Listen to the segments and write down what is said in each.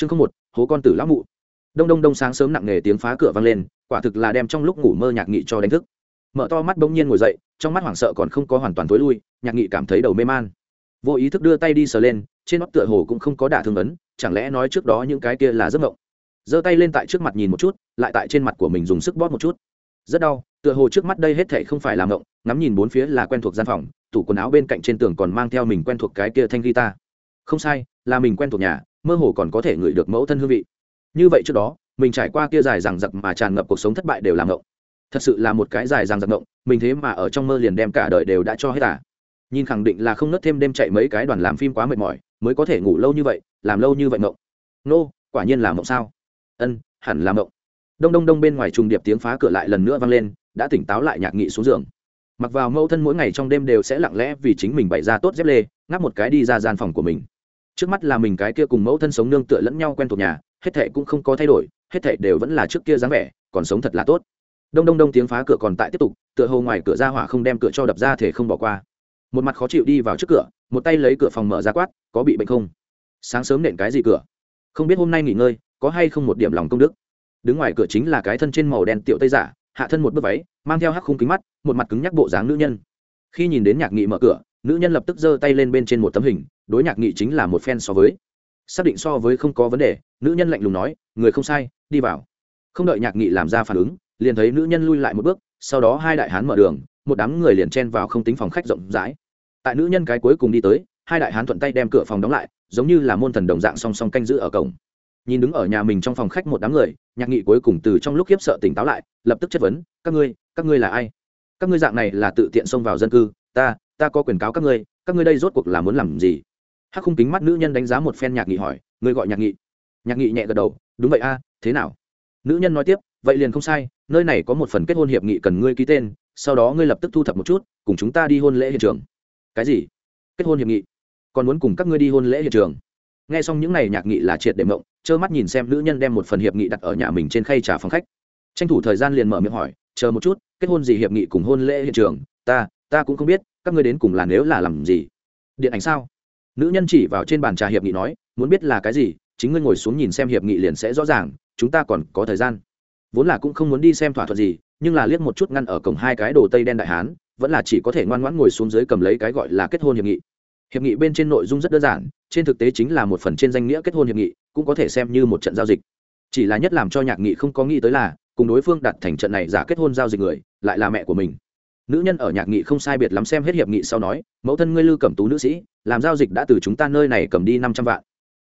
chương không một, hố con tử lão mụ. Đông đông đông sáng sớm nặng nề tiếng phá cửa vang lên, quả thực là đem trong lúc ngủ mơ nhạc nghị cho đánh thức. Mở to mắt bỗng nhiên ngồi dậy, trong mắt hoảng sợ còn không có hoàn toàn tối lui, nhạc nghị cảm thấy đầu mê man. Vô ý thức đưa tay đi sờ lên, trên nót tựa hồ cũng không có đả thương ấn, chẳng lẽ nói trước đó những cái kia là giấc mộng? Giơ tay lên tại trước mặt nhìn một chút, lại tại trên mặt của mình dùng sức bóp một chút. Rất đau, tựa hồ trước mắt đây hết thảy không phải là mộng, ngắm nhìn bốn phía là quen thuộc gian phòng, tủ quần áo bên cạnh trên tường còn mang theo mình quen thuộc cái kia thanh guitar. Không sai, là mình quen thuộc nhà mơ hồ còn có thể ngửi được mẫu thân hương vị. Như vậy trước đó mình trải qua kia dài rằng giặc mà tràn ngập cuộc sống thất bại đều làm ngộng. Thật sự là một cái dài rằng giặc ngộng mình thế mà ở trong mơ liền đem cả đời đều đã cho hết à. Nhìn khẳng định là không nớt thêm đêm chạy mấy cái đoàn làm phim quá mệt mỏi mới có thể ngủ lâu như vậy làm lâu như vậy ngộng. Nô、no, quả nhiên là ngộng sao? Ân hẳn là ngộng. Đông đông đông bên ngoài trùng điệp tiếng phá cửa lại lần nữa vang lên đã tỉnh táo lại nhạc nghị xuống giường. Mặc vào mẫu thân mỗi ngày trong đêm đều sẽ lặng lẽ vì chính mình bày ra tốt dép lê ngáp một cái đi ra gian phòng của mình trước mắt là mình cái kia cùng mẫu thân sống nương tựa lẫn nhau quen thuộc nhà, hết thệ cũng không có thay đổi, hết thệ đều vẫn là trước kia dáng vẻ, còn sống thật là tốt. Đông đông đông tiếng phá cửa còn tại tiếp tục, tựa hồ ngoài cửa ra hỏa không đem cửa cho đập ra thể không bỏ qua. Một mặt khó chịu đi vào trước cửa, một tay lấy cửa phòng mở ra quát, có bị bệnh không? Sáng sớm nện cái gì cửa? Không biết hôm nay nghỉ ngơi, có hay không một điểm lòng công đức? Đứng ngoài cửa chính là cái thân trên màu đen tiệu tây giả, hạ thân một bước váy, mang theo hắc khung kính mắt, một mặt cứng nhắc bộ dáng nữ nhân. Khi nhìn đến nhạc nghị mở cửa nữ nhân lập tức giơ tay lên bên trên một tấm hình, đối nhạc nghị chính là một phen so với. Xác định so với không có vấn đề, nữ nhân lạnh lùng nói, người không sai, đi vào. Không đợi nhạc nghị làm ra phản ứng, liền thấy nữ nhân lui lại một bước, sau đó hai đại hán mở đường, một đám người liền chen vào không tính phòng khách rộng rãi. Tại nữ nhân cái cuối cùng đi tới, hai đại hán thuận tay đem cửa phòng đóng lại, giống như là môn thần đồng dạng song song canh giữ ở cổng. Nhìn đứng ở nhà mình trong phòng khách một đám người, nhạc nghị cuối cùng từ trong lúc khiếp sợ tỉnh táo lại, lập tức chất vấn, các ngươi các ngươi là ai? Các ngươi dạng này là tự tiện xông vào dân cư, ta ta có quyền cáo các ngươi các ngươi đây rốt cuộc là muốn làm gì? Hắc khung kính mắt nữ nhân đánh giá một phen nhạc nghị hỏi, ngươi gọi nhạc nghị. Nhạc nghị nhẹ gật đầu, đúng vậy a, thế nào? Nữ nhân nói tiếp, vậy liền không sai, nơi này có một phần kết hôn hiệp nghị cần ngươi ký tên, sau đó ngươi lập tức thu thập một chút, cùng chúng ta đi hôn lễ hiện trường. Cái gì? Kết hôn hiệp nghị? Còn muốn cùng các ngươi đi hôn lễ hiện trường? Nghe xong những n à y nhạc nghị là triệt để mộng, trơ mắt nhìn xem nữ nhân đem một phần hiệp nghị đặt ở nhà mình trên khay trà phòng khách. Tranh thủ thời gian liền mở miệng hỏi, chờ một chút, kết hôn gì hiệp nghị cùng hôn lễ hiện trường? Ta ta cũng không biết các ngươi đến cùng là nếu là làm gì? Điện ảnh sao? Nữ nhân chỉ vào trên bàn trà hiệp nghị nói, muốn biết là cái gì, chính ngươi ngồi xuống nhìn xem hiệp nghị liền sẽ rõ ràng, chúng ta còn có thời gian. Vốn là cũng không muốn đi xem thỏa thuận gì, nhưng là liếc một chút ngăn ở cổng hai cái đồ tây đen đại hán, vẫn là chỉ có thể ngoan ngoãn ngồi xuống dưới cầm lấy cái gọi là kết hôn hiệp nghị. Hiệp nghị bên trên nội dung rất đơn giản, trên thực tế chính là một phần trên danh nghĩa kết hôn hiệp nghị, cũng có thể xem như một trận giao dịch. Chỉ là nhất làm cho nhạc nghị không có nghĩ tới là, cùng đối phương đặt thành trận này giả kết hôn giao dịch người, lại là mẹ của mình nữ nhân ở nhạc nghị không sai biệt lắm xem hết hiệp nghị sau nói, mẫu thân ngươi lư cẩm tú nữ sĩ, làm giao dịch đã từ chúng ta nơi này cầm đi năm trăm vạn.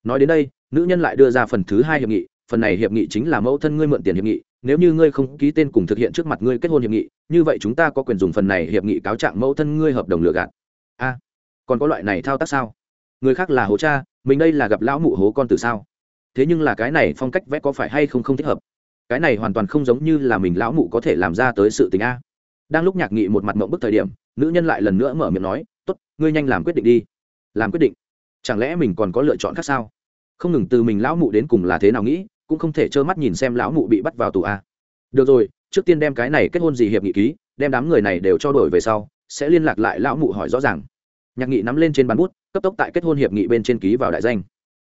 Nói đến đây, nữ nhân lại đưa ra phần thứ hai hiệp nghị, phần này hiệp nghị chính là mẫu thân ngươi mượn tiền hiệp nghị, nếu như ngươi không ký tên cùng thực hiện trước mặt ngươi kết hôn hiệp nghị, như vậy chúng ta có quyền dùng phần này hiệp nghị cáo trạng mẫu thân ngươi hợp đồng lừa gạt. A, còn có loại này thao tác sao? Người khác là hố cha, mình đây là gặp lão mụ hố con từ sao? Thế nhưng là cái này phong cách vẽ có phải hay không không thích hợp? Cái này hoàn toàn không giống như là mình lão mụ có thể làm ra tới sự tình a đang lúc nhạc nghị một mặt mộng bức thời điểm, nữ nhân lại lần nữa mở miệng nói t ố t ngươi nhanh làm quyết định đi. Làm quyết định? Chẳng lẽ mình còn có lựa chọn khác sao? Không ngừng từ mình lão mụ đến cùng là thế nào nghĩ, cũng không thể trơ mắt nhìn xem lão mụ bị bắt vào tù a được rồi, trước tiên đem cái này kết hôn gì hiệp nghị ký, đem đám người này đều cho đổi về sau, sẽ liên lạc lại lão mụ hỏi rõ ràng. Nhạc nghị nắm lên trên bàn bút, cấp tốc tại kết hôn hiệp nghị bên trên ký vào đại danh.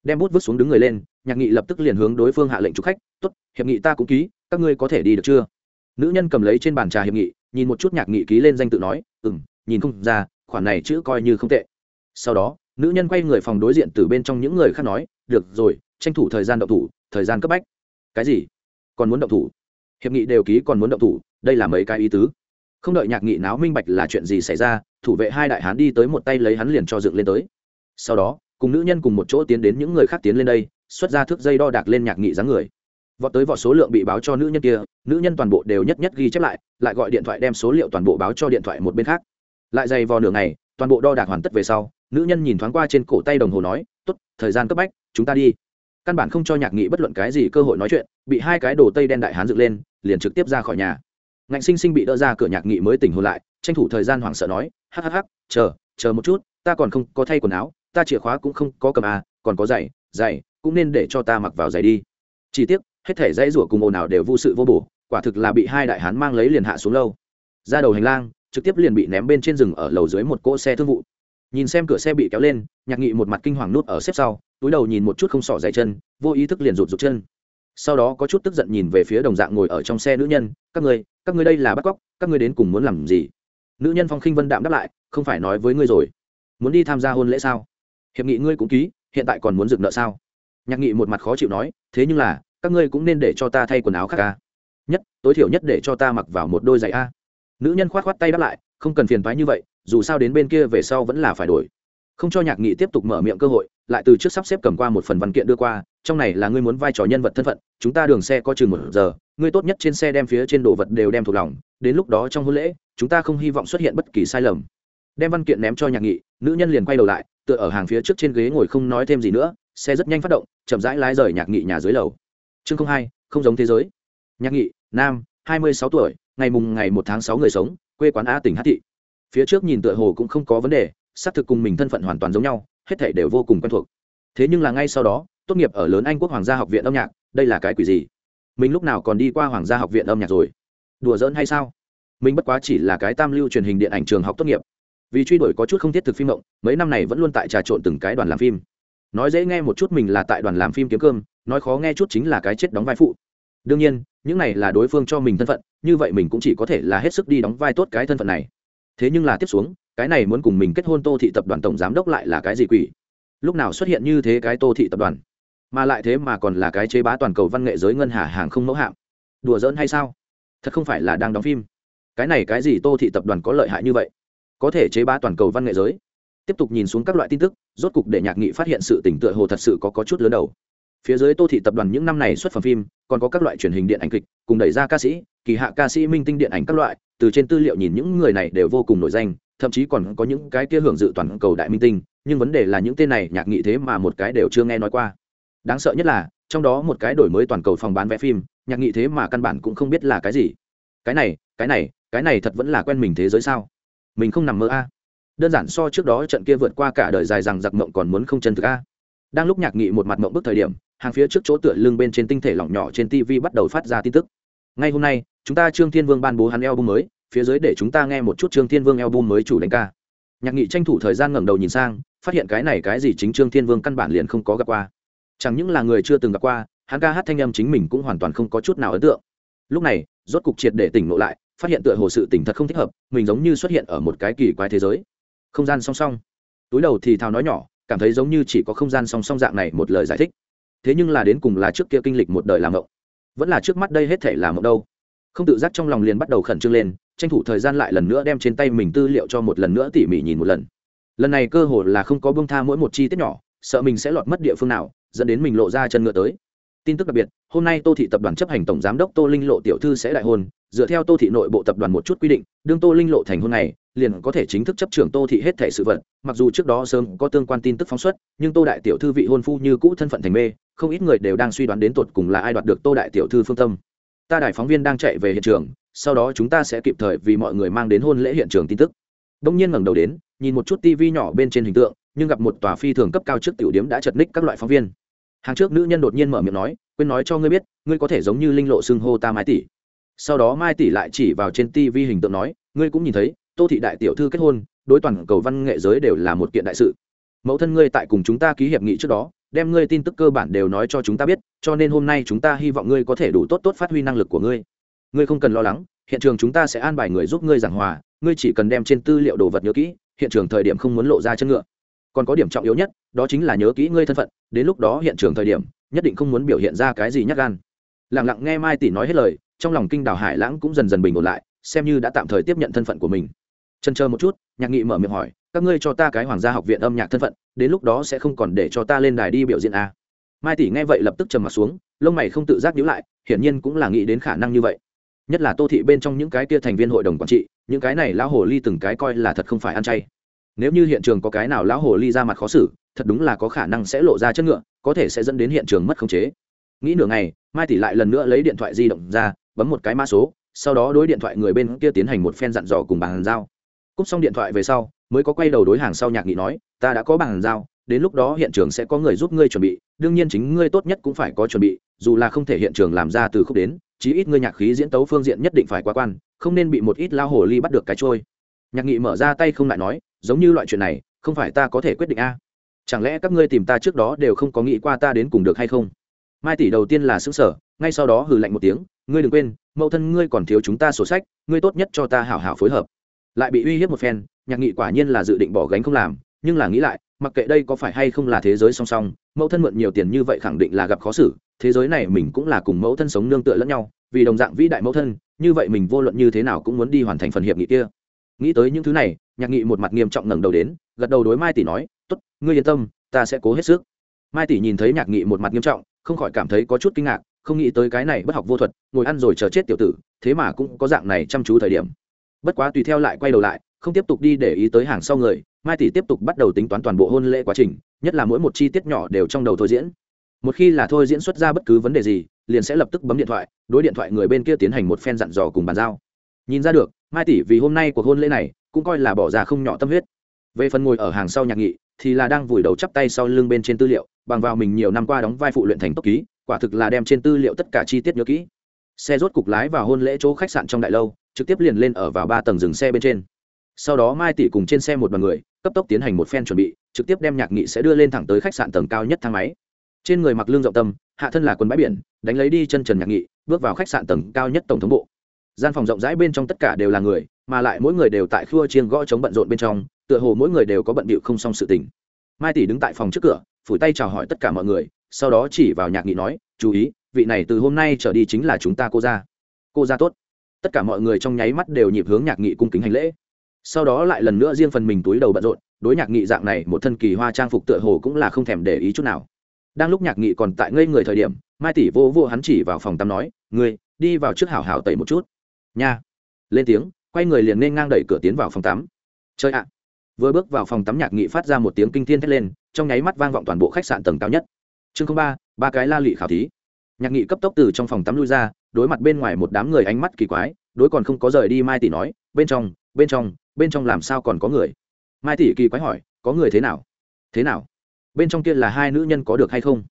Đem bút vứt xuống đứng người lên, nhạc nghị lập tức liền hướng đối phương hạ lệnh chụp khách t ố t hiệp nghị ta cũng ký, các ngươi có thể đi được chưa? Nữ nhân cầm lấy trên bàn trà hiệp nghị nhìn một chút nhạc nghị ký lên danh tự nói ừ m nhìn không ra, khoản này chữ coi như không tệ. Sau đó, nữ nhân quay người phòng đối diện từ bên trong những người khác nói, được rồi, tranh thủ thời gian động thủ, thời gian cấp bách. Cái gì? Còn muốn động thủ? Hiệp nghị đều ký còn muốn động thủ, đây là mấy cái ý tứ. Không đợi nhạc nghị náo minh bạch là chuyện gì xảy ra, thủ vệ hai đại hán đi tới một tay lấy hắn liền cho dựng lên tới. Sau đó, cùng nữ nhân cùng một chỗ tiến đến những người khác tiến lên đây, xuất ra thước dây đo đạc lên nhạc nghị dáng người vọt tới vọt số lượng bị báo cho nữ nhân kia, nữ nhân toàn bộ đều nhất nhất ghi chép lại lại gọi điện thoại đem số liệu toàn bộ báo cho điện thoại một bên khác. Lại dày vò nửa ngày, toàn bộ đo đạc hoàn tất về sau, nữ nhân nhìn thoáng qua trên cổ tay đồng hồ nói t ố t thời gian cấp bách, chúng ta đi. Căn bản không cho nhạc nghị bất luận cái gì cơ hội nói chuyện, bị hai cái đồ tây đen đại hán dựng lên, liền trực tiếp ra khỏi nhà. Ngạnh sinh sinh bị đỡ ra cửa nhạc nghị mới tỉnh hồn lại, tranh thủ thời gian hoảng sợ nói hhh chờ chờ một chút, ta còn không có thay quần áo, ta chìa khóa cũng không có cầm à còn có giày giày, cũng nên để cho ta mặc vào giày đi. Chỉ tiếc hết thể dãy rủa cùng ồn ào đều vô sự vô bổ, quả thực là bị hai đại hán mang lấy liền hạ xuống lâu. Ra đầu hành lang, trực tiếp liền bị ném bên trên rừng ở lầu dưới một cỗ xe thương vụ. Nhìn xem cửa xe bị kéo lên, nhạc nghị một mặt kinh hoàng nút ở xếp sau, túi đầu nhìn một chút không sỏ dày chân, vô ý thức liền rụt rụt chân. Sau đó có chút tức giận nhìn về phía đồng dạng ngồi ở trong xe nữ nhân, các ngươi các ngươi đây là bắt cóc, các ngươi đến cùng muốn làm gì? Nữ nhân phong khinh vân đạm đáp lại, không phải nói với ngươi rồi. Muốn đi tham gia hôn lễ sao? Hiệp nghị ngươi cũng ký, hiện tại còn muốn dựng nợ sao? Nhạc nghị một mặt khó chịu nói, thế nhưng là các ngươi cũng nên để cho ta thay quần áo khác ca. Nhất, tối thiểu nhất để cho ta mặc vào một đôi giày a. Nữ nhân khoát khoát tay đáp lại, không cần phiền thoái như vậy, dù sao đến bên kia về sau vẫn là phải đổi. Không cho nhạc nghị tiếp tục mở miệng cơ hội, lại từ trước sắp xếp cầm qua một phần văn kiện đưa qua, trong này là ngươi muốn vai trò nhân vật thân phận, chúng ta đường xe có chừng một giờ, ngươi tốt nhất trên xe đem phía trên đồ vật đều đem thuộc lòng, đến lúc đó trong hôn lễ, chúng ta không hy vọng xuất hiện bất kỳ sai lầm. Đem văn kiện ném cho nhạc nghị, nữ nhân liền quay đầu lại, tựa ở hàng phía trước trên ghế ngồi không nói thêm gì nữa, xe rất nhanh phát động, chậm rãi lái rời nhạc nghị nhà dưới lầu chương không hai, không giống thế giới. Nhạc nghị, nam, hai mươi sáu tuổi, ngày mùng ngày một tháng sáu người sống, quê quán a tỉnh hát thị. Phía trước nhìn tựa hồ cũng không có vấn đề, xác thực cùng mình thân phận hoàn toàn giống nhau, hết thể đều vô cùng quen thuộc. Thế nhưng là ngay sau đó, tốt nghiệp ở lớn anh quốc hoàng gia học viện âm nhạc, đây là cái quỷ gì? Mình lúc nào còn đi qua hoàng gia học viện âm nhạc rồi? Đùa giỡn hay sao? Mình bất quá chỉ là cái tam lưu truyền hình điện ảnh trường học tốt nghiệp. Vì truy đuổi có chút không thiết thực phim mộng, mấy năm này vẫn luôn tại trà trộn từng cái đoàn làm phim nói dễ nghe một chút mình là tại đoàn làm phim kiếm cơm, nói khó nghe chút chính là cái chết đóng vai phụ. Đương nhiên, những này là đối phương cho mình thân phận, như vậy mình cũng chỉ có thể là hết sức đi đóng vai tốt cái thân phận này. Thế nhưng là tiếp xuống, cái này muốn cùng mình kết hôn tô thị tập đoàn tổng giám đốc lại là cái gì quỷ? Lúc nào xuất hiện như thế cái tô thị tập đoàn? Mà lại thế mà còn là cái chế bá toàn cầu văn nghệ giới ngân hà hàng không mẫu hạm. Đùa giỡn hay sao? Thật không phải là đang đóng phim. Cái này cái gì tô thị tập đoàn có lợi hại như vậy? Có thể chế bá toàn cầu văn nghệ giới? Tiếp tục nhìn xuống các loại tin tức rốt cục để nhạc nghị phát hiện sự tỉnh tựa hồ thật sự có, có chút lớn đầu. Phía dưới tô thị tập đoàn những năm này xuất phẩm phim còn có các loại truyền hình điện ảnh kịch cùng đẩy ra ca sĩ kỳ hạ ca sĩ minh tinh điện ảnh các loại từ trên tư liệu nhìn những người này đều vô cùng nổi danh thậm chí còn có những cái kia hưởng dự toàn cầu đại minh tinh nhưng vấn đề là những tên này nhạc nghị thế mà một cái đều chưa nghe nói qua. Đáng sợ nhất là trong đó một cái đổi mới toàn cầu phòng bán vé phim nhạc nghị thế mà căn bản cũng không biết là cái gì. Cái này cái này cái này thật vẫn là quen mình thế giới sao? Mình không nằm mơ a đơn giản so trước đó trận kia vượt qua cả đời dài rằng giặc mộng còn muốn không chân thực a. Đang lúc nhạc nghị một mặt mộng bức thời điểm, hàng phía trước chỗ tựa lưng bên trên tinh thể lỏng nhỏ trên tv bắt đầu phát ra tin tức. Ngay hôm nay, chúng ta trương thiên vương ban bố hắn album mới, phía dưới để chúng ta nghe một chút trương thiên vương album mới chủ đánh ca. Nhạc nghị tranh thủ thời gian ngẩng đầu nhìn sang, phát hiện cái này cái gì chính trương thiên vương căn bản liền không có gặp qua. Chẳng những là người chưa từng gặp qua, hắn ca hát thanh âm chính mình cũng hoàn toàn không có chút nào ấn tượng. Lúc này, rốt cục triệt để tỉnh ngộ lại, phát hiện tựa hồ sự tỉnh thật không thích hợp, mình giống như xuất hiện ở một cái kỳ quái thế giới không gian song song. Túi đầu thì thào nói nhỏ, cảm thấy giống như chỉ có không gian song song dạng này một lời giải thích. Thế nhưng là đến cùng là trước kia kinh lịch một đời làm mộng. Vẫn là trước mắt đây hết thể làm mộng đâu. Không tự giác trong lòng liền bắt đầu khẩn trương lên, tranh thủ thời gian lại lần nữa đem trên tay mình tư liệu cho một lần nữa tỉ mỉ nhìn một lần. Lần này cơ hồ là không có bông tha mỗi một chi tiết nhỏ, sợ mình sẽ lọt mất địa phương nào, dẫn đến mình lộ ra chân ngựa tới. Tin tức đặc biệt, hôm nay tô thị tập đoàn chấp hành tổng giám đốc tô linh lộ tiểu thư sẽ đại hôn, dựa theo tô thị nội bộ tập đoàn một chút quy định, đương tô linh lộ thành hôn này liền có thể chính thức chấp trưởng tô thị hết thể sự vật, mặc dù trước đó sớm có tương quan tin tức phóng xuất, nhưng tô đại tiểu thư vị hôn phu như cũ thân phận thành mê, không ít người đều đang suy đoán đến tột cùng là ai đoạt được tô đại tiểu thư phương tâm. Ta đại phóng viên đang chạy về hiện trường, sau đó chúng ta sẽ kịp thời vì mọi người mang đến hôn lễ hiện trường tin tức. Đông nhiên ngẩng đầu đến, nhìn một chút tivi nhỏ bên trên hình tượng, nhưng gặp một tòa phi thường cấp cao trước tiểu điếm đã chật ních các loại phóng viên. Hàng trước nữ nhân đột nhiên mở miệng nói, quên nói cho ngươi biết, ngươi có thể giống như linh lộ xưng hô ta mai tỷ. Sau đó mai tỷ lại chỉ vào trên tivi hình tượng nói, ngươi cũng nhìn thấy tô thị đại tiểu thư kết hôn, đối toàn cầu văn nghệ giới đều là một kiện đại sự. Mẫu thân ngươi tại cùng chúng ta ký hiệp nghị trước đó, đem ngươi tin tức cơ bản đều nói cho chúng ta biết, cho nên hôm nay chúng ta hy vọng ngươi có thể đủ tốt tốt phát huy năng lực của ngươi. Ngươi không cần lo lắng, hiện trường chúng ta sẽ an bài người giúp ngươi giảng hòa, ngươi chỉ cần đem trên tư liệu đồ vật nhớ kỹ, hiện trường thời điểm không muốn lộ ra chân ngựa. Còn có điểm trọng yếu nhất, đó chính là nhớ kỹ ngươi thân phận, đến lúc đó hiện trường thời điểm, nhất định không muốn biểu hiện ra cái gì nhắc gan. Lẳng lặng nghe mai tỷ nói hết lời, trong lòng kinh đào hải lãng cũng dần dần bình ổn lại, xem như đã tạm thời tiếp nhận thân phận của mình trần chờ một chút, nhạc nghị mở miệng hỏi, các ngươi cho ta cái hoàng gia học viện âm nhạc thân phận, đến lúc đó sẽ không còn để cho ta lên đài đi biểu diễn à. mai tỷ nghe vậy lập tức trầm m ặ t xuống, lông mày không tự giác nhíu lại, hiển nhiên cũng là nghĩ đến khả năng như vậy. Nhất là tô thị bên trong những cái kia thành viên hội đồng quản trị, những cái này lão hồ ly từng cái coi là thật không phải ăn chay. Nếu như hiện trường có cái nào lão hồ ly ra mặt khó xử, thật đúng là có khả năng sẽ lộ ra chất ngựa, có thể sẽ dẫn đến hiện trường mất khống chế. Nghĩ nửa ngày, mai tỷ lại lần nữa lấy điện thoại di động ra, bấm một cái mã số, sau đó đối điện thoại người bên kia tiến hành một phen dặn dò cùng bàn giao cúp xong điện thoại về sau, mới có quay đầu đối hàng sau nhạc nghị nói, ta đã có bàn giao, đến lúc đó hiện trường sẽ có người giúp ngươi chuẩn bị, đương nhiên chính ngươi tốt nhất cũng phải có chuẩn bị, dù là không thể hiện trường làm ra từ khúc đến, chí ít ngươi nhạc khí diễn tấu phương diện nhất định phải quá quan, không nên bị một ít lao hồ ly bắt được cái trôi. Nhạc nghị mở ra tay không lại nói, giống như loại chuyện này, không phải ta có thể quyết định a. Chẳng lẽ các ngươi tìm ta trước đó đều không có nghĩ qua ta đến cùng được hay không? Mai tỷ đầu tiên là xứ sở ngay sau đó hừ lạnh một tiếng, ngươi đừng quên, mẫu thân ngươi còn thiếu chúng ta sổ sách, ngươi tốt nhất cho ta hảo hảo phối hợp lại bị uy hiếp một phen, nhạc nghị quả nhiên là dự định bỏ gánh không làm, nhưng là nghĩ lại, mặc kệ đây có phải hay không là thế giới song song, mẫu thân mượn nhiều tiền như vậy khẳng định là gặp khó xử, thế giới này mình cũng là cùng mẫu thân sống nương tựa lẫn nhau, vì đồng dạng vĩ đại mẫu thân, như vậy mình vô luận như thế nào cũng muốn đi hoàn thành phần hiệp nghị kia. Nghĩ tới những thứ này, nhạc nghị một mặt nghiêm trọng ngẩng đầu đến, gật đầu đối mai tỷ nói, tốt, ngươi yên tâm, ta sẽ cố hết sức. Mai tỷ nhìn thấy nhạc nghị một mặt nghiêm trọng, không khỏi cảm thấy có chút kinh ngạc, không nghĩ tới cái này bất học vô thuật, ngồi ăn rồi chờ chết tiểu tử, thế mà cũng có dạng này chăm chú thời điểm bất quá tùy theo lại quay đầu lại, không tiếp tục đi để ý tới hàng sau người, mai tỷ tiếp tục bắt đầu tính toán toàn bộ hôn lễ quá trình, nhất là mỗi một chi tiết nhỏ đều trong đầu thôi diễn. Một khi là thôi diễn xuất ra bất cứ vấn đề gì, liền sẽ lập tức bấm điện thoại, đối điện thoại người bên kia tiến hành một phen dặn dò cùng bàn giao. Nhìn ra được, mai tỷ vì hôm nay cuộc hôn lễ này, cũng coi là bỏ ra không nhỏ tâm huyết. Về phần ngồi ở hàng sau nhạc nghị, thì là đang vùi đầu chắp tay sau lưng bên trên tư liệu, bằng vào mình nhiều năm qua đóng vai phụ luyện thành tốc ký, quả thực là đem trên tư liệu tất cả chi tiết nhớ kỹ. Xe rốt cục lái vào hôn lễ chỗ khách sạn trong đại lâu trực tiếp liền lên ở vào ba tầng dừng xe bên trên. Sau đó mai tỷ cùng trên xe một đoàn người, cấp tốc tiến hành một phen chuẩn bị, trực tiếp đem nhạc nghị sẽ đưa lên thẳng tới khách sạn tầng cao nhất thang máy. Trên người mặc lương rộng tâm, hạ thân là quần bãi biển, đánh lấy đi chân trần nhạc nghị, bước vào khách sạn tầng cao nhất tổng thống bộ. Gian phòng rộng rãi bên trong tất cả đều là người, mà lại mỗi người đều tại khua chiên gõ chống bận rộn bên trong, tựa hồ mỗi người đều có bận bịu không xong sự tình. Mai tỷ đứng tại phòng trước cửa, phủi tay chào hỏi tất cả mọi người, sau đó chỉ vào nhạc nghị nói, chú ý, vị này từ hôm nay trở đi chính là chúng ta cô ra cô ra tốt tất cả mọi người trong nháy mắt đều nhịp hướng nhạc nghị cung kính hành lễ. Sau đó lại lần nữa riêng phần mình túi đầu bận rộn, đối nhạc nghị dạng này, một thân kỳ hoa trang phục tựa hồ cũng là không thèm để ý chút nào. Đang lúc nhạc nghị còn tại ngây người thời điểm, mai tỷ vô vô hắn chỉ vào phòng tắm nói, ngươi, đi vào trước hảo hảo tẩy một chút. Nha. Lên tiếng, quay người liền nên ngang đẩy cửa tiến vào phòng tắm. Chơi ạ. Vừa bước vào phòng tắm nhạc nghị phát ra một tiếng kinh thiên thét lên, trong nháy mắt vang vọng toàn bộ khách sạn tầng cao nhất. Chương ba ba cái la lị khảo thí. Nhạc nghị cấp tốc từ trong phòng tắm lui ra đối mặt bên ngoài một đám người ánh mắt kỳ quái, đối còn không có rời đi mai tỷ nói, bên trong bên trong bên trong làm sao còn có người? Mai tỷ kỳ quái hỏi, có người thế nào? Thế nào? Bên trong kia là hai nữ nhân có được hay không?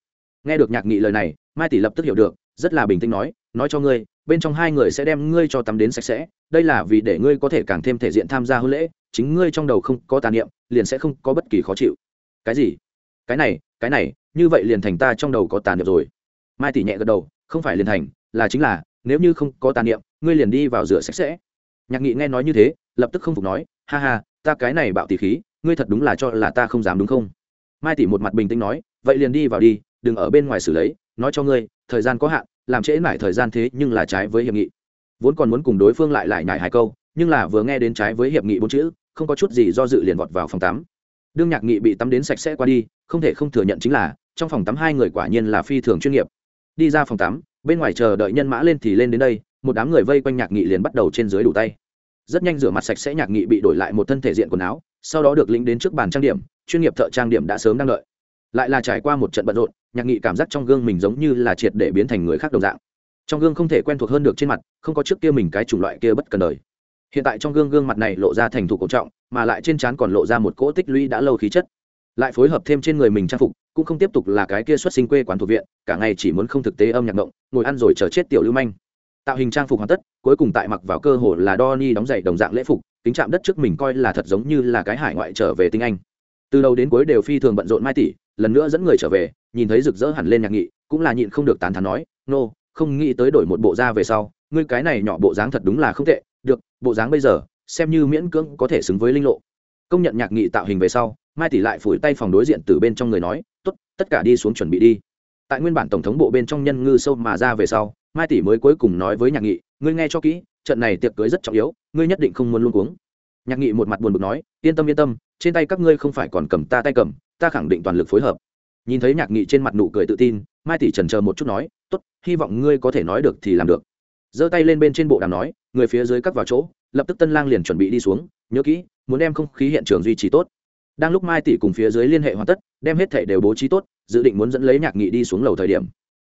Nghe được nhạc nghị lời này, mai tỷ lập tức hiểu được, rất là bình tĩnh nói nói cho ngươi, bên trong hai người sẽ đem ngươi cho tắm đến sạch sẽ, đây là vì để ngươi có thể càng thêm thể diện tham gia hôn lễ, chính ngươi trong đầu không có tà niệm, liền sẽ không có bất kỳ khó chịu. Cái gì? Cái này cái này, như vậy liền thành ta trong đầu có tà niệm rồi. Mai tỷ nhẹ gật đầu, không phải liền thành là chính là, nếu như không có tà niệm, ngươi liền đi vào rửa sạch sẽ. Nhạc nghị nghe nói như thế, lập tức không phục nói, ha ha, ta cái này bạo tỷ khí, ngươi thật đúng là cho là ta không dám đúng không? Mai tỷ một mặt bình tĩnh nói, vậy liền đi vào đi, đừng ở bên ngoài xử lấy, nói cho ngươi, thời gian có hạn, làm trễ mãi thời gian thế nhưng là trái với hiệp nghị. Vốn còn muốn cùng đối phương lại lại nhải hai câu, nhưng là vừa nghe đến trái với hiệp nghị bốn chữ, không có chút gì do dự liền vọt vào phòng tắm. Đương nhạc nghị bị tắm đến sạch sẽ qua đi, không thể không thừa nhận chính là, trong phòng tắm hai người quả nhiên là phi thường chuyên nghiệp. Đi ra phòng tắm bên ngoài chờ đợi nhân mã lên thì lên đến đây, một đám người vây quanh nhạc nghị liền bắt đầu trên dưới đủ tay. Rất nhanh rửa mặt sạch sẽ nhạc nghị bị đổi lại một thân thể diện quần áo, sau đó được lĩnh đến trước bàn trang điểm, chuyên nghiệp thợ trang điểm đã sớm đang đợi. Lại là trải qua một trận bận rộn, nhạc nghị cảm giác trong gương mình giống như là triệt để biến thành người khác đồng dạng. Trong gương không thể quen thuộc hơn được trên mặt, không có trước kia mình cái chủng loại kia bất cần đời. Hiện tại trong gương gương mặt này lộ ra thành thục cổ trọng, mà lại trên trán còn lộ ra một cỗ tích lũy đã lâu khí chất lại phối hợp thêm trên người mình trang phục cũng không tiếp tục là cái kia xuất sinh quê quán thuộc viện cả ngày chỉ muốn không thực tế âm nhạc động ngồi ăn rồi chờ chết tiểu lưu manh. Tạo hình trang phục hoàn tất cuối cùng tại mặc vào cơ hồ là đo ni đóng giày đồng dạng lễ phục kính chạm đất trước mình coi là thật giống như là cái hải ngoại trở về tinh anh. Từ đầu đến cuối đều phi thường bận rộn mai tỷ lần nữa dẫn người trở về nhìn thấy rực rỡ hẳn lên nhạc nghị cũng là nhịn không được tán thán nói nô、no, không nghĩ tới đổi một bộ da về sau ngươi cái này nhỏ bộ dáng thật đúng là không tệ được bộ dáng bây giờ xem như miễn cưỡng có thể xứng với linh lộ. Công nhận nhạc nghị tạo hình về sau mai tỷ lại phủi tay phòng đối diện từ bên trong người nói t ố t tất cả đi xuống chuẩn bị đi. Tại nguyên bản tổng thống bộ bên trong nhân ngư sâu mà ra về sau, mai tỷ mới cuối cùng nói với nhạc nghị, ngươi nghe cho kỹ, trận này tiệc cưới rất trọng yếu, ngươi nhất định không muốn luôn uống nhạc nghị một mặt buồn bực nói, yên tâm yên tâm, trên tay các ngươi không phải còn cầm ta tay cầm, ta khẳng định toàn lực phối hợp. Nhìn thấy nhạc nghị trên mặt nụ cười tự tin, mai tỷ trần chờ một chút nói, tốt, hy vọng ngươi có thể nói được thì làm được. Giơ tay lên bên trên bộ đàm nói, người phía dưới cắt vào chỗ, lập tức tân lang liền chuẩn bị đi xuống, nhớ kỹ, muốn đem không khí hiện trường duy trì tốt đang lúc mai tỷ cùng phía dưới liên hệ hoàn tất, đem hết thể đều bố trí tốt, dự định muốn dẫn lấy nhạc nghị đi xuống lầu thời điểm.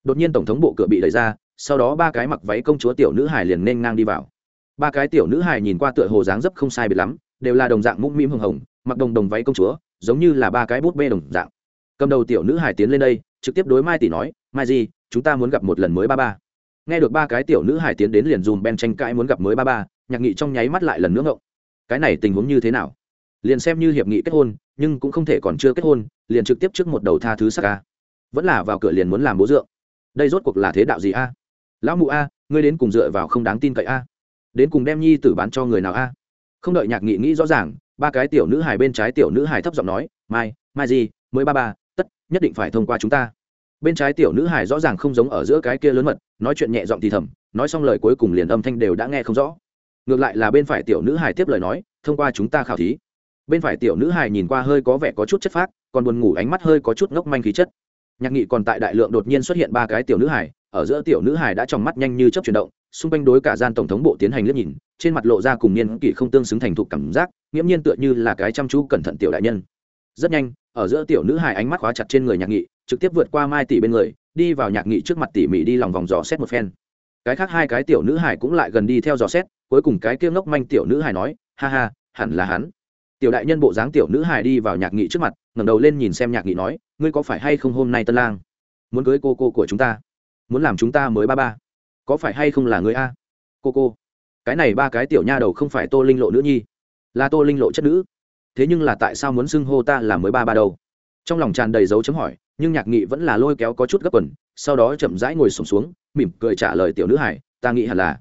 Đột nhiên tổng thống bộ cửa bị đẩy ra, sau đó ba cái mặc váy công chúa tiểu nữ hải liền nên ngang đi vào. Ba cái tiểu nữ hải nhìn qua tựa hồ dáng dấp không sai biệt lắm, đều là đồng dạng mũm mĩm hồng hồng, mặc đồng đồng váy công chúa, giống như là ba cái bút bê đồng dạng. Cầm đầu tiểu nữ hải tiến lên đây, trực tiếp đối mai tỷ nói, mai gì chúng ta muốn gặp một lần mới ba ba. Nghe được ba cái tiểu nữ hải tiến đến liền dùm ben tranh cãi muốn gặp mới ba ba, nhạc nghị trong nháy mắt lại lần nữa ngộng. Cái này tình huống như thế nào? Liền xem như hiệp nghị kết hôn, nhưng cũng không thể còn chưa kết hôn, liền trực tiếp trước một đầu tha thứ sắc ca vẫn là vào cửa liền muốn làm bố dượng. Đây rốt cuộc là thế đạo gì a? Lão mụ a, ngươi đến cùng dựa vào không đáng tin cậy a? Đến cùng đem nhi tử bán cho người nào a? Không đợi nhạc nghị nghĩ rõ ràng, ba cái tiểu nữ hài bên trái tiểu nữ hài thấp giọng nói, mai mai gì, mới ba ba, tất, nhất định phải thông qua chúng ta. Bên trái tiểu nữ hài rõ ràng không giống ở giữa cái kia lớn mật, nói chuyện nhẹ giọng thì thầm, nói xong lời cuối cùng liền âm thanh đều đã nghe không rõ. Ngược lại là bên phải tiểu nữ hài tiếp lời nói, thông qua chúng ta khảo thí bên phải tiểu nữ hài nhìn qua hơi có vẻ có chút chất phác, còn buồn ngủ ánh mắt hơi có chút ngốc manh khí chất. Nhạc nghị còn tại đại lượng đột nhiên xuất hiện ba cái tiểu nữ hài, ở giữa tiểu nữ hài đã tròng mắt nhanh như chấp chuyển động, xung quanh đối cả gian tổng thống bộ tiến hành liếc nhìn, trên mặt lộ ra cùng niên kỷ không tương xứng thành thục cảm giác, nghiễm nhiên tựa như là cái chăm chú cẩn thận tiểu đại nhân. Rất nhanh, ở giữa tiểu nữ hài ánh mắt khóa chặt trên người nhạc nghị, trực tiếp vượt qua mai tỷ bên người, đi vào nhạc nghị trước mặt tỉ mỉ đi lòng vòng dò xét một phen. Cái khác hai cái tiểu nữ hài cũng lại gần đi theo dò xét, cuối cùng cái kia ngốc manh tiểu nữ hài nói, ha ha, hẳn là hắn tiểu đại nhân bộ dáng tiểu nữ hài đi vào nhạc nghị trước mặt ngẩng đầu lên nhìn xem nhạc nghị nói ngươi có phải hay không hôm nay tân lang? Muốn cưới cô cô của chúng ta? Muốn làm chúng ta mới ba ba? Có phải hay không là người a? Cô cô cái này ba cái tiểu nha đầu không phải tô linh lộ nữ nhi là tô linh lộ chất nữ. Thế nhưng là tại sao muốn xưng hô ta là mới ba ba đâu? Trong lòng tràn đầy dấu chấm hỏi nhưng nhạc nghị vẫn là lôi kéo có chút gấp quần sau đó chậm rãi ngồi sổm xuống, xuống mỉm cười trả lời tiểu nữ hải ta nghĩ hẳn là.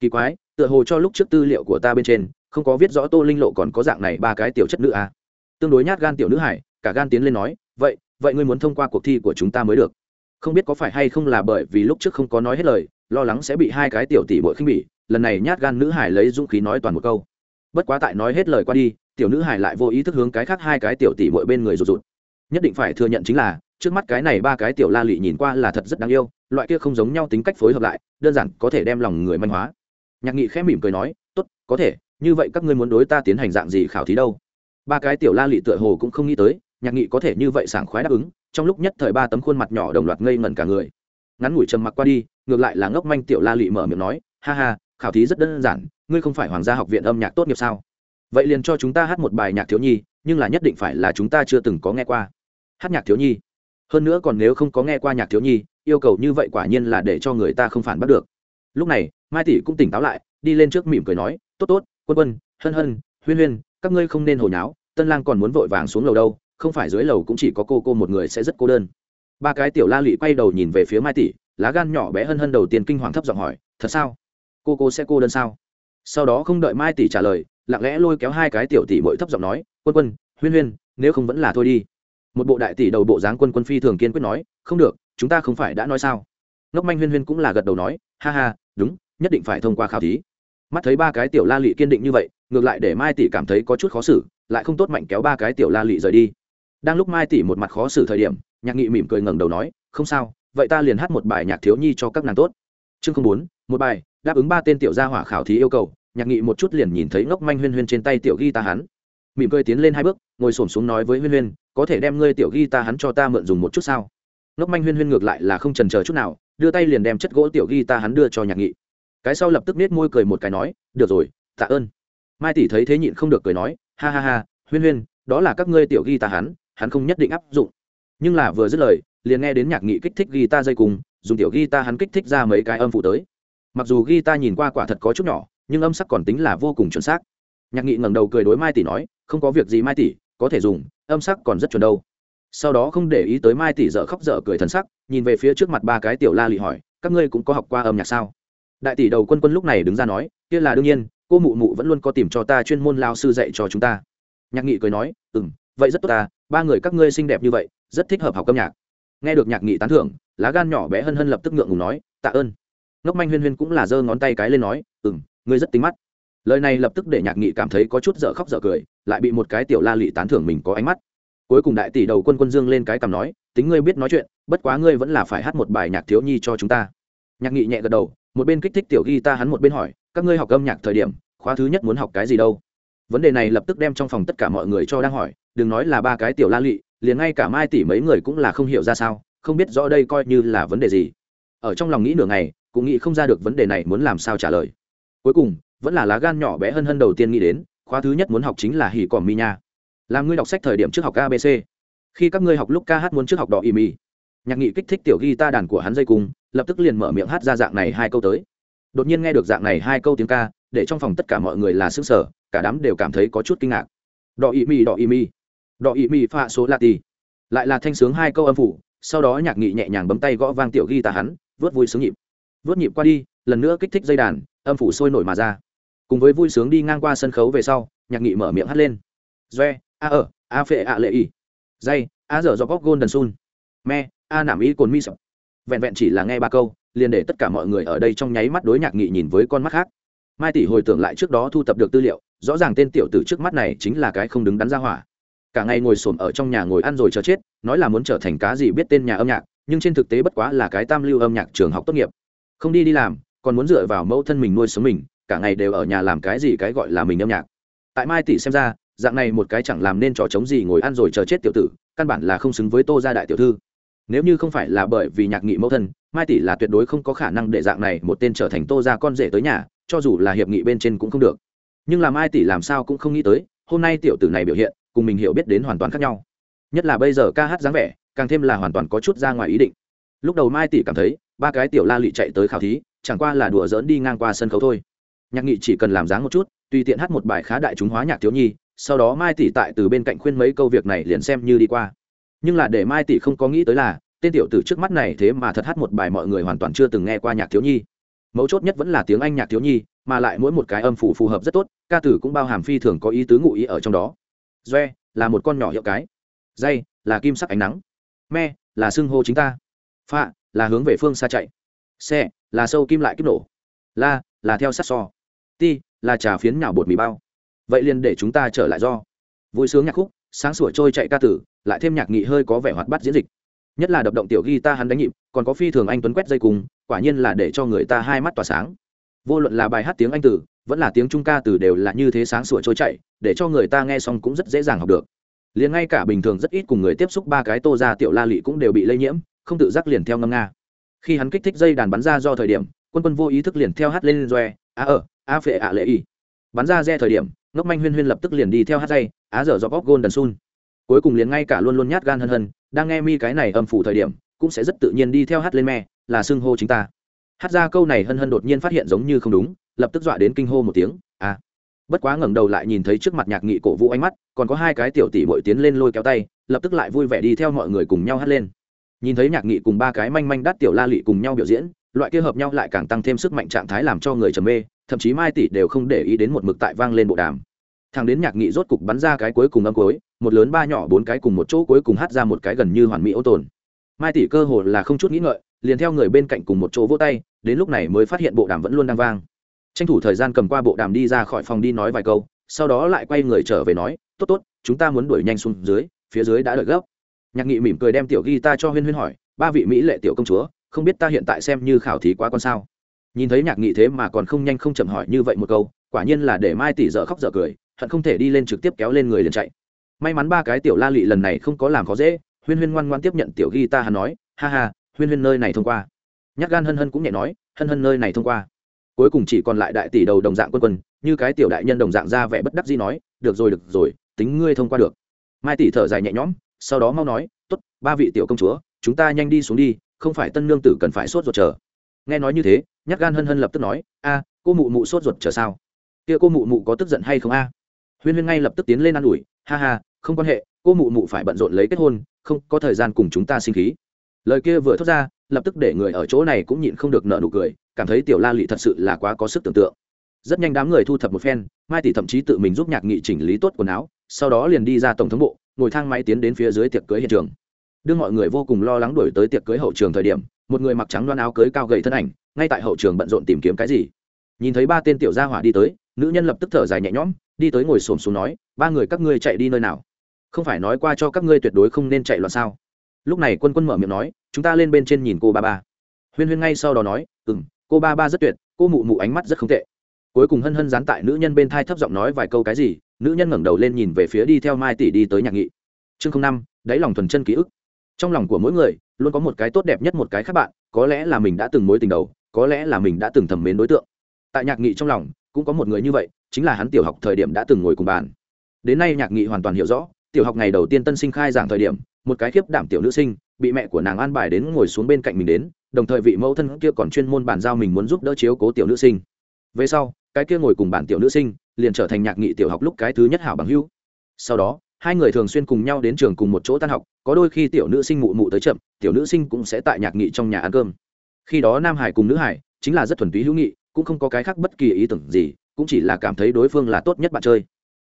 Kỳ quái tựa hồ cho lúc trước tư liệu của ta bên trên không có viết rõ tô linh lộ còn có dạng này ba cái tiểu chất nữ à. tương đối nhát gan tiểu nữ hải, cả gan tiến lên nói, vậy vậy ngươi muốn thông qua cuộc thi của chúng ta mới được. Không biết có phải hay không là bởi vì lúc trước không có nói hết lời, lo lắng sẽ bị hai cái tiểu tỷ bội khinh bỉ, lần này nhát gan nữ hải lấy dũng khí nói toàn một câu. Bất quá tại nói hết lời qua đi, tiểu nữ hải lại vô ý thức hướng cái khác hai cái tiểu tỷ bội bên người rụt rụt. Nhất định phải thừa nhận chính là, trước mắt cái này ba cái tiểu la lị nhìn qua là thật rất đáng yêu, loại kia không giống nhau tính cách phối hợp lại, đơn giản có thể đem lòng người manh hóa. Nhạc nghị khẽ mỉm cười nói, tốt, có thể như vậy các ngươi muốn đối ta tiến hành dạng gì khảo thí đâu? Ba cái tiểu la lị tựa hồ cũng không nghĩ tới, nhạc nghị có thể như vậy sảng khoái đáp ứng, trong lúc nhất thời ba tấm khuôn mặt nhỏ đồng loạt ngây ngẩn cả người. Ngắn ngủi trầm mặc qua đi, ngược lại là ngốc manh tiểu la lị mở miệng nói, ha ha, khảo thí rất đơn giản, ngươi không phải hoàng gia học viện âm nhạc tốt nghiệp sao? Vậy liền cho chúng ta hát một bài nhạc thiếu nhi, nhưng là nhất định phải là chúng ta chưa từng có nghe qua. Hát nhạc thiếu nhi? Hơn nữa còn nếu không có nghe qua nhạc thiếu nhi, yêu cầu như vậy quả nhiên là để cho người ta không phản bắt được. Lúc này, mai tỷ cũng tỉnh táo lại, đi lên trước mỉm cười nói, tốt tốt quân quân, hân hân, huyên huyên, các ngươi không nên hồi nháo, tân lang còn muốn vội vàng xuống lầu đâu, không phải dưới lầu cũng chỉ có cô cô một người sẽ rất cô đơn. Ba cái tiểu la lụy quay đầu nhìn về phía mai tỷ, lá gan nhỏ bé hân hân đầu tiên kinh hoàng thấp giọng hỏi, thật sao? Cô cô sẽ cô đơn sao? Sau đó không đợi mai tỷ trả lời, lặng lẽ lôi kéo hai cái tiểu tỷ bội thấp giọng nói, quân quân, huyên huyên, nếu không vẫn là thôi đi. Một bộ đại tỷ đầu bộ dáng quân quân phi thường kiên quyết nói, không được, chúng ta không phải đã nói sao? Ngốc manh huyên huyên cũng là gật đầu nói, ha ha, đúng, nhất định phải thông qua khảo thí mắt thấy ba cái tiểu la lị kiên định như vậy, ngược lại để mai tỷ cảm thấy có chút khó xử, lại không tốt mạnh kéo ba cái tiểu la lị rời đi. Đang lúc mai tỷ một mặt khó xử thời điểm, nhạc nghị mỉm cười ngẩng đầu nói, không sao, vậy ta liền hát một bài nhạc thiếu nhi cho các nàng tốt. Chương không bốn, một bài, đáp ứng ba tên tiểu gia hỏa khảo thí yêu cầu, nhạc nghị một chút liền nhìn thấy ngốc manh huyên huyên trên tay tiểu ghi ta hắn. Mỉm cười tiến lên hai bước, ngồi s ổ m xuống nói với huyên huyên, có thể đem ngươi tiểu ghi ta hắn cho ta mượn dùng một chút sao? Ngốc manh huyên huyên ngược lại là không trần chờ chút nào, đưa tay liền đem chất gỗ tiểu ghi ta hắn đưa cho nhạc nghị cái sau lập tức nết môi cười một cái nói, được rồi, tạ ơn. Mai tỷ thấy thế nhịn không được cười nói, ha ha ha, huyên huyên, đó là các ngươi tiểu ghi ta hắn hắn không nhất định áp dụng. Nhưng là vừa dứt lời, liền nghe đến nhạc nghị kích thích ghi ta dây cùng, dùng tiểu ghi ta hắn kích thích ra mấy cái âm phụ tới. Mặc dù ghi ta nhìn qua quả thật có chút nhỏ, nhưng âm sắc còn tính là vô cùng chuẩn xác. Nhạc nghị ngẩng đầu cười đối mai tỷ nói, không có việc gì mai tỷ, có thể dùng, âm sắc còn rất chuẩn đâu. Sau đó không để ý tới mai tỷ dở khóc dở cười thân sắc, nhìn về phía trước mặt ba cái tiểu la lị hỏi, các ngươi cũng có học qua âm nhạc sao? Đại tỷ đầu quân quân lúc này đứng ra nói, kia là đương nhiên, cô mụ mụ vẫn luôn có tìm cho ta chuyên môn lao sư dạy cho chúng ta. Nhạc nghị cười nói ừ m vậy rất tốt ta ba người các ngươi xinh đẹp như vậy, rất thích hợp học âm nhạc. Nghe được nhạc nghị tán thưởng, lá gan nhỏ bé hân hân lập tức ngượng ngùng nói, tạ ơn. Ngốc manh huyên huyên cũng là giơ ngón tay cái lên nói ừ m ngươi rất tính mắt. Lời này lập tức để nhạc nghị cảm thấy có chút dở khóc dở cười, lại bị một cái tiểu la lị tán thưởng mình có ánh mắt. Cuối cùng đại tỷ đầu quân quân dương lên cái cằm nói, tính ngươi biết nói chuyện, bất quá ngươi vẫn là phải hát một bài nhạc thiếu nhi cho chúng ta nhạc nghị nhẹ gật đầu, một bên kích thích tiểu ghi ta hắn một bên hỏi, các ngươi học âm nhạc thời điểm, khóa thứ nhất muốn học cái gì đâu? Vấn đề này lập tức đem trong phòng tất cả mọi người cho đang hỏi, đừng nói là ba cái tiểu la lị, liền ngay cả mai tỷ mấy người cũng là không hiểu ra sao, không biết rõ đây coi như là vấn đề gì? Ở trong lòng nghĩ nửa ngày, cũng nghĩ không ra được vấn đề này muốn làm sao trả lời. Cuối cùng, vẫn là lá gan nhỏ bé hơn hơn đầu tiên nghĩ đến, khóa thứ nhất muốn học chính là hỉ còm mi nha. Làm ngươi đọc sách thời điểm trước học abc khi các ngươi học lúc ca hát muốn trước học đỏ y mi nhạc nghị kích thích tiểu ghi ta đàn của hắn dây cung, lập tức liền mở miệng hát ra dạng này hai câu tới. Đột nhiên nghe được dạng này hai câu tiếng ca, để trong phòng tất cả mọi người là sức sở cả đám đều cảm thấy có chút kinh ngạc. Đỏ y mi đỏ y mi. Đọ ỵ mi pha số lạ tì lại là thanh sướng hai câu âm phủ, sau đó nhạc nghị nhẹ nhàng bấm tay gõ vang tiểu ghi ta hắn, vớt vui sướng nhịp. Vớt nhịp qua đi, lần nữa kích thích dây đàn, âm phủ sôi nổi mà ra. Cùng với vui sướng đi ngang qua sân khấu về sau, nhạc nghị mở miệng hát lên. Doe a ở, a phệ, a lệ y dây a dở do gốc gôn đần sun. Me a nảm y cồn mi sập vẹn vẹn chỉ là nghe ba câu, liền để tất cả mọi người ở đây trong nháy mắt đối nhạc nghị nhìn với con mắt khác. Mai tỷ hồi tưởng lại trước đó thu thập được tư liệu, rõ ràng tên tiểu tử trước mắt này chính là cái không đứng đắn ra hỏa. Cả ngày ngồi xổm ở trong nhà ngồi ăn rồi chờ chết, nói là muốn trở thành cá gì biết tên nhà âm nhạc, nhưng trên thực tế bất quá là cái tam lưu âm nhạc trường học tốt nghiệp. Không đi đi làm, còn muốn dựa vào mẫu thân mình nuôi sống mình, cả ngày đều ở nhà làm cái gì cái gọi là mình âm nhạc. Tại mai tỷ xem ra, dạng này một cái chẳng làm nên trò chống gì ngồi ăn rồi chờ chết tiểu tử, căn bản là không xứng với tô gia đại tiểu thư nếu như không phải là bởi vì nhạc nghị mẫu thân, mai tỷ là tuyệt đối không có khả năng để dạng này một tên trở thành tô gia con rể tới nhà, cho dù là hiệp nghị bên trên cũng không được. Nhưng làm mai tỷ làm sao cũng không nghĩ tới, hôm nay tiểu tử này biểu hiện, cùng mình hiểu biết đến hoàn toàn khác nhau. Nhất là bây giờ ca hát dáng vẻ, càng thêm là hoàn toàn có chút ra ngoài ý định. Lúc đầu mai tỷ cảm thấy, ba cái tiểu la lị chạy tới khảo thí, chẳng qua là đùa dỡn đi ngang qua sân khấu thôi. Nhạc nghị chỉ cần làm dáng một chút, tùy tiện hát một bài khá đại chúng hóa nhạc thiếu nhi, sau đó mai tỷ tại từ bên cạnh khuyên mấy câu việc này liền xem như đi qua nhưng là để mai tỷ không có nghĩ tới là, tên tiểu tử trước mắt này thế mà thật hát một bài mọi người hoàn toàn chưa từng nghe qua nhạc thiếu nhi. Mấu chốt nhất vẫn là tiếng anh nhạc thiếu nhi, mà lại mỗi một cái âm phủ phù hợp rất tốt, ca tử cũng bao hàm phi thường có ý tứ ngụ ý ở trong đó. Doe là một con nhỏ hiệu cái. Dây, là kim sắc ánh nắng. Me, là xưng hô chính ta. Pha, là hướng về phương xa chạy. Xe, là sâu kim lại kích nổ. La, là theo sát so. Ti, là trà phiến nhào bột mì bao. Vậy liền để chúng ta trở lại do. Vui sướng nhạc khúc, sáng sủa trôi chạy ca tử lại thêm nhạc nghị hơi có vẻ hoạt bát diễn dịch. Nhất là đập động tiểu ghi ta hắn đánh nhịp, còn có phi thường anh tuấn quét dây cùng, quả nhiên là để cho người ta hai mắt tỏa sáng. Vô luận là bài hát tiếng anh tử vẫn là tiếng trung ca từ đều là như thế sáng sủa trôi chạy để cho người ta nghe xong cũng rất dễ dàng học được. Liền ngay cả bình thường rất ít cùng người tiếp xúc ba cái tô ra tiểu la lị cũng đều bị lây nhiễm, không tự giác liền theo ngâm nga. Khi hắn kích thích dây đàn bắn ra do thời điểm, quân quân vô ý thức liền theo hát lên doe a ở a phệ ạ lệ y. Bắn ra re thời điểm, ngốc manh huyên huyên lập tức liền đi theo hát dây, á dở do bóc gôn đần sun cuối cùng liền ngay cả luôn luôn nhát gan hân hân, đang nghe mi cái này âm phủ thời điểm, cũng sẽ rất tự nhiên đi theo hát lên me, là xưng hô chính ta. Hát ra câu này hân hân đột nhiên phát hiện giống như không đúng, lập tức dọa đến kinh hô một tiếng à. Bất quá ngẩng đầu lại nhìn thấy trước mặt nhạc nghị cổ vũ ánh mắt, còn có hai cái tiểu tỷ bội tiến lên lôi kéo tay, lập tức lại vui vẻ đi theo mọi người cùng nhau hát lên. Nhìn thấy nhạc nghị cùng ba cái manh manh đắt tiểu la lị cùng nhau biểu diễn, loại kia hợp nhau lại càng tăng thêm sức mạnh trạng thái làm cho người trầm mê, thậm chí mai tỷ đều không để ý đến một mực tại vang lên bộ đàm thằng đến nhạc nghị rốt cục bắn ra cái cuối cùng âm cuối, một lớn ba nhỏ bốn cái cùng một chỗ cuối cùng hát ra một cái gần như hoàn mỹ ô tồn. Mai tỷ cơ hồ là không chút nghĩ ngợi, liền theo người bên cạnh cùng một chỗ vỗ tay, đến lúc này mới phát hiện bộ đàm vẫn luôn đang vang. Tranh thủ thời gian cầm qua bộ đàm đi ra khỏi phòng đi nói vài câu, sau đó lại quay người trở về nói, tốt tốt, chúng ta muốn đuổi nhanh xuống dưới, phía dưới đã đợi gấp. Nhạc nghị mỉm cười đem tiểu ghi ta cho huyên huyên hỏi, ba vị mỹ lệ tiểu công chúa, không biết ta hiện tại xem như khảo thí quá con sao? Nhìn thấy nhạc nghị thế mà còn không nhanh không chậm hỏi như vậy một câu, quả nhiên là để mai tỷ dở khóc dở cười hận không thể đi lên trực tiếp kéo lên người liền chạy. May mắn ba cái tiểu la lị lần này không có làm khó dễ, huyên huyên ngoan ngoan tiếp nhận tiểu ghi ta hắn nói, ha ha, huyên huyên nơi này thông qua. Nhắc gan hân hân cũng nhẹ nói, hân hân nơi này thông qua. Cuối cùng chỉ còn lại đại tỷ đầu đồng dạng quân quân như cái tiểu đại nhân đồng dạng ra vẻ bất đắc dĩ nói, được rồi được rồi, tính ngươi thông qua được. Mai tỷ thở dài nhẹ nhõm, sau đó mau nói t ố t ba vị tiểu công chúa, chúng ta nhanh đi xuống đi, không phải tân nương tử cần phải sốt ruột chờ. Nghe nói như thế nhắc gan hân hân lập tức nói, a, cô mụ mụ sốt ruột chờ sao? Kia cô mụ mụ có tức giận hay không a? Huyên huyên ngay lập tức tiến lên ă n ủi, ha ha, không quan hệ, cô mụ mụ phải bận rộn lấy kết hôn, không có thời gian cùng chúng ta sinh khí. Lời kia vừa thốt ra, lập tức để người ở chỗ này cũng nhịn không được nợ nụ cười, cảm thấy tiểu la lị thật sự là quá có sức tưởng tượng. Rất nhanh đám người thu thập một phen, mai tỷ thậm chí tự mình giúp nhạc nghị chỉnh lý tốt quần áo, sau đó liền đi ra tổng thống bộ, ngồi thang máy tiến đến phía dưới tiệc cưới hiện trường. Đưa mọi người vô cùng lo lắng đuổi tới tiệc cưới hậu trường thời điểm, một người mặc trắng loan áo cưới cao gầy thân ảnh, ngay tại hậu trường bận rộn tìm kiếm cái gì. Nhìn thấy ba tên tiểu gia hỏa đi tới, nữ nhân lập tức thở dài nhẹ nhõm đi tới ngồi xổm xuống nói, ba người các ngươi chạy đi nơi nào? Không phải nói qua cho các ngươi tuyệt đối không nên chạy loạn sao? Lúc này quân quân mở miệng nói, chúng ta lên bên trên nhìn cô ba ba. Huyên huyên ngay sau đó nói ừ m cô ba ba rất tuyệt, cô mụ mụ ánh mắt rất không tệ. Cuối cùng hân hân dán tại nữ nhân bên thai thấp giọng nói vài câu cái gì, nữ nhân ngẩng đầu lên nhìn về phía đi theo mai tỷ đi tới nhạc nghị. Chương năm, đáy lòng thuần chân ký ức. Trong lòng của mỗi người, luôn có một cái tốt đẹp nhất một cái khác bạn, có lẽ là mình đã từng mối tình đầu, có lẽ là mình đã từng thầm mến đối tượng. Tại nhạc nghị trong lòng, cũng có một người như vậy chính là hắn tiểu học thời điểm đã từng ngồi cùng bàn. Đến nay nhạc nghị hoàn toàn hiểu rõ, tiểu học ngày đầu tiên tân sinh khai giảng thời điểm, một cái khiếp đảm tiểu nữ sinh, bị mẹ của nàng an bài đến ngồi xuống bên cạnh mình đến, đồng thời vị mẫu thân kia còn chuyên môn bàn giao mình muốn giúp đỡ chiếu cố tiểu nữ sinh. Về sau, cái kia ngồi cùng bản tiểu nữ sinh, liền trở thành nhạc nghị tiểu học lúc cái thứ nhất hảo bằng hữu. Sau đó, hai người thường xuyên cùng nhau đến trường cùng một chỗ tan học, có đôi khi tiểu nữ sinh mụ mụ tới chậm, tiểu nữ sinh cũng sẽ tại nhạc nghị trong nhà ăn cơm. Khi đó nam hải cùng nữ hải, chính là rất thuần túy hữu nghị, cũng không có cái khác bất kỳ ý tưởng gì cũng chỉ là cảm thấy đối phương là tốt nhất bạn chơi.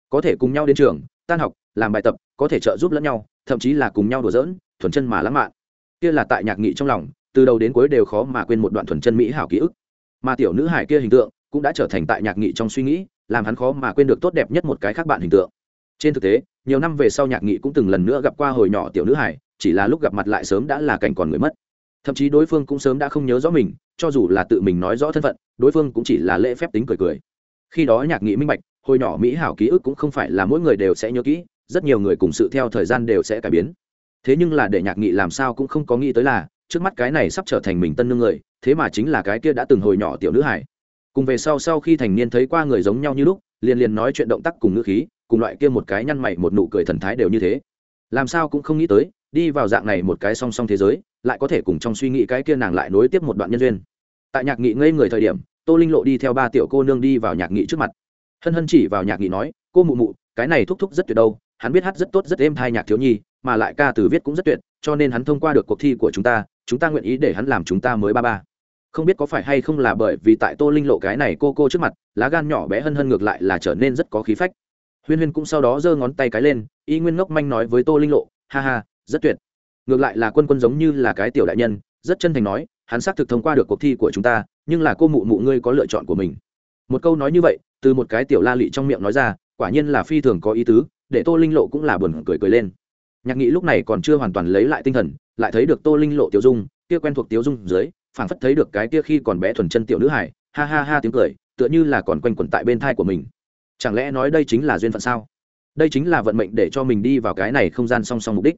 Có thể cùng nhau đến trường, tan học, làm bài tập, có thể trợ giúp lẫn nhau, thậm chí là cùng nhau đùa giỡn, thuần chân mà lãng mạn. Kia là tại nhạc nghị trong lòng, từ đầu đến cuối đều khó mà quên một đoạn thuần chân mỹ hảo ký ức. Mà tiểu nữ hải kia hình tượng, cũng đã trở thành tại nhạc nghị trong suy nghĩ, làm hắn khó mà quên được tốt đẹp nhất một cái khác bạn hình tượng. Trên thực tế, nhiều năm về sau nhạc nghị cũng từng lần nữa gặp qua hồi nhỏ tiểu nữ hải chỉ là lúc gặp mặt lại sớm đã là cảnh còn người mất. Thậm chí đối phương cũng sớm đã không nhớ rõ mình, cho dù là tự mình nói rõ thân phận, đối phương cũng chỉ là lễ phép tính cười cười khi đó nhạc nghị minh bạch, hồi nhỏ mỹ hảo ký ức cũng không phải là mỗi người đều sẽ nhớ kỹ, rất nhiều người cùng sự theo thời gian đều sẽ cải biến. Thế nhưng là để nhạc nghị làm sao cũng không có nghĩ tới là, trước mắt cái này sắp trở thành mình tân nương người, thế mà chính là cái kia đã từng hồi nhỏ tiểu nữ hải cùng về sau sau khi thành niên thấy qua người giống nhau như lúc, liền liền nói chuyện động tác cùng ngữ khí, cùng loại kia một cái nhăn mày một nụ cười thần thái đều như thế. Làm sao cũng không nghĩ tới, đi vào dạng này một cái song song thế giới, lại có thể cùng trong suy nghĩ cái kia nàng lại nối tiếp một đoạn nhân duyên. Tại nhạc nghị ngây người thời điểm tô linh lộ đi theo ba tiểu cô nương đi vào nhạc nghị trước mặt. Hân hân chỉ vào nhạc nghị nói, cô mụ mụ, cái này thúc thúc rất tuyệt đâu, hắn biết hát rất tốt, rất êm thai nhạc thiếu nhi, mà lại ca từ viết cũng rất tuyệt, cho nên hắn thông qua được cuộc thi của chúng ta chúng ta nguyện ý để hắn làm chúng ta mới ba ba. Không biết có phải hay không là bởi vì tại tô linh lộ cái này cô cô trước mặt, lá gan nhỏ bé hân hân ngược lại là trở nên rất có khí phách. Huyên huyên cũng sau đó giơ ngón tay cái lên, y nguyên ngốc manh nói với tô linh lộ, ha ha, rất tuyệt. Ngược lại là quân quân giống như là cái tiểu đại nhân, rất chân thành nói hắn xác thực thông qua được cuộc thi của chúng ta, nhưng là cô mụ mụ ngươi có lựa chọn của mình. Một câu nói như vậy, từ một cái tiểu la lị trong miệng nói ra, quả nhiên là phi thường có ý tứ, để tô linh lộ cũng là buồn cười cười lên. Nhạc nghị lúc này còn chưa hoàn toàn lấy lại tinh thần, lại thấy được tô linh lộ tiểu dung, kia quen thuộc tiểu dung dưới, phảng phất thấy được cái kia khi còn bé thuần chân tiểu nữ hải ha ha ha tiếng cười, tựa như là còn quanh quẩn tại bên thai của mình. Chẳng lẽ nói đây chính là duyên phận sao? Đây chính là vận mệnh để cho mình đi vào cái này không gian song song mục đích,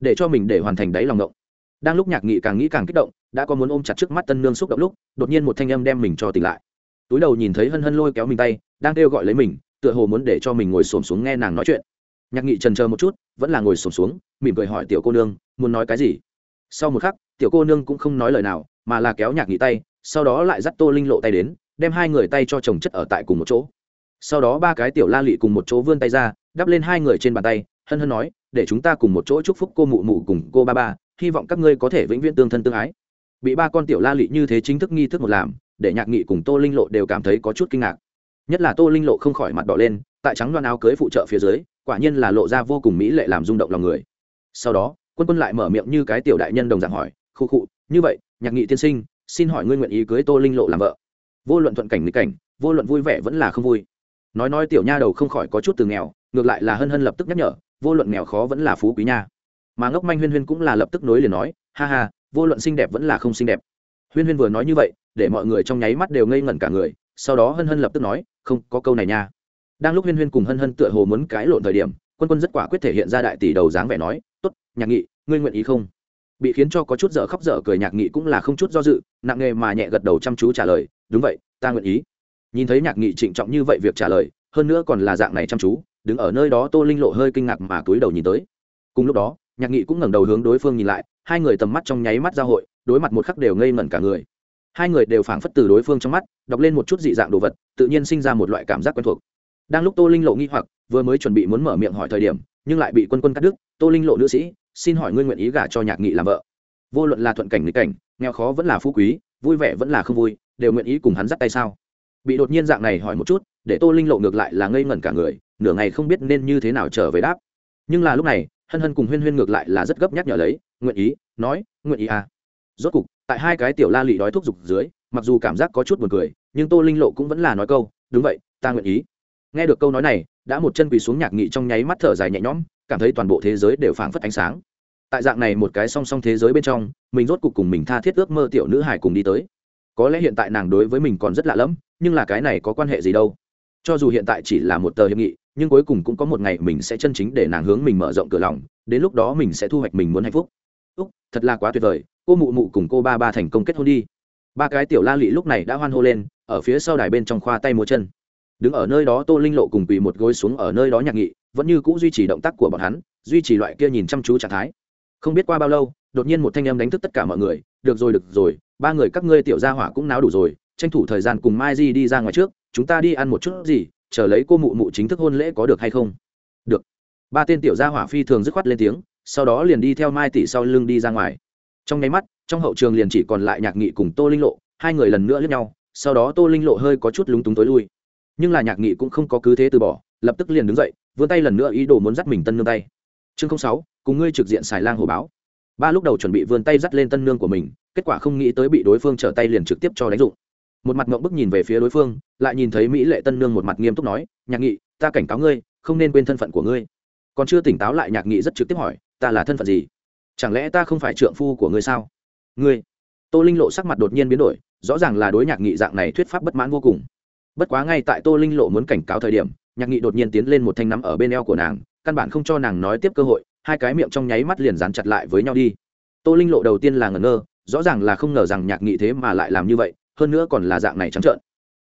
để cho mình để hoàn thành đáy lòng động đang lúc nhạc nghị càng nghĩ càng kích động, đã có muốn ôm chặt trước mắt tân nương xúc động lúc, đột nhiên một thanh âm đem mình cho tỉnh lại. Túi đầu nhìn thấy hân hân lôi kéo mình tay, đang kêu gọi lấy mình, tựa hồ muốn để cho mình ngồi xổm xuống nghe nàng nói chuyện. Nhạc nghị trần chờ một chút, vẫn là ngồi xổm xuống, mỉm cười hỏi tiểu cô nương, muốn nói cái gì? Sau một khắc, tiểu cô nương cũng không nói lời nào, mà là kéo nhạc nghị tay, sau đó lại dắt tô linh lộ tay đến, đem hai người tay cho chồng chất ở tại cùng một chỗ. Sau đó ba cái tiểu la lị cùng một chỗ vươn tay ra, đắp lên hai người trên bàn tay, hân hân nói, để chúng ta cùng một chỗ chúc phúc cô mụ mụ cùng cô ba ba hy vọng các ngươi có thể vĩnh viễn tương thân tương ái. Bị ba con tiểu la lị như thế chính thức nghi thức một làm, để nhạc nghị cùng tô linh lộ đều cảm thấy có chút kinh ngạc. Nhất là tô linh lộ không khỏi mặt đỏ lên, tại trắng loan áo cưới phụ trợ phía dưới, quả nhiên là lộ ra vô cùng mỹ lệ làm rung động lòng người. Sau đó, quân quân lại mở miệng như cái tiểu đại nhân đồng dạng hỏi khu khụ, như vậy, nhạc nghị tiên sinh, xin hỏi ngươi nguyện ý cưới tô linh lộ làm vợ? Vô luận thuận cảnh nghịch cảnh, vô luận vui vẻ vẫn là không vui. Nói nói tiểu nha đầu không khỏi có chút từ nghèo, ngược lại là hân hân lập tức nhắc nhở, vô luận nghèo khó vẫn là phú quý nha mà ngốc manh huyên huyên cũng là lập tức nối liền nói, ha ha, vô luận xinh đẹp vẫn là không xinh đẹp. Huyên huyên vừa nói như vậy, để mọi người trong nháy mắt đều ngây ngẩn cả người, sau đó hân hân lập tức nói, không, có câu này nha. Đang lúc huyên huyên cùng hân hân tựa hồ muốn cãi lộn thời điểm, quân quân rất quả quyết thể hiện ra đại tỷ đầu dáng vẻ nói, tốt, nhạc nghị, ngươi nguyện ý không? Bị khiến cho có chút dở khóc dở cười nhạc nghị cũng là không chút do dự, nặng nghề mà nhẹ gật đầu chăm chú trả lời, đúng vậy, ta nguyện ý. Nhìn thấy nhạc nghị trịnh trọng như vậy việc trả lời, hơn nữa còn là dạng này chăm chú, đứng ở nơi đó tô linh lộ hơi kinh ngạc mà túi đầu nhìn tới. Cùng lúc đó nhạc nghị cũng ngẩng đầu hướng đối phương nhìn lại, hai người tầm mắt trong nháy mắt giao hội, đối mặt một khắc đều ngây ngẩn cả người. Hai người đều phảng phất từ đối phương trong mắt, đọc lên một chút dị dạng đồ vật, tự nhiên sinh ra một loại cảm giác quen thuộc. Đang lúc tô linh lộ nghi hoặc, vừa mới chuẩn bị muốn mở miệng hỏi thời điểm, nhưng lại bị quân quân cắt đứt, tô linh lộ nữ sĩ, xin hỏi ngươi nguyện ý gả cho nhạc nghị làm vợ? Vô luận là thuận cảnh nghịch cảnh, nghèo khó vẫn là phú quý, vui vẻ vẫn là không vui, đều nguyện ý cùng hắn dắt tay sao? Bị đột nhiên dạng này hỏi một chút, để tô linh lộ ngược lại là ngây ngẩn cả người, nửa ngày không biết nên như thế nào trở về đáp. Nhưng là lúc này hân hân cùng huyên huyên ngược lại là rất gấp nhắc nhở lấy, nguyện ý, nói, nguyện ý à. Rốt cục, tại hai cái tiểu la lị đói thuốc dục dưới, mặc dù cảm giác có chút buồn cười, nhưng tô linh lộ cũng vẫn là nói câu, đúng vậy, ta nguyện ý. Nghe được câu nói này, đã một chân quỳ xuống nhạc nghị trong nháy mắt thở dài nhẹ nhõm, cảm thấy toàn bộ thế giới đều phảng phất ánh sáng. Tại dạng này một cái song song thế giới bên trong, mình rốt cục cùng mình tha thiết ước mơ tiểu nữ hải cùng đi tới. Có lẽ hiện tại nàng đối với mình còn rất lạ lẫm, nhưng là cái này có quan hệ gì đâu? Cho dù hiện tại chỉ là một tờ hiệp nghị nhưng cuối cùng cũng có một ngày mình sẽ chân chính để nàng hướng mình mở rộng cửa lòng, đến lúc đó mình sẽ thu hoạch mình muốn hạnh phúc. Úc, thật là quá tuyệt vời, cô mụ mụ cùng cô ba ba thành công kết hôn đi. Ba cái tiểu la lị lúc này đã hoan hô lên, ở phía sau đài bên trong khoa tay múa chân. Đứng ở nơi đó tô linh lộ cùng quỳ một gối xuống ở nơi đó nhạc nghị, vẫn như c ũ duy trì động tác của bọn hắn, duy trì loại kia nhìn chăm chú trạng thái. Không biết qua bao lâu, đột nhiên một thanh em đánh thức tất cả mọi người, được rồi được rồi, ba người các ngươi tiểu gia hỏa cũng náo đủ rồi, tranh thủ thời gian cùng mai di đi ra ngoài trước, chúng ta đi ăn một chút gì chờ lấy cô mụ mụ chính thức hôn lễ có được hay không? Được. Ba tên tiểu gia hỏa phi thường dứt khoát lên tiếng, sau đó liền đi theo mai tỷ sau lưng đi ra ngoài. Trong nháy mắt, trong hậu trường liền chỉ còn lại nhạc nghị cùng tô linh lộ, hai người lần nữa lướt nhau, sau đó tô linh lộ hơi có chút lúng túng tối lui. Nhưng là nhạc nghị cũng không có cứ thế từ bỏ, lập tức liền đứng dậy, vươn tay lần nữa ý đồ muốn dắt mình tân nương tay. Chương sáu, cùng ngươi trực diện xài lang hồ báo. Ba lúc đầu chuẩn bị vươn tay dắt lên tân nương của mình, kết quả không nghĩ tới bị đối phương trở tay liền trực tiếp cho đánh dụng một mặt ngậm bức nhìn về phía đối phương, lại nhìn thấy mỹ lệ tân nương một mặt nghiêm túc nói, nhạc nghị, ta cảnh cáo ngươi, không nên quên thân phận của ngươi. Còn chưa tỉnh táo lại, nhạc nghị rất trực tiếp hỏi, ta là thân phận gì? Chẳng lẽ ta không phải trượng phu của ngươi sao? Ngươi? Tô linh lộ sắc mặt đột nhiên biến đổi, rõ ràng là đối nhạc nghị dạng này thuyết pháp bất mãn vô cùng. Bất quá ngay tại tô linh lộ muốn cảnh cáo thời điểm, nhạc nghị đột nhiên tiến lên một thanh nắm ở bên eo của nàng, căn bản không cho nàng nói tiếp cơ hội, hai cái miệng trong nháy mắt liền dán chặt lại với nhau đi. Tô linh lộ đầu tiên là ngẩn ngơ, rõ ràng là không ngờ rằng nhạc nghị thế mà lại làm như vậy hơn nữa còn là dạng này trắng trợn.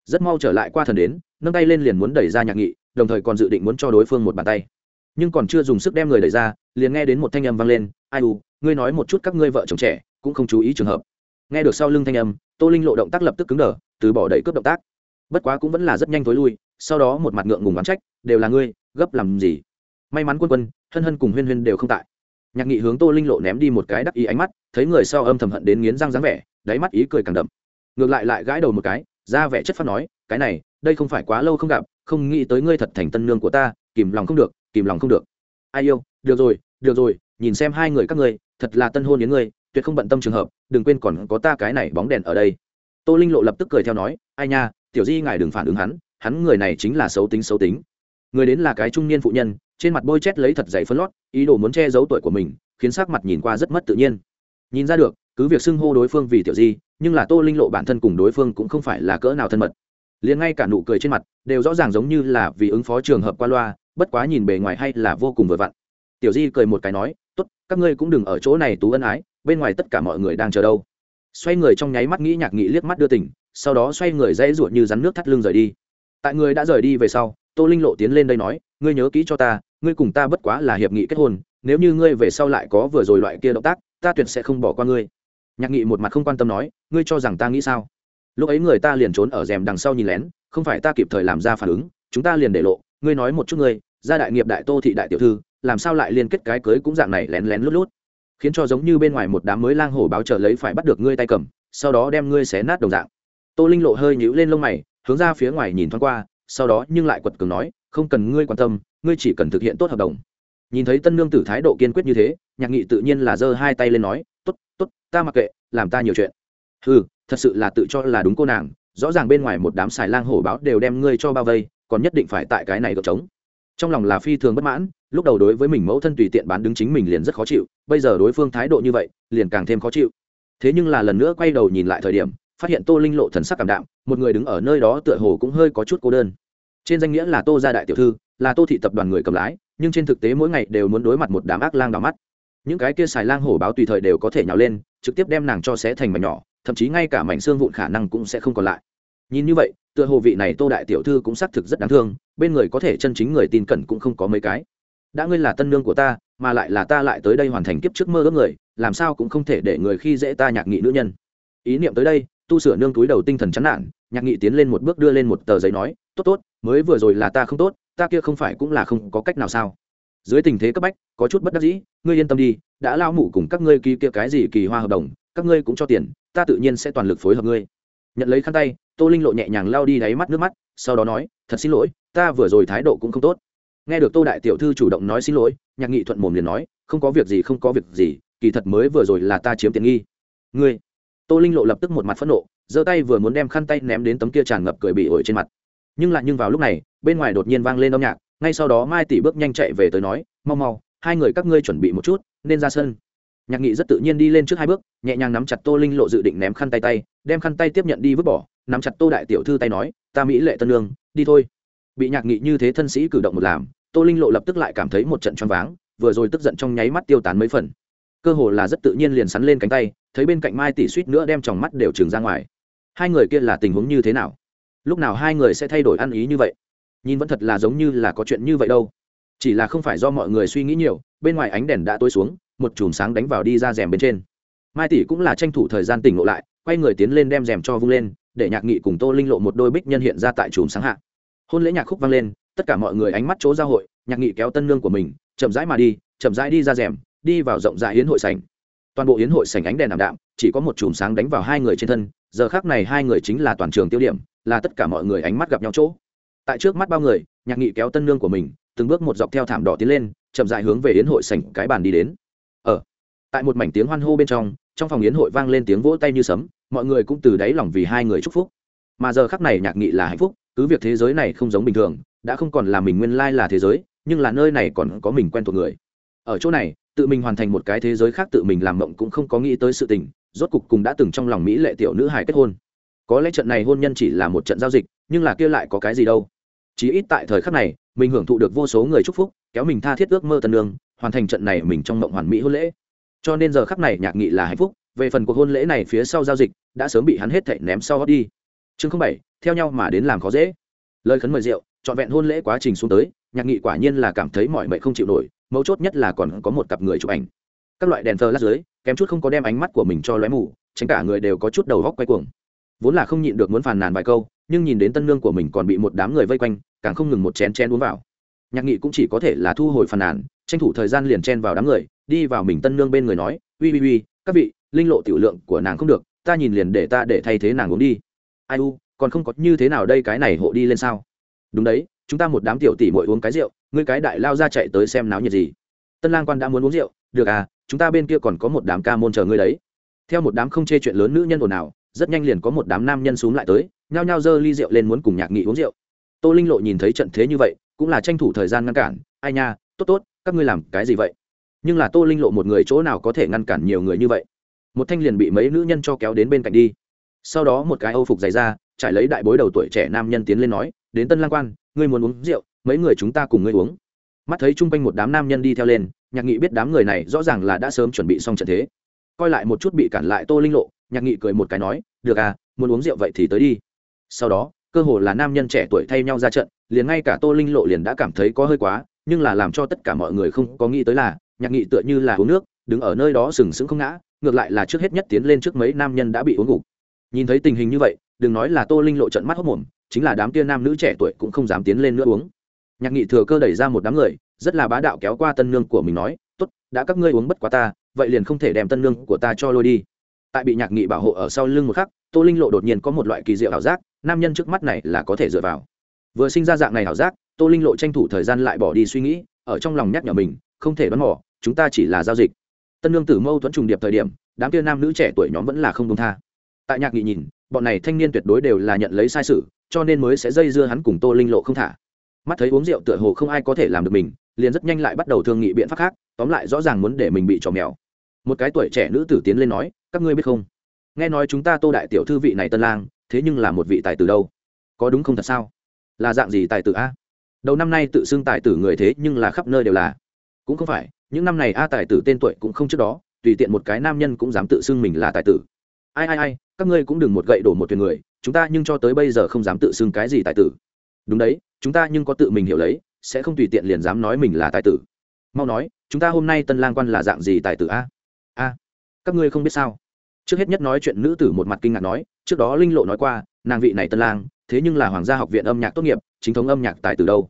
Rất mau trở lại qua thần đến, nâng tay lên liền muốn đẩy ra nhạc nghị, đồng thời còn dự định muốn cho đối phương một bàn tay. Nhưng còn chưa dùng sức đem người đẩy ra, liền nghe đến một thanh âm vang lên, ai u, ngươi nói một chút các ngươi vợ chồng trẻ, cũng không chú ý trường hợp. Nghe được sau lưng thanh âm, tô linh lộ động tác lập tức cứng đờ, từ bỏ đẩy cướp động tác. Bất quá cũng vẫn là rất nhanh thối lui, sau đó một mặt ngượng ngùng oán trách, đều là ngươi, gấp làm gì? May mắn quân quân, hân hân cùng huyên huyên đều không tại. Nhạc nghị hướng tô linh lộ ném đi một cái đắc ý ánh mắt, thấy người sau âm thầm hận đến nghiến răng dáng vẻ, đáy mắt ý cười càng đậm ngược lại lại gãi đầu một cái, ra vẻ chất phát nói, cái này, đây không phải quá lâu không gặp, không nghĩ tới ngươi thật thành tân nương của ta, kìm lòng không được, kìm lòng không được. Ai yêu, được rồi được rồi, nhìn xem hai người các ngươi, thật là tân hôn đến ngươi, tuyệt không bận tâm trường hợp, đừng quên còn có ta cái này bóng đèn ở đây. Tô linh lộ lập tức cười theo nói, ai nha, tiểu di ngài đừng phản ứng hắn hắn người này chính là xấu tính xấu tính. Người đến là cái trung niên phụ nhân, trên mặt bôi chét lấy thật dày phân lót, ý đồ muốn che giấu tuổi của mình, khiến sắc mặt nhìn qua rất mất tự nhiên. Nhìn ra được, cứ việc xưng hô đối phương vì tiểu di nhưng là tô linh lộ bản thân cùng đối phương cũng không phải là cỡ nào thân mật. Liền ngay cả nụ cười trên mặt, đều rõ ràng giống như là vì ứng phó trường hợp qua loa, bất quá nhìn bề ngoài hay là vô cùng vừa vặn. Tiểu di cười một cái nói, tốt, các ngươi cũng đừng ở chỗ này tú ân ái, bên ngoài tất cả mọi người đang chờ đâu. Xoay người trong nháy mắt nghĩ nhạc nghị liếc mắt đưa tỉnh, sau đó xoay người dãy ruột như rắn nước thắt lưng rời đi. Tại người đã rời đi về sau, tô linh lộ tiến lên đây nói, ngươi nhớ kỹ cho ta, ngươi cùng ta bất quá là hiệp nghị kết hôn, nếu như ngươi về sau lại có vừa rồi loại kia động tác, ta tuyệt sẽ không bỏ qua ngươi. Nhạc nghị một mặt không quan tâm nói ngươi cho rằng ta nghĩ sao? Lúc ấy người ta liền trốn ở rèm đằng sau nhìn lén, không phải ta kịp thời làm ra phản ứng, chúng ta liền để lộ. Ngươi nói một chút ngươi, gia đại nghiệp đại tô thị đại tiểu thư, làm sao lại liên kết cái cưới cũng dạng này lén lén lút lút? Khiến cho giống như bên ngoài một đám mới lang hổ báo chờ lấy phải bắt được ngươi tay cầm, sau đó đem ngươi xé nát đồng dạng. Tô linh lộ hơi nhíu lên lông mày, hướng ra phía ngoài nhìn thoáng qua, sau đó nhưng lại quật cường nói, không cần ngươi quan tâm, ngươi chỉ cần thực hiện tốt hợp đồng. Nhìn thấy tân nương tử thái độ kiên quyết như thế, nhạc nghị tự nhiên là giơ hai tay lên nói t ố t t ố t ta mặc kệ, làm ta nhiều chuyện ừ thật sự là tự cho là đúng cô nàng, rõ ràng bên ngoài một đám xài lang hổ báo đều đem ngươi cho bao vây, còn nhất định phải tại cái này gợp trống. Trong lòng là phi thường bất mãn, lúc đầu đối với mình mẫu thân tùy tiện bán đứng chính mình liền rất khó chịu, bây giờ đối phương thái độ như vậy, liền càng thêm khó chịu. Thế nhưng là lần nữa quay đầu nhìn lại thời điểm, phát hiện tô linh lộ thần sắc cảm đạm, một người đứng ở nơi đó tựa hồ cũng hơi có chút cô đơn. Trên danh nghĩa là tô gia đại tiểu thư, là tô thị tập đoàn người cầm lái, nhưng trên thực tế mỗi ngày đều muốn đối mặt một đám ác lang đỏ mắt. Những cái kia xài lang hổ báo tùy thời đều có thể nhào lên, trực tiếp đem nàng cho xé thành mảnh nhỏ thậm chí ngay cả mảnh xương vụn khả năng cũng sẽ không còn lại. Nhìn như vậy, tựa hồ vị này tô đại tiểu thư cũng xác thực rất đáng thương, bên người có thể chân chính người tin cẩn cũng không có mấy cái. Đã ngươi là tân nương của ta, mà lại là ta lại tới đây hoàn thành kiếp trước mơ ước người, làm sao cũng không thể để người khi dễ ta nhạc nghị nữ nhân. Ý niệm tới đây, tu sửa nương túi đầu tinh thần chán nản, nhạc nghị tiến lên một bước đưa lên một tờ giấy nói, tốt tốt, mới vừa rồi là ta không tốt, ta kia không phải cũng là không có cách nào sao? Dưới tình thế cấp bách, có chút bất đắc dĩ, ngươi yên tâm đi, đã lao mụ cùng các ngươi ký kia cái gì kỳ hoa hợp đồng, các ngươi cũng cho tiền ta tự nhiên sẽ toàn lực phối hợp ngươi. Nhận lấy khăn tay, tô linh lộ nhẹ nhàng lao đi đáy mắt nước mắt, sau đó nói, thật xin lỗi, ta vừa rồi thái độ cũng không tốt. Nghe được tô đại tiểu thư chủ động nói xin lỗi, nhạc nghị thuận mồm liền nói, không có việc gì, không có việc gì, kỳ thật mới vừa rồi là ta chiếm tiện nghi. Ngươi? Tô linh lộ lập tức một mặt phẫn nộ, giơ tay vừa muốn đem khăn tay ném đến tấm kia tràn ngập cười bị ổi trên mặt. Nhưng lại nhưng vào lúc này, bên ngoài đột nhiên vang lên âm nhạc, ngay sau đó mai tỷ bước nhanh chạy về tới nói, mau mau, hai người các ngươi chuẩn bị một chút, nên ra sân nhạc nghị rất tự nhiên đi lên trước hai bước, nhẹ nhàng nắm chặt tô linh lộ dự định ném khăn tay tay, đem khăn tay tiếp nhận đi vứt bỏ, nắm chặt tô đại tiểu thư tay nói, ta mỹ lệ tân lương, đi thôi. Bị nhạc nghị như thế thân sĩ cử động một làm, tô linh lộ lập tức lại cảm thấy một trận choáng váng, vừa rồi tức giận trong nháy mắt tiêu tán mấy phần. Cơ hồ là rất tự nhiên liền sắn lên cánh tay, thấy bên cạnh mai tỷ suýt nữa đem tròng mắt đều trừng ra ngoài. Hai người kia là tình huống như thế nào? Lúc nào hai người sẽ thay đổi ăn ý như vậy? Nhìn vẫn thật là giống như là có chuyện như vậy đâu. Chỉ là không phải do mọi người suy nghĩ nhiều, bên ngoài ánh đèn đã tối xuống một chùm sáng đánh vào đi ra rèm bên trên. Mai tỷ cũng là tranh thủ thời gian tỉnh ngộ lại, quay người tiến lên đem rèm cho vung lên, để nhạc nghị cùng tô linh lộ một đôi bích nhân hiện ra tại chùm sáng hạ. Hôn lễ nhạc khúc vang lên, tất cả mọi người ánh mắt chỗ giao hội, nhạc nghị kéo tân nương của mình, chậm rãi mà đi, chậm rãi đi ra rèm, đi vào rộng rãi yến hội sảnh. Toàn bộ yến hội sảnh ánh đèn ảm đạm, chỉ có một chùm sáng đánh vào hai người trên thân, giờ khác này hai người chính là toàn trường tiêu điểm, là tất cả mọi người ánh mắt gặp nhau chỗ. Tại trước mắt bao người, nhạc nghị kéo tân nương của mình, từng bước một dọc theo thảm đỏ tiến lên, chậm dại hướng về yến hội sảnh cái bàn đi đến tại một mảnh tiếng hoan hô bên trong trong phòng yến hội vang lên tiếng vỗ tay như sấm, mọi người cũng từ đáy lòng vì hai người chúc phúc. Mà giờ khắc này nhạc nghị là hạnh phúc, cứ việc thế giới này không giống bình thường, đã không còn là mình nguyên lai là thế giới, nhưng là nơi này còn có mình quen thuộc người. Ở chỗ này, tự mình hoàn thành một cái thế giới khác tự mình làm mộng cũng không có nghĩ tới sự tình, rốt cục cùng đã từng trong lòng mỹ lệ tiểu nữ hài kết hôn. Có lẽ trận này hôn nhân chỉ là một trận giao dịch, nhưng là kia lại có cái gì đâu. Chí ít tại thời khắc này, mình hưởng thụ được vô số người chúc phúc, kéo mình tha thiết ước mơ tân lương hoàn thành trận này mình trong mộng hoàn mỹ hôn lễ cho nên giờ khắc này nhạc nghị là hạnh phúc, về phần cuộc hôn lễ này phía sau giao dịch, đã sớm bị hắn hết thảy ném sau đi. Chương không bảy, theo nhau mà đến làm khó dễ. Lời khấn mời rượu, trọn vẹn hôn lễ quá trình xuống tới, nhạc nghị quả nhiên là cảm thấy mọi mệnh không chịu nổi, mấu chốt nhất là còn có một cặp người chụp ảnh. Các loại đèn thờ lát dưới, kém chút không có đem ánh mắt của mình cho lóe mù, tránh cả người đều có chút đầu góc quay cuồng. Vốn là không nhịn được muốn phàn nàn vài câu, nhưng nhìn đến tân nương của mình còn bị một đám người vây quanh, càng không ngừng một chén chen uống vào. Nhạc nghị cũng chỉ có thể là thu hồi phàn nàn, tranh thủ thời gian liền chen vào đám người đi vào mình tân nương bên người nói, uy uy uy, các vị, linh lộ tiểu lượng của nàng không được, ta nhìn liền để ta để thay thế nàng uống đi. Ai u, còn không có như thế nào đây cái này hộ đi lên sao? Đúng đấy, chúng ta một đám tiểu tỷ muội uống cái rượu, ngươi cái đại lao ra chạy tới xem náo nhiệt gì. Tân lang quan đã muốn uống rượu, được à chúng ta bên kia còn có một đám ca môn chờ ngươi đấy. Theo một đám không chê chuyện lớn nữ nhân ồn ào, rất nhanh liền có một đám nam nhân xuống lại tới, nhao nhao giơ ly rượu lên muốn cùng nhạc nghị uống rượu. Tô linh lộ nhìn thấy trận thế như vậy, cũng là tranh thủ thời gian ngăn cản, ai nha, tốt tốt, các ngươi làm cái gì vậy? Nhưng là tô linh lộ một người chỗ nào có thể ngăn cản nhiều người như vậy? Một thanh liền bị mấy nữ nhân cho kéo đến bên cạnh đi. Sau đó một cái âu phục dày ra trải lấy đại bối đầu tuổi trẻ nam nhân tiến lên nói, đến tân lang quan, ngươi muốn uống rượu, mấy người chúng ta cùng ngươi uống. Mắt thấy chung quanh một đám nam nhân đi theo lên, nhạc nghị biết đám người này rõ ràng là đã sớm chuẩn bị xong trận thế. Coi lại một chút bị cản lại tô linh lộ, nhạc nghị cười một cái nói, được à muốn uống rượu vậy thì tới đi. Sau đó, cơ hồ là nam nhân trẻ tuổi thay nhau ra trận, liền ngay cả tô linh lộ liền đã cảm thấy có hơi quá, nhưng là làm cho tất cả mọi người không có nghĩ tới là nhạc nghị tựa như là uống nước, đứng ở nơi đó sừng sững không ngã, ngược lại là trước hết nhất tiến lên trước mấy nam nhân đã bị uống gục. Nhìn thấy tình hình như vậy, đừng nói là tô linh lộ trận mắt hốc mồm, chính là đám tia nam nữ trẻ tuổi cũng không dám tiến lên nữa uống. Nhạc nghị thừa cơ đẩy ra một đám người, rất là bá đạo kéo qua tân nương của mình nói, tốt, đã các ngươi uống bất quá ta, vậy liền không thể đem tân nương của ta cho lôi đi. Tại bị nhạc nghị bảo hộ ở sau lưng một khắc, tô linh lộ đột nhiên có một loại kỳ diệu ảo giác, nam nhân trước mắt này là có thể dựa vào. Vừa sinh ra dạng này ảo giác, tô linh lộ tranh thủ thời gian lại bỏ đi suy nghĩ, ở trong lòng nhắc nhở mình, không thể đoán bỏ chúng ta chỉ là giao dịch. Tân lương tử mâu thuẫn trùng điệp thời điểm, đám kia nam nữ trẻ tuổi nhóm vẫn là không công tha. Tại nhạc nghị nhìn, bọn này thanh niên tuyệt đối đều là nhận lấy sai sự, cho nên mới sẽ dây dưa hắn cùng tô linh lộ không thả. Mắt thấy uống rượu tựa hồ không ai có thể làm được mình, liền rất nhanh lại bắt đầu thương nghị biện pháp khác, tóm lại rõ ràng muốn để mình bị trò mèo. Một cái tuổi trẻ nữ tử tiến lên nói, các ngươi biết không? Nghe nói chúng ta tô đại tiểu thư vị này tân lang, thế nhưng là một vị tài tử đâu? Có đúng không thật sao? Là dạng gì tài tử a? Đầu năm nay tự xưng tài tử người thế nhưng là khắp nơi đều là. Cũng không phải những năm này a tài tử tên tuổi cũng không trước đó, tùy tiện một cái nam nhân cũng dám tự xưng mình là tài tử. Ai ai ai, các ngươi cũng đừng một gậy đổ một thuyền người, chúng ta nhưng cho tới bây giờ không dám tự xưng cái gì tài tử. Đúng đấy, chúng ta nhưng có tự mình hiểu lấy, sẽ không tùy tiện liền dám nói mình là tài tử. Mau nói, chúng ta hôm nay tân lang quan là dạng gì tài tử a? A, các ngươi không biết sao? Trước hết nhất nói chuyện nữ tử một mặt kinh ngạc nói, trước đó linh lộ nói qua, nàng vị này tân lang, thế nhưng là hoàng gia học viện âm nhạc tốt nghiệp, chính thống âm nhạc tài tử đâu?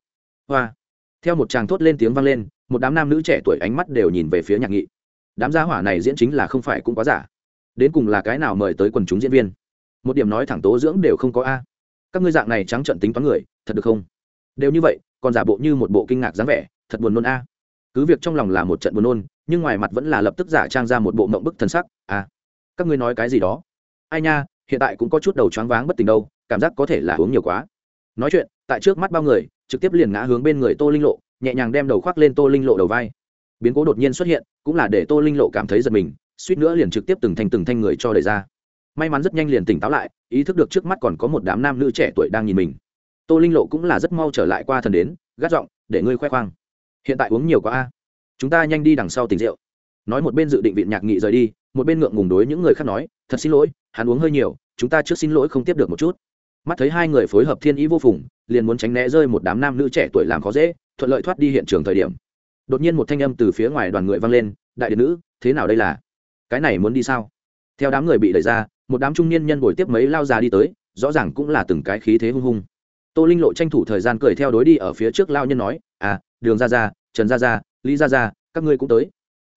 Hoa. Theo một chàng thốt lên tiếng vang lên một đám nam nữ trẻ tuổi ánh mắt đều nhìn về phía nhạc nghị. Đám gia hỏa này diễn chính là không phải cũng quá giả. Đến cùng là cái nào mời tới quần chúng diễn viên? Một điểm nói thẳng tố dưỡng đều không có a. Các ngươi dạng này trắng trận tính toán người, thật được không? Đều như vậy, còn giả bộ như một bộ kinh ngạc dáng vẻ, thật buồn nôn a. Cứ việc trong lòng là một trận buồn nôn, nhưng ngoài mặt vẫn là lập tức giả trang ra một bộ mộng bức thần sắc, a. Các ngươi nói cái gì đó? Ai nha, hiện tại cũng có chút đầu choáng váng bất tỉnh đâu, cảm giác có thể là uống nhiều quá. Nói chuyện, tại trước mắt bao người, trực tiếp liền ngã hướng bên người tô linh lộ nhẹ nhàng đem đầu khoác lên tô linh lộ đầu vai. Biến cố đột nhiên xuất hiện, cũng là để tô linh lộ cảm thấy giật mình, suýt nữa liền trực tiếp từng thanh từng thanh người cho đẩy ra. May mắn rất nhanh liền tỉnh táo lại, ý thức được trước mắt còn có một đám nam nữ trẻ tuổi đang nhìn mình. Tô linh lộ cũng là rất mau trở lại qua thần đến, gắt giọng, để ngươi khoe khoang. Hiện tại uống nhiều quá a. Chúng ta nhanh đi đằng sau tỉnh rượu. Nói một bên dự định viện nhạc nghị rời đi, một bên ngượng ngùng đối những người khác nói, thật xin lỗi, hắn uống hơi nhiều, chúng ta trước xin lỗi không tiếp được một chút. Mắt thấy hai người phối hợp thiên ý vô phùng, liền muốn tránh né rơi một đám nam nữ trẻ tuổi làm khó dễ thuận lợi thoát đi hiện trường thời điểm. Đột nhiên một thanh âm từ phía ngoài đoàn người vang lên, đại điện nữ, thế nào đây là? Cái này muốn đi sao? Theo đám người bị đẩy ra, một đám trung niên nhân bồi tiếp mấy lao già đi tới, rõ ràng cũng là từng cái khí thế hung hung. Tô linh lộ tranh thủ thời gian cười theo đối đi ở phía trước lao nhân nói à đường ra ra trần ra ra lý gia gia, các ngươi cũng tới.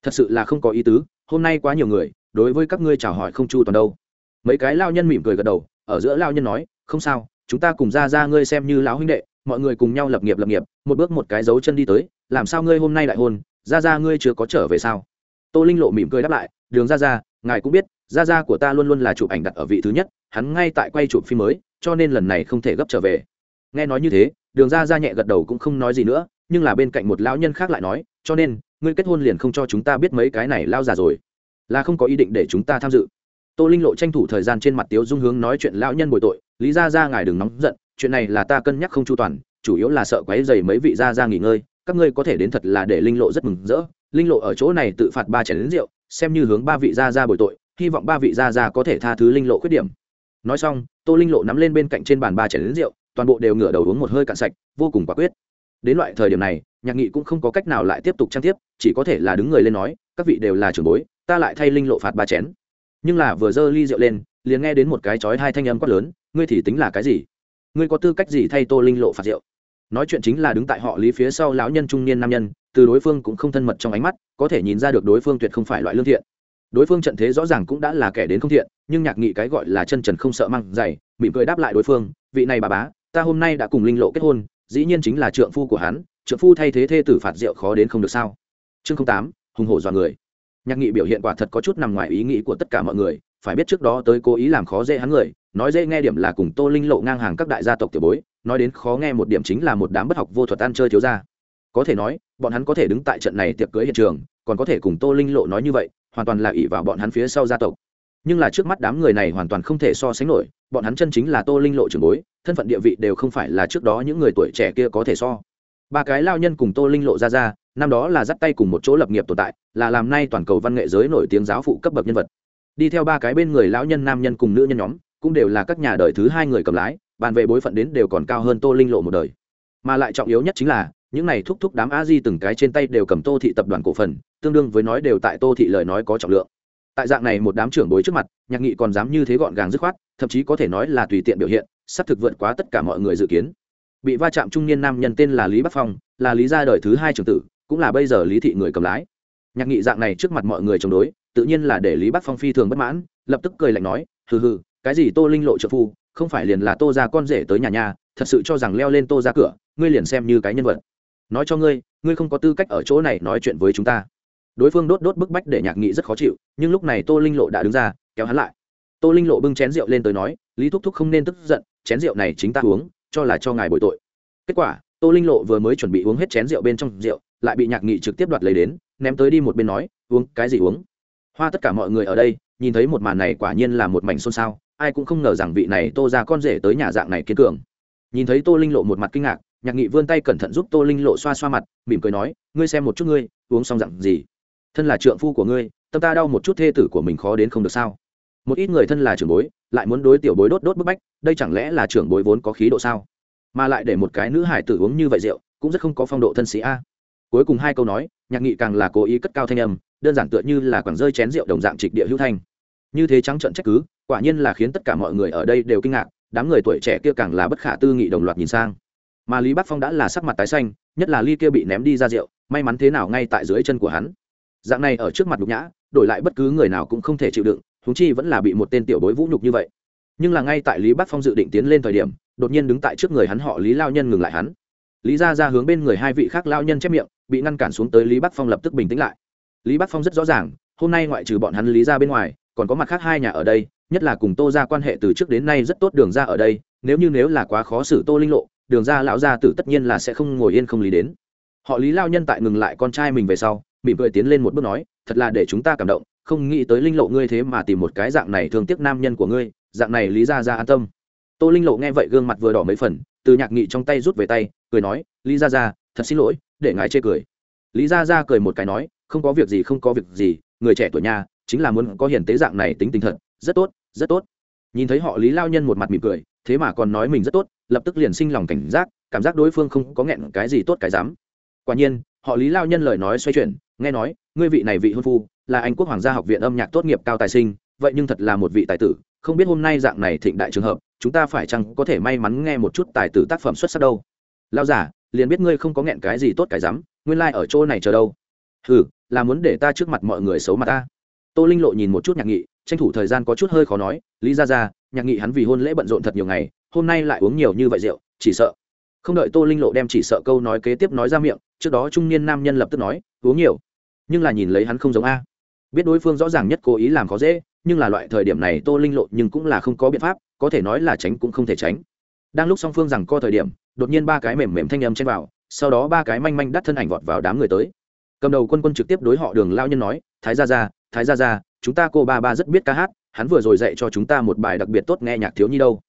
Thật sự là không có ý tứ, hôm nay quá nhiều người, đối với các ngươi chào hỏi không chu toàn đâu. Mấy cái lao nhân mỉm cười gật đầu, ở giữa lao nhân nói, không sao, chúng ta cùng ra ra ngươi xem như lão huynh đệ mọi người cùng nhau lập nghiệp lập nghiệp, một bước một cái dấu chân đi tới, làm sao ngươi hôm nay lại hôn? Ra ra ngươi chưa có trở về sao? Tô linh lộ mỉm cười đáp lại, đường ra ra ngài cũng biết ra ra của ta luôn luôn là chụp ảnh đặt ở vị thứ nhất, hắn ngay tại quay chụp phim mới, cho nên lần này không thể gấp trở về. Nghe nói như thế, đường ra ra nhẹ gật đầu cũng không nói gì nữa, nhưng là bên cạnh một lão nhân khác lại nói, cho nên, ngươi kết hôn liền không cho chúng ta biết mấy cái này lao già rồi, là không có ý định để chúng ta tham dự. Tô linh lộ tranh thủ thời gian trên mặt tiếu dung hướng nói chuyện lão nhân bồi tội, lý ra ra ngài đừng nóng giận chuyện này là ta cân nhắc không chu toàn, chủ yếu là sợ quấy dày mấy vị gia ra nghỉ ngơi, các ngươi có thể đến thật là để linh lộ rất mừng rỡ. Linh lộ ở chỗ này tự phạt ba chén rượu, xem như hướng ba vị gia ra bồi tội, hy vọng ba vị gia ra có thể tha thứ linh lộ khuyết điểm. Nói xong, tô linh lộ nắm lên bên cạnh trên bàn ba chén rượu, toàn bộ đều ngửa đầu uống một hơi cạn sạch, vô cùng quả quyết. Đến loại thời điểm này, nhạc nghị cũng không có cách nào lại tiếp tục trang tiếp, chỉ có thể là đứng người lên nói, các vị đều là trưởng bối, ta lại thay linh lộ phạt ba chén. Nhưng là vừa giơ ly rượu lên, liền nghe đến một cái chói hai thanh âm quát lớn, ngươi thì tính là cái gì? Ngươi có tư cách gì thay tô linh lộ phạt rượu? Nói chuyện chính là đứng tại họ lý phía sau lão nhân trung niên nam nhân, từ đối phương cũng không thân mật trong ánh mắt, có thể nhìn ra được đối phương tuyệt không phải loại lương thiện. Đối phương trận thế rõ ràng cũng đã là kẻ đến không thiện, nhưng nhạc nghị cái gọi là chân trần không sợ măng dày, mỉm cười đáp lại đối phương, vị này bà bá, ta hôm nay đã cùng linh lộ kết hôn, dĩ nhiên chính là trượng phu của hắn, trượng phu thay thế thê tử phạt rượu khó đến không được sao? Chương tám, hùng hổ dọa người. Nhạc nghị biểu hiện quả thật có chút nằm ngoài ý nghĩ của tất cả mọi người phải biết trước đó tới cố ý làm khó dễ hắn người, nói dễ nghe điểm là cùng tô linh lộ ngang hàng các đại gia tộc tiểu bối, nói đến khó nghe một điểm chính là một đám bất học vô thuật ăn chơi thiếu gia. Có thể nói, bọn hắn có thể đứng tại trận này tiệc cưới hiện trường, còn có thể cùng tô linh lộ nói như vậy, hoàn toàn là ỷ vào bọn hắn phía sau gia tộc. Nhưng là trước mắt đám người này hoàn toàn không thể so sánh nổi, bọn hắn chân chính là tô linh lộ trường bối, thân phận địa vị đều không phải là trước đó những người tuổi trẻ kia có thể so. Ba cái lao nhân cùng tô linh lộ ra ra, năm đó là dắt tay cùng một chỗ lập nghiệp tồn tại, là làm nay toàn cầu văn nghệ giới nổi tiếng giáo phụ cấp bậc nhân vật đi theo ba cái bên người lão nhân nam nhân cùng nữ nhân nhóm, cũng đều là các nhà đời thứ hai người cầm lái, bàn về bối phận đến đều còn cao hơn tô linh lộ một đời. Mà lại trọng yếu nhất chính là, những này thúc thúc đám a di từng cái trên tay đều cầm tô thị tập đoàn cổ phần, tương đương với nói đều tại tô thị lời nói có trọng lượng. Tại dạng này một đám trưởng bối trước mặt, nhạc nghị còn dám như thế gọn gàng dứt khoát, thậm chí có thể nói là tùy tiện biểu hiện sắp thực vượt quá tất cả mọi người dự kiến. Bị va chạm trung niên nam nhân tên là lý bắc phong, là lý gia đời thứ hai trưởng tử, cũng là bây giờ lý thị người cầm lái. Nhạc nghị dạng này trước mặt mọi người chống đối tự nhiên là để lý bắc phong phi thường bất mãn, lập tức cười lạnh nói, hừ hừ, cái gì tô linh lộ trợ phu, không phải liền là tô ra con rể tới nhà nhà, thật sự cho rằng leo lên tô ra cửa, ngươi liền xem như cái nhân vật. Nói cho ngươi ngươi không có tư cách ở chỗ này nói chuyện với chúng ta. Đối phương đốt đốt bức bách để nhạc nghị rất khó chịu, nhưng lúc này tô linh lộ đã đứng ra, kéo hắn lại. Tô linh lộ bưng chén rượu lên tới nói, lý thúc thúc không nên tức giận, chén rượu này chính ta uống, cho là cho ngài bồi tội. Kết quả, tô linh lộ vừa mới chuẩn bị uống hết chén rượu bên trong rượu, lại bị nhạc nghị trực tiếp đoạt lấy đến, ném tới đi một bên nói, uống, cái gì uống? Hoa tất cả mọi người ở đây, nhìn thấy một màn này quả nhiên là một mảnh xôn xao, ai cũng không ngờ rằng vị này tô ra con rể tới nhà dạng này kiên cường. Nhìn thấy tô linh lộ một mặt kinh ngạc, nhạc nghị vươn tay cẩn thận giúp tô linh lộ xoa xoa mặt, mỉm cười nói, ngươi xem một chút ngươi, uống xong dặn gì? Thân là trượng phu của ngươi, tâm ta đau một chút thê tử của mình khó đến không được sao? Một ít người thân là trưởng bối, lại muốn đối tiểu bối đốt đốt bức bách, đây chẳng lẽ là trưởng bối vốn có khí độ sao? Mà lại để một cái nữ hải tử uống như vậy rượu, cũng rất không có phong độ thân sĩ a. Cuối cùng hai câu nói nhạc nghị càng là cố ý cất cao thanh âm, đơn giản tựa như là quảng rơi chén rượu đồng dạng trịch địa hữu thanh. Như thế trắng trận trách cứ, quả nhiên là khiến tất cả mọi người ở đây đều kinh ngạc, đám người tuổi trẻ kia càng là bất khả tư nghị đồng loạt nhìn sang. Mà lý bắc phong đã là sắc mặt tái xanh, nhất là ly kia bị ném đi ra rượu, may mắn thế nào ngay tại dưới chân của hắn. Dạng này ở trước mặt nhục nhã, đổi lại bất cứ người nào cũng không thể chịu đựng húng chi vẫn là bị một tên tiểu bối vũ nhục như vậy. Nhưng là ngay tại lý bắc phong dự định tiến lên thời điểm, đột nhiên đứng tại trước người hắn họ lý lao nhân ngừng lại hắn. Lý ra ra hướng bên người hai vị khác lao nhân chép miệng bị ngăn cản xuống tới lý bắc phong lập tức bình tĩnh lại. Lý bắc phong rất rõ ràng, hôm nay ngoại trừ bọn hắn lý ra bên ngoài, còn có mặt khác hai nhà ở đây, nhất là cùng tô ra quan hệ từ trước đến nay rất tốt đường ra ở đây, nếu như nếu là quá khó xử tô linh lộ, đường ra lão gia tử tất nhiên là sẽ không ngồi yên không lý đến. Họ lý lao nhân tại ngừng lại con trai mình về sau, mỉm cười tiến lên một bước nói, thật là để chúng ta cảm động, không nghĩ tới linh lộ ngươi thế mà tìm một cái dạng này thương tiếc nam nhân của ngươi, dạng này lý ra ra an tâm. Tô linh lộ nghe vậy gương mặt vừa đỏ mấy phần, từ nhạc nghị trong tay rút về tay, cười nói, lý ra ra thật xin lỗi để ngài chê cười. Lý ra ra cười một cái nói, không có việc gì, không có việc gì, người trẻ tuổi nhà, chính là muốn có hiền tế dạng này tính tình thật, rất tốt rất tốt. Nhìn thấy họ lý lao nhân một mặt mỉm cười, thế mà còn nói mình rất tốt, lập tức liền sinh lòng cảnh giác, cảm giác đối phương không có nghẹn cái gì tốt cái dám. Quả nhiên, họ lý lao nhân lời nói xoay chuyển, nghe nói, ngươi vị này vị hôn phu, là anh quốc hoàng gia học viện âm nhạc tốt nghiệp cao tài sinh, vậy nhưng thật là một vị tài tử, không biết hôm nay dạng này thịnh đại trường hợp, chúng ta phải chăng có thể may mắn nghe một chút tài tử tác phẩm xuất sắc đâu? Lao giả liền biết ngươi không có nghẹn cái gì tốt cái rắm, nguyên lai、like、ở chỗ này chờ đâu. Ừ là muốn để ta trước mặt mọi người xấu mặt ta. Tô linh lộ nhìn một chút nhạc nghị, tranh thủ thời gian có chút hơi khó nói, lý ra ra nhạc nghị hắn vì hôn lễ bận rộn thật nhiều ngày, hôm nay lại uống nhiều như vậy rượu, chỉ sợ. Không đợi tô linh lộ đem chỉ sợ câu nói kế tiếp nói ra miệng, trước đó trung niên nam nhân lập tức nói, uống nhiều. Nhưng là nhìn lấy hắn không giống a. Biết đối phương rõ ràng nhất cố ý làm khó dễ, nhưng là loại thời điểm này tô linh lộ nhưng cũng là không có biện pháp, có thể nói là tránh cũng không thể tránh. Đang lúc song phương rằng co thời điểm đột nhiên ba cái mềm mềm thanh âm chen vào, sau đó ba cái manh manh đắt thân ảnh vọt vào đám người tới. Cầm đầu quân quân trực tiếp đối họ đường lao nhân nói, thái gia gia, thái gia gia, chúng ta cô ba ba rất biết ca hát, hắn vừa rồi dạy cho chúng ta một bài đặc biệt tốt nghe nhạc thiếu nhi đâu.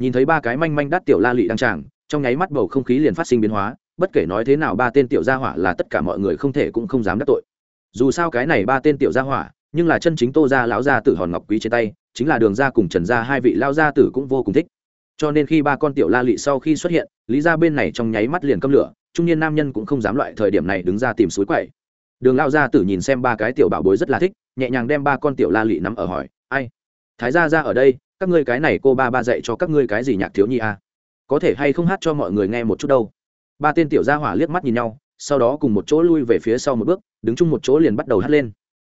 Nhìn thấy ba cái manh manh đắt tiểu la lị đang tràng, trong nháy mắt bầu không khí liền phát sinh biến hóa, bất kể nói thế nào ba tên tiểu gia hỏa là tất cả mọi người không thể cũng không dám đắc tội. Dù sao cái này ba tên tiểu gia hỏa, nhưng là chân chính tô gia lão gia tử hòn ngọc quý trên tay, chính là đường gia cùng trần gia hai vị lao gia tử cũng vô cùng thích cho nên khi ba con tiểu la lị sau khi xuất hiện, lý ra bên này trong nháy mắt liền câm lửa, trung niên nam nhân cũng không dám loại thời điểm này đứng ra tìm suối quậy. Đường lao gia tử nhìn xem ba cái tiểu bảo bối rất là thích, nhẹ nhàng đem ba con tiểu la lị nắm ở hỏi, ai? Thái gia ra ở đây, các ngươi cái này cô ba ba dạy cho các ngươi cái gì nhạc thiếu nhi à? có thể hay không hát cho mọi người nghe một chút đâu? Ba tên tiểu gia hỏa liếc mắt nhìn nhau, sau đó cùng một chỗ lui về phía sau một bước, đứng chung một chỗ liền bắt đầu hát lên.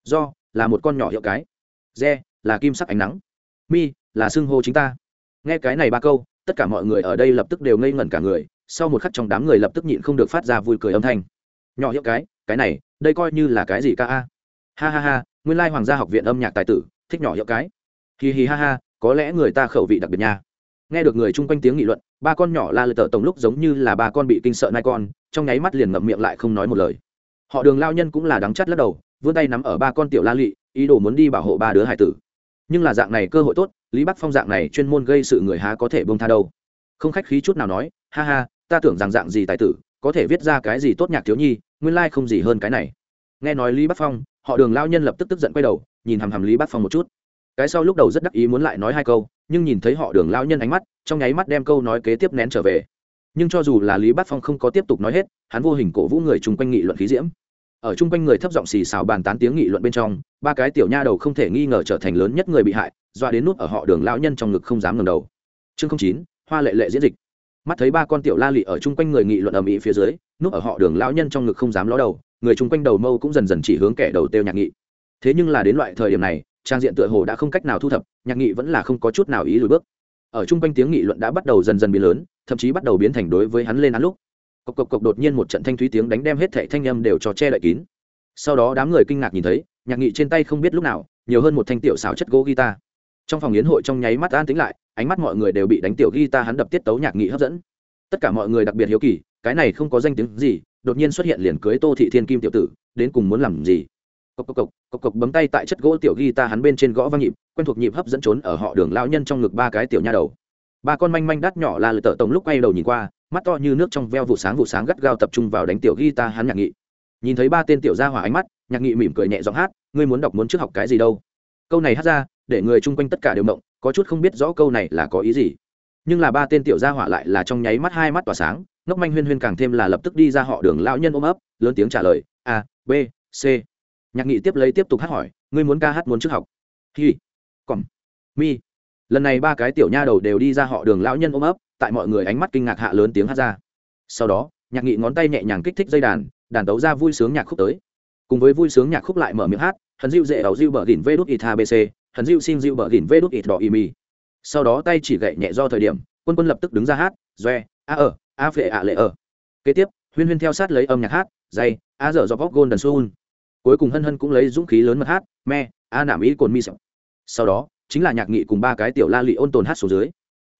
Do, là một con nhỏ hiệu cái. Re, là kim sắc ánh nắng. Mi, là xưng hô chính ta nghe cái này ba câu, tất cả mọi người ở đây lập tức đều ngây ngẩn cả người, sau một khắc trong đám người lập tức nhịn không được phát ra vui cười âm thanh. Nhỏ hiệu cái cái này, đây coi như là cái gì ca a? Ha ha ha, nguyên lai hoàng gia học viện âm nhạc tài tử, thích nhỏ hiệu cái. Hì hì ha ha, có lẽ người ta khẩu vị đặc biệt nha. Nghe được người chung quanh tiếng nghị luận, ba con nhỏ la lời tờ tổng lúc giống như là ba con bị kinh sợ nai con, trong nháy mắt liền ngậm miệng lại không nói một lời. Họ đường lao nhân cũng là đắng chắt lắc đầu, vươn tay nắm ở ba con tiểu la lị, ý đồ muốn đi bảo hộ ba đứa hải tử. Nhưng là dạng này cơ hội tốt lý bắc phong dạng này chuyên môn gây sự người há có thể bông tha đâu. Không khách khí chút nào nói, ha ha, ta tưởng rằng dạng gì tài tử, có thể viết ra cái gì tốt nhạc thiếu nhi, nguyên lai không gì hơn cái này. Nghe nói lý bắc phong, họ đường lao nhân lập tức tức giận quay đầu, nhìn hằm hằm lý bắc phong một chút. Cái sau lúc đầu rất đắc ý muốn lại nói hai câu, nhưng nhìn thấy họ đường lao nhân ánh mắt, trong nháy mắt đem câu nói kế tiếp nén trở về. Nhưng cho dù là lý bắc phong không có tiếp tục nói hết, hắn vô hình cổ vũ người chung quanh nghị luận khí diễm. Ở chung quanh người thấp giọng xì xào bàn tán tiếng nghị luận bên trong, ba cái tiểu nha đầu không thể nghi ngờ trở thành lớn nhất người bị hại doa đến nút ở họ đường lão nhân trong ngực không dám ngẩng đầu. Chương chín, hoa lệ lệ diễn dịch. Mắt thấy ba con tiểu la lị ở chung quanh người nghị luận ầm ĩ phía dưới núp ở họ đường lão nhân trong ngực không dám ló đầu, người chung quanh đầu mâu cũng dần dần chỉ hướng kẻ đầu têu nhạc nghị. Thế nhưng là đến loại thời điểm này, trang diện tựa hồ đã không cách nào thu thập, nhạc nghị vẫn là không có chút nào ý lùi bước. Ở chung quanh tiếng nghị luận đã bắt đầu dần dần biến lớn, thậm chí bắt đầu biến thành đối với hắn lên án lúc. Cộc cộc cộc đột nhiên một trận thanh thúy tiếng đánh đem hết thệ thanh âm đều cho che đậy kín. Sau đó đám người kinh ngạc nhìn thấy, nhạc nghị trên tay không biết lúc nào, nhiều hơn một thanh tiểu xảo chất gỗ guitar trong phòng yến hội trong nháy mắt an tĩnh lại, ánh mắt mọi người đều bị đánh tiểu ghi ta hắn đập tiết tấu nhạc nghị hấp dẫn. Tất cả mọi người đặc biệt hiếu kỳ, cái này không có danh tiếng gì, đột nhiên xuất hiện liền cưới tô thị thiên kim tiểu tử, đến cùng muốn làm gì? Cộc cộc cộc cộc cộc bấm tay tại chất gỗ tiểu ghi ta hắn bên trên gõ vang nhịp, quen thuộc nhịp hấp dẫn trốn ở họ đường lao nhân trong ngực ba cái tiểu nha đầu. Ba con manh manh đắt nhỏ là lời tợ tổng lúc quay đầu nhìn qua, mắt to như nước trong veo vụ sáng vụ sáng gắt gao tập trung vào đánh tiểu ghi ta hắn nhạc nghị. Nhìn thấy ba tên tiểu gia hỏa ánh mắt, nhạc nghị mỉm cười nhẹ giọng hát, ngươi muốn đọc muốn trước học cái gì đâu? Câu này hát ra để người chung quanh tất cả đều mộng, có chút không biết rõ câu này là có ý gì. Nhưng là ba tên tiểu gia hỏa lại là trong nháy mắt hai mắt tỏa sáng, ngốc manh huyên huyên càng thêm là lập tức đi ra họ đường lão nhân ôm ấp, lớn tiếng trả lời, a, b, c. Nhạc nghị tiếp lấy tiếp tục hát hỏi, ngươi muốn ca hát muốn trước học? Hi còm mi. Lần này ba cái tiểu nha đầu đều đi ra họ đường lão nhân ôm ấp, tại mọi người ánh mắt kinh ngạc hạ lớn tiếng hát ra. Sau đó, nhạc nghị ngón tay nhẹ nhàng kích thích dây đàn đàn tấu ra vui sướng nhạc khúc tới. Cùng với vui sướng nhạc khúc lại mở miệng hát hần dịu dễ ẩu dịu bờ đỉnh vê đút ít bc hần dịu xin dịu bờ gỉn vê đốt ít đỏ y mi. Sau đó tay chỉ gậy nhẹ do thời điểm, quân quân lập tức đứng ra hát doe a ở, a phệ a lệ ở. Kế tiếp, huyên huyên theo sát lấy âm nhạc hát dây a dở do pop golden soul cuối cùng hân hân cũng lấy dũng khí lớn mật hát, me, a nảm ý cồn mi sập sau đó, chính là nhạc nghị cùng ba cái tiểu la lị ôn tồn hát số dưới.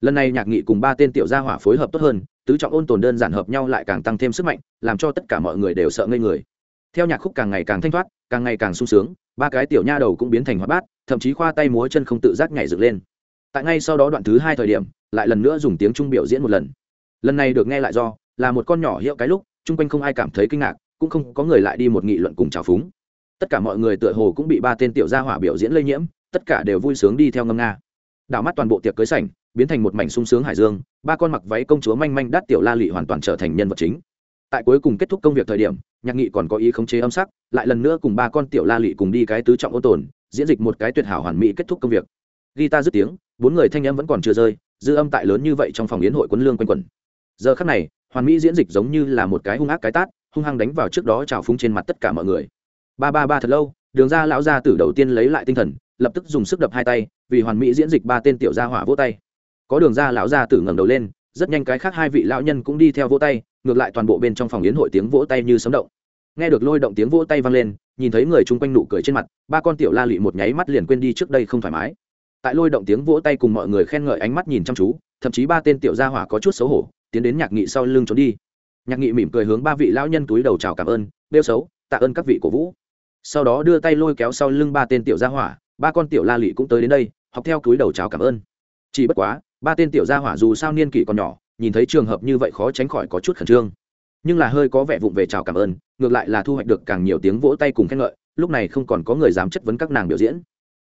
Lần này nhạc nghị cùng ba tên tiểu gia hỏa phối hợp tốt hơn, tứ trọng ôn tồn đơn giản hợp nhau lại càng tăng thêm sức mạnh, làm cho tất cả mọi người đều sợ ngây người. Theo nhạc khúc càng ngày càng thanh thoát, càng ngày càng sung sướng, ba cái tiểu nha đầu cũng biến thành hoạt bát thậm chí khoa tay múa chân không tự giác nhảy dựng lên. Tại ngay sau đó đoạn thứ hai thời điểm, lại lần nữa dùng tiếng trung biểu diễn một lần. Lần này được nghe lại do, là một con nhỏ hiệu cái lúc, chung quanh không ai cảm thấy kinh ngạc, cũng không có người lại đi một nghị luận cùng trào phúng. Tất cả mọi người tựa hồ cũng bị ba tên tiểu gia hỏa biểu diễn lây nhiễm, tất cả đều vui sướng đi theo ngâm nga. Đảo mắt toàn bộ tiệc cưới sảnh, biến thành một mảnh sung sướng hải dương, ba con mặc váy công chúa manh manh đắt tiểu la lị hoàn toàn trở thành nhân vật chính. Tại cuối cùng kết thúc công việc thời điểm, nhạc nghị còn có ý khống chế âm sắc, lại lần nữa cùng ba con tiểu la lị cùng đi cái tứ trọng ô tồn diễn dịch một cái tuyệt hảo hoàn mỹ kết thúc công việc. Guitar dứt tiếng, bốn người thanh em vẫn còn chưa rơi, dư âm tại lớn như vậy trong phòng yến hội quấn lương quanh quẩn. Giờ khắc này, hoàn mỹ diễn dịch giống như là một cái hung ác cái tát, hung hăng đánh vào trước đó trào phúng trên mặt tất cả mọi người. Ba ba ba thật lâu, đường ra lão gia tử đầu tiên lấy lại tinh thần, lập tức dùng sức đập hai tay, vì hoàn mỹ diễn dịch ba tên tiểu gia hỏa vỗ tay. Có đường ra lão gia tử ngẩng đầu lên, rất nhanh cái khác hai vị lão nhân cũng đi theo vỗ tay, ngược lại toàn bộ bên trong phòng yến hội tiếng vỗ tay như sấm động nghe được lôi động tiếng vỗ tay vang lên, nhìn thấy người chung quanh nụ cười trên mặt, ba con tiểu la lị một nháy mắt liền quên đi trước đây không thoải mái. Tại lôi động tiếng vỗ tay cùng mọi người khen ngợi ánh mắt nhìn chăm chú, thậm chí ba tên tiểu gia hỏa có chút xấu hổ, tiến đến nhạc nghị sau lưng trốn đi. Nhạc nghị mỉm cười hướng ba vị lão nhân túi đầu chào cảm ơn đeo xấu, tạ ơn các vị cổ vũ. Sau đó đưa tay lôi kéo sau lưng ba tên tiểu gia hỏa, ba con tiểu la lị cũng tới đến đây, học theo túi đầu chào cảm ơn. Chỉ bất quá, ba tên tiểu gia hỏa dù sao niên kỷ còn nhỏ, nhìn thấy trường hợp như vậy khó tránh khỏi có chút khẩn trương nhưng là hơi có vẻ vụng về chào cảm ơn, ngược lại là thu hoạch được càng nhiều tiếng vỗ tay cùng khen ngợi, lúc này không còn có người dám chất vấn các nàng biểu diễn.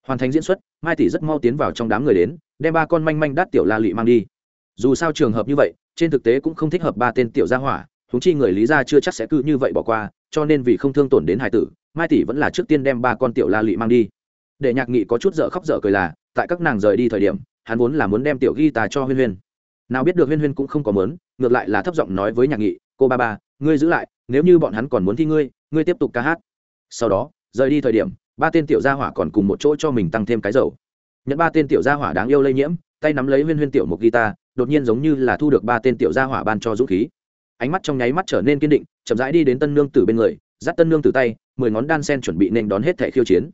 Hoàn thành diễn xuất, mai tỷ rất mau tiến vào trong đám người đến, đem ba con manh manh đắt tiểu la lị mang đi. Dù sao trường hợp như vậy, trên thực tế cũng không thích hợp ba tên tiểu gia hỏa thúng chi người lý gia chưa chắc sẽ cứ như vậy bỏ qua, cho nên vì không thương tổn đến hải tử, mai tỷ vẫn là trước tiên đem ba con tiểu la lị mang đi. Để nhạc nghị có chút dở khóc dở cười là, tại các nàng rời đi thời điểm, hắn vốn là muốn đem tiểu ghi tà cho huyên huyên. Nào biết được huyên huyên cũng không có mớn ngược lại là thấp giọng nói với nhạc nghị cô ba ba, ngươi giữ lại, nếu như bọn hắn còn muốn thi ngươi ngươi tiếp tục ca hát. Sau đó, rời đi thời điểm, ba tên tiểu gia hỏa còn cùng một chỗ cho mình tăng thêm cái dầu. Nhận ba tên tiểu gia hỏa đáng yêu lây nhiễm, tay nắm lấy huyên huyên tiểu một guitar, đột nhiên giống như là thu được ba tên tiểu gia hỏa ban cho dũng khí. Ánh mắt trong nháy mắt trở nên kiên định, chậm rãi đi đến tân nương tử bên người, dắt tân nương tử tay, mười ngón đan sen chuẩn bị nên đón hết thẻ khiêu chiến.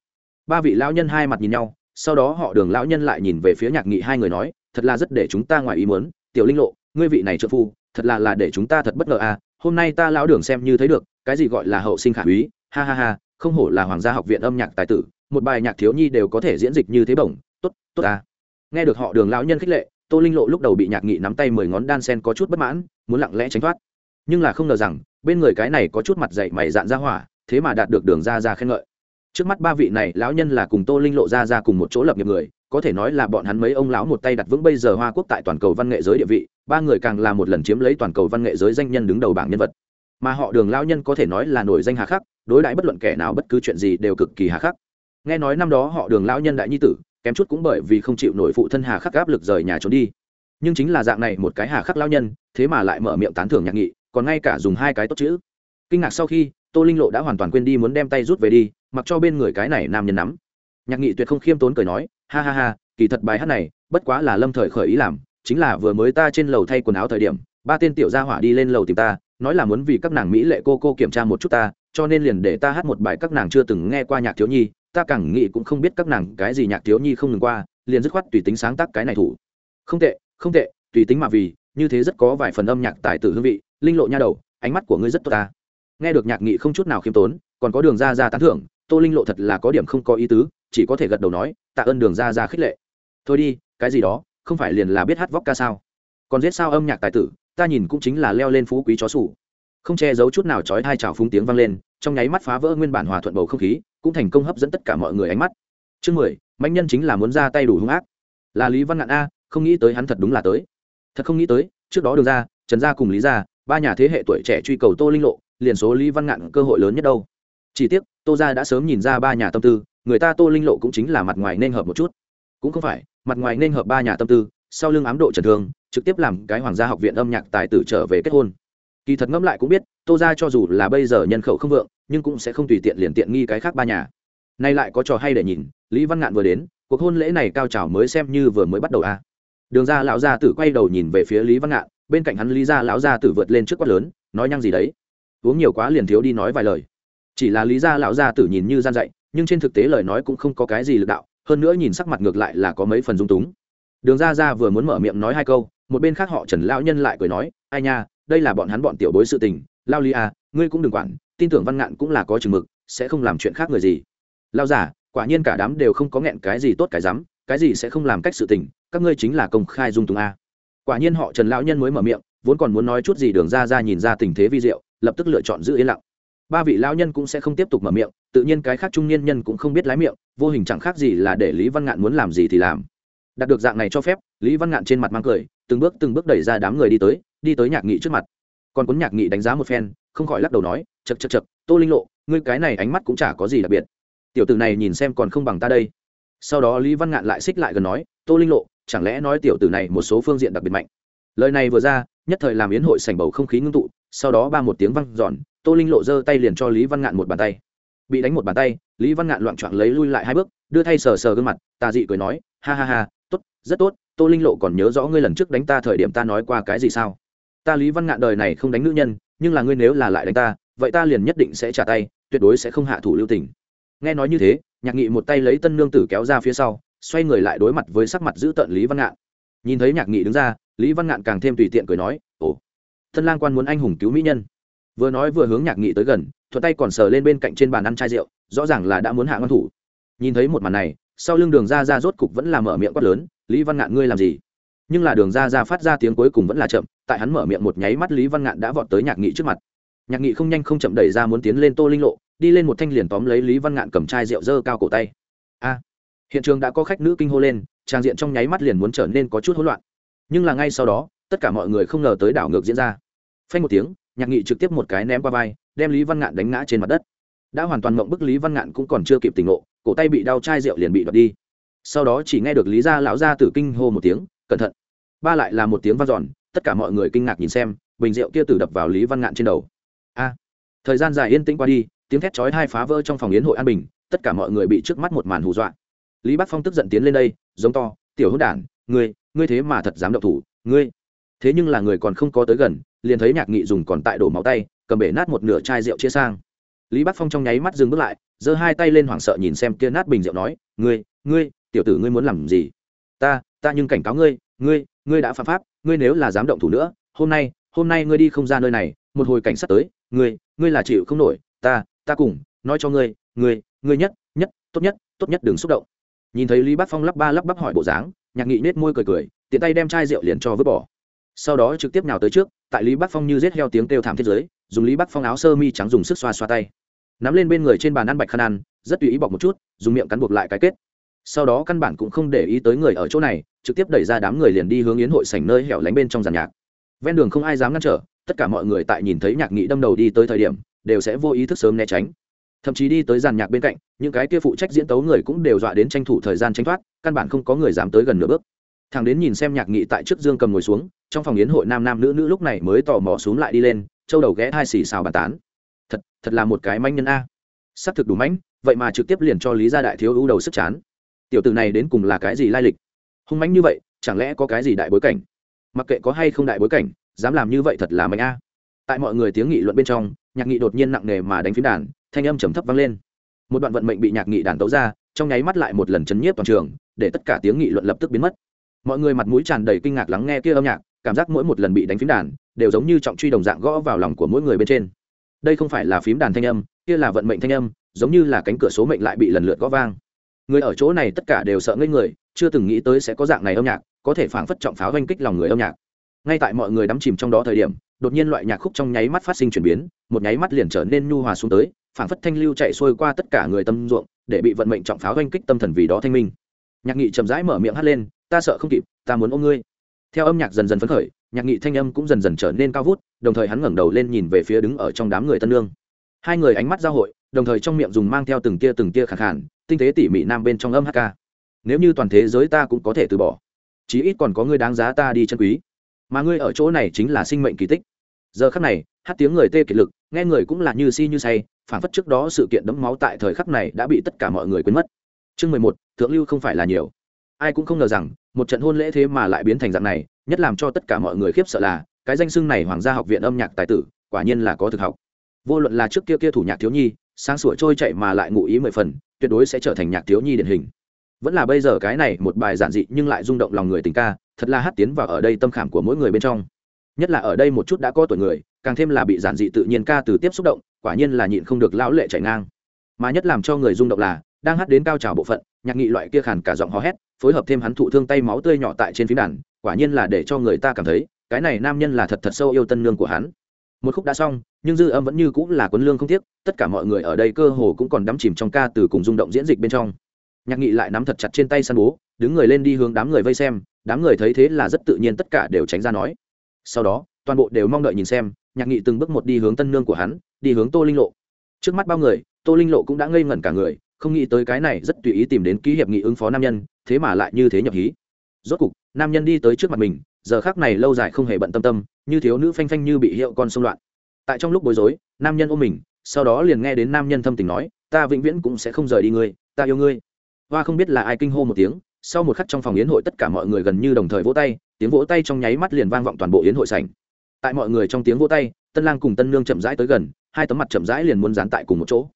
Ba vị lão nhân hai mặt nhìn nhau, sau đó họ đường lão nhân lại nhìn về phía nhạc nghị hai người nói, thật là rất để chúng ta ngoài ý muốn, tiểu linh lộ, ngươi vị này trợ phu thật là là để chúng ta thật bất ngờ à hôm nay ta lão đường xem như thấy được, cái gì gọi là hậu sinh khả úy ha ha ha, không hổ là hoàng gia học viện âm nhạc tài tử, một bài nhạc thiếu nhi đều có thể diễn dịch như thế bổng, tốt tốt à. Nghe được họ đường lão nhân khích lệ, tô linh lộ lúc đầu bị nhạc nghị nắm tay mười ngón đan sen có chút bất mãn, muốn lặng lẽ tránh thoát. Nhưng là không ngờ rằng, bên người cái này có chút mặt dậy mày dạn ra hỏa, thế mà đạt được đường ra ra khen ngợi. Trước mắt ba vị này, lão nhân là cùng tô linh lộ ra ra cùng một chỗ lập nghiệp người có thể nói là bọn hắn mấy ông lão một tay đặt vững bây giờ hoa quốc tại toàn cầu văn nghệ giới địa vị, ba người càng là một lần chiếm lấy toàn cầu văn nghệ giới danh nhân đứng đầu bảng nhân vật. Mà họ đường lao nhân có thể nói là nổi danh hà khắc, đối đãi bất luận kẻ nào bất cứ chuyện gì đều cực kỳ hà khắc. Nghe nói năm đó họ đường lao nhân đại nhi tử, kém chút cũng bởi vì không chịu nổi phụ thân hà khắc áp lực rời nhà trốn đi. Nhưng chính là dạng này một cái hà khắc lao nhân, thế mà lại mở miệng tán thưởng nhạc nghị, còn ngay cả dùng hai cái tốt chữ. Kinh ngạc sau khi, tô linh lộ đã hoàn toàn quên đi muốn đem tay rút về đi, mặc cho bên người cái này nam nhân nắm. Nhạc nghị tuyệt không khiêm tốn cười nói ha ha ha, kỳ thật bài hát này, bất quá là lâm thời khởi ý làm, chính là vừa mới ta trên lầu thay quần áo thời điểm, ba tên tiểu gia hỏa đi lên lầu tìm ta, nói là muốn vì các nàng mỹ lệ cô cô kiểm tra một chút ta, cho nên liền để ta hát một bài các nàng chưa từng nghe qua nhạc thiếu nhi, ta càng nghĩ cũng không biết các nàng cái gì nhạc thiếu nhi không ngừng qua, liền dứt khoát tùy tính sáng tác cái này thủ. Không tệ không tệ, tùy tính mà vì, như thế rất có vài phần âm nhạc tài tử hương vị, linh lộ nha đầu, ánh mắt của ngươi rất tốt ta. Nghe được nhạc nghị không chút nào khiêm tốn, còn có đường ra ra tán thưởng, tô linh lộ thật là có điểm không có ý tứ chỉ có thể gật đầu nói, tạ ơn đường ra ra khích lệ. Thôi đi, cái gì đó, không phải liền là biết hát vóc ca sao? Còn giết sao âm nhạc tài tử, ta nhìn cũng chính là leo lên phú quý chó sủ. Không che giấu chút nào trói hai trào phúng tiếng vang lên, trong nháy mắt phá vỡ nguyên bản hòa thuận bầu không khí, cũng thành công hấp dẫn tất cả mọi người ánh mắt. Chương mười, mạnh nhân chính là muốn ra tay đủ hung ác. Là lý văn ngạn a, không nghĩ tới hắn thật đúng là tới. Thật không nghĩ tới, trước đó đường ra, trần gia cùng lý gia, ba nhà thế hệ tuổi trẻ truy cầu tô linh lộ, liền số lý văn ngạn cơ hội lớn nhất đâu. Chỉ tiếc, tô gia đã sớm nhìn ra ba nhà tâm tư người ta tô linh lộ cũng chính là mặt ngoài nên hợp một chút. Cũng không phải, mặt ngoài nên hợp ba nhà tâm tư, sau lưng ám độ trần thương, trực tiếp làm cái hoàng gia học viện âm nhạc tài tử trở về kết hôn. Kỳ thật ngẫm lại cũng biết, tô ra cho dù là bây giờ nhân khẩu không vượng, nhưng cũng sẽ không tùy tiện liền tiện nghi cái khác ba nhà. Nay lại có trò hay để nhìn, lý văn ngạn vừa đến, cuộc hôn lễ này cao trào mới xem như vừa mới bắt đầu a à. đường ra lão gia tử quay đầu nhìn về phía lý văn ngạn, bên cạnh hắn lý ra lão gia tử vượt lên trước quát lớn, nói nhăng gì đấy? Uống nhiều quá liền thiếu đi nói vài lời. Chỉ là lý ra lão gia tử nhìn như gian dạy nhưng trên thực tế lời nói cũng không có cái gì lực đạo, hơn nữa nhìn sắc mặt ngược lại là có mấy phần dung túng. Đường ra ra vừa muốn mở miệng nói hai câu, một bên khác họ trần lão nhân lại cười nói, ai nha, đây là bọn hắn bọn tiểu bối sự tình, lao ly à ngươi cũng đừng quản, tin tưởng văn ngạn cũng là có chừng mực, sẽ không làm chuyện khác người gì. Lao giả quả nhiên cả đám đều không có nghẹn cái gì tốt cái dám cái gì sẽ không làm cách sự tình, các ngươi chính là công khai dung túng a quả nhiên họ trần lão nhân mới mở miệng, vốn còn muốn nói chút gì, đường ra ra nhìn ra tình thế vi diệu, lập tức lựa chọn giữ yên lặng ba vị lão nhân cũng sẽ không tiếp tục mở miệng, tự nhiên cái khác trung niên nhân cũng không biết lái miệng, vô hình chẳng khác gì là để lý văn ngạn muốn làm gì thì làm. Đạt được dạng này cho phép, lý văn ngạn trên mặt mang cười, từng bước từng bước đẩy ra đám người đi tới đi tới nhạc nghị trước mặt. Còn cuốn nhạc nghị đánh giá một phen, không khỏi lắc đầu nói chật chật chật tô linh lộ, ngươi cái này ánh mắt cũng chả có gì đặc biệt. Tiểu tử này nhìn xem còn không bằng ta đây. Sau đó lý văn ngạn lại xích lại gần nói, tô linh lộ, chẳng lẽ nói tiểu tử này một số phương diện đặc biệt mạnh? Lời này vừa ra, nhất thời làm yến hội sảnh bầu không khí ngưng tụ, sau đó ba một tiếng văng giòn tô linh lộ giơ tay liền cho lý văn ngạn một bàn tay. Bị đánh một bàn tay, lý văn ngạn loạn choạng lấy lui lại hai bước, đưa thay sờ sờ gương mặt, tà dị cười nói, ha ha ha, tốt, rất tốt, tô linh lộ còn nhớ rõ ngươi lần trước đánh ta thời điểm ta nói qua cái gì sao? Ta lý văn ngạn đời này không đánh nữ nhân, nhưng là ngươi nếu là lại đánh ta, vậy ta liền nhất định sẽ trả tay, tuyệt đối sẽ không hạ thủ lưu tình. Nghe nói như thế, nhạc nghị một tay lấy tân nương tử kéo ra phía sau, xoay người lại đối mặt với sắc mặt giữ tợn lý văn ngạn. Nhìn thấy nhạc nghị đứng ra, lý văn ngạn càng thêm tùy tiện cười nói, ồ, thân lang quan muốn anh hùng cứu mỹ nhân vừa nói vừa hướng nhạc nghị tới gần, thuận tay còn sờ lên bên cạnh trên bàn ăn chai rượu, rõ ràng là đã muốn hạ ngăn thủ. Nhìn thấy một màn này, sau lưng đường ra ra rốt cục vẫn là mở miệng quát lớn, lý văn ngạn ngươi làm gì? Nhưng là đường ra ra phát ra tiếng cuối cùng vẫn là chậm, tại hắn mở miệng một nháy mắt lý văn ngạn đã vọt tới nhạc nghị trước mặt. Nhạc nghị không nhanh không chậm đẩy ra muốn tiến lên tô linh lộ, đi lên một thanh liền tóm lấy lý văn ngạn cầm chai rượu dơ cao cổ tay. A, hiện trường đã có khách nữ kinh hô lên, trang diện trong nháy mắt liền muốn trở nên có chút hỗn loạn. Nhưng là ngay sau đó, tất cả mọi người không ngờ tới đảo ngược diễn ra. Phanh một tiếng nhạc nghị trực tiếp một cái ném qua vai, đem lý văn ngạn đánh ngã trên mặt đất. Đã hoàn toàn mộng bức lý văn ngạn cũng còn chưa kịp tỉnh ngộ, cổ tay bị đau chai rượu liền bị đoạt đi. Sau đó chỉ nghe được lý gia lão gia tử kinh hô một tiếng, cẩn thận! Ba lại là một tiếng vang dọn, tất cả mọi người kinh ngạc nhìn xem, bình rượu kia tử đập vào lý văn ngạn trên đầu. A! Thời gian dài yên tĩnh qua đi, tiếng thét chói hai phá vỡ trong phòng yến hội an bình, tất cả mọi người bị trước mắt một màn hù dọa. Lý bắc phong tức giận tiến lên đây, giống to, tiểu hữu đản, ngươi ngươi thế mà thật dám động thủ, ngươi. Thế nhưng là người còn không có tới gần liền thấy nhạc nghị dùng còn tại đổ máu tay, cầm bể nát một nửa chai rượu chia sang. Lý bắc phong trong nháy mắt dừng bước lại, giơ hai tay lên hoảng sợ nhìn xem kia nát bình rượu nói, ngươi ngươi, tiểu tử ngươi muốn làm gì? Ta ta nhưng cảnh cáo ngươi ngươi ngươi đã phạm pháp, ngươi nếu là dám động thủ nữa, hôm nay hôm nay ngươi đi không ra nơi này, một hồi cảnh sát tới, ngươi ngươi là chịu không nổi, ta ta cùng, nói cho ngươi ngươi ngươi nhất nhất, tốt nhất tốt nhất đừng xúc động. Nhìn thấy lý bắc phong lắp ba lắp bắp hỏi bộ dáng, nhạc nghị nết môi cười cười, tiện tay đem chai rượu liền cho vứt bỏ. Sau đó trực tiếp nào tới trước tại lý bắc phong như rết heo tiếng kêu thảm thiết giới dùng lý bắc phong áo sơ mi trắng dùng sức xoa xoa tay. Nắm lên bên người trên bàn ăn bạch khăn ăn rất tùy ý bọc một chút, dùng miệng cắn buộc lại cái kết. Sau đó căn bản cũng không để ý tới người ở chỗ này, trực tiếp đẩy ra đám người liền đi hướng yến hội sảnh nơi hẻo lánh bên trong giàn nhạc. Ven đường không ai dám ngăn trở, tất cả mọi người tại nhìn thấy nhạc nghị đâm đầu đi tới thời điểm, đều sẽ vô ý thức sớm né tránh. Thậm chí đi tới giàn nhạc bên cạnh, những cái kia phụ trách diễn tấu người cũng đều dọa đến tranh thủ thời gian tranh thoát, căn bản không có người dám tới gần nửa bước thằng đến nhìn xem nhạc nghị tại trước dương cầm ngồi xuống, trong phòng yến hội nam nam nữ nữ lúc này mới tò mò xuống lại đi lên, châu đầu ghé hai xì xào bàn tán. Thật thật là một cái manh nhân a. S ắ c thực đủ mãnh, vậy mà trực tiếp liền cho lý gia đại thiếu ưu đầu sức chán. Tiểu t ử này đến cùng là cái gì lai lịch? Hung mãnh như vậy, chẳng lẽ có cái gì đại bối cảnh? Mặc kệ có hay không đại bối cảnh, dám làm như vậy thật là mạnh a. Tại mọi người tiếng nghị luận bên trong, nhạc nghị đột nhiên nặng nề mà đánh phím đàn, thanh âm trầm thấp vang lên. Một đoạn vận mệnh bị nhạc nghị đàn tấu ra, trong nháy mắt lại một lần chấn nhiếp toàn trường, để tất cả tiếng nghị luận lập tức biến mất mọi người mặt mũi tràn đầy kinh ngạc lắng nghe kia âm nhạc, cảm giác mỗi một lần bị đánh phím đàn, đều giống như trọng truy đồng dạng gõ vào lòng của mỗi người bên trên. Đây không phải là phím đàn thanh âm, kia là vận mệnh thanh âm, giống như là cánh cửa số mệnh lại bị lần lượt gõ vang. Người ở chỗ này tất cả đều sợ ngây người, chưa từng nghĩ tới sẽ có dạng này âm nhạc, có thể phảng phất trọng pháo oanh kích lòng người âm nhạc. Ngay tại mọi người đắm chìm trong đó thời điểm, đột nhiên loại nhạc khúc trong nháy mắt phát sinh chuyển biến, một nháy mắt liền trở nên nhu hòa xuống tới, phảng phất thanh lưu chạy xuôi qua tất cả người tâm ruộng, để bị vận mệnh trọng pháo oanh kích tâm thần vì đó thanh minh. Nhạc nghị chậm rãi mở miệng hát lên ta sợ không kịp, ta muốn ôm ngươi. Theo âm nhạc dần dần phấn khởi, nhạc nghị thanh âm cũng dần dần trở nên cao vút, đồng thời hắn ngẩng đầu lên nhìn về phía đứng ở trong đám người tân lương. Hai người ánh mắt giao hội, đồng thời trong miệng dùng mang theo từng tia từng tia khẳng khản tinh tế tỉ mỉ nam bên trong âm hát ca. Nếu như toàn thế giới ta cũng có thể từ bỏ, chí ít còn có ngươi đáng giá ta đi chân quý. Mà ngươi ở chỗ này chính là sinh mệnh kỳ tích. Giờ khắc này, hát tiếng người tê kiệt lực, nghe người cũng là như si như say phản phất trước đó sự kiện đẫm máu tại thời khắc này đã bị tất cả mọi người quên mất. Chương mười một, thượng lưu không phải là nhiều. Ai cũng không ngờ rằng một trận hôn lễ thế mà lại biến thành dạng này, nhất làm cho tất cả mọi người khiếp sợ là, cái danh xưng này hoàng gia học viện âm nhạc tài tử, quả nhiên là có thực học. Vô luận là trước kia kia thủ nhạc thiếu nhi, sáng sủa trôi chạy mà lại ngụ ý mười phần, tuyệt đối sẽ trở thành nhạc thiếu nhi điển hình. Vẫn là bây giờ cái này một bài giản dị nhưng lại rung động lòng người tình ca, thật là hát tiến vào ở đây tâm khảm của mỗi người bên trong. Nhất là ở đây một chút đã có tuổi người, càng thêm là bị giản dị tự nhiên ca từ tiếp xúc động, quả nhiên là nhịn không được lão lệ chạy ngang. Mà nhất làm cho người rung động là đang hát đến cao trào bộ phận, nhạc nghị loại kia khàn cả giọng hò hét, phối hợp thêm hắn thụ thương tay máu tươi nhỏ tại trên phím đàn, quả nhiên là để cho người ta cảm thấy, cái này nam nhân là thật thật sâu yêu tân nương của hắn. Một khúc đã xong, nhưng dư âm vẫn như cũng là quấn lương không tiếc, tất cả mọi người ở đây cơ hồ cũng còn đắm chìm trong ca từ cùng rung động diễn dịch bên trong. Nhạc nghị lại nắm thật chặt trên tay săn bố, đứng người lên đi hướng đám người vây xem, đám người thấy thế là rất tự nhiên tất cả đều tránh ra nói. Sau đó, toàn bộ đều mong đợi nhìn xem, nhạc nghị từng bước một đi hướng tân nương của hắn, đi hướng tô linh lộ. Trước mắt bao người, tô linh lộ cũng đã ngây ngẩn cả người không nghĩ tới cái này rất tùy ý tìm đến ký hiệp nghị ứng phó nam nhân, thế mà lại như thế nhập hí. Rốt cục, nam nhân đi tới trước mặt mình, giờ khác này lâu dài không hề bận tâm tâm, như thiếu nữ phanh phanh như bị hiệu con xung loạn. Tại trong lúc bối rối, nam nhân ôm mình, sau đó liền nghe đến nam nhân thâm tình nói, ta vĩnh viễn cũng sẽ không rời đi ngươi, ta yêu ngươi. Hoa không biết là ai kinh hô một tiếng, sau một khắc trong phòng yến hội tất cả mọi người gần như đồng thời vỗ tay, tiếng vỗ tay trong nháy mắt liền vang vọng toàn bộ yến hội sảnh. Tại mọi người trong tiếng vỗ tay, tân lang cùng tân nương chậm rãi tới gần, hai tấm mặt chậm rãi liền muốn dán tại cùng một chỗ.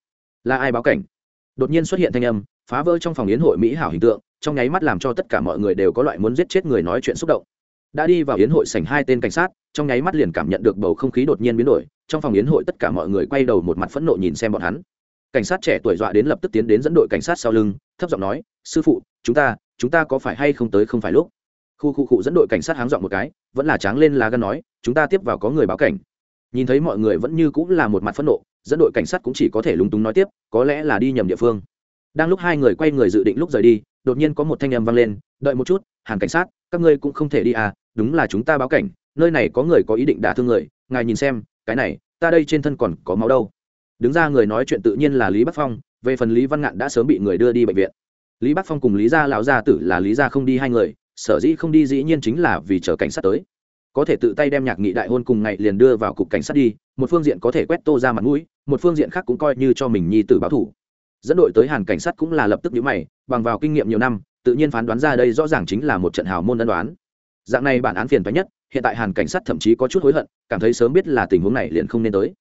Là ai báo cảnh? Đột nhiên xuất hiện thanh âm, phá vỡ trong phòng yến hội mỹ hảo hình tượng, trong nháy mắt làm cho tất cả mọi người đều có loại muốn giết chết người nói chuyện xúc động. Đã đi vào yến hội sảnh hai tên cảnh sát, trong nháy mắt liền cảm nhận được bầu không khí đột nhiên biến đổi, trong phòng yến hội tất cả mọi người quay đầu một mặt phẫn nộ nhìn xem bọn hắn. Cảnh sát trẻ tuổi dọa đến lập tức tiến đến dẫn đội cảnh sát sau lưng, thấp giọng nói, sư phụ, chúng ta chúng ta có phải hay không tới không phải lúc? Khu khu khu dẫn đội cảnh sát háng dọn một cái, vẫn là tráng lên lá gan nói, chúng ta tiếp vào có người báo cảnh. Nhìn thấy mọi người vẫn như cũng là một mặt phẫn nộ dẫn đội cảnh sát cũng chỉ có thể lúng túng nói tiếp, có lẽ là đi nhầm địa phương. Đang lúc hai người quay người dự định lúc rời đi, đột nhiên có một thanh âm vang lên, đợi một chút hàng cảnh sát, các ngươi cũng không thể đi à đúng là chúng ta báo cảnh, nơi này có người có ý định đả thương người, ngài nhìn xem, cái này, ta đây trên thân còn có máu đâu. Đứng ra người nói chuyện tự nhiên là lý bắc phong, về phần lý văn ngạn đã sớm bị người đưa đi bệnh viện. Lý bắc phong cùng lý gia lão gia tử là lý gia không đi hai người, sở dĩ không đi dĩ nhiên chính là vì chờ cảnh sát tới có thể tự tay đem nhạc nghị đại hôn cùng ngày liền đưa vào cục cảnh sát đi, một phương diện có thể quét tô ra mặt mũi, một phương diện khác cũng coi như cho mình nhi tử báo thủ. Dẫn đội tới hàn cảnh sát cũng là lập tức nhíu mày, bằng vào kinh nghiệm nhiều năm, tự nhiên phán đoán ra đây rõ ràng chính là một trận hào môn ân đoán. Dạng này bản án phiền toái nhất, hiện tại hàn cảnh sát thậm chí có chút hối hận, cảm thấy sớm biết là tình huống này liền không nên tới.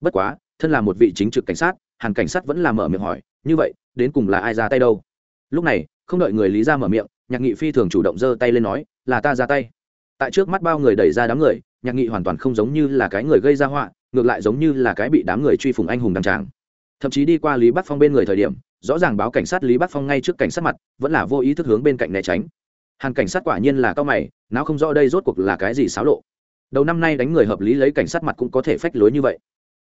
Bất quá, thân là một vị chính trực cảnh sát, hàn cảnh sát vẫn là mở miệng hỏi, như vậy, đến cùng là ai ra tay đâu? Lúc này, không đợi người lý ra mở miệng, nhạc nghị phi thường chủ động giơ tay lên nói, là ta ra tay tại trước mắt bao người đẩy ra đám người, nhạc nghị hoàn toàn không giống như là cái người gây ra họa, ngược lại giống như là cái bị đám người truy phùng anh hùng đăng tràng. Thậm chí đi qua lý bắc phong bên người thời điểm, rõ ràng báo cảnh sát lý bắc phong ngay trước cảnh sát mặt, vẫn là vô ý thức hướng bên cạnh né tránh. Hàn cảnh sát quả nhiên là cao mày não không rõ đây rốt cuộc là cái gì xáo lộ. Đầu năm nay đánh người hợp lý lấy cảnh sát mặt cũng có thể phách lối như vậy.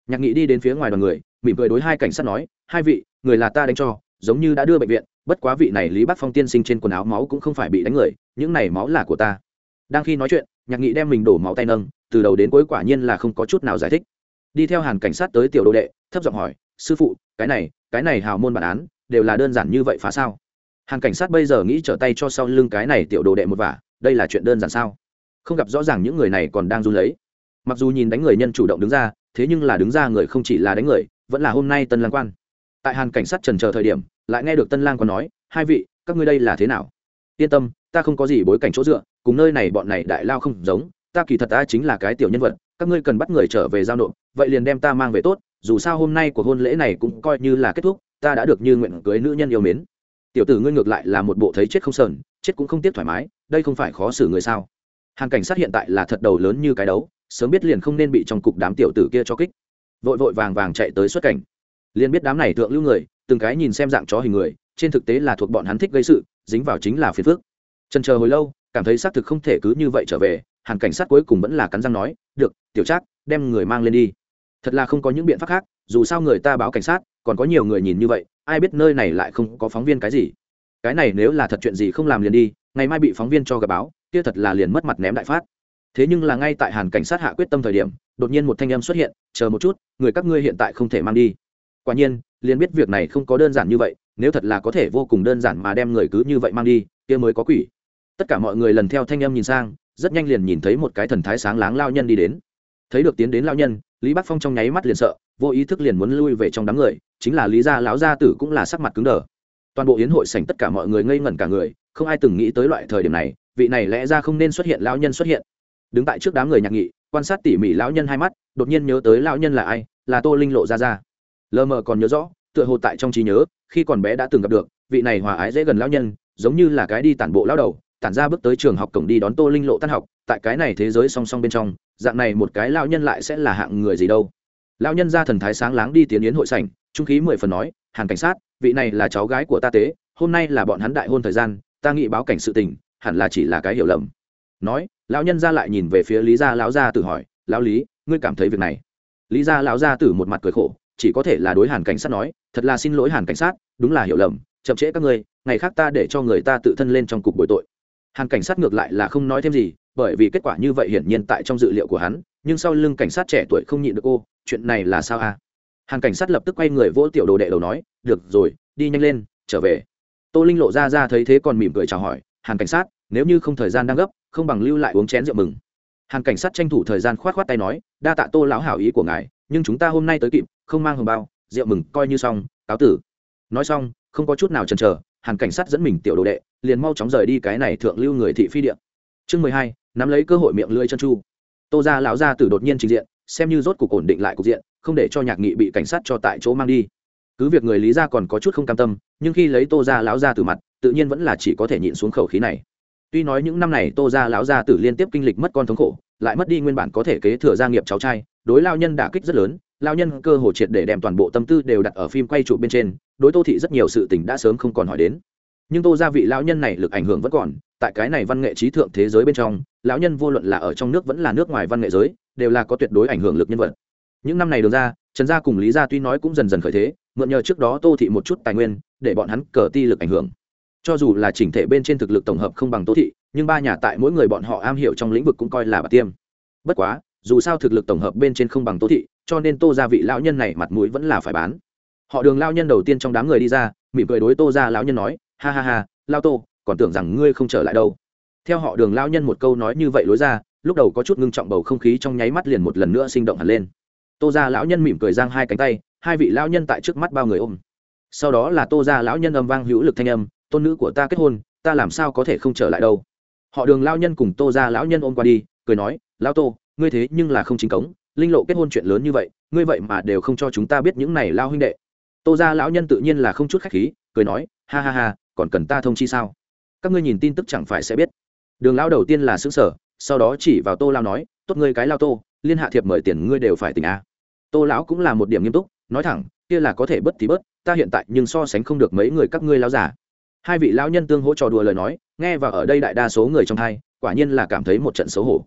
Nhạc nghị đi đến phía ngoài đoàn người, mỉm cười đối hai cảnh sát nói, hai vị, người là ta đánh cho, giống như đã đưa bệnh viện, bất quá vị này lý bắc phong tiên sinh trên quần áo máu cũng không phải bị đánh người, những này máu là của ta đang khi nói chuyện, nhạc nghị đem mình đổ máu tay nâng, từ đầu đến cuối quả nhiên là không có chút nào giải thích. Đi theo hàn cảnh sát tới tiểu đồ đệ, thấp giọng hỏi, sư phụ, cái này cái này hào môn bản án, đều là đơn giản như vậy phá sao? Hàn cảnh sát bây giờ nghĩ trở tay cho sau lưng cái này tiểu đồ đệ một vả, đây là chuyện đơn giản sao? Không gặp rõ ràng những người này còn đang run lấy. Mặc dù nhìn đánh người nhân chủ động đứng ra, thế nhưng là đứng ra người không chỉ là đánh người, vẫn là hôm nay tân lang quan. Tại hàn cảnh sát trần chờ thời điểm, lại nghe được tân lang còn nói, hai vị, các ngươi đây là thế nào? Yên tâm, ta không có gì bối cảnh chỗ dựa, cùng nơi này bọn này đại lao không giống, ta kỳ thật ta chính là cái tiểu nhân vật, các ngươi cần bắt người trở về giao nộp, vậy liền đem ta mang về tốt, dù sao hôm nay của hôn lễ này cũng coi như là kết thúc, ta đã được như nguyện cưới nữ nhân yêu mến. Tiểu tử ngươi ngược lại là một bộ thấy chết không sờn, chết cũng không tiếc thoải mái, đây không phải khó xử người sao? Hàng cảnh sát hiện tại là thật đầu lớn như cái đấu, sớm biết liền không nên bị trong cục đám tiểu tử kia cho kích. Vội vội vàng vàng chạy tới xuất cảnh. Liền biết đám này thượng lưu người, từng cái nhìn xem dạng chó hình người, trên thực tế là thuộc bọn hắn thích gây sự dính vào chính là phiền phước trần chờ hồi lâu, cảm thấy xác thực không thể cứ như vậy trở về hàng cảnh sát cuối cùng vẫn là cắn răng nói, được, tiểu trác, đem người mang lên đi. Thật là không có những biện pháp khác, dù sao người ta báo cảnh sát, còn có nhiều người nhìn như vậy, ai biết nơi này lại không có phóng viên cái gì. Cái này nếu là thật chuyện gì không làm liền đi, ngày mai bị phóng viên cho gặp báo, kia thật là liền mất mặt ném đại phát. Thế nhưng là ngay tại hàn cảnh sát hạ quyết tâm thời điểm, đột nhiên một thanh âm xuất hiện, chờ một chút, người các ngươi hiện tại không thể mang đi. Quả nhiên, liền biết việc này không có đơn giản như vậy nếu thật là có thể vô cùng đơn giản mà đem người cứ như vậy mang đi, kia mới có quỷ. Tất cả mọi người lần theo thanh âm nhìn sang, rất nhanh liền nhìn thấy một cái thần thái sáng láng lao nhân đi đến. Thấy được tiến đến lao nhân, lý bắc phong trong nháy mắt liền sợ, vô ý thức liền muốn lui về trong đám người, chính là lý gia lão gia tử cũng là sắc mặt cứng đờ. Toàn bộ yến hội sảnh tất cả mọi người ngây ngẩn cả người, không ai từng nghĩ tới loại thời điểm này, vị này lẽ ra không nên xuất hiện lão nhân xuất hiện. Đứng tại trước đám người nhạc nghị, quan sát tỉ mỉ lão nhân hai mắt, đột nhiên nhớ tới lão nhân là ai, là tô linh lộ ra ra lờ mờ còn nhớ rõ tựa hồ tại trong trí nhớ, khi còn bé đã từng gặp được, vị này hòa ái dễ gần lão nhân, giống như là cái đi tản bộ lão đầu, tản ra bước tới trường học cổng đi đón tô linh lộ tan học, tại cái này thế giới song song bên trong, dạng này một cái lão nhân lại sẽ là hạng người gì đâu. Lão nhân ra thần thái sáng láng đi tiến yến hội sảnh, trung khí mười phần nói hàng cảnh sát, vị này là cháu gái của ta tế, hôm nay là bọn hắn đại hôn thời gian, ta nghĩ báo cảnh sự tình, hẳn là chỉ là cái hiểu lầm. Nói, lão nhân ra lại nhìn về phía lý gia lão gia tử hỏi, lão lý, ngươi cảm thấy việc này? Lý gia lão gia tử một mặt cười khổ chỉ có thể là đối hàn cảnh sát nói thật là xin lỗi hàn cảnh sát đúng là hiểu lầm chậm trễ các ngươi ngày khác ta để cho người ta tự thân lên trong cục bồi tội. Hàn cảnh sát ngược lại là không nói thêm gì bởi vì kết quả như vậy hiển nhiên tại trong dự liệu của hắn nhưng sau lưng cảnh sát trẻ tuổi không nhịn được ô, chuyện này là sao a? À? hàn cảnh sát lập tức quay người vỗ tiểu đồ đệ đầu nói được rồi đi nhanh lên trở về. Tô linh lộ ra ra thấy thế còn mỉm cười chào hỏi hàn cảnh sát nếu như không thời gian đang gấp không bằng lưu lại uống chén rượu mừng. Hàn cảnh sát tranh thủ thời gian khoát khoát tay nói đa tạ tô lão hảo ý của ngài nhưng chúng ta hôm nay tới kịp, không mang hồng bao, rượu mừng, coi như xong, cáo tử. Nói xong, không có chút nào chần chờ, hàn cảnh sát dẫn mình tiểu đồ đệ, liền mau chóng rời đi cái này thượng lưu người thị phi điện chương mười hai, nắm lấy cơ hội miệng lưỡi chân chu. Tô ra lão gia tử đột nhiên trình diện, xem như rốt cuộc ổn định lại cục diện, không để cho nhạc nghị bị cảnh sát cho tại chỗ mang đi. Cứ việc người lý ra còn có chút không cam tâm, nhưng khi lấy tô ra lão gia tử mặt, tự nhiên vẫn là chỉ có thể nhịn xuống khẩu khí này. Tuy nói những năm này tô ra lão gia tử liên tiếp kinh lịch mất con thống khổ lại mất đi nguyên bản có thể kế thừa gia nghiệp cháu trai, đối lao nhân đả kích rất lớn, lao nhân cơ hồ triệt để đem toàn bộ tâm tư đều đặt ở phim quay trụ bên trên, đối tô thị rất nhiều sự tình đã sớm không còn hỏi đến. Nhưng tô gia vị lão nhân này lực ảnh hưởng vẫn còn, tại cái này văn nghệ trí thượng thế giới bên trong, lão nhân vô luận là ở trong nước vẫn là nước ngoài văn nghệ giới, đều là có tuyệt đối ảnh hưởng lực nhân vật. Những năm này đường ra, trần gia cùng lý gia tuy nói cũng dần dần khởi thế, mượn nhờ trước đó tô thị một chút tài nguyên, để bọn hắn cờ ti lực ảnh hưởng. Cho dù là chỉnh thể bên trên thực lực tổng hợp không bằng tô thị nhưng ba nhà tại mỗi người bọn họ am hiểu trong lĩnh vực cũng coi là bà tiêm. Bất quá, dù sao thực lực tổng hợp bên trên không bằng tô thị, cho nên tô gia vị lão nhân này mặt mũi vẫn là phải bán. Họ đường lao nhân đầu tiên trong đám người đi ra, mỉm cười đối tô gia lão nhân nói, ha ha ha lao tô, còn tưởng rằng ngươi không trở lại đâu. Theo họ đường lao nhân một câu nói như vậy lối ra, lúc đầu có chút ngưng trọng bầu không khí trong nháy mắt liền một lần nữa sinh động hẳn lên. Tô gia lão nhân mỉm cười giang hai cánh tay, hai vị lão nhân tại trước mắt bao người ôm. Sau đó là tô gia lão nhân âm vang hữu lực thanh âm, tôn nữ của ta kết hôn, ta làm sao có thể không trở lại đâu? Họ đường lao nhân cùng tô gia lão nhân ôm qua đi, cười nói, lão tô, ngươi thế nhưng là không chính cống, linh lộ kết hôn chuyện lớn như vậy, ngươi vậy mà đều không cho chúng ta biết những này lao huynh đệ. Tô gia lão nhân tự nhiên là không chút khách khí, cười nói, ha ha ha, còn cần ta thông chi sao? Các ngươi nhìn tin tức chẳng phải sẽ biết. Đường lão đầu tiên là xứ sở sau đó chỉ vào tô lao nói, tốt ngươi cái lao tô, liên hạ thiệp mời tiền ngươi đều phải tỉnh a. Tô lão cũng là một điểm nghiêm túc, nói thẳng, kia là có thể bớt thì bớt, ta hiện tại nhưng so sánh không được mấy người các ngươi lao giả hai vị lão nhân tương hỗ trò đùa lời nói nghe và ở đây đại đa số người trong hai, quả nhiên là cảm thấy một trận xấu hổ.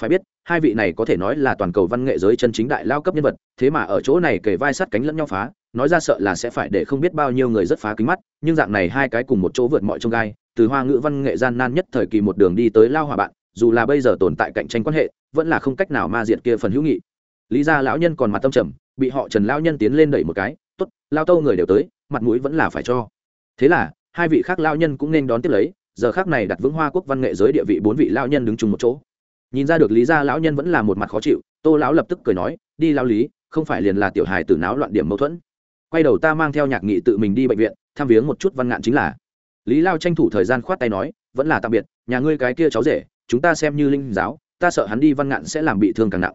Phải biết, hai vị này có thể nói là toàn cầu văn nghệ giới chân chính đại lao cấp nhân vật, thế mà ở chỗ này kề vai sát cánh lẫn nhau phá, nói ra sợ là sẽ phải để không biết bao nhiêu người rất phá kính mắt, nhưng dạng này hai cái cùng một chỗ vượt mọi trông gai, từ hoa ngữ văn nghệ gian nan nhất thời kỳ một đường đi tới lao hòa bạn, dù là bây giờ tồn tại cạnh tranh quan hệ, vẫn là không cách nào ma diệt kia phần hữu nghị. Lý ra lão nhân còn mặt tâm trầm, bị họ trần lão nhân tiến lên đẩy một cái t ố t lao tâu người đều tới, mặt mũi vẫn là phải cho. Thế là, hai vị khác lao nhân cũng nên đón tiếp lấy giờ khác này đặt vững hoa quốc văn nghệ giới địa vị bốn vị lão nhân đứng chung một chỗ. Nhìn ra được lý gia lão nhân vẫn là một mặt khó chịu, tô lão lập tức cười nói, đi lao lý, không phải liền là tiểu hài tử náo loạn điểm mâu thuẫn. Quay đầu ta mang theo nhạc nghị tự mình đi bệnh viện, tham viếng một chút văn ngạn chính là. Lý lao tranh thủ thời gian khoát tay nói, vẫn là tạm biệt, nhà ngươi cái kia cháu rể, chúng ta xem như linh giáo, ta sợ hắn đi văn ngạn sẽ làm bị thương càng nặng.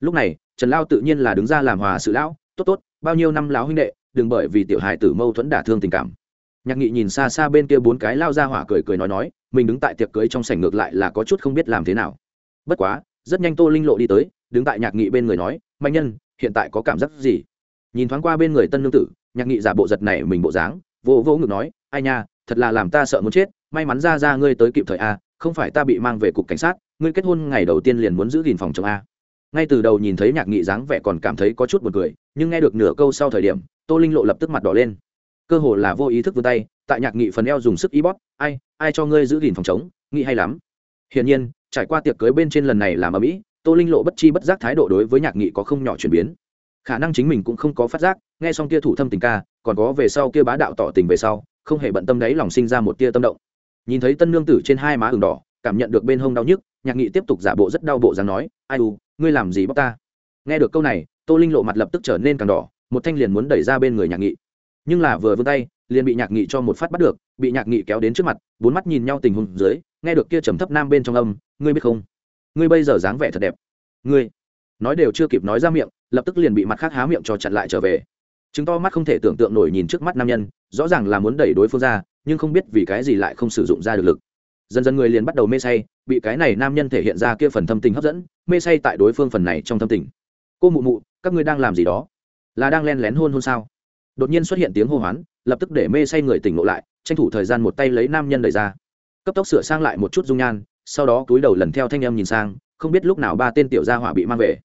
Lúc này, trần lao tự nhiên là đứng ra làm hòa sự lão, tốt tốt, bao nhiêu năm lão huynh đệ, đừng bởi vì tiểu hài tử mâu thuẫn đả thương tình cảm nhạc nghị nhìn xa xa bên kia bốn cái lao ra hỏa cười cười nói nói, mình đứng tại tiệc cưới trong sảnh ngược lại là có chút không biết làm thế nào. Bất quá, rất nhanh tô linh lộ đi tới, đứng tại nhạc nghị bên người nói, mạnh nhân, hiện tại có cảm giác gì? Nhìn thoáng qua bên người tân nương tử, nhạc nghị giả bộ giật này mình bộ dáng, vô vô ngực nói, ai nha, thật là làm ta sợ muốn chết, may mắn ra ra ngươi tới kịp thời a, không phải ta bị mang về cục cảnh sát, ngươi kết hôn ngày đầu tiên liền muốn giữ gìn phòng chống a. Ngay từ đầu nhìn thấy nhạc nghị dáng vẻ còn cảm thấy có chút buồn cười, nhưng nghe được nửa câu sau thời điểm, tô linh lộ lập tức mặt đỏ lên cơ hồ là vô ý thức vươn tay, tại nhạc nghị phần eo dùng sức y bóp ai ai cho ngươi giữ gìn phòng chống, nghĩ hay lắm. Hiển nhiên, trải qua tiệc cưới bên trên lần này làm ở mỹ, tô linh lộ bất chi bất giác thái độ đối với nhạc nghị có không nhỏ chuyển biến. Khả năng chính mình cũng không có phát giác, nghe xong kia thủ thâm tình ca, còn có về sau kia bá đạo tỏ tình về sau, không hề bận tâm đấy lòng sinh ra một tia tâm động. Nhìn thấy tân nương tử trên hai má ửng đỏ, cảm nhận được bên hông đau nhức, nhạc nghị tiếp tục giả bộ rất đau bộ dáng nói, ai u, ngươi làm gì bóc ta? Nghe được câu này, tô linh lộ mặt lập tức trở nên càng đỏ, một thanh liền muốn đẩy ra bên người nhạc nghị nhưng là vừa vươn tay, liền bị nhạc nghị cho một phát bắt được, bị nhạc nghị kéo đến trước mặt, bốn mắt nhìn nhau tình hùng dưới, nghe được kia trầm thấp nam bên trong âm, ngươi biết không? Ngươi bây giờ dáng vẻ thật đẹp. Ngươi. Nói đều chưa kịp nói ra miệng, lập tức liền bị mặt khác há miệng cho chặn lại trở về. Chứng to mắt không thể tưởng tượng nổi nhìn trước mắt nam nhân, rõ ràng là muốn đẩy đối phương ra, nhưng không biết vì cái gì lại không sử dụng ra được lực. Dần dần người liền bắt đầu mê say, bị cái này nam nhân thể hiện ra kia phần thâm tình hấp dẫn, mê say tại đối phương phần này trong thâm tình. Cô mụ mụ, các ngươi đang làm gì đó? Là đang len lén hôn hôn sao? Đột nhiên xuất hiện tiếng hô hoán, lập tức để mê say người tỉnh ngộ lại, tranh thủ thời gian một tay lấy nam nhân đẩy ra. Cấp tốc sửa sang lại một chút dung nhan, sau đó túi đầu lần theo thanh em nhìn sang, không biết lúc nào ba tên tiểu gia hỏa bị mang về.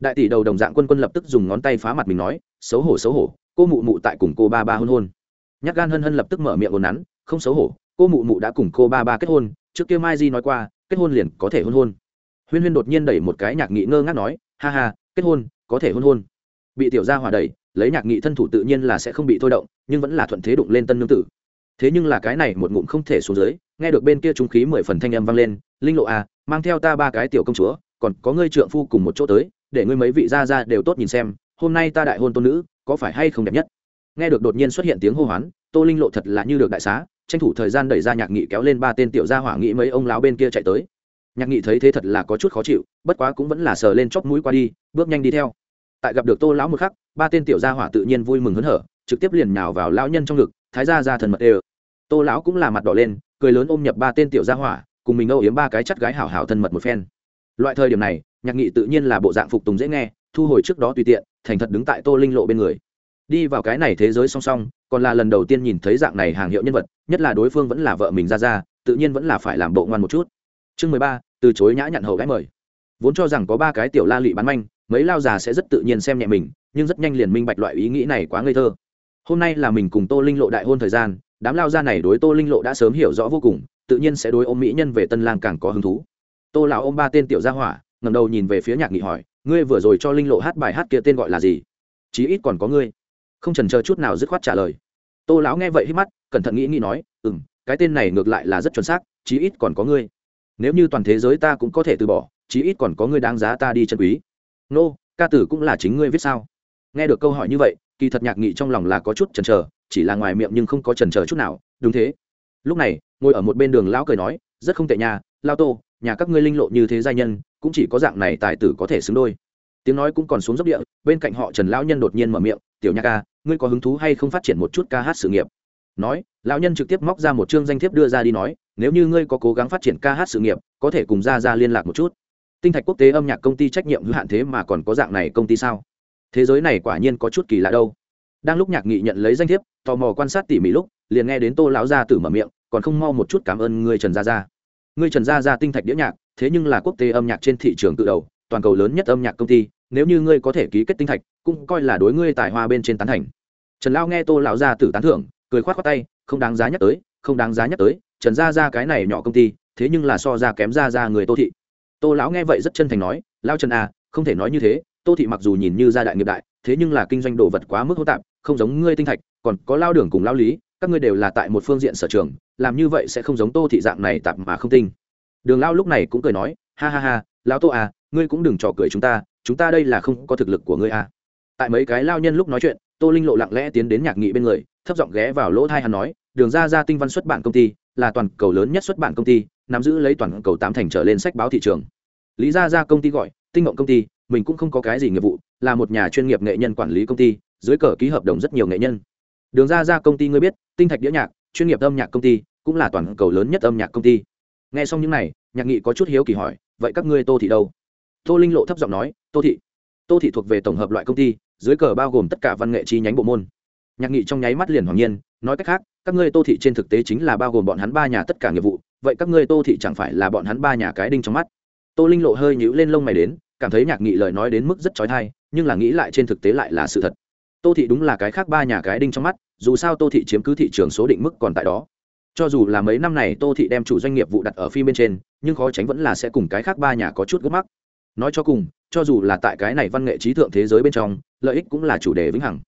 Đại tỷ đầu đồng dạng quân quân lập tức dùng ngón tay phá mặt mình nói, xấu hổ xấu hổ, cô mụ mụ tại cùng cô ba ba hôn hôn. Nhắc gan hân hân lập tức mở miệng ồn nắn không xấu hổ, cô mụ mụ đã cùng cô ba ba kết hôn, trước kia mai di nói qua, kết hôn liền có thể hôn hôn. Huyên huyên đột nhiên đẩy một cái nhạc nghị ngơ ngác nói, ha ha, kết hôn, có thể hôn hôn. Bị tiểu gia hỏa đẩy lấy nhạc nghị thân thủ tự nhiên là sẽ không bị thôi động, nhưng vẫn là thuận thế đụng lên tân nương tử. Thế nhưng là cái này một ngụm không thể xuống dưới, nghe được bên kia trung khí mười phần thanh âm vang lên, linh lộ à mang theo ta ba cái tiểu công chúa, còn có ngươi trượng phu cùng một chỗ tới, để ngươi mấy vị gia gia đều tốt nhìn xem, hôm nay ta đại hôn tôn nữ, có phải hay không đẹp nhất? Nghe được đột nhiên xuất hiện tiếng hô hoán, tô linh lộ thật là như được đại xá, tranh thủ thời gian đẩy ra nhạc nghị kéo lên ba tên tiểu gia hỏa nghĩ mấy ông láo bên kia chạy tới. Nhạc nghị thấy thế thật là có chút khó chịu, bất quá cũng vẫn là sờ lên chóp mũi qua đi, bước nhanh đi theo tại gặp được tô lão một khắc, ba tên tiểu gia hỏa tự nhiên vui mừng hớn hở, trực tiếp liền nhào vào lão nhân trong ngực, thái gia ra thần mật đều. Tô lão cũng là mặt đỏ lên, cười lớn ôm nhập ba tên tiểu gia hỏa, cùng mình âu yếm ba cái chắt gái hảo hảo thân mật một phen. Loại thời điểm này, nhạc nghị tự nhiên là bộ dạng phục tùng dễ nghe, thu hồi trước đó tùy tiện, thành thật đứng tại tô linh lộ bên người. Đi vào cái này thế giới song song, còn là lần đầu tiên nhìn thấy dạng này hàng hiệu nhân vật, nhất là đối phương vẫn là vợ mình ra ra, tự nhiên vẫn là phải làm bộ ngoan một chút. Chương mười ba, từ chối nhã nhận hậu gái mời. Vốn cho rằng có ba cái tiểu la lị bán manh mấy lao già sẽ rất tự nhiên xem nhẹ mình, nhưng rất nhanh liền minh bạch loại ý nghĩ này quá ngây thơ. Hôm nay là mình cùng tô linh lộ đại hôn thời gian, đám lao gia này đối tô linh lộ đã sớm hiểu rõ vô cùng, tự nhiên sẽ đối ôm mỹ nhân về tân lang càng có hứng thú. Tô lão ôm ba tên tiểu gia hỏa ngầm đầu nhìn về phía nhạc nghị hỏi, ngươi vừa rồi cho linh lộ hát bài hát kia tên gọi là gì? Chí ít còn có ngươi. Không trần chờ chút nào dứt khoát trả lời. Tô lão nghe vậy hít mắt, cẩn thận nghĩ nghĩ nói ừ m cái tên này ngược lại là rất chuẩn xác, chí ít còn có ngươi. Nếu như toàn thế giới ta cũng có thể từ bỏ, chí ít còn có ngươi đáng giá ta đi chân quý nô、no, ca tử cũng là chính ngươi viết sao? Nghe được câu hỏi như vậy kỳ thật nhạc nghị trong lòng là có chút chần chờ chỉ là ngoài miệng nhưng không có chần chờ chút nào đúng thế. Lúc này ngồi ở một bên đường lão cười nói rất không tệ nhà lao tô nhà các ngươi linh lộ như thế giai nhân cũng chỉ có dạng này tài tử có thể xứng đôi. Tiếng nói cũng còn xuống dốc địa bên cạnh họ trần lão nhân đột nhiên mở miệng tiểu nha ca ngươi có hứng thú hay không phát triển một chút ca hát sự nghiệp? Nói lão nhân trực tiếp móc ra một chương danh thiếp đưa ra đi nói nếu như ngươi có cố gắng phát triển ca hát sự nghiệp có thể cùng ra ra liên lạc một chút tinh thạch quốc tế âm nhạc công ty trách nhiệm hữu hạn thế mà còn có dạng này công ty sao? Thế giới này quả nhiên có chút kỳ lạ đâu. Đang lúc nhạc nghị nhận lấy danh thiếp, tò mò quan sát tỉ mỉ lúc, liền nghe đến tô lão gia tử mở miệng, còn không mau một chút cảm ơn người trần gia gia. Người trần gia gia tinh thạch đĩa nhạc, thế nhưng là quốc tế âm nhạc trên thị trường tự đầu, toàn cầu lớn nhất âm nhạc công ty, nếu như ngươi có thể ký kết tinh thạch, cũng coi là đối ngươi tài hoa bên trên tán thành. Trần lao nghe tô lão gia tử tán thưởng, cười khoát khoát tay, không đáng giá nhắc tới, không đáng giá nhắc tới, trần gia gia cái này nhỏ công ty, thế nhưng là so ra kém gia gia người tô thị tô lão nghe vậy rất chân thành nói lao trần à không thể nói như thế, tô thị mặc dù nhìn như gia đại nghiệp đại, thế nhưng là kinh doanh đồ vật quá mức hỗn tạp, không giống ngươi tinh thạch, còn có lao đường cùng lao lý, các ngươi đều là tại một phương diện sở trường, làm như vậy sẽ không giống tô thị dạng này tạp mà không tinh. Đường lao lúc này cũng cười nói, ha ha ha, lão tô à ngươi cũng đừng trò cười chúng ta chúng ta đây là không có thực lực của ngươi à. Tại mấy cái lao nhân lúc nói chuyện, tô linh lộ lặng lẽ tiến đến nhạc nghị bên người, thấp giọng ghé vào lỗ thai hắn nói, đường ra ra tinh văn xuất bản công ty là toàn cầu lớn nhất xuất bản công ty, nắm giữ lấy toàn cầu tám thành trở lên sách báo thị trường. Lý ra ra công ty gọi, tinh ngộng công ty, mình cũng không có cái gì nghiệp vụ, là một nhà chuyên nghiệp nghệ nhân quản lý công ty, dưới cờ ký hợp đồng rất nhiều nghệ nhân. Đường ra ra công ty ngươi biết, tinh thạch đĩa nhạc, chuyên nghiệp âm nhạc công ty, cũng là toàn cầu lớn nhất âm nhạc công ty. Nghe xong những này, nhạc nghị có chút hiếu kỳ hỏi, vậy các ngươi tô thị đâu? Tô linh lộ thấp giọng nói, tô thị. Tô thị thuộc về tổng hợp loại công ty, dưới cờ bao gồm tất cả văn nghệ chi nhánh bộ môn. Nhạc nghị trong nháy mắt liền hoàng nhiên nói cách khác, các ngươi tô thị trên thực tế chính là bao gồm bọn hắn ba nhà tất cả nghiệp vụ, vậy các ngươi tô thị chẳng phải là bọn hắn ba nhà cái đinh trong mắt? Tô linh lộ hơi nhũ lên lông mày đến, cảm thấy nhạc nghị lời nói đến mức rất trói thai nhưng là nghĩ lại trên thực tế lại là sự thật. Tô thị đúng là cái khác ba nhà cái đinh trong mắt, dù sao tô thị chiếm cứ thị trường số định mức còn tại đó. Cho dù là mấy năm này tô thị đem chủ doanh nghiệp vụ đặt ở phim bên trên, nhưng khó tránh vẫn là sẽ cùng cái khác ba nhà có chút gấp mắc. Nói cho cùng, cho dù là tại cái này văn nghệ trí thượng thế giới bên trong, lợi ích cũng là chủ đề vĩnh hằng.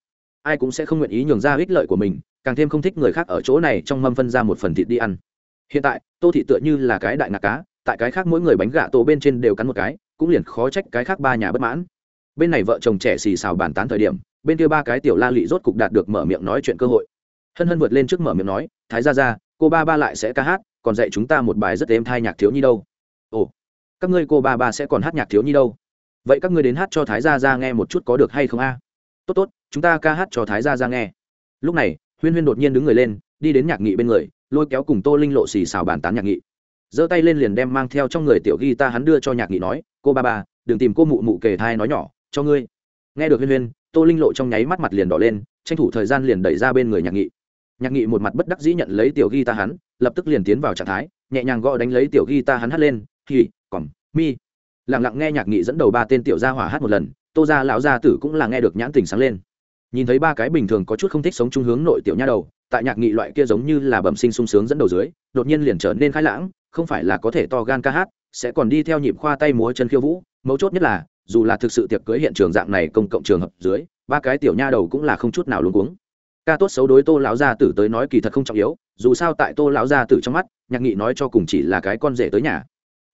Ai cũng sẽ không nguyện ý nhường ra ích lợi của mình càng thêm không thích người khác ở chỗ này trong mâm phân ra một phần thịt đi ăn. Hiện tại, tô thị tựa như là cái đại ngạc cá, tại cái khác mỗi người bánh gạ tổ bên trên đều cắn một cái, cũng liền khó trách cái khác ba nhà bất mãn. Bên này vợ chồng trẻ xì xào bàn tán thời điểm, bên kia ba cái tiểu la lị rốt cục đạt được mở miệng nói chuyện cơ hội. Hân hân vượt lên trước mở miệng nói, thái ra ra cô ba ba lại sẽ ca hát, còn dạy chúng ta một bài rất êm thai nhạc thiếu nhi đâu. Ồ, các ngươi cô ba ba sẽ còn hát nhạc thiếu nhi đâu? Vậy các ngươi đến hát cho thái gia ra nghe một chút có được hay không a? Tốt tốt, chúng ta ca hát cho thái gia ra nghe. Lúc này huyên huyên đột nhiên đứng người lên, đi đến nhạc nghị bên người, lôi kéo cùng tô linh lộ xì xào bàn tán nhạc nghị. Giơ tay lên liền đem mang theo trong người tiểu ghi ta hắn đưa cho nhạc nghị nói, cô ba ba, đừng tìm cô mụ mụ kề thai nói nhỏ, cho ngươi. Nghe được huyên huyên, tô linh lộ trong nháy mắt mặt liền đỏ lên, tranh thủ thời gian liền đẩy ra bên người nhạc nghị. Nhạc nghị một mặt bất đắc dĩ nhận lấy tiểu ghi ta hắn, lập tức liền tiến vào trạng thái, nhẹ nhàng gõ đánh lấy tiểu ghi ta hắn hát lên thì còn mi. Lặng lặng nghe nhạc nghị dẫn đầu ba tên tiểu gia hỏa hát một lần, tô gia lão gia tử cũng là nghe được nhãn tình sáng lên nhìn thấy ba cái bình thường có chút không thích sống chung hướng nội tiểu nha đầu, tại nhạc nghị loại kia giống như là bẩm sinh sung sướng dẫn đầu dưới, đột nhiên liền trở nên khai lãng, không phải là có thể to gan ca hát, sẽ còn đi theo nhịp khoa tay múa chân khiêu vũ, mấu chốt nhất là, dù là thực sự tiệc cưới hiện trường dạng này công cộng trường hợp dưới, ba cái tiểu nha đầu cũng là không chút nào luống cuống. Ca tốt xấu đối tô lão gia tử tới nói kỳ thật không trọng yếu, dù sao tại tô lão gia tử trong mắt, nhạc nghị nói cho cùng chỉ là cái con rể tới nhà.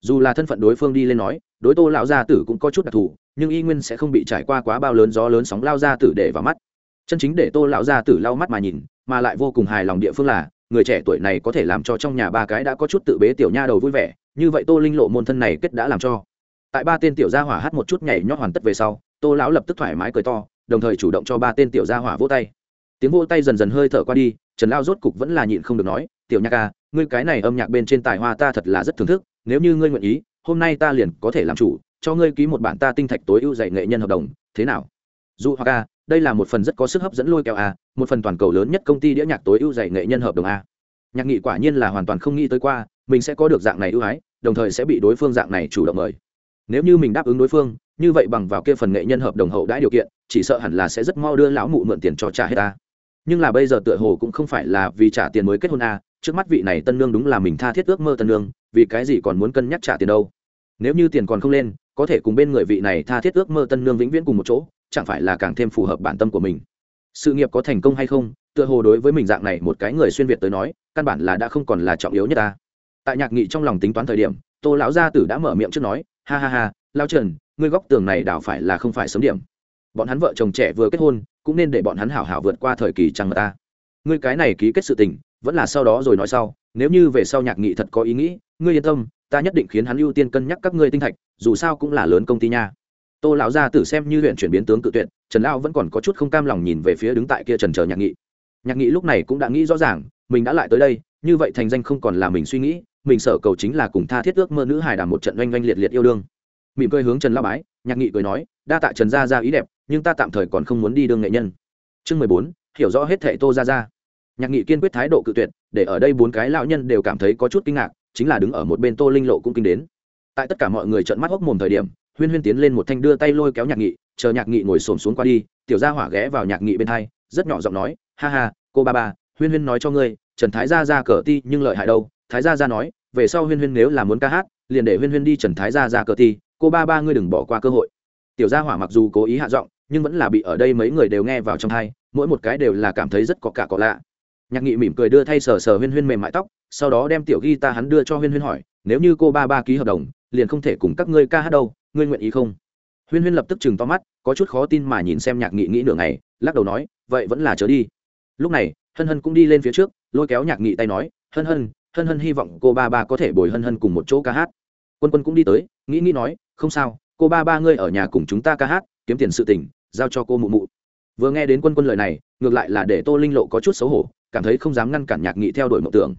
Dù là thân phận đối phương đi lên nói, đối tô lão gia tử cũng có chút đặc thù, nhưng y nguyên sẽ không bị trải qua quá bao lớn gió lớn sóng lao gia tử để vào mắt chân chính để tô lão gia tử lau mắt mà nhìn, mà lại vô cùng hài lòng địa phương là, người trẻ tuổi này có thể làm cho trong nhà ba cái đã có chút tự bế tiểu nha đầu vui vẻ, như vậy tô linh lộ môn thân này kết đã làm cho. Tại ba tên tiểu gia hỏa hát một chút nhảy nhót hoàn tất về sau, tô lão lập tức thoải mái cười to, đồng thời chủ động cho ba tên tiểu gia hỏa vỗ tay. Tiếng vỗ tay dần dần hơi thở qua đi, trần lao rốt cục vẫn là nhịn không được nói, tiểu nhạc ca ngươi cái này âm nhạc bên trên tài hoa ta thật là rất thưởng thức, nếu như ngươi nguyện ý, hôm nay ta liền có thể làm chủ, cho ngươi ký một bản ta tinh thạch tối ưu dạy nghệ nhân hợp đồng, thế nào? Dù hoặc ca đây là một phần rất có sức hấp dẫn lôi kéo a, một phần toàn cầu lớn nhất công ty đĩa nhạc tối ưu dạy nghệ nhân hợp đồng a. Nhạc nghị quả nhiên là hoàn toàn không nghĩ tới qua, mình sẽ có được dạng này ưu ái, đồng thời sẽ bị đối phương dạng này chủ động mời. Nếu như mình đáp ứng đối phương, như vậy bằng vào kia phần nghệ nhân hợp đồng hậu đãi điều kiện, chỉ sợ hẳn là sẽ rất mau đưa lão mụ mượn tiền cho trả hết ta nhưng là bây giờ tựa hồ cũng không phải là vì trả tiền mới kết hôn a, trước mắt vị này tân nương đúng là mình tha thiết ước mơ tân nương, vì cái gì còn muốn cân nhắc trả tiền đâu. Nếu như tiền còn không lên, có thể cùng bên người vị này tha thiết ước mơ tân nương vĩnh viễn cùng một chỗ chẳng phải là càng thêm phù hợp bản tâm của mình. Sự nghiệp có thành công hay không, tựa hồ đối với mình dạng này một cái người xuyên việt tới nói, căn bản là đã không còn là trọng yếu nhất ta. Tại nhạc nghị trong lòng tính toán thời điểm, tô lão gia tử đã mở miệng trước nói, ha ha ha, lao trần, ngươi góc tường này đảo phải là không phải sớm điểm. Bọn hắn vợ chồng trẻ vừa kết hôn, cũng nên để bọn hắn hảo hảo vượt qua thời kỳ chăng ta. Ngươi cái này ký kết sự tình, vẫn là sau đó rồi nói sau, nếu như về sau nhạc nghị thật có ý nghĩ, ngươi yên tâm, ta nhất định khiến hắn ưu tiên cân nhắc các ngươi tinh thạch, dù sao cũng là lớn công ty nha tô lão gia tử xem như huyện chuyển biến tướng cự tuyệt, trần lao vẫn còn có chút không cam lòng nhìn về phía đứng tại kia trần chờ nhạc nghị. Nhạc nghị lúc này cũng đã nghĩ rõ ràng, mình đã lại tới đây, như vậy thành danh không còn là mình suy nghĩ, mình sở cầu chính là cùng tha thiết ước mơ nữ hài đàm một trận oanh oanh liệt liệt yêu đương. Mỉm cười hướng trần lao bái, nhạc nghị cười nói, đa tạ trần gia ra ý đẹp, nhưng ta tạm thời còn không muốn đi đương nghệ nhân. Chương mười bốn, hiểu rõ hết thệ tô ra ra nhạc nghị kiên quyết thái độ cự tuyệt, để ở đây bốn cái lão nhân đều cảm thấy có chút kinh ngạc, chính là đứng ở một bên tô linh lộ cũng kinh đến. Tại tất cả mọi người trợn mắt hốc mồm thời điểm huyên huyên tiến lên một thanh đưa tay lôi kéo nhạc nghị, chờ nhạc nghị ngồi xổm xuống qua đi, tiểu gia hỏa ghé vào nhạc nghị bên hai, rất nhỏ giọng nói, ha ha, cô ba ba, huyên huyên nói cho ngươi, trần thái gia ra cờ ti nhưng lợi hại đâu. Thái gia ra nói, về sau huyên huyên nếu là muốn ca hát, liền để huyên huyên đi trần thái gia ra cờ ti, cô ba ba ngươi đừng bỏ qua cơ hội. Tiểu gia hỏa mặc dù cố ý hạ giọng, nhưng vẫn là bị ở đây mấy người đều nghe vào trong hai mỗi một cái đều là cảm thấy rất có cả có lạ. Nhạc nghị mỉm cười đưa thay sờ sờ huyên huyên mềm mại tóc, sau đó đem tiểu ghi ta hắn đưa cho huyên huyên hỏi, nếu như cô ba ba ký hợp đồng, liền không thể cùng các ngươi ca hát đâu ngươi nguyện ý không? Huyên huyên lập tức chừng to mắt, có chút khó tin mà nhìn xem nhạc nghị nghĩ nửa ngày, lắc đầu nói, vậy vẫn là chớ đi. Lúc này, hân hân cũng đi lên phía trước, lôi kéo nhạc nghị tay nói, hân hân hân hân hy vọng cô ba ba có thể bồi hân hân cùng một chỗ ca hát. Quân quân cũng đi tới nghĩ nghĩ nói, không sao, cô ba ba ngươi ở nhà cùng chúng ta ca hát, kiếm tiền sự tình, giao cho cô mụ mụ. Vừa nghe đến quân quân lời này, ngược lại là để tô linh lộ có chút xấu hổ, cảm thấy không dám ngăn cản nhạc nghị theo đuổi mộng tưởng.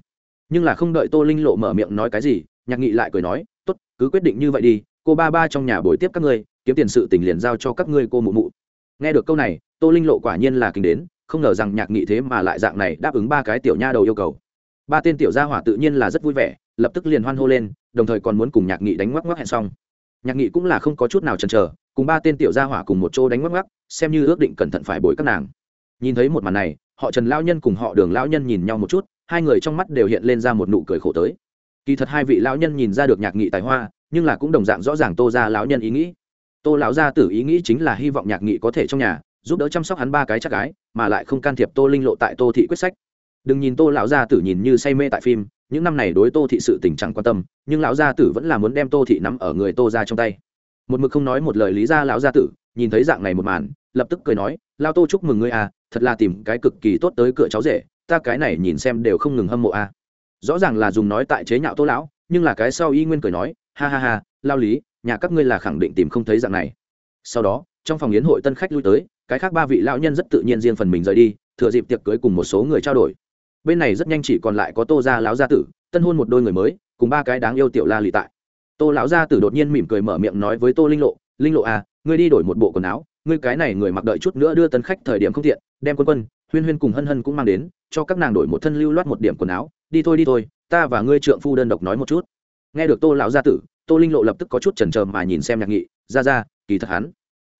Nhưng là không đợi tô linh lộ mở miệng nói cái gì, nhạc nghị lại cười nói, tốt, cứ quyết định như vậy đi cô ba ba trong nhà buổi tiếp các ngươi, kiếm tiền sự tình liền giao cho các ngươi cô mụ mụ. Nghe được câu này, tô linh lộ quả nhiên là kinh đến, không ngờ rằng nhạc nghị thế mà lại dạng này đáp ứng ba cái tiểu nha đầu yêu cầu. Ba tên tiểu gia hỏa tự nhiên là rất vui vẻ, lập tức liền hoan hô lên, đồng thời còn muốn cùng nhạc nghị đánh ngoắc ngoắc hẹn xong. Nhạc nghị cũng là không có chút nào chần chờ, cùng ba tên tiểu gia hỏa cùng một chỗ đánh ngoắc ngoắc, xem như ước định cẩn thận phải bồi các nàng. Nhìn thấy một màn này, họ trần lao nhân cùng họ đường lao nhân nhìn nhau một chút, hai người trong mắt đều hiện lên ra một nụ cười khổ tới. Kỳ thật hai vị lão nhân nhìn ra được nhạc nghị tài hoa nhưng là cũng đồng dạng rõ ràng tô ra lão nhân ý nghĩ. Tô lão gia tử ý nghĩ chính là hy vọng nhạc nghị có thể trong nhà giúp đỡ chăm sóc hắn ba cái chắc gái, mà lại không can thiệp tô linh lộ tại tô thị quyết sách. Đừng nhìn tô lão gia tử nhìn như say mê tại phim, những năm này đối tô thị sự tình chẳng quan tâm, nhưng lão gia tử vẫn là muốn đem tô thị nắm ở người tô ra trong tay. Một mực không nói một lời lý ra lão gia tử, nhìn thấy dạng này một màn, lập tức cười nói, lao tô chúc mừng ngươi à thật là tìm cái cực kỳ tốt tới cửa cháu rể, ta cái này nhìn xem đều không ngừng hâm mộ à. Rõ ràng là dùng nói tại chế nhạo tô lão, nhưng là cái sau y nguyên cười nói ha ha ha, lao lý, nhà các ngươi là khẳng định tìm không thấy dạng này. Sau đó, trong phòng yến hội tân khách lui tới, cái khác ba vị lão nhân rất tự nhiên riêng phần mình rời đi, thừa dịp tiệc cưới cùng một số người trao đổi. Bên này rất nhanh chỉ còn lại có tô gia lão gia tử, tân hôn một đôi người mới, cùng ba cái đáng yêu tiểu la lì tại. Tô lão gia tử đột nhiên mỉm cười mở miệng nói với tô linh lộ linh lộ à ngươi đi đổi một bộ quần áo, ngươi cái này người mặc đợi chút nữa đưa tân khách thời điểm không tiện, đem quân quân, huyên huyên cùng hân hân cũng mang đến, cho các nàng đổi một thân lưu loát một điểm quần áo, đi thôi đi thôi, ta và ngươi trượng phu đơn độc nói một chút nghe được tô lão gia tử, tô linh lộ lập tức có chút chần chờ mà nhìn xem nhạc nghị, ra ra, kỳ thật hắn.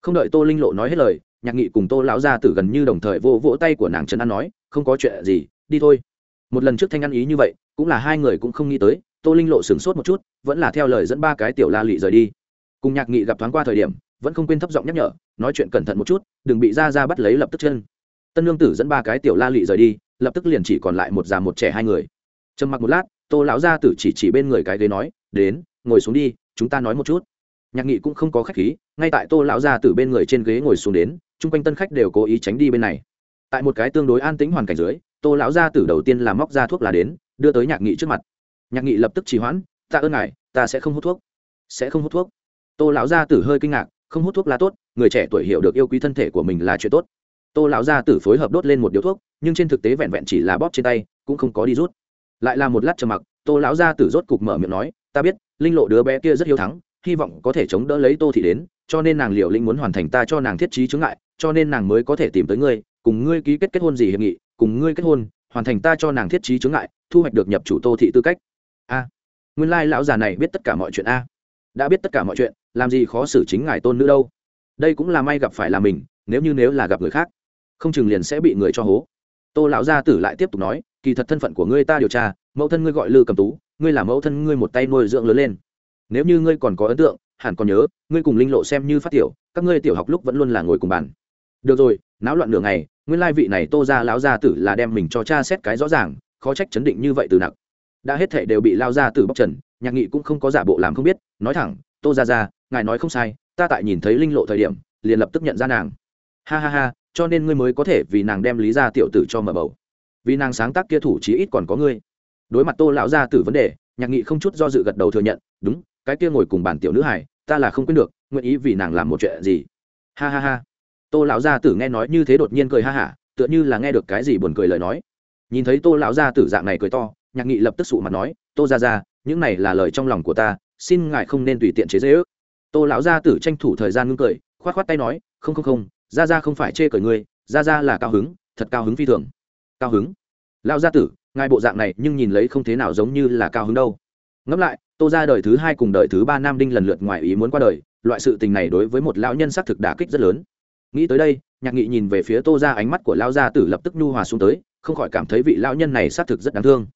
Không đợi tô linh lộ nói hết lời, nhạc nghị cùng tô lão gia tử gần như đồng thời vô vỗ tay của nàng trấn an nói, không có chuyện gì, đi thôi. Một lần trước thanh ăn ý như vậy, cũng là hai người cũng không nghĩ tới, tô linh lộ sửng sốt một chút, vẫn là theo lời dẫn ba cái tiểu la lị rời đi. Cùng nhạc nghị gặp thoáng qua thời điểm, vẫn không quên thấp giọng nhắc nhở, nói chuyện cẩn thận một chút, đừng bị ra ra bắt lấy lập tức chân. Tân lương tử dẫn ba cái tiểu la lị rời đi, lập tức liền chỉ còn lại một già một trẻ hai người. Trầm mặc một lát tô lão gia tử chỉ chỉ bên người cái ghế nói, đến, ngồi xuống đi, chúng ta nói một chút. Nhạc nghị cũng không có khách khí, ngay tại tô lão gia tử bên người trên ghế ngồi xuống đến, chung quanh tân khách đều cố ý tránh đi bên này. Tại một cái tương đối an tĩnh hoàn cảnh dưới, tô lão gia tử đầu tiên là móc ra thuốc lá đến, đưa tới nhạc nghị trước mặt. Nhạc nghị lập tức trì hoãn, ta ơn ngài, ta sẽ không hút thuốc. Sẽ không hút thuốc? Tô lão gia tử hơi kinh ngạc, không hút thuốc lá tốt, người trẻ tuổi hiểu được yêu quý thân thể của mình là chuyện tốt. Tô lão gia tử phối hợp đốt lên một điếu thuốc, nhưng trên thực tế vẹn vẹn chỉ là bóp trên tay, cũng không có đi rút lại là một lát trầm mặc, tô lão gia tử rốt cục mở miệng nói, ta biết, linh lộ đứa bé kia rất hiếu thắng, hy vọng có thể chống đỡ lấy tô thị đến, cho nên nàng liệu linh muốn hoàn thành ta cho nàng thiết trí chướng ngại, cho nên nàng mới có thể tìm tới ngươi, cùng ngươi ký kết kết hôn gì hiệp nghị, cùng ngươi kết hôn, hoàn thành ta cho nàng thiết trí chướng ngại, thu hoạch được nhập chủ tô thị tư cách. A, nguyên lai lão già này biết tất cả mọi chuyện a. Đã biết tất cả mọi chuyện, làm gì khó xử chính ngài tôn nữ đâu. Đây cũng là may gặp phải là mình, nếu như nếu là gặp người khác, không chừng liền sẽ bị người cho hố. Tô lão gia tử lại tiếp tục nói kỳ thật thân phận của ngươi ta điều tra, mẫu thân ngươi gọi lư cầm tú, ngươi là mẫu thân ngươi một tay nuôi dưỡng lớn lên. Nếu như ngươi còn có ấn tượng, hẳn còn nhớ, ngươi cùng linh lộ xem như phát tiểu, các ngươi tiểu học lúc vẫn luôn là ngồi cùng bàn. Được rồi, náo loạn nửa ngày, nguyên lai vị này tô ra lão gia tử là đem mình cho cha xét cái rõ ràng, khó trách chấn định như vậy từ nặng đã hết thệ đều bị lao ra từ bóc trần, nhạc nghị cũng không có giả bộ làm không biết, nói thẳng, tô ra ra ngài nói không sai, ta tại nhìn thấy linh lộ thời điểm, liền lập tức nhận ra nàng. Ha ha ha, cho nên ngươi mới có thể vì nàng đem lý ra tiểu tử cho mở bầu vì nàng sáng tác kia thủ chí ít còn có ngươi. Đối mặt tô lão gia tử vấn đề, nhạc nghị không chút do dự gật đầu thừa nhận, đúng, cái kia ngồi cùng bản tiểu nữ hải ta là không quên được, nguyện ý vì nàng làm một chuyện gì. Ha ha ha. Tô lão gia tử nghe nói như thế đột nhiên cười ha hả, tựa như là nghe được cái gì buồn cười lời nói. Nhìn thấy tô lão gia tử dạng này cười to, nhạc nghị lập tức sụ mặt nói, tô ra ra những này là lời trong lòng của ta, xin ngài không nên tùy tiện chế dễ ước tô lão gia tử tranh thủ thời gian ngưng cười k h o á t k h o á t tay nói, không không không ra ra không phải chê cởi ngươi ra ra là cao hứng, thật cao hứng phi thường cao hứng. Lão gia tử, ngài bộ dạng này nhưng nhìn lấy không thế nào giống như là cao hứng đâu. Ngẫm lại, tô ra đời thứ hai cùng đời thứ ba nam đinh lần lượt ngoài ý muốn qua đời, loại sự tình này đối với một lão nhân xác thực đả kích rất lớn. Nghĩ tới đây, nhạc nghị nhìn về phía tô ra ánh mắt của lão gia tử lập tức nhu hòa xuống tới, không khỏi cảm thấy vị lão nhân này xác thực rất đáng thương.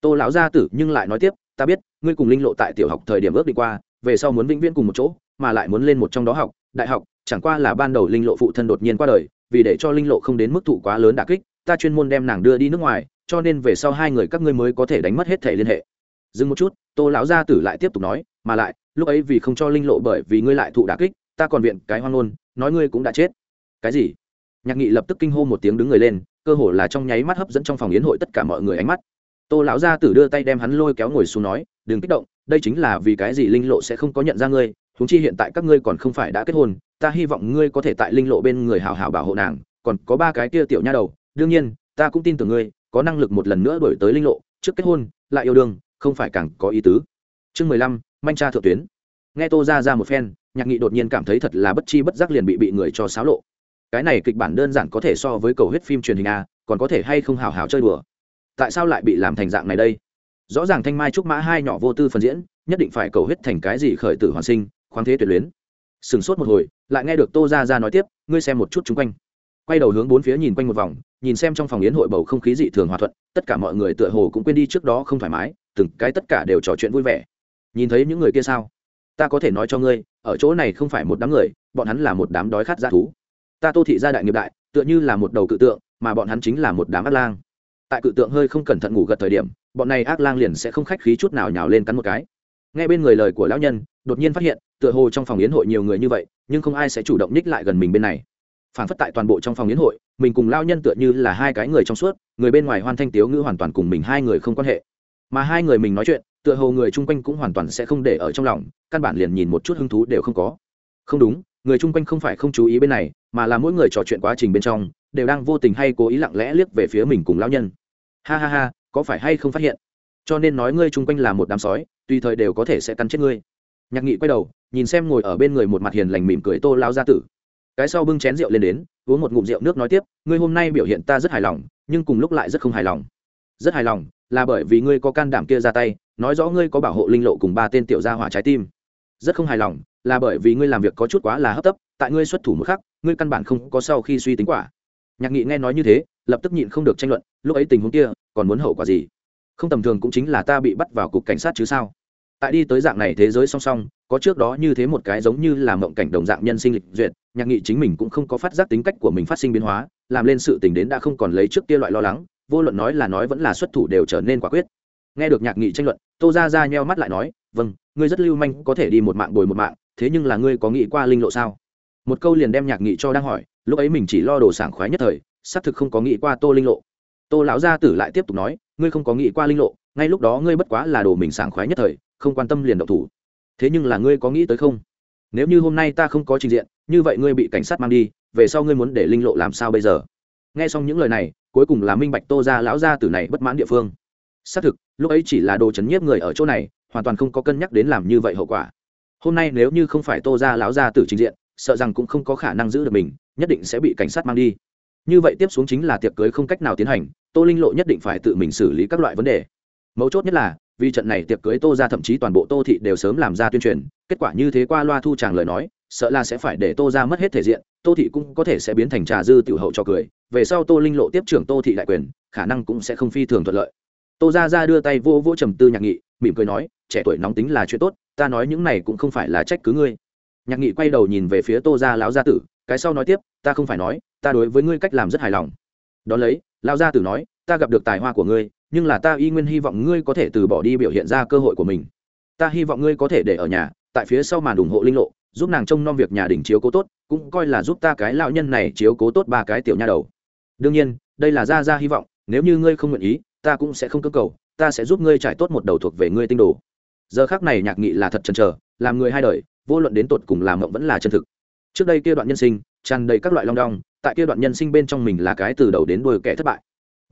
Tô lão gia tử, nhưng lại nói tiếp, ta biết, ngươi cùng linh lộ tại tiểu học thời điểm ước đi qua, về sau muốn vĩnh viễn cùng một chỗ, mà lại muốn lên một trong đó học, đại học, chẳng qua là ban đầu linh lộ phụ thân đột nhiên qua đời, vì để cho linh lộ không đến mức thụ quá lớn đả kích ta chuyên môn đem nàng đưa đi nước ngoài, cho nên về sau hai người các ngươi mới có thể đánh mất hết thể liên hệ. Dừng một chút, tô lão gia tử lại tiếp tục nói, mà lại, lúc ấy vì không cho linh lộ bởi vì ngươi lại thụ đả kích, ta còn viện cái hoang ngôn, nói ngươi cũng đã chết. Cái gì? Nhạc nghị lập tức kinh hô một tiếng đứng người lên, cơ hồ là trong nháy mắt hấp dẫn trong phòng yến hội tất cả mọi người ánh mắt. Tô lão gia tử đưa tay đem hắn lôi kéo ngồi xuống nói, đừng kích động, đây chính là vì cái gì linh lộ sẽ không có nhận ra ngươi thúng chi hiện tại các ngươi còn không phải đã kết hôn, ta hy vọng ngươi có thể tại linh lộ bên người hào hào bảo hộ nàng, còn có ba cái kia tiểu nha đầu đương nhiên, ta cũng tin tưởng ngươi, có năng lực một lần nữa đổi tới linh lộ, trước kết hôn, lại yêu đương, không phải càng có ý tứ. Chương mười lăm, manh cha thượng tuyến. Nghe tô ra ra một phen, nhạc nghị đột nhiên cảm thấy thật là bất chi bất giác liền bị bị người cho xáo lộ. Cái này kịch bản đơn giản có thể so với cầu huyết phim truyền hình a, còn có thể hay không hào hào chơi đùa. Tại sao lại bị làm thành dạng này đây? Rõ ràng thanh mai trúc mã hai nhỏ vô tư phần diễn, nhất định phải cầu huyết thành cái gì khởi tử hoàn sinh, khoáng thế tuyệt luyến. Sửng sốt một hồi, lại nghe được tô ra ra nói tiếp, ngươi xem một chút chung quanh quay đầu hướng bốn phía nhìn quanh một vòng, nhìn xem trong phòng yến hội bầu không khí dị thường hòa thuận, tất cả mọi người tựa hồ cũng quên đi trước đó không thoải mái, từng cái tất cả đều trò chuyện vui vẻ. Nhìn thấy những người kia sao? Ta có thể nói cho ngươi, ở chỗ này không phải một đám người, bọn hắn là một đám đói khát g thú. Ta tô thị gia đại nghiệp đại, tựa như là một đầu cự tượng, mà bọn hắn chính là một đám ác lang. Tại cự tượng hơi không cẩn thận ngủ gật thời điểm, bọn này ác lang liền sẽ không khách khí chút nào nhào lên cắn một cái. Nghe bên người lời của lão nhân, đột nhiên phát hiện, tựa hồ trong phòng yến hội nhiều người như vậy, nhưng không ai sẽ chủ động ních lại gần mình bên này phản phất tại toàn bộ trong phòng yến hội, mình cùng lao nhân tựa như là hai cái người trong suốt, người bên ngoài hoan thanh tiếu ngữ hoàn toàn cùng mình hai người không quan hệ. Mà hai người mình nói chuyện, tựa hồ người chung quanh cũng hoàn toàn sẽ không để ở trong lòng, căn bản liền nhìn một chút hứng thú đều không có. Không đúng, người chung quanh không phải không chú ý bên này, mà là mỗi người trò chuyện quá trình bên trong, đều đang vô tình hay cố ý lặng lẽ liếc về phía mình cùng lao nhân. Ha ha ha, có phải hay không phát hiện? Cho nên nói ngươi chung quanh là một đám sói, tùy thời đều có thể sẽ cắn chết ngươi. Nhạc nghị quay đầu, nhìn xem ngồi ở bên người một mặt hiền lành mỉm cười tô lao gia tử cái sau bưng chén rượu lên đến, uống một ngụm rượu nước nói tiếp, ngươi hôm nay biểu hiện ta rất hài lòng, nhưng cùng lúc lại rất không hài lòng. Rất hài lòng, là bởi vì ngươi có can đảm kia ra tay, nói rõ ngươi có bảo hộ linh lộ cùng ba tên tiểu gia hỏa trái tim. Rất không hài lòng, là bởi vì ngươi làm việc có chút quá là hấp tấp, tại ngươi xuất thủ một khắc, ngươi căn bản không có sau khi suy tính quả. Nhạc nghị nghe nói như thế, lập tức nhịn không được tranh luận, lúc ấy tình huống kia, còn muốn hậu quả gì? Không tầm thường cũng chính là ta bị bắt vào cục cảnh sát chứ sao? Tại đi tới dạng này thế giới song song, có trước đó như thế một cái giống như là mộng cảnh đồng dạng nhân sinh lịch duyệt nhạc nghị chính mình cũng không có phát giác tính cách của mình phát sinh biến hóa, làm lên sự tình đến đã không còn lấy trước kia loại lo lắng, vô luận nói là nói vẫn là xuất thủ đều trở nên quả quyết. Nghe được nhạc nghị tranh luận, tô ra ra nheo mắt lại nói vâng ngươi rất lưu manh, có thể đi một mạng bồi một mạng, thế nhưng là ngươi có nghĩ qua linh lộ sao? Một câu liền đem nhạc nghị cho đang hỏi, lúc ấy mình chỉ lo đồ sảng khoái nhất thời, xác thực không có nghĩ qua tô linh lộ. Tô lão gia tử lại tiếp tục nói, ngươi không có nghĩ qua linh lộ, ngay lúc đó ngươi bất quá là đồ mình sảng khoái nhất thời, không quan tâm liền độc thủ. Thế nhưng là ngươi có nghĩ tới không? Nếu như hôm nay ta không có trình diện, như vậy ngươi bị cảnh sát mang đi, về sau ngươi muốn để linh lộ làm sao bây giờ? Nghe xong những lời này, cuối cùng là minh bạch tô ra lão gia tử này bất mãn địa phương. Xác thực, lúc ấy chỉ là đồ chấn nhiếp người ở chỗ này, hoàn toàn không có cân nhắc đến làm như vậy hậu quả. Hôm nay nếu như không phải tô ra lão gia tử trình diện, sợ rằng cũng không có khả năng giữ được mình, nhất định sẽ bị cảnh sát mang đi. Như vậy tiếp xuống chính là tiệc cưới không cách nào tiến hành, tô linh lộ nhất định phải tự mình xử lý các loại vấn đề mấu chốt nhất là, vì trận này tiệc cưới tô ra thậm chí toàn bộ tô thị đều sớm làm ra tuyên truyền, kết quả như thế qua loa thu tràng lời nói, sợ là sẽ phải để tô ra mất hết thể diện, tô thị cũng có thể sẽ biến thành trà dư tiểu hậu cho cười, về sau tô linh lộ tiếp trưởng tô thị đại quyền, khả năng cũng sẽ không phi thường thuận lợi. Tô ra ra đưa tay vô vô trầm tư nhạc nghị, mỉm cười nói, trẻ tuổi nóng tính là chuyện tốt, ta nói những này cũng không phải là trách cứ ngươi. Nhạc nghị quay đầu nhìn về phía tô gia lão gia tử, cái sau nói tiếp, ta không phải nói, ta đối với ngươi cách làm rất hài lòng. Đón lấy, lão gia tử nói, ta gặp được tài hoa của ngươi nhưng là ta y nguyên hy vọng ngươi có thể từ bỏ đi biểu hiện ra cơ hội của mình. Ta hy vọng ngươi có thể để ở nhà, tại phía sau màn ủng hộ linh lộ, giúp nàng trông nom việc nhà đình chiếu cố tốt, cũng coi là giúp ta cái lão nhân này chiếu cố tốt ba cái tiểu nha đầu. Đương nhiên, đây là ra ra hy vọng, nếu như ngươi không nguyện ý, ta cũng sẽ không cơ cầu, ta sẽ giúp ngươi trải tốt một đầu thuộc về ngươi tinh đồ. Giờ khác này nhạc nghị là thật chần chờ, làm người hai đời, vô luận đến tột cùng làm mộng vẫn là chân thực. Trước đây kia đoạn nhân sinh, tràn đầy các loại long đong, tại kia đoạn nhân sinh bên trong mình là cái từ đầu đến đuôi kẻ thất bại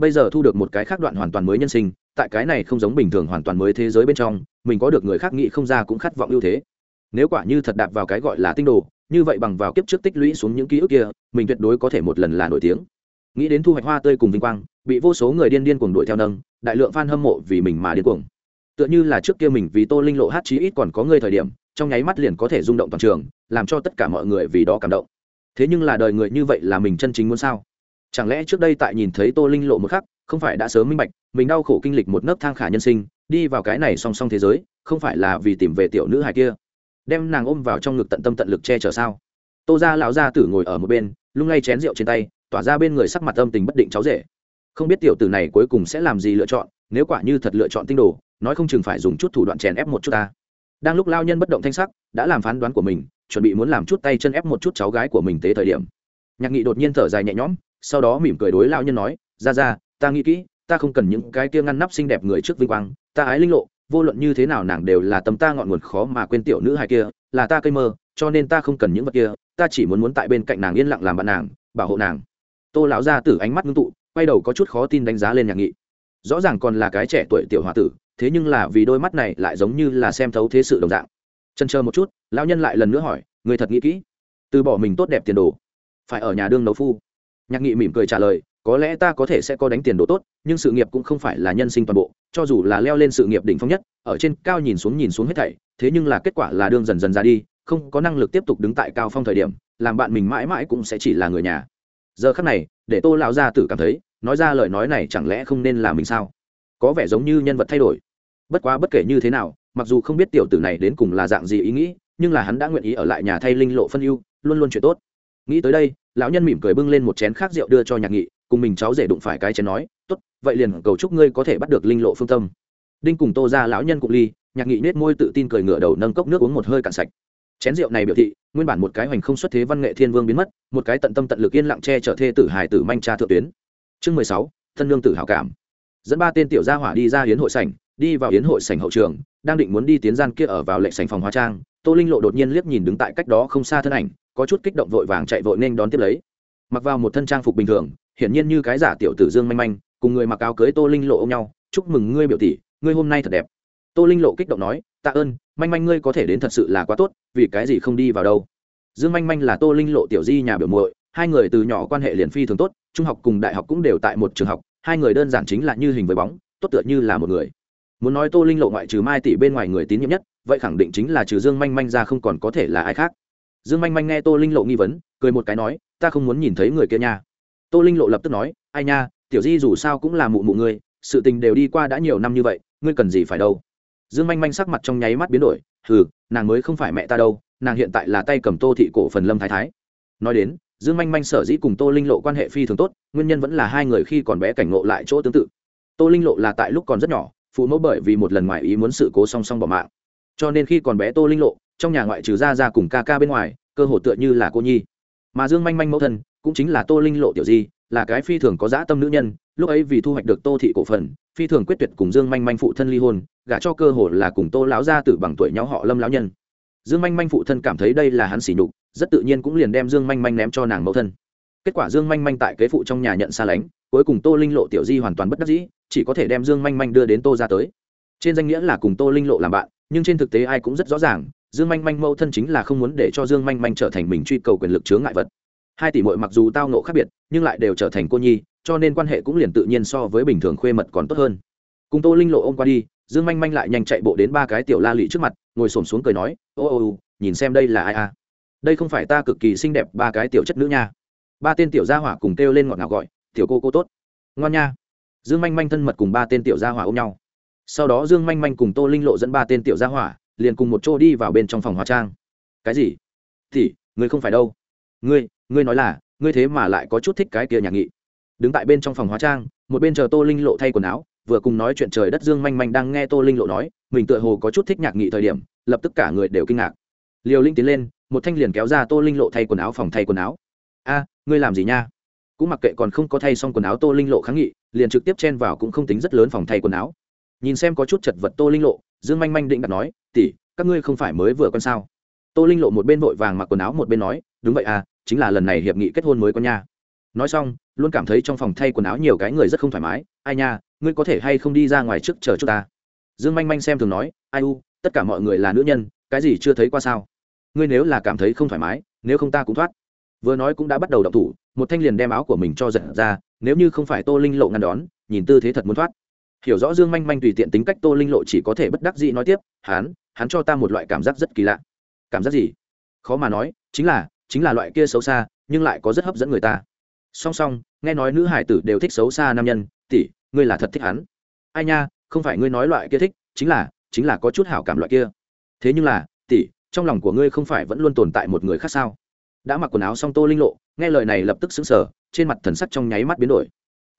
bây giờ thu được một cái khác đoạn hoàn toàn mới nhân sinh, tại cái này không giống bình thường hoàn toàn mới thế giới bên trong, mình có được người khác nghĩ không ra cũng khát vọng ưu thế. Nếu quả như thật đạp vào cái gọi là tinh đồ, như vậy bằng vào kiếp trước tích lũy xuống những ký ức kia, mình tuyệt đối có thể một lần là nổi tiếng. Nghĩ đến thu hoạch hoa tươi cùng vinh quang, bị vô số người điên điên cuồng đuổi theo nâng, đại lượng f a n hâm mộ vì mình mà điên cuồng. Tựa như là trước kia mình vì tô linh lộ hát chí ít còn có người thời điểm, trong nháy mắt liền có thể rung động toàn trường, làm cho tất cả mọi người vì đó cảm động. Thế nhưng là đời người như vậy là mình chân chính muốn sao? Chẳng lẽ trước đây tại nhìn thấy tô linh lộ một khắc, không phải đã sớm minh bạch, mình đau khổ kinh lịch một nấc thang khả nhân sinh, đi vào cái này song song thế giới, không phải là vì tìm về tiểu nữ hài kia? Đem nàng ôm vào trong ngực tận tâm tận lực che chở sao? Tô ra lão gia tử ngồi ở một bên, lung lay chén rượu trên tay, tỏa ra bên người sắc mặt âm tình bất định cháu rể. Không biết tiểu tử này cuối cùng sẽ làm gì lựa chọn, nếu quả như thật lựa chọn tinh đồ, nói không chừng phải dùng chút thủ đoạn chèn ép một chút ta. Đang lúc lao nhân bất động thanh sắc, đã làm phán đoán của mình, chuẩn bị muốn làm chút tay chân ép một chút cháu gái của mình tế thời điểm. Nhạc nghị đột nhiên thở dài nhẹ nhõm sau đó mỉm cười đối lao nhân nói, ra ra, ta nghĩ kỹ, ta không cần những cái kia ngăn nắp xinh đẹp người trước vinh quang, ta ái linh lộ, vô luận như thế nào nàng đều là tấm ta ngọn nguồn khó mà quên tiểu nữ hài kia, là ta cây mơ, cho nên ta không cần những vật kia, ta chỉ muốn muốn tại bên cạnh nàng yên lặng làm bạn nàng, bảo hộ nàng. Tô lão ra từ ánh mắt ngưng tụ, quay đầu có chút khó tin đánh giá lên nhạc nghị. Rõ ràng còn là cái trẻ tuổi tiểu h o a tử, thế nhưng là vì đôi mắt này lại giống như là xem thấu thế sự đồng dạng. Chân chờ một chút, lão nhân lại lần nữa hỏi người thật nghĩ kỹ? Từ bỏ mình tốt đẹp tiền đồ, phải ở nhà đương nấu phu nhạc nghị mỉm cười trả lời, có lẽ ta có thể sẽ có đánh tiền đồ tốt, nhưng sự nghiệp cũng không phải là nhân sinh toàn bộ, cho dù là leo lên sự nghiệp đỉnh phong nhất, ở trên cao nhìn xuống nhìn xuống hết thảy, thế nhưng là kết quả là đương dần dần ra đi, không có năng lực tiếp tục đứng tại cao phong thời điểm, làm bạn mình mãi mãi cũng sẽ chỉ là người nhà. Giờ khắc này, để tô lão gia tử cảm thấy, nói ra lời nói này chẳng lẽ không nên là mình sao? Có vẻ giống như nhân vật thay đổi. Bất quá bất kể như thế nào, mặc dù không biết tiểu tử này đến cùng là dạng gì ý nghĩ, nhưng là hắn đã nguyện ý ở lại nhà thay linh lộ phân ưu, luôn luôn chuyện tốt. Nghĩ tới đây lão nhân mỉm cười bưng lên một chén khác rượu đưa cho nhạc nghị, cùng mình cháu rể đụng phải cái chén nói, tốt, vậy liền cầu chúc ngươi có thể bắt được linh lộ phương tâm. Đinh cùng tô ra lão nhân cụ ly, nhạc nghị nết môi tự tin cười ngửa đầu nâng cốc nước uống một hơi cạn sạch. Chén rượu này biểu thị, nguyên bản một cái hoành không xuất thế văn nghệ thiên vương biến mất, một cái tận tâm tận lực yên lặng che chở thê tử hài tử manh cha thượng tuyến. Chương mười sáu, thân lương tử hảo cảm. Dẫn ba tên tiểu gia hỏa đi ra hiến hội sảnh đi vào yến hội sảnh hậu trường, đang định muốn đi tiến gian kia ở vào lệnh sảnh phòng hóa trang, tô linh lộ đột nhiên liếc nhìn đứng tại cách đó không xa thân ảnh, có chút kích động vội vàng chạy vội nên đón tiếp lấy. Mặc vào một thân trang phục bình thường, hiển nhiên như cái giả tiểu tử dương manh manh, cùng người mặc áo cưới tô linh lộ ôm nhau, chúc mừng ngươi biểu tỷ, ngươi hôm nay thật đẹp. Tô linh lộ kích động nói, tạ ơn, manh manh ngươi có thể đến thật sự là quá tốt, vì cái gì không đi vào đâu? Dương manh manh là tô linh lộ tiểu di nhà biểu muội, hai người từ nhỏ quan hệ liền phi thường tốt, trung học cùng đại học cũng đều tại một trường học, hai người đơn giản chính là như hình với bóng, tốt tựa như là một người muốn nói tô linh lộ ngoại trừ mai tỷ bên ngoài người tín nhiệm nhất, vậy khẳng định chính là trừ dương manh manh ra không còn có thể là ai khác. Dương manh manh nghe tô linh lộ nghi vấn, cười một cái nói, ta không muốn nhìn thấy người kia nha. Tô linh lộ lập tức nói, ai nha, tiểu di dù sao cũng là mụ mụ ngươi, sự tình đều đi qua đã nhiều năm như vậy, ngươi cần gì phải đâu? Dương manh manh sắc mặt trong nháy mắt biến đổi ừ nàng mới không phải mẹ ta đâu, nàng hiện tại là tay cầm tô thị cổ phần lâm thái thái. Nói đến, dương manh manh sở dĩ cùng tô linh lộ quan hệ phi thường tốt, nguyên nhân vẫn là hai người khi còn bé cảnh ngộ lại chỗ tương tự. Tô linh lộ là tại lúc còn rất nhỏ phụ mẫu bởi vì một lần ngoài ý muốn sự cố song song bỏ mạng. Cho nên khi còn bé tô linh lộ, trong nhà ngoại trừ ra ra cùng ca ca bên ngoài, cơ hồ tựa như là cô nhi. Mà dương manh manh mẫu thân cũng chính là tô linh lộ tiểu di, là cái phi thường có dã tâm nữ nhân, lúc ấy vì thu hoạch được tô thị cổ phần, phi thường quyết tuyệt cùng dương manh manh phụ thân ly hôn, gả cho cơ hồ là cùng tô lão gia tử bằng tuổi nhau họ lâm lão nhân. Dương manh manh phụ thân cảm thấy đây là hắn sỉ nhục, rất tự nhiên cũng liền đem dương manh manh ném cho nàng mẫu thân kết quả dương manh manh tại kế phụ trong nhà nhận xa lánh, cuối cùng tô linh lộ tiểu di hoàn toàn bất đắc dĩ, chỉ có thể đem dương manh manh đưa đến tô ra tới. Trên danh nghĩa là cùng tô linh lộ làm bạn, nhưng trên thực tế ai cũng rất rõ ràng, dương manh manh mâu thân chính là không muốn để cho dương manh manh trở thành mình truy cầu quyền lực chướng ngại vật. Hai tỷ mội mặc dù tao nộ khác biệt, nhưng lại đều trở thành cô nhi, cho nên quan hệ cũng liền tự nhiên so với bình thường khuê mật còn tốt hơn. Cùng tô linh lộ ôm qua đi, dương manh manh lại nhanh chạy bộ đến ba cái tiểu la lị trước mặt, ngồi s ổ m xuống cười nói, ô ô ô, nhìn xem đây là ai à? Đây không phải ta cực kỳ xinh đẹp ba cái tiểu chất nữ nha ba tên tiểu gia hỏa cùng kêu lên ngọt ngào gọi, tiểu cô cô tốt. Ngoan nha. Dương manh manh thân mật cùng ba tên tiểu gia hỏa ôm nhau. Sau đó dương manh manh cùng tô linh lộ dẫn ba tên tiểu gia hỏa, liền cùng một chỗ đi vào bên trong phòng hóa trang. Cái gì? Thì ngươi không phải đâu. Ngươi ngươi nói là, ngươi thế mà lại có chút thích cái kia nhà nghị. Đứng tại bên trong phòng hóa trang, một bên chờ tô linh lộ thay quần áo, vừa cùng nói chuyện trời đất dương manh manh đang nghe tô linh lộ nói, mình tựa hồ có chút thích nhạc nghị thời điểm, lập tức cả người đều kinh ngạc. Liều linh tiến lên, một thanh liền kéo ra tô linh lộ thay quần áo phòng thay quần áo a, ngươi làm gì nha? Cũng mặc kệ còn không có thay xong quần áo tô linh lộ kháng nghị, liền trực tiếp chen vào cũng không tính rất lớn phòng thay quần áo. Nhìn xem có chút chật vật tô linh lộ, dương manh manh định đặt nói tỉ các ngươi không phải mới vừa con sao? Tô linh lộ một bên vội vàng mặc quần áo một bên nói, đúng vậy à chính là lần này hiệp nghị kết hôn mới con nha. Nói xong, luôn cảm thấy trong phòng thay quần áo nhiều cái người rất không thoải mái, ai nha, ngươi có thể hay không đi ra ngoài trước chờ chút ta? Dương manh manh xem thường nói, ai u, tất cả mọi người là nữ nhân, cái gì chưa thấy qua sao? Ngươi nếu là cảm thấy không thoải mái, nếu không ta cũng thoát vừa nói cũng đã bắt đầu động thủ, một thanh liền đem áo của mình cho giật ra, nếu như không phải tô linh lộ ngăn đón, nhìn tư thế thật muốn thoát. Hiểu rõ dương manh manh tùy tiện tính cách tô linh lộ chỉ có thể bất đắc dĩ nói tiếp, hắn hắn cho ta một loại cảm giác rất kỳ lạ. Cảm giác gì? Khó mà nói, chính là chính là loại kia xấu xa, nhưng lại có rất hấp dẫn người ta. Song song, nghe nói nữ hải tử đều thích xấu xa nam nhân, tỷ, ngươi là thật thích hắn. Ai nha, không phải ngươi nói loại kia thích, chính là chính là có chút hảo cảm loại kia. Thế nhưng là, tỷ, trong lòng của ngươi không phải vẫn luôn tồn tại một người khác sao? Đã mặc quần áo xong tô linh lộ, nghe lời này lập tức xứng sở trên mặt thần sắc trong nháy mắt biến đổi.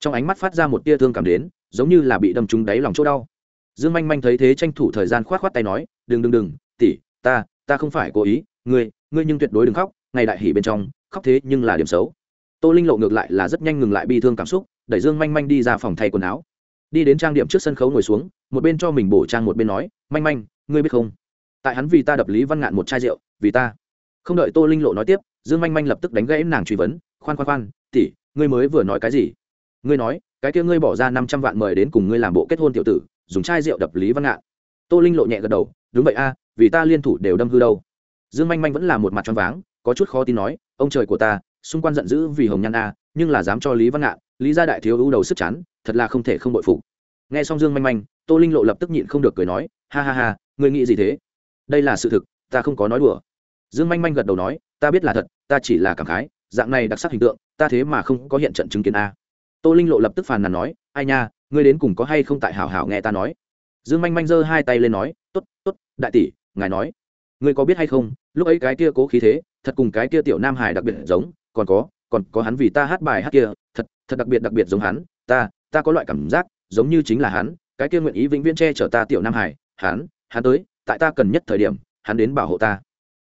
Trong ánh mắt phát ra một tia thương cảm đến, giống như là bị đâm trúng đáy lòng chỗ đau. Dương manh manh thấy thế tranh thủ thời gian k h o á t k h o á t tay nói, đừng đừng đừng tỉ ta ta không phải cố ý, ngươi ngươi nhưng tuyệt đối đừng khóc, ngày đại hỉ bên trong, khóc thế nhưng là điểm xấu. Tô linh lộ ngược lại là rất nhanh ngừng lại bi thương cảm xúc, đẩy dương manh manh đi ra phòng thay quần áo. Đi đến trang điểm trước sân khấu ngồi xuống, một bên cho mình bổ trang một bên nói, manh manh, ngươi biết không? Tại hắn vì ta đập lý văn ngạn một chai rượu, vì ta. Không đợi tô linh lộ nói tiếp dương manh manh lập tức đánh gãy nàng truy vấn, khoan khoan khoan tỉ ngươi mới vừa nói cái gì? Ngươi nói, cái kia ngươi bỏ ra năm trăm vạn mời đến cùng ngươi làm bộ kết hôn tiểu tử, dùng chai rượu đập lý văn ngạn. Tô linh lộ nhẹ gật đầu, đúng vậy a, vì ta liên thủ đều đâm hư đâu. Dương manh manh vẫn là một mặt tròn váng, có chút khó tin nói, ông trời của ta, xung quanh giận dữ vì hồng nhan a, nhưng là dám cho lý văn ngạn, lý gia đại thiếu ưu đầu sức chắn thật là không thể không bội phục. Nghe xong dương manh manh, tô linh lộ lập tức nhịn không được cười nói, ha ha ha, ngươi nghĩ gì thế? Đây là sự thực, ta không có nói đùa. Dương manh manh gật đầu nói ta biết là thật, ta chỉ là cảm khái, dạng này đặc sắc hình tượng, ta thế mà không có hiện trận chứng kiến a. Tô linh lộ lập tức phàn nàn nói, ai nha, ngươi đến cùng có hay không tại hảo hảo nghe ta nói? Dương manh manh giơ hai tay lên nói t ố t t ố t đại tỷ, ngài nói, ngươi có biết hay không, lúc ấy cái kia cố khí thế, thật cùng cái kia tiểu nam hải đặc biệt giống, còn có còn có hắn vì ta hát bài hát kia, thật thật đặc biệt đặc biệt giống hắn, ta ta có loại cảm giác, giống như chính là hắn, cái kia nguyện ý vĩnh viễn che chở ta tiểu nam hải, hắn hắn tới, tại ta cần nhất thời điểm, hắn đến bảo hộ ta.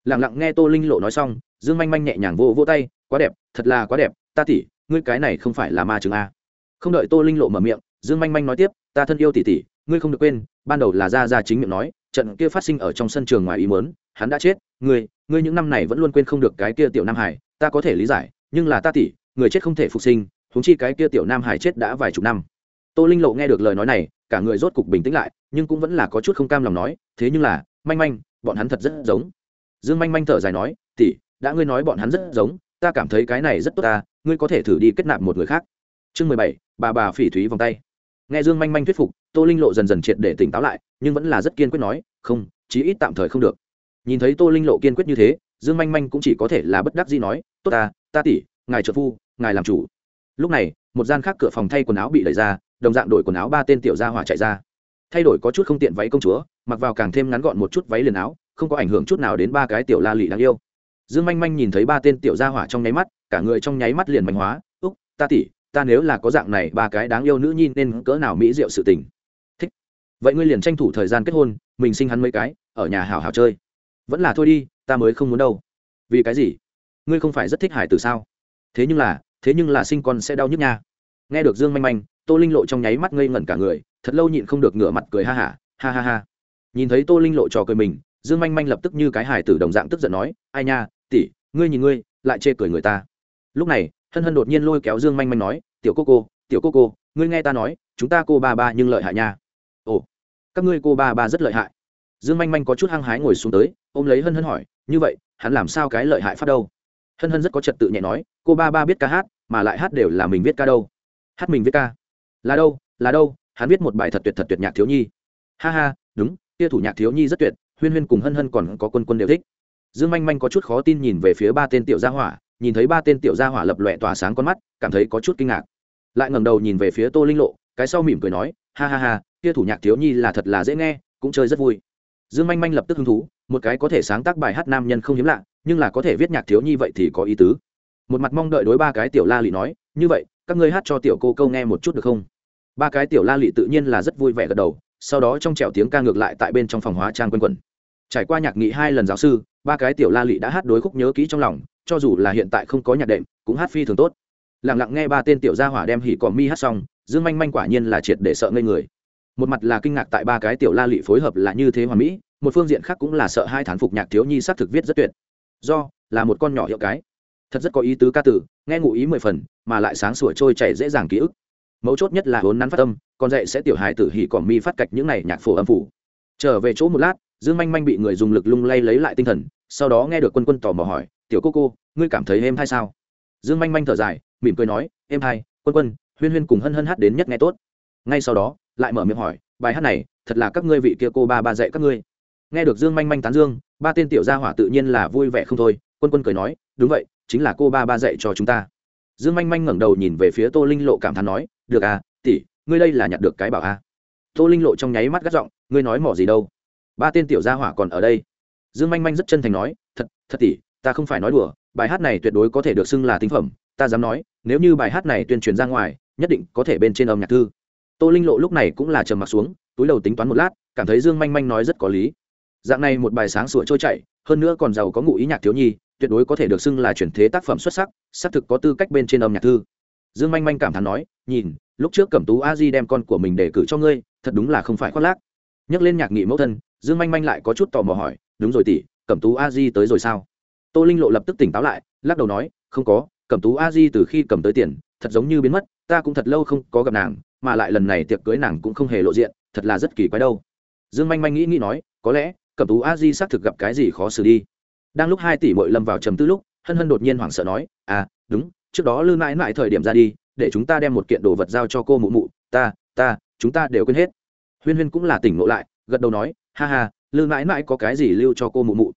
Lẳng lặng nghe tô linh lộ nói xong dương manh manh nhẹ nhàng vô vô tay, quá đẹp, thật là quá đẹp, ta tỉ ngươi cái này không phải là ma chứng a. Không đợi tô linh lộ mở miệng, dương manh manh nói tiếp, ta thân yêu tỷ tỷ, ngươi không được quên, ban đầu là ra ra chính miệng nói, trận kia phát sinh ở trong sân trường ngoài ý mớn hắn đã chết, ngươi ngươi những năm này vẫn luôn quên không được cái kia tiểu nam hải, ta có thể lý giải, nhưng là ta tỷ, người chết không thể phục sinh thúng chi cái kia tiểu nam hải chết đã vài chục năm. Tô linh lộ nghe được lời nói này, cả người rốt cục bình tĩnh lại, nhưng cũng vẫn là có chút không cam lòng nói, thế nhưng là, manh manh, bọn hắn thật rất giống. Dương manh manh thở dài nói, tỷ đã ngươi nói bọn hắn rất giống, ta cảm thấy cái này rất tốt ta, ngươi có thể thử đi kết nạp một người khác. Chương mười bảy, bà bà phỉ thúy vòng tay. Nghe dương manh manh thuyết phục, tô linh lộ dần dần triệt để tỉnh táo lại, nhưng vẫn là rất kiên quyết nói, không, chí ít tạm thời không được. Nhìn thấy tô linh lộ kiên quyết như thế, dương manh manh cũng chỉ có thể là bất đắc gì nói, tốt ta ta tỉ ngài trợ phu, ngài làm chủ. Lúc này, một gian khác cửa phòng thay quần áo bị đẩy ra, đồng dạng đổi quần áo ba tên tiểu gia hỏa chạy ra. Thay đổi có chút không tiện váy công chúa, mặc vào càng thêm ngắn gọn một chút váy liền áo, không có ảnh hưởng chút nào đến ba cái tiểu la lị đáng yêu dương manh manh nhìn thấy ba tên tiểu gia hỏa trong nháy mắt cả người trong nháy mắt liền mạnh hóa. Úc ta tỉ ta nếu là có dạng này ba cái đáng yêu nữ nhi nên cỡ nào mỹ diệu sự tình? Thích. Vậy ngươi liền tranh thủ thời gian kết hôn mình sinh hắn mấy cái ở nhà hảo hảo chơi. Vẫn là thôi đi ta mới không muốn đâu. Vì cái gì? Ngươi không phải rất thích hải tử sao? Thế nhưng là thế nhưng là sinh con sẽ đau nhức nha. Nghe được dương manh manh tô linh lộ trong nháy mắt ngây ngẩn cả người thật lâu nhịn không được ngửa mặt cười ha hả ha, ha ha ha. Nhìn thấy tô linh lộ trò cười mình dương manh manh lập tức như cái hải tử đồng dạng tức giận nói ai nha tỷ, ngươi nhìn ngươi, lại chê cười người ta. Lúc này, hân hân đột nhiên lôi kéo dương manh manh nói, tiểu cô cô, tiểu cô cô, ngươi nghe ta nói, chúng ta cô ba ba nhưng lợi hại nha. Ồ, các ngươi cô ba ba rất lợi hại. Dương manh manh có chút hăng hái ngồi xuống tới, ôm lấy hân hân hỏi, như vậy, hắn làm sao cái lợi hại phát đâu? Hân hân rất có trật tự nhẹ nói, cô ba ba biết ca hát, mà lại hát đều là mình viết ca đâu. Hát mình viết ca? Là đâu là đâu, hắn viết một bài thật tuyệt thật tuyệt nhạc thiếu nhi. Ha ha, đúng kia thủ nhạc thiếu nhi rất tuyệt, huyên huyên cùng hân hân còn có quân quân đều thích dương manh manh có chút khó tin nhìn về phía ba tên tiểu gia hỏa, nhìn thấy ba tên tiểu gia hỏa lập lòe tỏa sáng con mắt, cảm thấy có chút kinh ngạc. Lại ngẩng đầu nhìn về phía tô linh lộ, cái sau mỉm cười nói, ha ha ha, kia thủ nhạc thiếu nhi là thật là dễ nghe, cũng chơi rất vui. Dương manh manh lập tức hứng thú, một cái có thể sáng tác bài hát nam nhân không hiếm lạ, nhưng là có thể viết nhạc thiếu nhi vậy thì có ý tứ. Một mặt mong đợi đối ba cái tiểu la lị nói, như vậy, các ngươi hát cho tiểu cô câu nghe một chút được không? Ba cái tiểu la lị tự nhiên là rất vui vẻ gật đầu, sau đó trong trẻo tiếng ca ngược lại tại bên trong phòng hóa trang quân quẩn. Trải qua nhạc nghị hai lần giáo sư ba cái tiểu la lị đã hát đối khúc nhớ kỹ trong lòng, cho dù là hiện tại không có nhạc đệm, cũng hát phi thường tốt. Lặng lặng nghe ba tên tiểu gia hỏa đem hỉ còm mi hát xong, dương manh manh quả nhiên là triệt để sợ ngây người. Một mặt là kinh ngạc tại ba cái tiểu la lị phối hợp là như thế hoàn mỹ, một phương diện khác cũng là sợ hai thán phục nhạc thiếu nhi s á c thực viết rất tuyệt. Do, là một con nhỏ hiệu cái. Thật rất có ý tứ ca tử, nghe ngụ ý mười phần, mà lại sáng sủa trôi chảy dễ dàng ký ức. Mấu chốt nhất là vốn nắn phát tâm còn dạy sẽ tiểu hài tử hỉ còm mi phát cạch những này nhạc phổ âm phủ. Trở về chỗ một lát, dương manh manh bị người dùng lực lung lay lấy lại tinh thần sau đó nghe được quân quân tò mò hỏi, tiểu cô cô, ngươi cảm thấy êm hay sao? Dương manh manh thở dài, mỉm cười nói, êm hay quân quân, huyên huyên cùng hân hân hát đến nhất nghe tốt. Ngay sau đó, lại mở miệng hỏi, bài hát này, thật là các ngươi vị kia cô ba ba dạy các ngươi. Nghe được dương manh manh tán dương, ba tên tiểu gia hỏa tự nhiên là vui vẻ không thôi, quân quân cười nói, đúng vậy, chính là cô ba ba dạy cho chúng ta. Dương manh manh ngẩng đầu nhìn về phía tô linh lộ cảm thán nói, được à tỷ, ngươi đây là nhặt được cái bảo a à. tô linh lộ trong nháy mắt gắt giọng, ngươi nói mỏ gì đâu? Ba tên tiểu gia hỏa còn ở đây dương manh manh rất chân thành nói, thật thật tỷ, ta không phải nói đùa, bài hát này tuyệt đối có thể được xưng là tinh phẩm, ta dám nói, nếu như bài hát này tuyên truyền ra ngoài, nhất định có thể bên trên âm nhạc thư. Tô linh lộ lúc này cũng là trầm m ặ t xuống, túi đầu tính toán một lát, cảm thấy dương manh manh nói rất có lý. Dạng này một bài sáng sủa trôi chảy, hơn nữa còn giàu có ngụ ý nhạc thiếu nhi, tuyệt đối có thể được xưng là chuyển thế tác phẩm xuất sắc, xác thực có tư cách bên trên âm nhạc thư. Dương manh manh cảm thán nói, nhìn, lúc trước cẩm tú a di đem con của mình để cử cho ngươi, thật đúng là không phải khoác lác. Nhắc lên nhạc nghị mẫu thân, dương manh manh lại có chút tò mò hỏi đúng rồi tỷ, cẩm tú a di tới rồi sao? Tô linh lộ lập tức tỉnh táo lại, lắc đầu nói, không có, cẩm tú a di từ khi cầm tới tiền, thật giống như biến mất, ta cũng thật lâu không có gặp nàng, mà lại lần này tiệc cưới nàng cũng không hề lộ diện, thật là rất kỳ quái đâu. Dương manh manh nghĩ nghĩ nói, có lẽ, cẩm tú a di xác thực gặp cái gì khó xử đi. Đang lúc hai tỷ bội lâm vào trầm tư lúc, hân hân đột nhiên hoảng sợ nói à đúng, trước đó lư mãi mãi thời điểm ra đi, để chúng ta đem một kiện đồ vật giao cho cô mụ mụ, ta ta, chúng ta đều quên hết. Huyên huyên cũng là tỉnh ngộ lại, gật đầu nói, ha ha lư mãi mãi có cái gì lưu cho cô mụ mụ?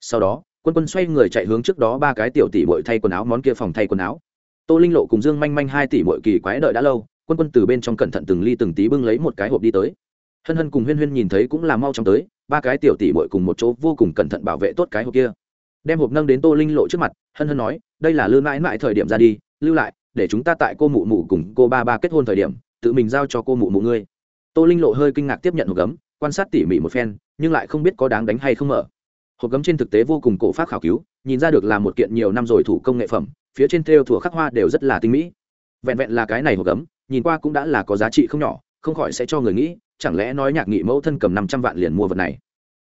Sau đó, quân quân xoay người chạy hướng trước đó ba cái tiểu tỷ bội thay quần áo món kia phòng thay quần áo. Tô linh lộ cùng dương manh manh hai tỷ bội kỳ quái đợi đã lâu, quân quân từ bên trong cẩn thận từng ly từng tí bưng lấy một cái hộp đi tới. Hân hân cùng huyên huyên nhìn thấy cũng là mau chóng tới, ba cái tiểu tỷ bội cùng một chỗ vô cùng cẩn thận bảo vệ tốt cái hộp kia. Đem hộp nâng đến tô linh lộ trước mặt, hân hân nói, đây là lư mãi mãi thời điểm ra đi, lưu lại, để chúng ta tại cô mụ mụ cùng cô ba ba kết hôn thời điểm, tự mình giao cho cô mụ mụ ngươi. Tô linh lộ hơi kinh ngạc tiếp nhận hộp gấm quan sát tỉ mỉ một phen, nhưng lại không biết có đáng đánh hay không mở. Hộp gấm trên thực tế vô cùng cổ pháp khảo cứu, nhìn ra được là một kiện nhiều năm rồi thủ công nghệ phẩm, phía trên thêu thủa khắc hoa đều rất là tinh mỹ. Vẹn vẹn là cái này hộp gấm, nhìn qua cũng đã là có giá trị không nhỏ, không khỏi sẽ cho người nghĩ, chẳng lẽ nói nhạc nghị mẫu thân cầm năm trăm vạn liền mua vật này?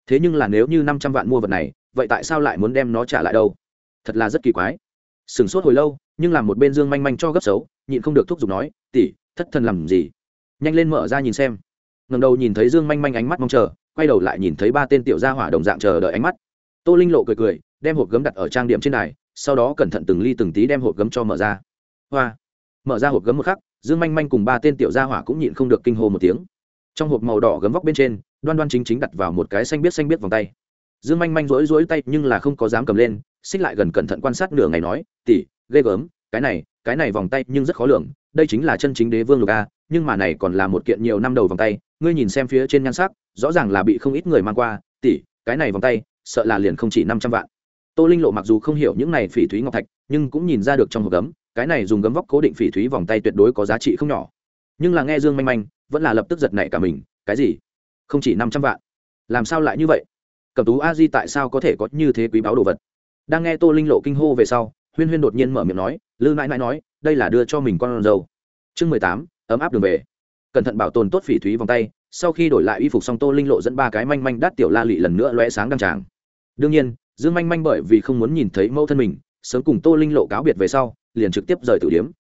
Thế nhưng là nếu như năm trăm vạn mua vật này, vậy tại sao lại muốn đem nó trả lại đâu? Thật là rất kỳ quái. Sửng sốt hồi lâu, nhưng làm một bên dương manh manh cho gấp xấu, nhịn không được thúc giục nói tỉ thất thần làm gì? Nhanh lên mở ra nhìn xem ngầm đầu nhìn thấy dương manh manh ánh mắt mong chờ, quay đầu lại nhìn thấy ba tên tiểu gia hỏa đồng dạng chờ đợi ánh mắt. Tô linh lộ cười cười, đem hộp gấm đặt ở trang điểm trên đài, sau đó cẩn thận từng ly từng tí đem hộp gấm cho mở ra. Hoa! Mở ra hộp gấm một khắc, dương manh manh cùng ba tên tiểu gia hỏa cũng nhịn không được kinh hô một tiếng. Trong hộp màu đỏ gấm vóc bên trên, đoan đoan chính chính đặt vào một cái xanh biết xanh biết vòng tay. Dương manh manh rối rối tay nhưng là không có dám cầm lên, xích lại gần cẩn thận quan sát nửa ngày nói tỉ ghê gớm, cái này cái này vòng tay nhưng rất khó lường đây chính là chân chính đế vương lục a, nhưng mà này còn là một kiện nhiều năm đầu vòng tay, ngươi nhìn xem phía trên nhan sắc, rõ ràng là bị không ít người mang qua tỉ cái này vòng tay, sợ là liền không chỉ năm trăm vạn. Tô linh lộ mặc dù không hiểu những này phỉ thúy ngọc thạch, nhưng cũng nhìn ra được trong hộp gấm, cái này dùng gấm vóc cố định phỉ thúy vòng tay tuyệt đối có giá trị không nhỏ. Nhưng là nghe dương manh manh, vẫn là lập tức giật nảy cả mình, cái gì? Không chỉ năm trăm vạn. Làm sao lại như vậy? Cẩm tú a di tại sao có thể có như thế quý báu đồ vật? Đang nghe tô linh lộ kinh hô về sau, huyên huyên đột nhiên mở miệng nói, lư mãi mãi nói đây là đưa cho mình con dâu. Chương mười tám, ấm áp đường về. Cẩn thận bảo tồn tốt phỉ thúy vòng tay, sau khi đổi lại y phục xong tô linh lộ dẫn ba cái manh manh đắt tiểu la lị lần nữa loe sáng đăng tràng. Đương nhiên, dương manh manh bởi vì không muốn nhìn thấy mẫu thân mình, sớm cùng tô linh lộ cáo biệt về sau, liền trực tiếp rời tử điếm.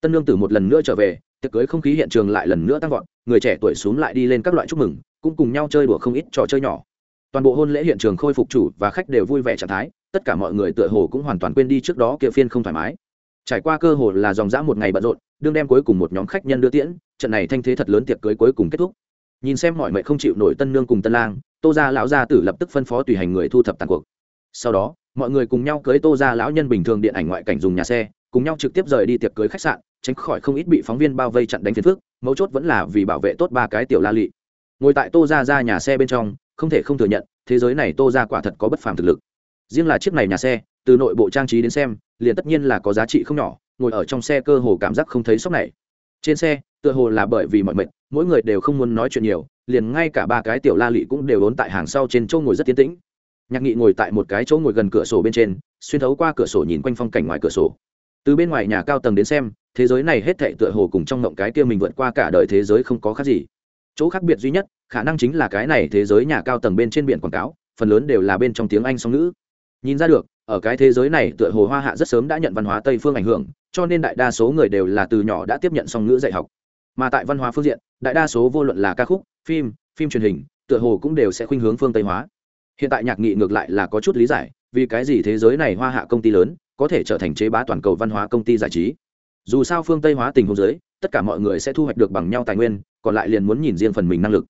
Tân lương tử một lần nữa trở về, tiệc cưới không khí hiện trường lại lần nữa tăng vọt, người trẻ tuổi xuống lại đi lên các loại chúc mừng, cũng cùng nhau chơi đùa không ít trò chơi nhỏ. Toàn bộ hôn lễ hiện trường khôi phục chủ và khách đều vui vẻ trạng thái, tất cả mọi người tựa hồ cũng hoàn toàn quên đi trước đó kia phiên không thoải mái trải qua cơ hội là dòng dã một ngày bận rộn, đương đem cuối cùng một nhóm khách nhân đưa tiễn, trận này thanh thế thật lớn tiệc cưới cuối cùng kết thúc. Nhìn xem mọi mệnh không chịu nổi tân nương cùng tân lang, tô gia lão gia tử lập tức phân phó tùy hành người thu thập tàn cuộc. Sau đó, mọi người cùng nhau cưới tô gia lão nhân bình thường điện ảnh ngoại cảnh dùng nhà xe, cùng nhau trực tiếp rời đi tiệc cưới khách sạn, tránh khỏi không ít bị phóng viên bao vây chặn đánh phiền phước mấu chốt vẫn là vì bảo vệ tốt ba cái tiểu la lị. Ngồi tại tô gia ra nhà xe bên trong, không thể không thừa nhận, thế giới này tô gia quả thật có bất phàm thực lực. Riêng là chiếc này nhà xe từ nội bộ trang trí đến xem, liền tất nhiên là có giá trị không nhỏ, ngồi ở trong xe cơ hồ cảm giác không thấy sốc này. Trên xe, tựa hồ là bởi vì mọi mệnh mỗi người đều không muốn nói chuyện nhiều, liền ngay cả ba cái tiểu la lị cũng đều ốn tại hàng sau trên chỗ ngồi rất tiến tĩnh. Nhạc nghị ngồi tại một cái chỗ ngồi gần cửa sổ bên trên, xuyên thấu qua cửa sổ nhìn quanh phong cảnh ngoài cửa sổ. Từ bên ngoài nhà cao tầng đến xem, thế giới này hết thệ tựa hồ cùng trong mộng cái kia mình vượt qua cả đời thế giới không có khác gì. Chỗ khác biệt duy nhất, khả năng chính là cái này thế giới nhà cao tầng bên trên biển quảng cáo, phần lớn đều là bên trong tiếng anh song ngữ. Nhìn ra được ở cái thế giới này tựa hồ hoa hạ rất sớm đã nhận văn hóa tây phương ảnh hưởng, cho nên đại đa số người đều là từ nhỏ đã tiếp nhận song ngữ dạy học. Mà tại văn hóa phương diện, đại đa số vô luận là ca khúc, phim phim truyền hình, tựa hồ cũng đều sẽ khuynh hướng phương tây hóa. Hiện tại nhạc nghị ngược lại là có chút lý giải, vì cái gì thế giới này hoa hạ công ty lớn có thể trở thành chế bá toàn cầu văn hóa công ty giải trí. Dù sao phương tây hóa tình huống giới tất cả mọi người sẽ thu hoạch được bằng nhau tài nguyên, còn lại liền muốn nhìn riêng phần mình năng lực.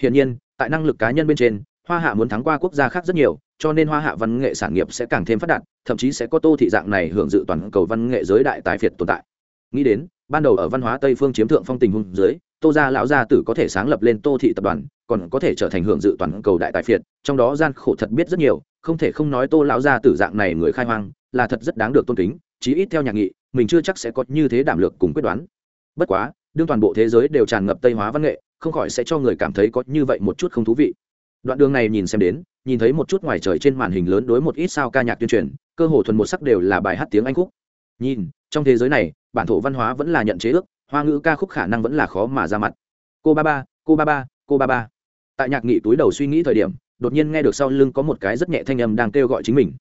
Hiện nhiên, tại năng lực cá nhân bên trên hoa hạ muốn thắng qua quốc gia khác rất nhiều, cho nên hoa hạ văn nghệ sản nghiệp sẽ càng thêm phát đạt, thậm chí sẽ có tô thị dạng này hưởng dự toàn cầu văn nghệ giới đại tài phiệt tồn tại. Nghĩ đến, ban đầu ở văn hóa tây phương chiếm thượng phong tình huống dưới, tô gia lão gia tử có thể sáng lập lên tô thị tập đoàn, còn có thể trở thành hưởng dự toàn cầu đại tài phiệt, trong đó gian khổ thật biết rất nhiều, không thể không nói tô lão gia tử dạng này người khai hoang, là thật rất đáng được tôn kính, chí ít theo nhạc nghị, mình chưa chắc sẽ có như thế đảm lược cùng quyết đoán. Bất quá, đương toàn bộ thế giới đều tràn ngập tây hóa văn nghệ, không khỏi sẽ cho người cảm thấy có như vậy một chút không thú vị đoạn đường này nhìn xem đến, nhìn thấy một chút ngoài trời trên màn hình lớn đối một ít sao ca nhạc tuyên truyền, cơ hồ thuần một sắc đều là bài hát tiếng anh khúc. Nhìn, trong thế giới này, bản thổ văn hóa vẫn là nhận chế ước, hoa ngữ ca khúc khả năng vẫn là khó mà ra mặt. Cô ba ba, cô ba ba, cô ba ba. Tại nhạc nghị túi đầu suy nghĩ thời điểm, đột nhiên nghe được sau lưng có một cái rất nhẹ thanh âm đang kêu gọi chính mình.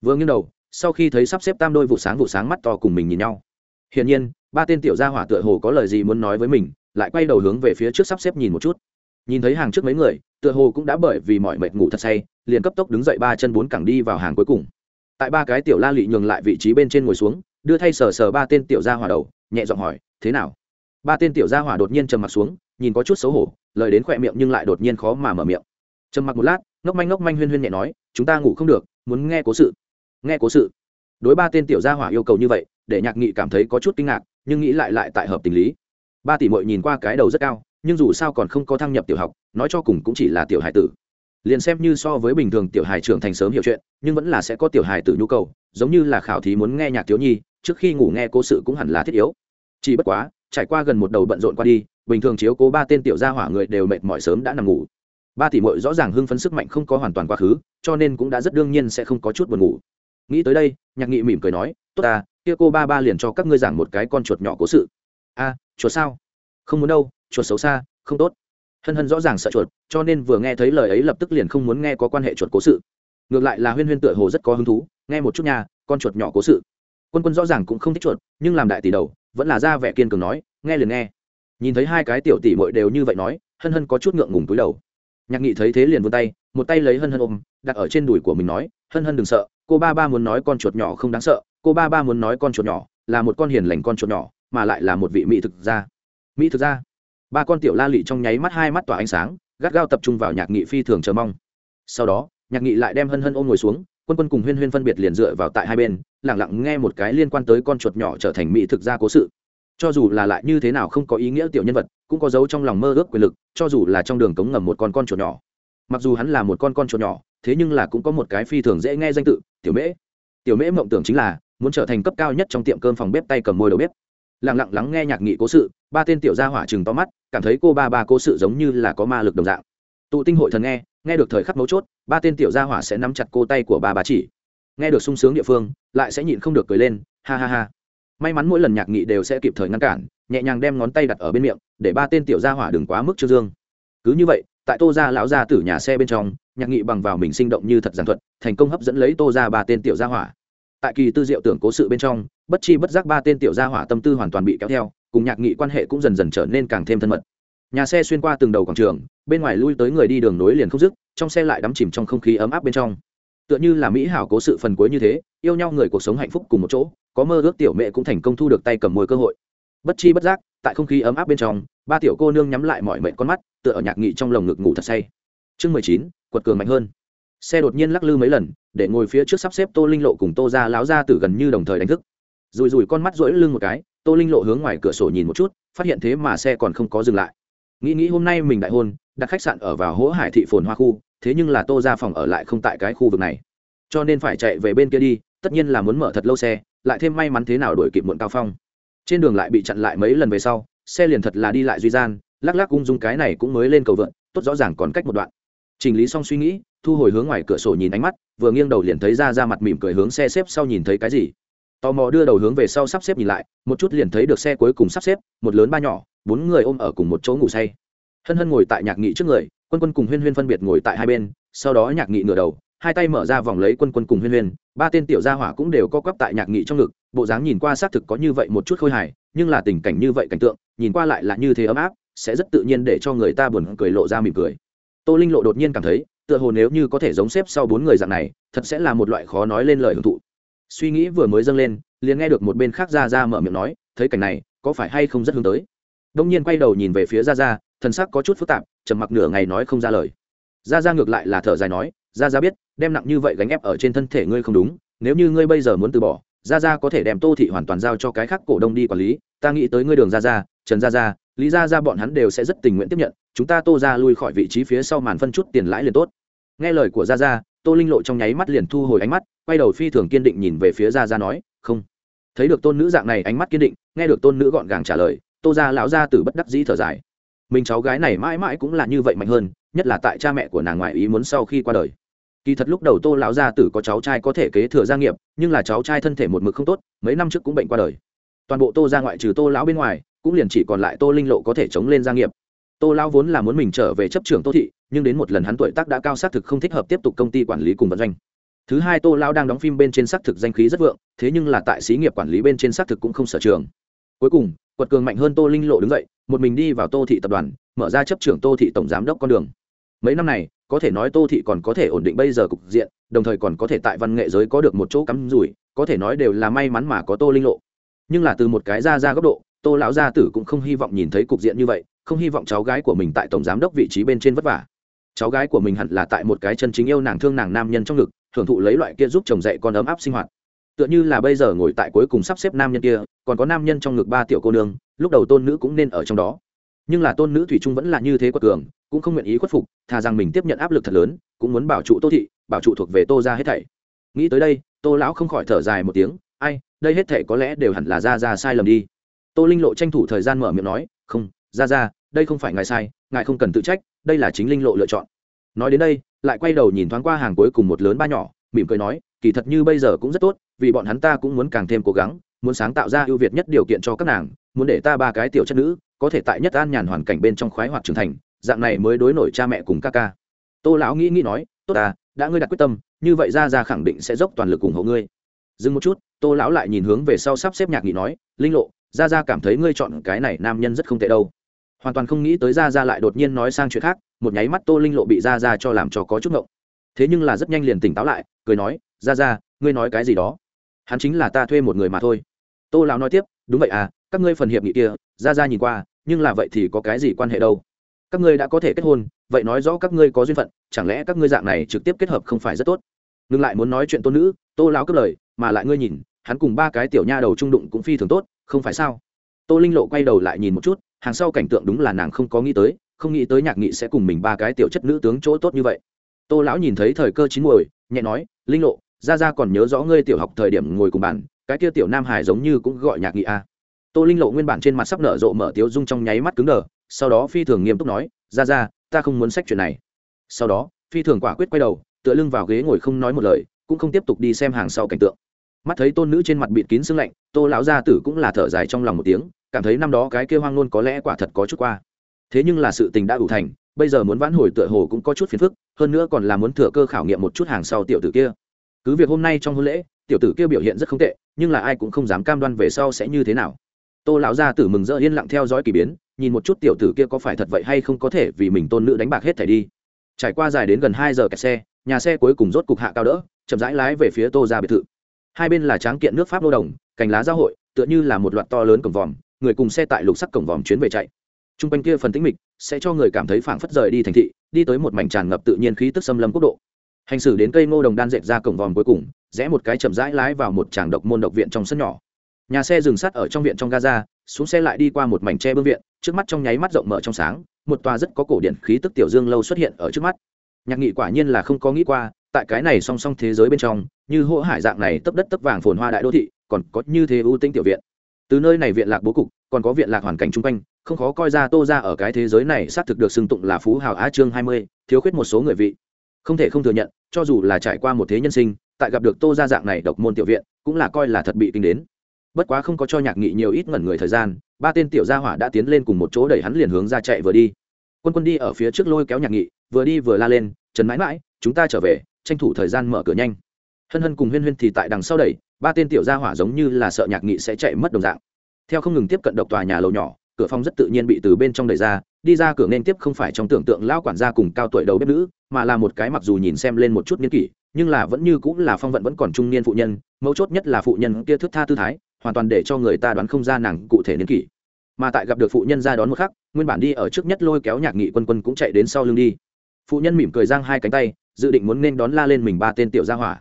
Vừa nghiêng đầu, sau khi thấy sắp xếp tam đôi vụ sáng vụ sáng mắt to cùng mình nhìn nhau. Hiển nhiên, ba tên tiểu gia hỏa tựa hồ có lời gì muốn nói với mình, lại quay đầu hướng về phía trước sắp xếp nhìn một chút nhìn thấy hàng trước mấy người, tựa hồ cũng đã bởi vì mọi mệt ngủ thật say, liền cấp tốc đứng dậy ba chân bốn cẳng đi vào hàng cuối cùng. Tại ba cái tiểu la lị nhường lại vị trí bên trên ngồi xuống, đưa thay sờ sờ ba tên tiểu gia hỏa đầu, nhẹ giọng hỏi, thế nào? Ba tên tiểu gia hỏa đột nhiên trầm mặt xuống, nhìn có chút xấu hổ, lời đến khỏe miệng nhưng lại đột nhiên khó mà mở miệng. Trầm mặc một lát, ngốc manh ngốc manh huyên huyên nhẹ nói, chúng ta ngủ không được, muốn nghe cố sự. Nghe cố sự? Đối ba tên tiểu gia hỏa yêu cầu như vậy, để nhạc nghị cảm thấy có chút kinh ngạc, nhưng nghĩ lại lại tại hợp tình lý. Ba tỷ mội nhìn qua cái đầu rất cao nhưng dù sao còn không có thăng nhập tiểu học, nói cho cùng cũng chỉ là tiểu hải tử. Liền xem như so với bình thường tiểu hải trưởng thành sớm hiểu chuyện, nhưng vẫn là sẽ có tiểu hải tử nhu cầu, giống như là khảo thí muốn nghe nhạc thiếu nhi, trước khi ngủ nghe cố sự cũng hẳn là thiết yếu. Chỉ bất quá, trải qua gần một đầu bận rộn qua đi, bình thường chiếu cố ba tên tiểu gia hỏa người đều mệt mỏi sớm đã nằm ngủ. Ba tỷ mội rõ ràng hưng phấn sức mạnh không có hoàn toàn quá khứ, cho nên cũng đã rất đương nhiên sẽ không có chút buồn ngủ. Nghĩ tới đây, nhạc nghị mỉm cười nói, tốt ta, kia cô ba ba liền cho các ngươi giảng một cái con chuột nhỏ cố sự. A, chuột sao? Không muốn đâu chuột xấu xa, không tốt. Hân hân rõ ràng sợ chuột, cho nên vừa nghe thấy lời ấy lập tức liền không muốn nghe có quan hệ chuột cố sự. Ngược lại là huyên huyên tựa hồ rất có hứng thú, nghe một chút nhà con chuột nhỏ cố sự. Quân quân rõ ràng cũng không thích chuột, nhưng làm đại tỷ đầu, vẫn là ra vẻ kiên cường nói, nghe liền nghe. Nhìn thấy hai cái tiểu tỷ mội đều như vậy nói, hân hân có chút ngượng ngùng túi đầu. Nhạc nghị thấy thế liền vươn tay, một tay lấy hân hân ôm, đặt ở trên đùi của mình nói, hân hân đừng sợ, cô ba ba muốn nói con chuột nhỏ không đáng sợ, cô ba ba muốn nói con chuột nhỏ là một con hiền lành con chuột nhỏ, mà lại là một vị mỹ thực gia. Mỹ thực gia? Ba con tiểu la lị trong nháy mắt hai mắt tỏa ánh sáng, gắt gao tập trung vào nhạc nghị phi thường chờ mong. Sau đó, nhạc nghị lại đem hân hân ôm ngồi xuống, quân quân cùng huyên huyên phân biệt liền dựa vào tại hai bên lẳng lặng nghe một cái liên quan tới con chuột nhỏ trở thành mỹ thực gia cố sự. Cho dù là lại như thế nào không có ý nghĩa tiểu nhân vật, cũng có dấu trong lòng mơ ước quyền lực, cho dù là trong đường cống ngầm một con con chuột nhỏ. Mặc dù hắn là một con con chuột nhỏ, thế nhưng là cũng có một cái phi thường dễ nghe danh tự, tiểu mễ. Tiểu mễ mộng tưởng chính là muốn trở thành cấp cao nhất trong tiệm cơm phòng bếp tay cầm môi đầu bếp. Lặng lặng lắng nghe nhạc nghị cố sự ba tên tiểu gia hỏa chừng to mắt, cảm thấy cô ba ba cố sự giống như là có ma lực đồng dạng. Tụ tinh hội thần nghe nghe được thời khắc mấu chốt, ba tên tiểu gia hỏa sẽ nắm chặt cô tay của ba bà chỉ. Nghe được sung sướng địa phương, lại sẽ nhịn không được cười lên, ha ha ha. May mắn mỗi lần nhạc nghị đều sẽ kịp thời ngăn cản, nhẹ nhàng đem ngón tay đặt ở bên miệng, để ba tên tiểu gia hỏa đừng quá mức trương dương. Cứ như vậy, tại tô gia lão gia tử nhà xe bên trong, nhạc nghị bằng vào mình sinh động như thật giản thuật, thành công hấp dẫn lấy tô ra ba tên tiểu gia hỏa. Tại kỳ tư diệu tưởng cố sự bên trong, bất chi bất giác ba tên tiểu gia hỏa tâm tư hoàn toàn bị kéo theo cùng nhạc nghị quan hệ cũng dần dần trở nên càng thêm thân mật. Nhà xe xuyên qua từng đầu quảng trường, bên ngoài lui tới người đi đường nối liền không dứt, trong xe lại đắm chìm trong không khí ấm áp bên trong. Tựa như là mỹ hảo cố sự phần cuối như thế, yêu nhau người cuộc sống hạnh phúc cùng một chỗ, có mơ ước tiểu mẹ cũng thành công thu được tay cầm môi cơ hội. Bất chi bất giác, tại không khí ấm áp bên trong, ba tiểu cô nương nhắm lại mọi mệnh con mắt, tựa ở nhạc nghị trong lồng ngực ngủ thật say. Chương mười chín, quật cường mạnh hơn. Xe đột nhiên lắc lư mấy lần, để ngồi phía trước sắp xếp tô linh lộ cùng tô ra láo ra từ gần như đồng thời đánh thức. Rùi rùi con mắt rỗi lưng một cái tô linh lộ hướng ngoài cửa sổ nhìn một chút, phát hiện thế mà xe còn không có dừng lại. Nghĩ nghĩ hôm nay mình đại hôn, đặt khách sạn ở vào hỗ hải thị phồn hoa khu, thế nhưng là tô ra phòng ở lại không tại cái khu vực này. Cho nên phải chạy về bên kia đi, tất nhiên là muốn mở thật lâu xe, lại thêm may mắn thế nào đổi kịp muộn cao phong. Trên đường lại bị chặn lại mấy lần về sau, xe liền thật là đi lại duy gian, lắc lắc ung dung cái này cũng mới lên cầu vượn, tốt rõ ràng còn cách một đoạn. Chỉnh lý xong suy nghĩ, thu hồi hướng ngoài cửa sổ nhìn ánh mắt, vừa nghiêng đầu liền thấy ra ra mặt mỉm cười hướng xe xếp sau nhìn thấy cái gì tò mò đưa đầu hướng về sau sắp xếp nhìn lại, một chút liền thấy được xe cuối cùng sắp xếp, một lớn ba nhỏ, bốn người ôm ở cùng một chỗ ngủ say. Hân hân ngồi tại nhạc nghị trước người, quân quân cùng huyên huyên phân biệt ngồi tại hai bên, sau đó nhạc nghị ngửa đầu, hai tay mở ra vòng lấy quân quân cùng huyên huyên, ba tên tiểu gia hỏa cũng đều co quắp tại nhạc nghị trong ngực, bộ dáng nhìn qua xác thực có như vậy một chút khôi hài, nhưng là tình cảnh như vậy cảnh tượng, nhìn qua lại là như thế ấm áp, sẽ rất tự nhiên để cho người ta buồn cười lộ ra mỉm cười. Tô linh lộ đột nhiên cảm thấy, tựa hồ nếu như có thể giống xếp sau bốn người dạng này, thật sẽ là một loại khó nói lên lời hưởng thụ suy nghĩ vừa mới dâng lên, liền nghe được một bên khác ra ra mở miệng nói, thấy cảnh này, có phải hay không rất hướng tới? Đông nhiên quay đầu nhìn về phía ra ra thần sắc có chút phức tạp, trầm mặc nửa ngày nói không ra lời. Ra ra ngược lại là thở dài nói ra ra biết, đem nặng như vậy gánh ép ở trên thân thể ngươi không đúng, nếu như ngươi bây giờ muốn từ bỏ ra ra có thể đem tô thị hoàn toàn giao cho cái khác cổ đông đi quản lý, ta nghĩ tới ngươi đường ra ra trần ra ra lý ra ra bọn hắn đều sẽ rất tình nguyện tiếp nhận, chúng ta tô ra lui khỏi vị trí phía sau màn phân chút tiền lãi liền tốt. Nghe lời của ra ra tô linh lộ trong nháy mắt liền thu hồi ánh mắt quay đầu phi thường kiên định nhìn về phía ra ra nói, không. Thấy được tôn nữ dạng này ánh mắt kiên định, nghe được tôn nữ gọn gàng trả lời, tô ra lão ra từ bất đắc dĩ thở dài. Mình cháu gái này mãi mãi cũng là như vậy mạnh hơn, nhất là tại cha mẹ của nàng ngoại ý muốn sau khi qua đời. Kỳ thật lúc đầu tô lão gia tử có cháu trai có thể kế thừa gia nghiệp, nhưng là cháu trai thân thể một mực không tốt, mấy năm trước cũng bệnh qua đời. Toàn bộ tô ra ngoại trừ tô lão bên ngoài, cũng liền chỉ còn lại tô linh lộ có thể chống lên gia nghiệp. Tô lão vốn là muốn mình trở về chấp trưởng tô thị, nhưng đến một lần hắn tuổi tác đã cao xác thực không thích hợp tiếp tục công ty quản lý cùng vận doanh thứ hai, tô lão đang đóng phim bên trên xác thực danh khí rất vượng, thế nhưng là tại xí nghiệp quản lý bên trên xác thực cũng không sở trường. Cuối cùng, quật cường mạnh hơn tô linh lộ đứng dậy, một mình đi vào tô thị tập đoàn, mở ra chấp trưởng tô thị tổng giám đốc con đường. Mấy năm này, có thể nói tô thị còn có thể ổn định bây giờ cục diện, đồng thời còn có thể tại văn nghệ giới có được một chỗ cắm rủi, có thể nói đều là may mắn mà có tô linh lộ. Nhưng là từ một cái ra ra góc độ, tô lão gia tử cũng không hy vọng nhìn thấy cục diện như vậy, không hy vọng cháu gái của mình tại tổng giám đốc vị trí bên trên vất vả cháu gái của mình hẳn là tại một cái chân chính yêu nàng thương nàng nam nhân trong ngực, hưởng thụ lấy loại kia giúp chồng dạy con ấm áp sinh hoạt. Tựa như là bây giờ ngồi tại cuối cùng sắp xếp nam nhân kia, còn có nam nhân trong ngực ba tiểu cô nương, lúc đầu tôn nữ cũng nên ở trong đó. Nhưng là tôn nữ thủy trung vẫn là như thế quật cường, cũng không nguyện ý khuất phục, thà rằng mình tiếp nhận áp lực thật lớn, cũng muốn bảo trụ tô thị, bảo trụ thuộc về tô ra hết thảy. Nghĩ tới đây, tô lão không khỏi thở dài một tiếng, ai, đây hết thảy có lẽ đều hẳn là ra ra sai lầm đi. Tô linh lộ tranh thủ thời gian mở miệng nói, không, ra ra, đây không phải ngài sai, ngài không cần tự trách đây là chính linh lộ lựa chọn. Nói đến đây, lại quay đầu nhìn thoáng qua hàng cuối cùng một lớn ba nhỏ, mỉm cười nói, kỳ thật như bây giờ cũng rất tốt, vì bọn hắn ta cũng muốn càng thêm cố gắng, muốn sáng tạo ra ưu việt nhất điều kiện cho các nàng, muốn để ta ba cái tiểu chất nữ, có thể tại nhất an nhàn hoàn cảnh bên trong khoái hoạt trưởng thành, dạng này mới đối nổi cha mẹ cùng ca ca. Tô lão nghĩ nghĩ nói, tốt ta, đã ngươi đặt quyết tâm, như vậy ra ra khẳng định sẽ dốc toàn lực ủng hộ ngươi. Dừng một chút, tô lão lại nhìn hướng về sau sắp xếp nhạc nghị nói, linh lộ, ra ra cảm thấy ngươi chọn cái này nam nhân rất không tệ đâu hoàn toàn không nghĩ tới ra ra lại đột nhiên nói sang chuyện khác, một nháy mắt tô linh lộ bị ra ra cho làm cho có chút ngộng. Thế nhưng là rất nhanh liền tỉnh táo lại, cười nói ra ra ngươi nói cái gì đó? Hắn chính là ta thuê một người mà thôi. Tô lão nói tiếp, đúng vậy à các ngươi phần hiệp nghị kia ra ra nhìn qua, nhưng là vậy thì có cái gì quan hệ đâu? Các ngươi đã có thể kết hôn, vậy nói rõ các ngươi có duyên phận, chẳng lẽ các ngươi dạng này trực tiếp kết hợp không phải rất tốt? Ngừng lại muốn nói chuyện tôn nữ, tô lão cất lời, mà lại ngươi nhìn, hắn cùng ba cái tiểu nha đầu trung đụng cũng phi thường tốt, không phải sao? Tô linh lộ quay đầu lại nhìn một chút hàng sau cảnh tượng đúng là nàng không có nghĩ tới, không nghĩ tới nhạc nghị sẽ cùng mình ba cái tiểu chất nữ tướng chỗ tốt như vậy. Tô lão nhìn thấy thời cơ chín muồi, nhẹ nói, linh lộ ra ra còn nhớ rõ ngươi tiểu học thời điểm ngồi cùng bàn, cái kia tiểu nam hải giống như cũng gọi nhạc nghị a tô linh lộ nguyên bản trên mặt sắp nở rộ mở tiếu dung trong nháy mắt cứng đờ, sau đó phi thường nghiêm túc nói ra ra ta không muốn sách chuyện này. Sau đó, phi thường quả quyết quay đầu, tựa lưng vào ghế ngồi không nói một lời, cũng không tiếp tục đi xem hàng sau cảnh tượng. Mắt thấy tôn nữ trên mặt bịt kín sưng lạnh, tô lão gia tử cũng là thở dài trong lòng một tiếng cảm thấy năm đó cái kia hoang nôn có lẽ quả thật có chút qua. Thế nhưng là sự tình đã đủ thành, bây giờ muốn vãn hồi tựa hồ cũng có chút phiền phức, hơn nữa còn là muốn thừa cơ khảo nghiệm một chút hàng sau tiểu tử kia. Cứ việc hôm nay trong hôn lễ, tiểu tử kia biểu hiện rất không tệ, nhưng là ai cũng không dám cam đoan về sau sẽ như thế nào. Tô lão gia tử mừng rỡ yên lặng theo dõi k ỳ biến, nhìn một chút tiểu tử kia có phải thật vậy hay không có thể vì mình tôn nữ đánh bạc hết thẻ đi. Trải qua dài đến gần hai giờ kẹt xe, nhà xe cuối cùng rốt cục hạ cao đỡ, chậm rãi lái về phía tô ra biệt thự. Hai bên là tráng kiện nước pháp lô đồng, cành lá giao hội, tựa như là một loạt to lớn cổng vòm người cùng xe tại lục sắc cổng vòm chuyến về chạy. T r u n g quanh kia phần tĩnh mịch sẽ cho người cảm thấy phảng phất rời đi thành thị, đi tới một mảnh tràn ngập tự nhiên khí tức xâm lâm quốc độ. Hành xử đến cây ngô đồng đan dệt ra cổng vòm cuối cùng, rẽ một cái chậm rãi lái vào một tràng độc môn độc viện trong sân nhỏ. Nhà xe dừng sắt ở trong viện trong gaza, xuống xe lại đi qua một mảnh tre bưng viện, trước mắt trong nháy mắt rộng mở trong sáng, một tòa rất có cổ điện khí tức tiểu dương lâu xuất hiện ở trước mắt. Nhạc nghị quả nhiên là không có nghĩ qua, tại cái này song song thế giới bên trong, như hỗ hải dạng này tấp đất tấp vàng phồn hoa đại đô thị, còn có như thế ưu tinh tiểu viện từ nơi này viện lạc bố cục, còn có viện lạc hoàn cảnh chung quanh, không khó coi ra tô ra ở cái thế giới này xác thực được xưng tụng là phú hào á chương hai mươi, thiếu khuyết một số người vị. Không thể không thừa nhận, cho dù là trải qua một thế nhân sinh, tại gặp được tô ra dạng này độc môn tiểu viện, cũng là coi là thật bị kinh đến. Bất quá không có cho nhạc nghị nhiều ít ngẩn người thời gian, ba tên tiểu gia hỏa đã tiến lên cùng một chỗ đẩy hắn liền hướng ra chạy vừa đi. Quân quân đi ở phía trước lôi kéo nhạc nghị, vừa đi vừa la lên, trần mãi mãi, chúng ta trở về, tranh thủ thời gian mở cửa nhanh. Hân hân cùng huyên huyên thì tại đằng sau đẩy ba tên tiểu gia hỏa giống như là sợ nhạc nghị sẽ chạy mất đồng dạng. Theo không ngừng tiếp cận độc tòa nhà lầu nhỏ, cửa phòng rất tự nhiên bị từ bên trong đẩy ra, đi ra cửa nên tiếp không phải trong tưởng tượng lao quản gia cùng cao tuổi đầu bếp nữ, mà là một cái mặc dù nhìn xem lên một chút niên kỷ, nhưng là vẫn như cũng là phong vận vẫn còn trung niên phụ nhân, mấu chốt nhất là phụ nhân kia thức tha tư thái, hoàn toàn để cho người ta đoán không ra nàng cụ thể niên kỷ. Mà tại gặp được phụ nhân ra đón một khắc, nguyên bản đi ở trước nhất lôi kéo nhạc nghị quân quân cũng chạy đến sau lưng đi. Phụ nhân mỉm cười giang hai cánh tay, dự định muốn nên đón la lên mình ba tên tiểu gia hỏa.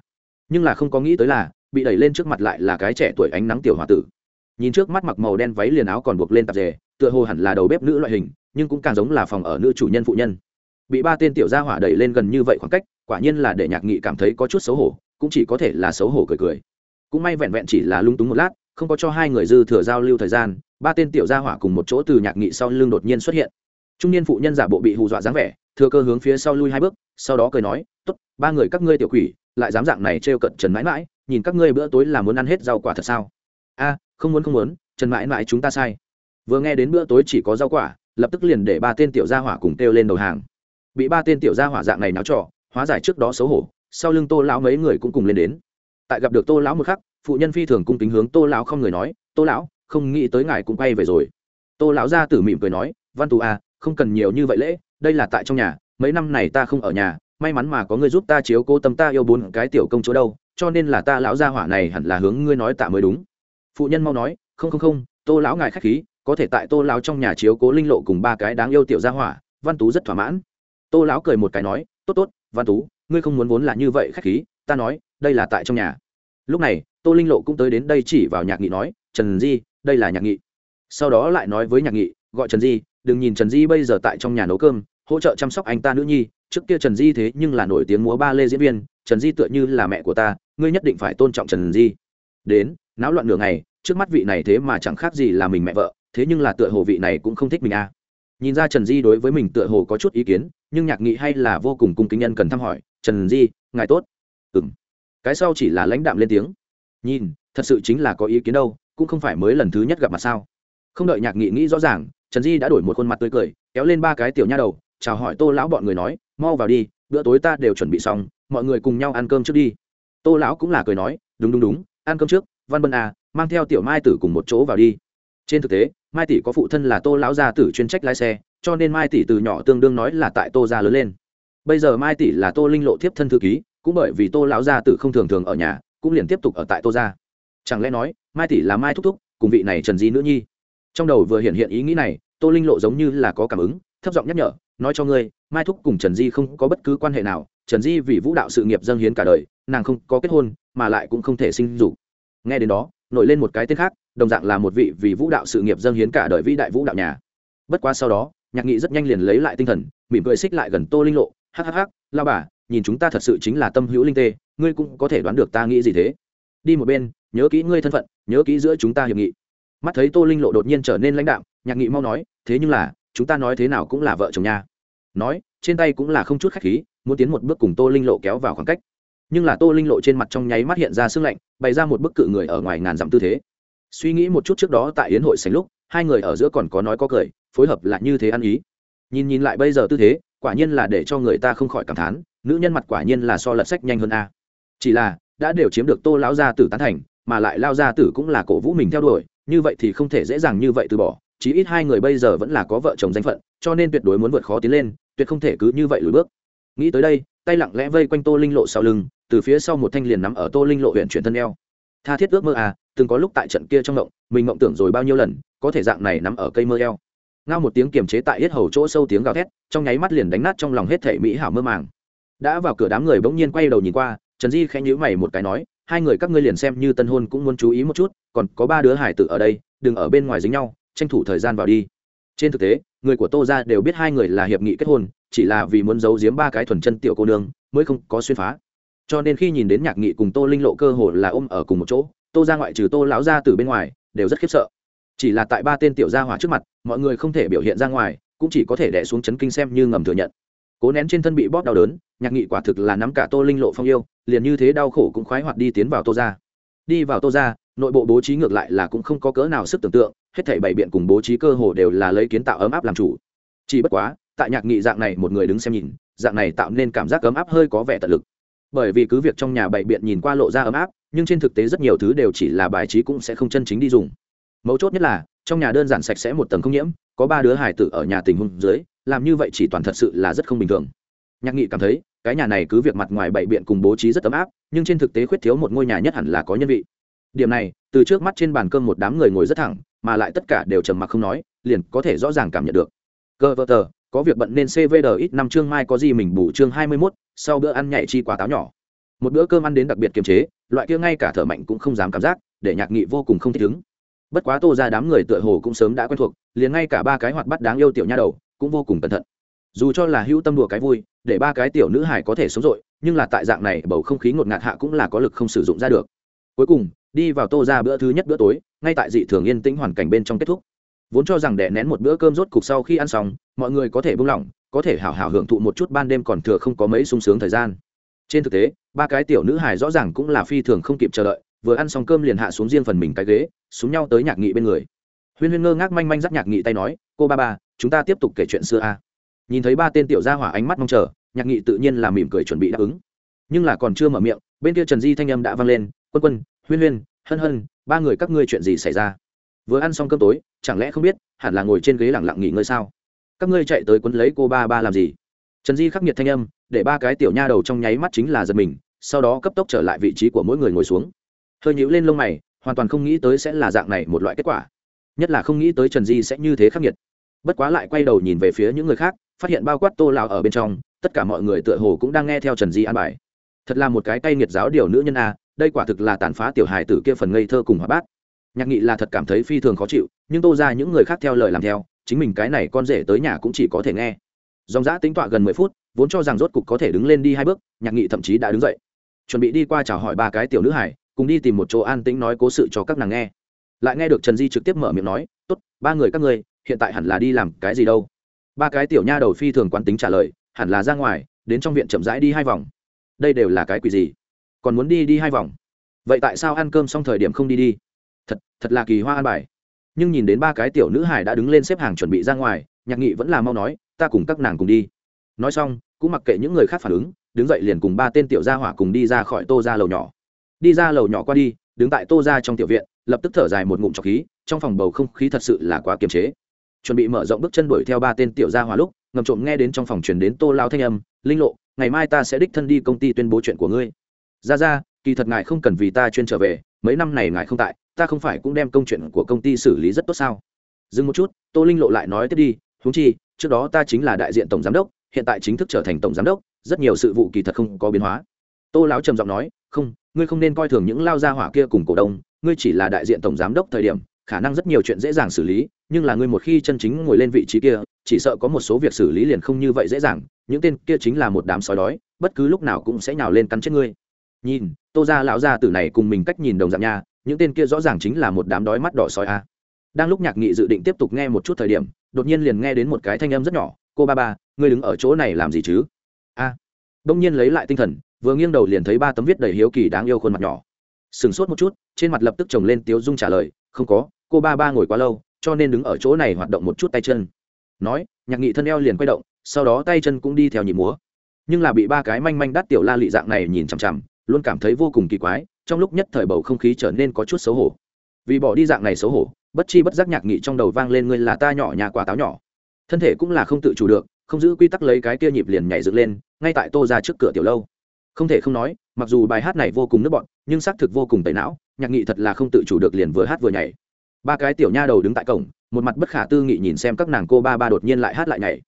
Nhưng là không có nghĩ tới là bị đẩy lên trước mặt lại là cái trẻ tuổi ánh nắng tiểu h o a tử. Nhìn trước mắt mặc màu đen váy liền áo còn buộc lên tạp dề, tựa hồ hẳn là đầu bếp nữ loại hình, nhưng cũng càng giống là phòng ở nữ chủ nhân phụ nhân. Bị ba tên tiểu gia hỏa đẩy lên gần như vậy khoảng cách, quả nhiên là để nhạc nghị cảm thấy có chút xấu hổ, cũng chỉ có thể là xấu hổ cười cười. Cũng may vẹn vẹn chỉ là lung túng một lát, không có cho hai người dư thừa giao lưu thời gian, ba tên tiểu gia hỏa cùng một chỗ từ nhạc nghị sau lưng đột nhiên xuất hiện. Trung niên phụ nhân giả bộ bị hù dọa dáng vẻ, thừa cơ hướng phía sau lui hai bước, sau đó cười nói t ố t ba người các ngươi tiểu quỷ, lại dám dạng này trêu cận trần mãi mãi nhìn các ngươi bữa tối là muốn ăn hết rau quả thật sao? A, không muốn không muốn, trần mãi mãi chúng ta sai. Vừa nghe đến bữa tối chỉ có rau quả, lập tức liền để ba tên tiểu gia hỏa cùng kêu lên đầu hàng. Bị ba tên tiểu gia hỏa dạng này náo trọ hóa giải trước đó xấu hổ, sau lưng tô lão mấy người cũng cùng lên đến. Tại gặp được tô lão một khắc, phụ nhân phi thường cung kính hướng tô lão không người nói, tô lão, không nghĩ tới ngài cũng quay về rồi. Tô lão ra tử mỉm cười nói, văn tù à không cần nhiều như vậy lễ, đây là tại trong nhà, mấy năm này ta không ở nhà, may mắn mà có người giúp ta chiếu cố tâm ta yêu bốn cái tiểu công chỗ đâu cho nên là ta lão gia hỏa này hẳn là hướng ngươi nói tạ mới đúng. Phụ nhân mau nói, không không không, tô lão ngài khách khí, có thể tại tô lão trong nhà chiếu cố linh lộ cùng ba cái đáng yêu tiểu gia hỏa, văn tú rất thỏa mãn. Tô lão cười một cái nói, tốt tốt, văn tú, ngươi không muốn vốn là như vậy khách khí, ta nói, đây là tại trong nhà. Lúc này, tô linh lộ cũng tới đến đây chỉ vào nhạc nghị nói, trần di, đây là nhạc nghị. Sau đó lại nói với nhạc nghị, gọi trần di, đừng nhìn trần di bây giờ tại trong nhà nấu cơm, hỗ trợ chăm sóc anh ta nữ nhi, trước kia trần di thế nhưng là nổi tiếng múa ba lê diễn viên trần di tựa như là mẹ của ta, ngươi nhất định phải tôn trọng trần di. Đến, náo loạn nửa ngày, trước mắt vị này thế mà chẳng khác gì là mình mẹ vợ, thế nhưng là tựa hồ vị này cũng không thích mình a à. nhìn ra trần di đối với mình tựa hồ có chút ý kiến, nhưng nhạc nghị hay là vô cùng cung kính nhân cần thăm hỏi, trần di, ngài tốt. Ừ m cái sau chỉ là lãnh đạm lên tiếng. Nhìn, thật sự chính là có ý kiến đâu, cũng không phải mới lần thứ nhất gặp mặt sao? Không đợi nhạc nghị nghĩ rõ ràng, trần di đã đổi một khuôn mặt tươi cười, kéo lên ba cái tiểu nha đầu, chào hỏi tô lão bọn người nói, mau vào đi, bữa tối ta đều chuẩn bị xong mọi người cùng nhau ăn cơm trước đi. Tô lão cũng là cười nói, đúng đúng đúng, ăn cơm trước, văn bân à mang theo tiểu mai tử cùng một chỗ vào đi. Trên thực tế, mai tỷ có phụ thân là tô lão gia tử chuyên trách lái xe, cho nên mai tỷ từ nhỏ tương đương nói là tại tô gia lớn lên. Bây giờ mai tỷ là tô linh lộ tiếp thân thư ký, cũng bởi vì tô lão gia tử không thường thường ở nhà, cũng liền tiếp tục ở tại tô gia. Chẳng lẽ nói, mai tỷ là mai thúc thúc, cùng vị này trần di nữ nhi? Trong đầu vừa hiện hiện ý nghĩ này, tô linh lộ giống như là có cảm ứng, thấp giọng nhắc nhở, nói cho ngươi, mai thúc cùng trần di không có bất cứ quan hệ nào trần di vì vũ đạo sự nghiệp dâng hiến cả đời, nàng không có kết hôn, mà lại cũng không thể sinh dục. Nghe đến đó, nổi lên một cái tên khác, đồng dạng là một vị vì vũ đạo sự nghiệp dâng hiến cả đời vĩ đại vũ đạo nhà. Bất quá sau đó, nhạc nghị rất nhanh liền lấy lại tinh thần, mỉm cười xích lại gần tô linh lộ hhh lao bà, nhìn chúng ta thật sự chính là tâm hữu linh tê, ngươi cũng có thể đoán được ta nghĩ gì thế? Đi một bên, nhớ kỹ ngươi thân phận, nhớ kỹ giữa chúng ta hiệp nghị. Mắt thấy tô linh lộ đột nhiên trở nên lãnh đạm, nhạc nghị mau nói, thế nhưng là, chúng ta nói thế nào cũng là vợ chồng nha. Nói, trên tay cũng là không chút khách khí muốn tiến một bước cùng tô linh lộ kéo vào khoảng cách. Nhưng là tô linh lộ trên mặt trong nháy mắt hiện ra sương lạnh, bày ra một bức cự người ở ngoài ngàn dặm tư thế. Suy nghĩ một chút trước đó tại yến hội sành lúc, hai người ở giữa còn có nói có cười, phối hợp lại như thế ăn ý. Nhìn nhìn lại bây giờ tư thế, quả nhiên là để cho người ta không khỏi cảm thán, nữ nhân mặt quả nhiên là so lật sách nhanh hơn a. Chỉ là, đã đều chiếm được tô lão gia tử tán thành, mà lại lao gia tử cũng là cổ vũ mình theo đuổi, như vậy thì không thể dễ dàng như vậy từ bỏ, chí ít hai người bây giờ vẫn là có vợ chồng danh phận, cho nên tuyệt đối muốn vượt khó tiến lên, tuyệt không thể cứ như vậy lùi bước nghĩ tới đây, tay lặng lẽ vây quanh tô linh lộ sau lưng, từ phía sau một thanh liền nắm ở tô linh lộ huyện chuyển thân eo. Tha thiết ước mơ à từng có lúc tại trận kia trong ngộng, mình ngộng tưởng rồi bao nhiêu lần, có thể dạng này nắm ở cây mơ eo. Ngao một tiếng kiềm chế tại hết hầu chỗ sâu tiếng gào thét, trong nháy mắt liền đánh nát trong lòng hết thể mỹ hảo mơ màng. Đã vào cửa đám người bỗng nhiên quay đầu nhìn qua, trần di khẽ nhíu mày một cái nói, hai người các ngươi liền xem như tân hôn cũng muốn chú ý một chút, còn có ba đứa hải tử ở đây, đừng ở bên ngoài dính nhau, tranh thủ thời gian vào đi. Trên thực tế người của tô ra đều biết hai người là hiệp nghị kết hôn, chỉ là vì muốn giấu giếm ba cái thuần chân tiểu cô nương mới không có xuyên phá. Cho nên khi nhìn đến nhạc nghị cùng tô linh lộ cơ hồ là ôm ở cùng một chỗ, tô ra ngoại trừ tô lão ra từ bên ngoài, đều rất khiếp sợ. Chỉ là tại ba tên tiểu gia hỏa trước mặt, mọi người không thể biểu hiện ra ngoài, cũng chỉ có thể đẻ xuống chấn kinh xem như ngầm thừa nhận. Cố nén trên thân bị bóp đau đớn, nhạc nghị quả thực là nắm cả tô linh lộ phong yêu, liền như thế đau khổ cũng khoái hoạt đi tiến vào tô ra đi vào tô ra nội bộ bố trí ngược lại là cũng không có cỡ nào sức tưởng tượng hết thảy bảy biện cùng bố trí cơ hồ đều là lấy kiến tạo ấm áp làm chủ. Chỉ bất quá, tại nhạc nghị dạng này một người đứng xem nhìn, dạng này tạo nên cảm giác ấm áp hơi có vẻ tận lực. Bởi vì cứ việc trong nhà bảy biện nhìn qua lộ ra ấm áp, nhưng trên thực tế rất nhiều thứ đều chỉ là bài trí cũng sẽ không chân chính đi dùng. Mấu chốt nhất là, trong nhà đơn giản sạch sẽ một tầng không nhiễm, có ba đứa hải tử ở nhà tình huống dưới, làm như vậy chỉ toàn thật sự là rất không bình thường. Nhạc nghị cảm thấy, cái nhà này cứ việc mặt ngoài bảy biện cùng bố trí rất ấm áp, nhưng trên thực tế khuyết thiếu một ngôi nhà nhất hẳn là có nhân vị. Điểm này, từ trước mắt trên bàn cơm một đám người ngồi rất thẳng mà lại tất cả đều trầm mặc không nói, liền có thể rõ ràng cảm nhận được. Cơ vơ tờ, có việc bận nên cvd ít năm chương mai có gì mình bù chương hai mươi mốt, sau bữa ăn nhảy chi quả táo nhỏ. Một bữa cơm ăn đến đặc biệt kiềm chế, loại kia ngay cả thở mạnh cũng không dám cảm giác, để nhạc nghị vô cùng không thích ứng. Bất quá tô ra đám người tựa hồ cũng sớm đã quen thuộc, liền ngay cả ba cái hoạt bắt đáng yêu tiểu nha đầu cũng vô cùng cẩn thận. Dù cho là hữu tâm đùa cái vui, để ba cái tiểu nữ hải có thể sống dội, nhưng là tại dạng này bầu không khí ngột ngạt hạ cũng là có lực không sử dụng ra được cuối cùng, đi vào tô ra bữa thứ nhất bữa tối, ngay tại dị thường yên tĩnh hoàn cảnh bên trong kết thúc. Vốn cho rằng đẻ nén một bữa cơm rốt cục sau khi ăn xong, mọi người có thể buông lỏng, có thể hảo hảo hưởng thụ một chút ban đêm còn thừa không có mấy sung sướng thời gian. Trên thực tế, ba cái tiểu nữ hài rõ ràng cũng là phi thường không kịp chờ đợi, vừa ăn xong cơm liền hạ xuống riêng phần mình cái ghế xuống nhau tới nhạc nghị bên người. Huyên huyên ngơ ngác manh manh dắt nhạc nghị tay nói, cô ba ba, chúng ta tiếp tục kể chuyện xưa a. Nhìn thấy ba tên tiểu gia hỏa ánh mắt mong chờ, nhạc nghị tự nhiên là mỉm cười chuẩn bị đáp ứng. Nhưng là còn chưa mở miệng, bên kia trần di thanh âm đã vang lên quân quân, huyên huyên, hân hân, ba người các ngươi chuyện gì xảy ra? Vừa ăn xong cơm tối, chẳng lẽ không biết, hẳn là ngồi trên ghế lẳng lặng nghỉ ngơi sao? Các ngươi chạy tới quấn lấy cô ba ba làm gì? Trần di khắc nghiệt thanh âm, để ba cái tiểu nha đầu trong nháy mắt chính là giật mình, sau đó cấp tốc trở lại vị trí của mỗi người ngồi xuống. Hơi nhíu lên lông mày, hoàn toàn không nghĩ tới sẽ là dạng này một loại kết quả. Nhất là không nghĩ tới trần di sẽ như thế khắc nghiệt. Bất quá lại quay đầu nhìn về phía những người khác, phát hiện bao quát tô lào ở bên trong, tất cả mọi người tựa hồ cũng đang nghe theo trần di an bài thật là một cái cay nghiệt giáo điều nữ nhân a, đây quả thực là tàn phá tiểu hài tử kia phần ngây thơ cùng hóa bát. Nhạc nghị là thật cảm thấy phi thường khó chịu, nhưng tô ra những người khác theo lời làm theo, chính mình cái này con rể tới nhà cũng chỉ có thể nghe. Dòng giã tính tọa gần mười phút, vốn cho rằng rốt cục có thể đứng lên đi hai bước, nhạc nghị thậm chí đã đứng dậy. Chuẩn bị đi qua chào hỏi ba cái tiểu nữ hải cùng đi tìm một chỗ an tĩnh nói cố sự cho các nàng nghe. Lại nghe được trần di trực tiếp mở miệng nói t ố t ba người các ngươi, hiện tại hẳn là đi làm cái gì đâu? Ba cái tiểu nha đầu phi thường quán tính trả lời, hẳn là ra ngoài, đến trong viện chậm rãi đi hai vòng đây đều là cái quỷ gì? Còn muốn đi đi hai vòng? Vậy tại sao ăn cơm xong thời điểm không đi đi? Thật thật là kỳ hoa an bài. Nhưng nhìn đến ba cái tiểu nữ hải đã đứng lên xếp hàng chuẩn bị ra ngoài, nhạc nghị vẫn là mau nói, ta cùng các nàng cùng đi. Nói xong, cũng mặc kệ những người khác phản ứng, đứng dậy liền cùng ba tên tiểu gia hỏa cùng đi ra khỏi tô ra lầu nhỏ. Đi ra lầu nhỏ qua đi, đứng tại tô ra trong tiểu viện, lập tức thở dài một ngụm trọc khí, trong phòng bầu không khí thật sự là quá kiềm chế. Chuẩn bị mở rộng bước chân đuổi theo ba tên tiểu gia hỏa lúc, ngầm trộm nghe đến trong phòng truyền đến tô lao thanh âm, linh lộ ngày mai ta sẽ đích thân đi công ty tuyên bố chuyện của ngươi. Ra ra, kỳ thật ngài không cần vì ta chuyên trở về, mấy năm này ngài không tại, ta không phải cũng đem công chuyện của công ty xử lý rất tốt sao? Dừng một chút, tô linh lộ lại nói tiếp đi húng chi, trước đó ta chính là đại diện tổng giám đốc, hiện tại chính thức trở thành tổng giám đốc, rất nhiều sự vụ kỳ thật không có biến hóa. Tô lão trầm giọng nói, không, ngươi không nên coi thường những lao gia hỏa kia cùng cổ đông, ngươi chỉ là đại diện tổng giám đốc thời điểm khả năng rất nhiều chuyện dễ dàng xử lý, nhưng là ngươi một khi chân chính ngồi lên vị trí kia, chỉ sợ có một số việc xử lý liền không như vậy dễ dàng, những tên kia chính là một đám sói đói, bất cứ lúc nào cũng sẽ nhào lên cắn chết ngươi. Nhìn, tô ra lão gia tử này cùng mình cách nhìn đồng dạng nha, những tên kia rõ ràng chính là một đám đói mắt đỏ sói a. Đang lúc nhạc nghị dự định tiếp tục nghe một chút thời điểm, đột nhiên liền nghe đến một cái thanh âm rất nhỏ, cô ba ba, ngươi đứng ở chỗ này làm gì chứ? A. Đông nhiên lấy lại tinh thần, vừa nghiêng đầu liền thấy ba tấm viết đầy hiếu kỳ đáng yêu khuôn mặt nhỏ. Sửng sốt một chút, trên mặt lập tức trồng lên tiếu dung trả lời, không có cô ba ba ngồi quá lâu, cho nên đứng ở chỗ này hoạt động một chút tay chân. Nói, nhạc nghị thân eo liền quay động, sau đó tay chân cũng đi theo nhịp múa. Nhưng là bị ba cái manh manh đắt tiểu la lị dạng này nhìn chằm chằm, luôn cảm thấy vô cùng kỳ quái, trong lúc nhất thời bầu không khí trở nên có chút xấu hổ. Vì bỏ đi dạng này xấu hổ, bất chi bất giác nhạc nghị trong đầu vang lên ngươi là ta nhỏ nhà quả táo nhỏ. Thân thể cũng là không tự chủ được, không giữ quy tắc lấy cái kia nhịp liền nhảy dựng lên, ngay tại tô ra trước cửa tiểu lâu. Không thể không nói, mặc dù bài hát này vô cùng nước bọn nhưng xác thực vô cùng tẩy não, nhạc nghị thật là không tự chủ được liền vừa hát vừa nhảy ba cái tiểu nha đầu đứng tại cổng, một mặt bất khả tư nghị nhìn xem các nàng cô ba ba đột nhiên lại hát lại nhảy.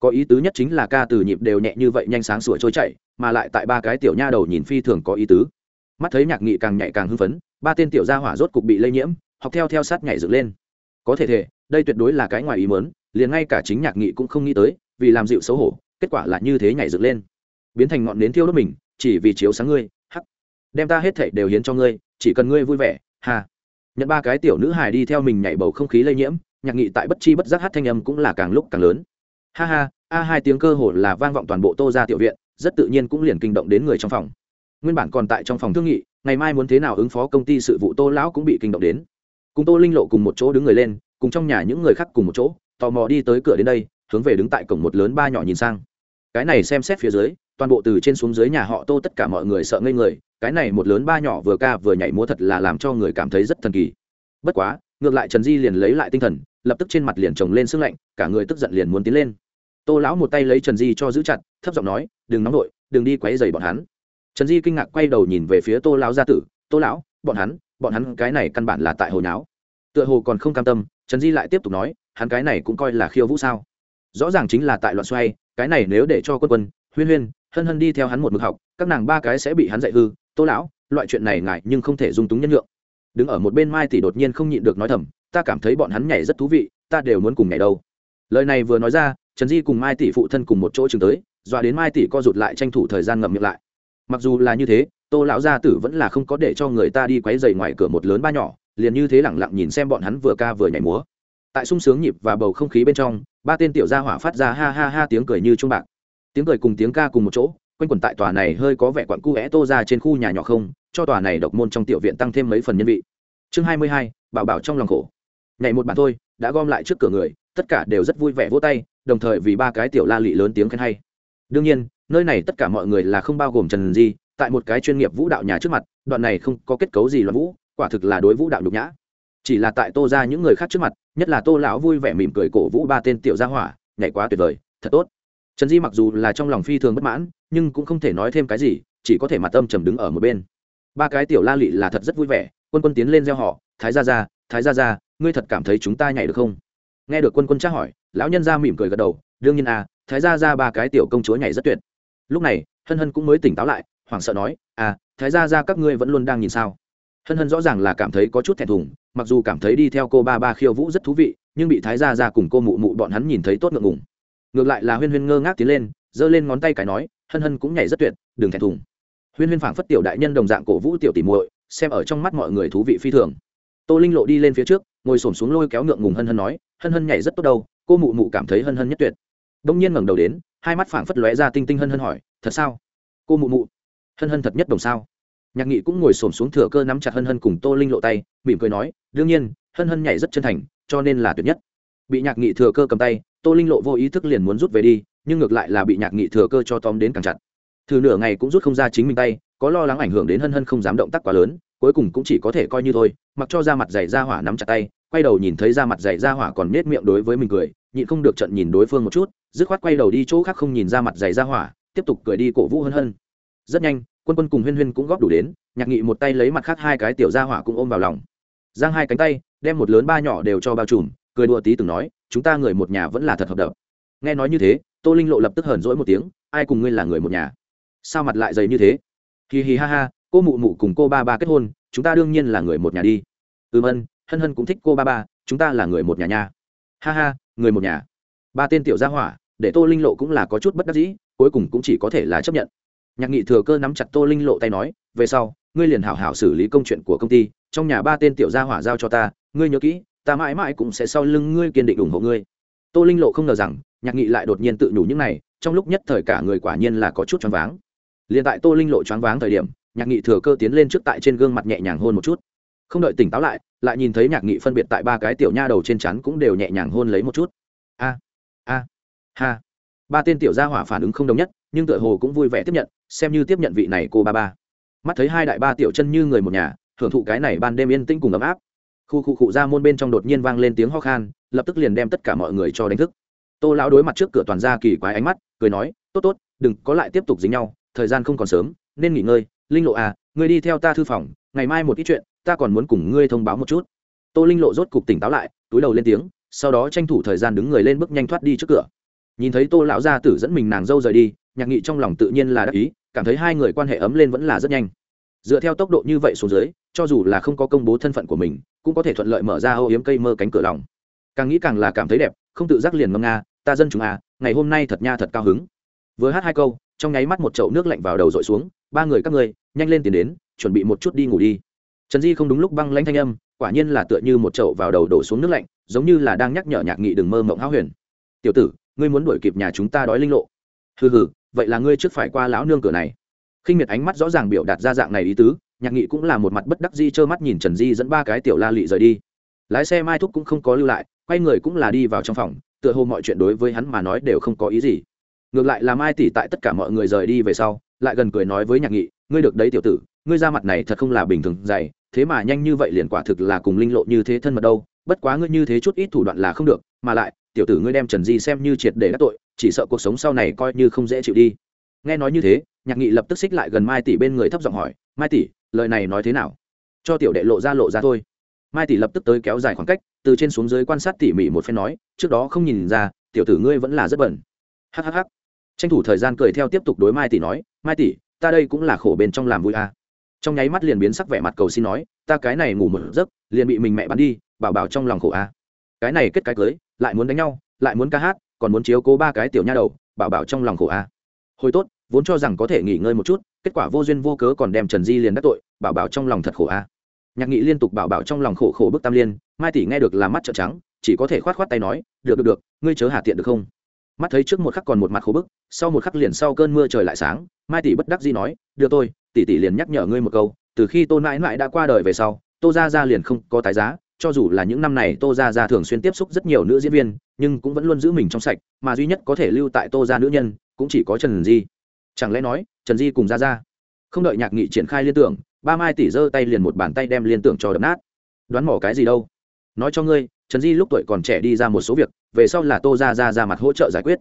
Có ý tứ nhất chính là ca từ nhịp đều nhẹ như vậy nhanh sáng sủa trôi chảy, mà lại tại ba cái tiểu nha đầu nhìn phi thường có ý tứ. Mắt thấy nhạc nghị càng nhảy càng hưng phấn, ba tên tiểu gia hỏa rốt cục bị lây nhiễm, học theo theo sát nhảy dựng lên. Có thể thể, đây tuyệt đối là cái ngoài ý mớn liền ngay cả chính nhạc nghị cũng không nghĩ tới, vì làm dịu xấu hổ, kết quả là như thế nhảy dựng lên. Biến thành ngọn nến thiêu đốt mình, chỉ vì chiếu sáng ngươi, hắc. Đem ta hết thảy đều hiến cho ngươi, chỉ cần ngươi vui vẻ hà nhận ba cái tiểu nữ hài đi theo mình nhảy bầu không khí lây nhiễm, nhạc nghị tại bất chi bất giác hát thanh âm cũng là càng lúc càng lớn. Ha ha, a hai tiếng cơ hồ là vang vọng toàn bộ tô ra tiểu viện, rất tự nhiên cũng liền kinh động đến người trong phòng. Nguyên bản còn tại trong phòng thương nghị, ngày mai muốn thế nào ứng phó công ty sự vụ tô lão cũng bị kinh động đến. Cùng tô linh lộ cùng một chỗ đứng người lên, cùng trong nhà những người khác cùng một chỗ, tò mò đi tới cửa đến đây, hướng về đứng tại cổng một lớn ba nhỏ nhìn sang. Cái này xem xét phía dưới toàn bộ từ trên xuống dưới nhà họ tô tất cả mọi người sợ ngây người, cái này một lớn ba nhỏ vừa ca vừa nhảy múa thật là làm cho người cảm thấy rất thần kỳ. Bất quá, ngược lại trần di liền lấy lại tinh thần, lập tức trên mặt liền trồng lên sưng lạnh, cả người tức giận liền muốn tiến lên. Tô lão một tay lấy trần di cho giữ chặt, thấp giọng nói, đừng nóng nổi đừng đi quấy dày bọn hắn. Trần di kinh ngạc quay đầu nhìn về phía tô lão gia tử, tô lão, bọn hắn bọn hắn cái này căn bản là tại hồi náo tựa hồ còn không cam tâm, trần di lại tiếp tục nói, hắn cái này cũng coi là khiêu vũ sao? Rõ ràng chính là tại loạn xoay, cái này nếu để cho quân quân, huyên huyên hân hân đi theo hắn một mực học, các nàng ba cái sẽ bị hắn dạy hư, tô lão, loại chuyện này ngại nhưng không thể dung túng nhân lượng đứng ở một bên mai tỷ đột nhiên không nhịn được nói thầm, ta cảm thấy bọn hắn nhảy rất thú vị, ta đều muốn cùng nhảy đâu. Lời này vừa nói ra, trần di cùng mai tỷ phụ thân cùng một chỗ chừng tới, dọa đến mai tỷ co rụt lại tranh thủ thời gian ngậm miệng lại. Mặc dù là như thế, tô lão gia tử vẫn là không có để cho người ta đi quấy dày ngoài cửa một lớn ba nhỏ, liền như thế lẳng lặng nhìn xem bọn hắn vừa ca vừa nhảy múa. Tại sung sướng nhịp và bầu không khí bên trong, ba tên tiểu gia hỏa phát ra ha ha ha tiếng cười như trung bạc tiếng cười cùng tiếng ca cùng một chỗ, quanh quẩn tại tòa này hơi có vẻ quặn cu é tô ra trên khu nhà nhỏ không, cho tòa này độc môn trong tiểu viện tăng thêm mấy phần nhân vị. Chương hai mươi hai, bảo bảo trong lòng khổ. Nhảy một bản thôi, đã gom lại trước cửa người, tất cả đều rất vui vẻ vỗ tay, đồng thời vì ba cái tiểu la lị lớn tiếng khen hay. Đương nhiên, nơi này tất cả mọi người là không bao gồm trần di, tại một cái chuyên nghiệp vũ đạo nhà trước mặt, đoạn này không có kết cấu gì loạn vũ, quả thực là đối vũ đạo nhục nhã. Chỉ là tại tô ra những người khác trước mặt, nhất là tô lão vui vẻ mỉm cười cổ vũ ba tên tiểu gia hỏa, nhảy quá tuyệt vời, thật tốt trần di mặc dù là trong lòng phi thường bất mãn, nhưng cũng không thể nói thêm cái gì, chỉ có thể mặt âm trầm đứng ở một bên. Ba cái tiểu la lị là thật rất vui vẻ, quân quân tiến lên gieo họ, thái gia gia, thái gia gia, ngươi thật cảm thấy chúng ta nhảy được không? Nghe được quân quân tra hỏi, lão nhân ra mỉm cười gật đầu, đương nhiên à thái gia gia ba cái tiểu công chúa nhảy rất tuyệt. Lúc này, hân hân cũng mới tỉnh táo lại, hoảng sợ nói à thái gia gia các ngươi vẫn luôn đang nhìn sao? Hân hân rõ ràng là cảm thấy có chút thẹn thùng, mặc dù cảm thấy đi theo cô ba ba khiêu vũ rất thú vị, nhưng bị thái gia gia cùng cô mụ mụ bọn hắn nhìn thấy tốt ngượng ngùng ngược lại là huyên huyên ngơ ngác tiến lên, giơ lên ngón tay cái nói, hân hân cũng nhảy rất tuyệt, đừng thẹn thùng. Huyên huyên phảng phất tiểu đại nhân đồng dạng cổ vũ tiểu tỉ muội, xem ở trong mắt mọi người thú vị phi thường. Tô linh lộ đi lên phía trước, ngồi xổm xuống lôi kéo ngượng ngùng hân hân nói, hân hân nhảy rất tốt đâu, cô mụ mụ cảm thấy hân hân nhất tuyệt. Đông nhiên ngẩng đầu đến, hai mắt phảng phất lóe ra tinh tinh hân hân hỏi, thật sao? Cô mụ mụ, hân hân thật nhất đồng sao? Nhạc nghị cũng ngồi xổm xuống thừa cơ nắm chặt hân hân cùng tô linh lộ tay, mỉm cười nói, đương nhiên, hân hân nhảy rất chân thành, cho nên là tuyệt nhất. Bị nhạc nghị thừa cơ cầm tay tô linh lộ vô ý thức liền muốn rút về đi, nhưng ngược lại là bị nhạc nghị thừa cơ cho tóm đến càng chặt. Thử nửa ngày cũng rút không ra chính mình tay, có lo lắng ảnh hưởng đến hân hân không dám động tác quá lớn, cuối cùng cũng chỉ có thể coi như thôi, mặc cho ra mặt dày ra hỏa nắm chặt tay, quay đầu nhìn thấy ra mặt dày ra hỏa còn nết miệng đối với mình cười, nhịn không được trận nhìn đối phương một chút, dứt khoát quay đầu đi chỗ khác không nhìn ra mặt dày ra hỏa, tiếp tục cười đi cổ vũ hân hân. Rất nhanh, quân quân cùng huyên huyên cũng góp đủ đến, nhạc nghị một tay lấy mặt khác hai cái tiểu ra hỏa cũng ôm vào lòng. Giang hai cánh tay, đem một lớn ba nhỏ đều cho bao trùm, cười đùa tí từng nói chúng ta người một nhà vẫn là thật hợp đập. Nghe nói như thế, tô linh lộ lập tức hờn rỗi một tiếng, ai cùng ngươi là người một nhà? Sao mặt lại dày như thế? Hì hì ha ha, cô mụ mụ cùng cô ba ba kết hôn, chúng ta đương nhiên là người một nhà đi. Ừm ân, hân hân cũng thích cô ba ba, chúng ta là người một nhà nha. Ha ha, người một nhà. Ba tên tiểu gia hỏa, để tô linh lộ cũng là có chút bất đắc dĩ, cuối cùng cũng chỉ có thể là chấp nhận. Nhạc nghị thừa cơ nắm chặt tô linh lộ tay nói, về sau, ngươi liền hảo hảo xử lý công chuyện của công ty, trong nhà ba tên tiểu gia hỏa giao cho ta, ngươi nhớ kỹ ta mãi mãi cũng sẽ sau lưng ngươi kiên định ủng hộ ngươi. Tô linh lộ không ngờ rằng, nhạc nghị lại đột nhiên tự nhủ những này, trong lúc nhất thời cả người quả nhiên là có chút choáng váng. Liền tại tô linh lộ choáng váng thời điểm, nhạc nghị thừa cơ tiến lên trước tại trên gương mặt nhẹ nhàng hôn một chút. Không đợi tỉnh táo lại lại nhìn thấy nhạc nghị phân biệt tại ba cái tiểu nha đầu trên chắn cũng đều nhẹ nhàng hôn lấy một chút. A a, ha. Ba tên tiểu gia hỏa phản ứng không đồng nhất, nhưng tựa hồ cũng vui vẻ tiếp nhận, xem như tiếp nhận vị này cô ba ba. Mắt thấy hai đại ba tiểu chân như người một nhà, hưởng thụ cái này ban đêm yên tĩnh cùng ấm áp khu khu cụ ra môn bên trong đột nhiên vang lên tiếng ho khan, lập tức liền đem tất cả mọi người cho đánh thức. Tô lão đối mặt trước cửa toàn ra kỳ quái ánh mắt, cười nói, tốt tốt, đừng, có lại tiếp tục dính nhau, thời gian không còn sớm, nên nghỉ ngơi. Linh lộ à ngươi đi theo ta thư phòng, ngày mai một ít chuyện, ta còn muốn cùng ngươi thông báo một chút. Tô linh lộ rốt cục tỉnh táo lại, túi đầu lên tiếng, sau đó tranh thủ thời gian đứng người lên bước nhanh thoát đi trước cửa. Nhìn thấy tô lão gia tử dẫn mình nàng dâu rời đi, nhạc nghị trong lòng tự nhiên là đắc ý, cảm thấy hai người quan hệ ấm lên vẫn là rất nhanh. Dựa theo tốc độ như vậy xuống dưới cho dù là không có công bố thân phận của mình, cũng có thể thuận lợi mở ra âu yếm cây mơ cánh cửa lòng. Càng nghĩ càng là cảm thấy đẹp, không tự giác liền ngâm nga, ta dân chúng à ngày hôm nay thật nha thật cao hứng. Vừa hát hai câu, trong nháy mắt một chậu nước lạnh vào đầu dội xuống, ba người các ngươi, nhanh lên tiền đến, chuẩn bị một chút đi ngủ đi. Trần di không đúng lúc băng lanh thanh âm, quả nhiên là tựa như một chậu vào đầu đổ xuống nước lạnh, giống như là đang nhắc nhở nhạc nghị đừng mơ mộng háo huyền. Tiểu tử, ngươi muốn đuổi kịp nhà chúng ta đói linh lộ. Hừ hừ, vậy là ngươi trước phải qua lão nương cửa này. Khinh miệt ánh mắt rõ ràng biểu đạt ra dạng này ý tứ nhạc nghị cũng là một mặt bất đắc di trơ mắt nhìn trần di dẫn ba cái tiểu la lị rời đi. Lái xe mai thúc cũng không có lưu lại, quay người cũng là đi vào trong phòng, tựa hồ mọi chuyện đối với hắn mà nói đều không có ý gì. Ngược lại là mai tỷ tại tất cả mọi người rời đi về sau, lại gần cười nói với nhạc nghị, ngươi được đấy tiểu tử, ngươi ra mặt này thật không là bình thường dày, thế mà nhanh như vậy liền quả thực là cùng linh lộ như thế thân mật đâu, bất quá ngươi như thế chút ít thủ đoạn là không được, mà lại, tiểu tử ngươi đem trần di xem như triệt để các tội, chỉ sợ cuộc sống sau này coi như không dễ chịu đi. Nghe nói như thế, nhạc nghị lập tức xích lại gần mai tỷ bên người thấp giọng hỏi, mai tỷ lời này nói thế nào cho tiểu đệ lộ ra lộ ra thôi mai tỷ lập tức tới kéo dài khoảng cách, từ trên xuống dưới quan sát tỉ mỉ một phen nói, trước đó không nhìn ra, tiểu tử ngươi vẫn là rất bẩn hhh tranh thủ thời gian cười theo tiếp tục đối mai tỷ nói, mai tỷ, ta đây cũng là khổ bên trong làm vui à. trong nháy mắt liền biến sắc vẻ mặt cầu xin nói, ta cái này ngủ một giấc, liền bị mình mẹ bắn đi, bảo bảo trong lòng khổ à. cái này kết cái cưới, lại muốn đánh nhau, lại muốn ca hát, còn muốn chiếu cố ba cái tiểu nha đầu, bảo bảo trong lòng khổ à. hồi tốt, vốn cho rằng có thể nghỉ ngơi một chút, kết quả vô duyên vô cớ còn đem trần di liền đắc tội bảo bảo trong lòng thật khổ à. nhạc nghị liên tục bảo bảo trong lòng khổ khổ bức tam liên, mai tỷ nghe được làm mắt trợn trắng, chỉ có thể khoát khoát tay nói, được được được, ngươi chớ hà tiện được không? Mắt thấy trước một khắc còn một mặt khổ bức, sau một khắc liền sau cơn mưa trời lại sáng, mai tỷ bất đắc dĩ nói đưa tôi tỷ tỷ liền nhắc nhở ngươi một câu, từ khi tô mãi mãi đã qua đời về sau, tô ra ra liền không có tái giá, cho dù là những năm này tô ra ra thường xuyên tiếp xúc rất nhiều nữ diễn viên, nhưng cũng vẫn luôn giữ mình trong sạch, mà duy nhất có thể lưu tại tô ra nữ nhân, cũng chỉ có trần di. Chẳng lẽ nói, trần di cùng ra ra không đợi nhạc nghị triển khai liên tưởng ba mai tỷ giơ tay liền một bàn tay đem liên tưởng cho đập nát. Đoán mỏ cái gì đâu? Nói cho ngươi, trần di lúc tuổi còn trẻ đi ra một số việc, về sau là tô ra ra ra mặt hỗ trợ giải quyết.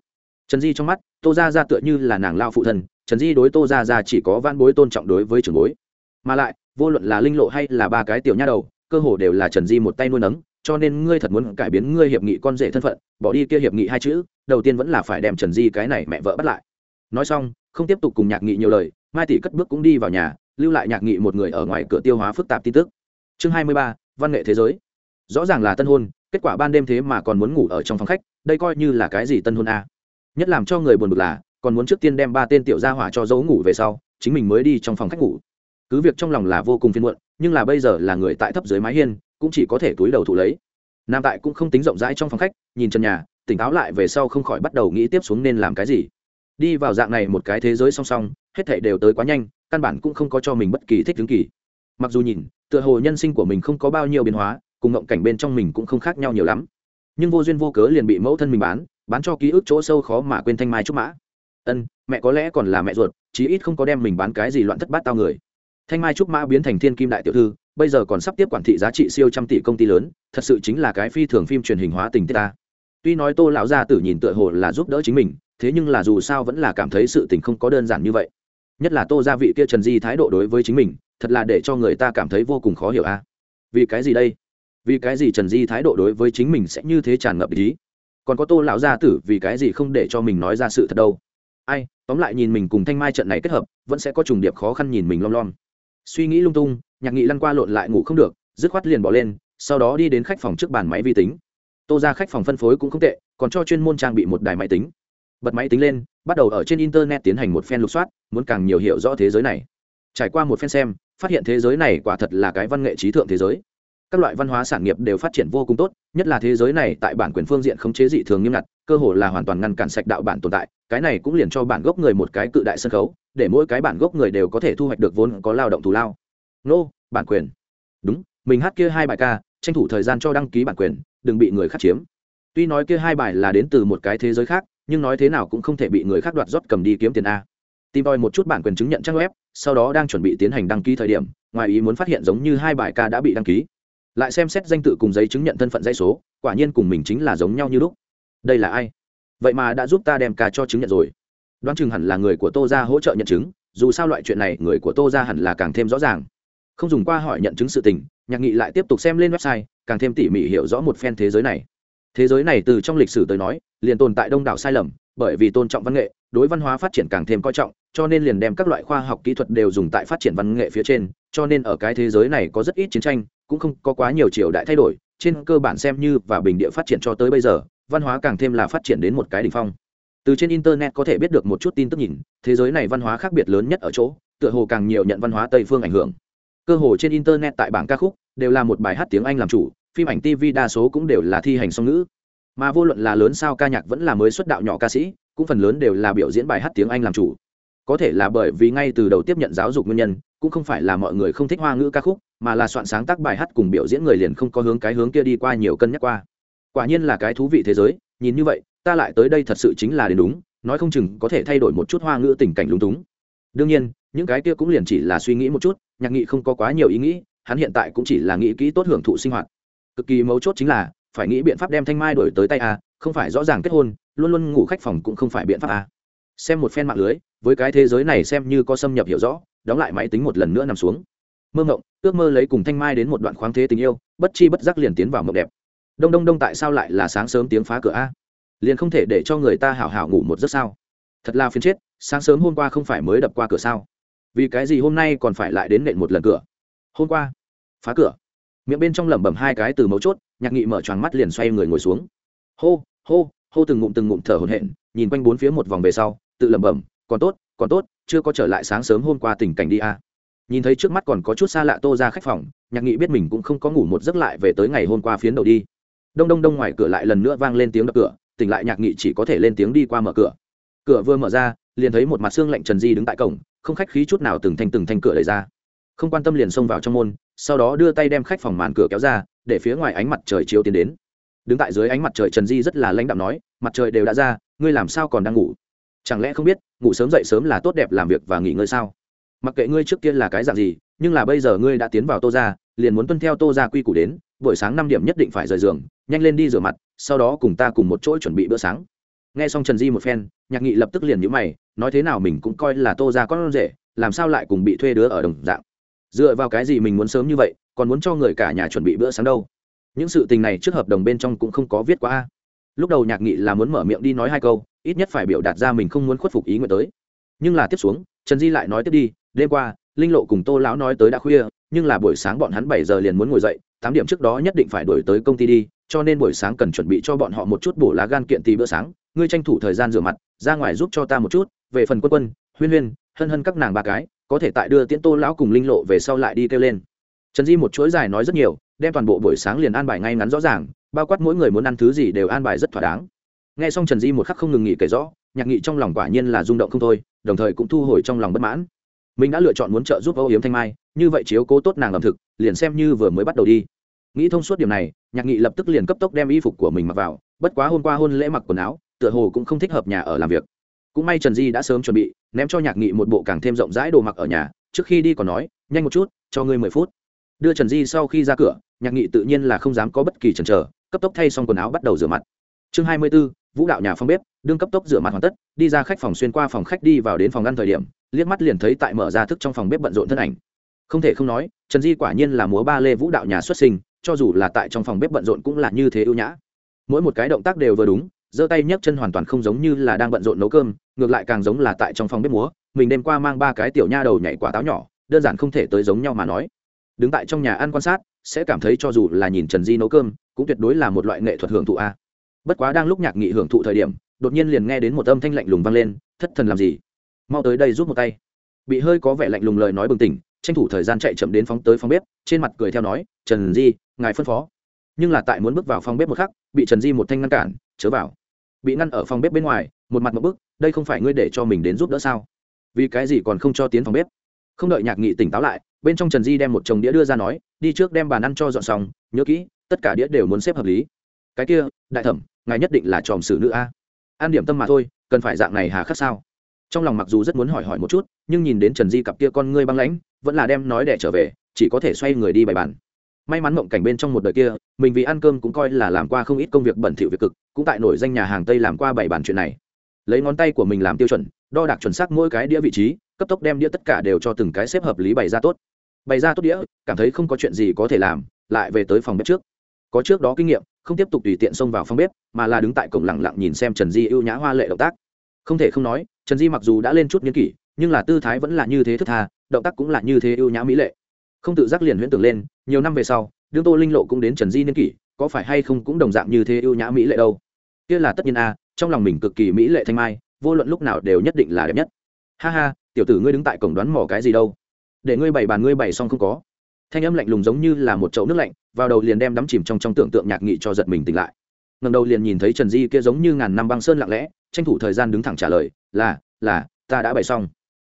Trần di trong mắt, tô ra ra tựa như là nàng lao phụ thân, trần di đối tô ra ra chỉ có van bối tôn trọng đối với trường bối. Mà lại, vô luận là linh lộ hay là ba cái tiểu nha đầu, cơ hồ đều là trần di một tay nuôi nấng, cho nên ngươi thật muốn cải biến ngươi hiệp nghị con rể thân phận, bỏ đi kia hiệp nghị hai chữ, đầu tiên vẫn là phải đem trần di cái này mẹ vợ bắt lại. Nói xong, không tiếp tục cùng nhạc nghị nhiều lời, mai tỷ cất bước cũng đi vào nhà lưu lại nhạc nghị một người ở ngoài cửa tiêu hóa phức tạp tin tức. Chương hai mươi ba, văn nghệ thế giới. Rõ ràng là tân hôn, kết quả ban đêm thế mà còn muốn ngủ ở trong phòng khách, đây coi như là cái gì tân hôn a? À. nhất làm cho người buồn bực là, còn muốn trước tiên đem ba tên tiểu gia hỏa cho dấu ngủ về sau, chính mình mới đi trong phòng khách ngủ. Cứ việc trong lòng là vô cùng phiền muộn, nhưng là bây giờ là người tại thấp dưới mái hiên, cũng chỉ có thể túi đầu thụ lấy. Nam tại cũng không tính rộng rãi trong phòng khách, nhìn trần nhà, tỉnh táo lại về sau không khỏi bắt đầu nghĩ tiếp xuống nên làm cái gì đi vào dạng này một cái thế giới song song, hết thảy đều tới quá nhanh, căn bản cũng không có cho mình bất kỳ thích tướng kỳ. Mặc dù nhìn, tựa hồ nhân sinh của mình không có bao nhiêu biến hóa, cùng ngộng cảnh bên trong mình cũng không khác nhau nhiều lắm. Nhưng vô duyên vô cớ liền bị mẫu thân mình bán bán cho ký ức chỗ sâu khó mà quên thanh mai trúc mã. Ân, mẹ có lẽ còn là mẹ ruột, chí ít không có đem mình bán cái gì loạn thất bát tao người. Thanh mai trúc mã biến thành thiên kim đại tiểu thư, bây giờ còn sắp tiếp quản thị giá trị siêu trăm tỷ công ty lớn, thật sự chính là cái phi thường phim truyền hình hóa tình tiết ta. Tuy nói tô lão gia tử nhìn tựa hồ là giúp đỡ chính mình thế nhưng là dù sao vẫn là cảm thấy sự tình không có đơn giản như vậy. Nhất là tô gia vị kia trần di thái độ đối với chính mình, thật là để cho người ta cảm thấy vô cùng khó hiểu a. Vì cái gì đây? Vì cái gì trần di thái độ đối với chính mình sẽ như thế tràn ngập ý? Còn có tô lão gia tử vì cái gì không để cho mình nói ra sự thật đâu? Ai, tóm lại nhìn mình cùng thanh mai trận này kết hợp, vẫn sẽ có trùng điệp khó khăn nhìn mình lom lom. Suy nghĩ lung tung, nhạc nghị lăn qua lộn lại ngủ không được, dứt khoát liền bỏ lên, sau đó đi đến khách phòng trước bàn máy vi tính. Tô ra khách phòng phân phối cũng không tệ, còn cho chuyên môn trang bị một đài máy tính bật máy tính lên, bắt đầu ở trên internet tiến hành một phen lục soát, muốn càng nhiều hiểu rõ thế giới này. Trải qua một phen xem, phát hiện thế giới này quả thật là cái văn nghệ trí thượng thế giới. Các loại văn hóa sản nghiệp đều phát triển vô cùng tốt, nhất là thế giới này tại bản quyền phương diện không chế dị thường nghiêm ngặt, cơ hồ là hoàn toàn ngăn cản sạch đạo bản tồn tại, cái này cũng liền cho bản gốc người một cái cự đại sân khấu, để mỗi cái bản gốc người đều có thể thu hoạch được vốn có lao động thù lao. Nô, bản quyền. Đúng, mình hát kia hai bài ca, tranh thủ thời gian cho đăng ký bản quyền, đừng bị người khác chiếm. Tuy nói kia hai bài là đến từ một cái thế giới khác nhưng nói thế nào cũng không thể bị người khác đoạt rót cầm đi kiếm tiền a. Tìm đòi một chút bản quyền chứng nhận trang web, sau đó đang chuẩn bị tiến hành đăng ký thời điểm, ngoài ý muốn phát hiện giống như hai bài ca đã bị đăng ký. Lại xem xét danh tự cùng giấy chứng nhận thân phận dây số, quả nhiên cùng mình chính là giống nhau như lúc. Đây là ai? Vậy mà đã giúp ta đem ca cho chứng nhận rồi. Đoán chừng hẳn là người của tô ra hỗ trợ nhận chứng, dù sao loại chuyện này người của tô ra hẳn là càng thêm rõ ràng. Không dùng qua hỏi nhận chứng sự tình, nhạc nghị lại tiếp tục xem lên website, càng thêm tỉ mỉ hiểu rõ một phen thế giới này thế giới này từ trong lịch sử tới nói, liền tồn tại đông đảo sai lầm, bởi vì tôn trọng văn nghệ, đối văn hóa phát triển càng thêm coi trọng, cho nên liền đem các loại khoa học kỹ thuật đều dùng tại phát triển văn nghệ phía trên, cho nên ở cái thế giới này có rất ít chiến tranh, cũng không có quá nhiều triều đại thay đổi, trên cơ bản xem như và bình địa phát triển cho tới bây giờ, văn hóa càng thêm là phát triển đến một cái đ ỉ n h phong. Từ trên internet có thể biết được một chút tin tức nhìn, thế giới này văn hóa khác biệt lớn nhất ở chỗ, tựa hồ càng nhiều nhận văn hóa tây phương ảnh hưởng. Cơ hồ trên internet tại bảng ca khúc, đều là một bài hát tiếng anh làm chủ phim ảnh tv đa số cũng đều là thi hành song ngữ. Mà vô luận là lớn sao ca nhạc vẫn là mới xuất đạo nhỏ ca sĩ, cũng phần lớn đều là biểu diễn bài hát tiếng anh làm chủ. Có thể là bởi vì ngay từ đầu tiếp nhận giáo dục nguyên nhân, cũng không phải là mọi người không thích hoa ngữ ca khúc, mà là soạn sáng tác bài hát cùng biểu diễn người liền không có hướng cái hướng kia đi qua nhiều cân nhắc qua. Quả nhiên là cái thú vị thế giới, nhìn như vậy, ta lại tới đây thật sự chính là đến đúng, nói không chừng có thể thay đổi một chút hoa ngữ tình cảnh lúng túng. Đương nhiên, những cái kia cũng liền chỉ là suy nghĩ một chút, nhạc nghị không có quá nhiều ý nghĩ, hắn hiện tại cũng chỉ là nghĩ kỹ tốt hưởng thụ sinh hoạt cực kỳ mấu chốt chính là, phải nghĩ biện pháp đem thanh mai đổi tới tay a, không phải rõ ràng kết hôn, luôn luôn ngủ khách phòng cũng không phải biện pháp a. Xem một phen mạng lưới, với cái thế giới này xem như có xâm nhập hiểu rõ, đóng lại máy tính một lần nữa nằm xuống. Mơ mộng, ước mơ lấy cùng thanh mai đến một đoạn khoáng thế tình yêu, bất chi bất giác liền tiến vào mộng đẹp. Đông đông đông, tại sao lại là sáng sớm tiếng phá cửa a? Liền không thể để cho người ta hảo hảo ngủ một giấc sao? Thật là phiền chết, sáng sớm hôm qua không phải mới đập qua cửa sao? Vì cái gì hôm nay còn phải lại đến nện một lần cửa? Hôm qua, phá cửa miệng bên trong lẩm bẩm hai cái từ mấu chốt, nhạc nghị mở choàng mắt liền xoay người ngồi xuống. Hô hô hô từng ngụm từng ngụm thở hổn hển, nhìn quanh bốn phía một vòng về sau, tự lẩm bẩm, còn tốt còn tốt, chưa có trở lại sáng sớm hôm qua tình cảnh đi a. Nhìn thấy trước mắt còn có chút xa lạ tô ra khách phòng, nhạc nghị biết mình cũng không có ngủ một giấc lại về tới ngày hôm qua phiến đầu đi. Đông đông đông ngoài cửa lại lần nữa vang lên tiếng đập cửa, tỉnh lại nhạc nghị chỉ có thể lên tiếng đi qua mở cửa. Cửa vừa mở ra, liền thấy một mặt xương lạnh trần di đứng tại cổng, không khách khí chút nào từng thanh từng thanh cửa đẩy ra không quan tâm liền xông vào trong môn, sau đó đưa tay đem khách phòng màn cửa kéo ra, để phía ngoài ánh mặt trời chiếu tiến đến. Đứng tại dưới ánh mặt trời trần di rất là lãnh đạm nói, mặt trời đều đã ra, ngươi làm sao còn đang ngủ? Chẳng lẽ không biết, ngủ sớm dậy sớm là tốt đẹp làm việc và nghỉ ngơi sao? Mặc kệ ngươi trước kia là cái dạng gì, nhưng là bây giờ ngươi đã tiến vào tô ra liền muốn tuân theo tô ra quy củ đến, buổi sáng năm điểm nhất định phải rời giường, nhanh lên đi rửa mặt, sau đó cùng ta cùng một chỗ chuẩn bị bữa sáng. Nghe xong trần di một phen, nhạc nghị lập tức liền nhữ mày, nói thế nào mình cũng coi là tô ra con rể, làm sao lại cùng bị thuê đứa ở đồng dạng? Dựa vào cái gì mình muốn sớm như vậy, còn muốn cho người cả nhà chuẩn bị bữa sáng đâu? Những sự tình này trước hợp đồng bên trong cũng không có viết quá lúc đầu nhạc nghị là muốn mở miệng đi nói hai câu, ít nhất phải biểu đạt ra mình không muốn khuất phục ý nguyện tới. Nhưng là tiếp xuống, trần di lại nói tiếp đi, đêm qua, linh lộ cùng tô lão nói tới đã khuya, nhưng là buổi sáng bọn hắn bảy giờ liền muốn ngồi dậy, tám điểm trước đó nhất định phải đổi tới công ty đi, cho nên buổi sáng cần chuẩn bị cho bọn họ một chút bổ lá gan kiện tì bữa sáng. Ngươi tranh thủ thời gian rửa mặt, ra ngoài giúp cho ta một chút, về phần quân quân, huyên huyên, hân hân các nàng ba cái có thể tại đưa tiễn tô lão cùng linh lộ về sau lại đi kêu lên. Trần di một chuỗi dài nói rất nhiều, đem toàn bộ buổi sáng liền an bài ngay ngắn rõ ràng, bao quát mỗi người muốn ăn thứ gì đều an bài rất thỏa đáng. Nghe xong trần di một khắc không ngừng nghỉ kể rõ, nhạc nghị trong lòng quả nhiên là rung động không thôi, đồng thời cũng thu hồi trong lòng bất mãn. Mình đã lựa chọn muốn trợ giúp âu yếm thanh mai, như vậy chiếu cố tốt nàng ẩm thực, liền xem như vừa mới bắt đầu đi. Nghĩ thông suốt điểm này, nhạc nghị lập tức liền cấp tốc đem y phục của mình mặc vào, bất quá hôm qua hôn lễ mặc quần áo, tựa hồ cũng không thích hợp nhà ở làm việc. Cũng may trần di đã sớm chuẩn bị ném cho nhạc nghị một bộ càng thêm rộng rãi đồ mặc ở nhà, trước khi đi còn nói, nhanh một chút, cho ngươi mười phút. Đưa trần di sau khi ra cửa, nhạc nghị tự nhiên là không dám có bất kỳ chần chờ, cấp tốc thay xong quần áo bắt đầu rửa mặt. Chương hai mươi b ố vũ đạo nhà phong bếp, đương cấp tốc rửa mặt hoàn tất, đi ra khách phòng xuyên qua phòng khách đi vào đến phòng ăn thời điểm, liếc mắt liền thấy tại mở ra thức trong phòng bếp bận rộn thân ảnh. Không thể không nói, trần di quả nhiên là múa ba lê vũ đạo nhà xuất sinh, cho dù là tại trong phòng bếp bận rộn cũng là như thế ưu nhã. Mỗi một cái động tác đều vừa đúng, giơ tay nhấc chân hoàn toàn không giống như là đang bận rộn nấu cơm ngược lại càng giống là tại trong phòng bếp múa, mình đêm qua mang ba cái tiểu nha đầu nhảy quả táo nhỏ, đơn giản không thể tới giống nhau mà nói. Đứng tại trong nhà ăn quan sát, sẽ cảm thấy cho dù là nhìn trần di nấu cơm, cũng tuyệt đối là một loại nghệ thuật hưởng thụ a. Bất quá đang lúc nhạc nghị hưởng thụ thời điểm, đột nhiên liền nghe đến một âm thanh lạnh lùng vang lên, thất thần làm gì? Mau tới đây giúp một tay. Bị hơi có vẻ lạnh lùng lời nói bừng tỉnh, tranh thủ thời gian chạy chậm đến phóng tới phòng bếp, trên mặt cười theo nói, trần di, ngài phân phó. Nhưng là tại muốn bước vào phòng bếp một khắc, bị trần di một thanh ngăn cản, chớ vào. Bị ngăn ở phòng bếp bên ngoài một mặt một bức, đây không phải ngươi để cho mình đến giúp đỡ sao? Vì cái gì còn không cho tiến phòng bếp? Không đợi nhạc nghị tỉnh táo lại, bên trong trần di đem một chồng đĩa đưa ra nói, đi trước đem bàn ăn cho dọn xong, nhớ kỹ, tất cả đĩa đều muốn xếp hợp lý. Cái kia, đại thẩm, ngài nhất định là tròm xử nữ a. An điểm tâm mà thôi, cần phải dạng này hà khắc sao? Trong lòng mặc dù rất muốn hỏi hỏi một chút, nhưng nhìn đến trần di cặp kia con ngươi băng lãnh, vẫn là đem nói để trở về, chỉ có thể xoay người đi bày bàn. May mắn mộng cảnh bên trong một đời kia, mình vì ăn cơm cũng coi là làm qua không ít công việc bẩn thỉu việc cực, cũng tại nổi danh nhà hàng tây làm qua bảy bàn chuyện này lấy ngón tay của mình làm tiêu chuẩn, đo đạc chuẩn xác mỗi cái đĩa vị trí, cấp tốc đem đĩa tất cả đều cho từng cái xếp hợp lý bày ra tốt. Bày ra tốt đĩa, cảm thấy không có chuyện gì có thể làm, lại về tới phòng bếp trước. Có trước đó kinh nghiệm, không tiếp tục tùy tiện xông vào phòng bếp, mà là đứng tại cổng lặng lặng nhìn xem trần di ưu nhã hoa lệ động tác. Không thể không nói, trần di mặc dù đã lên chút nghiên kỷ, nhưng là tư thái vẫn là như thế thức tha, động tác cũng là như thế ưu nhã mỹ lệ. Không tự giác liền huyễn tưởng lên, nhiều năm về sau, đương tô linh lộ cũng đến trần di niên kỷ, có phải hay không cũng đồng dạng như thế ưu nhã mỹ lệ đâu. Kia là tất nhiên a trong lòng mình cực kỳ mỹ lệ thanh mai, vô luận lúc nào đều nhất định là đẹp nhất. Ha ha, tiểu tử ngươi đứng tại cổng đoán mỏ cái gì đâu? Để ngươi bày bàn ngươi bày xong không có. Thanh âm lạnh lùng giống như là một chậu nước lạnh, vào đầu liền đem đắm chìm trong trong tưởng tượng nhạc nghị cho giật mình tỉnh lại. Ngầm đầu liền nhìn thấy trần di kia giống như ngàn năm băng sơn lặng lẽ, tranh thủ thời gian đứng thẳng trả lời, là là, ta đã bày xong.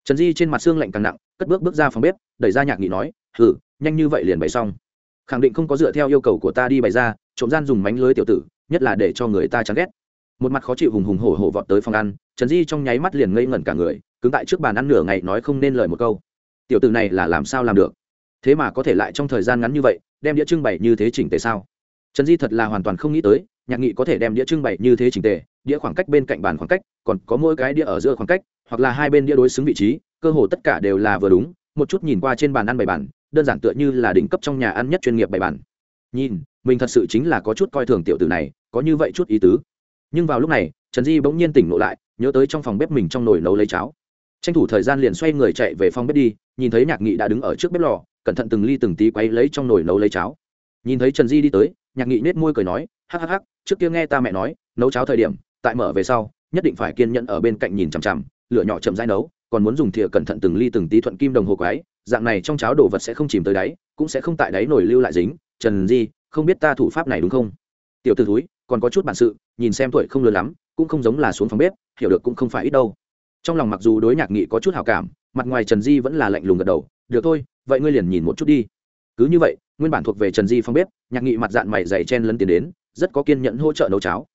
Trần di trên mặt xương lạnh càng nặng, cất bước bước ra phòng bếp, đẩy ra nhạc nghị nói hử nhanh như vậy liền bày xong. Khẳng định không có dựa theo yêu cầu của ta đi bày ra, trộm gian dùng mánh lưới tiểu tử, nhất là để cho người ta chán ghét một mặt khó chịu hùng hùng hổ hổ vọt tới phòng ăn, trần di trong nháy mắt liền ngây ngẩn cả người, cứng tại trước bàn ăn nửa ngày nói không nên lời một câu. Tiểu tử này là làm sao làm được? Thế mà có thể lại trong thời gian ngắn như vậy, đem đĩa trưng bày như thế chỉnh tề sao? Trần di thật là hoàn toàn không nghĩ tới, nhạc nghị có thể đem đĩa trưng bày như thế chỉnh tề, đĩa khoảng cách bên cạnh bàn khoảng cách, còn có mỗi cái đĩa ở giữa khoảng cách, hoặc là hai bên đĩa đối xứng vị trí, cơ hồ tất cả đều là vừa đúng, một chút nhìn qua trên bàn ăn bày bàn đơn giản tựa như là đỉnh cấp trong nhà ăn nhất chuyên nghiệp bày bàn nhìn, mình thật sự chính là có chút coi thường tiểu tử này, có như vậy chút ý tứ nhưng vào lúc này, trần di bỗng nhiên tỉnh ngộ lại, nhớ tới trong phòng bếp mình trong nồi nấu lấy cháo. Tranh thủ thời gian liền xoay người chạy về phòng bếp đi, nhìn thấy nhạc nghị đã đứng ở trước bếp lò, cẩn thận từng ly từng tí quay lấy trong nồi nấu lấy cháo. Nhìn thấy trần di đi tới, nhạc nghị nết môi cười nói hắc hắc hắc trước kia nghe ta mẹ nói, nấu cháo thời điểm, tại mở về sau, nhất định phải kiên nhẫn ở bên cạnh nhìn chằm chằm, lửa nhỏ chậm rãi nấu, còn muốn dùng thìa cẩn thận từng ly từng tí thuận kim đồng hồ quái dạng này trong cháo đồ vật sẽ không chìm tới đáy, cũng sẽ không tại đáy nổi lưu lại dính. Trần di, không biết ta thủ pháp này đúng không? Tiểu t ử thúi còn có chút bản sự, nhìn xem tuổi không lớn lắm, cũng không giống là xuống phòng bếp, hiểu được cũng không phải ít đâu. Trong lòng mặc dù đối nhạc nghị có chút hào cảm, mặt ngoài trần di vẫn là lạnh lùng gật đầu, được thôi, vậy ngươi liền nhìn một chút đi. Cứ như vậy, nguyên bản thuộc về trần di phòng bếp, nhạc nghị mặt dạng mày dày chen lấn tiến đến, rất có kiên nhẫn hỗ trợ nấu cháo.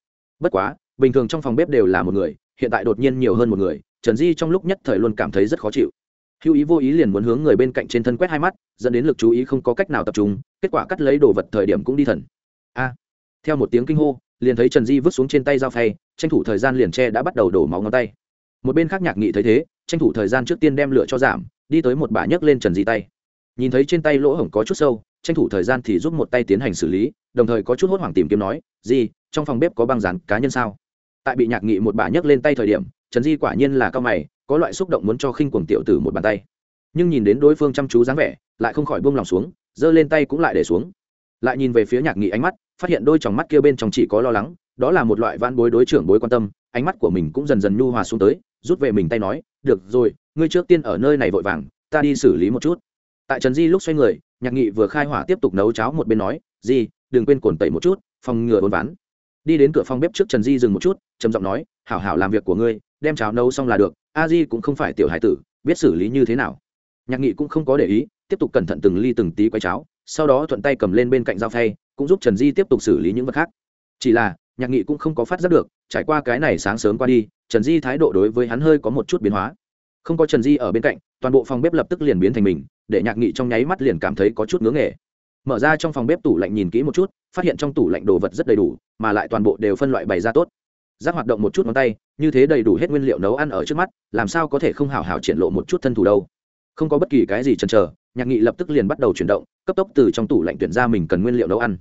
Bất quá, bình thường trong phòng bếp đều là một người, hiện tại đột nhiên nhiều hơn một người, trần di trong lúc nhất thời luôn cảm thấy rất khó chịu. Hữu ý vô ý liền muốn hướng người bên cạnh trên thân quét hai mắt, dẫn đến lực chú ý không có cách nào tập trung, kết quả cắt lấy đồ vật thời điểm cũng đi thần. A! Theo một tiếng kinh hô liền thấy trần di vứt xuống trên tay dao phay, tranh thủ thời gian liền tre đã bắt đầu đổ máu ngón tay. Một bên khác nhạc nghị thấy thế, tranh thủ thời gian trước tiên đem lửa cho giảm, đi tới một bà nhấc lên trần di tay. Nhìn thấy trên tay lỗ hổng có chút sâu, tranh thủ thời gian thì giúp một tay tiến hành xử lý, đồng thời có chút hốt hoảng tìm kiếm nói, di, trong phòng bếp có băng rán cá nhân sao? Tại bị nhạc nghị một bà nhấc lên tay thời điểm, trần di quả nhiên là cao mày, có loại xúc động muốn cho khinh cuồng tiểu tử một bàn tay. Nhưng nhìn đến đối phương chăm chú dáng vẻ, lại không khỏi buông lòng xuống, giơ lên tay cũng lại để xuống. Lại nhìn về phía nhạc nghị ánh mắt phát hiện đôi tròng mắt kia bên trong chỉ có lo lắng, đó là một loại van bối đối trưởng bối quan tâm, ánh mắt của mình cũng dần dần nhu hòa xuống tới, rút về mình tay nói, được rồi, ngươi trước tiên ở nơi này vội vàng, ta đi xử lý một chút. Tại trần di lúc xoay người, nhạc nghị vừa khai hỏa tiếp tục nấu cháo một bên nói, di, đừng quên cồn tẩy một chút, phòng ngừa bốn ván. Đi đến cửa phòng bếp trước trần di dừng một chút, trầm giọng nói, hảo hảo làm việc của ngươi, đem cháo nấu xong là được, a di cũng không phải tiểu hải tử, biết xử lý như thế nào. Nhạc nghị cũng không có để ý, tiếp tục cẩn thận từng ly từng tí quay cháo, sau đó thuận tay cầm lên bên cạnh dao phay cũng giúp trần di tiếp tục xử lý những vật khác. Chỉ là, nhạc nghị cũng không có phát giác được, trải qua cái này sáng sớm qua đi, trần di thái độ đối với hắn hơi có một chút biến hóa. Không có trần di ở bên cạnh, toàn bộ phòng bếp lập tức liền biến thành mình, để nhạc nghị trong nháy mắt liền cảm thấy có chút ngưỡng nghề. Mở ra trong phòng bếp tủ lạnh nhìn kỹ một chút, phát hiện trong tủ lạnh đồ vật rất đầy đủ, mà lại toàn bộ đều phân loại bày ra tốt. Giác hoạt động một chút ngón tay, như thế đầy đủ hết nguyên liệu nấu ăn ở trước mắt, làm sao có thể không hào hào triển lộ một chút thân thủ đâu? Không có bất kỳ cái gì chần chờ, nhạc nghị lập tức liền bắt đầu chuyển động, cấp tốc từ trong tủ lạnh tuyển ra mình cần nguyên liệu nấu ăn.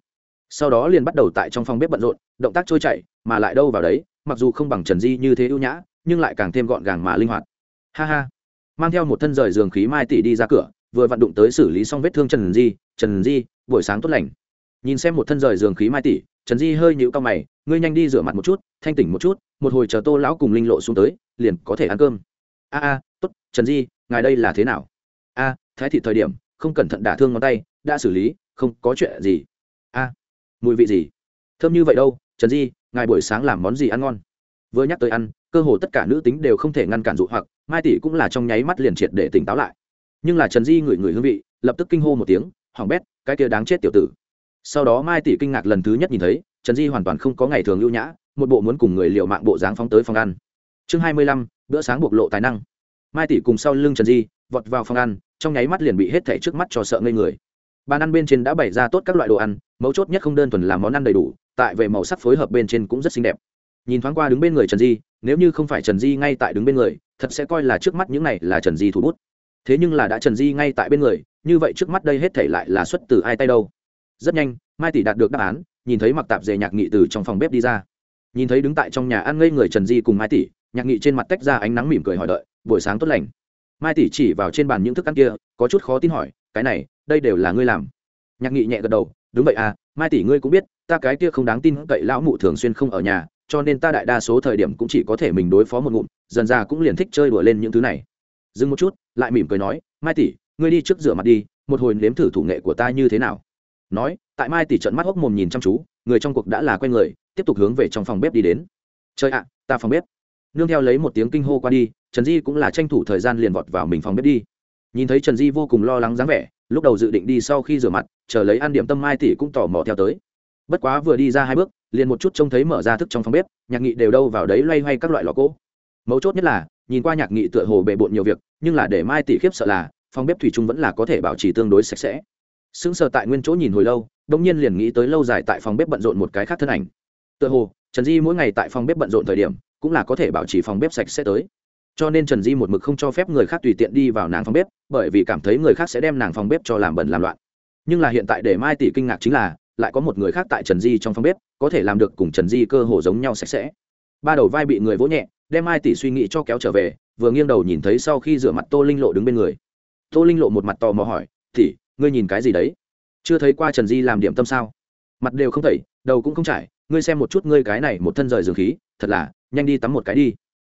Sau đó liền bắt đầu tại trong phòng bếp bận rộn, động tác trôi chảy, mà lại đâu vào đấy, mặc dù không bằng trần di như thế ưu nhã, nhưng lại càng thêm gọn gàng mà linh hoạt. Ha ha. Mang theo một thân rời giường khí mai tỷ đi ra cửa, vừa vặn đụng tới xử lý xong vết thương trần di trần di, buổi sáng tốt lành. Nhìn xem một thân rời giường khí mai tỷ trần di hơi nhịu cao mày, ngươi nhanh đi rửa mặt một chút, thanh tỉnh một chút, một hồi chờ tô lão cùng linh lộ xuống tới, liền có thể ăn cơm. A a, tốt, trần di ngài đây là thế nào? A, thái thị thời điểm, không cẩn thận đả thương ngón tay, đã xử lý, không có chuyện gì. A, mùi vị gì? Thơm như vậy đâu, trần di, ngài buổi sáng làm món gì ăn ngon? Vừa nhắc tới ăn, cơ hồ tất cả nữ tính đều không thể ngăn cản dụ hoặc, mai tỷ cũng là trong nháy mắt liền triệt để tỉnh táo lại. Nhưng là trần di ngửi ngửi hương vị, lập tức kinh hô một tiếng hỏng bét, cái kia đáng chết tiểu tử. Sau đó mai tỷ kinh ngạc lần thứ nhất nhìn thấy, trần di hoàn toàn không có ngày thường lưu nhã, một bộ muốn cùng người liệu mạng bộ dáng phóng tới phòng ăn. Chương hai mươi lăm, bữa sáng bộc lộ tài năng mai tỷ cùng sau lưng trần di vọt vào phòng ăn trong nháy mắt liền bị hết thảy trước mắt cho sợ ngây người bàn ăn bên trên đã bày ra tốt các loại đồ ăn mấu chốt nhất không đơn thuần là món ăn đầy đủ tại về màu sắc phối hợp bên trên cũng rất xinh đẹp nhìn thoáng qua đứng bên người trần di nếu như không phải trần di ngay tại đứng bên người thật sẽ coi là trước mắt những này là trần di thủ bút thế nhưng là đã trần di ngay tại bên người như vậy trước mắt đây hết thể lại là xuất từ ai tay đâu rất nhanh mai tỷ đạt được đáp án nhìn thấy mặc tạp dề nhạc nghị từ trong phòng bếp đi ra nhìn thấy đứng tại trong nhà ăn ngây người trần di cùng mai tỷ nhạc nghị trên mặt tách ra ánh nắng mỉm cười hỏi đợi, buổi sáng tốt lành. Mai tỷ chỉ vào trên bàn những thức ăn kia, có chút khó tin hỏi, cái này, đây đều là ngươi làm? Nhạc nghị nhẹ gật đầu, đúng vậy à mai tỷ ngươi cũng biết, ta cái kia không đáng tin cậy lão mụ thường xuyên không ở nhà, cho nên ta đại đa số thời điểm cũng chỉ có thể mình đối phó một ngụm, dần ra cũng liền thích chơi đùa lên những thứ này. Dừng một chút, lại mỉm cười nói, mai tỷ, ngươi đi trước rửa mặt đi, một hồi nếm thử thủ nghệ của ta như thế nào? Nói, tại mai tỷ trận mắt hốc mồm nhìn chăm chú, người trong cuộc đã là quen người, tiếp tục hướng về trong phòng bếp đi đến. Chơi ạ, ta phòng bếp nương theo lấy một tiếng kinh hô qua đi, trần di cũng là tranh thủ thời gian liền vọt vào mình phòng bếp đi. Nhìn thấy trần di vô cùng lo lắng dáng vẻ, lúc đầu dự định đi sau khi rửa mặt, chờ lấy ăn điểm tâm mai tỷ cũng tò mò theo tới. Bất quá vừa đi ra hai bước, liền một chút trông thấy mở ra thức trong phòng bếp, nhạc nghị đều đâu vào đấy loay hoay các loại lò cỗ. Mấu chốt nhất là, nhìn qua nhạc nghị tựa hồ bề bộn nhiều việc, nhưng là để mai tỷ khiếp sợ là, phòng bếp thủy chung vẫn là có thể bảo trì tương đối sạch sẽ. Sững sờ tại nguyên chỗ nhìn hồi lâu đông nhiên liền nghĩ tới lâu dài tại phòng bếp bận rộn một cái khác thân ảnh. Tựa hồ, trần di mỗi ngày tại phòng bếp bận rộn thời điểm cũng là có thể bảo trì phòng bếp sạch sẽ tới. Cho nên trần di một mực không cho phép người khác tùy tiện đi vào nàng phòng bếp, bởi vì cảm thấy người khác sẽ đem nàng phòng bếp cho làm bẩn làm loạn. Nhưng là hiện tại để mai tỷ kinh ngạc chính là, lại có một người khác tại trần di trong phòng bếp, có thể làm được cùng trần di cơ hồ giống nhau sạch sẽ. Ba đầu vai bị người vỗ nhẹ, đem mai tỷ suy nghĩ cho kéo trở về, vừa nghiêng đầu nhìn thấy sau khi rửa mặt tô linh lộ đứng bên người. Tô linh lộ một mặt tò mò hỏi, tỷ, ngươi nhìn cái gì đấy? Chưa thấy qua trần di làm điểm tâm sao? Mặt đều không thẩy đầu cũng không trải, ngươi xem một chút, ngươi cái này một thân rời dường khí thật là, nhanh đi tắm một cái đi.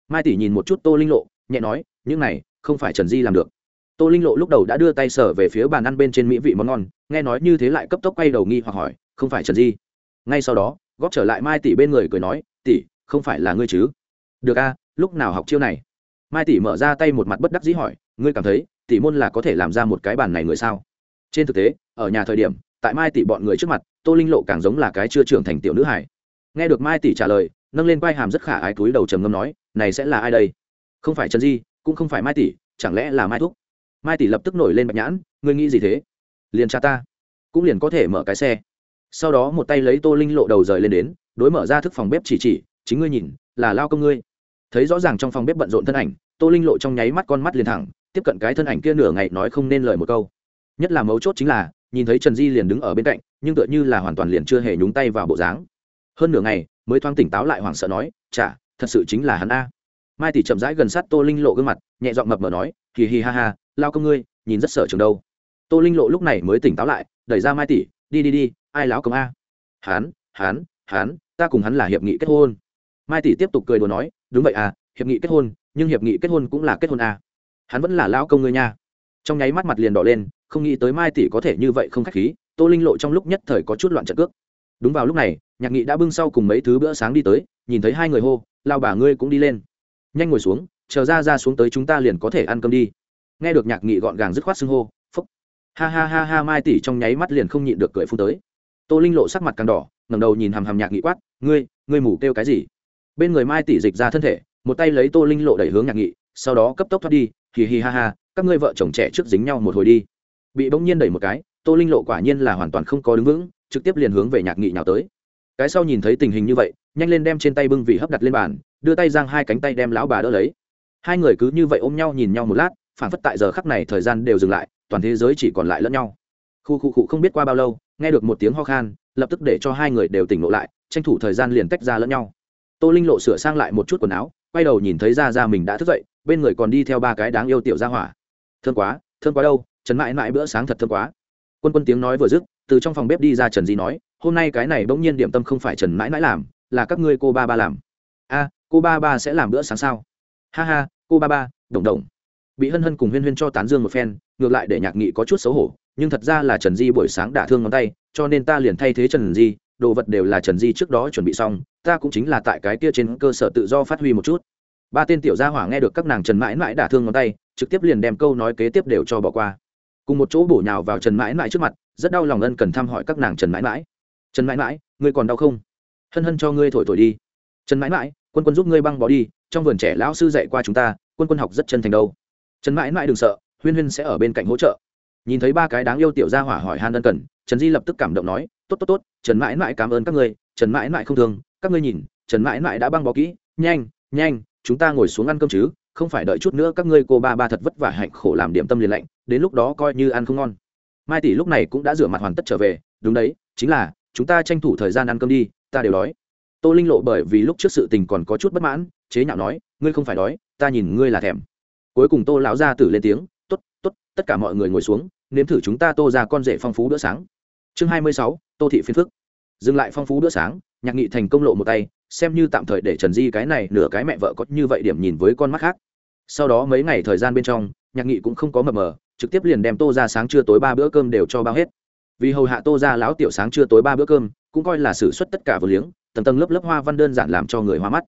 Mai tỷ nhìn một chút tô linh lộ, nhẹ nói, những này, không phải trần di làm được. Tô linh lộ lúc đầu đã đưa tay sở về phía bàn ăn bên trên mỹ vị món ngon, nghe nói như thế lại cấp tốc quay đầu nghi hoặc hỏi, không phải trần di? Ngay sau đó, góp trở lại mai tỷ bên người cười nói, tỷ, không phải là ngươi chứ? Được a, lúc nào học chiêu này? Mai tỷ mở ra tay một mặt bất đắc dĩ hỏi, ngươi cảm thấy, tỷ môn là có thể làm ra một cái bàn này người sao? Trên thực tế, ở nhà thời điểm, tại mai tỷ bọn người trước mặt, tô linh lộ càng giống là cái chưa trưởng thành tiểu nữ hải nghe được mai tỷ trả lời nâng lên vai hàm rất khả ái túi đầu trầm ngâm nói, này sẽ là ai đây? Không phải trần di, cũng không phải mai tỷ, chẳng lẽ là mai thúc? Mai tỷ lập tức nổi lên bạch nhãn, ngươi nghĩ gì thế? Liền cha ta, cũng liền có thể mở cái xe. Sau đó một tay lấy tô linh lộ đầu rời lên đến, đối mở ra thức phòng bếp chỉ chỉ, chính ngươi nhìn, là lao công ngươi. Thấy rõ ràng trong phòng bếp bận rộn thân ảnh, tô linh lộ trong nháy mắt con mắt liền thẳng, tiếp cận cái thân ảnh kia nửa ngày nói không nên lời một câu. Nhất là mấu chốt chính là, nhìn thấy trần di liền đứng ở bên cạnh, nhưng tựa như là hoàn toàn liền chưa hề nhúng tay vào bộ dáng. Hơn nửa ngày mới thoáng tỉnh táo lại hoảng sợ nói chả thật sự chính là hắn a. Mai tỷ chậm rãi gần sát tô linh lộ gương mặt, nhẹ giọng mập mờ nói, hì hì ha ha, lao công ngươi, nhìn rất sợ trường đâu. Tô linh lộ lúc này mới tỉnh táo lại, đẩy ra mai tỷ, đi đi đi, ai láo công a? Hán hán hán ta cùng hắn là hiệp nghị kết hôn. Mai tỷ tiếp tục cười đùa nói, đúng vậy à hiệp nghị kết hôn, nhưng hiệp nghị kết hôn cũng là kết hôn à. hắn vẫn là lão công ngươi nha. Trong nháy mắt mặt liền đỏ lên, không nghĩ tới mai tỷ có thể như vậy không khách khí, tô linh lộ trong lúc nhất thời có chút loạn trận cước. Đúng vào lúc này nhạc nghị đã bưng sau cùng mấy thứ bữa sáng đi tới, nhìn thấy hai người hô lao bà ngươi cũng đi lên. Nhanh ngồi xuống, chờ ra ra xuống tới chúng ta liền có thể ăn cơm đi. Nghe được nhạc nghị gọn gàng dứt khoát xưng hô, phúc. Ha ha ha ha, mai tỷ trong nháy mắt liền không nhịn được cười phun tới. Tô linh lộ sắc mặt càng đỏ, ngẩng đầu nhìn hàm hàm nhạc nghị quát, ngươi ngươi mủ kêu cái gì? Bên người mai tỷ dịch ra thân thể, một tay lấy tô linh lộ đẩy hướng nhạc nghị, sau đó cấp tốc thoát đi, hì hì ha ha, các ngươi vợ chồng trẻ trước dính nhau một hồi đi. Bị bỗng nhiên đẩy một cái, tô linh lộ quả nhiên là hoàn toàn không có đứng vững, trực tiếp liền hướng về nhạc nghị nhào tới cái sau nhìn thấy tình hình như vậy, nhanh lên đem trên tay bưng vị hấp đặt lên bàn, đưa tay giang hai cánh tay đem lão bà đỡ lấy. Hai người cứ như vậy ôm nhau nhìn nhau một lát, phản phất tại giờ khắc này thời gian đều dừng lại, toàn thế giới chỉ còn lại lẫn nhau. Khu khu khu không biết qua bao lâu, nghe được một tiếng ho khan, lập tức để cho hai người đều tỉnh lộ lại, tranh thủ thời gian liền tách ra lẫn nhau. Tô linh lộ sửa sang lại một chút quần áo, quay đầu nhìn thấy ra ra mình đã thức dậy, bên người còn đi theo ba cái đáng yêu tiểu ra hỏa. Thương quá thương quá đâu, trần mãi mãi bữa sáng thật thương quá. Quân quân tiếng nói vừa dứt, từ trong phòng bếp đi ra trần di nói hôm nay cái này bỗng nhiên điểm tâm không phải trần mãi mãi làm, là các ngươi cô ba ba làm. A, cô ba ba sẽ làm bữa sáng sao? Ha ha, cô ba ba, đồng đồng. Bị hân hân cùng huyên huyên cho tán dương một phen, ngược lại để nhạc nghị có chút xấu hổ, nhưng thật ra là trần di buổi sáng đã thương ngón tay, cho nên ta liền thay thế trần di, đồ vật đều là trần di trước đó chuẩn bị xong, ta cũng chính là tại cái kia trên cơ sở tự do phát huy một chút. Ba tên tiểu gia hỏa nghe được các nàng trần mãi mãi đả thương ngón tay, trực tiếp liền đem câu nói kế tiếp đều cho bỏ qua. Cùng một chỗ bổ nhào vào trần mãi mãi trước mặt, rất đau lòng ân cần thăm hỏi các nàng trần mãi mãi trần mãi mãi, ngươi còn đau không? Hân hân cho ngươi thổi thổi đi. Trần mãi mãi, quân quân giúp ngươi băng bỏ đi, trong vườn trẻ lão sư dạy qua chúng ta, quân quân học rất chân thành đâu. Trần mãi mãi đừng sợ, huyên huyên sẽ ở bên cạnh hỗ trợ. Nhìn thấy ba cái đáng yêu tiểu gia hỏa hỏi han ân cần, trần di lập tức cảm động nói, tốt tốt tốt, trần mãi mãi cảm ơn các ngươi, trần mãi mãi không thương, các ngươi nhìn, trần mãi mãi đã băng bó kỹ, nhanh nhanh, chúng ta ngồi xuống ăn cơm chứ, không phải đợi chút nữa các ngươi cô ba ba thật vất vả hạnh khổ làm điểm tâm liền lạnh, đến lúc đó coi như ăn không ngon. Mai tỷ lúc này cũng đã rửa mặt hoàn tất trở về, đúng đấy, chính là chúng ta tranh thủ thời gian ăn cơm đi, ta đều đói. Tô linh lộ bởi vì lúc trước sự tình còn có chút bất mãn, chế nhạo nói, ngươi không phải đói, ta nhìn ngươi là thèm. Cuối cùng tô lão gia tử lên tiếng t ố t t ố t tất cả mọi người ngồi xuống, nếm thử chúng ta tô ra con rể phong phú bữa sáng. Chương hai mươi sáu, tô thị phiên phức. Dừng lại phong phú bữa sáng, nhạc nghị thành công lộ một tay, xem như tạm thời để trần di cái này nửa cái mẹ vợ có như vậy điểm nhìn với con mắt khác. Sau đó mấy ngày thời gian bên trong, nhạc nghị cũng không có mập mờ, trực tiếp liền đem tô ra sáng trưa tối ba bữa cơm đều cho bao hết vì hầu hạ tô ra lão tiểu sáng trưa tối ba bữa cơm, cũng coi là xử suất tất cả vừa liếng, tầng tầng lớp lớp hoa văn đơn giản làm cho người hoa mắt.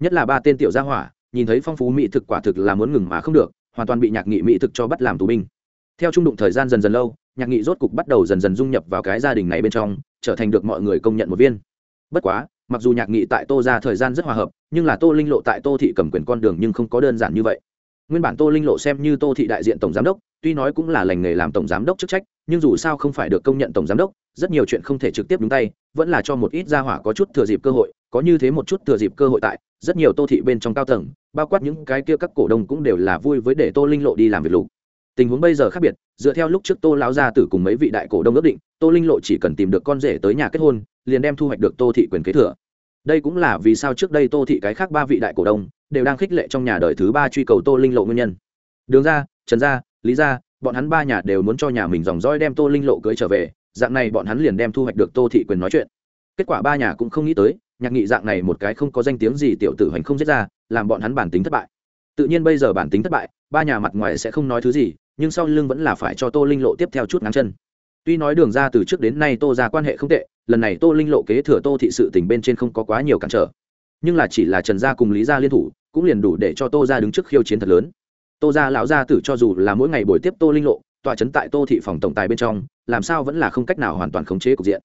Nhất là ba tên tiểu gia hỏa, nhìn thấy phong phú mỹ thực quả thực là muốn ngừng mà không được, hoàn toàn bị nhạc nghị mỹ thực cho bắt làm tù binh. Theo trung đụng thời gian dần dần lâu, nhạc nghị rốt cục bắt đầu dần dần dung nhập vào cái gia đình này bên trong, trở thành được mọi người công nhận một viên. Bất quá, mặc dù nhạc nghị tại tô ra thời gian rất hòa hợp, nhưng là tô linh lộ tại tô thị cầm quyền con đường nhưng không có đơn giản như vậy nguyên bản tô linh lộ xem như tô thị đại diện tổng giám đốc, tuy nói cũng là lành nghề làm tổng giám đốc chức trách, nhưng dù sao không phải được công nhận tổng giám đốc, rất nhiều chuyện không thể trực tiếp đúng tay, vẫn là cho một ít gia hỏa có chút thừa dịp cơ hội, có như thế một chút thừa dịp cơ hội tại, rất nhiều tô thị bên trong cao tầng, bao quát những cái kia các cổ đông cũng đều là vui với để tô linh lộ đi làm việc lục. Tình huống bây giờ khác biệt, dựa theo lúc trước tô lão gia tử cùng mấy vị đại cổ đông ước định, tô linh lộ chỉ cần tìm được con rể tới nhà kết hôn, liền đem thu hoạch được tô thị quyền kế thừa đây cũng là vì sao trước đây tô thị cái khác ba vị đại cổ đông đều đang khích lệ trong nhà đời thứ ba truy cầu tô linh lộ nguyên nhân. Đường ra, trần gia lý gia bọn hắn ba nhà đều muốn cho nhà mình dòng roi đem tô linh lộ cưới trở về, dạng này bọn hắn liền đem thu hoạch được tô thị quyền nói chuyện. Kết quả ba nhà cũng không nghĩ tới, nhạc nghị dạng này một cái không có danh tiếng gì tiểu tử hành không giết ra, làm bọn hắn bản tính thất bại. Tự nhiên bây giờ bản tính thất bại, ba nhà mặt ngoài sẽ không nói thứ gì, nhưng sau lưng vẫn là phải cho tô linh lộ tiếp theo chút ngắn chân. Tuy nói đường ra từ trước đến nay tô ra quan hệ không tệ lần này tô linh lộ kế thừa tô thị sự tình bên trên không có quá nhiều cản trở. Nhưng là chỉ là trần gia cùng lý gia liên thủ, cũng liền đủ để cho tô ra đứng trước khiêu chiến thật lớn. Tô ra lão gia tử cho dù là mỗi ngày buổi tiếp tô linh lộ, tọa chấn tại tô thị phòng tổng tài bên trong, làm sao vẫn là không cách nào hoàn toàn khống chế cục diện.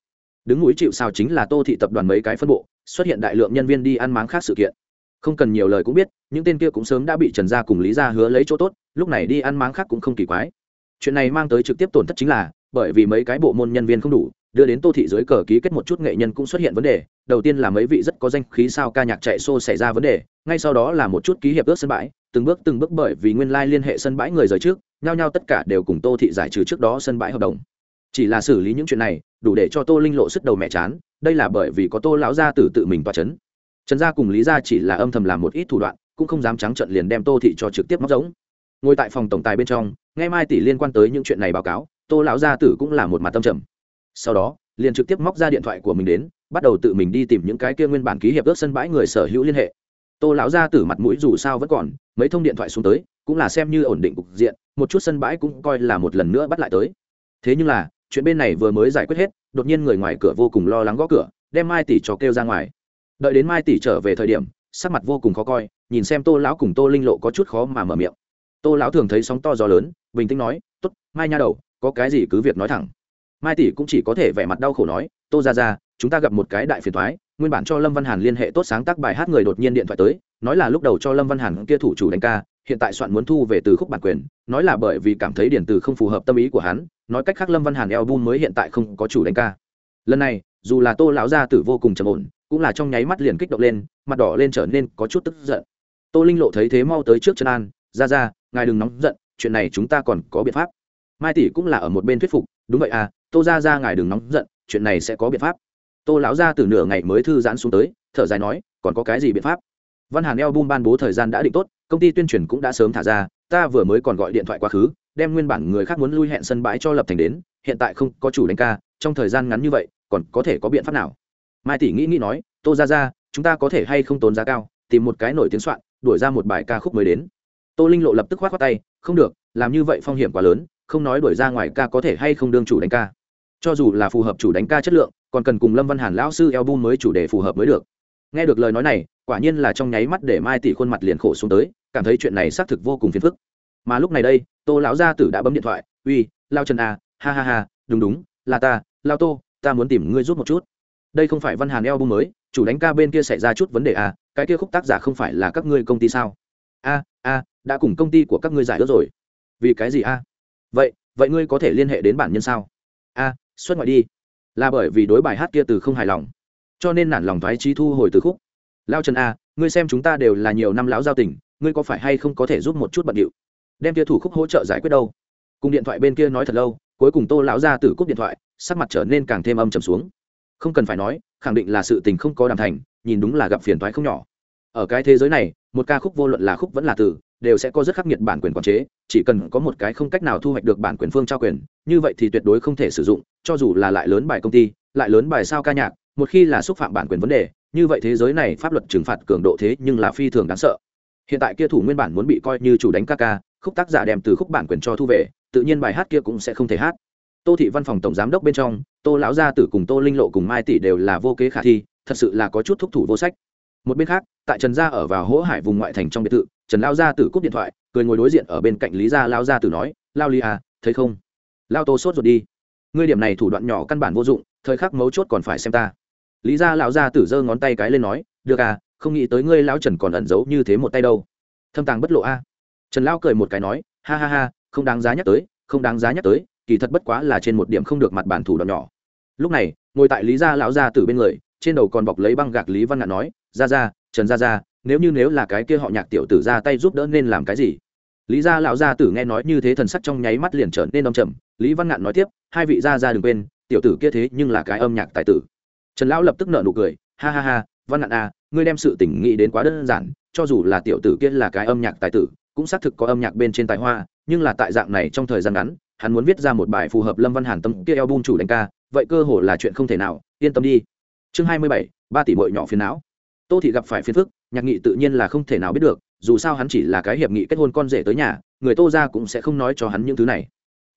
Đứng núi chịu sao chính là tô thị tập đoàn mấy cái phân bộ, xuất hiện đại lượng nhân viên đi ăn máng khác sự kiện. Không cần nhiều lời cũng biết, những tên kia cũng sớm đã bị trần gia cùng lý gia hứa lấy chỗ tốt, lúc này đi ăn máng khác cũng không kỳ quái. Chuyện này mang tới trực tiếp tổn thất chính là, bởi vì mấy cái bộ môn nhân viên không đủ đưa đến tô thị dưới cờ ký kết một chút nghệ nhân cũng xuất hiện vấn đề. Đầu tiên là mấy vị rất có danh khí sao ca nhạc chạy xô xảy ra vấn đề, ngay sau đó là một chút ký hiệp ước sân bãi, từng bước từng bước bởi vì nguyên lai liên hệ sân bãi người rời trước, nhao nhao tất cả đều cùng tô thị giải trừ trước đó sân bãi hợp đồng. Chỉ là xử lý những chuyện này, đủ để cho tô linh lộ sức đầu mẹ chán, đây là bởi vì có tô lão gia tử tự mình toa c h ấ n trần gia cùng lý gia chỉ là âm thầm làm một ít thủ đoạn, cũng không dám trắng trận liền đem tô thị cho trực tiếp móc giống. Ngồi tại phòng tổng tài bên trong ngay mai tỷ liên quan tới những chuyện này báo cáo, tô lão gia tử cũng là một mặt tâm trầm sau đó, liền trực tiếp móc ra điện thoại của mình đến, bắt đầu tự mình đi tìm những cái kia nguyên bản ký hiệp ước sân bãi người sở hữu liên hệ. Tô lão ra từ mặt mũi dù sao vẫn còn, mấy thông điện thoại xuống tới, cũng là xem như ổn định cục diện, một chút sân bãi cũng coi là một lần nữa bắt lại tới. Thế nhưng là, chuyện bên này vừa mới giải quyết hết, đột nhiên người ngoài cửa vô cùng lo lắng gõ cửa, đem mai tỷ cho kêu ra ngoài. Đợi đến mai tỷ trở về thời điểm, sắc mặt vô cùng khó coi, nhìn xem tô lão cùng tô linh lộ có chút khó mà mở miệng. Tô lão thường thấy sóng to gió lớn, bình tĩnh nói t ố t mai nha đầu, có cái gì cứ việc nói thẳng mai tỷ cũng chỉ có thể vẻ mặt đau khổ nói, tô ra ra chúng ta gặp một cái đại phiền thoái nguyên bản cho lâm văn hàn liên hệ tốt sáng tác bài hát người đột nhiên điện thoại tới, nói là lúc đầu cho lâm văn hàn kia thủ chủ đánh ca, hiện tại soạn muốn thu về từ khúc bản quyền, nói là bởi vì cảm thấy điển từ không phù hợp tâm ý của hắn, nói cách khác lâm văn hàn album mới hiện tại không có chủ đánh ca. Lần này, dù là tô lão gia tử vô cùng trầm ổn, cũng là trong nháy mắt liền kích động lên, mặt đỏ lên trở nên có chút tức giận. Tô linh lộ thấy thế mau tới trước chân an ra ra ngài đừng nóng giận, chuyện này chúng ta còn có biện pháp. Mai tỷ cũng là ở một bên thuyết phục, đúng vậy à tô ra ra ngài đừng nóng giận, chuyện này sẽ có biện pháp. Tô lão gia từ nửa ngày mới thư giãn xuống tới, thở dài nói, còn có cái gì biện pháp? Văn hàn eo bum ban bố thời gian đã định tốt, công ty tuyên truyền cũng đã sớm thả ra, ta vừa mới còn gọi điện thoại quá khứ, đem nguyên bản người khác muốn lui hẹn sân bãi cho lập thành đến, hiện tại không có chủ đánh ca, trong thời gian ngắn như vậy, còn có thể có biện pháp nào? Mai tỷ nghĩ nghĩ nói, tô ra ra chúng ta có thể hay không tốn giá cao, tìm một cái nổi tiếng soạn, đuổi ra một bài ca khúc mới đến. Tô linh lộ lập tức khoát khoát tay, không được, làm như vậy phong hiểm quá lớn, không nói đuổi ra ngoài ca có thể hay không đương chủ đánh ca cho dù là phù hợp chủ đánh ca chất lượng, còn cần cùng lâm văn hàn lão sư album mới chủ đề phù hợp mới được. Nghe được lời nói này, quả nhiên là trong nháy mắt để mai tỷ khuôn mặt liền khổ xuống tới, cảm thấy chuyện này xác thực vô cùng phiền phức. Mà lúc này đây, tô lão gia tử đã bấm điện thoại, uy, lao trần à ha ha ha, đúng đúng, là ta, lao tô, ta muốn tìm ngươi rút một chút. Đây không phải văn hàn album mới, chủ đánh ca bên kia xảy ra chút vấn đề à cái kia khúc tác giả không phải là các ngươi công ty sao? A a, đã cùng công ty của các ngươi giải ước rồi. Vì cái gì a? Vậy vậy ngươi có thể liên hệ đến bản nhân sao? A xuất ngoại đi. Là bởi vì đối bài hát kia từ không hài lòng. Cho nên nản lòng thoái trí thu hồi từ khúc. Lao trần a, ngươi xem chúng ta đều là nhiều năm lão giao tình, ngươi có phải hay không có thể giúp một chút bận điệu? Đem kia thủ khúc hỗ trợ giải quyết đâu? Cùng điện thoại bên kia nói thật lâu, cuối cùng tô lão ra từ cúp điện thoại, sắc mặt trở nên càng thêm âm trầm xuống. Không cần phải nói, khẳng định là sự tình không có đàm thành, nhìn đúng là gặp phiền thoái không nhỏ. Ở cái thế giới này, một ca khúc vô luận là khúc vẫn là từ đều sẽ có rất khắc nghiệt bản quyền quản chế, chỉ cần có một cái không cách nào thu hoạch được bản quyền phương trao quyền, như vậy thì tuyệt đối không thể sử dụng, cho dù là lại lớn bài công ty, lại lớn bài sao ca nhạc, một khi là xúc phạm bản quyền vấn đề, như vậy thế giới này pháp luật trừng phạt cường độ thế nhưng là phi thường đáng sợ. Hiện tại kia thủ nguyên bản muốn bị coi như chủ đánh ca ca, khúc tác giả đem từ khúc bản quyền cho thu về, tự nhiên bài hát kia cũng sẽ không thể hát. Tô thị văn phòng tổng giám đốc bên trong, tô lão gia tử cùng tô linh lộ cùng mai tỷ đều là vô kế khả thi, thật sự là có chút thúc thủ vô sách. Một bên khác, tại trần gia ở vào hỗ hải vùng ngoại thành trong biệt thự trần lao gia tử cúp điện thoại, cười ngồi đối diện ở bên cạnh lý gia lao gia tử nói, lao ly à thấy không? Lao tô sốt rồi đi. Ngươi điểm này thủ đoạn nhỏ căn bản vô dụng, thời khắc mấu chốt còn phải xem ta. Lý gia lão gia tử giơ ngón tay cái lên nói, được à không nghĩ tới ngươi lão trần còn ẩn giấu như thế một tay đâu. Thâm tàng bất lộ a. Trần lao cười một cái nói, ha ha ha, không đáng giá nhắc tới, không đáng giá nhắc tới, kỳ thật bất quá là trên một điểm không được mặt bản thủ đoạn nhỏ. Lúc này, ngồi tại lý gia lão gia tử bên người, trên đầu còn bọc lấy băng gạc lý văn ngạn nói ra ra trần ra ra nếu như nếu là cái kia họ nhạc tiểu tử ra tay giúp đỡ nên làm cái gì? Lý gia lão gia tử nghe nói như thế thần sắc trong nháy mắt liền trở nên đông trầm. Lý văn ngạn nói tiếp, hai vị gia ra đừng quên, tiểu tử kia thế nhưng là cái âm nhạc tài tử. Trần lão lập tức nợ nụ cười, ha ha ha, văn ngạn à ngươi đem sự tỉnh nghĩ đến quá đơn giản, cho dù là tiểu tử kia là cái âm nhạc tài tử, cũng xác thực có âm nhạc bên trên tài hoa, nhưng là tại dạng này trong thời gian ngắn, hắn muốn viết ra một bài phù hợp lâm văn hàn tâm kia eo album chủ đánh ca, vậy cơ hồ là chuyện không thể nào, yên tâm đi. Chương hai mươi bảy, ba tỷ bội nhỏ phiền não. Tô thị gặp phải phiền phức nhạc nghị tự nhiên là không thể nào biết được, dù sao hắn chỉ là cái hiệp nghị kết hôn con rể tới nhà, người tô ra cũng sẽ không nói cho hắn những thứ này.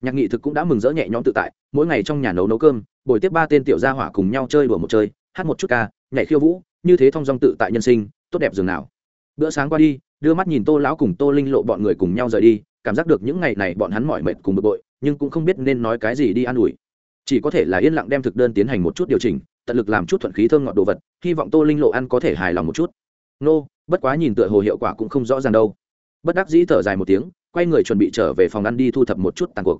Nhạc nghị thực cũng đã mừng rỡ nhẹ nhõm tự tại, mỗi ngày trong nhà nấu nấu cơm bồi tiếp ba tên tiểu gia hỏa cùng nhau chơi đùa một chơi, hát một chút ca, nhảy khiêu vũ, như thế thong dong tự tại nhân sinh, tốt đẹp dường nào. Bữa sáng qua đi, đưa mắt nhìn tô lão cùng tô linh lộ bọn người cùng nhau rời đi, cảm giác được những ngày này bọn hắn mỏi mệt cùng bực bội, nhưng cũng không biết nên nói cái gì đi an ủi. Chỉ có thể là yên lặng đem thực đơn tiến hành một chút điều chỉnh, tận lực làm chút thuận khí thơm ngọt đồ vật, hy vọng tô linh lộ ăn có thể hài lòng một chút nô, bất quá nhìn tựa hồ hiệu quả cũng không rõ ràng đâu. Bất đắc dĩ thở dài một tiếng, quay người chuẩn bị trở về phòng ăn đi thu thập một chút tàn cuộc.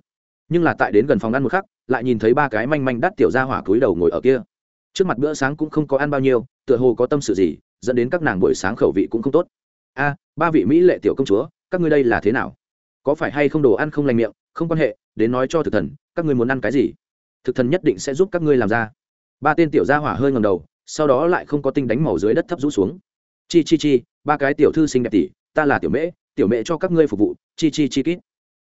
Nhưng là tại đến gần phòng ăn một khắc, lại nhìn thấy ba cái manh manh đắt tiểu ra hỏa cúi đầu ngồi ở kia. Trước mặt bữa sáng cũng không có ăn bao nhiêu, tựa hồ có tâm sự gì, dẫn đến các nàng buổi sáng khẩu vị cũng không tốt. A, ba vị mỹ lệ tiểu công chúa, các ngươi đây là thế nào? Có phải hay không đồ ăn không lành miệng, không quan hệ, đến nói cho thực thần, các ngươi muốn ăn cái gì? Thực thần nhất định sẽ giúp các ngươi làm ra. Ba tên tiểu gia hỏa hơi ngầm đầu, sau đó lại không có tinh đánh màu dưới đất thấp rũ xuống chi chi chi, ba cái tiểu thư xinh đẹp tỷ, ta là tiểu mễ tiểu mễ cho các ngươi phục vụ, chi chi chi kít.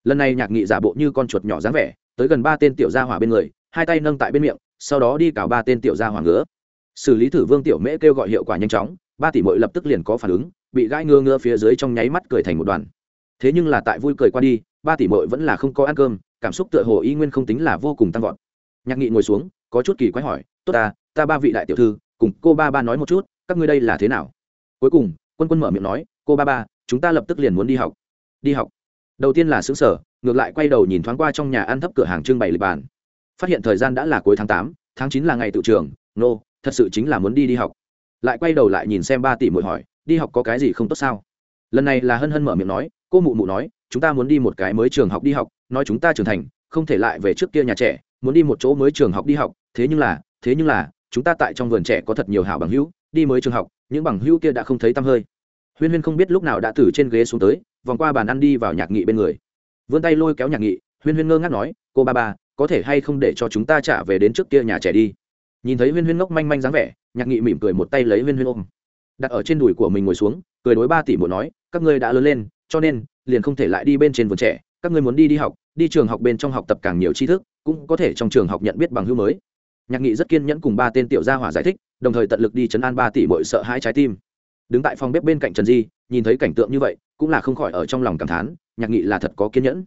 Lần này nhạc nghị giả bộ như con chuột nhỏ dáng vẻ, tới gần ba tên tiểu gia hỏa bên người, hai tay nâng tại bên miệng, sau đó đi cào ba tên tiểu gia hỏa ngứa. Xử lý thử vương tiểu mễ kêu gọi hiệu quả nhanh chóng, ba tỷ mội lập tức liền có phản ứng, bị gãi ngơ ngơ phía dưới trong nháy mắt cười thành một đoàn. Thế nhưng là tại vui cười qua đi, ba tỷ mội vẫn là không có ăn cơm, cảm xúc tựa hồ y nguyên không tính là vô cùng tăng vọt. Nhạc nghị ngồi xuống, có chút kỳ quái hỏi, tốt ta ta ba vị đại tiểu thư, cùng cô ba ba nói một chút, các ngươi đây là thế nào? Cuối cùng quân quân mở miệng nói cô ba ba chúng ta lập tức liền muốn đi học. Đi học? Đầu tiên là xứng sở ngược lại quay đầu nhìn thoáng qua trong nhà ăn thấp cửa hàng trưng bày lịch bàn. Phát hiện thời gian đã là cuối tháng tám tháng chín là ngày tự trường nô、no, thật sự chính là muốn đi đi học. Lại quay đầu lại nhìn xem ba tỷ mội hỏi đi học có cái gì không tốt sao? Lần này là hân hân mở miệng nói cô mụ mụ nói chúng ta muốn đi một cái mới trường học đi học nói chúng ta trưởng thành không thể lại về trước kia nhà trẻ muốn đi một chỗ mới trường học đi học thế nhưng là thế nhưng là chúng ta tại trong vườn trẻ có thật nhiều hảo bằng hữu đi mới trường học, những bằng hữu kia đã không thấy tăm hơi. Huyên huyên không biết lúc nào đã từ trên ghế xuống tới, vòng qua bàn ăn đi vào nhạc nghị bên người. Vươn tay lôi kéo nhạc nghị, huyên huyên ngơ ngác nói, cô ba ba, có thể hay không để cho chúng ta trả về đến trước kia nhà trẻ đi? Nhìn thấy huyên huyên ngốc manh manh dáng vẻ, nhạc nghị mỉm cười một tay lấy huyên huyên ôm. Đặt ở trên đùi của mình ngồi xuống, cười đối ba tỷ một nói, các ngươi đã lớn lên, cho nên liền không thể lại đi bên trên vườn trẻ. Các ngươi muốn đi đi học, đi trường học bên trong học tập càng nhiều tri thức, cũng có thể trong trường học nhận biết bằng hữu mới. Nhạc nghị rất kiên nhẫn cùng ba tên tiểu gia hỏa giải thích đồng thời tận lực đi chấn an ba tỷ bội sợ hãi trái tim. Đứng tại phòng bếp bên cạnh trần di, nhìn thấy cảnh tượng như vậy, cũng là không khỏi ở trong lòng cảm thán, nhạc nghị là thật có kiên nhẫn.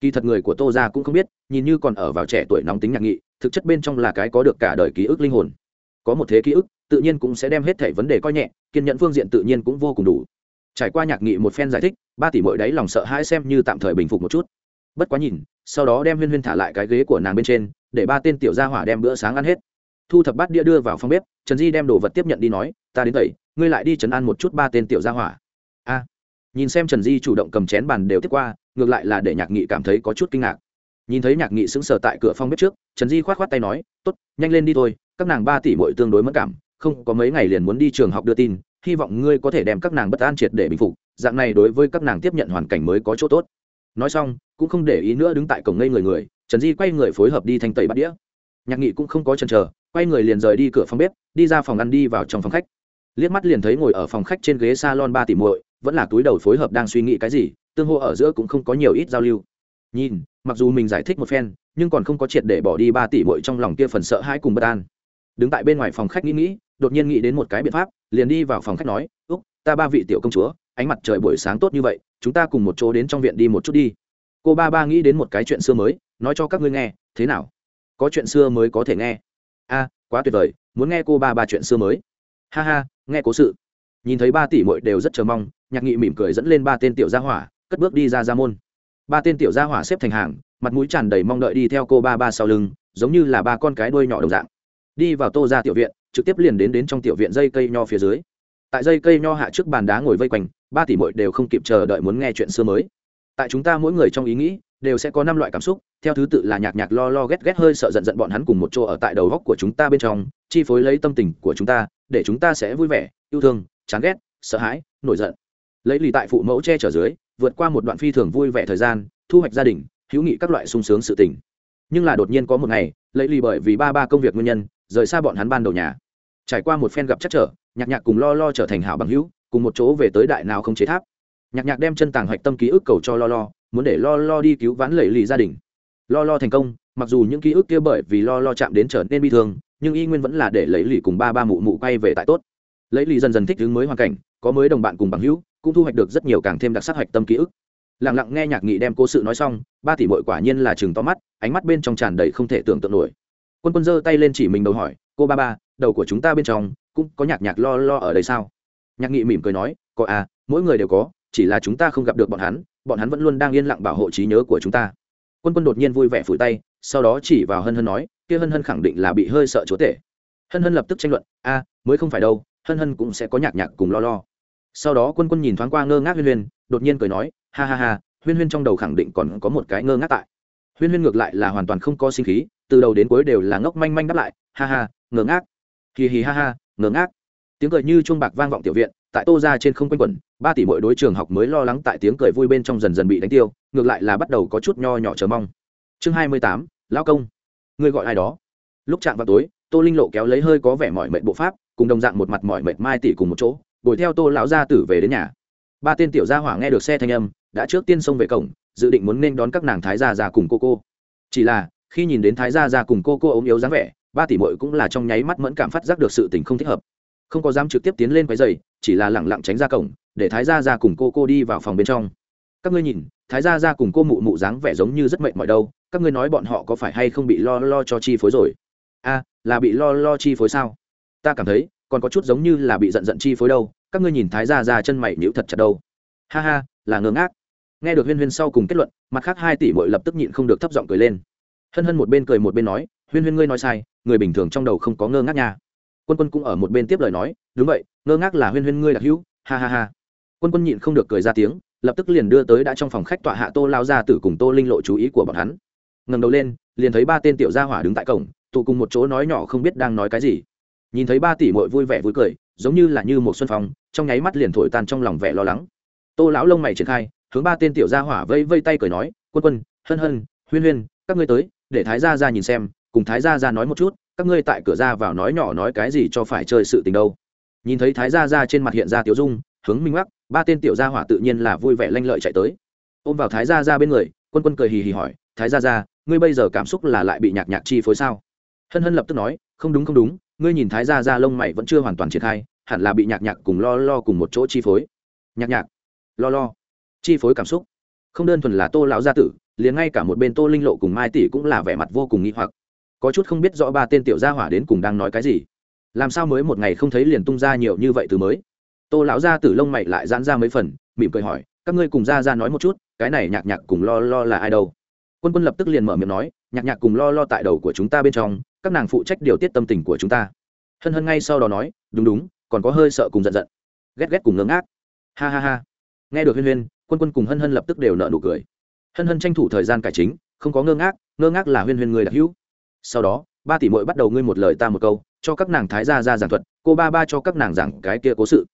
Kỳ thật người của tô ra cũng không biết, nhìn như còn ở vào trẻ tuổi nóng tính nhạc nghị, thực chất bên trong là cái có được cả đời ký ức linh hồn. Có một thế ký ức, tự nhiên cũng sẽ đem hết thảy vấn đề coi nhẹ, kiên nhẫn phương diện tự nhiên cũng vô cùng đủ. Trải qua nhạc nghị một phen giải thích, ba tỷ mỗi đấy lòng sợ hãi xem như tạm thời bình phục một chút. Bất quá nhìn, sau đó đem huyên huyên thả lại cái ghế của nàng bên trên, để ba tên tiểu gia hỏa đem bữa sáng ăn hết thu thập bát đĩa đưa vào phòng bếp, trần di đem đồ vật tiếp nhận đi nói, ta đến tẩy, ngươi lại đi trấn an một chút ba tên tiểu gia hỏa. A. Nhìn xem trần di chủ động cầm chén bàn đều tiếp qua, ngược lại là để nhạc nghị cảm thấy có chút kinh ngạc. Nhìn thấy nhạc nghị sững sờ tại cửa phòng bếp trước, trần di k h o á t k h o á t tay nói t ố t nhanh lên đi thôi, các nàng ba tỷ bội tương đối mất cảm, không có mấy ngày liền muốn đi trường học đưa tin, hy vọng ngươi có thể đem các nàng bất an triệt để bình phục, dạng này đối với các nàng tiếp nhận hoàn cảnh mới có chỗ tốt. Nói xong, cũng không để ý nữa đứng tại cổng ngây người người, trần di quay người phối hợp đi thanh tẩy bắt đĩa. Nhạc nghị cũng không có chần chờ quay người liền rời đi cửa phòng bếp, đi ra phòng ăn đi vào trong phòng khách. Liếc mắt liền thấy ngồi ở phòng khách trên ghế s a lon ba tỷ muội, vẫn là túi đầu phối hợp đang suy nghĩ cái gì, tương hô ở giữa cũng không có nhiều ít giao lưu. Nhìn, mặc dù mình giải thích một phen, nhưng còn không có triệt để bỏ đi ba tỷ muội trong lòng kia phần sợ hãi cùng bất an. Đứng tại bên ngoài phòng khách nghĩ nghĩ, đột nhiên nghĩ đến một cái biện pháp, liền đi vào phòng khách nói, úc, ta ba vị tiểu công chúa, ánh mặt trời buổi sáng tốt như vậy, chúng ta cùng một chỗ đến trong viện đi một chút đi. Cô ba ba nghĩ đến một cái chuyện xưa mới, nói cho các ngươi nghe, thế nào? Có chuyện xưa mới có thể nghe a, quá tuyệt vời, muốn nghe cô ba ba chuyện xưa mới. Ha ha, nghe cố sự. Nhìn thấy ba tỷ mội đều rất chờ mong, nhạc nghị mỉm cười dẫn lên ba tên tiểu gia hỏa, cất bước đi ra ra môn. Ba tên tiểu gia hỏa xếp thành hàng, mặt mũi tràn đầy mong đợi đi theo cô ba ba sau lưng, giống như là ba con cái đuôi nhỏ đồng dạng. Đi vào tô ra tiểu viện, trực tiếp liền đến đến trong tiểu viện dây cây nho phía dưới. Tại dây cây nho hạ trước bàn đá ngồi vây quanh, ba tỷ mội đều không kịp chờ đợi muốn nghe chuyện xưa mới. Tại chúng ta mỗi người trong ý nghĩ đều sẽ có năm loại cảm xúc, theo thứ tự là nhạc nhạc lo lo ghét ghét hơi sợ giận giận bọn hắn cùng một chỗ ở tại đầu góc của chúng ta bên trong, chi phối lấy tâm tình của chúng ta, để chúng ta sẽ vui vẻ, yêu thương, chán ghét, sợ hãi, nổi giận. Lấy lì tại phụ mẫu che chở dưới, vượt qua một đoạn phi thường vui vẻ thời gian, thu hoạch gia đình, hữu nghị các loại sung sướng sự tình. Nhưng là đột nhiên có một ngày, lấy lì bởi vì ba ba công việc nguyên nhân, rời xa bọn hắn ban đầu nhà. Trải qua một phen gặp chắc trở, nhạc nhạc cùng lo lo trở thành hảo bằng hữu, cùng một chỗ về tới đại nào không chế tháp. Nhạc nhạc đem chân tàng hoạch tâm ký ức cầu cho lo lo muốn để lo lo đi cứu vãn lẩy lì gia đình. Lo lo thành công, mặc dù những ký ức kia bởi vì lo lo chạm đến trở nên bi thương, nhưng y nguyên vẫn là để lấy lì cùng ba ba mụ mụ quay về tại tốt. Lấy lì dần dần thích ứng mới hoàn cảnh, có mới đồng bạn cùng bằng hữu, cũng thu hoạch được rất nhiều càng thêm đặc sắc hoạch tâm ký ức. Lặng lặng nghe nhạc nghị đem cố sự nói xong, ba tỷ mội quả nhiên là chừng to mắt, ánh mắt bên trong tràn đầy không thể tưởng tượng nổi. Quân quân giơ tay lên chỉ mình đầu hỏi, cô ba ba, đầu của chúng ta bên trong, cũng có nhạc nhạc lo lo ở đây sao? Nhạc nghị mỉm cười nói, có à mỗi người đều có, chỉ là chúng ta không gặp được bọn hắn bọn hắn vẫn luôn đang yên lặng bảo hộ trí nhớ của chúng ta. Quân quân đột nhiên vui vẻ phủi tay, sau đó chỉ vào hân hân nói, kia hân hân khẳng định là bị hơi sợ chúa tể. Hân hân lập tức tranh luận, a, mới không phải đâu, hân hân cũng sẽ có nhạc nhạc cùng lo lo. Sau đó quân quân nhìn thoáng qua ngơ ngác huyên huyên, đột nhiên cười nói, ha ha ha, huyên huyên trong đầu khẳng định còn có một cái ngơ ngác tại. Huyên huyên ngược lại là hoàn toàn không có sinh khí, từ đầu đến cuối đều là ngốc manh manh đáp lại, ha ha, ngơ ngác. Hì hì ha ha, ngơ ngác. Tiếng cười như chuông bạc vang vọng tiểu viện tại tô ra trên không quanh quẩn, ba tỷ mỗi đối trường học mới lo lắng tại tiếng cười vui bên trong dần dần bị đánh tiêu, ngược lại là bắt đầu có chút nho nhỏ chờ mong. Chương hai mươi tám, lão công. Ngươi gọi ai đó? Lúc chạm vào tối, tô linh lộ kéo lấy hơi có vẻ mỏi mệt bộ pháp, cùng đồng dạng một mặt mỏi mệt mai tỷ cùng một chỗ, đuổi theo tô lão gia tử về đến nhà. Ba tên tiểu gia hỏa nghe được xe thanh âm, đã trước tiên xông về cổng, dự định muốn nên đón các nàng thái gia ra cùng cô cô. Chỉ là, khi nhìn đến thái gia ra cùng cô cô ốm yếu dáng vẻ, ba tỷ muội cũng là trong nháy mắt mẫn cảm phát giác được sự tình không thích hợp. Không có dám trực tiếp tiến lên quấy giày chỉ là lẳng lặng tránh ra cổng, để thái gia ra cùng cô cô đi vào phòng bên trong. Các ngươi nhìn, thái gia ra cùng cô mụ mụ dáng vẻ giống như rất mệt mỏi đâu, các ngươi nói bọn họ có phải hay không bị lo lo cho chi phối rồi? A, là bị lo lo chi phối sao? Ta cảm thấy, còn có chút giống như là bị giận giận chi phối đâu, các ngươi nhìn thái gia ra chân mày nhíu thật chặt đâu. Ha ha, là ngơ ngác. Nghe được huyên huyên sau cùng kết luận, mặt khác hai tỷ bội lập tức nhịn không được thấp giọng cười lên. Hân hân một bên cười một bên nói, huyên huyên ngươi nói sai, người bình thường trong đầu không có ngơ ngác nha quân quân cũng ở một bên tiếp lời nói, đúng vậy, ngơ ngác là huyên huyên ngươi đặc hữu, ha ha ha. Quân quân nhịn không được cười ra tiếng, lập tức liền đưa tới đã trong phòng khách tọa hạ tô lao ra tử cùng tô linh lộ chú ý của bọn hắn. Ngầm đầu lên, liền thấy ba tên tiểu gia hỏa đứng tại cổng, tụ cùng một chỗ nói nhỏ không biết đang nói cái gì. Nhìn thấy ba tỷ mội vui vẻ vui cười, giống như là như một xuân phong, trong nháy mắt liền thổi tan trong lòng vẻ lo lắng. Tô lão lông mày triển khai, hướng ba tên tiểu gia hỏa vây vây tay cười nói, quân quân, hân hân, huyên huyên, các ngươi tới, để thái gia ra nhìn xem, cùng thái gia ra nói một chút các ngươi tại cửa ra vào nói nhỏ nói cái gì cho phải chơi sự tình đâu. Nhìn thấy thái gia ra trên mặt hiện ra tiểu dung, hướng minh mắc ba tên tiểu gia hỏa tự nhiên là vui vẻ lanh lợi chạy tới. Ôm vào thái gia ra bên người, quân quân cười hì hì hỏi, thái gia ra ngươi bây giờ cảm xúc là lại bị nhạc nhạc chi phối sao? Hân hân lập tức nói, không đúng không đúng, ngươi nhìn thái gia ra lông mày vẫn chưa hoàn toàn triển khai, hẳn là bị nhạc nhạc cùng lo lo cùng một chỗ chi phối. Nhạc nhạc, lo lo, chi phối cảm xúc. Không đơn thuần là tô lão gia tử, liền ngay cả một bên tô linh lộ cùng mai tỷ cũng là vẻ mặt vô cùng nghi hoặc có chút không biết rõ ba tên tiểu gia hỏa đến cùng đang nói cái gì. Làm sao mới một ngày không thấy liền tung ra nhiều như vậy từ mới? Tô lão gia tử lông mày lại giãn ra mấy phần, mỉm cười hỏi, các ngươi cùng ra ra nói một chút, cái này nhạc nhạc cùng lo lo là ai đâu? Quân quân lập tức liền mở miệng nói, nhạc nhạc cùng lo lo tại đầu của chúng ta bên trong, các nàng phụ trách điều tiết tâm tình của chúng ta. Hân hân ngay sau đó nói, đúng đúng, còn có hơi sợ cùng giận giận. Ghét ghét cùng ngớ ngác. Ha ha ha. Nghe được huyên huyên quân quân cùng hân hân lập tức đều nợ nụ cười. Hân hân tranh thủ thời gian cải chính, không có ngơ ngác ngơ ngác là huyên huyên người đặc hữu sau đó, ba tỷ mội bắt đầu ngươi một lời ta một câu, cho các nàng thái gia ra giảng thuật, cô ba ba cho các nàng giảng cái kia cố sự.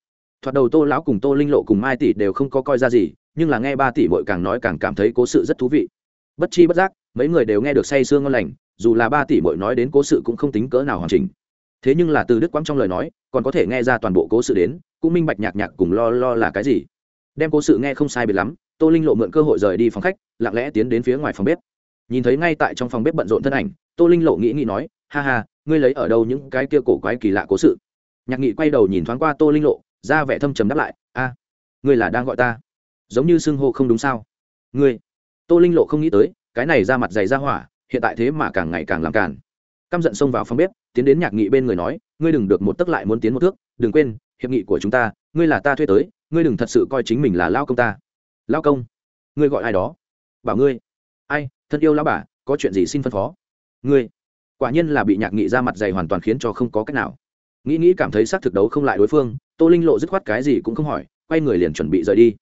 Thoạt đầu tô lão cùng tô linh lộ cùng mai tỷ đều không có coi ra gì, nhưng là nghe ba tỷ mội càng nói càng cảm thấy cố sự rất thú vị. Bất chi bất giác, mấy người đều nghe được say sương ngon lành, dù là ba tỷ mội nói đến cố sự cũng không tính cỡ nào hoàn chỉnh. Thế nhưng là từ đức quang trong lời nói, còn có thể nghe ra toàn bộ cố sự đến, cũng minh bạch nhạc nhạc cùng lo lo là cái gì. Đem cố sự nghe không sai biệt lắm, tô linh lộ mượn cơ hội rời đi phòng khách, lặng lẽ tiến đến phía ngoài phòng bếp. Nhìn thấy ngay tại trong phòng bếp bận rộn thân ảnh tô linh lộ nghĩ nghĩ nói, ha ha, ngươi lấy ở đâu những cái kia cổ quái kỳ lạ cố sự? Nhạc nghị quay đầu nhìn thoáng qua tô linh lộ, ra vẻ thâm trầm đáp lại, a, ngươi là đang gọi ta? Giống như xưng hô không đúng sao? Ngươi? Tô linh lộ không nghĩ tới, cái này ra mặt dày ra hỏa, hiện tại thế mà càng ngày càng làm càn. Căm giận xông vào phòng bếp, tiến đến nhạc nghị bên người nói, ngươi đừng được một tấc lại muốn tiến một thước, đừng quên, hiệp nghị của chúng ta, ngươi là ta thuê tới, ngươi đừng thật sự coi chính mình là lao công ta. Lao công? Ngươi gọi ai đó? Bảo ngươi. Ai, thân yêu lao bà, có chuyện gì xin phân phó? Ngươi, quả nhiên là bị nhạc nghị ra mặt dày hoàn toàn khiến cho không có cách nào. Nghĩ nghĩ cảm thấy xác thực đấu không lại đối phương, tô linh lộ dứt khoát cái gì cũng không hỏi, quay người liền chuẩn bị rời đi.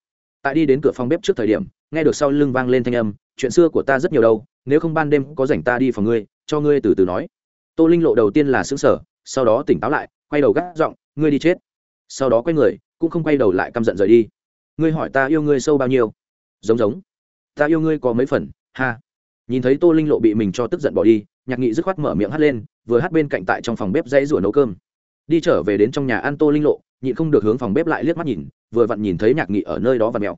Tại đi đến cửa phòng bếp trước thời điểm, nghe được sau lưng vang lên thanh âm, chuyện xưa của ta rất nhiều đâu, nếu không ban đêm có rảnh ta đi phòng ngươi, cho ngươi từ từ nói. Tô linh lộ đầu tiên là xứng sở sau đó tỉnh táo lại, quay đầu gác giọng, ngươi đi chết. Sau đó quay người, cũng không quay đầu lại căm giận rời đi. Ngươi hỏi ta yêu ngươi sâu bao nhiêu? Giống giống. Ta yêu ngươi có mấy phần? Ha nhìn thấy tô linh lộ bị mình cho tức giận bỏ đi, nhạc nghị dứt khoát mở miệng hắt lên, vừa hắt bên cạnh tại trong phòng bếp dãy rủa nấu cơm. Đi trở về đến trong nhà ăn tô linh lộ, nhịn không được hướng phòng bếp lại liếc mắt nhìn, vừa vặn nhìn thấy nhạc nghị ở nơi đó và mèo.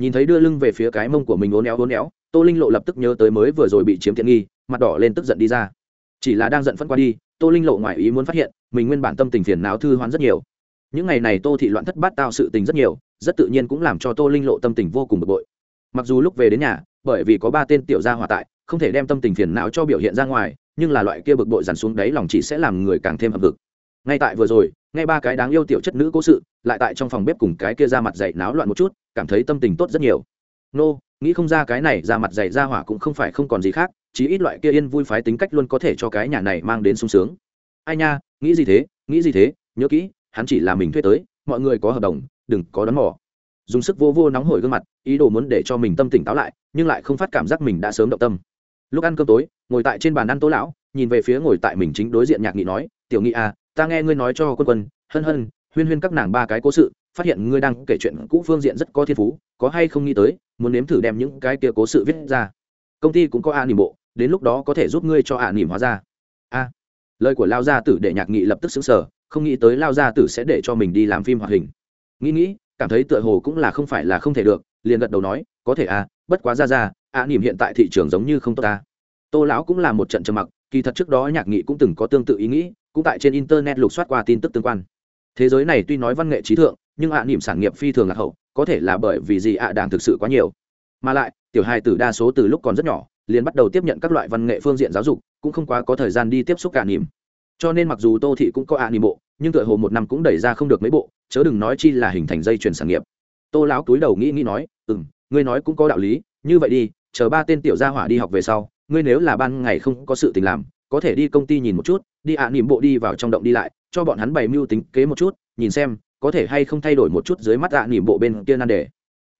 Nhìn thấy đưa lưng về phía cái mông của mình ố néo ố néo tô linh lộ lập tức nhớ tới mới vừa rồi bị chiếm tiện nghi, mặt đỏ lên tức giận đi ra. Chỉ là đang giận phân qua đi, tô linh lộ ngoài ý muốn phát hiện, mình nguyên bản tâm tình phiền não thư hoán rất nhiều. Những ngày này tô thị loạn thất bát tạo sự tình rất nhiều, rất tự nhiên cũng làm cho tô linh lộ tâm tình vô cùng bực bội. Mặc dù lúc về đến nhà bởi vì có ba tên tiểu gia hòa tại, không thể đem tâm tình phiền não cho biểu hiện ra ngoài, nhưng là loại kia bực bội dằn xuống đáy lòng chỉ sẽ làm người càng thêm hậm vực ngay tại vừa rồi ngay ba cái đáng yêu tiểu chất nữ cố sự, lại tại trong phòng bếp cùng cái kia ra mặt dậy náo loạn một chút, cảm thấy tâm tình tốt rất nhiều. Nô, nghĩ không ra cái này ra mặt dày ra hỏa cũng không phải không còn gì khác, chí ít loại kia yên vui phái tính cách luôn có thể cho cái nhà này mang đến sung sướng. Ai nha, nghĩ gì thế, nghĩ gì thế, nhớ kỹ, hắn chỉ là mình thuê tới, mọi người có hợp đồng, đừng có đón mỏ dùng sức vô vô nóng hổi gương mặt, ý đồ muốn để cho mình tâm tỉnh táo lại, nhưng lại không phát cảm giác mình đã sớm động tâm. Lúc ăn cơm tối, ngồi tại trên bàn ăn tố lão, nhìn về phía ngồi tại mình chính đối diện nhạc nghị nói, tiểu nghị à ta nghe ngươi nói cho quân quân, hân hân, huyên huyên các nàng ba cái cố sự, phát hiện ngươi đang kể chuyện cũ phương diện rất có thiên phú, có hay không nghĩ tới, muốn nếm thử đem những cái kia cố sự viết ra. Công ty cũng có a nỉm bộ, đến lúc đó có thể giúp ngươi cho a nỉm hóa ra. A. Lời của lao gia tử để nhạc nghị lập tức xứng sở không nghĩ tới lao gia tử sẽ để cho mình đi làm phim hoạt hình. Nghĩ nghĩ cảm thấy tựa hồ cũng là không phải là không thể được liền gật đầu nói có thể à, bất quá ra ra ạ nỉm hiện tại thị trường giống như không tốt ta. Tô lão cũng là một trận trầm mặc kỳ thật trước đó nhạc nghị cũng từng có tương tự ý nghĩ cũng tại trên internet lục soát qua tin tức tương quan. Thế giới này tuy nói văn nghệ trí thượng nhưng ạ niệm sản nghiệp phi thường lạc hậu có thể là bởi vì gì ạ đảng thực sự quá nhiều. Mà lại tiểu hài tử đa số từ lúc còn rất nhỏ liền bắt đầu tiếp nhận các loại văn nghệ phương diện giáo dục cũng không quá có thời gian đi tiếp xúc cả niệm cho nên mặc dù tô thị cũng có ạ niệm bộ, nhưng tựa hồ một năm cũng đẩy ra không được mấy bộ, chớ đừng nói chi là hình thành dây chuyền sản nghiệp. Tô lão túi đầu nghĩ nghĩ nói ừ m ngươi nói cũng có đạo lý, như vậy đi, chờ ba tên tiểu gia hỏa đi học về sau, ngươi nếu là ban ngày không có sự tình làm, có thể đi công ty nhìn một chút, đi ạ niệm bộ đi vào trong động đi lại, cho bọn hắn bày mưu tính kế một chút, nhìn xem, có thể hay không thay đổi một chút dưới mắt ạ niệm bộ bên kia nan đề.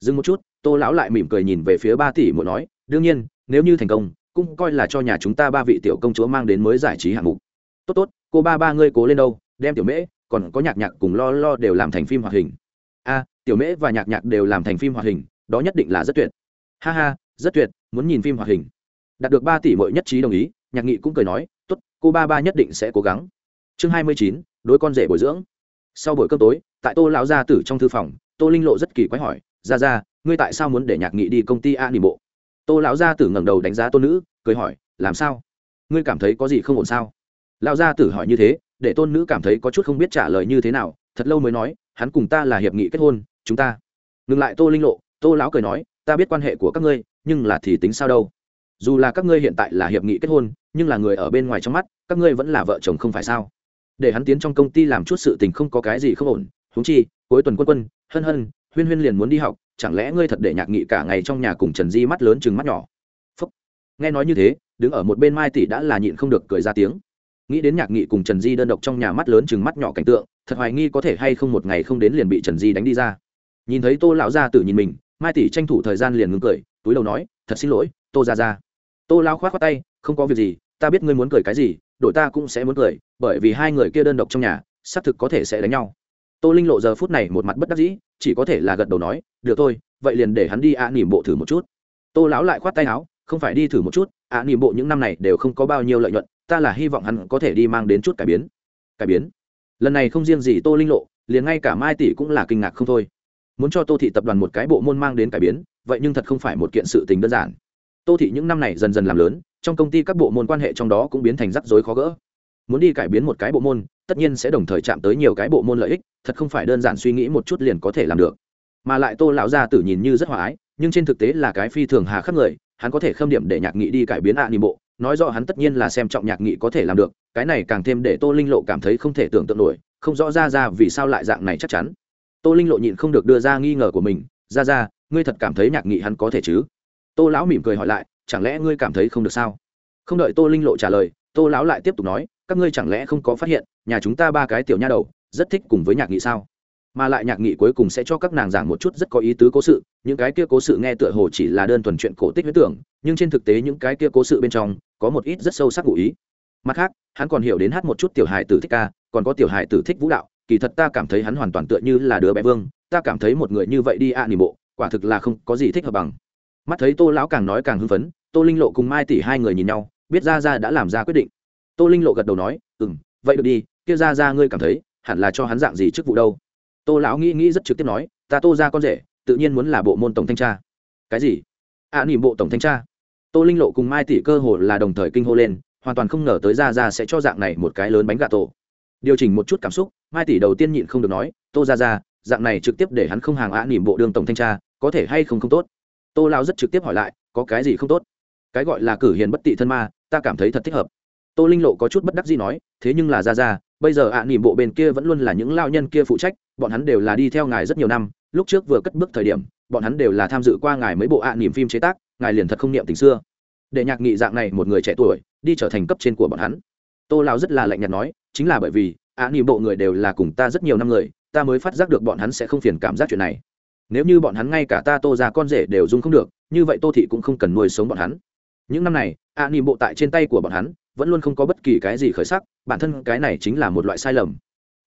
Dừng một chút, tô lão lại mỉm cười nhìn về phía ba tỷ muội nói, đương nhiên, nếu như thành công, cũng coi là cho nhà chúng ta ba vị tiểu công chúa mang đến mới giải trí hạng mục tốt tốt, cô ba ba ngươi cố lên đâu, đem tiểu mễ, còn có nhạc nhạc cùng lo lo đều làm thành phim hoạt hình. A, tiểu mễ và nhạc nhạc đều làm thành phim hoạt hình, đó nhất định là rất tuyệt. Ha ha, rất tuyệt, muốn nhìn phim hoạt hình. Đạt được ba tỷ mỗi nhất trí đồng ý, nhạc nghị cũng cười nói, tốt, cô ba ba nhất định sẽ cố gắng. Chương hai mươi chín, đối con rể bồi dưỡng. Sau buổi cơm tối, tại tô lão gia tử trong thư phòng, tô linh lộ rất kỳ quái hỏi, ra ra, ngươi tại sao muốn để nhạc nghị đi công ty a nỉ bộ tô lão gia tử ngẩng đầu đánh giá tô nữ, cười hỏi, làm sao? Ngươi cảm thấy có gì không ổn sao? Lão gia tử hỏi như thế, để tôn nữ cảm thấy có chút không biết trả lời như thế nào, thật lâu mới nói, hắn cùng ta là hiệp nghị kết hôn, chúng ta. Ngừng lại tô linh lộ, tô lão cười nói, ta biết quan hệ của các ngươi, nhưng là thì tính sao đâu. Dù là các ngươi hiện tại là hiệp nghị kết hôn, nhưng là người ở bên ngoài trong mắt, các ngươi vẫn là vợ chồng không phải sao? Để hắn tiến trong công ty làm chút sự tình không có cái gì không ổn húng chi, cuối tuần quân quân, hân hân, huyên huyên liền muốn đi học, chẳng lẽ ngươi thật để nhạc nghị cả ngày trong nhà cùng trần di mắt lớn chừng mắt nhỏ? Phúc. nghe nói như thế, đứng ở một bên mai tỷ đã là nhịn không được cười ra tiếng nghĩ đến nhạc nghị cùng trần di đơn độc trong nhà mắt lớn chừng mắt nhỏ cảnh tượng, thật hoài nghi có thể hay không một ngày không đến liền bị trần di đánh đi ra. Nhìn thấy tô lão gia tử nhìn mình, mai tỷ tranh thủ thời gian liền ngừng cười, túi đầu nói, thật xin lỗi, tô ra ra tô lão khoát khoát tay, không có việc gì, ta biết ngươi muốn cười cái gì đội ta cũng sẽ muốn cười, bởi vì hai người kia đơn độc trong nhà, xác thực có thể sẽ đánh nhau. Tô linh lộ giờ phút này một mặt bất đắc dĩ, chỉ có thể là gật đầu nói, được thôi, vậy liền để hắn đi ạ à nỉm bộ thử một chút. Tô lão lại khoát tay áo, không phải đi thử một chút, ạ à nỉm bộ những năm này đều không có bao nhiêu lợi nhuận ta là hy vọng hắn có thể đi mang đến chút cải biến. Cải biến? Lần này không riêng gì tô linh lộ, liền ngay cả mai tỷ cũng là kinh ngạc không thôi. Muốn cho tô thị tập đoàn một cái bộ môn mang đến cải biến, vậy nhưng thật không phải một kiện sự tình đơn giản. Tô thị những năm này dần dần làm lớn, trong công ty các bộ môn quan hệ trong đó cũng biến thành rắc rối khó gỡ. Muốn đi cải biến một cái bộ môn, tất nhiên sẽ đồng thời chạm tới nhiều cái bộ môn lợi ích, thật không phải đơn giản suy nghĩ một chút liền có thể làm được. Mà lại tô lão gia tử nhìn như rất hòa ái, nhưng trên thực tế là cái phi thường hà khắc người, hắn có thể khâm điểm để nhạc nghị đi cải biến ạ à bộ nói rõ hắn tất nhiên là xem trọng nhạc nghị có thể làm được, cái này càng thêm để tô linh lộ cảm thấy không thể tưởng tượng nổi, không rõ ra ra vì sao lại dạng này chắc chắn. Tô linh lộ nhịn không được đưa ra nghi ngờ của mình, ra ra, ngươi thật cảm thấy nhạc nghị hắn có thể chứ? Tô lão mỉm cười hỏi lại, chẳng lẽ ngươi cảm thấy không được sao? Không đợi tô linh lộ trả lời, tô lão lại tiếp tục nói, các ngươi chẳng lẽ không có phát hiện, nhà chúng ta ba cái tiểu nha đầu rất thích cùng với nhạc nghị sao? Mà lại nhạc nghị cuối cùng sẽ cho các nàng giảng một chút rất có ý tứ cố sự, những cái kia cố sự nghe tựa hồ chỉ là đơn thuần chuyện cổ tích huyết tưởng, nhưng trên thực tế những cái kia cố sự bên trong có một ít rất sâu sắc ngụ ý. Mặt khác hắn còn hiểu đến hát một chút tiểu hài tử thích ca còn có tiểu hài tử thích vũ đạo kỳ thật ta cảm thấy hắn hoàn toàn tựa như là đứa bé vương ta cảm thấy một người như vậy đi ạ à nỉ bộ quả thực là không có gì thích hợp bằng. Mắt thấy tô lão càng nói càng hưng phấn tô linh lộ cùng mai tỷ hai người nhìn nhau biết ra ra đã làm ra quyết định. Tô linh lộ gật đầu nói ừ m vậy được đi kia ra ra ngươi cảm thấy hẳn là cho hắn dạng gì chức vụ đâu? Tô lão nghĩ nghĩ rất trực tiếp nói ta tô ra con rể tự nhiên muốn là bộ môn tổng thanh tra. Cái gì? Ạ à, nỉm bộ tổng thanh tra tô linh lộ cùng mai tỷ cơ hồ là đồng thời kinh hô lên hoàn toàn không ngờ tới ra ra sẽ cho dạng này một cái lớn bánh gà tổ. Điều chỉnh một chút cảm xúc mai tỷ đầu tiên nhịn không được nói tô ra ra dạng này trực tiếp để hắn không hàng ạ nỉm bộ đường tổng thanh tra có thể hay không không tốt? Tô lão rất trực tiếp hỏi lại có cái gì không tốt? Cái gọi là cử hiền bất tị thân ma ta cảm thấy thật thích hợp. Tô linh lộ có chút bất đắc gì nói thế nhưng là ra ra bây giờ ạ à, nỉm bộ bên kia vẫn luôn là những lao nhân kia phụ trách bọn hắn đều là đi theo ngài rất nhiều năm lúc trước vừa cất bước thời điểm bọn hắn đều là tham dự qua ngài mấy bộ ạ à, nỉm phim chế tác ngài liền thật không niệm tình xưa. Để nhạc nghị dạng này một người trẻ tuổi, đi trở thành cấp trên của bọn hắn. Tô lão rất là lạnh nhạt nói, chính là bởi vì, ạ nỉ bộ người đều là cùng ta rất nhiều năm người, ta mới phát giác được bọn hắn sẽ không phiền cảm giác chuyện này. Nếu như bọn hắn ngay cả ta tô ra con rể đều dung không được, như vậy tô thị cũng không cần nuôi sống bọn hắn. Những năm này, ạ nỉ bộ tại trên tay của bọn hắn, vẫn luôn không có bất kỳ cái gì khởi sắc, bản thân cái này chính là một loại sai lầm.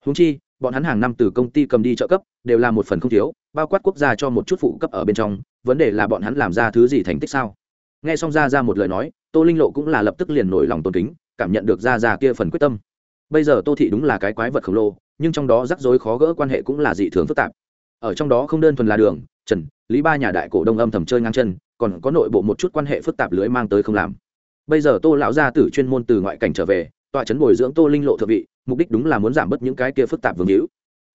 Húng chi, bọn hắn hàng năm từ công ty cầm đi trợ cấp, đều là một phần không thiếu, bao quát quốc gia cho một chút phụ cấp ở bên trong vấn đề là bọn hắn làm ra thứ gì thành tích sao? Nghe xong ra ra một lời nói, tô linh lộ cũng là lập tức liền nổi lòng tôn kính, cảm nhận được ra ra kia phần quyết tâm. Bây giờ tô thị đúng là cái quái vật khổng lồ, nhưng trong đó rắc rối khó gỡ quan hệ cũng là dị thường phức tạp. Ở trong đó không đơn thuần là đường, trần, lý ba nhà đại cổ đông âm thầm chơi ngang chân, còn có nội bộ một chút quan hệ phức tạp lưới mang tới không làm. Bây giờ tô lão gia tử chuyên môn từ ngoại cảnh trở về, tọa chấn bồi dưỡng tô linh lộ thượng vị, mục đích đúng là muốn giảm bớt những cái kia phức tạp vương hữu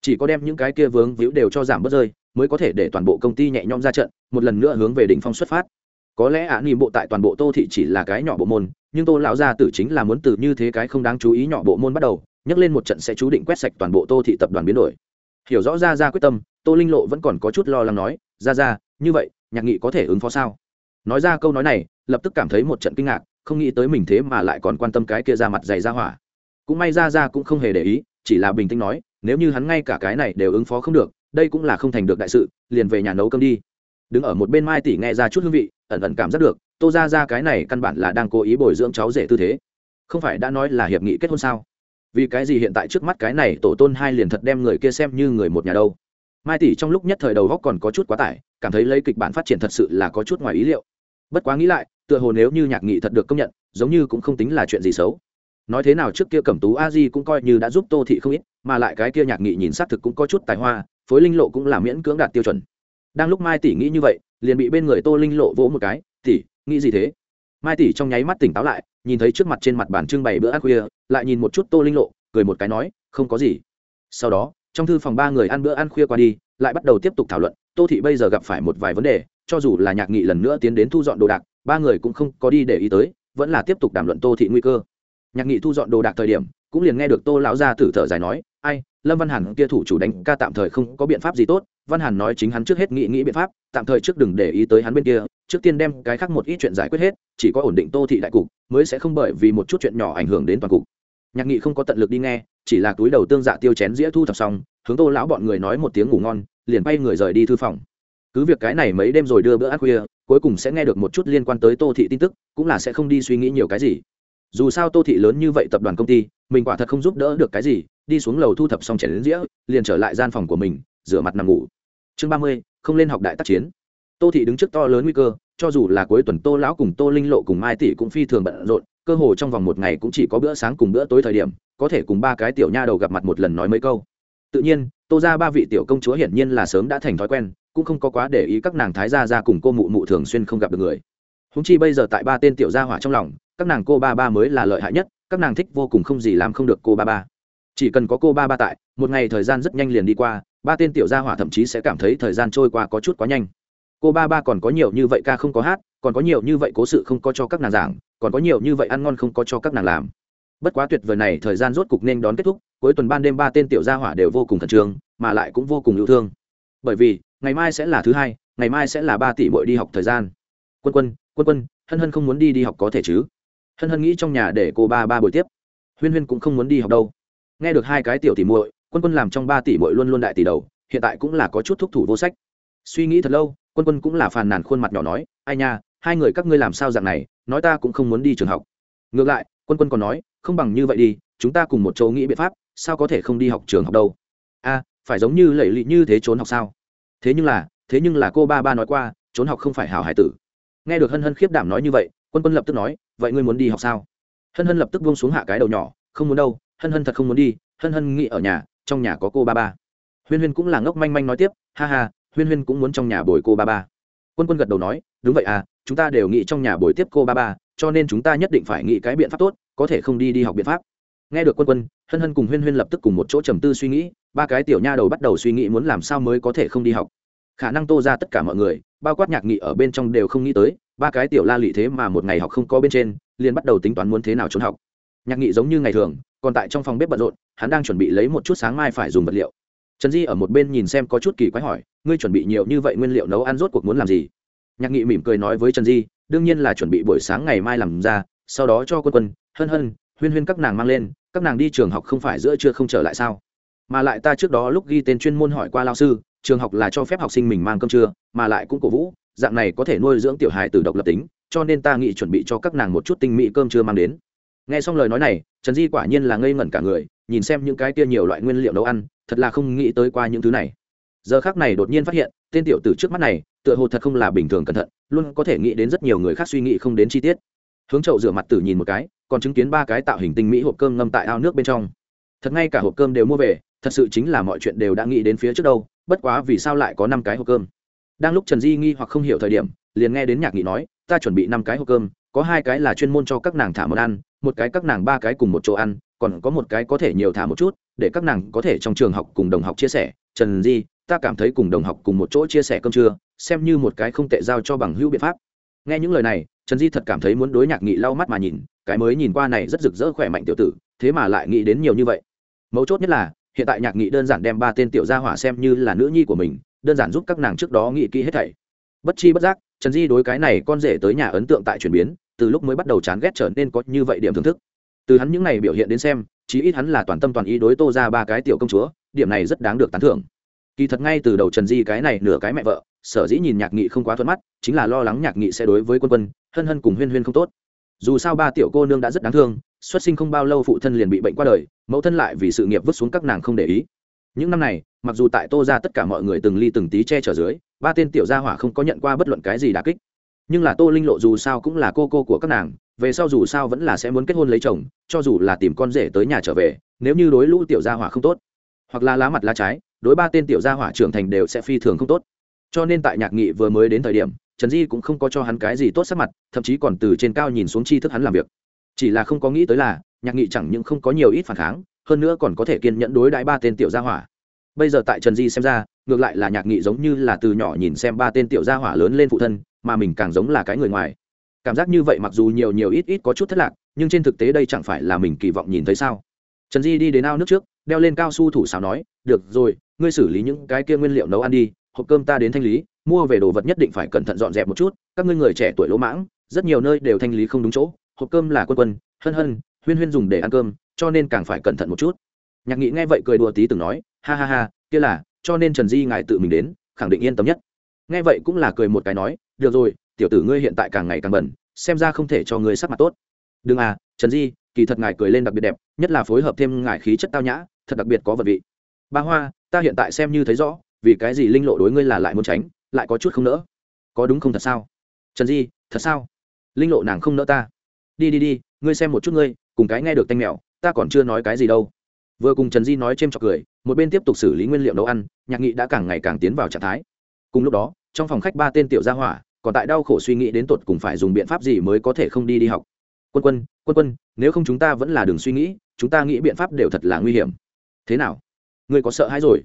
chỉ có đem những cái kia vướng víu đều cho giảm bớt rơi mới có thể để toàn bộ công ty nhẹ nhõm ra trận một lần nữa hướng về đỉnh phong xuất phát. Có lẽ ạ à, bộ tại toàn bộ tô thị chỉ là cái nhỏ bộ môn nhưng tô lão gia tử chính là muốn từ như thế cái không đáng chú ý nhỏ bộ môn bắt đầu nhắc lên một trận sẽ chú định quét sạch toàn bộ tô thị tập đoàn biến đổi. Hiểu rõ ra ra quyết tâm tô linh lộ vẫn còn có chút lo lắng nói ra ra như vậy nhạc nghị có thể ứng phó sao? Nói ra câu nói này lập tức cảm thấy một trận kinh ngạc không nghĩ tới mình thế mà lại còn quan tâm cái kia ra mặt dày ra hỏa. Cũng may ra ra cũng không hề để ý chỉ là bình tĩnh nói, nếu như hắn ngay cả cái này đều ứng phó không được, đây cũng là không thành được đại sự, liền về nhà nấu cơm đi. Đứng ở một bên mai tỷ nghe ra chút hương vị, ẩn ẩn cảm giác được, tô ra ra cái này căn bản là đang cố ý bồi dưỡng cháu rể tư thế. Không phải đã nói là hiệp nghị kết hôn sao? Vì cái gì hiện tại trước mắt cái này tổ tôn hai liền thật đem người kia xem như người một nhà đâu? Mai tỷ trong lúc nhất thời đầu góc còn có chút quá tải, cảm thấy lấy kịch bản phát triển thật sự là có chút ngoài ý liệu. Bất quá nghĩ lại, tựa hồ nếu như nhạc nghị thật được công nhận, giống như cũng không tính là chuyện gì xấu nói thế nào trước kia cẩm tú a di cũng coi như đã giúp tô thị không ít, mà lại cái kia nhạc nghị nhìn xác thực cũng có chút tài hoa, phối linh lộ cũng là miễn cưỡng đạt tiêu chuẩn. Đang lúc mai tỷ nghĩ như vậy, liền bị bên người tô linh lộ vỗ một cái, tỷ, nghĩ gì thế? Mai tỷ trong nháy mắt tỉnh táo lại, nhìn thấy trước mặt trên mặt bàn trưng bày bữa ăn khuya, lại nhìn một chút tô linh lộ, cười một cái nói, không có gì. Sau đó, trong thư phòng ba người ăn bữa ăn khuya qua đi, lại bắt đầu tiếp tục thảo luận, tô thị bây giờ gặp phải một vài vấn đề, cho dù là nhạc nghị lần nữa tiến đến thu dọn đồ đạc, ba người cũng không có đi để ý tới, vẫn là tiếp tục đàm luận tô thị nguy cơ nhạc nghị thu dọn đồ đạc thời điểm, cũng liền nghe được tô lão gia tử thở dài nói, ai, lâm văn hàn kia thủ chủ đánh ca tạm thời không có biện pháp gì tốt, văn hàn nói chính hắn trước hết nghĩ nghĩ biện pháp, tạm thời trước đừng để ý tới hắn bên kia, trước tiên đem cái khác một ít chuyện giải quyết hết, chỉ có ổn định tô thị đại cục, mới sẽ không bởi vì một chút chuyện nhỏ ảnh hưởng đến toàn cục. Nhạc nghị không có tận lực đi nghe, chỉ là túi đầu tương dạ tiêu chén dĩa thu thập xong, hướng tô lão bọn người nói một tiếng ngủ ngon, liền bay người rời đi thư phòng. Cứ việc cái này mấy đêm rồi đưa bữa ăn khuya, cuối cùng sẽ nghe được một chút liên quan tới tô thị tin tức, cũng là sẽ không đi suy nghĩ nhiều cái gì dù sao tô thị lớn như vậy tập đoàn công ty, mình quả thật không giúp đỡ được cái gì, đi xuống lầu thu thập xong chảy đến dĩa liền trở lại gian phòng của mình, rửa mặt nằm ngủ. Chương ba mươi, không lên học đại tác chiến. Tô thị đứng trước to lớn nguy cơ, cho dù là cuối tuần tô lão cùng tô linh lộ cùng mai tỷ cũng phi thường bận rộn, cơ hồ trong vòng một ngày cũng chỉ có bữa sáng cùng bữa tối thời điểm, có thể cùng ba cái tiểu nha đầu gặp mặt một lần nói mấy câu. Tự nhiên, tô ra ba vị tiểu công chúa hiển nhiên là sớm đã thành thói quen, cũng không có quá để ý các nàng thái gia ra cùng cô mụ mụ thường xuyên không gặp được người. Húng chi bây giờ tại ba tên tiểu gia hỏa trong lòng các nàng cô ba ba mới là lợi hại nhất, các nàng thích vô cùng không gì làm không được cô ba ba. Chỉ cần có cô ba ba tại, một ngày thời gian rất nhanh liền đi qua, ba tên tiểu gia hỏa thậm chí sẽ cảm thấy thời gian trôi qua có chút quá nhanh. Cô ba ba còn có nhiều như vậy ca không có hát, còn có nhiều như vậy cố sự không có cho các nàng giảng, còn có nhiều như vậy ăn ngon không có cho các nàng làm. Bất quá tuyệt vời này thời gian rốt cục nên đón kết thúc, cuối tuần ban đêm ba tên tiểu gia hỏa đều vô cùng khẩn trương, mà lại cũng vô cùng yêu thương. Bởi vì, ngày mai sẽ là thứ hai, ngày mai sẽ là ba tỷ bội đi học thời gian. Quân quân quân quân, hân hân không muốn đi đi học có thể chứ? Hân hân nghĩ trong nhà để cô ba ba buổi tiếp. Huyên huyên cũng không muốn đi học đâu. Nghe được hai cái tiểu tỷ muội, quân quân làm trong ba tỷ muội luôn luôn đại tỷ đầu, hiện tại cũng là có chút thúc thủ vô sách. Suy nghĩ thật lâu, quân quân cũng là phàn nàn khuôn mặt nhỏ nói, ai nha, hai người các ngươi làm sao dạng này, nói ta cũng không muốn đi trường học. Ngược lại, quân quân còn nói, không bằng như vậy đi, chúng ta cùng một chỗ nghĩ biện pháp, sao có thể không đi học trường học đâu? A, phải giống như lẩy lị như thế trốn học sao? Thế nhưng là, thế nhưng là cô ba ba nói qua, trốn học không phải hảo hải tử. Nghe được hân hân khiếp đảm nói như vậy quân quân lập tức nói, vậy ngươi muốn đi học sao? Hân hân lập tức buông xuống hạ cái đầu nhỏ, không muốn đâu, hân hân thật không muốn đi, hân hân nghĩ ở nhà, trong nhà có cô ba ba. Huyên huyên cũng là ngốc manh manh nói tiếp, ha ha, huyên huyên cũng muốn trong nhà bồi cô ba ba. Quân quân gật đầu nói, đúng vậy à chúng ta đều nghĩ trong nhà bồi tiếp cô ba ba, cho nên chúng ta nhất định phải nghĩ cái biện pháp tốt, có thể không đi đi học biện pháp. Nghe được quân quân, hân hân cùng huyên huyên lập tức cùng một chỗ trầm tư suy nghĩ, ba cái tiểu nha đầu bắt đầu suy nghĩ muốn làm sao mới có thể không đi học. Khả năng tô ra tất cả mọi người bao quát nhạc nghị ở bên trong đều không nghĩ tới, ba cái tiểu la lị thế mà một ngày học không có bên trên, liền bắt đầu tính toán muốn thế nào trốn học. Nhạc nghị giống như ngày thường, còn tại trong phòng bếp bận rộn, hắn đang chuẩn bị lấy một chút sáng mai phải dùng vật liệu. Trần di ở một bên nhìn xem có chút kỳ quái hỏi, ngươi chuẩn bị nhiều như vậy nguyên liệu nấu ăn rốt cuộc muốn làm gì? Nhạc nghị mỉm cười nói với trần di, đương nhiên là chuẩn bị buổi sáng ngày mai làm ra, sau đó cho quân quân, hân hân, huyên huyên các nàng mang lên, các nàng đi trường học không phải giữa trưa không trở lại sao? Mà lại ta trước đó lúc ghi tên chuyên môn hỏi qua lao sư trường học là cho phép học sinh mình mang cơm trưa, mà lại cũng cổ vũ, dạng này có thể nuôi dưỡng tiểu hài từ độc lập tính, cho nên ta nghĩ chuẩn bị cho các nàng một chút tinh mỹ cơm trưa mang đến. Nghe xong lời nói này, trần di quả nhiên là ngây ngẩn cả người, nhìn xem những cái kia nhiều loại nguyên liệu nấu ăn, thật là không nghĩ tới qua những thứ này. Giờ khác này đột nhiên phát hiện, tên tiểu tử trước mắt này, tựa hồ thật không là bình thường cẩn thận, luôn có thể nghĩ đến rất nhiều người khác suy nghĩ không đến chi tiết. Hướng chậu rửa mặt tử nhìn một cái, còn chứng kiến ba cái tạo hình tinh mỹ hộp cơm ngâm tại ao nước bên trong. Thật ngay cả hộp cơm đều mua về, thật sự chính là mọi chuyện đều đã nghĩ đến phía trước đâu bất quá vì sao lại có năm cái hộp cơm? Đang lúc trần di nghi hoặc không hiểu thời điểm, liền nghe đến nhạc nghị nói, ta chuẩn bị năm cái hộp cơm, có hai cái là chuyên môn cho các nàng thả món ăn, một cái các nàng ba cái cùng một chỗ ăn, còn có một cái có thể nhiều thả một chút, để các nàng có thể trong trường học cùng đồng học chia sẻ. Trần di, ta cảm thấy cùng đồng học cùng một chỗ chia sẻ cơm trưa, xem như một cái không tệ giao cho bằng hữu biện pháp. Nghe những lời này, trần di thật cảm thấy muốn đối nhạc nghị lau mắt mà nhìn, cái mới nhìn qua này rất rực rỡ khỏe mạnh tiểu tử, thế mà lại nghĩ đến nhiều như vậy. Mấu chốt nhất là hiện tại nhạc nghị đơn giản đem ba tên tiểu gia hỏa xem như là nữ nhi của mình, đơn giản giúp các nàng trước đó nghĩ kỹ hết thảy. Bất chi bất giác, trần di đối cái này con rể tới nhà ấn tượng tại chuyển biến, từ lúc mới bắt đầu chán ghét trở nên có như vậy điểm thưởng thức. Từ hắn những này biểu hiện đến xem, chí ít hắn là toàn tâm toàn ý đối tô ra ba cái tiểu công chúa, điểm này rất đáng được tán thưởng. Kỳ thật ngay từ đầu trần di cái này nửa cái mẹ vợ, sở dĩ nhìn nhạc nghị không quá thuận mắt, chính là lo lắng nhạc nghị sẽ đối với quân quân, hân hân cùng huyên huyên không tốt. Dù sao ba tiểu cô nương đã rất đáng thương, xuất sinh không bao lâu phụ thân liền bị bệnh qua đời mẫu thân lại vì sự nghiệp vứt xuống các nàng không để ý. Những năm này, mặc dù tại tô ra tất cả mọi người từng ly từng tí che chở dưới, ba tên tiểu gia hỏa không có nhận qua bất luận cái gì đà kích. Nhưng là tô linh lộ dù sao cũng là cô cô của các nàng, về sau dù sao vẫn là sẽ muốn kết hôn lấy chồng, cho dù là tìm con rể tới nhà trở về, nếu như đối lũ tiểu gia hỏa không tốt, hoặc là lá mặt lá trái, đối ba tên tiểu gia hỏa trưởng thành đều sẽ phi thường không tốt. Cho nên tại nhạc nghị vừa mới đến thời điểm, trần di cũng không có cho hắn cái gì tốt sắc mặt, thậm chí còn từ trên cao nhìn xuống chi thức hắn làm việc chỉ là không có nghĩ tới là, nhạc nghị chẳng những không có nhiều ít phản kháng, hơn nữa còn có thể kiên nhẫn đối đãi ba tên tiểu gia hỏa. Bây giờ tại trần di xem ra, ngược lại là nhạc nghị giống như là từ nhỏ nhìn xem ba tên tiểu gia hỏa lớn lên phụ thân, mà mình càng giống là cái người ngoài. Cảm giác như vậy mặc dù nhiều nhiều ít ít có chút thất lạc, nhưng trên thực tế đây chẳng phải là mình kỳ vọng nhìn thấy sao? Trần di đi đến ao nước trước, đeo lên cao su thủ xào nói, được rồi, ngươi xử lý những cái kia nguyên liệu nấu ăn đi, hộp cơm ta đến thanh lý, mua về đồ vật nhất định phải cẩn thận dọn dẹp một chút, các ngươi người trẻ tuổi lỗ mãng, rất nhiều nơi đều thanh lý không đúng chỗ hộp cơm là quân quân, hân hân, huyên huyên dùng để ăn cơm, cho nên càng phải cẩn thận một chút. Nhạc nghị nghe vậy cười đùa tí từng nói, ha ha ha, kia là, cho nên trần di ngài tự mình đến, khẳng định yên tâm nhất. Nghe vậy cũng là cười một cái nói, được rồi, tiểu tử ngươi hiện tại càng ngày càng bẩn, xem ra không thể cho ngươi sắc mặt tốt. Đừng à trần di, kỳ thật ngài cười lên đặc biệt đẹp, nhất là phối hợp thêm ngài khí chất tao nhã, thật đặc biệt có vật vị. Ba hoa, ta hiện tại xem như thấy rõ, vì cái gì linh lộ đối ngươi là lại muốn tránh, lại có chút không nỡ? Có đúng không thật sao? Trần di, thật sao? Linh lộ nàng không nỡ ta đi đi đi, ngươi xem một chút ngươi, cùng cái nghe được tanh mèo, ta còn chưa nói cái gì đâu. Vừa cùng trần di nói c h ê m cười, một bên tiếp tục xử lý nguyên liệu nấu ăn, nhạc nghị đã càng ngày càng tiến vào trạng thái. Cùng lúc đó, trong phòng khách ba tên tiểu gia hỏa, còn tại đau khổ suy nghĩ đến tột cùng phải dùng biện pháp gì mới có thể không đi đi học. Quân quân quân quân, nếu không chúng ta vẫn là đường suy nghĩ, chúng ta nghĩ biện pháp đều thật là nguy hiểm. Thế nào? Ngươi có sợ hãi rồi?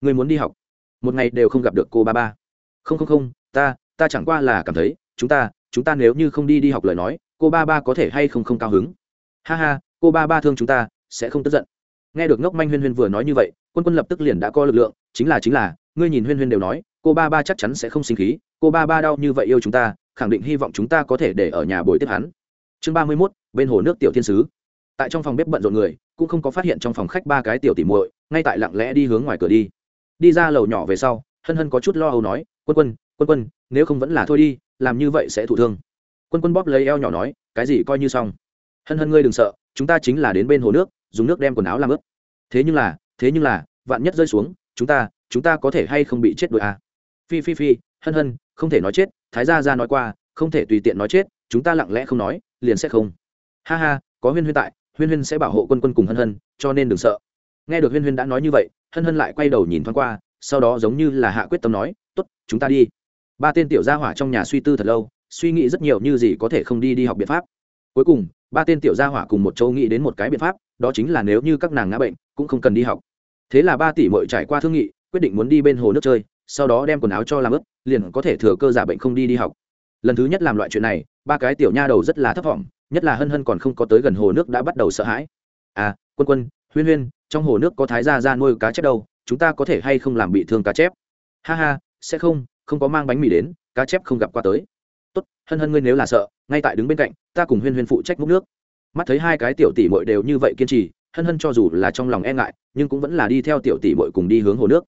Ngươi muốn đi học? Một ngày đều không gặp được cô ba ba. Không không không, ta ta chẳng qua là cảm thấy, chúng ta chúng ta nếu như không đi đi học lời nói cô ba ba có thể hay không không cao hứng? Ha ha, cô ba ba thương chúng ta, sẽ không tức giận. Nghe được ngốc manh huyên huyên vừa nói như vậy, quân quân lập tức liền đã có lực lượng, chính là chính là, ngươi nhìn huyên huyên đều nói, cô ba ba chắc chắn sẽ không sinh khí, cô ba ba đau như vậy yêu chúng ta, khẳng định hy vọng chúng ta có thể để ở nhà bồi tiếp hắn. Chương ba mươi mốt, bên hồ nước tiểu thiên sứ. Tại trong phòng bếp bận rộn người, cũng không có phát hiện trong phòng khách ba cái tiểu tỉ muội, ngay tại lặng lẽ đi hướng ngoài cửa đi. Đi ra lầu nhỏ về sau, hân hân có chút lo âu nói, quân quân quân quân, nếu không vẫn là thôi đi, làm như vậy sẽ thụ thương quân quân bóp lấy eo nhỏ nói, cái gì coi như xong. Hân hân ngươi đừng sợ, chúng ta chính là đến bên hồ nước, dùng nước đem quần áo làm ướt. Thế nhưng là, thế nhưng là, vạn nhất rơi xuống, chúng ta chúng ta có thể hay không bị chết đội à? phi phi phi, hân hân, không thể nói chết, thái gia ra nói qua, không thể tùy tiện nói chết, chúng ta lặng lẽ không nói, liền sẽ không. Ha ha, có huyên huyên tại, huyên huyên sẽ bảo hộ quân quân cùng hân hân, cho nên đừng sợ. Nghe được huyên huyên đã nói như vậy, hân hân lại quay đầu nhìn thoáng qua, sau đó giống như là hạ quyết tâm nói t ố t chúng ta đi. Ba tên tiểu gia hỏa trong nhà suy tư thật lâu suy nghĩ rất nhiều như gì có thể không đi đi học biện pháp. Cuối cùng, ba tên tiểu gia hỏa cùng một châu nghĩ đến một cái biện pháp, đó chính là nếu như các nàng ngã bệnh, cũng không cần đi học. Thế là ba tỷ mội trải qua thương nghị, quyết định muốn đi bên hồ nước chơi, sau đó đem quần áo cho làm ướt, liền có thể thừa cơ giả bệnh không đi đi học. Lần thứ nhất làm loại chuyện này, ba cái tiểu nha đầu rất là thấp vọng, nhất là hân hân còn không có tới gần hồ nước đã bắt đầu sợ hãi. À quân quân, huyên huyên, trong hồ nước có thái gia ra nuôi cá chép đâu, chúng ta có thể hay không làm bị thương cá chép? Ha ha, sẽ không không có mang bánh mì đến, cá chép không gặp qua tới hân hân ngươi nếu là sợ, ngay tại đứng bên cạnh, ta cùng huyên huyên phụ trách múc nước. Mắt thấy hai cái tiểu tỷ mội đều như vậy kiên trì, hân hân cho dù là trong lòng e ngại, nhưng cũng vẫn là đi theo tiểu tỷ mội cùng đi hướng hồ nước.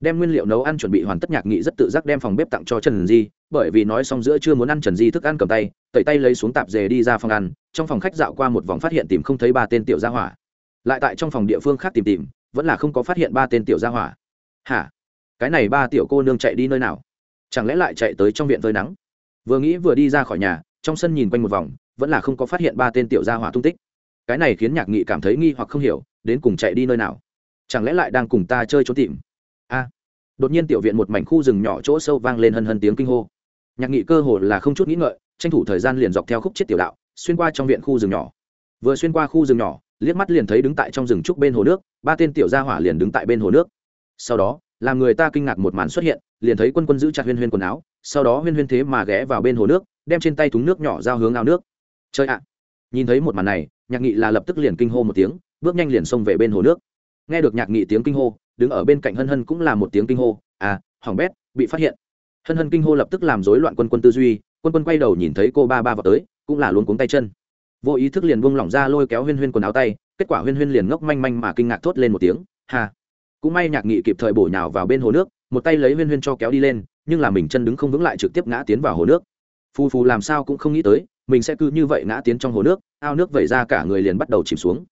Đem nguyên liệu nấu ăn chuẩn bị hoàn tất nhạc nghị rất tự giác đem phòng bếp tặng cho trần di, bởi vì nói xong giữa chưa muốn ăn trần di thức ăn cầm tay, tẩy tay lấy xuống tạp dề đi ra phòng ăn, trong phòng khách dạo qua một vòng phát hiện tìm không thấy ba tên tiểu gia hỏa. Lại tại trong phòng địa phương khác tìm tìm, vẫn là không có phát hiện ba tên tiểu gia hỏa. Hả? Cái này ba tiểu cô nương chạy đi nơi nào? Chẳng lẽ lại chạy tới trong viện phơi nắng? Vừa nghĩ vừa đi ra khỏi nhà, trong sân nhìn quanh một vòng, vẫn là không có phát hiện ba tên tiểu gia hỏa tung tích. Cái này khiến nhạc nghị cảm thấy nghi hoặc không hiểu, đến cùng chạy đi nơi nào? Chẳng lẽ lại đang cùng ta chơi trốn tìm? A à, đột nhiên tiểu viện một mảnh khu rừng nhỏ chỗ sâu vang lên hân hân tiếng kinh hô. Nhạc nghị cơ hồ là không chút nghĩ ngợi, tranh thủ thời gian liền dọc theo khúc chết tiểu đạo, xuyên qua trong viện khu rừng nhỏ. Vừa xuyên qua khu rừng nhỏ, liếc mắt liền thấy đứng tại trong rừng trúc bên hồ nước, ba tên tiểu gia hỏa liền đứng tại bên hồ nước. Sau đó làm người ta kinh ngạc một màn xuất hiện, liền thấy quân quân giữ chặt huyên huyên quần áo, sau đó huyên huyên thế mà ghé vào bên hồ nước, đem trên tay thúng nước nhỏ ra hướng ao nước. Chơi ạ! Nhìn thấy một màn này, nhạc nghị là lập tức liền kinh hô một tiếng, bước nhanh liền xông về bên hồ nước. Nghe được nhạc nghị tiếng kinh hô, đứng ở bên cạnh hân hân cũng là một tiếng kinh hô à hỏng bét, bị phát hiện. Hân hân kinh hô lập tức làm rối loạn quân quân tư duy, quân quân quay đầu nhìn thấy cô ba ba vào tới, cũng là luôn cuống tay chân. Vô ý thức liền buông lỏng ra lôi kéo huyên huyên quần áo tay, kết quả huyên huyên liền ngốc manh manh mà kinh ngạc thốt lên một tiếng hà cũng may nhạc nghị kịp thời bổ nhào vào bên hồ nước, một tay lấy huyên huyên cho kéo đi lên, nhưng là mình chân đứng không vững lại trực tiếp ngã tiến vào hồ nước. Phù phù làm sao cũng không nghĩ tới, mình sẽ cứ như vậy ngã tiến trong hồ nước, ao nước vẩy ra cả người liền bắt đầu chìm xuống.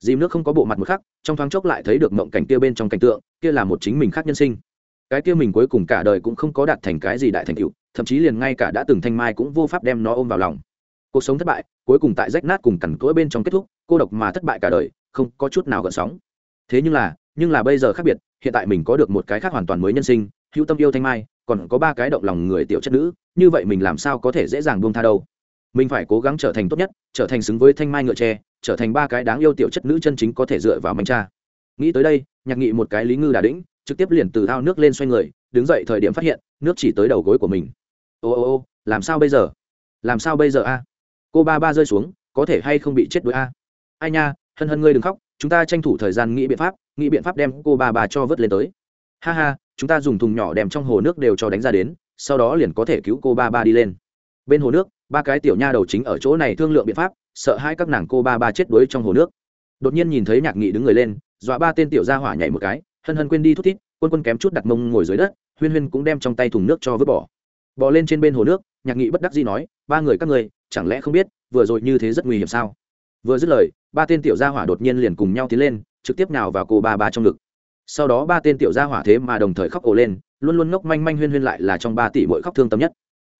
Dìm nước không có bộ mặt một khắc, trong thoáng chốc lại thấy được mộng cảnh kia bên trong cảnh tượng, kia là một chính mình khác nhân sinh. Cái kia mình cuối cùng cả đời cũng không có đạt thành cái gì đại thành tựu, thậm chí liền ngay cả đã từng thanh mai cũng vô pháp đem nó ôm vào lòng. Cuộc sống thất bại, cuối cùng tại rách nát cùng cằn cỗi bên trong kết thúc, cô độc mà thất bại cả đời, không có chút nào gợn sóng. Thế nhưng là nhưng là bây giờ khác biệt, hiện tại mình có được một cái khác hoàn toàn mới nhân sinh, hữu tâm yêu thanh mai, còn có ba cái động lòng người tiểu chất nữ, như vậy mình làm sao có thể dễ dàng buông tha đâu? Mình phải cố gắng trở thành tốt nhất, trở thành xứng với thanh mai ngựa tre, trở thành ba cái đáng yêu tiểu chất nữ chân chính có thể dựa vào manh cha. Nghĩ tới đây, nhạc nghị một cái lý ngư đà đĩnh, trực tiếp liền từ thao nước lên xoay người, đứng dậy thời điểm phát hiện, nước chỉ tới đầu gối của mình. Ô ô ô, làm sao bây giờ? Làm sao bây giờ a? Cô ba ba rơi xuống, có thể hay không bị chết đuối a? Ai nha, hân hân ngươi đừng khóc chúng ta tranh thủ thời gian nghĩ biện pháp, nghĩ biện pháp đem cô ba bà cho vớt lên tới. Ha ha, chúng ta dùng thùng nhỏ đem trong hồ nước đều cho đánh ra đến, sau đó liền có thể cứu cô ba ba đi lên. Bên hồ nước, ba cái tiểu nha đầu chính ở chỗ này thương lượng biện pháp, sợ hai các nàng cô ba ba chết đuối trong hồ nước. Đột nhiên nhìn thấy nhạc nghị đứng người lên, dọa ba tên tiểu gia hỏa nhảy một cái, hân hân quên đi thút thít, quân quân kém chút đặt mông ngồi dưới đất, huyên huyên cũng đem trong tay thùng nước cho vứt bỏ. Bỏ lên trên bên hồ nước, nhạc nghị bất đắc dĩ nói, ba người các người chẳng lẽ không biết, vừa rồi như thế rất nguy hiểm sao? Vừa dứt lời ba tên tiểu gia hỏa đột nhiên liền cùng nhau tiến lên, trực tiếp nào vào cô ba ba trong ngực. Sau đó ba tên tiểu gia hỏa thế mà đồng thời khóc ồ lên, luôn luôn ngốc manh manh huyên huyên lại là trong ba tỷ mỗi khóc thương tâm nhất.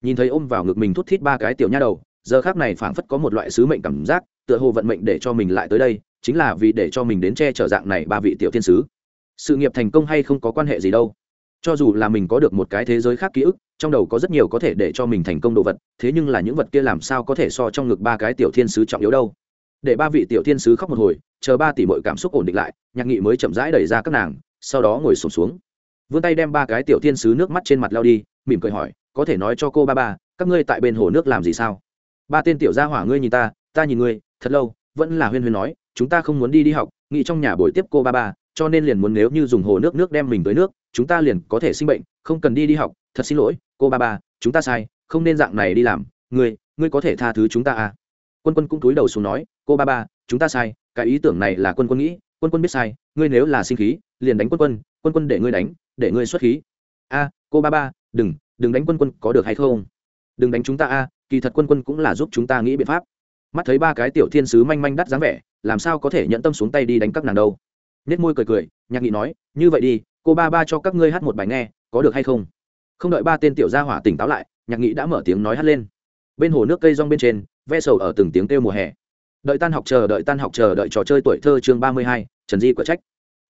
Nhìn thấy ôm vào ngực mình thút thít ba cái tiểu nha đầu, giờ khác này phảng phất có một loại sứ mệnh cảm giác, tựa hồ vận mệnh để cho mình lại tới đây, chính là vì để cho mình đến che chở dạng này ba vị tiểu thiên sứ. Sự nghiệp thành công hay không có quan hệ gì đâu. Cho dù là mình có được một cái thế giới khác ký ức, trong đầu có rất nhiều có thể để cho mình thành công đồ vật, thế nhưng là những vật kia làm sao có thể so trong ngực ba cái tiểu thiên sứ trọng yếu đâu? Để ba vị tiểu thiên sứ khóc một hồi chờ ba tỷ mọi cảm xúc ổn định lại nhạc nghị mới chậm rãi đẩy ra các nàng sau đó ngồi sụp xuống, xuống vươn tay đem ba cái tiểu thiên sứ nước mắt trên mặt lao đi mỉm cười hỏi có thể nói cho cô ba ba các ngươi tại bên hồ nước làm gì sao? Ba tên tiểu gia hỏa ngươi nhìn ta ta nhìn ngươi thật lâu vẫn là huyên huyên nói chúng ta không muốn đi đi học nghĩ trong nhà buổi tiếp cô ba ba cho nên liền muốn nếu như dùng hồ nước nước đem mình tới nước chúng ta liền có thể sinh bệnh không cần đi đi học thật xin lỗi cô ba ba chúng ta sai không nên dạng này đi làm ngươi ngươi có thể tha thứ chúng ta à? Quân quân cũng túi đầu xuống nói cô ba ba, chúng ta sai, cái ý tưởng này là quân quân nghĩ, quân quân biết sai, ngươi nếu là sinh khí, liền đánh quân quân quân quân để ngươi đánh, để ngươi xuất khí. A, cô ba ba, đừng đừng đánh quân quân có được hay không? Đừng đánh chúng ta a, kỳ thật quân quân cũng là giúp chúng ta nghĩ biện pháp. Mắt thấy ba cái tiểu thiên sứ manh manh đắt dáng vẻ, làm sao có thể nhận tâm xuống tay đi đánh các nàng đâu? Nết môi cười cười, nhạc nghị nói, như vậy đi, cô ba ba cho các ngươi hát một bài nghe, có được hay không? Không đợi ba tên tiểu gia hỏa tỉnh táo lại, nhạc nghị đã mở tiếng nói hát lên. Bên hồ nước cây rong bên trên, ve sầu ở từng tiếng kêu mùa hè đợi tan học chờ, đợi tan học chờ, đợi trò chơi tuổi thơ chương ba mươi hai, trần di của trách.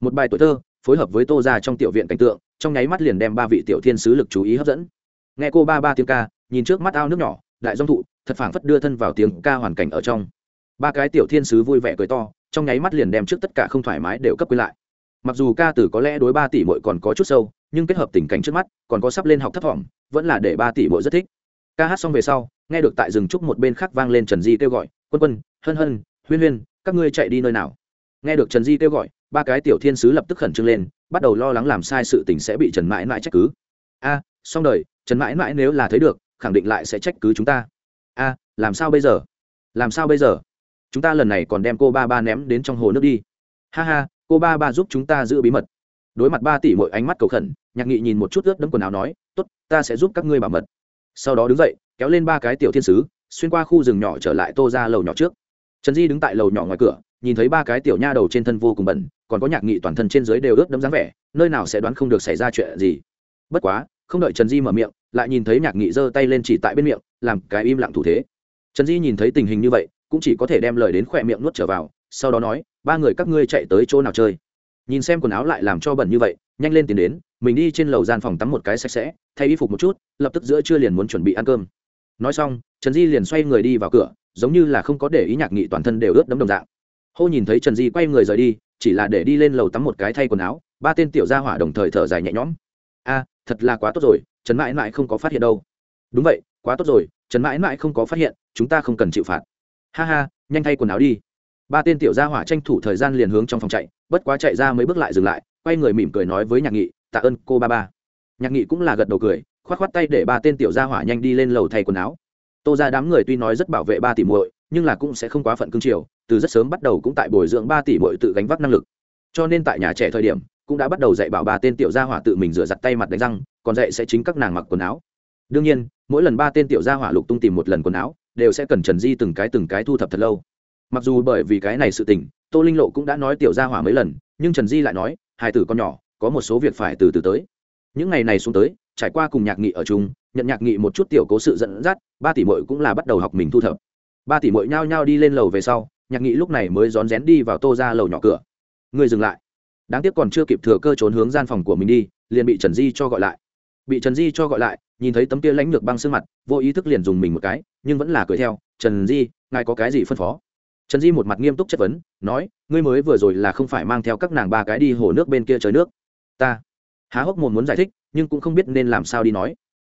Một bài tuổi thơ, phối hợp với tô ra trong tiểu viện cảnh tượng, trong nháy mắt liền đem ba vị tiểu thiên sứ lực chú ý hấp dẫn. Nghe cô ba ba tiếng ca, nhìn trước mắt ao nước nhỏ, đại dông thụ, thật phảng phất đưa thân vào tiếng ca hoàn cảnh ở trong. Ba cái tiểu thiên sứ vui vẻ cười to, trong nháy mắt liền đem trước tất cả không thoải mái đều cấp quy lại. Mặc dù ca tử có lẽ đối ba tỷ mội còn có chút sâu, nhưng kết hợp tình cảnh trước mắt, còn có sắp lên học thấp thỏm vẫn là để ba tỷ mội rất thích. Ca hát xong về sau, nghe được tại rừng trúc một bên khác vang lên trần di kêu gọi quân quân, hân hân, huyên huyên, các ngươi chạy đi nơi nào? Nghe được trần di kêu gọi, ba cái tiểu thiên sứ lập tức khẩn trương lên, bắt đầu lo lắng làm sai sự tình sẽ bị trần mãi mãi trách cứ. A, xong đời, trần mãi mãi nếu là thấy được, khẳng định lại sẽ trách cứ chúng ta. A, làm sao bây giờ? Làm sao bây giờ? Chúng ta lần này còn đem cô ba ba ném đến trong hồ nước đi. Ha ha, cô ba ba giúp chúng ta giữ bí mật. Đối mặt ba tỷ mỗi ánh mắt cầu khẩn, nhạc nghị nhìn một chút ướt đẫm quần áo nói, tốt, ta sẽ giúp các ngươi bảo mật. Sau đó đứng dậy, kéo lên ba cái tiểu thiên sứ xuyên qua khu rừng nhỏ trở lại tô ra lầu nhỏ trước. Trần di đứng tại lầu nhỏ ngoài cửa, nhìn thấy ba cái tiểu nha đầu trên thân vô cùng bẩn, còn có nhạc nghị toàn thân trên dưới đều ướt đẫm dáng vẻ, nơi nào sẽ đoán không được xảy ra chuyện gì. Bất quá, không đợi trần di mở miệng, lại nhìn thấy nhạc nghị giơ tay lên chỉ tại bên miệng, làm cái im lặng thủ thế. Trần di nhìn thấy tình hình như vậy, cũng chỉ có thể đem lời đến khỏe miệng nuốt trở vào, sau đó nói, ba người các ngươi chạy tới chỗ nào chơi? Nhìn xem quần áo lại làm cho bẩn như vậy, nhanh lên tiến đến, mình đi trên lầu gian phòng tắm một cái sạch sẽ, thay y phục một chút, lập tức giữa trưa liền muốn chuẩn bị ăn cơm nói xong, trần di liền xoay người đi vào cửa, giống như là không có để ý nhạc nghị toàn thân đều ướt đấm đồng dạng. Hô nhìn thấy trần di quay người rời đi, chỉ là để đi lên lầu tắm một cái thay quần áo, ba tên tiểu gia hỏa đồng thời thở dài nhẹ nhõm. A, thật là quá tốt rồi, trần mãi mãi không có phát hiện đâu. Đúng vậy, quá tốt rồi, trần mãi mãi không có phát hiện, chúng ta không cần chịu phạt. Ha ha, nhanh thay quần áo đi. Ba tên tiểu gia hỏa tranh thủ thời gian liền hướng trong phòng chạy, bất quá chạy ra mấy bước lại dừng lại, quay người mỉm cười nói với nhạc nghị, tạ ơn, cô ba ba. Nhạc nghị cũng là gật đầu cười khoát khoát tay để ba tên tiểu gia hỏa nhanh đi lên lầu thay quần áo. Tô ra đám người tuy nói rất bảo vệ ba tỷ muội, nhưng là cũng sẽ không quá phận cương triều, từ rất sớm bắt đầu cũng tại bồi dưỡng ba tỷ muội tự gánh vác năng lực. Cho nên tại nhà trẻ thời điểm, cũng đã bắt đầu dạy bảo ba tên tiểu gia hỏa tự mình rửa giặt tay mặt đánh răng, còn dạy sẽ chính các nàng mặc quần áo. Đương nhiên, mỗi lần ba tên tiểu gia hỏa lục tung tìm một lần quần áo, đều sẽ cần trần di từng cái từng cái thu thập thật lâu. Mặc dù bởi vì cái này sự tình, tô linh lộ cũng đã nói tiểu gia hỏa mấy lần, nhưng trần di lại nói, hai tử con nhỏ, có một số việc phải từ từ tới. Những ngày này xuống tới trải qua cùng nhạc nghị ở chung, nhận nhạc nghị một chút tiểu cố sự dẫn dắt, ba tỷ mội cũng là bắt đầu học mình thu thập. Ba tỷ mội nhao nhao đi lên lầu về sau, nhạc nghị lúc này mới rón rén đi vào tô ra lầu nhỏ cửa. Người dừng lại. Đáng tiếc còn chưa kịp thừa cơ trốn hướng gian phòng của mình đi, liền bị trần di cho gọi lại. Bị trần di cho gọi lại, nhìn thấy tấm kia lãnh lược băng sương mặt, vô ý thức liền dùng mình một cái, nhưng vẫn là cười theo, trần di, ngài có cái gì phân phó? Trần di một mặt nghiêm túc chất vấn, nói, ngươi mới vừa rồi là không phải mang theo các nàng ba cái đi hồ nước bên kia trời nước. Ta há hốc mồm muốn giải thích, nhưng cũng không biết nên làm sao đi nói.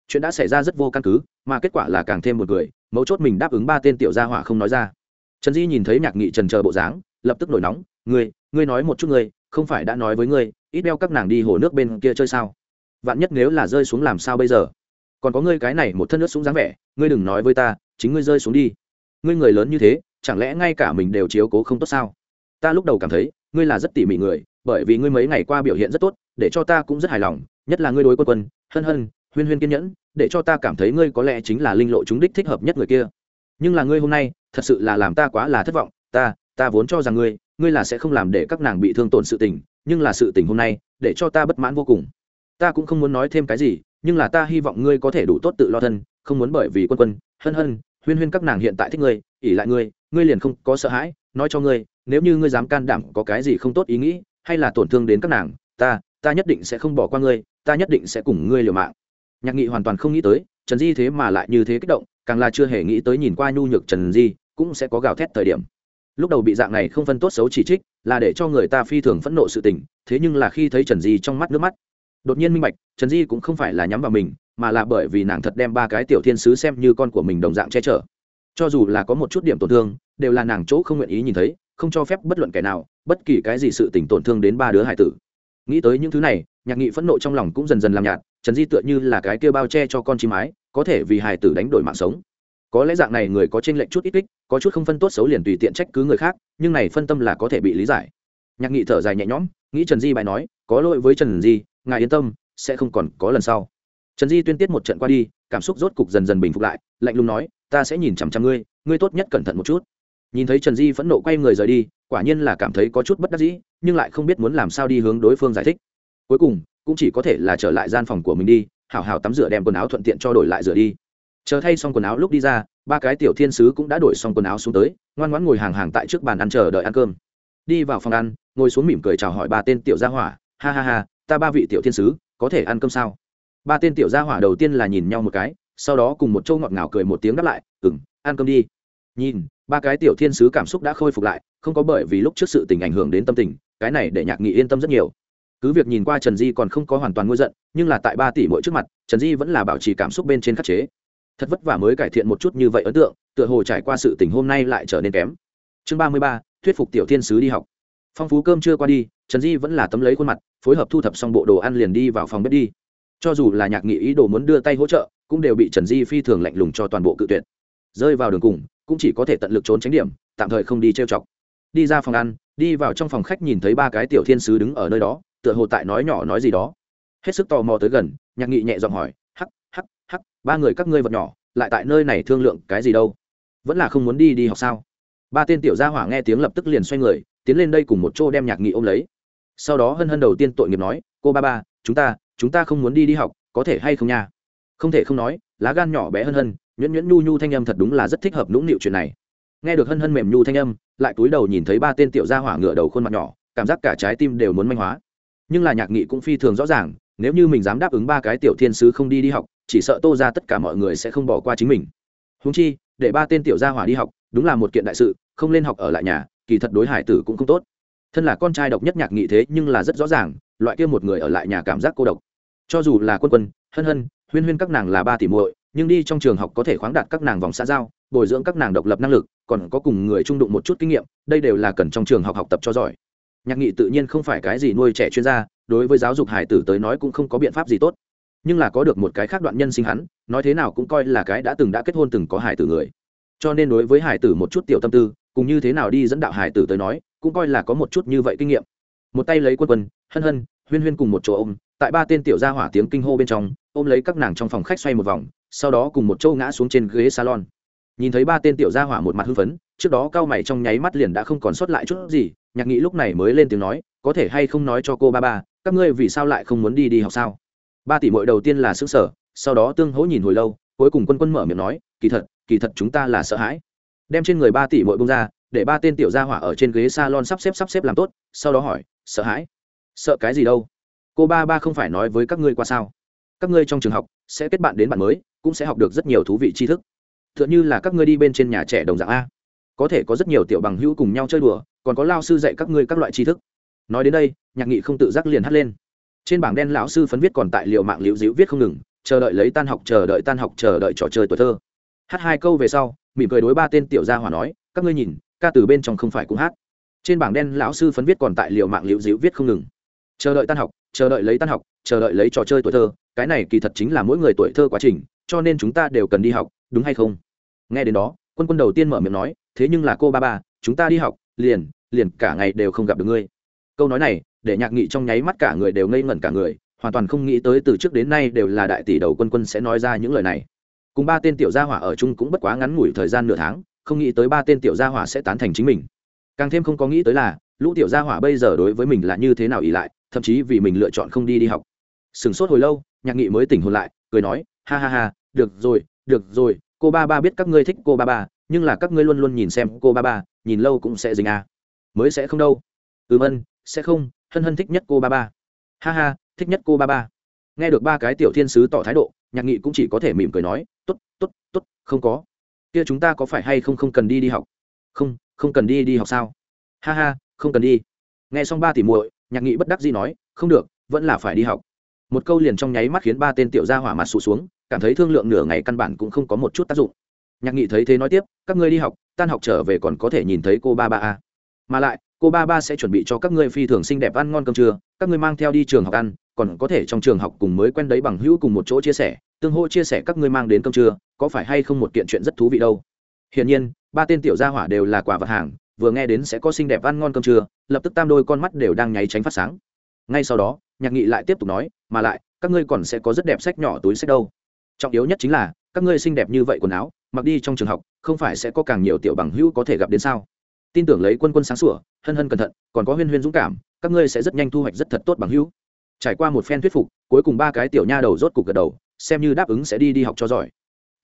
Chuyện đã xảy ra rất vô căn cứ, mà kết quả là càng thêm một người mấu chốt mình đáp ứng ba tên tiểu gia hỏa không nói ra. Trần di nhìn thấy nhạc nghị trần chờ bộ dáng, lập tức nổi nóng, ngươi ngươi nói một chút ngươi, không phải đã nói với ngươi, ít đeo các nàng đi hồ nước bên kia chơi sao? Vạn nhất nếu là rơi xuống làm sao bây giờ? Còn có ngươi cái này một thân nước xuống dáng vẻ, ngươi đừng nói với ta, chính ngươi rơi xuống đi. Ngươi người lớn như thế, chẳng lẽ ngay cả mình đều chiếu cố không tốt sao? Ta lúc đầu cảm thấy, ngươi là rất tỉ mỉ người bởi vì ngươi mấy ngày qua biểu hiện rất tốt, để cho ta cũng rất hài lòng, nhất là ngươi đối quân quân, hân hân, huyên huyên kiên nhẫn, để cho ta cảm thấy ngươi có lẽ chính là linh lộ chúng đích thích hợp nhất người kia. Nhưng là ngươi hôm nay, thật sự là làm ta quá là thất vọng, ta ta vốn cho rằng ngươi ngươi là sẽ không làm để các nàng bị thương tổn sự tình, nhưng là sự tình hôm nay, để cho ta bất mãn vô cùng. Ta cũng không muốn nói thêm cái gì, nhưng là ta hy vọng ngươi có thể đủ tốt tự lo thân, không muốn bởi vì quân quân, hân hân, huyên huyên các nàng hiện tại thích ngươi ỉ lại ngươi ngươi liền không có sợ hãi, nói cho ngươi, nếu như ngươi dám can đảm có cái gì không tốt ý nghĩ hay là tổn thương đến các nàng, ta ta nhất định sẽ không bỏ qua ngươi, ta nhất định sẽ cùng ngươi liều mạng. Nhạc nghị hoàn toàn không nghĩ tới, trần di thế mà lại như thế kích động, càng là chưa hề nghĩ tới nhìn qua nhu nhược trần di, cũng sẽ có gào thét thời điểm. Lúc đầu bị dạng này không phân tốt xấu chỉ trích, là để cho người ta phi thường phẫn nộ sự tình, thế nhưng là khi thấy trần di trong mắt nước mắt, đột nhiên minh bạch, trần di cũng không phải là nhắm vào mình, mà là bởi vì nàng thật đem ba cái tiểu thiên sứ xem như con của mình đồng dạng che chở. Cho dù là có một chút điểm tổn thương, đều là nàng chỗ không nguyện ý nhìn thấy không cho phép bất luận kẻ nào bất kỳ cái gì sự tình tổn thương đến ba đứa hải tử. Nghĩ tới những thứ này nhạc nghị phẫn nộ trong lòng cũng dần dần làm nhạt trần di tựa như là cái kia bao che cho con chim mái có thể vì hải tử đánh đổi mạng sống. Có lẽ dạng này người có tranh lệch chút ít ít, có chút không phân tốt xấu liền tùy tiện trách cứ người khác nhưng này phân tâm là có thể bị lý giải. Nhạc nghị thở dài nhẹ nhõm nghĩ trần di bài nói có lỗi với trần di ngài yên tâm sẽ không còn có lần sau. Trần di tuyên tiết một trận qua đi cảm xúc rốt cục dần dần bình phục lại lạnh lùng nói ta sẽ nhìn chằm chằm ngươi ngươi tốt nhất cẩn thận một chút nhìn thấy trần di phẫn nộ quay người rời đi, quả nhiên là cảm thấy có chút bất đắc dĩ, nhưng lại không biết muốn làm sao đi hướng đối phương giải thích. Cuối cùng, cũng chỉ có thể là trở lại gian phòng của mình đi, hảo hảo tắm rửa đem quần áo thuận tiện cho đổi lại rửa đi. Chờ thay xong quần áo lúc đi ra, ba cái tiểu thiên sứ cũng đã đổi xong quần áo xuống tới, ngoan ngoãn ngồi hàng hàng tại trước bàn ăn chờ đợi ăn cơm. Đi vào phòng ăn, ngồi xuống mỉm cười chào hỏi ba tên tiểu gia hỏa. Ha ha ha, ta ba vị tiểu thiên sứ, có thể ăn cơm sao? Ba tên tiểu gia hỏa đầu tiên là nhìn nhau một cái, sau đó cùng một châu ngọt ngào cười một tiếng đáp lại ừng ăn cơm đi. Nhìn ba cái tiểu thiên sứ cảm xúc đã khôi phục lại, không có bởi vì lúc trước sự tình ảnh hưởng đến tâm tình, cái này để nhạc nghị yên tâm rất nhiều. Cứ việc nhìn qua trần di còn không có hoàn toàn ngôi giận, nhưng là tại ba tỷ mỗi trước mặt, trần di vẫn là bảo trì cảm xúc bên trên khắc chế. Thật vất vả mới cải thiện một chút như vậy ấn tượng, tựa hồ trải qua sự tình hôm nay lại trở nên kém. Chương ba mươi ba, thuyết phục tiểu thiên sứ đi học. Phong phú cơm chưa qua đi, trần di vẫn là tấm lấy khuôn mặt, phối hợp thu thập xong bộ đồ ăn liền đi vào phòng bếp đi. Cho dù là nhạc nghị ý đồ muốn đưa tay hỗ trợ, cũng đều bị trần di phi thường lạnh lùng cho toàn bộ cự tuyệt. Rơi vào đường cùng cũng chỉ có thể tận lực trốn tránh điểm, tạm thời không đi trêu chọc. Đi ra phòng ăn, đi vào trong phòng khách nhìn thấy ba cái tiểu thiên sứ đứng ở nơi đó, tựa hồ tại nói nhỏ nói gì đó. Hết sức tò mò tới gần, nhạc nghị nhẹ giọng hỏi, hắc hắc hắc, ba người các ngươi vật nhỏ, lại tại nơi này thương lượng cái gì đâu? Vẫn là không muốn đi đi học sao? Ba tên tiểu gia hỏa nghe tiếng lập tức liền xoay người, tiến lên đây cùng một chỗ đem nhạc nghị ôm lấy. Sau đó hân hân đầu tiên tội nghiệp nói, cô ba ba, chúng ta chúng ta không muốn đi đi học, có thể hay không nha? Không thể không nói, lá gan nhỏ bé hân hân nhuyễn nhuyễn nhu nhu thanh âm thật đúng là rất thích hợp nũng nịu chuyện này. Nghe được hân hân mềm nhu thanh âm, lại túi đầu nhìn thấy ba tên tiểu gia hỏa ngựa đầu khuôn mặt nhỏ, cảm giác cả trái tim đều muốn manh hóa. Nhưng là nhạc nghị cũng phi thường rõ ràng, nếu như mình dám đáp ứng ba cái tiểu thiên sứ không đi đi học, chỉ sợ tô ra tất cả mọi người sẽ không bỏ qua chính mình. Húng chi, để ba tên tiểu gia hỏa đi học, đúng là một kiện đại sự, không lên học ở lại nhà, kỳ thật đối hải tử cũng không tốt. Thân là con trai độc nhất nhạc nghị thế nhưng là rất rõ ràng, loại kia một người ở lại nhà cảm giác cô độc. Cho dù là quân quân, hân hân, huyên huyên các nàng là ba tỷ muội nhưng đi trong trường học có thể khoáng đạt các nàng vòng xã giao, bồi dưỡng các nàng độc lập năng lực, còn có cùng người trung đụng một chút kinh nghiệm, đây đều là cần trong trường học học tập cho giỏi. Nhạc nghị tự nhiên không phải cái gì nuôi trẻ chuyên gia, đối với giáo dục hải tử tới nói cũng không có biện pháp gì tốt. Nhưng là có được một cái khác đoạn nhân sinh hắn, nói thế nào cũng coi là cái đã từng đã kết hôn từng có hải tử người. Cho nên đối với hải tử một chút tiểu tâm tư, cùng như thế nào đi dẫn đạo hải tử tới nói, cũng coi là có một chút như vậy kinh nghiệm. Một tay lấy quân quân, hân hân, huyên huyên cùng một chỗ ôm, tại ba tên tiểu gia hỏa tiếng kinh hô bên trong, ôm lấy các nàng trong phòng khách xoay một vòng sau đó cùng một châu ngã xuống trên ghế salon. Nhìn thấy ba tên tiểu gia hỏa một mặt hưng phấn, trước đó cao mày trong nháy mắt liền đã không còn sót lại chút gì, nhạc nghị lúc này mới lên tiếng nói, có thể hay không nói cho cô ba ba, các ngươi vì sao lại không muốn đi đi học sao? Ba tỷ mội đầu tiên là xứng sở sau đó tương hỗ nhìn hồi lâu, cuối cùng quân quân mở miệng nói, kỳ thật kỳ thật chúng ta là sợ hãi. Đem trên người ba tỷ mội bông ra, để ba tên tiểu gia hỏa ở trên ghế s a lon sắp xếp sắp xếp làm tốt, sau đó hỏi, sợ hãi? Sợ cái gì đâu? Cô ba ba không phải nói với các ngươi qua sao? Các ngươi trong trường học sẽ kết bạn đến bạn mới cũng sẽ học được rất nhiều thú vị tri thức. Tựa như là các ngươi đi bên trên nhà trẻ đồng dạng a. Có thể có rất nhiều tiểu bằng hữu cùng nhau chơi đùa, còn có lao sư dạy các ngươi các loại tri thức. Nói đến đây, nhạc nghị không tự giác liền hắt lên. Trên bảng đen lão sư phấn viết còn tại liệu mạng liễu dĩu viết không ngừng, chờ đợi lấy tan học, chờ đợi tan học, chờ đợi trò chơi tuổi thơ. Hát hai câu về sau, mỉm cười đối ba tên tiểu gia hỏa nói, các ngươi nhìn, ca từ bên trong không phải cũng hát. Trên bảng đen lão sư phấn viết còn tại liệu mạng liễu dĩu viết không ngừng. Chờ đợi tan học, chờ đợi lấy tan học, chờ đợi lấy trò chơi tuổi thơ, cái này kỳ thật chính là mỗi người tuổi thơ quá trình cho nên chúng ta đều cần đi học, đúng hay không? Nghe đến đó, quân quân đầu tiên mở miệng nói, thế nhưng là cô ba ba, chúng ta đi học, liền liền cả ngày đều không gặp được ngươi. Câu nói này, để nhạc nghị trong nháy mắt cả người đều ngây ngẩn cả người, hoàn toàn không nghĩ tới từ trước đến nay đều là đại tỷ đầu quân quân sẽ nói ra những lời này. Cùng ba tên tiểu gia hỏa ở chung cũng bất quá ngắn ngủi thời gian nửa tháng, không nghĩ tới ba tên tiểu gia hỏa sẽ tán thành chính mình. Càng thêm không có nghĩ tới là, lũ tiểu gia hỏa bây giờ đối với mình là như thế nào ỉ lại, thậm chí vì mình lựa chọn không đi đi học. Sửng sốt hồi lâu, nhạc nghị mới tỉnh hồn lại, cười nói, ha ha ha được rồi được rồi, cô ba ba biết các ngươi thích cô ba ba, nhưng là các ngươi luôn luôn nhìn xem cô ba ba, nhìn lâu cũng sẽ dính à. mới sẽ không đâu. Ừm ân, sẽ không, hân hân thích nhất cô ba ba. Ha ha, thích nhất cô ba ba. Nghe được ba cái tiểu thiên sứ tỏ thái độ, nhạc nghị cũng chỉ có thể mỉm cười nói t ố t t ố t t ố t không có. Kia chúng ta có phải hay không không cần đi đi học? Không không cần đi đi học sao? Ha ha, không cần đi. Nghe xong ba tỷ muội, nhạc nghị bất đắc gì nói, không được, vẫn là phải đi học. Một câu liền trong nháy mắt khiến ba tên tiểu gia hỏa mặt sụt xuống cảm thấy thương lượng nửa ngày căn bản cũng không có một chút tác dụng. Nhạc nghị thấy thế nói tiếp, các ngươi đi học, tan học trở về còn có thể nhìn thấy cô ba ba a. Mà lại, cô ba ba sẽ chuẩn bị cho các ngươi phi thường xinh đẹp ăn ngon cơm trưa, các ngươi mang theo đi trường học ăn, còn có thể trong trường học cùng mới quen đấy bằng hữu cùng một chỗ chia sẻ, tương hỗ chia sẻ các ngươi mang đến cơm trưa, có phải hay không một kiện chuyện rất thú vị đâu? Hiển nhiên, ba tên tiểu gia hỏa đều là quả vật hàng, vừa nghe đến sẽ có xinh đẹp ăn ngon cơm trưa, lập tức tam đôi con mắt đều đang nháy tránh phát sáng. Ngay sau đó, nhạc nghị lại tiếp tục nói, mà lại, các ngươi còn sẽ có rất đẹp sách nhỏ túi sách đâu trọng yếu nhất chính là, các ngươi xinh đẹp như vậy quần áo, mặc đi trong trường học, không phải sẽ có càng nhiều tiểu bằng hữu có thể gặp đến sao? Tin tưởng lấy quân quân sáng sủa, hân hân cẩn thận, còn có huyên huyên dũng cảm, các ngươi sẽ rất nhanh thu hoạch rất thật tốt bằng hữu. Trải qua một phen thuyết phục, cuối cùng ba cái tiểu nha đầu rốt cục gật đầu, xem như đáp ứng sẽ đi đi học cho giỏi.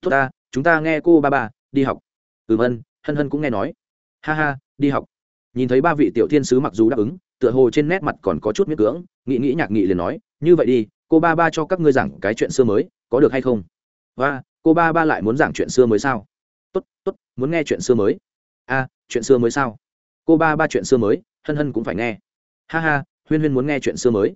Tốt ta, chúng ta nghe cô ba ba, đi học. Ừm ân, hân hân cũng nghe nói. Ha ha, đi học. Nhìn thấy ba vị tiểu thiên sứ mặc dù đáp ứng, tựa hồ trên nét mặt còn có chút miết cưỡng nghĩ nghĩ nhạc nghị liền nói, như vậy đi, cô ba ba cho các ngươi giảng cái chuyện xưa mới có được hay không? Và, cô ba ba lại muốn giảng chuyện xưa mới sao? Tốt tốt, muốn nghe chuyện xưa mới. A chuyện xưa mới sao? Cô ba ba chuyện xưa mới, hân hân cũng phải nghe. Ha ha, huyên huyên muốn nghe chuyện xưa mới.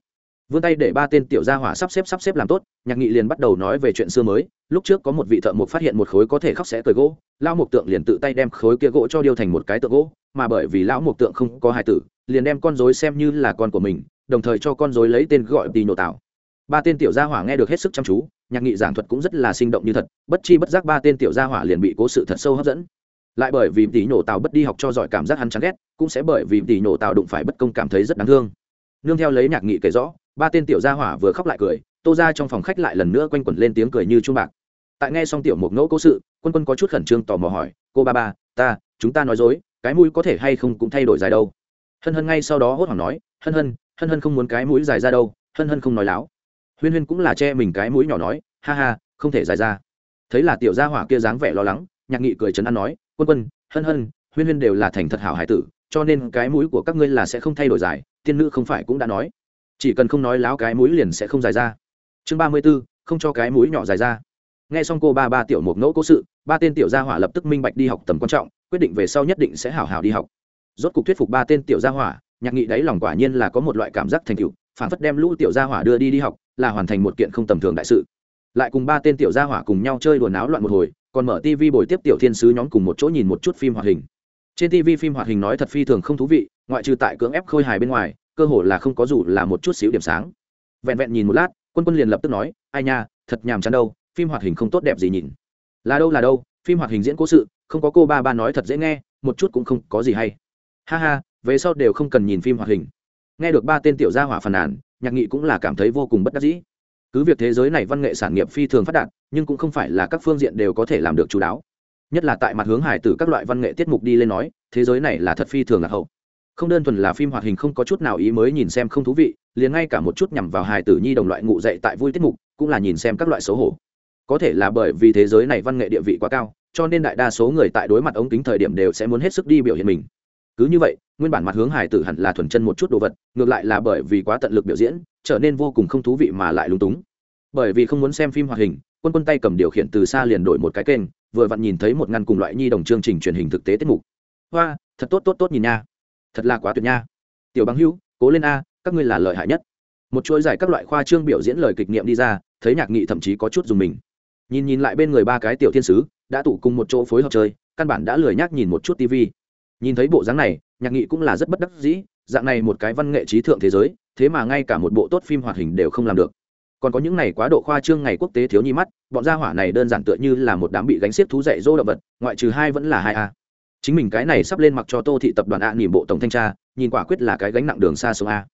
Vươn tay để ba tên tiểu gia hỏa sắp xếp sắp xếp làm tốt, nhạc nghị liền bắt đầu nói về chuyện xưa mới. Lúc trước có một vị thợ mộc phát hiện một khối có thể khóc sẽ cười gỗ, lão mộc tượng liền tự tay đem khối kia gỗ cho điêu thành một cái tượng gỗ, mà bởi vì lão mộc tượng không có hài tử, liền đem con dối xem như là con của mình, đồng thời cho con dối lấy tên gọi tì nhổ tạo ba tên tiểu gia hỏa nghe được hết sức chăm chú, nhạc nghị giảng thuật cũng rất là sinh động như thật, bất chi bất giác ba tên tiểu gia hỏa liền bị cố sự thật sâu hấp dẫn. Lại bởi vì tỷ nhổ tàu bất đi học cho giỏi cảm giác hắn chán ghét, cũng sẽ bởi vì tỷ nhổ tàu đụng phải bất công cảm thấy rất đáng thương. Nương theo lấy nhạc nghị kể rõ, ba tên tiểu gia hỏa vừa khóc lại cười, tô ra trong phòng khách lại lần nữa quanh quẩn lên tiếng cười như chuông bạc. Tại nghe xong tiểu mục ngẫu cố sự, quân quân có chút khẩn trương tò mò hỏi, cô ba ba, ta, chúng ta nói dối, cái mũi có thể hay không cũng thay đổi dài đâu? Hân hân ngay sau đó hốt hoảng nói, hân hân hân hân không muốn cái mũi dài ra đâu, hân hân không nói láo huyên huyên cũng là che mình cái mũi nhỏ nói, ha ha, không thể dài ra. Thấy là tiểu gia hỏa kia dáng vẻ lo lắng, nhạc nghị cười chấn an nói, quân quân, hân hân, huyên huyên đều là thành thật hảo hải tử, cho nên cái mũi của các ngươi là sẽ không thay đổi dài, tiên nữ không phải cũng đã nói. Chỉ cần không nói láo cái mũi liền sẽ không dài ra. Chương ba mươi b ố không cho cái mũi nhỏ dài ra. Nghe xong cô ba ba tiểu một ngẫu cố sự, ba tên tiểu gia hỏa lập tức minh bạch đi học tầm quan trọng, quyết định về sau nhất định sẽ hảo hảo đi học. Rốt cuộc thuyết phục ba tên tiểu gia hỏa, nhạc nghị đáy lòng quả nhiên là có một loại cảm giác thành cựu phản phất đem lũ tiểu gia hỏa đưa đi đi học là hoàn thành một kiện không tầm thường đại sự. Lại cùng ba tên tiểu gia hỏa cùng nhau chơi đùa náo loạn một hồi, còn mở tv bồi tiếp tiểu thiên sứ nhóm cùng một chỗ nhìn một chút phim hoạt hình. Trên tv phim hoạt hình nói thật phi thường không thú vị, ngoại trừ tại cưỡng ép khôi hài bên ngoài, cơ hồ là không có dù là một chút xíu điểm sáng. Vẹn vẹn nhìn một lát, quân quân liền lập tức nói, ai nha, thật nhàm chán đâu, phim hoạt hình không tốt đẹp gì nhìn. Là đâu là đâu, phim hoạt hình diễn cố sự, không có cô ba ba nói thật dễ nghe, một chút cũng không có gì hay. Ha ha, về sau đều không cần nhìn phim hoạt hình. Nghe được ba tên tiểu gia hỏa phàn nàn nhạc nghị cũng là cảm thấy vô cùng bất đắc dĩ. Cứ việc thế giới này văn nghệ sản nghiệp phi thường phát đạt, nhưng cũng không phải là các phương diện đều có thể làm được chú đáo. Nhất là tại mặt hướng hải từ các loại văn nghệ tiết mục đi lên nói, thế giới này là thật phi thường lạc hậu. Không đơn thuần là phim hoạt hình không có chút nào ý mới nhìn xem không thú vị, liền ngay cả một chút nhằm vào hài tử nhi đồng loại ngụ dạy tại vui tiết mục, cũng là nhìn xem các loại xấu hổ. Có thể là bởi vì thế giới này văn nghệ địa vị quá cao, cho nên đại đa số người tại đối mặt ống kính thời điểm đều sẽ muốn hết sức đi biểu hiện mình cứ như vậy, nguyên bản mặt hướng hải tử hẳn là thuần chân một chút đồ vật, ngược lại là bởi vì quá tận lực biểu diễn, trở nên vô cùng không thú vị mà lại lúng túng. Bởi vì không muốn xem phim hoạt hình, quân quân tay cầm điều khiển từ xa liền đổi một cái kênh, vừa vặn nhìn thấy một ngăn cùng loại nhi đồng chương trình truyền hình thực tế tiết mục. Hoa, thật tốt tốt tốt nhìn nha. Thật là quá tuyệt nha. Tiểu bằng hữu, cố lên a, các ngươi là lợi hại nhất. Một chuỗi giải các loại khoa trương biểu diễn lời kịch niệm đi ra, thấy nhạc nghị thậm chí có chút dùng mình. Nhìn nhìn lại bên người ba cái tiểu thiên sứ, đã tụ cùng một chỗ phối hợp chơi, căn bản đã lười nhác nhìn một chút tivi nhìn thấy bộ dáng này, nhạc nghị cũng là rất bất đắc dĩ, dạng này một cái văn nghệ trí thượng thế giới, thế mà ngay cả một bộ tốt phim hoạt hình đều không làm được. Còn có những này quá độ khoa trương ngày quốc tế thiếu nhi mắt, bọn gia hỏa này đơn giản tựa như là một đám bị gánh xiết thú dạy dỗ động vật, ngoại trừ hai vẫn là hai a. Chính mình cái này sắp lên mặc cho tô thị tập đoàn a nỉm bộ tổng thanh tra, nhìn quả quyết là cái gánh nặng đường xa sông a.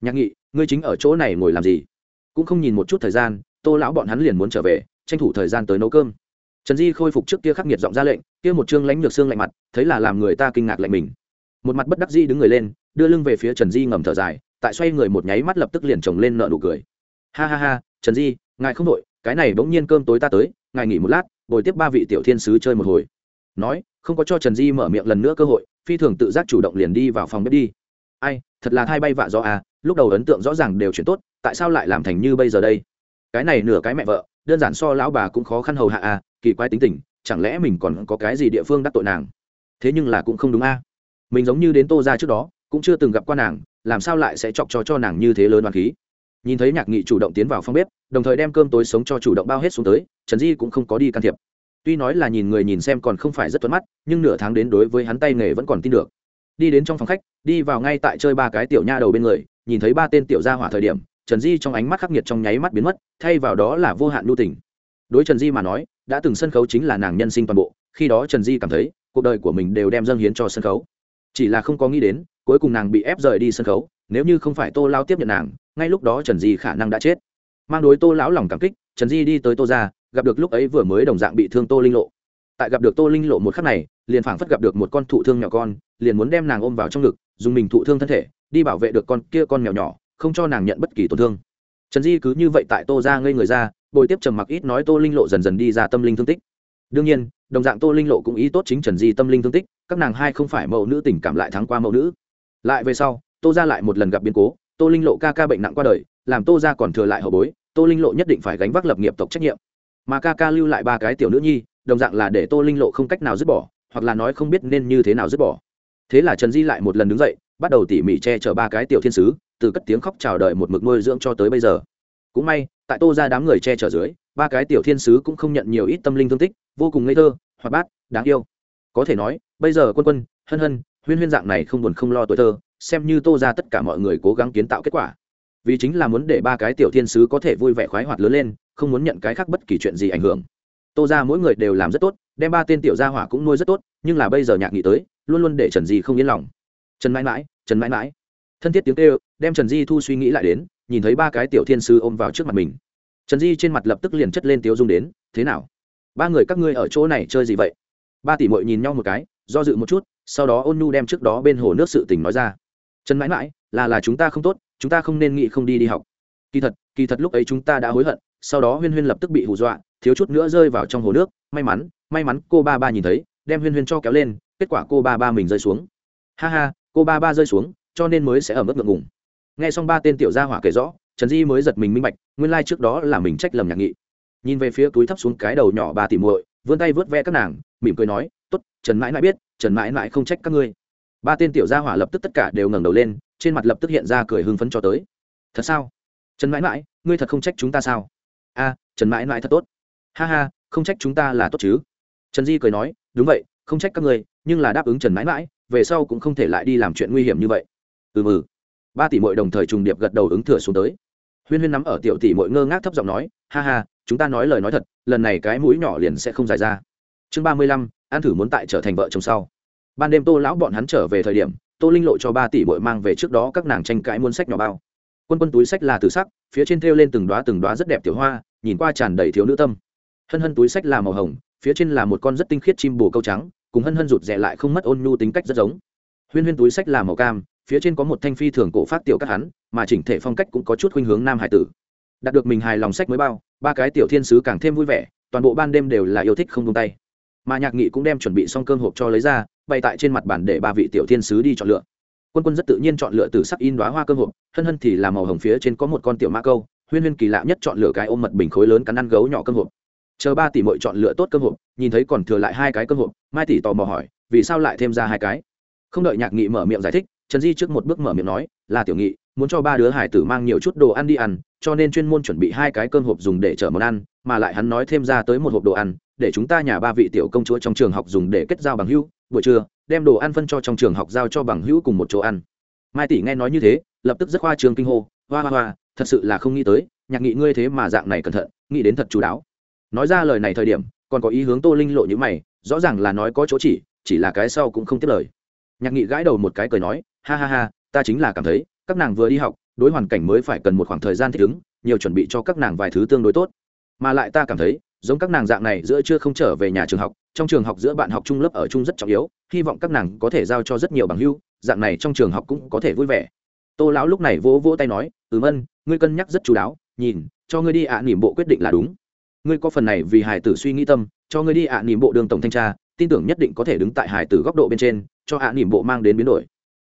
Nhạc nghị, ngươi chính ở chỗ này ngồi làm gì? Cũng không nhìn một chút thời gian, tô lão bọn hắn liền muốn trở về, tranh thủ thời gian tới nấu cơm trần di khôi phục trước kia khắc nghiệt giọng ra lệnh, kia một chương lãnh lược xương lạnh mặt, thấy là làm người ta kinh ngạc lạnh mình. Một mặt bất đắc di đứng người lên, đưa lưng về phía trần di ngầm thở dài, tại xoay người một nháy mắt lập tức liền trồng lên nợ nụ cười. Ha ha ha, trần di, ngài không đội cái này bỗng nhiên cơm tối ta tới, ngài nghỉ một lát, bồi tiếp ba vị tiểu thiên sứ chơi một hồi. Nói, không có cho trần di mở miệng lần nữa cơ hội, phi thường tự giác chủ động liền đi vào phòng bếp đi. Ai, thật là thay bay vạ do à lúc đầu ấn tượng rõ ràng đều chuyển tốt, tại sao lại làm thành như bây giờ đây? Cái này nửa cái mẹ vợ đơn giản so lão bà cũng khó khăn hầu hạ à kỳ quái tính tình, chẳng lẽ mình còn có cái gì địa phương đắc tội nàng? Thế nhưng là cũng không đúng a à. mình giống như đến tô ra trước đó, cũng chưa từng gặp qua nàng, làm sao lại sẽ chọc cho cho nàng như thế lớn đoàn khí? Nhìn thấy nhạc nghị chủ động tiến vào phòng bếp, đồng thời đem cơm tối sống cho chủ động bao hết xuống tới, trần di cũng không có đi can thiệp. Tuy nói là nhìn người nhìn xem còn không phải rất thuận mắt, nhưng nửa tháng đến đối với hắn tay nghề vẫn còn tin được. Đi đến trong phòng khách, đi vào ngay tại chơi ba cái tiểu nha đầu bên người, nhìn thấy ba tên tiểu gia hỏa thời điểm trần di trong ánh mắt khắc nghiệt trong nháy mắt biến mất, thay vào đó là vô hạn lưu tình. Đối trần di mà nói, đã từng sân khấu chính là nàng nhân sinh toàn bộ, khi đó trần di cảm thấy, cuộc đời của mình đều đem dâng hiến cho sân khấu. Chỉ là không có nghĩ đến, cuối cùng nàng bị ép rời đi sân khấu, nếu như không phải tô lao tiếp nhận nàng, ngay lúc đó trần di khả năng đã chết. Mang đối tô lão lòng cảm kích, trần di đi tới tô ra gặp được lúc ấy vừa mới đồng dạng bị thương tô linh lộ. Tại gặp được tô linh lộ một khắc này, liền phảng phất gặp được một con thụ thương nhỏ con, liền muốn đem nàng ôm vào trong ngực, dùng mình thụ thương thân thể, đi bảo vệ được con kia con mèo nhỏ không cho nàng nhận bất kỳ tổn thương. Trần di cứ như vậy tại tô ra ngây người ra, bồi tiếp trầm mặc ít nói tô linh lộ dần dần đi ra tâm linh thương tích. Đương nhiên, đồng dạng tô linh lộ cũng ý tốt chính trần di tâm linh thương tích, các nàng hai không phải mẫu nữ tình cảm lại thắng qua mẫu nữ. Lại về sau, tô ra lại một lần gặp biến cố, tô linh lộ ca ca bệnh nặng qua đời, làm tô ra còn thừa lại hậu bối, tô linh lộ nhất định phải gánh vác lập nghiệp tộc trách nhiệm. Mà ca ca lưu lại ba cái tiểu nữ nhi, đồng dạng là để tô linh lộ không cách nào dứt bỏ, hoặc là nói không biết nên như thế nào dứt bỏ. Thế là trần di lại một lần đứng dậy, bắt đầu tỉ mỉ che chở ba cái tiểu thiên sứ từ cất tiếng khóc chào đợi một mực nuôi dưỡng cho tới bây giờ. Cũng may, tại tô ra đám người che chở dưới, ba cái tiểu thiên sứ cũng không nhận nhiều ít tâm linh thương tích, vô cùng ngây thơ, hoạt bát, đáng yêu. Có thể nói, bây giờ quân quân, hân hân, huyên huyên dạng này không buồn không lo tuổi thơ, xem như tô ra tất cả mọi người cố gắng kiến tạo kết quả. Vì chính là muốn để ba cái tiểu thiên sứ có thể vui vẻ khoái hoạt lớn lên, không muốn nhận cái khác bất kỳ chuyện gì ảnh hưởng. Tô ra mỗi người đều làm rất tốt, đem ba tên tiểu gia hỏa cũng nuôi rất tốt, nhưng là bây giờ nhạc nghị tới, luôn luôn để trần di không yên lòng. Trần mãi mãi, trần mãi mãi thân thiết tiếng kêu, đem trần di thu suy nghĩ lại đến, nhìn thấy ba cái tiểu thiên sư ôm vào trước mặt mình. Trần di trên mặt lập tức liền chất lên tiếu dung đến, thế nào? Ba người các ngươi ở chỗ này chơi gì vậy? Ba tỷ mội nhìn nhau một cái, do dự một chút, sau đó ôn nhu đem trước đó bên hồ nước sự tình nói ra. Trần mãi mãi, là là chúng ta không tốt, chúng ta không nên nghĩ không đi đi học. Kỳ thật kỳ thật lúc ấy chúng ta đã hối hận, sau đó huyên huyên lập tức bị hù dọa, thiếu chút nữa rơi vào trong hồ nước. May mắn may mắn cô ba ba nhìn thấy, đem huyên huyên cho kéo lên, kết quả cô ba ba mình rơi xuống. Ha ha, cô ba ba rơi xuống cho nên mới sẽ ở mức ngượng ngùng. Nghe xong ba tên tiểu gia hỏa kể rõ, trần di mới giật mình minh bạch, nguyên lai、like、trước đó là mình trách lầm nhạc nghị. Nhìn về phía túi thấp xuống cái đầu nhỏ ba tỷ muội, vươn tay vớt ve các nàng, mỉm cười nói t ố t trần mãi mãi biết, trần mãi mãi không trách các ngươi. Ba tên tiểu gia hỏa lập tức tất cả đều ngẩng đầu lên, trên mặt lập tức hiện ra cười hưng phấn cho tới. Thật sao? Trần mãi mãi, ngươi thật không trách chúng ta sao? A, trần mãi mãi thật tốt. Ha ha, không trách chúng ta là tốt chứ? Trần di cười nói, đúng vậy, không trách các ngươi, nhưng là đáp ứng trần mãi mãi, về sau cũng không thể lại đi làm chuyện nguy hiểm như vậy ừ mừ ba tỷ mội đồng thời trùng điệp gật đầu ứng thừa xuống tới. Huyên huyên nắm ở tiểu tỷ mội ngơ ngác thấp giọng nói, ha ha, chúng ta nói lời nói thật, lần này cái mũi nhỏ liền sẽ không dài ra. Chương ba mươi lăm, an thử muốn tại trở thành vợ chồng sau. Ban đêm tô lão bọn hắn trở về thời điểm, tô linh lộ cho ba tỷ bội mang về trước đó các nàng tranh cãi muôn sách nhỏ bao. Quân quân túi sách là từ sắc, phía trên thêu lên từng đoá từng đoá rất đẹp tiểu hoa, nhìn qua tràn đầy thiếu nữ tâm. Hân hân túi sách là màu hồng, phía trên là một con rất tinh khiết chim bồ câu trắng, cùng hân hân rụt rè lại không mất ôn nhu tính cách rất giống. Huyên huyên túi sách là màu cam phía trên có một thanh phi thường cổ phát tiểu các hắn, mà chỉnh thể phong cách cũng có chút khuynh hướng nam hải tử. Đạt được mình hài lòng sách mới bao, ba cái tiểu thiên sứ càng thêm vui vẻ, toàn bộ ban đêm đều là yêu thích không tung tay. Mà nhạc nghị cũng đem chuẩn bị xong cơm hộp cho lấy ra, bày tại trên mặt bàn để ba vị tiểu thiên sứ đi chọn lựa. Quân quân rất tự nhiên chọn lựa từ sắc in đoá hoa cơm hộp, hân hân thì là màu hồng phía trên có một con tiểu mã câu, huyên huyên kỳ lạ nhất chọn lựa cái ôm mật bình khối lớn cắn ăn gấu nhỏ cơm hộp. Chờ ba tỷ mội chọn lựa tốt cơm hộp, nhìn thấy còn thừa lại hai cái cơm hộp, mai tỷ tò mò hỏi, vì sao lại thêm ra hai cái? Không đợi nhạc nghị mở miệng giải thích trần di trước một bước mở miệng nói, là tiểu nghị, muốn cho ba đứa hải tử mang nhiều chút đồ ăn đi ăn, cho nên chuyên môn chuẩn bị hai cái cơm hộp dùng để chở món ăn, mà lại hắn nói thêm ra tới một hộp đồ ăn, để chúng ta nhà ba vị tiểu công chúa trong trường học dùng để kết giao bằng hữu, buổi trưa, đem đồ ăn phân cho trong trường học giao cho bằng hữu cùng một chỗ ăn. Mai tỷ nghe nói như thế, lập tức rất khoa trường kinh hô, hoa hoa hoa, thật sự là không nghĩ tới, nhạc nghị ngươi thế mà dạng này cẩn thận, nghĩ đến thật chú đáo. Nói ra lời này thời điểm, còn có ý hướng tô linh lộ như mày, rõ ràng là nói có chỗ chỉ chỉ là cái sau cũng không tiếp lời. Nhạc nghị gãi đầu một cái cười nói ha ha ha ta chính là cảm thấy các nàng vừa đi học đối hoàn cảnh mới phải cần một khoảng thời gian thích ứng nhiều chuẩn bị cho các nàng vài thứ tương đối tốt. Mà lại ta cảm thấy giống các nàng dạng này giữa chưa không trở về nhà trường học trong trường học giữa bạn học chung lớp ở chung rất trọng yếu hy vọng các nàng có thể giao cho rất nhiều bằng hưu dạng này trong trường học cũng có thể vui vẻ. Tô lão lúc này vỗ vỗ tay nói ừ ân ngươi cân nhắc rất chú đáo nhìn cho ngươi đi ạ à, nỉm bộ quyết định là đúng. Ngươi có phần này vì hải tử suy nghĩ tâm cho ngươi đi ạ à, nỉm bộ đường tổng thanh tra tin tưởng nhất định có thể đứng tại hải tử góc độ bên trên cho ạ à, nỉm bộ mang đến biến đổi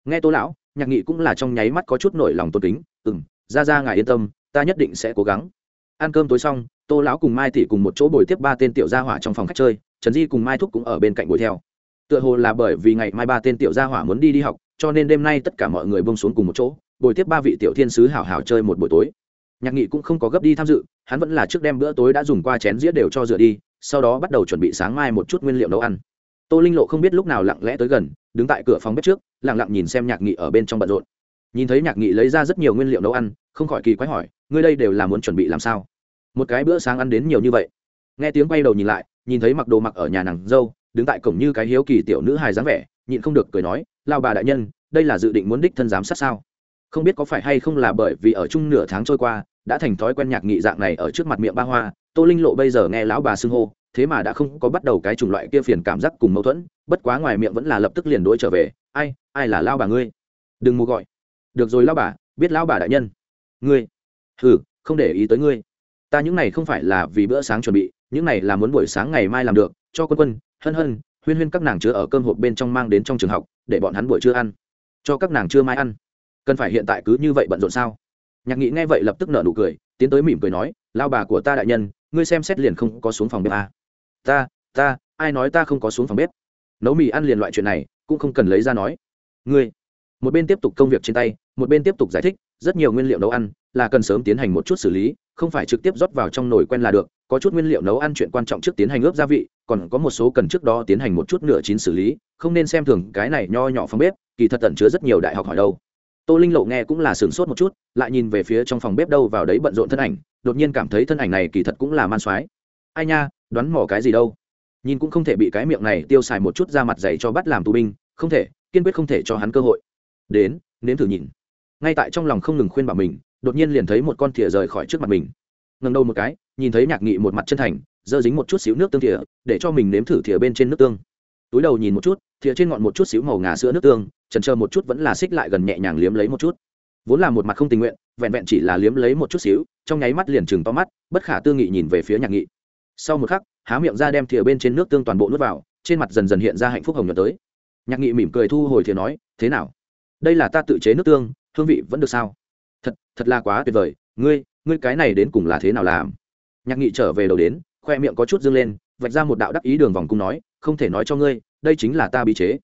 nghe tô lão, nhạc nghị cũng là trong nháy mắt có chút nổi lòng tôn kính ừ m ra ra ngài yên tâm, ta nhất định sẽ cố gắng. Ăn cơm tối xong, tô lão cùng mai thị cùng một chỗ bồi tiếp ba tên tiểu gia hỏa trong phòng khách chơi, trần di cùng mai thúc cũng ở bên cạnh bồi theo. Tựa hồ là bởi vì ngày mai ba tên tiểu gia hỏa muốn đi đi học, cho nên đêm nay tất cả mọi người bông xuống cùng một chỗ, bồi tiếp ba vị tiểu thiên sứ hảo hảo chơi một buổi tối. Nhạc nghị cũng không có gấp đi tham dự, hắn vẫn là trước đêm bữa tối đã dùng qua chén dĩa đều cho rửa đi, sau đó bắt đầu chuẩn bị sáng mai một chút nguyên liệu nấu ăn. Tô linh lộ không biết lúc nào lặng lẽ tới gần đứng tại cửa phòng bếp trước lẳng lặng nhìn xem nhạc nghị ở bên trong bận rộn. Nhìn thấy nhạc nghị lấy ra rất nhiều nguyên liệu nấu ăn, không khỏi kỳ quái hỏi, ngươi đây đều là muốn chuẩn bị làm sao? Một cái bữa sáng ăn đến nhiều như vậy. Nghe tiếng quay đầu nhìn lại, nhìn thấy mặc đồ mặc ở nhà nàng dâu, đứng tại cổng như cái hiếu kỳ tiểu nữ hài dáng vẻ, nhịn không được cười nói, lao bà đại nhân, đây là dự định muốn đích thân giám sát sao? Không biết có phải hay không là bởi vì ở chung nửa tháng trôi qua, đã thành thói quen nhạc nghị dạng này ở trước mặt miệng ba hoa, tô linh lộ bây giờ nghe lão bà xưng hô thế mà đã không có bắt đầu cái chủng loại kia phiền cảm giác cùng mâu thuẫn, bất quá ngoài miệng vẫn là lập tức liền đuổi trở về, ai ai là lao bà ngươi? Đừng mua gọi. Được rồi lao bà, biết lao bà đại nhân. Ngươi? Ừ không để ý tới ngươi. Ta những này không phải là vì bữa sáng chuẩn bị, những này là muốn buổi sáng ngày mai làm được, cho quân quân, hân hân, huyên huyên các nàng chứa ở cơm hộp bên trong mang đến trong trường học, để bọn hắn buổi trưa ăn. Cho các nàng chưa mai ăn. Cần phải hiện tại cứ như vậy bận rộn sao? Nhạc nghị nghe vậy lập tức nở nụ cười, tiến tới mỉm cười nói lao bà của ta đại nhân, ngươi xem xét liền không có xuống phòng bếp à ta ta, ai nói ta không có xuống phòng bếp? Nấu mì ăn liền loại chuyện này, cũng không cần lấy ra nói. Ngươi, một bên tiếp tục công việc trên tay, một bên tiếp tục giải thích, rất nhiều nguyên liệu nấu ăn là cần sớm tiến hành một chút xử lý, không phải trực tiếp rót vào trong nồi quen là được, có chút nguyên liệu nấu ăn chuyện quan trọng trước tiến hành ướp gia vị, còn có một số cần trước đó tiến hành một chút nửa chín xử lý, không nên xem thường cái này nho nhỏ phòng bếp, kỳ thật tận chứa rất nhiều đại học hỏi đâu. Tô linh lộ nghe cũng là sửng sốt một chút, lại nhìn về phía trong phòng bếp đâu vào đấy bận rộn thân ảnh, đột nhiên cảm thấy thân ảnh này kỳ thật cũng là man soái ai nha, đoán mò cái gì đâu. Nhìn cũng không thể bị cái miệng này tiêu xài một chút ra mặt dày cho bắt làm tù binh, không thể, kiên quyết không thể cho hắn cơ hội. Đến, nếm thử nhìn. Ngay tại trong lòng không ngừng khuyên bảo mình, đột nhiên liền thấy một con thìa rời khỏi trước mặt mình. Ngần đầu một cái, nhìn thấy nhạc nghị một mặt chân thành dơ dính một chút xíu nước tương thìa, để cho mình nếm thử thìa bên trên nước tương. Túi đầu nhìn một chút, thìa trên ngọn một chút xíu màu ngà sữa nước tương trần chờ một chút vẫn là xích lại gần nhẹ nhàng liếm lấy một chút. Vốn là một mặt không tình nguyện, vẹn vẹn chỉ là liếm lấy một chút xíu, trong nháy mắt liền chừng to mắt, bất khả tư nghị nhìn về phía nhạc nghị sau một khắc, há miệng ra đem thìa bên trên nước tương toàn bộ nuốt vào, trên mặt dần dần hiện ra hạnh phúc hồng nhuận tới. Nhạc nghị mỉm cười thu hồi thìa nói, thế nào? Đây là ta tự chế nước tương, hương vị vẫn được sao? Thật thật là quá tuyệt vời, ngươi ngươi cái này đến cùng là thế nào làm? Nhạc nghị trở về đầu đến, khoe miệng có chút dâng lên, vạch ra một đạo đắc ý đường vòng cung nói, không thể nói cho ngươi, đây chính là ta bí chế.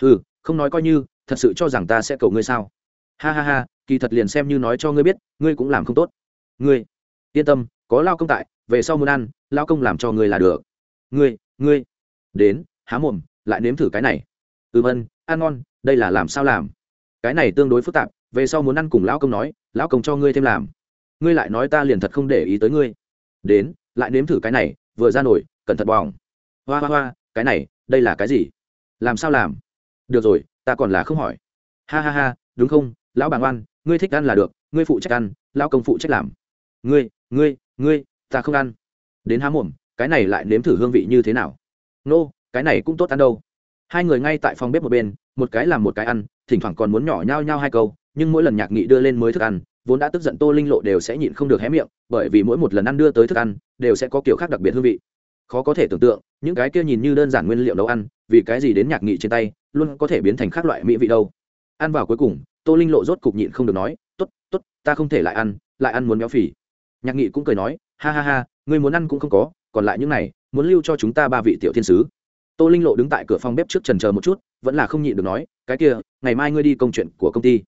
Ừ không nói coi như, thật sự cho rằng ta sẽ cầu ngươi sao? Ha ha ha, kỳ thật liền xem như nói cho ngươi biết, ngươi cũng làm không tốt. Ngươi, yên tâm có lao công tại, về sau muốn ăn, lao công làm cho ngươi là được. Ngươi ngươi, đến, há mồm, lại nếm thử cái này. Ừm ân ăn ngon, đây là làm sao làm? Cái này tương đối phức tạp, về sau muốn ăn cùng lão công nói, lão công cho ngươi thêm làm. Ngươi lại nói ta liền thật không để ý tới ngươi. Đến, lại nếm thử cái này, vừa ra nổi, cẩn thận bỏng. Hoa hoa hoa, cái này, đây là cái gì? Làm sao làm? Được rồi, ta còn là không hỏi. Ha ha ha, đúng không? Lão bàng oan, ngươi thích ăn là được, ngươi phụ trách ăn, lão công phụ trách làm. Ngươi ngươi ngươi ta không ăn. Đến há mồm cái này lại nếm thử hương vị như thế nào? Nô、no, cái này cũng tốt ăn đâu. Hai người ngay tại phòng bếp một bên một cái làm một cái ăn thỉnh thoảng còn muốn nhỏ nhao nhao hai câu nhưng mỗi lần nhạc nghị đưa lên mới thức ăn vốn đã tức giận tô linh lộ đều sẽ nhịn không được hé miệng bởi vì mỗi một lần ăn đưa tới thức ăn đều sẽ có kiểu khác đặc biệt hương vị. Khó có thể tưởng tượng những cái kia nhìn như đơn giản nguyên liệu nấu ăn vì cái gì đến nhạc nghị trên tay luôn có thể biến thành khác loại mỹ vị đâu. Ăn vào cuối cùng tô linh lộ rốt cục nhịn không được nói t ố t t ố t ta không thể lại ăn lại ăn muốn béo phì nhạc nghị cũng cười nói, ha ha ha, ngươi muốn ăn cũng không có, còn lại những này, muốn lưu cho chúng ta ba vị tiểu thiên sứ. Tô linh lộ đứng tại cửa phòng bếp trước trần chờ một chút, vẫn là không nhịn được nói, cái kia, ngày mai ngươi đi công chuyện của công ty.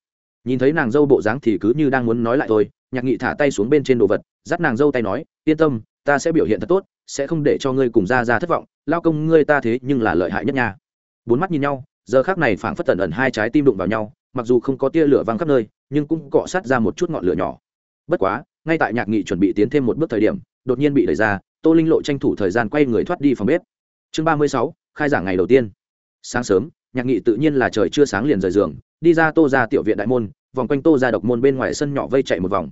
Nhìn thấy nàng dâu bộ dáng thì cứ như đang muốn nói lại thôi, nhạc nghị thả tay xuống bên trên đồ vật, dắt nàng dâu tay nói, yên tâm, ta sẽ biểu hiện thật tốt, sẽ không để cho ngươi cùng ra ra thất vọng, lao công ngươi ta thế nhưng là lợi hại nhất nha. Bốn mắt nhìn nhau, giờ khác này phảng phất tần ẩn hai trái tim đụng vào nhau, mặc dù không có tia lửa văng khắp nơi, nhưng cũng cọ sát ra một chút ngọn lửa nhỏ. Bất quá ngay tại nhạc nghị chuẩn bị tiến thêm một bước thời điểm, đột nhiên bị đẩy ra, tô linh lộ tranh thủ thời gian quay người thoát đi phòng bếp. Chương ba mươi sáu, khai giảng ngày đầu tiên. Sáng sớm, nhạc nghị tự nhiên là trời chưa sáng liền rời giường, đi ra tô ra tiểu viện đại môn, vòng quanh tô ra độc môn bên ngoài sân nhỏ vây chạy một vòng.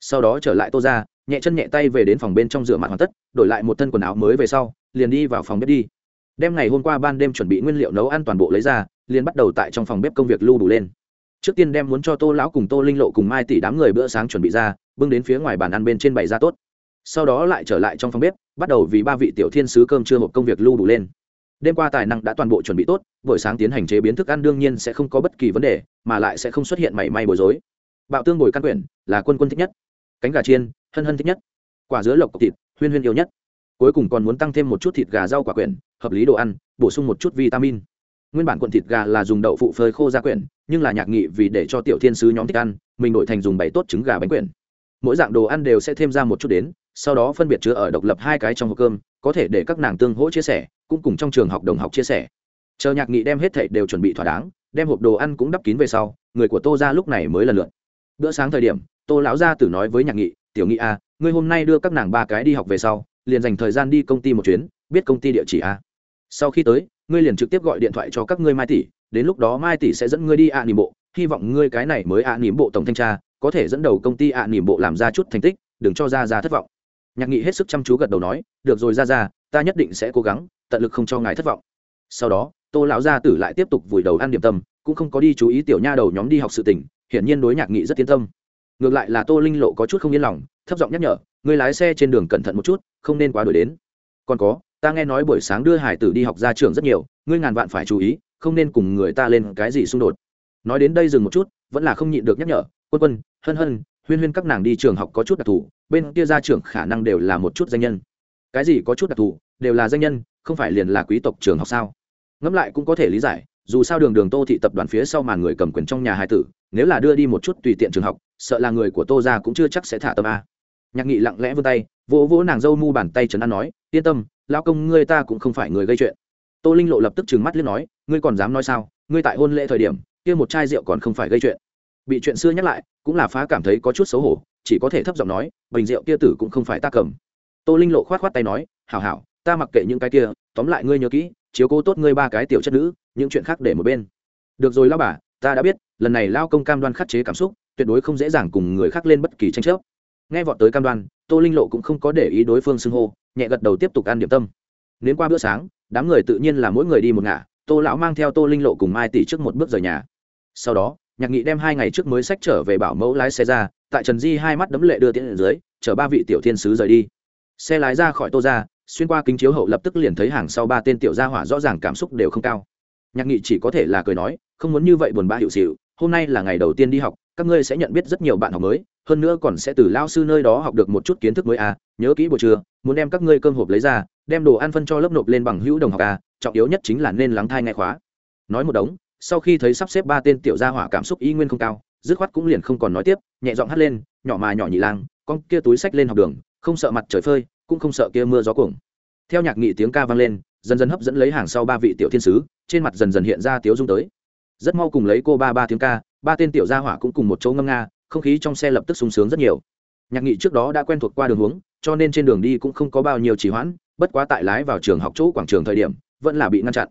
Sau đó trở lại tô ra nhẹ chân nhẹ tay về đến phòng bên trong rửa mặt hoàn tất, đổi lại một thân quần áo mới về sau, liền đi vào phòng bếp đi. Đem ngày hôm qua ban đêm chuẩn bị nguyên liệu nấu ăn toàn bộ lấy ra, liền bắt đầu tại trong phòng bếp công việc lưu đủ lên trước tiên đem muốn cho tô lão cùng tô linh lộ cùng mai tỷ đám người bữa sáng chuẩn bị ra, bưng đến phía ngoài bàn ăn bên trên bày ra tốt. Sau đó lại trở lại trong phòng bếp, bắt đầu vì ba vị tiểu thiên sứ cơm trưa hộp công việc lưu đủ lên. Đêm qua tài năng đã toàn bộ chuẩn bị tốt, buổi sáng tiến hành chế biến thức ăn đương nhiên sẽ không có bất kỳ vấn đề, mà lại sẽ không xuất hiện mảy may bối rối. Bạo tương bồi căn quyển, là quân quân thích nhất. Cánh gà chiên, hân hân thích nhất. Quả dứa lộc cọc thịt, huyên huyên yêu nhất. Cuối cùng còn muốn tăng thêm một chút thịt gà rau quả quyển, hợp lý đồ ăn, bổ sung một chút vitamin nguyên bản quận thịt gà là dùng đậu phụ phơi khô ra quyển nhưng là nhạc nghị vì để cho tiểu thiên sứ nhóm thích ăn mình đổi thành dùng bảy tốt trứng gà bánh quyển. Mỗi dạng đồ ăn đều sẽ thêm ra một chút đến sau đó phân biệt chứa ở độc lập hai cái trong hộp cơm có thể để các nàng tương hỗ chia sẻ cũng cùng trong trường học đồng học chia sẻ. Chờ nhạc nghị đem hết thảy đều chuẩn bị thỏa đáng đem hộp đồ ăn cũng đắp kín về sau người của tô ra lúc này mới lần lượt. Bữa sáng thời điểm tô lão gia tử nói với nhạc nghị tiểu nghị a à, ngươi hôm nay đưa các nàng ba cái đi học về sau liền dành thời gian đi công ty một chuyến biết công ty địa chỉ a à. sau khi tới ngươi liền trực tiếp gọi điện thoại cho các ngươi mai tỷ đến lúc đó mai tỷ sẽ dẫn ngươi đi ạ à nỉm bộ hy vọng ngươi cái này mới ạ à nỉm bộ tổng thanh tra có thể dẫn đầu công ty ạ nỉm bộ làm ra chút thành tích đừng cho ra ra thất vọng. Nhạc nghị hết sức chăm chú gật đầu nói được rồi ra ra ta nhất định sẽ cố gắng tận lực không cho ngài thất vọng. Sau đó tô lão gia tử lại tiếp tục vùi đầu ăn điểm tâm cũng không có đi chú ý tiểu nha đầu nhóm đi học sự tỉnh, hiển nhiên đối nhạc nghị rất tiến tâm. Ngược lại là tô linh lộ có chút không yên lòng thấp giọng nhắc nhở người lái xe trên đường cẩn thận một chút không nên quá đuổi đến. Còn có ta nghe nói buổi sáng đưa hải tử đi học ra trường rất nhiều, ngươi ngàn vạn phải chú ý, không nên cùng người ta lên cái gì xung đột. Nói đến đây dừng một chút, vẫn là không nhịn được nhắc nhở, quân quân, hân hân, huyên huyên các nàng đi trường học có chút đặc thù, bên kia ra trường khả năng đều là một chút danh nhân. Cái gì có chút đặc thù, đều là danh nhân, không phải liền là quý tộc trường học sao? Ngẫm lại cũng có thể lý giải, dù sao đường đường tô thị tập đoàn phía sau màn người cầm quyền trong nhà hai tử, nếu là đưa đi một chút tùy tiện trường học, sợ là người của tô ra cũng chưa chắc sẽ thả tâm a. Nhạc nghị lặng lẽ vươn tay, vỗ vỗ nàng dâu mu bàn tay trấn an nói, yên tâm lao công ngươi ta cũng không phải người gây chuyện. Tô linh lộ lập tức trừng mắt liếc nói, ngươi còn dám nói sao? Ngươi tại hôn lễ thời điểm, kia một chai rượu còn không phải gây chuyện. Bị chuyện xưa nhắc lại, cũng là phá cảm thấy có chút xấu hổ, chỉ có thể thấp giọng nói, bình rượu kia tử cũng không phải ta cầm. Tô linh lộ khoát khoát tay nói, hảo hảo, ta mặc kệ những cái kia, tóm lại ngươi nhớ kỹ, chiếu cố tốt ngươi ba cái tiểu chất nữ, những chuyện khác để một bên. Được rồi lao bà, ta đã biết, lần này lao công cam đoan khắc chế cảm xúc, tuyệt đối không dễ dàng cùng người khác lên bất kỳ tranh chấp. Nghe vọt tới cam đoan tô linh lộ cũng không có để ý đối phương xưng hô, nhẹ gật đầu tiếp tục ăn điểm tâm. Đến qua bữa sáng, đám người tự nhiên là mỗi người đi một ngả, tô lão mang theo tô linh lộ cùng mai tỷ trước một bước rời nhà. Sau đó, nhạc nghị đem hai ngày trước mới sách trở về bảo mẫu lái xe ra, tại trần di hai mắt đấm lệ đưa tiễn dưới, chở ba vị tiểu thiên sứ rời đi. Xe lái ra khỏi tô ra, xuyên qua kính chiếu hậu lập tức liền thấy hàng sau ba tên tiểu gia hỏa rõ ràng cảm xúc đều không cao. Nhạc nghị chỉ có thể là cười nói, không muốn như vậy buồn bã hiệu xịu, hôm nay là ngày đầu tiên đi học, các ngươi sẽ nhận biết rất nhiều bạn học mới hơn nữa còn sẽ từ lao sư nơi đó học được một chút kiến thức mới à nhớ kỹ buổi trưa, muốn đem các ngươi cơm hộp lấy ra, đem đồ ăn phân cho lớp nộp lên bằng hữu đồng học à trọng yếu nhất chính là nên lắng thai nghe khóa. Nói một đống, sau khi thấy sắp xếp ba tên tiểu gia hỏa cảm xúc y nguyên không cao, dứt khoát cũng liền không còn nói tiếp, nhẹ giọng hắt lên, nhỏ mà nhỏ nhị lang, con kia túi sách lên học đường, không sợ mặt trời phơi, cũng không sợ kia mưa gió cuồng. Theo nhạc nghị tiếng ca vang lên, dần dần hấp dẫn lấy hàng sau ba vị tiểu thiên sứ, trên mặt dần dần hiện ra tiếu dung tới. Rất mau cùng lấy cô ba ba tiếng ca, ba tên tiểu gia hỏa cũng cùng một chỗ ngâm nga không khí trong xe lập tức sung sướng rất nhiều. Nhạc nghị trước đó đã quen thuộc qua đường hướng, cho nên trên đường đi cũng không có bao nhiêu trì hoãn, bất quá tại lái vào trường học chỗ quảng trường thời điểm, vẫn là bị ngăn chặn.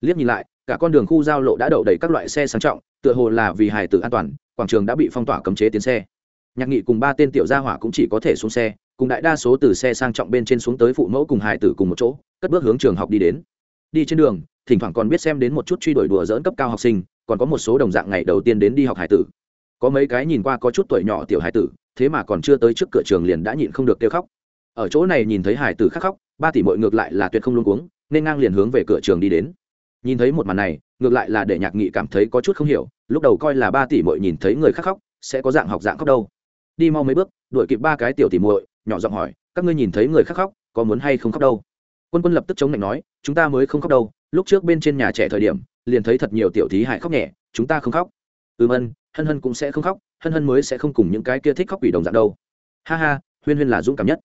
Liếc nhìn lại, cả con đường khu giao lộ đã đậu đầy các loại xe sang trọng, tựa hồ là vì hài tử an toàn, quảng trường đã bị phong tỏa cấm chế tiến xe. Nhạc nghị cùng ba tên tiểu gia hỏa cũng chỉ có thể xuống xe, cùng đại đa số từ xe sang trọng bên trên xuống tới phụ mẫu cùng hài tử cùng một chỗ, cất bước hướng trường học đi đến. Đi trên đường, thỉnh thoảng còn biết xem đến một chút truy đuổi đùa dỡn cấp cao học sinh, còn có một số đồng dạng ngày đầu tiên đến đi học hải tử có mấy cái nhìn qua có chút tuổi nhỏ tiểu hải tử, thế mà còn chưa tới trước cửa trường liền đã nhịn không được kêu khóc. Ở chỗ này nhìn thấy hải tử khắc khóc, ba tỷ mội ngược lại là tuyệt không luôn cuống, nên ngang liền hướng về cửa trường đi đến. Nhìn thấy một màn này, ngược lại là để nhạc nghị cảm thấy có chút không hiểu, lúc đầu coi là ba tỷ mội nhìn thấy người khắc khóc, sẽ có dạng học dạng khóc đâu. Đi mau mấy bước, đuổi kịp ba cái tiểu tỷ muội, nhỏ giọng hỏi, các ngươi nhìn thấy người khắc khóc, có muốn hay không khóc đâu? Quân quân lập tức chống lạnh nói, chúng ta mới không khóc đâu, lúc trước bên trên nhà trẻ thời điểm, liền thấy thật nhiều tiểu thí hại khóc nhẹ, chúng ta không khóc. Ừm ân hân hân cũng sẽ không khóc hân hân mới sẽ không cùng những cái kia thích khóc quỷ đồng dạng đâu. Ha ha huyên huyên là dũng cảm nhất.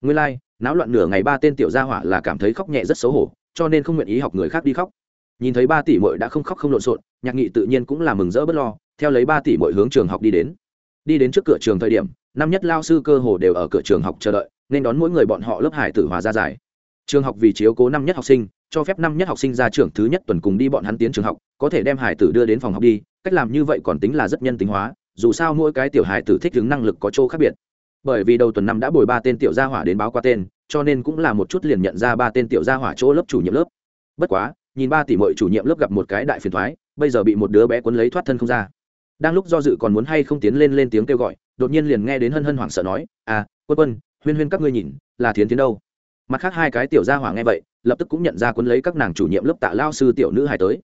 Nguyên lai、like, náo loạn nửa ngày ba tên tiểu gia hỏa là cảm thấy khóc nhẹ rất xấu hổ cho nên không nguyện ý học người khác đi khóc. Nhìn thấy ba tỷ mội đã không khóc không lộn xộn nhạc nghị tự nhiên cũng là mừng rỡ bất lo theo lấy ba tỷ mội hướng trường học đi đến. Đi đến trước cửa trường thời điểm năm nhất lao sư cơ hồ đều ở cửa trường học chờ đợi nên đón mỗi người bọn họ lớp hải tử hòa ra giải trường học vì chiếu cố năm nhất học sinh cho phép năm nhất học sinh ra trường thứ nhất tuần cùng đi bọn hắn tiến trường học, có thể đem hải tử đưa đến phòng học đi, cách làm như vậy còn tính là rất nhân tính hóa, dù sao mỗi cái tiểu hải tử thích ứng năng lực có chỗ khác biệt. Bởi vì đầu tuần năm đã bồi ba tên tiểu gia hỏa đến báo qua tên, cho nên cũng là một chút liền nhận ra ba tên tiểu gia hỏa chỗ lớp chủ nhiệm lớp. Bất quá, nhìn ba tỷ mội chủ nhiệm lớp gặp một cái đại phiền thoái, bây giờ bị một đứa bé quấn lấy thoát thân không ra. Đang lúc do dự còn muốn hay không tiến lên lên tiếng kêu gọi, đột nhiên liền nghe đến hân hân hoảng sợ nói à quân quân, huyên huyên các ngươi nhìn, là thiến tiến đâu? Mặt khác hai cái tiểu gia hỏa nghe vậy lập tức cũng nhận ra cuốn lấy các nàng chủ nhiệm lớp tạ lao sư tiểu nữ hải tới.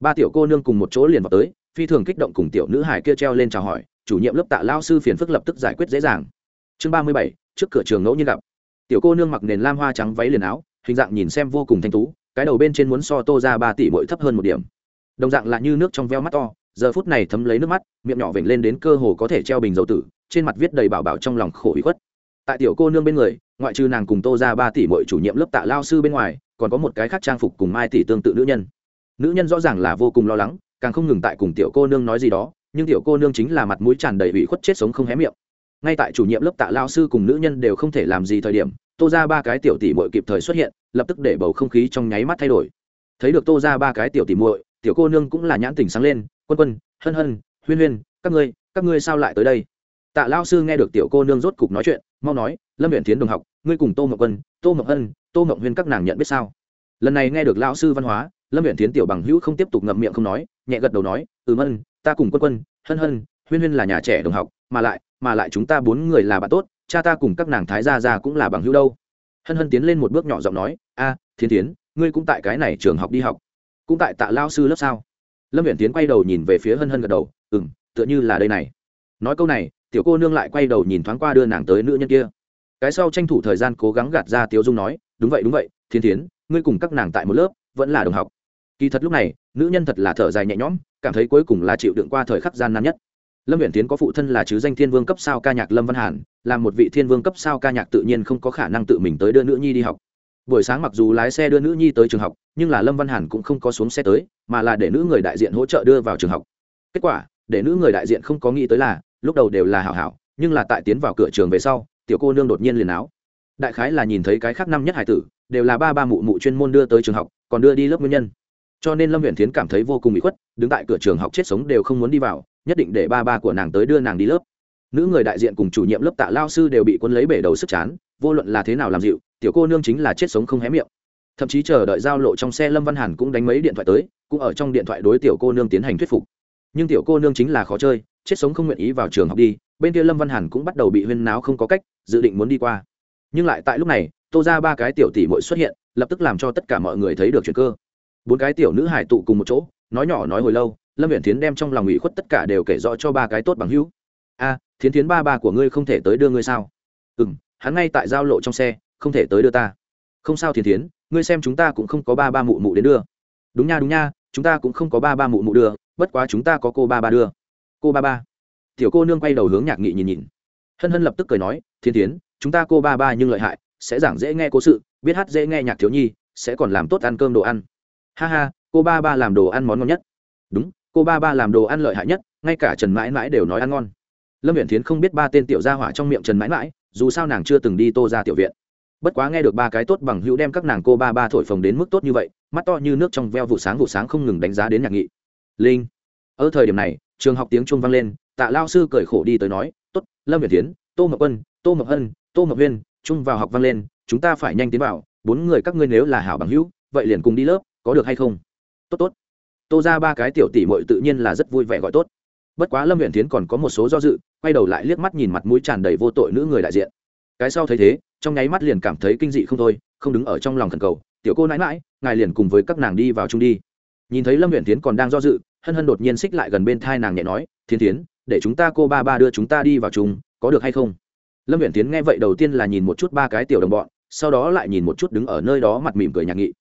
Ba tiểu cô nương cùng một chỗ liền vào tới, phi thường kích động cùng tiểu nữ hải kia treo lên chào hỏi, chủ nhiệm lớp tạ lao sư phiền phức lập tức giải quyết dễ dàng. Chương ba mươi bảy, trước cửa trường ngẫu nhiên gặp. Tiểu cô nương mặc nền lam hoa trắng váy liền áo, hình dạng nhìn xem vô cùng thanh tú, cái đầu bên trên muốn so tô ra ba tỷ mỗi thấp hơn một điểm. Đồng dạng là như nước trong veo mắt to, giờ phút này thấm lấy nước mắt, miệng nhỏ vểnh lên đến cơ hồ có thể treo bình dầu tử, trên mặt viết đầy bảo bảo trong lòng khổ ý khuất tại tiểu cô nương bên người, ngoại trừ nàng cùng tô ra ba tỷ mọi chủ nhiệm lớp tạ lao sư bên ngoài, còn có một cái khác trang phục cùng mai tỷ tương tự nữ nhân. Nữ nhân rõ ràng là vô cùng lo lắng, càng không ngừng tại cùng tiểu cô nương nói gì đó, nhưng tiểu cô nương chính là mặt mũi tràn đầy ủy khuất chết sống không hé miệng. Ngay tại chủ nhiệm lớp tạ lao sư cùng nữ nhân đều không thể làm gì thời điểm, tô ra ba cái tiểu tỷ muội kịp thời xuất hiện, lập tức để bầu không khí trong nháy mắt thay đổi. Thấy được tô ra ba cái tiểu tỷ muội, tiểu cô nương cũng là nhãn tình sáng lên, quân quân, hân hân, huyên huyên, các ngươi các ngươi sao lại tới đây? Tạ lao sư nghe được tiểu cô nương rốt cục nói chuyện mau nói, lâm huyện tiến đồng học, ngươi cùng tô ngọc quân, tô ngọc hân tô ngọc huyên các nàng nhận biết sao? Lần này nghe được lão sư văn hóa, lâm huyện tiến tiểu bằng hữu không tiếp tục ngậm miệng không nói, nhẹ gật đầu nói ừ mân ta cùng quân quân, hân hân, huyên huyên là nhà trẻ đồng học, mà lại mà lại chúng ta bốn người là bạn tốt, cha ta cùng các nàng thái gia gia cũng là bằng hữu đâu. Hân hân tiến lên một bước nhỏ giọng nói, a thiên tiến ngươi cũng tại cái này trường học đi học, cũng tại tạ lao sư lớp sao? Lâm viện tiến quay đầu nhìn về phía hân hân gật đầu ừ m tựa như là đây này. Nói câu này tiểu cô nương lại quay đầu nhìn thoáng qua đưa nàng tới nữ nhân kia. Cái sau tranh thủ thời gian cố gắng gạt ra tiếu dung nói, đúng vậy đúng vậy, thiên tiến ngươi cùng các nàng tại một lớp, vẫn là đồng học. Kỳ thật lúc này, nữ nhân thật là thở dài nhẹ nhõm, cảm thấy cuối cùng là chịu đựng qua thời khắc gian nan nhất. Lâm viện tiến có phụ thân là chứ danh thiên vương cấp sao ca nhạc lâm văn hàn, là một vị thiên vương cấp sao ca nhạc tự nhiên không có khả năng tự mình tới đưa nữ nhi đi học. Buổi sáng mặc dù lái xe đưa nữ nhi tới trường học, nhưng là lâm văn hàn cũng không có xuống xe tới, mà là để nữ người đại diện hỗ trợ đưa vào trường học. Kết quả, để nữ người đại diện không có nghĩ tới là lúc đầu đều là hảo hảo, nhưng là tại tiến vào cửa trường về sau, tiểu cô nương đột nhiên liền áo đại khái là nhìn thấy cái khác năm nhất hải tử, đều là ba ba mụ mụ chuyên môn đưa tới trường học, còn đưa đi lớp nguyên nhân. Cho nên lâm huyện tiến cảm thấy vô cùng bị khuất, đứng tại cửa trường học chết sống đều không muốn đi vào, nhất định để ba ba của nàng tới đưa nàng đi lớp. Nữ người đại diện cùng chủ nhiệm lớp tạ lao sư đều bị quân lấy bể đầu sức chán, vô luận là thế nào làm dịu, tiểu cô nương chính là chết sống không hé miệng. Thậm chí chờ đợi giao lộ trong xe lâm văn hàn cũng đánh mấy điện thoại tới, cũng ở trong điện thoại đối tiểu cô nương tiến hành thuyết phục nhưng tiểu cô nương chính là khó chơi, chết sống không nguyện ý vào trường học đi, bên kia lâm văn hàn cũng bắt đầu bị huyên náo không có cách, dự định muốn đi qua. Nhưng lại tại lúc này, tô ra ba cái tiểu tỷ mội xuất hiện, lập tức làm cho tất cả mọi người thấy được chuyện cơ. Bốn cái tiểu nữ hải tụ cùng một chỗ, nói nhỏ nói hồi lâu, lâm viện tiến đem trong lòng ủy khuất tất cả đều kể rõ cho ba cái tốt bằng hữu. A, thiến thiến ba ba của ngươi không thể tới đưa ngươi sao? Ừ m hắn ngay tại giao lộ trong xe, không thể tới đưa ta. Không sao thiến thiến, ngươi xem chúng ta cũng không có ba ba mụ mụ đến đưa. Đúng nha đúng nha, chúng ta cũng không có ba ba mụ mụ đưa bất quá chúng ta có cô ba ba đưa. Cô ba ba. Tiểu cô nương quay đầu hướng nhạc nghị nhìn nhìn. Hân hân lập tức cười nói, thiên tiến chúng ta cô ba ba nhưng lợi hại, sẽ giảng dễ nghe cố sự, biết hát dễ nghe nhạc thiếu nhi, sẽ còn làm tốt ăn cơm đồ ăn. Ha ha, cô ba ba làm đồ ăn món ngon nhất. Đúng, cô ba ba làm đồ ăn lợi hại nhất, ngay cả trần mãi mãi đều nói ăn ngon. Lâm viện tiến không biết ba tên tiểu gia hỏa trong miệng trần mãi mãi, dù sao nàng chưa từng đi tô ra tiểu viện. Bất quá nghe được ba cái tốt bằng hữu đem các nàng cô ba ba thổi phồng đến mức tốt như vậy, mắt to như nước trong veo vụ sáng vụ sáng không ngừng đánh giá đến nhạc nghị linh. Ở thời điểm này, trường học tiếng chuông vang lên, tạ lao sư cởi khổ đi tới nói, tốt, lâm việt tiến, tô ngọc quân, tô ngọc hân, tô ngọc huyên chung vào học vang lên, chúng ta phải nhanh tiến vào, bốn người các ngươi nếu là hảo bằng hữu, vậy liền cùng đi lớp, có được hay không? Tốt tốt. Tô ra ba cái tiểu tỷ mội tự nhiên là rất vui vẻ gọi tốt. Bất quá lâm huyện tiến còn có một số do dự, quay đầu lại liếc mắt nhìn mặt mũi tràn đầy vô tội nữ người đại diện. Cái sau thấy thế, trong nháy mắt liền cảm thấy kinh dị không thôi, không đứng ở trong lòng thần cầu, tiểu cô nãi mãi ngài liền cùng với các nàng đi vào chung đi nhìn thấy lâm huyện tiến còn đang do dự, hân hân đột nhiên xích lại gần bên thai nàng nhẹ nói thiên tiến, để chúng ta cô ba ba đưa chúng ta đi vào chung, có được hay không? Lâm huyện tiến nghe vậy đầu tiên là nhìn một chút ba cái tiểu đồng bọn, sau đó lại nhìn một chút đứng ở nơi đó mặt mỉm cười nhạc nghị.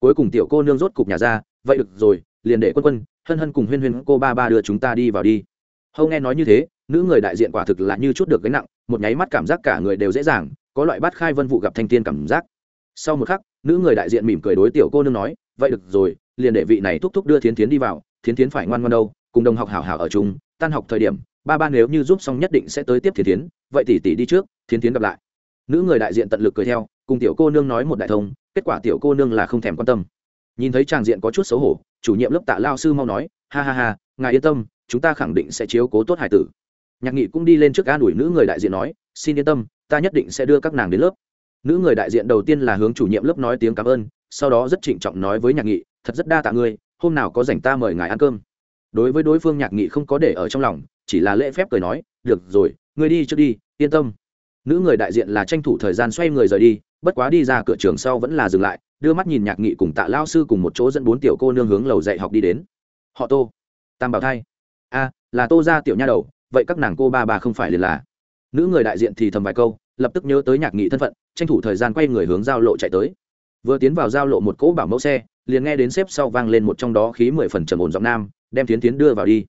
Cuối cùng tiểu cô nương rốt cục nhà ra, vậy được rồi, liền để quân quân, hân hân cùng huyên huyên cô ba ba đưa chúng ta đi vào đi. Hâu nghe nói như thế, nữ người đại diện quả thực là như chút được gánh nặng, một nháy mắt cảm giác cả người đều dễ dàng, có loại bắt khai vân vụ gặp thanh tiên cảm giác. Sau một khắc, nữ người đại diện mỉm cười đối tiểu cô nương nói, vậy được rồi liền để vị này thúc thúc đưa thiến tiến đi vào, thiến tiến phải ngoan ngoan đâu, cùng đồng học hảo hảo ở chung, tan học thời điểm, ba ba nếu như giúp xong nhất định sẽ tới tiếp thiến tiến vậy tỷ tỷ đi trước, thiến tiến gặp lại. Nữ người đại diện tận lực cười theo, cùng tiểu cô nương nói một đại thông, kết quả tiểu cô nương là không thèm quan tâm. Nhìn thấy tràng diện có chút xấu hổ, chủ nhiệm lớp tạ lao sư mau nói, ha ha ha, ngài yên tâm, chúng ta khẳng định sẽ chiếu cố tốt hải tử. Nhạc nghị cũng đi lên trước an ủi nữ người đại diện nói, xin yên tâm, ta nhất định sẽ đưa các nàng đến lớp. Nữ người đại diện đầu tiên là hướng chủ nhiệm lớp nói tiếng cảm ơn, sau đó rất trịnh trọng nói với nhạc nghị thật rất đa tạ ngươi, hôm nào có dành ta mời ngài ăn cơm. Đối với đối phương nhạc nghị không có để ở trong lòng, chỉ là lễ phép cười nói, được rồi, ngươi đi trước đi, yên tâm. Nữ người đại diện là tranh thủ thời gian xoay người rời đi, bất quá đi ra cửa trường sau vẫn là dừng lại, đưa mắt nhìn nhạc nghị cùng tạ lao sư cùng một chỗ dẫn bốn tiểu cô nương hướng lầu dạy học đi đến. Họ tô. Tam bảo thai. A, là tô ra tiểu nha đầu, vậy các nàng cô ba bà không phải liền là? Nữ người đại diện thì thầm vài câu, lập tức nhớ tới nhạc nghị thân phận, tranh thủ thời gian quay người hướng giao lộ chạy tới. Vừa tiến vào giao lộ một cỗ bảo mẫu xe liền nghe đến xếp sau vang lên một trong đó khí mười phần trầm ổn giọng nam, đem tiến tiến đưa vào đi.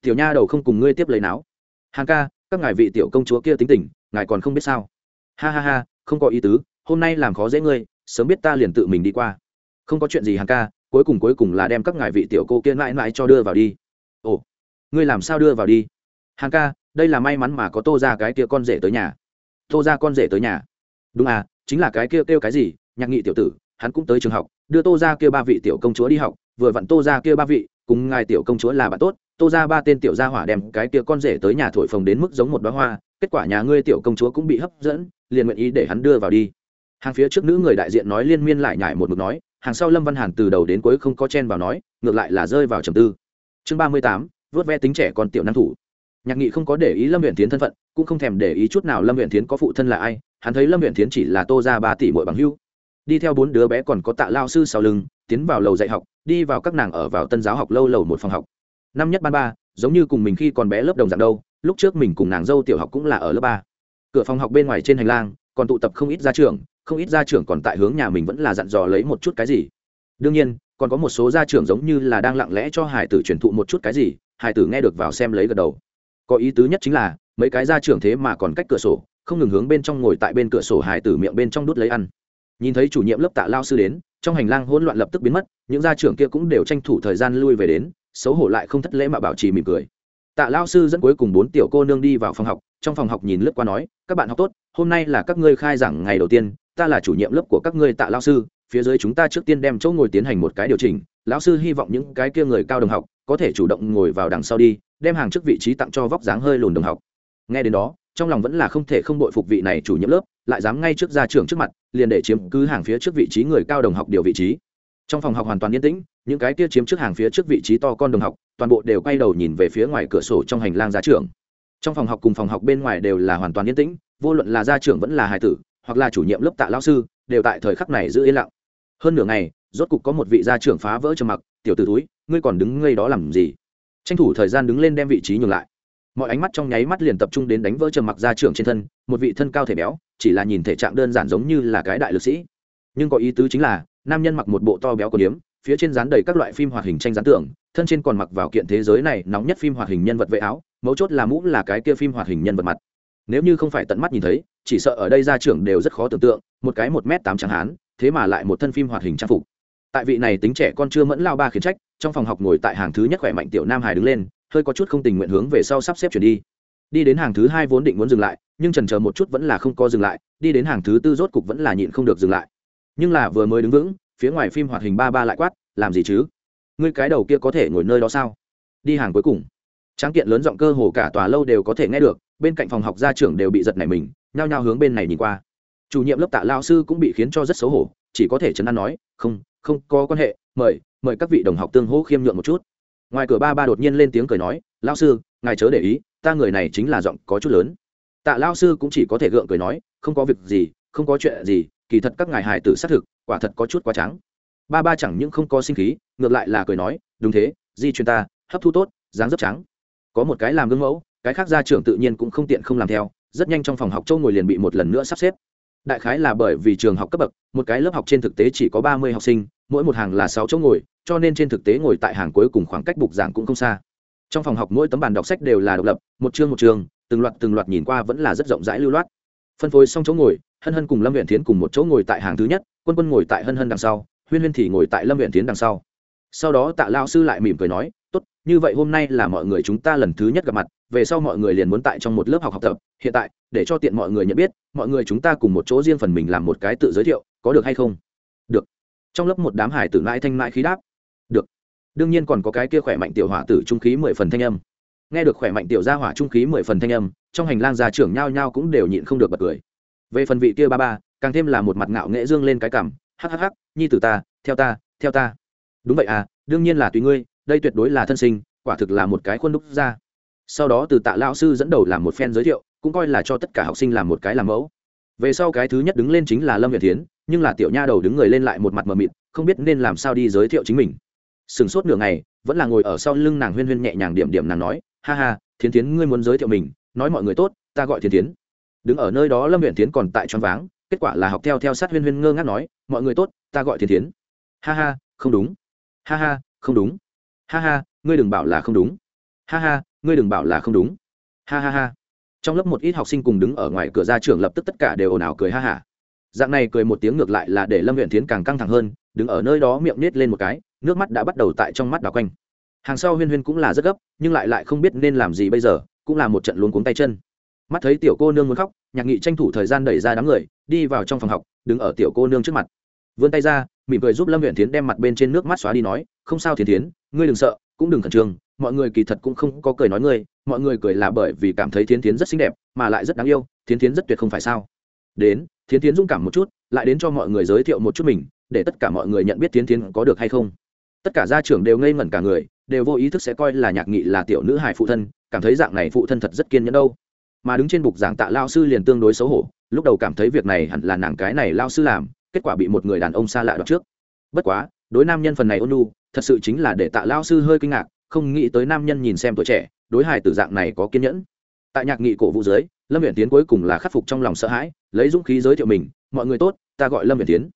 Tiểu nha đầu không cùng ngươi tiếp lấy náo hàng ca, các ngài vị tiểu công chúa kia tính tình, ngài còn không biết sao? Ha ha ha, không có ý tứ, hôm nay làm khó dễ ngươi, sớm biết ta liền tự mình đi qua. Không có chuyện gì hàng ca, cuối cùng cuối cùng là đem các ngài vị tiểu cô kia mãi mãi cho đưa vào đi. Ồ, ngươi làm sao đưa vào đi? Hàng ca, đây là may mắn mà có tô ra cái kia con rể tới nhà. Tô ra con rể tới nhà. Đúng à chính là cái kia kêu cái gì, nhạc nghị tiểu tử, hắn cũng tới trường học đưa tô ra kia ba vị tiểu công chúa đi học, vừa vặn tô ra kia ba vị, cùng ngài tiểu công chúa là bạn tốt, tô ra ba tên tiểu gia hỏa đem cái kia con rể tới nhà thổi phồng đến mức giống một đoá hoa, kết quả nhà ngươi tiểu công chúa cũng bị hấp dẫn, liền nguyện ý để hắn đưa vào đi. Hàng phía trước nữ người đại diện nói liên miên lại nhải một mực nói, hàng sau lâm văn hàn từ đầu đến cuối không có chen vào nói, ngược lại là rơi vào trầm tư. Chương ba mươi tám vớt ve tính trẻ còn tiểu năng thủ. Nhạc nghị không có để ý lâm huyện tiến thân phận, cũng không thèm để ý chút nào lâm huyện tiến có phụ thân là ai, hắn thấy lâm huyện tiến chỉ là tô ra ba tỷ mỗi bằng hưu đi theo bốn đứa bé còn có tạ lao sư sau lưng, tiến vào lầu dạy học, đi vào các nàng ở vào tân giáo học lâu lầu một phòng học. Năm nhất ban ba, giống như cùng mình khi còn bé lớp đồng dạng đâu, lúc trước mình cùng nàng dâu tiểu học cũng là ở lớp ba. Cửa phòng học bên ngoài trên hành lang, còn tụ tập không ít gia trưởng, không ít gia trưởng còn tại hướng nhà mình vẫn là dặn dò lấy một chút cái gì. Đương nhiên, còn có một số gia trưởng giống như là đang lặng lẽ cho hải tử truyền thụ một chút cái gì, hải tử nghe được vào xem lấy gật đầu. Có ý tứ nhất chính là, mấy cái gia trưởng thế mà còn cách cửa sổ, không ngừng hướng bên trong ngồi tại bên cửa sổ hải tử miệng bên trong đút lấy ăn nhìn thấy chủ nhiệm lớp tạ lao sư đến, trong hành lang hỗn loạn lập tức biến mất, những gia trưởng kia cũng đều tranh thủ thời gian lui về đến, xấu hổ lại không thất lễ mà bảo trì mỉm cười. Tạ lao sư dẫn cuối cùng bốn tiểu cô nương đi vào phòng học, trong phòng học nhìn lướt qua nói, các bạn học tốt, hôm nay là các ngươi khai giảng ngày đầu tiên, ta là chủ nhiệm lớp của các ngươi tạ lao sư, phía dưới chúng ta trước tiên đem chỗ ngồi tiến hành một cái điều chỉnh, lão sư hy vọng những cái kia người cao đồng học có thể chủ động ngồi vào đằng sau đi, đem hàng trước vị trí tặng cho vóc dáng hơi lùn đồng học. Nghe đến đó trong lòng vẫn là không thể không bội phục vị này chủ nhiệm lớp, lại dám ngay trước ra trường trước mặt, liền để chiếm cứ hàng phía trước vị trí người cao đồng học điều vị trí. Trong phòng học hoàn toàn yên tĩnh, những cái kia chiếm trước hàng phía trước vị trí to con đồng học, toàn bộ đều quay đầu nhìn về phía ngoài cửa sổ trong hành lang ra trưởng. Trong phòng học cùng phòng học bên ngoài đều là hoàn toàn yên tĩnh, vô luận là gia trưởng vẫn là hài tử, hoặc là chủ nhiệm lớp tạ lao sư, đều tại thời khắc này giữ yên lặng. Hơn nửa ngày, rốt cục có một vị gia trưởng phá vỡ trầm mặc, tiểu t túi ngươi còn đứng ngây đó làm gì? Tranh thủ thời gian đứng lên đem vị trí nhường lại mọi ánh mắt trong nháy mắt liền tập trung đến đánh vỡ trầm mặc gia trưởng trên thân, một vị thân cao thể béo, chỉ là nhìn thể trạng đơn giản giống như là cái đại lực sĩ. Nhưng có ý tứ chính là, nam nhân mặc một bộ to béo có điếm phía trên dán đầy các loại phim hoạt hình tranh dán tưởng thân trên còn mặc vào kiện thế giới này nóng nhất phim hoạt hình nhân vật vệ áo, mấu chốt là mũ là cái kia phim hoạt hình nhân vật mặt. Nếu như không phải tận mắt nhìn thấy, chỉ sợ ở đây gia trưởng đều rất khó tưởng tượng, một cái một m tám chẳng hán, thế mà lại một thân phim hoạt hình trang phục. Tại vị này tính trẻ con chưa mẫn lao ba khiến trách, trong phòng học ngồi tại hàng thứ nhất khỏe mạnh tiểu nam hải đứng lên hơi có chút không tình nguyện hướng về sau sắp xếp chuyển đi. Đi đến hàng thứ hai vốn định muốn dừng lại, nhưng trần chờ một chút vẫn là không có dừng lại, đi đến hàng thứ tư rốt cục vẫn là nhịn không được dừng lại. Nhưng là vừa mới đứng vững, phía ngoài phim hoạt hình ba ba lại quát, làm gì chứ? Ngươi cái đầu kia có thể ngồi nơi đó sao? Đi hàng cuối cùng, tráng kiện lớn giọng cơ hồ cả tòa lâu đều có thể nghe được, bên cạnh phòng học gia trưởng đều bị giật nảy mình, nhao nhao hướng bên này nhìn qua. Chủ nhiệm lớp tạ lao sư cũng bị khiến cho rất xấu hổ, chỉ có thể chấn an nói, không không có quan hệ, mời mời các vị đồng học tương hỗ khiêm nhượng một chút ngoài cửa ba ba đột nhiên lên tiếng cười nói lao sư, ngài chớ để ý, ta người này chính là giọng có chút lớn. Tạ lao sư cũng chỉ có thể gượng cười nói, không có việc gì, không có chuyện gì, kỳ thật các ngài hài tử xác thực, quả thật có chút quá trắng. Ba ba chẳng những không có sinh khí, ngược lại là cười nói, đúng thế, di truyền ta, hấp thu tốt, dáng dấp trắng. Có một cái làm gương mẫu, cái khác gia trưởng tự nhiên cũng không tiện không làm theo, rất nhanh trong phòng học châu ngồi liền bị một lần nữa sắp xếp. Đại khái là bởi vì trường học cấp bậc, một cái lớp học trên thực tế chỉ có ba mươi học sinh mỗi một hàng là sáu chỗ ngồi, cho nên trên thực tế ngồi tại hàng cuối cùng khoảng cách bục giảng cũng không xa. Trong phòng học mỗi tấm bàn đọc sách đều là độc lập, một chương một trường, từng loạt từng loạt nhìn qua vẫn là rất rộng rãi lưu loát. Phân phối xong chỗ ngồi, hân hân cùng lâm huyện tiến cùng một chỗ ngồi tại hàng thứ nhất, quân quân ngồi tại hân hân đằng sau, huyên huyên thì ngồi tại lâm huyện tiến đằng sau. Sau đó tạ lao sư lại mỉm cười nói, tốt, như vậy hôm nay là mọi người chúng ta lần thứ nhất gặp mặt, về sau mọi người liền muốn tại trong một lớp học học tập. Hiện tại, để cho tiện mọi người nhận biết, mọi người chúng ta cùng một chỗ riêng phần mình làm một cái tự giới thiệu, có được hay không? Trong lớp một đám hải tử mãi thanh mãi khí đáp. Được. Đương nhiên còn có cái kia khỏe mạnh tiểu hỏa tử trung khí mười phần thanh âm. Nghe được khỏe mạnh tiểu gia hỏa trung khí mười phần thanh âm, trong hành lang gia trưởng nhao nhao cũng đều nhịn không được bật cười. Về phần vị kia ba ba, càng thêm là một mặt ngạo nghệ dương lên cái cảm hhh nhi tử ta, theo ta theo ta. Đúng vậy à đương nhiên là tùy ngươi, đây tuyệt đối là thân sinh, quả thực là một cái khuôn đúc ra sau đó từ tạ lão sư dẫn đầu làm một phen giới thiệu, cũng coi là cho tất cả học sinh làm một cái làm mẫu về sau cái thứ nhất đứng lên chính là lâm việt tiến nhưng là tiểu nha đầu đứng người lên lại một mặt mờ mịt, không biết nên làm sao đi giới thiệu chính mình. Sừng sốt nửa ngày, vẫn là ngồi ở sau lưng nàng huyên huyên nhẹ nhàng điểm điểm nàng nói, ha ha, thiến tiến ngươi muốn giới thiệu mình, nói mọi người tốt, ta gọi thiến tiến đứng ở nơi đó lâm huyện tiến còn tại choáng váng, kết quả là học theo theo sát huyên huyên ngơ ngác nói, mọi người tốt, ta gọi thiến tiến ha ha, không đúng. Ha ha, không đúng. Ha ha, ngươi đừng bảo là không đúng. Ha ha, ngươi đừng bảo là không đúng. Ha ha ha trong lớp một ít học sinh cùng đứng ở ngoài cửa ra trường lập tức tất cả đều ồn ào cười ha hả. Dạng này cười một tiếng ngược lại là để lâm huyện tiến càng căng thẳng hơn, đứng ở nơi đó miệng nết lên một cái, nước mắt đã bắt đầu tại trong mắt đào quanh. Hàng sau huyên huyên cũng là rất gấp, nhưng lại lại không biết nên làm gì bây giờ, cũng là một trận luống cuống tay chân. Mắt thấy tiểu cô nương muốn khóc, nhạc nghị tranh thủ thời gian đẩy ra đám người, đi vào trong phòng học, đứng ở tiểu cô nương trước mặt. Vươn tay ra, mỉm cười giúp lâm huyện tiến đem mặt bên trên nước mắt xóa đi nói, không sao thiến tiến ngươi đừng sợ, cũng đừng khẩn trương mọi người kỳ thật cũng không có cười nói ngươi, mọi người cười là bởi vì cảm thấy thiến tiến rất xinh đẹp, mà lại rất đáng yêu, thiến tiến rất tuyệt không phải sao? Đến, thiến tiến dũng cảm một chút, lại đến cho mọi người giới thiệu một chút mình, để tất cả mọi người nhận biết thiến tiến có được hay không. Tất cả gia trưởng đều ngây ngẩn cả người, đều vô ý thức sẽ coi là nhạc nghị là tiểu nữ hài phụ thân, cảm thấy dạng này phụ thân thật rất kiên nhẫn đâu. Mà đứng trên bục giảng tạ lao sư liền tương đối xấu hổ, lúc đầu cảm thấy việc này hẳn là nàng cái này lao sư làm, kết quả bị một người đàn ông xa lạ đoạt trước. Bất quá, đối nam nhân phần này ôn nu thật sự chính là để tạ lao sư hơi kinh ngạc không nghĩ tới nam nhân nhìn xem tuổi trẻ, đối hài tử dạng này có kiên nhẫn. Tại nhạc nghị cổ vũ dưới, lâm viện tiến cuối cùng là khắc phục trong lòng sợ hãi, lấy dũng khí giới thiệu mình, mọi người tốt, ta gọi lâm viện tiến.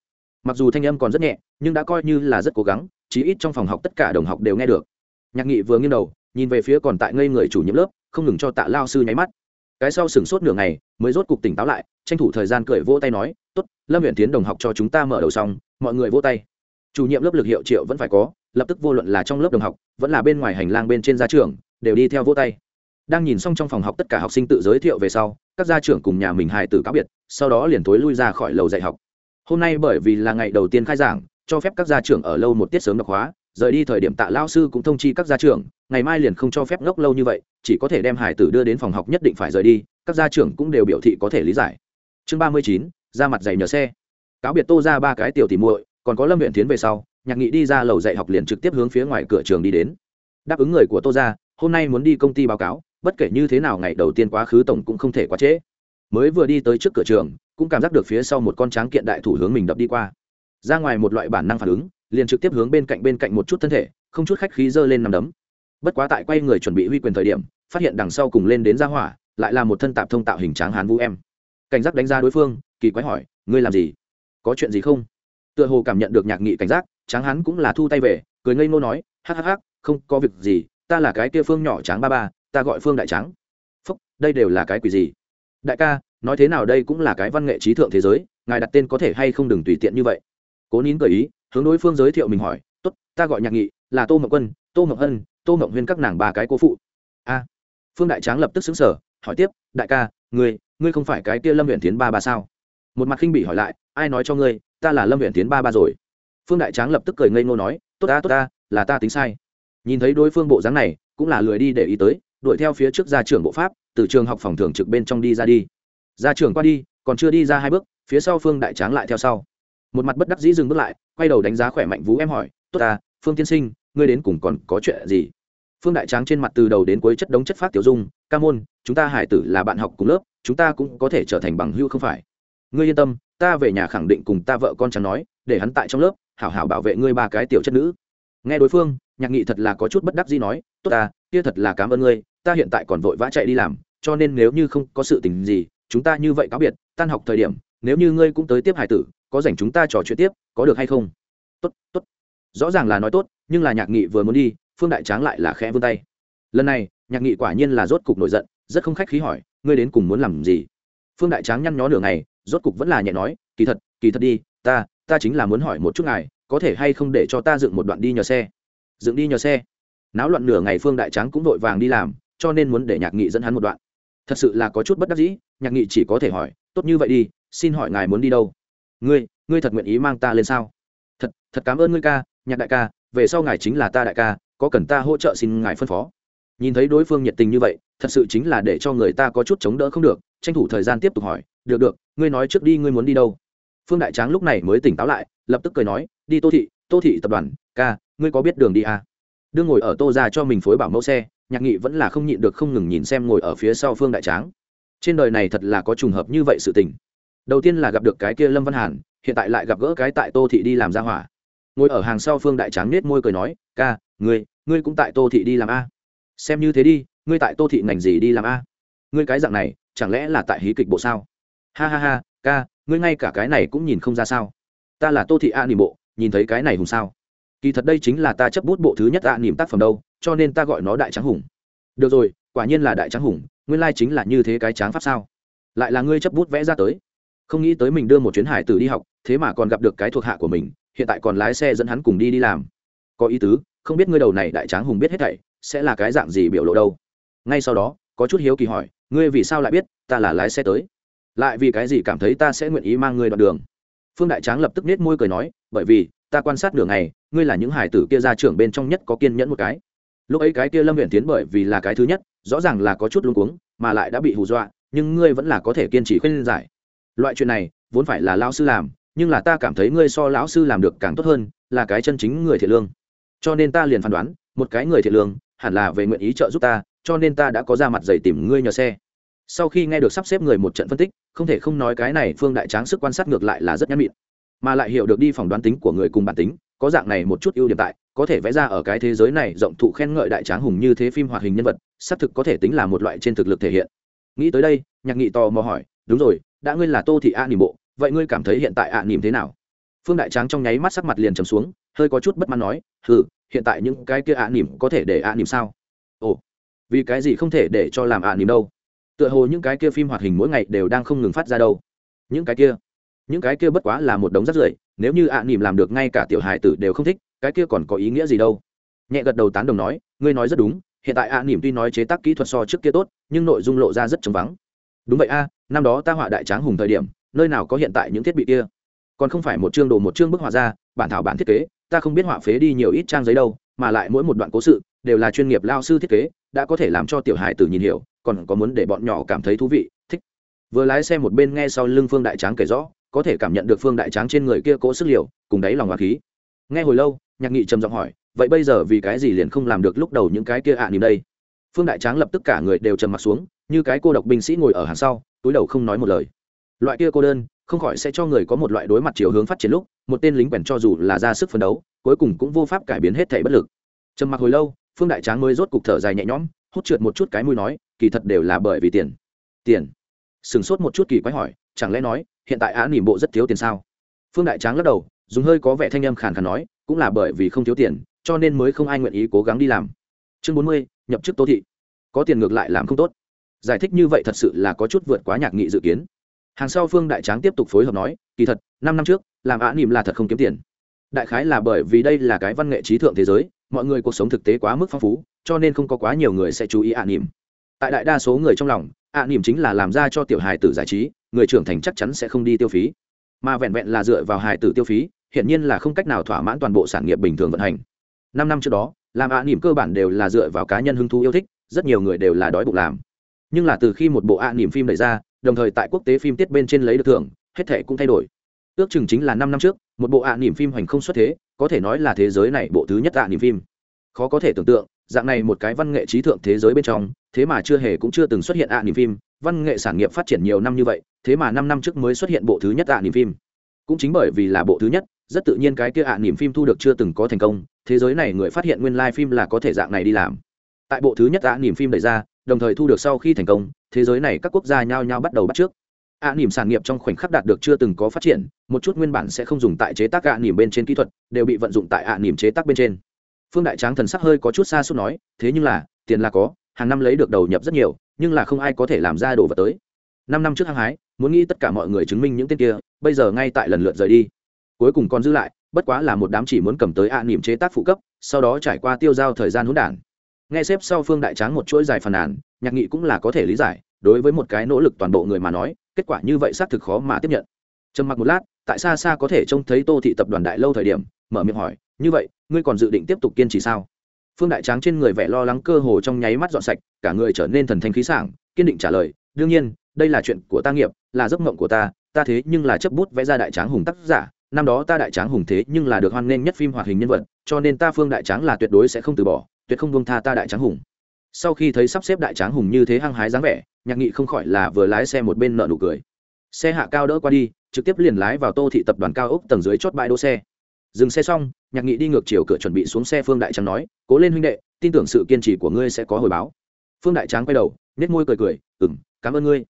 Mặc dù thanh âm còn rất nhẹ, nhưng đã coi như là rất cố gắng, chí ít trong phòng học tất cả đồng học đều nghe được. Nhạc nghị vừa nghiêng đầu, nhìn về phía còn tại ngây người chủ nhiệm lớp, không ngừng cho tạ lao sư nháy mắt. Cái sau sửng sốt nửa ngày, mới rốt cục tỉnh táo lại, tranh thủ thời gian cười vỗ tay nói t ố t lâm viện tiến đồng học cho chúng ta mở đầu xong, mọi người vỗ tay. Chủ nhiệm lớp lực hiệu triệu vẫn phải có lập tức vô luận là trong lớp đồng học, vẫn là bên ngoài hành lang bên trên gia trường đều đi theo vỗ tay. Đang nhìn xong trong phòng học tất cả học sinh tự giới thiệu về sau, các gia trưởng cùng nhà mình hài tử cáo biệt, sau đó liền thối lui ra khỏi lầu dạy học. Hôm nay bởi vì là ngày đầu tiên khai giảng, cho phép các gia trưởng ở lâu một tiết sớm đọc hóa rời đi thời điểm tạ lao sư cũng thông chi các gia trưởng, ngày mai liền không cho phép ngốc lâu như vậy, chỉ có thể đem hải tử đưa đến phòng học nhất định phải rời đi, các gia trưởng cũng đều biểu thị có thể lý giải. Chương ba mươi chín, ra mặt giày nhờ xe. Cáo biệt tô ra ba cái tiểu tỉ muội, còn có lâm huyện tiến về sau nhạc nghị đi ra lầu dạy học liền trực tiếp hướng phía ngoài cửa trường đi đến. Đáp ứng người của tô ra hôm nay muốn đi công ty báo cáo, bất kể như thế nào ngày đầu tiên quá khứ tổng cũng không thể quá trễ. Mới vừa đi tới trước cửa trường, cũng cảm giác được phía sau một con tráng kiện đại thủ hướng mình đập đi qua. Ra ngoài một loại bản năng phản ứng, liền trực tiếp hướng bên cạnh bên cạnh một chút thân thể, không chút khách khí dơ lên nằm đấm. Bất quá tại quay người chuẩn bị huy quyền thời điểm, phát hiện đằng sau cùng lên đến ra hỏa, lại là một thân tạp thông tạo hình tráng hán vũ em. Cảnh giác đánh ra đối phương, kỳ quái hỏi, ngươi làm gì? Có chuyện gì không? Tựa hồ cảm nhận được nhạc nghị cảnh giác tráng hắn cũng là thu tay về, cười ngây ngô nói, hắc hắc hắc, không có việc gì, ta là cái kia phương nhỏ tráng ba ba, ta gọi phương đại tráng. Phúc, đây đều là cái quỷ gì? Đại ca, nói thế nào đây cũng là cái văn nghệ trí thượng thế giới, ngài đặt tên có thể hay không đừng tùy tiện như vậy. Cố nín gợi ý, hướng đối phương giới thiệu mình hỏi t ố t ta gọi nhạc nghị, là tô mậu quân, tô mậu hân tô mậu huyên các nàng ba cái cố phụ. A. Phương đại tráng lập tức xứng sở hỏi tiếp, đại ca, ngươi ngươi không phải cái kia lâm huyện tiến ba ba sao? Một mặt khinh bị hỏi lại, ai nói cho ngươi, ta là lâm huyện tiến ba ba rồi? Phương đại tráng lập tức cười ngây ngô nói, tốt ta tốt ta, là ta tính sai. Nhìn thấy đối phương bộ dáng này, cũng là lười đi để ý tới, đuổi theo phía trước ra trường bộ pháp, từ trường học phòng thường trực bên trong đi ra đi. Ra trường qua đi, còn chưa đi ra hai bước, phía sau phương đại tráng lại theo sau. Một mặt bất đắc dĩ dừng bước lại, quay đầu đánh giá khỏe mạnh vũ em hỏi, tốt ta, phương tiên sinh, ngươi đến cùng còn có chuyện gì? Phương đại tráng trên mặt từ đầu đến cuối chất đống chất phát tiểu dung, ca môn, chúng ta hải tử là bạn học cùng lớp, chúng ta cũng có thể trở thành bằng hưu không phải? Ngươi yên tâm, ta về nhà khẳng định cùng ta vợ con chẳng nói để hắn tại trong lớp, hảo hảo bảo vệ ngươi ba cái tiểu chất nữ. Nghe đối phương, nhạc nghị thật là có chút bất đắc dĩ nói, tốt ta, kia thật là cảm ơn ngươi, ta hiện tại còn vội vã chạy đi làm, cho nên nếu như không có sự tình gì, chúng ta như vậy cáo biệt, tan học thời điểm, nếu như ngươi cũng tới tiếp hải tử, có dành chúng ta trò chuyện tiếp, có được hay không? Tốt tốt. Rõ ràng là nói tốt, nhưng là nhạc nghị vừa muốn đi, phương đại tráng lại là khẽ vươn tay. Lần này, nhạc nghị quả nhiên là rốt cục nổi giận, rất không khách khí hỏi, ngươi đến cùng muốn làm gì? Phương đại tráng nhăn nhó nửa ngày, rốt cục vẫn là nhẹ nói, kỳ thật kỳ thật đi, ta ta chính là muốn hỏi một chút ngài, có thể hay không để cho ta dựng một đoạn đi nhờ xe? Dựng đi nhờ xe. Náo loạn nửa ngày phương đại tráng cũng vội vàng đi làm, cho nên muốn để nhạc nghị dẫn hắn một đoạn. Thật sự là có chút bất đắc dĩ, nhạc nghị chỉ có thể hỏi, tốt như vậy đi, xin hỏi ngài muốn đi đâu? Ngươi ngươi thật nguyện ý mang ta lên sao? Thật thật cảm ơn ngươi ca, nhạc đại ca, về sau ngài chính là ta đại ca, có cần ta hỗ trợ xin ngài phân phó? Nhìn thấy đối phương nhiệt tình như vậy, thật sự chính là để cho người ta có chút chống đỡ không được, tranh thủ thời gian tiếp tục hỏi, được được, ngươi nói trước đi, ngươi muốn đi đâu? Phương đại tráng lúc này mới tỉnh táo lại, lập tức cười nói, đi tô thị tô thị tập đoàn, ca, ngươi có biết đường đi à? đương ngồi ở tô ra cho mình phối bảo mẫu xe, nhạc nghị vẫn là không nhịn được không ngừng nhìn xem ngồi ở phía sau phương đại tráng. Trên đời này thật là có trùng hợp như vậy sự tình. Đầu tiên là gặp được cái kia lâm văn hàn, hiện tại lại gặp gỡ cái tại tô thị đi làm ra hỏa. Ngồi ở hàng sau phương đại tráng nết môi cười nói, ca, ngươi ngươi cũng tại tô thị đi làm a? Xem như thế đi, ngươi tại tô thị ngành gì đi làm a? Ngươi cái dạng này, chẳng lẽ là tại hí kịch bộ sao? Ha ha ha ca, ngươi ngay cả cái này cũng nhìn không ra sao. Ta là tô thị a nỉm bộ, nhìn thấy cái này hùng sao? Kỳ thật đây chính là ta chấp bút bộ thứ nhất a nỉm tác phẩm đâu, cho nên ta gọi nó đại tráng hùng. Được rồi, quả nhiên là đại tráng hùng, nguyên lai chính là như thế cái tráng pháp sao? Lại là ngươi chấp bút vẽ ra tới. Không nghĩ tới mình đưa một chuyến hải tử đi học, thế mà còn gặp được cái thuộc hạ của mình, hiện tại còn lái xe dẫn hắn cùng đi đi làm. Có ý tứ, không biết ngươi đầu này đại tráng hùng biết hết thảy, sẽ là cái dạng gì biểu lộ đâu? Ngay sau đó, có chút hiếu kỳ hỏi, ngươi vì sao lại biết ta là lái xe tới? Lại vì cái gì cảm thấy ta sẽ nguyện ý mang ngươi đoạn đường? Phương đại tráng lập tức nết môi cười nói bởi vì ta quan sát đường này, ngươi là những hải tử kia ra trưởng bên trong nhất có kiên nhẫn một cái. Lúc ấy cái kia lâm huyện tiến bởi vì là cái thứ nhất rõ ràng là có chút luống cuống mà lại đã bị hù dọa nhưng ngươi vẫn là có thể kiên trì khuyên giải. Loại chuyện này vốn phải là lão sư làm nhưng là ta cảm thấy ngươi so lão sư làm được càng tốt hơn là cái chân chính người thiện lương. Cho nên ta liền phán đoán một cái người thiện lương hẳn là về nguyện ý trợ giúp ta cho nên ta đã có ra mặt giày tìm ngươi nhờ xe. Sau khi nghe được sắp xếp người một trận phân tích không thể không nói cái này phương đại tráng sức quan sát ngược lại là rất nhắn mịn, mà lại hiểu được đi phỏng đoán tính của người cùng bản tính, có dạng này một chút ưu điểm tại, có thể vẽ ra ở cái thế giới này rộng thụ khen ngợi đại tráng hùng như thế phim hoạt hình nhân vật, xác thực có thể tính là một loại trên thực lực thể hiện. Nghĩ tới đây, nhạc nghị tò mò hỏi, đúng rồi, đã ngươi là tô thị a nỉm bộ, vậy ngươi cảm thấy hiện tại ạ nỉm thế nào? Phương đại tráng trong nháy mắt sắc mặt liền trầm xuống, hơi có chút bất mãn nói ừ hiện tại những cái kia ạ nỉm có thể để ạ nỉm sao? Ồ, vì cái gì không thể để cho làm ạ nỉm đâu? Tựa hồ những cái kia phim hoạt hình mỗi ngày đều đang không ngừng phát ra đâu. Những cái kia, những cái kia bất quá là một đống rác rưởi, nếu như ạ nỉm làm được ngay cả tiểu hài tử đều không thích, cái kia còn có ý nghĩa gì đâu? Nhẹ gật đầu tán đồng nói, ngươi nói rất đúng, hiện tại ạ nỉm tuy nói chế tác kỹ thuật so trước kia tốt, nhưng nội dung lộ ra rất trống vắng. Đúng vậy a, năm đó ta họa đại tráng hùng thời điểm, nơi nào có hiện tại những thiết bị kia? Còn không phải một chương đồ một chương bức họa ra, bản thảo bản thiết kế, ta không biết họa phế đi nhiều ít trang giấy đâu, mà lại mỗi một đoạn cố sự đều là chuyên nghiệp lao sư thiết kế, đã có thể làm cho tiểu hài tử nhìn hiểu còn có muốn để bọn nhỏ cảm thấy thú vị, thích. Vừa lái xe một bên nghe sau lưng phương đại tráng kể rõ, có thể cảm nhận được phương đại tráng trên người kia cố sức liều, cùng đáy lòng hoa khí. Nghe hồi lâu, nhạc nghị trầm giọng hỏi, vậy bây giờ vì cái gì liền không làm được lúc đầu những cái kia ạ à đây? Phương đại tráng lập tức cả người đều trầm mặt xuống, như cái cô độc binh sĩ ngồi ở hàng sau, túi đầu không nói một lời. Loại kia cô đơn, không khỏi sẽ cho người có một loại đối mặt chiều hướng phát triển lúc, một tên lính quèn cho dù là ra sức phấn đấu, cuối cùng cũng vô pháp cải biến hết thể bất lực. Trầm mặc hồi lâu, phương đại tráng mới rốt cục thở dài nhẹ nhõm hút trượt một chút cái mũi nói, kỳ thật đều là bởi vì tiền. Tiền? Sừng sốt một chút kỳ quái hỏi, chẳng lẽ nói, hiện tại á nỉm bộ rất thiếu tiền sao? Phương đại tráng lắc đầu, dùng hơi có vẻ thanh âm khàn khàn nói, cũng là bởi vì không thiếu tiền, cho nên mới không ai nguyện ý cố gắng đi làm. Chương bốn mươi, nhập chức tô thị. Có tiền ngược lại làm không tốt. Giải thích như vậy thật sự là có chút vượt quá nhạc nghị dự kiến. Hàng sau phương đại tráng tiếp tục phối hợp nói, kỳ thật, năm năm trước, làm á nỉm là thật không kiếm tiền. Đại khái là bởi vì đây là cái văn nghệ trí thượng thế giới mọi người cuộc sống thực tế quá mức phong phú, cho nên không có quá nhiều người sẽ chú ý ạ nỉm. Tại đại đa số người trong lòng, ạ nỉm chính là làm ra cho tiểu hài tử giải trí, người trưởng thành chắc chắn sẽ không đi tiêu phí. Mà vẹn vẹn là dựa vào hài tử tiêu phí hiện nhiên là không cách nào thỏa mãn toàn bộ sản nghiệp bình thường vận hành. Năm năm trước đó, làm ạ nỉm cơ bản đều là dựa vào cá nhân hứng thú yêu thích, rất nhiều người đều là đói bụng làm. Nhưng là từ khi một bộ ạ nỉm phim đẩy ra, đồng thời tại quốc tế phim tiết bên trên lấy được thưởng, hết thể cũng thay đổi. Ước chừng chính là năm năm trước, một bộ ạ nỉm phim hoành không xuất thế có thể nói là thế giới này bộ thứ nhất ạ, niềm phim. Khó có thể tưởng tượng, dạng này một cái văn nghệ trí thượng thế giới bên trong, thế mà chưa hề cũng chưa từng xuất hiện ạ, niềm phim. Văn nghệ sản nghiệp phát triển nhiều năm như vậy, thế mà năm năm trước mới xuất hiện bộ thứ nhất ạ, niềm phim. Cũng chính bởi vì là bộ thứ nhất, rất tự nhiên cái kia ạ, niềm phim thu được chưa từng có thành công, thế giới này người phát hiện nguyên lai、like、phim là có thể dạng này đi làm. Tại bộ thứ nhất ạ, niềm phim đẩy ra, đồng thời thu được sau khi thành công, thế giới này các quốc gia nhao nhao bắt đầu bắt trước ạ nỉm sản nghiệp trong khoảnh khắc đạt được chưa từng có phát triển, một chút nguyên bản sẽ không dùng tại chế tác ạ nỉm bên trên kỹ thuật, đều bị vận dụng tại ạ nỉm chế tác bên trên. Phương đại tráng thần sắc hơi có chút xa suốt nói, thế nhưng là, tiền là có, hàng năm lấy được đầu nhập rất nhiều, nhưng là không ai có thể làm ra đồ vật tới. Năm năm trước hăng hái, muốn nghĩ tất cả mọi người chứng minh những tên kia, bây giờ ngay tại lần lượt rời đi. Cuối cùng còn giữ lại, bất quá là một đám chỉ muốn cầm tới ạ nỉm chế tác phụ cấp, sau đó trải qua tiêu giao thời gian hỗn đản. Nghe xếp sau phương đại tráng một chuỗi dài phàn nàn, nhạc nghị cũng là có thể lý giải đối với một cái nỗ lực toàn bộ người mà nói, kết quả như vậy xác thực khó mà tiếp nhận. Trầm mặc một lát, tại xa xa có thể trông thấy tô thị tập đoàn đại lâu thời điểm, mở miệng hỏi, như vậy, ngươi còn dự định tiếp tục kiên trì sao? Phương đại tráng trên người vẻ lo lắng cơ hồ trong nháy mắt dọn sạch, cả người trở nên thần thanh khí sảng, kiên định trả lời, đương nhiên, đây là chuyện của ta nghiệp, là giấc mộng của ta ta thế nhưng là chấp bút vẽ ra đại tráng hùng tác giả, năm đó ta đại tráng hùng thế nhưng là được hoan nghênh nhất phim hoạt hình nhân vật, cho nên ta phương đại tráng là tuyệt đối sẽ không từ bỏ, tuyệt không buông tha ta đại tráng hùng sau khi thấy sắp xếp đại tráng hùng như thế hăng hái dáng vẻ, nhạc nghị không khỏi là vừa lái xe một bên nợ nụ cười. Xe hạ cao đỡ qua đi, trực tiếp liền lái vào tô thị tập đoàn cao ốc tầng dưới chót bãi đỗ xe. Dừng xe xong, nhạc nghị đi ngược chiều cửa chuẩn bị xuống xe phương đại tráng nói, cố lên huynh đệ, tin tưởng sự kiên trì của ngươi sẽ có hồi báo. Phương đại tráng quay đầu nết môi cười cười ừ m cảm ơn ngươi.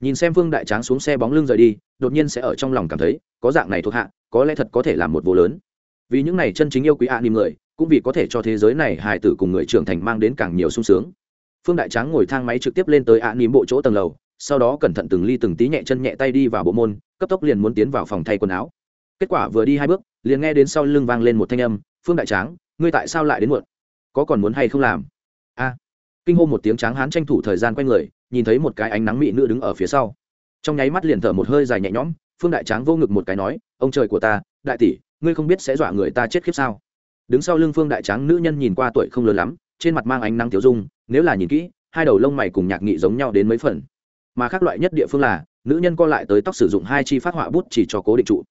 Nhìn xem phương đại tráng xuống xe bóng lưng rời đi, đột nhiên sẽ ở trong lòng cảm thấy, có dạng này thuộc hạ, có lẽ thật có thể làm một vô lớn. Vì những này chân chính yêu quý ạ à niềm người cũng vì có thể cho thế giới này hài tử cùng người trưởng thành mang đến càng nhiều sung sướng. Phương đại tráng ngồi thang máy trực tiếp lên tới ạ à nỉm bộ chỗ tầng lầu, sau đó cẩn thận từng ly từng tí nhẹ chân nhẹ tay đi vào bộ môn, cấp tốc liền muốn tiến vào phòng thay quần áo. Kết quả vừa đi hai bước, liền nghe đến sau lưng vang lên một thanh âm, phương đại tráng, ngươi tại sao lại đến muộn? Có còn muốn hay không làm? A. Kinh hô một tiếng tráng hán tranh thủ thời gian quay người, nhìn thấy một cái ánh nắng mị nữ đứng ở phía sau. Trong nháy mắt liền thở một hơi dài nhẹ nhõm, phương đại tráng vô ngực một cái nói, ông trời của ta, đại tỷ, ngươi không biết sẽ dọa người ta chết khiếp sao? Đứng sau lưng phương đại tráng nữ nhân nhìn qua tuổi không lớn lắm, trên mặt mang ánh nắng thiếu dung, nếu là nhìn kỹ, hai đầu lông mày cùng nhạc nghị giống nhau đến mấy phần. Mà khác loại nhất địa phương là, nữ nhân co lại tới tóc sử dụng hai chi phát họa bút chỉ cho cố định trụ.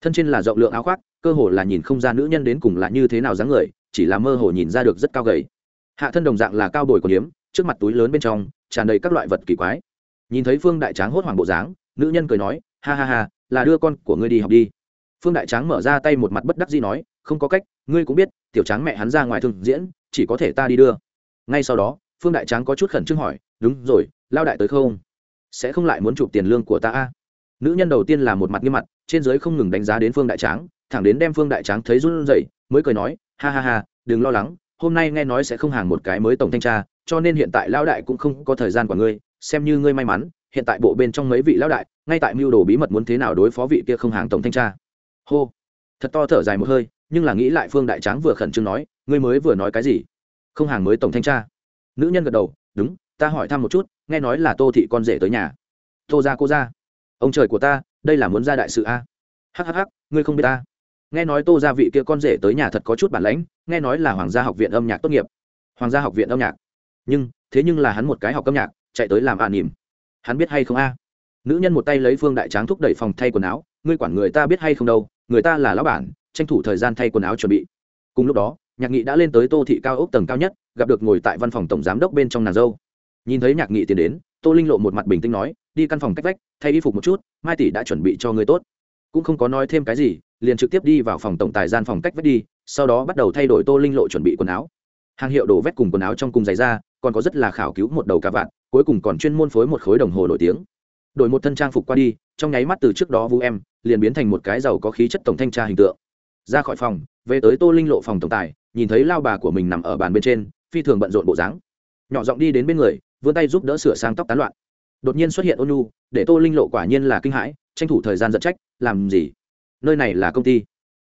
Thân trên là rộng lượng áo khoác, cơ hồ là nhìn không ra nữ nhân đến cùng là như thế nào dáng người, chỉ là mơ hồ nhìn ra được rất cao gầy. Hạ thân đồng dạng là cao bồi còn hiếm trước mặt túi lớn bên trong, tràn đầy các loại vật kỳ quái. Nhìn thấy phương đại tráng hốt hoảng bộ dáng, nữ nhân cười nói, ha ha ha, là đưa con của ngươi đi học đi. Phương đại tráng mở ra tay một mặt bất đắc dĩ nói không có cách, ngươi cũng biết, tiểu tráng mẹ hắn ra ngoài thường diễn, chỉ có thể ta đi đưa. Ngay sau đó, phương đại tráng có chút khẩn trương hỏi, đúng rồi, lao đại tới không? Sẽ không lại muốn chụp tiền lương của ta a? Nữ nhân đầu tiên là một mặt nghiêm mặt, trên giới không ngừng đánh giá đến phương đại tráng, thẳng đến đem phương đại tráng thấy run rẩy, mới cười nói, ha ha ha, đừng lo lắng, hôm nay nghe nói sẽ không hàng một cái mới tổng thanh tra, cho nên hiện tại lao đại cũng không có thời gian của ngươi, xem như ngươi may mắn, hiện tại bộ bên trong mấy vị lão đại, ngay tại mưu đồ bí mật muốn thế nào đối phó vị kia không hàng tổng thanh tra. Hô. Thật to thở dài một hơi nhưng là nghĩ lại phương đại tráng vừa khẩn trương nói, ngươi mới vừa nói cái gì? Không hàng mới tổng thanh tra. Nữ nhân gật đầu, đúng, ta hỏi thăm một chút, nghe nói là tô thị con rể tới nhà. Tô ra cô ra ông trời của ta, đây là muốn ra đại sự a. Hhh ngươi không biết ta. Nghe nói tô gia vị kia con rể tới nhà thật có chút bản lãnh, nghe nói là hoàng gia học viện âm nhạc tốt nghiệp. Hoàng gia học viện âm nhạc. Nhưng, thế nhưng là hắn một cái học âm nhạc, chạy tới làm ả à nỉm. Hắn biết hay không a? Nữ nhân một tay lấy phương đại tráng thúc đẩy phòng thay quần áo, ngươi quản người ta biết hay không đâu, người ta là lão bản tranh thủ thời gian thay quần áo chuẩn bị. Cùng lúc đó nhạc nghị đã lên tới tô thị cao ốc tầng cao nhất gặp được ngồi tại văn phòng tổng giám đốc bên trong nàng dâu. Nhìn thấy nhạc nghị tiến đến tô linh lộ một mặt bình tĩnh nói đi căn phòng cách vách thay y phục một chút mai tỷ đã chuẩn bị cho người tốt. Cũng không có nói thêm cái gì liền trực tiếp đi vào phòng tổng tài gian phòng cách vách đi sau đó bắt đầu thay đổi tô linh lộ chuẩn bị quần áo. Hàng hiệu đổ vét cùng quần áo trong cùng giày ra còn có rất là khảo cứu một đầu cà vạt, cuối cùng còn chuyên môn phối một khối đồng hồ nổi tiếng. Đổi một thân trang phục qua đi trong nháy mắt từ trước đó vu em liền biến thành một cái giàu có khí chất tổng thanh tra hình tượng ra khỏi phòng về tới tô linh lộ phòng tổng tài nhìn thấy lao bà của mình nằm ở bàn bên trên phi thường bận rộn bộ dáng. Nhỏ giọng đi đến bên người vươn tay giúp đỡ sửa sang tóc tán loạn. Đột nhiên xuất hiện ôn nhu để tô linh lộ quả nhiên là kinh hãi tranh thủ thời gian dẫn trách làm gì? Nơi này là công ty.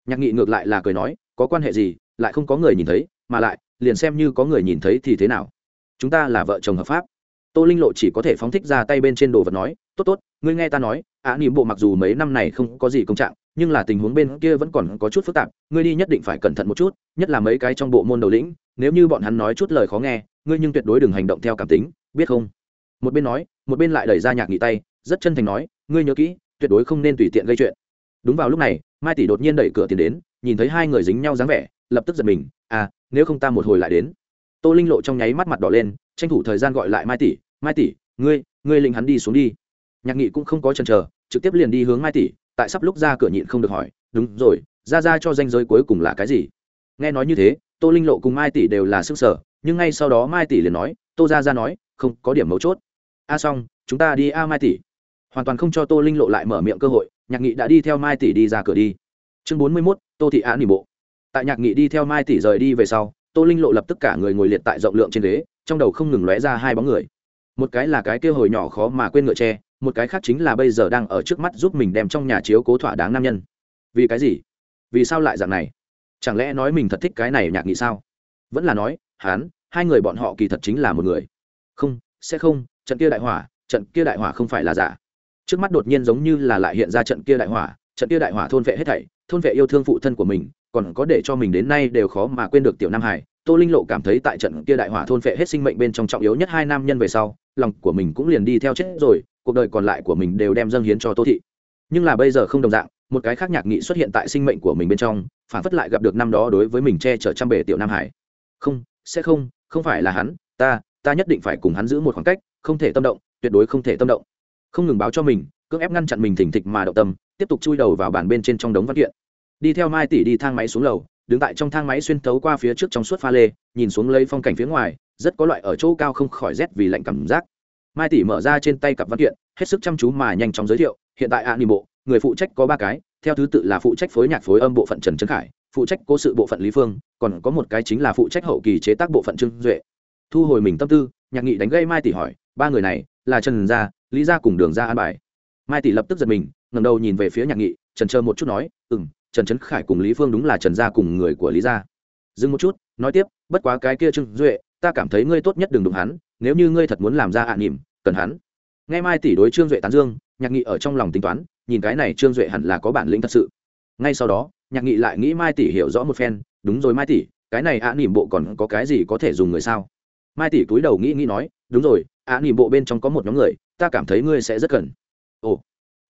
Nhạc nghị ngược lại là cười nói có quan hệ gì? Lại không có người nhìn thấy mà lại liền xem như có người nhìn thấy thì thế nào? Chúng ta là vợ chồng hợp pháp. Tô linh lộ chỉ có thể phóng thích ra tay bên trên đồ vật nói tốt tốt ngươi nghe ta nói ạ à, bộ mặc dù mấy năm này không có gì công trạng nhưng là tình huống bên kia vẫn còn có chút phức tạp, ngươi đi nhất định phải cẩn thận một chút, nhất là mấy cái trong bộ môn đầu lĩnh, nếu như bọn hắn nói chút lời khó nghe, ngươi nhưng tuyệt đối đừng hành động theo cảm tính, biết không? Một bên nói, một bên lại đẩy ra nhạc nghị tay, rất chân thành nói, ngươi nhớ kỹ, tuyệt đối không nên tùy tiện gây chuyện. Đúng vào lúc này, mai tỷ đột nhiên đẩy cửa tiền đến, nhìn thấy hai người dính nhau dáng vẻ, lập tức giật mình à nếu không ta một hồi lại đến. Tô linh lộ trong nháy mắt mặt đỏ lên, tranh thủ thời gian gọi lại mai tỷ mai tỷ, ngươi ngươi lĩnh hắn đi xuống đi. Nhạc nghị cũng không có chần chờ, trực tiếp liền đi hướng mai tỷ tại sắp lúc ra cửa nhịn không được hỏi, đúng rồi, ra ra cho danh giới cuối cùng là cái gì? Nghe nói như thế, tô linh lộ cùng mai tỷ đều là sức sở nhưng ngay sau đó mai tỷ liền nói, tô ra ra nói, không có điểm mấu chốt. A xong, chúng ta đi a mai tỷ. Hoàn toàn không cho tô linh lộ lại mở miệng cơ hội, nhạc nghị đã đi theo mai tỷ đi ra cửa đi. Chương bốn mươi mốt, tô thị án nỉ bộ. Tại nhạc nghị đi theo mai tỷ rời đi về sau, tô linh lộ lập tức cả người ngồi liệt tại rộng lượng trên ghế, trong đầu không ngừng lóe ra hai bóng người. Một cái là cái kia hồi nhỏ khó mà quên ngựa tre một cái khác chính là bây giờ đang ở trước mắt giúp mình đem trong nhà chiếu cố thỏa đáng nam nhân. Vì cái gì? Vì sao lại dạng này? Chẳng lẽ nói mình thật thích cái này nhạc nghị sao? Vẫn là nói hán hai người bọn họ kỳ thật chính là một người. Không, sẽ không, trận kia đại hỏa, trận kia đại hỏa không phải là giả. Trước mắt đột nhiên giống như là lại hiện ra trận kia đại hỏa, trận kia đại hỏa thôn vệ hết thảy, thôn vệ yêu thương phụ thân của mình, còn có để cho mình đến nay đều khó mà quên được tiểu nam hải. Tô linh lộ cảm thấy tại trận kia đại hỏa thôn vệ hết sinh mệnh bên trong trọng yếu nhất hai nam nhân về sau, lòng của mình cũng liền đi theo chết rồi cuộc đời còn lại của mình đều đem dâng hiến cho tô thị. Nhưng là bây giờ không đồng dạng, một cái khác nhạc nghị xuất hiện tại sinh mệnh của mình bên trong, phản phất lại gặp được năm đó đối với mình che chở trăm bể tiểu nam hải. Không, sẽ không không phải là hắn, ta ta nhất định phải cùng hắn giữ một khoảng cách, không thể tâm động, tuyệt đối không thể tâm động. Không ngừng báo cho mình, cưỡng ép ngăn chặn mình thỉnh thịch mà động tâm, tiếp tục chui đầu vào bàn bên trên trong đống văn kiện. Đi theo mai tỷ đi thang máy xuống lầu, đứng tại trong thang máy xuyên thấu qua phía trước trong suốt pha lê, nhìn xuống lấy phong cảnh phía ngoài, rất có loại ở chỗ cao không khỏi rét vì lạnh cảm giác mai tỷ mở ra trên tay cặp văn kiện, hết sức chăm chú mà nhanh chóng giới thiệu, hiện tại a ni bộ, người phụ trách có ba cái, theo thứ tự là phụ trách phối nhạc phối âm bộ phận trần trấn khải, phụ trách cố sự bộ phận lý phương, còn có một cái chính là phụ trách hậu kỳ chế tác bộ phận trương duệ. Thu hồi mình tâm tư, nhạc nghị đánh gây mai tỷ hỏi, ba người này, là trần gia, lý gia cùng đường gia an bài. Mai tỷ lập tức giật mình ngầm đầu nhìn về phía nhạc nghị, trần chờ một chút nói ừ m trần trấn khải cùng lý phương đúng là trần gia cùng người của lý gia. Dừng một chút, nói tiếp, bất quá cái kia trương duệ, ta cảm thấy ngươi tốt nhất đừng đụng hắn nếu như ngươi thật muốn làm ra ạ à nỉm, cần hắn. Ngay mai tỷ đối trương duệ tán dương, nhạc nghị ở trong lòng tính toán, nhìn cái này trương duệ hẳn là có bản lĩnh thật sự. Ngay sau đó, nhạc nghị lại nghĩ mai tỷ hiểu rõ một phen, đúng rồi mai tỷ, cái này ạ nỉm bộ còn có cái gì có thể dùng người sao? Mai tỷ cúi đầu nghĩ nghĩ nói, đúng rồi, ạ nỉm bộ bên trong có một nhóm người, ta cảm thấy ngươi sẽ rất cần. Ồ,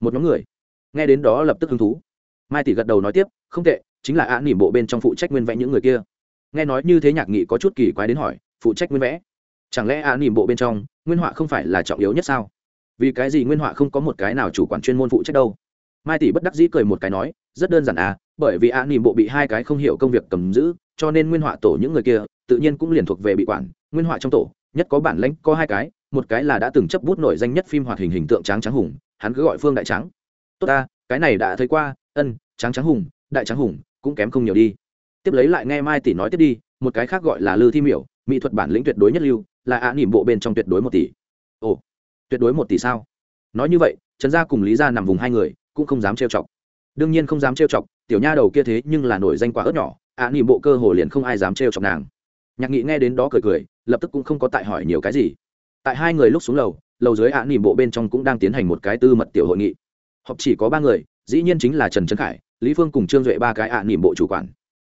một nhóm người? Nghe đến đó lập tức hứng thú. Mai tỷ gật đầu nói tiếp, không tệ, chính là ạ nỉm bộ bên trong phụ trách nguyên vẽ những người kia. Nghe nói như thế, nhạc nghị có chút kỳ quái đến hỏi, phụ trách nguyên vẽ? Chẳng lẽ ạ nỉm bộ bên trong, nguyên họa không phải là trọng yếu nhất sao? Vì cái gì nguyên họa không có một cái nào chủ quản chuyên môn phụ trách đâu? Mai tỷ bất đắc dĩ cười một cái nói, rất đơn giản à bởi vì ạ nỉm bộ bị hai cái không hiểu công việc cầm giữ, cho nên nguyên họa tổ những người kia, tự nhiên cũng liền thuộc về bị quản, nguyên họa trong tổ, nhất có bản lãnh, có hai cái, một cái là đã từng chấp bút nổi danh nhất phim hoạt hình hình tượng tráng trắng hùng, hắn cứ gọi phương đại trắng tốt ta, cái này đã thấy qua, ân, tráng trắng hùng, đại trắng hùng, cũng kém không nhiều đi. Tiếp lấy lại nghe mai tỷ nói tiếp đi, một cái khác gọi là lư thi miểu, mỹ thuật bản lĩnh tuyệt đối nhất lưu là ạ nỉm bộ bên trong tuyệt đối một tỷ. Ồ, tuyệt đối một tỷ sao? Nói như vậy, trần gia cùng lý gia nằm vùng hai người, cũng không dám trêu chọc. Đương nhiên không dám trêu chọc, tiểu nha đầu kia thế nhưng là nổi danh quá ớt nhỏ, ạ nỉm bộ cơ hồ liền không ai dám trêu chọc nàng. Nhạc nghị nghe đến đó cười cười, lập tức cũng không có tại hỏi nhiều cái gì. Tại hai người lúc xuống lầu lầu dưới ạ nỉm bộ bên trong cũng đang tiến hành một cái tư mật tiểu hội nghị. Họp chỉ có ba người, dĩ nhiên chính là trần trấn khải, lý phương cùng trương duệ ba cái ạ nỉm bộ chủ quản.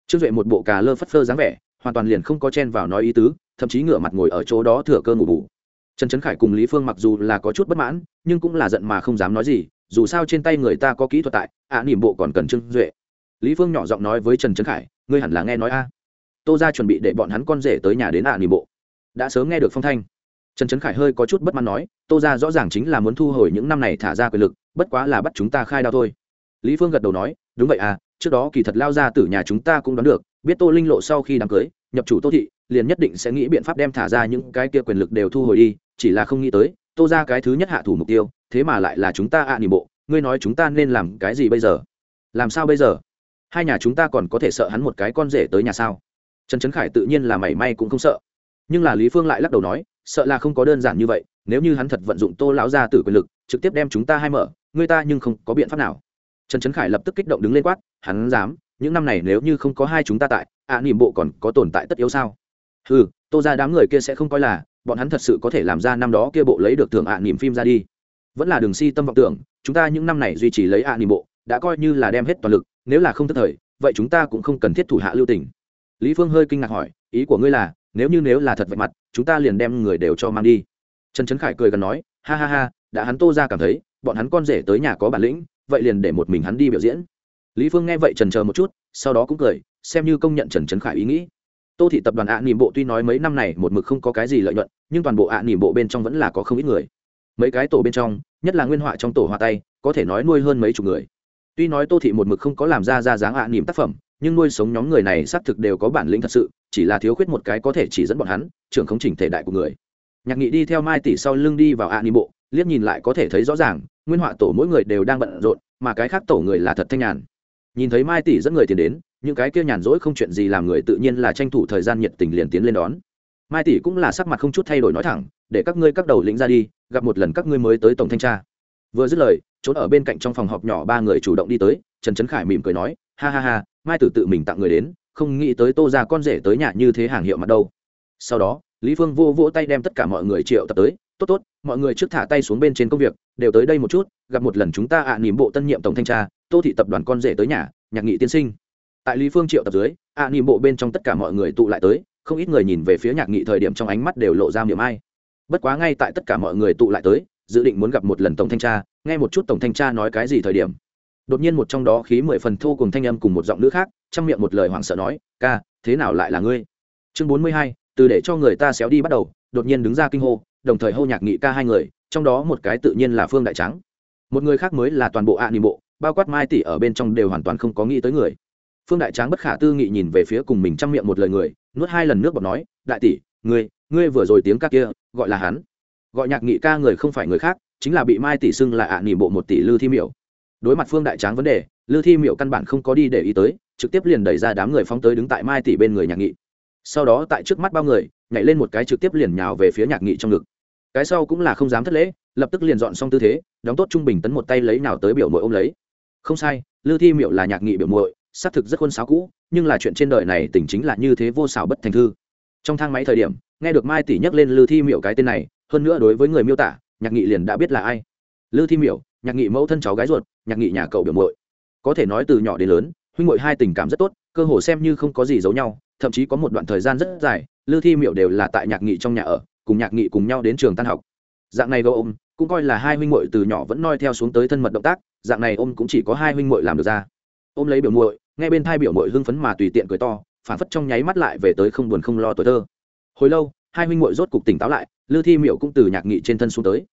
Trương duệ một bộ cà lơ phất phơ dáng vẻ, hoàn toàn liền không có chen vào nói ý tứ thậm chí ngửa mặt ngồi ở chỗ đó thừa cơ ngủ bù. Trần trấn khải cùng lý phương mặc dù là có chút bất mãn, nhưng cũng là giận mà không dám nói gì, dù sao trên tay người ta có kỹ thuật tại, ạ nỉm bộ còn cần trưng duệ. Lý phương nhỏ giọng nói với trần trấn khải, ngươi hẳn là nghe nói a. Tô ra chuẩn bị để bọn hắn con rể tới nhà đến ạ nỉm bộ. Đã sớm nghe được phong thanh. Trần trấn khải hơi có chút bất mãn nói, tô ra rõ ràng chính là muốn thu hồi những năm này thả ra quyền lực, bất quá là bắt chúng ta khai đao thôi. Lý phương gật đầu nói, đúng vậy à trước đó kỳ thật lao ra từ nhà chúng ta cũng đoán được, biết tô linh lộ sau khi đám cưới, nhập chủ tô thị liền nhất định sẽ nghĩ biện pháp đem thả ra những cái kia quyền lực đều thu hồi đi chỉ là không nghĩ tới tô ra cái thứ nhất hạ thủ mục tiêu thế mà lại là chúng ta ạ à bộ ngươi nói chúng ta nên làm cái gì bây giờ? Làm sao bây giờ? Hai nhà chúng ta còn có thể sợ hắn một cái con rể tới nhà sao? Trần trấn khải tự nhiên là mảy may cũng không sợ. Nhưng là lý phương lại lắc đầu nói sợ là không có đơn giản như vậy nếu như hắn thật vận dụng tô lão ra từ quyền lực trực tiếp đem chúng ta hai mở người ta nhưng không có biện pháp nào. Trần trấn khải lập tức kích động đứng lên quát hắn dám những năm này nếu như không có hai chúng ta tại ạ à, bộ còn có tồn tại tất yếu sao? Ừ tô ra đám người kia sẽ không coi là bọn hắn thật sự có thể làm ra năm đó kia bộ lấy được thưởng ạ à, phim ra đi. Vẫn là đường si tâm vọng tưởng chúng ta những năm này duy trì lấy ạ à, bộ đã coi như là đem hết toàn lực nếu là không thất thời vậy chúng ta cũng không cần thiết thủ hạ lưu tình. Lý phương hơi kinh ngạc hỏi ý của ngươi là nếu như nếu là thật vạch mặt chúng ta liền đem người đều cho mang đi. Trần trấn khải cười gần nói ha ha ha đã hắn tô ra cảm thấy bọn hắn con rể tới nhà có bản lĩnh vậy liền để một mình hắn đi biểu diễn. Lý phương nghe vậy trần chờ một chút sau đó cũng cười xem như công nhận trần trấn khải ý nghĩ tô thị tập đoàn ạ à nỉm bộ tuy nói mấy năm này một mực không có cái gì lợi nhuận, nhưng toàn bộ ạ à nỉm bộ bên trong vẫn là có không ít người. Mấy cái tổ bên trong, nhất là nguyên họa trong tổ hòa tay, có thể nói nuôi hơn mấy chục người. Tuy nói tô thị một mực không có làm ra ra dáng ạ à nỉm tác phẩm, nhưng nuôi sống nhóm người này xác thực đều có bản lĩnh thật sự, chỉ là thiếu khuyết một cái có thể chỉ dẫn bọn hắn, trưởng không chỉnh thể đại của người. Nhạc nghị đi theo mai tỷ sau lưng đi vào ạ nỉm bộ, liếc nhìn lại có thể thấy rõ ràng, nguyên họa tổ mỗi người đều đang bận rộn, mà cái khác tổ người là thật thanh nhàn. Nhìn thấy mai tỷ dẫn người tiền đến những cái kia nhàn rỗi không chuyện gì làm người tự nhiên là tranh thủ thời gian nhiệt tình liền tiến lên đón. Mai tỷ cũng là sắc mặt không chút thay đổi nói thẳng, để các ngươi các đầu lĩnh ra đi, gặp một lần các ngươi mới tới tổng thanh tra. Vừa dứt lời, trốn ở bên cạnh trong phòng họp nhỏ ba người chủ động đi tới, trần trấn khải mỉm cười nói, ha ha ha, mai tử tự mình tặng người đến, không nghĩ tới tô ra con rể tới nhà như thế hàng hiệu mặt đâu. Sau đó, lý phương vô vỗ tay đem tất cả mọi người triệu tập tới, tốt tốt, mọi người trước thả tay xuống bên trên công việc, đều tới đây một chút, gặp một lần chúng ta ạ à nỉm bộ tân nhiệm tổng thanh tra, tô thị tập đoàn con rể tới nhà, nhạc nghị tiên sinh tại lý phương triệu tập dưới, ạ à nỉm bộ bên trong tất cả mọi người tụ lại tới, không ít người nhìn về phía nhạc nghị thời điểm trong ánh mắt đều lộ ra miệng ai. Bất quá ngay tại tất cả mọi người tụ lại tới, dự định muốn gặp một lần tổng thanh tra, nghe một chút tổng thanh tra nói cái gì thời điểm. Đột nhiên một trong đó khí mười phần thô cùng thanh âm cùng một giọng nữ khác, trong miệng một lời hoảng sợ nói, ca, thế nào lại là ngươi? Chương bốn mươi hai, từ để cho người ta xéo đi bắt đầu, đột nhiên đứng ra kinh hô, đồng thời hô nhạc nghị ca hai người, trong đó một cái tự nhiên là phương đại trắng một người khác mới là toàn bộ ạ à nị bộ bao quát mai tỷ ở bên trong đều hoàn toàn không có nghĩ tới người phương đại tráng bất khả tư nghị nhìn về phía cùng mình chăm miệng một lời người, nuốt hai lần nước bọt nói, đại tỷ, ngươi ngươi vừa rồi tiếng ca kia, gọi là hắn. Gọi nhạc nghị ca người không phải người khác, chính là bị mai tỷ xưng là ạ à nỉ bộ một tỷ lư thi miểu. Đối mặt phương đại tráng vấn đề lư thi miểu căn bản không có đi để ý tới, trực tiếp liền đẩy ra đám người phóng tới đứng tại mai tỷ bên người nhạc nghị. Sau đó tại trước mắt bao người, nhảy lên một cái trực tiếp liền nhào về phía nhạc nghị trong ngực. Cái sau cũng là không dám thất lễ, lập tức liền dọn xong tư thế, đóng tốt trung bình tấn một tay lấy nào tới biểu mội ôm lấy. Không sai lư thi miệu là nhạc nghị biểu mội xác thực rất khuôn sáo cũ nhưng là chuyện trên đời này tình chính là như thế vô xảo bất thành thư. Trong thang máy thời điểm nghe được mai tỷ nhắc lên lư thi Miểu cái tên này hơn nữa đối với người miêu tả nhạc nghị liền đã biết là ai. Lư thi Miểu, nhạc nghị mẫu thân cháu gái ruột nhạc nghị nhà cậu biểu mội có thể nói từ nhỏ đến lớn huynh mội hai tình cảm rất tốt cơ hồ xem như không có gì giấu nhau thậm chí có một đoạn thời gian rất dài lư thi Miểu đều là tại nhạc nghị trong nhà ở cùng nhạc nghị cùng nhau đến trường tan học. Dạng này gâu ôm cũng coi là hai huynh muội từ nhỏ vẫn noi theo xuống tới thân mật động tác dạng này ôm cũng chỉ có hai huynh muội làm được ra ôm lấy biểu muội, nghe bên thai biểu muội hưng phấn mà tùy tiện cười to, phản phất trong nháy mắt lại về tới không buồn không lo tuổi thơ. Hồi lâu, hai huynh muội rốt cục tỉnh táo lại, lư thi miệu cũng từ nhạc nghị trên thân xuống tới.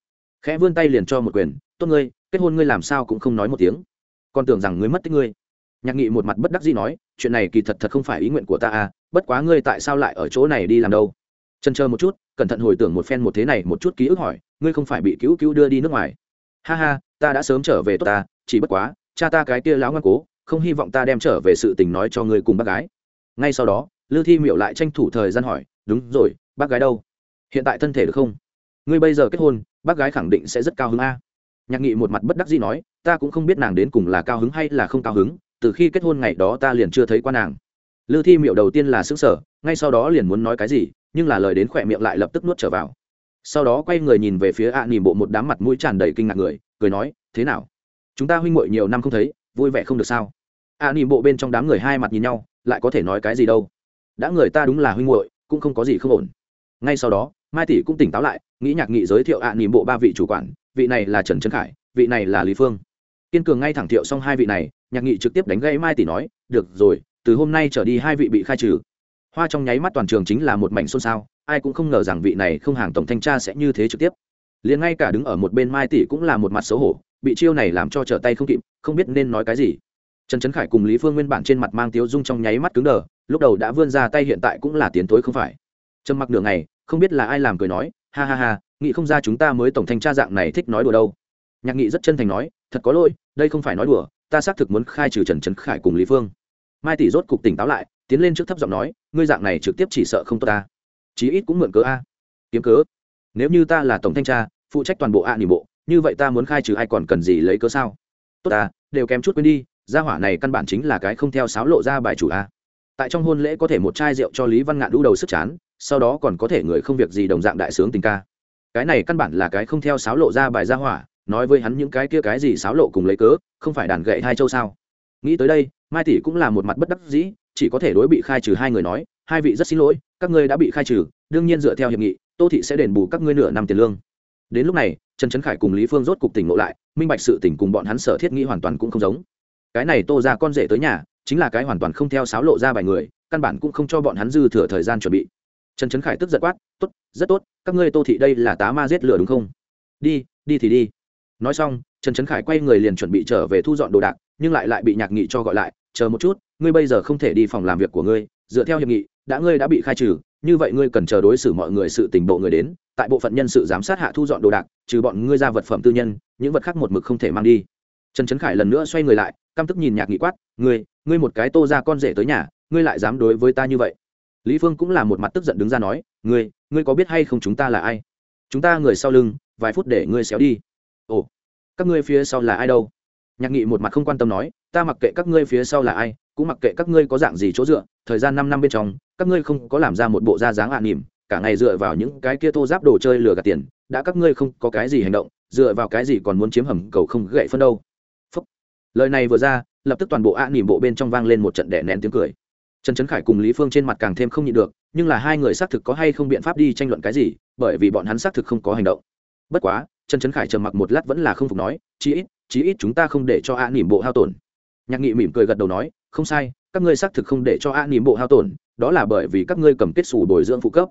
Khẽ vươn tay liền cho một quyền, tốt ngươi, kết hôn ngươi làm sao cũng không nói một tiếng. Còn tưởng rằng ngươi mất tích ngươi. Nhạc nghị một mặt bất đắc dĩ nói, chuyện này kỳ thật thật không phải ý nguyện của ta à bất quá ngươi tại sao lại ở chỗ này đi làm đâu? Chân chờ một chút, cẩn thận hồi tưởng một phen một thế này một chút ký ức hỏi, ngươi không phải bị cứu cứu đưa đi nước ngoài? Ha ha, ta đã sớm trở về tốt ta, chỉ bất quá, cha ta cái kia láo ngoan cố không hy vọng ta đem trở về sự tình nói cho ngươi cùng bác gái. Ngay sau đó, lư thi miệu lại tranh thủ thời gian hỏi, đúng rồi, bác gái đâu? Hiện tại thân thể được không? Ngươi bây giờ kết hôn, bác gái khẳng định sẽ rất cao hứng a. Nhạc nghị một mặt bất đắc dĩ nói, ta cũng không biết nàng đến cùng là cao hứng hay là không cao hứng, từ khi kết hôn ngày đó ta liền chưa thấy qua nàng. Lư thi miệu đầu tiên là xứng sở ngay sau đó liền muốn nói cái gì, nhưng là lời đến khỏe miệng lại lập tức nuốt trở vào. Sau đó quay người nhìn về phía ạ à nỉm bộ một đám mặt mũi tràn đầy kinh ngạc người, cười nói, thế nào? Chúng ta huynh muội nhiều năm không thấy vui vẻ không được sao? A nỉm bộ bên trong đám người hai mặt nhìn nhau, lại có thể nói cái gì đâu? Đã người ta đúng là huynh muội, cũng không có gì không ổn. Ngay sau đó, mai tỷ cũng tỉnh táo lại, nghĩ nhạc nghị giới thiệu ạ à nỉm bộ ba vị chủ quản, vị này là trần trấn khải, vị này là lý phương. Kiên cường ngay thẳng thiệu xong hai vị này, nhạc nghị trực tiếp đánh gãy mai tỷ nói, được rồi, từ hôm nay trở đi hai vị bị khai trừ. Hoa trong nháy mắt toàn trường chính là một mảnh xôn xao, ai cũng không ngờ rằng vị này không hàng tổng thanh tra sẽ như thế trực tiếp. Liền ngay cả đứng ở một bên mai tỷ cũng là một mặt xấu hổ bị chiêu này làm cho trở tay không kịp, không biết nên nói cái gì. Trần trấn khải cùng lý phương nguyên bản trên mặt mang tiếu dung trong nháy mắt cứng đờ, lúc đầu đã vươn ra tay hiện tại cũng là tiến tối không phải. Trầm mặc đường này không biết là ai làm cười nói, ha ha ha, nghĩ không ra chúng ta mới tổng thanh tra dạng này thích nói đùa đâu. Nhạc nghị rất chân thành nói, thật có lỗi, đây không phải nói đùa, ta xác thực muốn khai trừ trần trấn khải cùng lý phương. Mai tỷ rốt cục tỉnh táo lại, tiến lên trước thấp giọng nói, ngươi dạng này trực tiếp chỉ sợ không tốt ta. Chí ít cũng mượn cớ a. Kiếm cớ? Nếu như ta là tổng thanh tra, phụ trách toàn bộ a à nỉ bộ như vậy ta muốn khai trừ ai còn cần gì lấy cớ sao? Tốt ta, đều kém chút quên đi, gia hỏa này căn bản chính là cái không theo sáo lộ ra bài chủ a. Tại trong hôn lễ có thể một chai rượu cho lý văn ngạn đũ đầu sức chán, sau đó còn có thể người không việc gì đồng dạng đại sướng tình ca. Cái này căn bản là cái không theo sáo lộ ra bài gia hỏa, nói với hắn những cái kia cái gì sáo lộ cùng lấy cớ, không phải đàn gậy hai châu sao? Nghĩ tới đây, mai tỷ cũng là một mặt bất đắc dĩ, chỉ có thể đối bị khai trừ hai người nói, hai vị rất xin lỗi, các ngươi đã bị khai trừ, đương nhiên dựa theo hiệp nghị, tô thị sẽ đền bù các ngươi nửa năm tiền lương đến lúc này, trần trấn khải cùng lý phương rốt cục tỉnh ngộ lại, minh bạch sự tỉnh cùng bọn hắn sở thiết nghĩ hoàn toàn cũng không giống. Cái này tô ra con rể tới nhà, chính là cái hoàn toàn không theo sáo lộ ra bài người, căn bản cũng không cho bọn hắn dư thừa thời gian chuẩn bị. Trần trấn khải tức giật quát, tốt, rất tốt, các ngươi tô thị đây là tá ma giết lửa đúng không? Đi đi thì đi. Nói xong, trần trấn khải quay người liền chuẩn bị trở về thu dọn đồ đạc, nhưng lại lại bị nhạc nghị cho gọi lại, chờ một chút, ngươi bây giờ không thể đi phòng làm việc của ngươi, dựa theo hiệp nghị, đã ngươi đã bị khai trừ như vậy ngươi cần chờ đối xử mọi người sự tình bộ người đến, tại bộ phận nhân sự giám sát hạ thu dọn đồ đạc, trừ bọn ngươi ra vật phẩm tư nhân, những vật khác một mực không thể mang đi. Trần trấn khải lần nữa xoay người lại, căm tức nhìn nhạc nghị quát, ngươi ngươi một cái tô ra con rể tới nhà, ngươi lại dám đối với ta như vậy? Lý phương cũng là một mặt tức giận đứng ra nói, ngươi ngươi có biết hay không chúng ta là ai? Chúng ta người sau lưng, vài phút để ngươi xéo đi. Ồ, các ngươi phía sau là ai đâu? Nhạc nghị một mặt không quan tâm nói, ta mặc kệ các ngươi phía sau là ai, cũng mặc kệ các ngươi có dạng gì chỗ dựa, thời gian năm năm bên trong các ngươi không có làm ra một bộ da dáng ạ à nỉm, cả ngày dựa vào những cái kia thô giáp đồ chơi lừa gạt tiền, đã các ngươi không có cái gì hành động, dựa vào cái gì còn muốn chiếm hầm cầu không gậy phân đâu. Phúc. lời này vừa ra, lập tức toàn bộ ạ à nỉm bộ bên trong vang lên một trận đẻ nén tiếng cười. Trần trấn khải cùng lý phương trên mặt càng thêm không nhịn được, nhưng là hai người xác thực có hay không biện pháp đi tranh luận cái gì, bởi vì bọn hắn xác thực không có hành động. Bất quá, trần trấn khải trầm mặc một lát vẫn là không phục nói, chí ít chí ít chúng ta không để cho ạ nỉm bộ hao tổn. Nhạc nghị mỉm cười gật đầu nói, không sai, các ngươi xác thực không để cho ạ nỉm bộ hao tổn đó là bởi vì các ngươi cầm kết xù bồi dưỡng phụ cấp.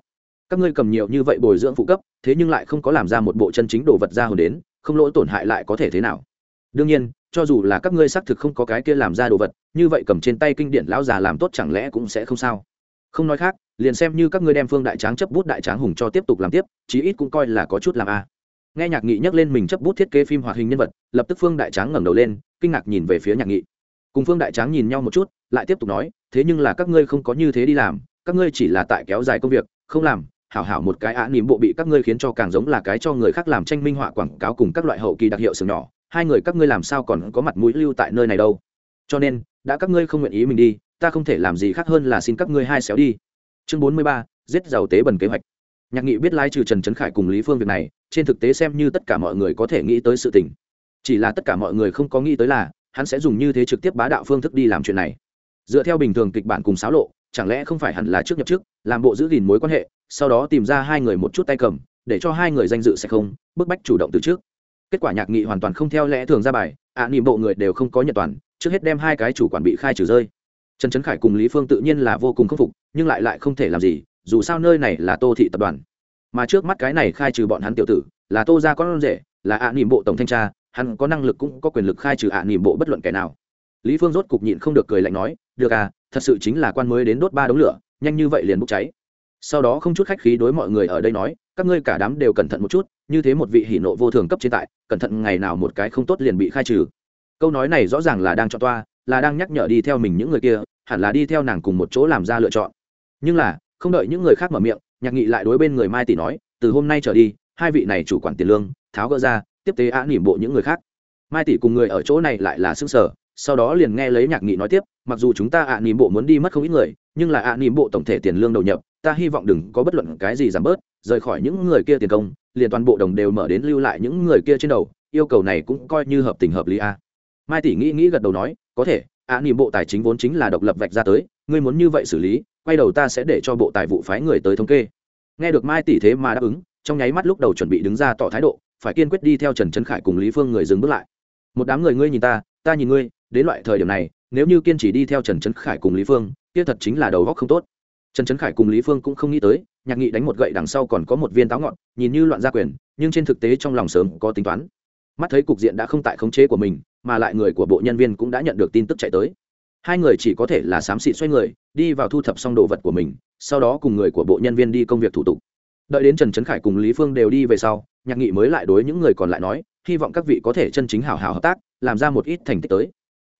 Các ngươi cầm nhiều như vậy bồi dưỡng phụ cấp, thế nhưng lại không có làm ra một bộ chân chính đồ vật ra hồn đến, không lỗi tổn hại lại có thể thế nào? Đương nhiên, cho dù là các ngươi xác thực không có cái kia làm ra đồ vật, như vậy cầm trên tay kinh điển lão già làm tốt chẳng lẽ cũng sẽ không sao? Không nói khác, liền xem như các ngươi đem phương đại tráng chấp bút đại tráng hùng cho tiếp tục làm tiếp, chí ít cũng coi là có chút làm a. Nghe nhạc nghị nhắc lên mình chấp bút thiết kế phim hoạt hình nhân vật, lập tức phương đại tráng ngẩng đầu lên, kinh ngạc nhìn về phía nhạc nghị cùng phương đại tráng nhìn nhau một chút, lại tiếp tục nói, thế nhưng là các ngươi không có như thế đi làm, các ngươi chỉ là tại kéo dài công việc, không làm, hảo hảo một cái ạ nỉm bộ bị các ngươi khiến cho càng giống là cái cho người khác làm tranh minh họa quảng cáo cùng các loại hậu kỳ đặc hiệu sừng nhỏ, hai người các ngươi làm sao còn có mặt mũi lưu tại nơi này đâu? Cho nên, đã các ngươi không nguyện ý mình đi, ta không thể làm gì khác hơn là xin các ngươi hai xéo đi. Chương bốn mươi ba, giết giàu tế bần kế hoạch. Nhạc nghị biết lai trừ trần trấn khải cùng lý phương việc này, trên thực tế xem như tất cả mọi người có thể nghĩ tới sự tình. Chỉ là tất cả mọi người không có nghĩ tới là hắn sẽ dùng như thế trực tiếp bá đạo phương thức đi làm chuyện này. Dựa theo bình thường kịch bản cùng xáo lộ chẳng lẽ không phải hẳn là trước nhập trước làm bộ giữ gìn mối quan hệ sau đó tìm ra hai người một chút tay cầm để cho hai người danh dự sẽ không bức bách chủ động từ trước. Kết quả nhạc nghị hoàn toàn không theo lẽ thường ra bài ạ à, nỉm bộ người đều không có nhận toàn trước hết đem hai cái chủ quản bị khai trừ rơi. Trần trấn khải cùng lý phương tự nhiên là vô cùng khâm phục nhưng lại lại không thể làm gì dù sao nơi này là tô thị tập đoàn. Mà trước mắt cái này khai trừ bọn hắn tiểu tử là tô ra con rể là ạ à, nỉm bộ tổng thanh tra hắn có năng lực cũng có quyền lực khai trừ ạ à, nỉm bộ bất luận kẻ nào. Lý phương rốt cục nhịn không được cười lạnh nói được à thật sự chính là quan mới đến đốt ba đống lửa nhanh như vậy liền bốc cháy. Sau đó không chút khách khí đối mọi người ở đây nói các ngươi cả đám đều cẩn thận một chút như thế một vị hỉ nộ vô thường cấp trên tại cẩn thận ngày nào một cái không tốt liền bị khai trừ. Câu nói này rõ ràng là đang cho toa là đang nhắc nhở đi theo mình những người kia hẳn là đi theo nàng cùng một chỗ làm ra lựa chọn. Nhưng là không đợi những người khác mở miệng nhạc nghị lại đối bên người mai tỷ nói từ hôm nay trở đi hai vị này chủ quản tiền lương tháo gỡ ra tiếp tế á nỉm bộ những người khác. Mai tỷ cùng người ở chỗ này lại là xương sở sau đó liền nghe lấy nhạc nghị nói tiếp, mặc dù chúng ta ạ nỉm bộ muốn đi mất không ít người, nhưng là ạ nỉm bộ tổng thể tiền lương đầu nhập, ta hy vọng đừng có bất luận cái gì giảm bớt, rời khỏi những người kia tiền công, liền toàn bộ đồng đều mở đến lưu lại những người kia trên đầu, yêu cầu này cũng coi như hợp tình hợp lý a. Mai tỷ nghĩ nghĩ gật đầu nói, có thể, ạ nỉm bộ tài chính vốn chính là độc lập vạch ra tới, ngươi muốn như vậy xử lý, quay đầu ta sẽ để cho bộ tài vụ phái người tới thống kê. Nghe được mai tỷ thế mà đáp ứng, trong nháy mắt lúc đầu chuẩn bị đứng ra tỏ thái độ phải kiên quyết đi theo trần trấn khải cùng lý phương người dừng bước lại. Một đám người ngươi nhìn ta ta nhìn ngươi, đến loại thời điểm này, nếu như kiên trì đi theo trần trấn khải cùng lý phương, kia thật chính là đầu góc không tốt. Trần trấn khải cùng lý phương cũng không nghĩ tới, nhạc nghị đánh một gậy đằng sau còn có một viên táo ngọn, nhìn như loạn gia quyền, nhưng trên thực tế trong lòng sớm có tính toán. Mắt thấy cục diện đã không tại khống chế của mình, mà lại người của bộ nhân viên cũng đã nhận được tin tức chạy tới. Hai người chỉ có thể là xám xịt xoay người, đi vào thu thập xong đồ vật của mình, sau đó cùng người của bộ nhân viên đi công việc thủ tục đợi đến trần trấn khải cùng lý phương đều đi về sau, nhạc nghị mới lại đối những người còn lại nói, hy vọng các vị có thể chân chính hào hào hợp tác, làm ra một ít thành tích tới.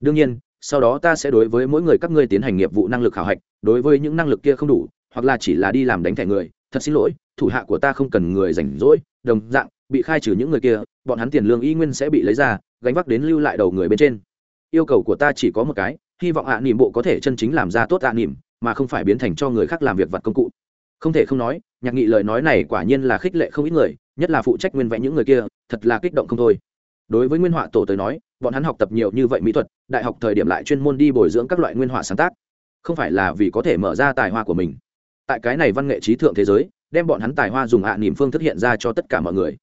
Đương nhiên, sau đó ta sẽ đối với mỗi người các ngươi tiến hành nghiệp vụ năng lực khảo hạch, đối với những năng lực kia không đủ, hoặc là chỉ là đi làm đánh thẻ người, thật xin lỗi, thủ hạ của ta không cần người rảnh rỗi, đồng dạng, bị khai trừ những người kia, bọn hắn tiền lương y nguyên sẽ bị lấy ra, gánh vác đến lưu lại đầu người bên trên. Yêu cầu của ta chỉ có một cái, hy vọng hạ à nỉm bộ có thể chân chính làm ra tốt hạ à nỉm, mà không phải biến thành cho người khác làm việc vặt công cụ không thể không nói, nhạc nghị lời nói này quả nhiên là khích lệ không ít người, nhất là phụ trách nguyên vẽ những người kia, thật là kích động không thôi. Đối với nguyên họa tổ tới nói, bọn hắn học tập nhiều như vậy mỹ thuật, đại học thời điểm lại chuyên môn đi bồi dưỡng các loại nguyên họa sáng tác. Không phải là vì có thể mở ra tài hoa của mình. Tại cái này văn nghệ trí thượng thế giới, đem bọn hắn tài hoa dùng hạ à niềm phương thức hiện ra cho tất cả mọi người.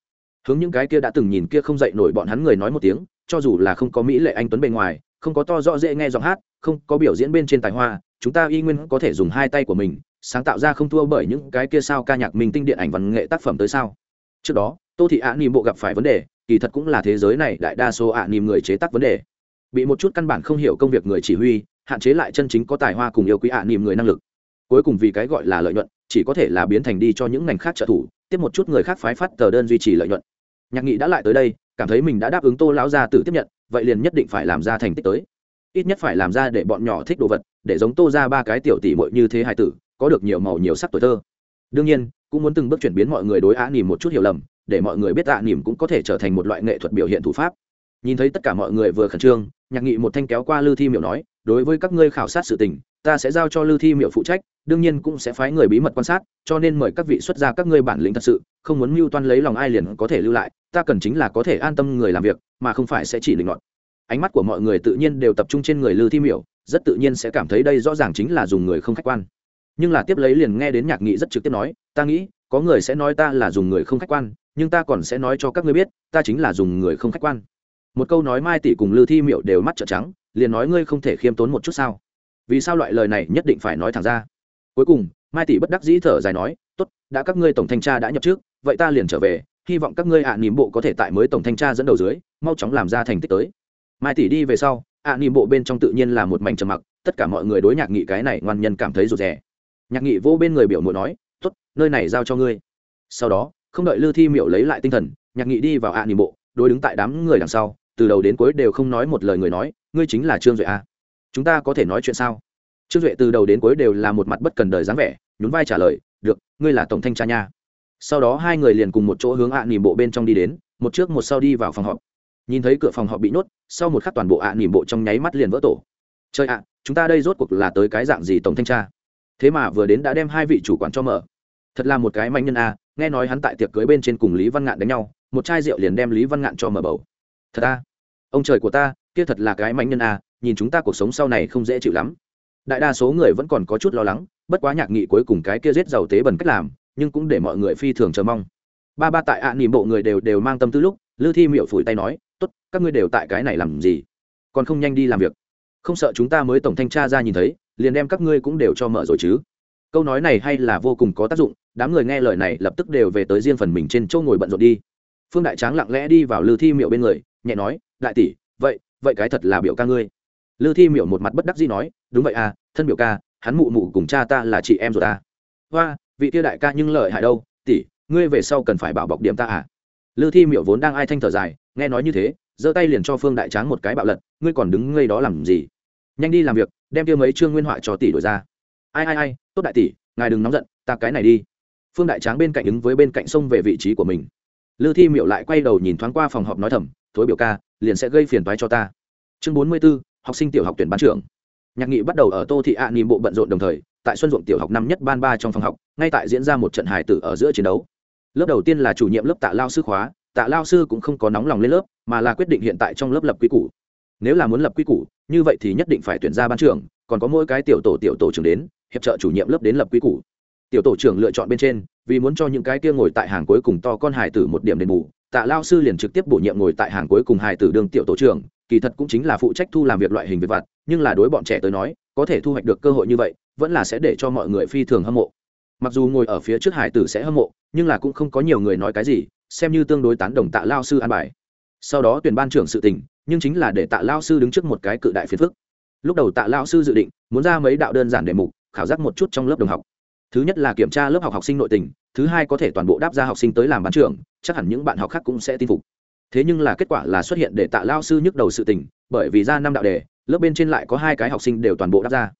Hướng những cái kia đã từng nhìn kia không dậy nổi bọn hắn người nói một tiếng, cho dù là không có mỹ lệ anh tuấn bên ngoài, không có to rõ dễ nghe giọng hát, không có biểu diễn bên trên tài hoa, chúng ta y nguyên có thể dùng hai tay của mình sáng tạo ra không thua bởi những cái kia sao ca nhạc minh tinh điện ảnh văn nghệ tác phẩm tới sao? Trước đó, tô thị ạ nỉm bộ gặp phải vấn đề, kỳ thật cũng là thế giới này đại đa số ạ nỉm người chế tác vấn đề. Bị một chút căn bản không hiểu công việc người chỉ huy, hạn chế lại chân chính có tài hoa cùng yêu quý ạ nỉm người năng lực. Cuối cùng vì cái gọi là lợi nhuận, chỉ có thể là biến thành đi cho những ngành khác trợ thủ, tiếp một chút người khác phái phát tờ đơn duy trì lợi nhuận. Nhạc nghị đã lại tới đây, cảm thấy mình đã đáp ứng tô lão gia tử tiếp nhận, vậy liền nhất định phải làm ra thành tích tới. Ít nhất phải làm ra để bọn nhỏ thích đồ vật, để giống tô ra ba cái tiểu tỷ muội như thế hài tử có được nhiều màu nhiều sắc tuổi thơ. Đương nhiên, cũng muốn từng bước chuyển biến mọi người đối ạ nỉm một chút hiểu lầm, để mọi người biết ạ nỉm cũng có thể trở thành một loại nghệ thuật biểu hiện thủ pháp. Nhìn thấy tất cả mọi người vừa khẩn trương, nhạc nghị một thanh kéo qua lư thi miệu nói, đối với các ngươi khảo sát sự tình, ta sẽ giao cho lư thi miệu phụ trách, đương nhiên cũng sẽ phái người bí mật quan sát, cho nên mời các vị xuất gia các ngươi bản lĩnh thật sự, không muốn mưu toan lấy lòng ai liền có thể lưu lại, ta cần chính là có thể an tâm người làm việc, mà không phải sẽ chỉ định luận ánh mắt của mọi người tự nhiên đều tập trung trên người lư thi miểu, rất tự nhiên sẽ cảm thấy đây rõ ràng chính là dùng người không khách quan nhưng là tiếp lấy liền nghe đến nhạc nghị rất trực tiếp nói ta nghĩ có người sẽ nói ta là dùng người không khách quan nhưng ta còn sẽ nói cho các ngươi biết ta chính là dùng người không khách quan. Một câu nói mai tỷ cùng lư thi miệu đều mắt trợn trắng liền nói ngươi không thể khiêm tốn một chút sao? Vì sao loại lời này nhất định phải nói thẳng ra? Cuối cùng mai tỷ bất đắc dĩ thở dài nói tốt đã các ngươi tổng thanh tra đã nhập trước vậy ta liền trở về hy vọng các ngươi ạ à, nỉm bộ có thể tại mới tổng thanh tra dẫn đầu dưới mau chóng làm ra thành tích tới. Mai tỷ đi về sau ạ à, nỉm bộ bên trong tự nhiên là một mảnh trầm mặc tất cả mọi người đối nhạc nghị cái này ngoan nhân cảm thấy rụt rè nhạc nghị vô bên người biểu mộ nói tốt nơi này giao cho ngươi. Sau đó không đợi lư thi miệu lấy lại tinh thần nhạc nghị đi vào ạ à, bộ đối đứng tại đám người đằng sau từ đầu đến cuối đều không nói một lời người nói ngươi chính là trương duệ a chúng ta có thể nói chuyện sao? Trương duệ từ đầu đến cuối đều là một mặt bất cần đời dáng vẻ nhún vai trả lời được ngươi là tổng thanh tra nha. Sau đó hai người liền cùng một chỗ hướng ạ nỉ bộ bên trong đi đến một trước một sau đi vào phòng họp. Nhìn thấy cửa phòng họp bị nhốt sau một khắc toàn bộ ạ nỉ bộ trong nháy mắt liền vỡ tổ. Chơi ạ chúng ta đây rốt cuộc là tới cái dạng gì tổng thanh tra? Thế mà vừa đến đã đem hai vị chủ quản cho mở. Thật là một cái manh nhân a, nghe nói hắn tại tiệc cưới bên trên cùng lý văn ngạn đánh nhau, một chai rượu liền đem lý văn ngạn cho mở bầu. Thật a? Ông trời của ta, kia thật là cái manh nhân a, nhìn chúng ta cuộc sống sau này không dễ chịu lắm. Đại đa số người vẫn còn có chút lo lắng, bất quá nhạc nghị cuối cùng cái kia giết giàu tế bẩn cách làm, nhưng cũng để mọi người phi thường chờ mong. Ba ba tại ạ nỉm bộ người đều đều mang tâm tư lúc, lư thi miệu phủi tay nói t ố t các ngươi đều tại cái này làm gì? Còn không nhanh đi làm việc. Không sợ chúng ta mới tổng thanh tra ra nhìn thấy liền đem các ngươi cũng đều cho mở rồi chứ. Câu nói này hay là vô cùng có tác dụng, đám người nghe lời này lập tức đều về tới riêng phần mình trên châu ngồi bận rộn đi. Phương đại tráng lặng lẽ đi vào lư thi miệu bên người, nhẹ nói, đại tỷ, vậy vậy cái thật là biểu ca ngươi. Lư thi miệu một mặt bất đắc dĩ nói, đúng vậy à thân biểu ca, hắn mụ mụ cùng cha ta là chị em rồi ta. Hoa, vị tiêu đại ca nhưng lợi hại đâu, tỷ, ngươi về sau cần phải bảo bọc điểm ta à? Lư thi miệu vốn đang ai thanh thở dài, nghe nói như thế, giơ tay liền cho phương đại tráng một cái bạo lật, ngươi còn đứng ngây đó làm gì? Nhanh đi làm việc đem tiêu mấy chương nguyên họa cho tỷ đổi ra. Ai ai ai tốt đại tỷ ngài đừng nóng giận ta cái này đi. Phương đại tráng bên cạnh ứng với bên cạnh sông về vị trí của mình. Lư thi miệu lại quay đầu nhìn thoáng qua phòng họp nói thầm thối biểu ca liền sẽ gây phiền toái cho ta. Chương bốn mươi 44, học sinh tiểu học tuyển ban trưởng. Nhạc nghị bắt đầu ở tô thị ạ à bộ bận rộn đồng thời tại xuân ruộng tiểu học năm nhất ban ba trong phòng học ngay tại diễn ra một trận hài tử ở giữa chiến đấu. Lớp đầu tiên là chủ nhiệm lớp tạ lao sư khóa tạ lao sư cũng không có nóng lòng lên lớp mà là quyết định hiện tại trong lớp lập quy củ nếu là muốn lập quy củ, như vậy thì nhất định phải tuyển ra ban trưởng, còn có mỗi cái tiểu tổ tiểu tổ trưởng đến, hiệp trợ chủ nhiệm lớp đến lập quy củ. Tiểu tổ trưởng lựa chọn bên trên, vì muốn cho những cái kia ngồi tại hàng cuối cùng to con hải tử một điểm đền bù, tạ lao sư liền trực tiếp bổ nhiệm ngồi tại hàng cuối cùng hải tử đương tiểu tổ trưởng, kỳ thật cũng chính là phụ trách thu làm việc loại hình việc vặt, nhưng là đối bọn trẻ tới nói, có thể thu hoạch được cơ hội như vậy, vẫn là sẽ để cho mọi người phi thường hâm mộ. Mặc dù ngồi ở phía trước hải tử sẽ hâm mộ, nhưng là cũng không có nhiều người nói cái gì, xem như tương đối tán đồng tạ lao sư an bài. Sau đó tuyển ban trưởng sự tình nhưng chính là để tạ lao sư đứng trước một cái cự đại phiền phức. Lúc đầu tạ lao sư dự định muốn ra mấy đạo đơn giản đề mục, khảo giác một chút trong lớp đồng học. Thứ nhất là kiểm tra lớp học học sinh nội tình, thứ hai có thể toàn bộ đáp ra học sinh tới làm bán trưởng chắc hẳn những bạn học khác cũng sẽ tin phục. Thế nhưng là kết quả là xuất hiện để tạ lao sư nhức đầu sự tình, bởi vì ra năm đạo đề, lớp bên trên lại có hai cái học sinh đều toàn bộ đáp ra.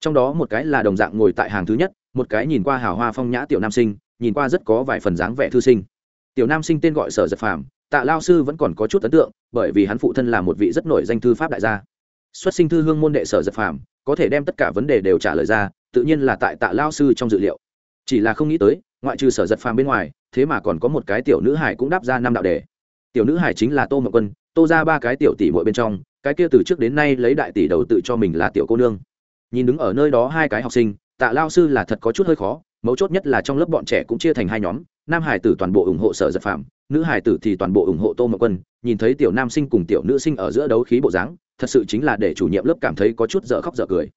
Trong đó một cái là đồng dạng ngồi tại hàng thứ nhất, một cái nhìn qua hào hoa phong nhã tiểu nam sinh, nhìn qua rất có vài phần dáng vẻ thư sinh. Tiểu nam sinh tên gọi sở giật phàm tạ lao sư vẫn còn có chút ấn tượng, bởi vì hắn phụ thân là một vị rất nổi danh thư pháp đại gia. Xuất sinh thư hương môn đệ sở giật phàm, có thể đem tất cả vấn đề đều trả lời ra, tự nhiên là tại tạ lao sư trong dự liệu. Chỉ là không nghĩ tới, ngoại trừ sở giật phàm bên ngoài, thế mà còn có một cái tiểu nữ hải cũng đáp ra năm đạo đề. Tiểu nữ hải chính là tô mậu quân, tô ra ba cái tiểu tỷ mỗi bên trong, cái kia từ trước đến nay lấy đại tỷ đầu tự cho mình là tiểu cô nương. Nhìn đứng ở nơi đó hai cái học sinh, tạ lao sư là thật có chút hơi khó, mấu chốt nhất là trong lớp bọn trẻ cũng chia thành hai nhóm, nam hải tử toàn bộ ủng hộ sở giật phạm nữ hải tử thì toàn bộ ủng hộ tô mậu quân, nhìn thấy tiểu nam sinh cùng tiểu nữ sinh ở giữa đấu khí bộ dáng, thật sự chính là để chủ nhiệm lớp cảm thấy có chút dở khóc dở cười.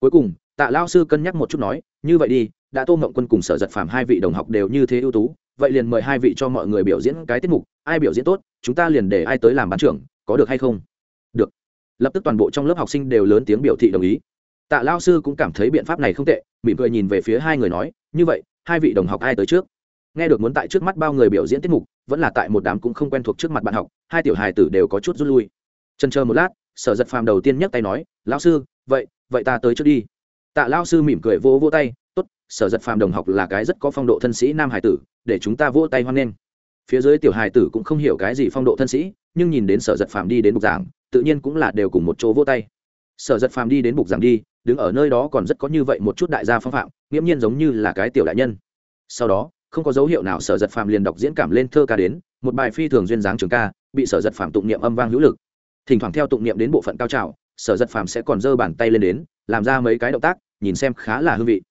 Cuối cùng, tạ lao sư cân nhắc một chút nói, như vậy đi, đã tô mậu quân cùng sở giật phàm hai vị đồng học đều như thế ưu tú, vậy liền mời hai vị cho mọi người biểu diễn cái tiết mục, ai biểu diễn tốt, chúng ta liền để ai tới làm bán trưởng, có được hay không? Được. Lập tức toàn bộ trong lớp học sinh đều lớn tiếng biểu thị đồng ý. Tạ lao sư cũng cảm thấy biện pháp này không tệ, mỉm cười nhìn về phía hai người nói, như vậy, hai vị đồng học ai tới trước? Nghe được muốn tại trước mắt bao người biểu diễn tiết mục, vẫn là tại một đám cũng không quen thuộc trước mặt bạn học, hai tiểu hài tử đều có chút rút lui. Trần chờ một lát, sở giật phàm đầu tiên nhấc tay nói, lão sư, vậy vậy ta tới trước đi. Tạ lão sư mỉm cười vỗ vỗ tay, tốt, sở giật phàm đồng học là cái rất có phong độ thân sĩ nam hải tử, để chúng ta vỗ tay hoan nghênh. Phía dưới tiểu hài tử cũng không hiểu cái gì phong độ thân sĩ, nhưng nhìn đến sở giật phàm đi đến bục giảng, tự nhiên cũng là đều cùng một chỗ vỗ tay. Sở giật phàm đi đến bục giảng đi, đứng ở nơi đó còn rất có như vậy một chút đại gia phong phạm, nghiễm nhiên giống như là cái tiểu đại nhân. Sau đó không có dấu hiệu nào sở giật phàm liền đọc diễn cảm lên thơ ca đến, một bài phi thường duyên dáng trường ca, bị sở giật phàm tụng niệm âm vang hữu lực. Thỉnh thoảng theo tụng niệm đến bộ phận cao trào, sở giật phàm sẽ còn giơ bàn tay lên đến, làm ra mấy cái động tác, nhìn xem khá là hương vị.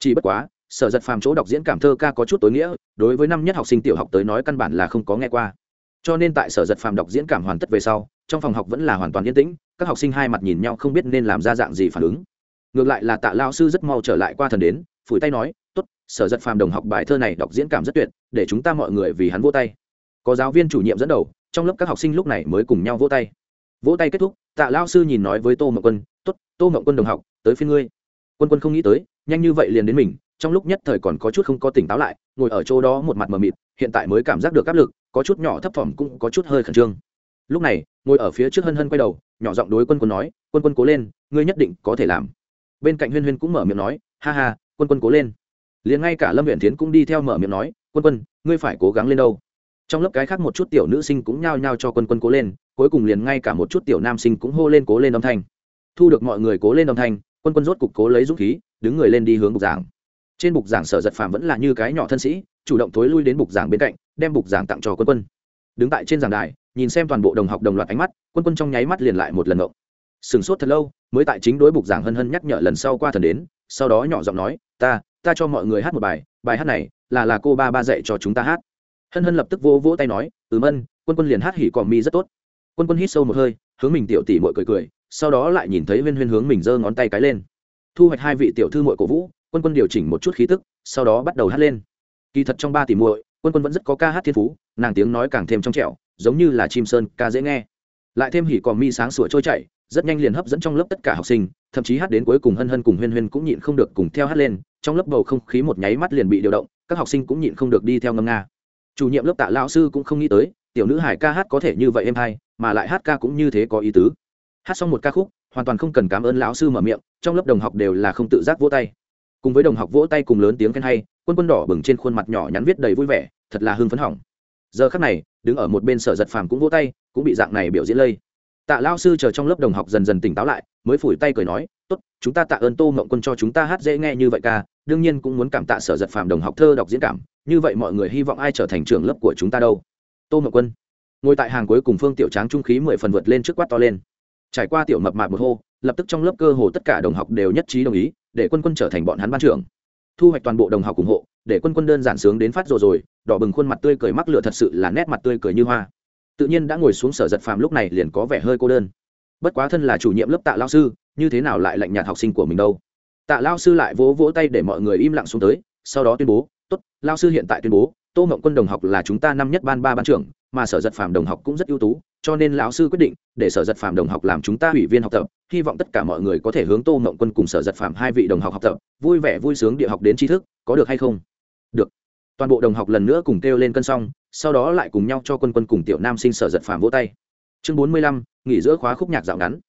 Chỉ bất quá, sở giật phàm chỗ đọc diễn cảm thơ ca có chút tối nghĩa, đối với năm nhất học sinh tiểu học tới nói căn bản là không có nghe qua. Cho nên tại sở giật phàm đọc diễn cảm hoàn tất về sau, trong phòng học vẫn là hoàn toàn yên tĩnh, các học sinh hai mặt nhìn nhau không biết nên làm ra dạng gì phản ứng. Ngược lại là tạ lao sư rất mau trở lại qua thần đến, phủi tay nói t ố t sở giật phàm đồng học bài thơ này đọc diễn cảm rất tuyệt, để chúng ta mọi người vì hắn vô tay. Có giáo viên chủ nhiệm dẫn đầu, trong lớp các học sinh lúc này mới cùng nhau vỗ tay. Vỗ tay kết thúc, tạ lao sư nhìn nói với tô mậu quân t ố t tô mậu quân đồng học, tới phía ngươi. Quân quân không nghĩ tới, nhanh như vậy liền đến mình, trong lúc nhất thời còn có chút không có tỉnh táo lại, ngồi ở chỗ đó một mặt mờ mịt, hiện tại mới cảm giác được áp lực, có chút nhỏ thấp thỏm cũng có chút hơi khẩn trương. Lúc này, ngồi ở phía trước hân hân quay đầu, nhỏ giọng đối quân quân nói, quân quân cố lên, ngươi nhất định có thể làm. Bên cạnh huyên huyên cũng mở miệng nói, ha ha, quân quân cố lên liền ngay cả lâm huyện tiến cũng đi theo mở miệng nói, quân quân, ngươi phải cố gắng lên đâu. Trong lớp cái khác một chút tiểu nữ sinh cũng nhao nhao cho quân quân cố lên, cuối cùng liền ngay cả một chút tiểu nam sinh cũng hô lên cố lên âm thanh. Thu được mọi người cố lên âm thanh, quân quân rốt cục cố lấy dũng khí, đứng người lên đi hướng bục giảng. Trên bục giảng sở giật phàm vẫn là như cái nhỏ thân sĩ, chủ động thối lui đến bục giảng bên cạnh, đem bục giảng tặng cho quân quân. Đứng tại trên giảng đài, nhìn xem toàn bộ đồng học đồng loạt ánh mắt, quân quân trong nháy mắt liền lại một lần ngộng. Sửng sốt thật lâu, mới tại chính đối bục giảng hân hân nhắc nhở lần sau qua thần đến, sau đó nhỏ giọng nói, ta ta cho mọi người hát một bài bài hát này là là cô ba ba dạy cho chúng ta hát. Hân hân lập tức vỗ vỗ tay nói ừ mân quân quân liền hát hỉ còm mi rất tốt. Quân quân hít sâu một hơi, hướng mình tiểu tỷ mội cười cười, sau đó lại nhìn thấy huyên huyên hướng mình giơ ngón tay cái lên. Thu hoạch hai vị tiểu thư mội cổ vũ, quân quân điều chỉnh một chút khí tức, sau đó bắt đầu hát lên. Kỳ thật trong ba tỷ muội, quân quân vẫn rất có ca hát thiên phú, nàng tiếng nói càng thêm trong trẻo, giống như là chim sơn ca dễ nghe. Lại thêm hỉ còm mi sáng sủa trôi chảy rất nhanh liền hấp dẫn trong lớp tất cả học sinh, thậm chí hát đến cuối cùng hân hân cùng huyên huyên cũng nhịn không được cùng theo hát lên, trong lớp bầu không khí một nháy mắt liền bị điều động, các học sinh cũng nhịn không được đi theo ngâm nga. Chủ nhiệm lớp tạ lao sư cũng không nghĩ tới, tiểu nữ hải ca hát có thể như vậy em hay, mà lại hát ca cũng như thế có ý tứ. Hát xong một ca khúc, hoàn toàn không cần cảm ơn lão sư mở miệng, trong lớp đồng học đều là không tự giác vỗ tay. Cùng với đồng học vỗ tay cùng lớn tiếng khen hay, quân quân đỏ bừng trên khuôn mặt nhỏ nhắn viết đầy vui vẻ, thật là hưng phấn hỏng. Giờ khắc này, đứng ở một bên sở giật phàm cũng vỗ tay, cũng bị dạng này biểu diễn lây tạ lao sư chờ trong lớp đồng học dần dần tỉnh táo lại, mới phủi tay cười nói, tốt, chúng ta tạ ơn tô mộng quân cho chúng ta hát dễ nghe như vậy ca, đương nhiên cũng muốn cảm tạ sở giật phàm đồng học thơ đọc diễn cảm, như vậy mọi người hy vọng ai trở thành trường lớp của chúng ta đâu. Tô mộng quân ngồi tại hàng cuối cùng phương tiểu tráng trung khí mười phần vượt lên trước quát to lên. Trải qua tiểu mập mạp một hô, lập tức trong lớp cơ hồ tất cả đồng học đều nhất trí đồng ý, để quân quân trở thành bọn hắn ban trưởng. Thu hoạch toàn bộ đồng học ủng hộ, để quân quân đơn giản sướng đến phát rồi rồi, đỏ bừng khuôn mặt tươi cười mắc lửa thật sự là nét mặt tươi cười như hoa tự nhiên đã ngồi xuống sở giật phàm lúc này liền có vẻ hơi cô đơn. Bất quá thân là chủ nhiệm lớp tạ lao sư, như thế nào lại lạnh nhạt học sinh của mình đâu? Tạ lao sư lại vỗ vỗ tay để mọi người im lặng xuống tới, sau đó tuyên bố, tốt, lao sư hiện tại tuyên bố, tô mộng quân đồng học là chúng ta năm nhất ban ba ban trưởng, mà sở giật phàm đồng học cũng rất ưu tú, cho nên lão sư quyết định để sở giật phàm đồng học làm chúng ta ủy viên học tập, hy vọng tất cả mọi người có thể hướng tô mộng quân cùng sở giật phàm hai vị đồng học học tập, vui vẻ vui sướng địa học đến tri thức, có được hay không? Được toàn bộ đồng học lần nữa cùng kêu lên cân xong sau đó lại cùng nhau cho quân quân cùng tiểu nam sinh sở giật phàm vỗ tay. Chương bốn mươi lăm, nghỉ giữa khóa khúc nhạc dạo ngắn.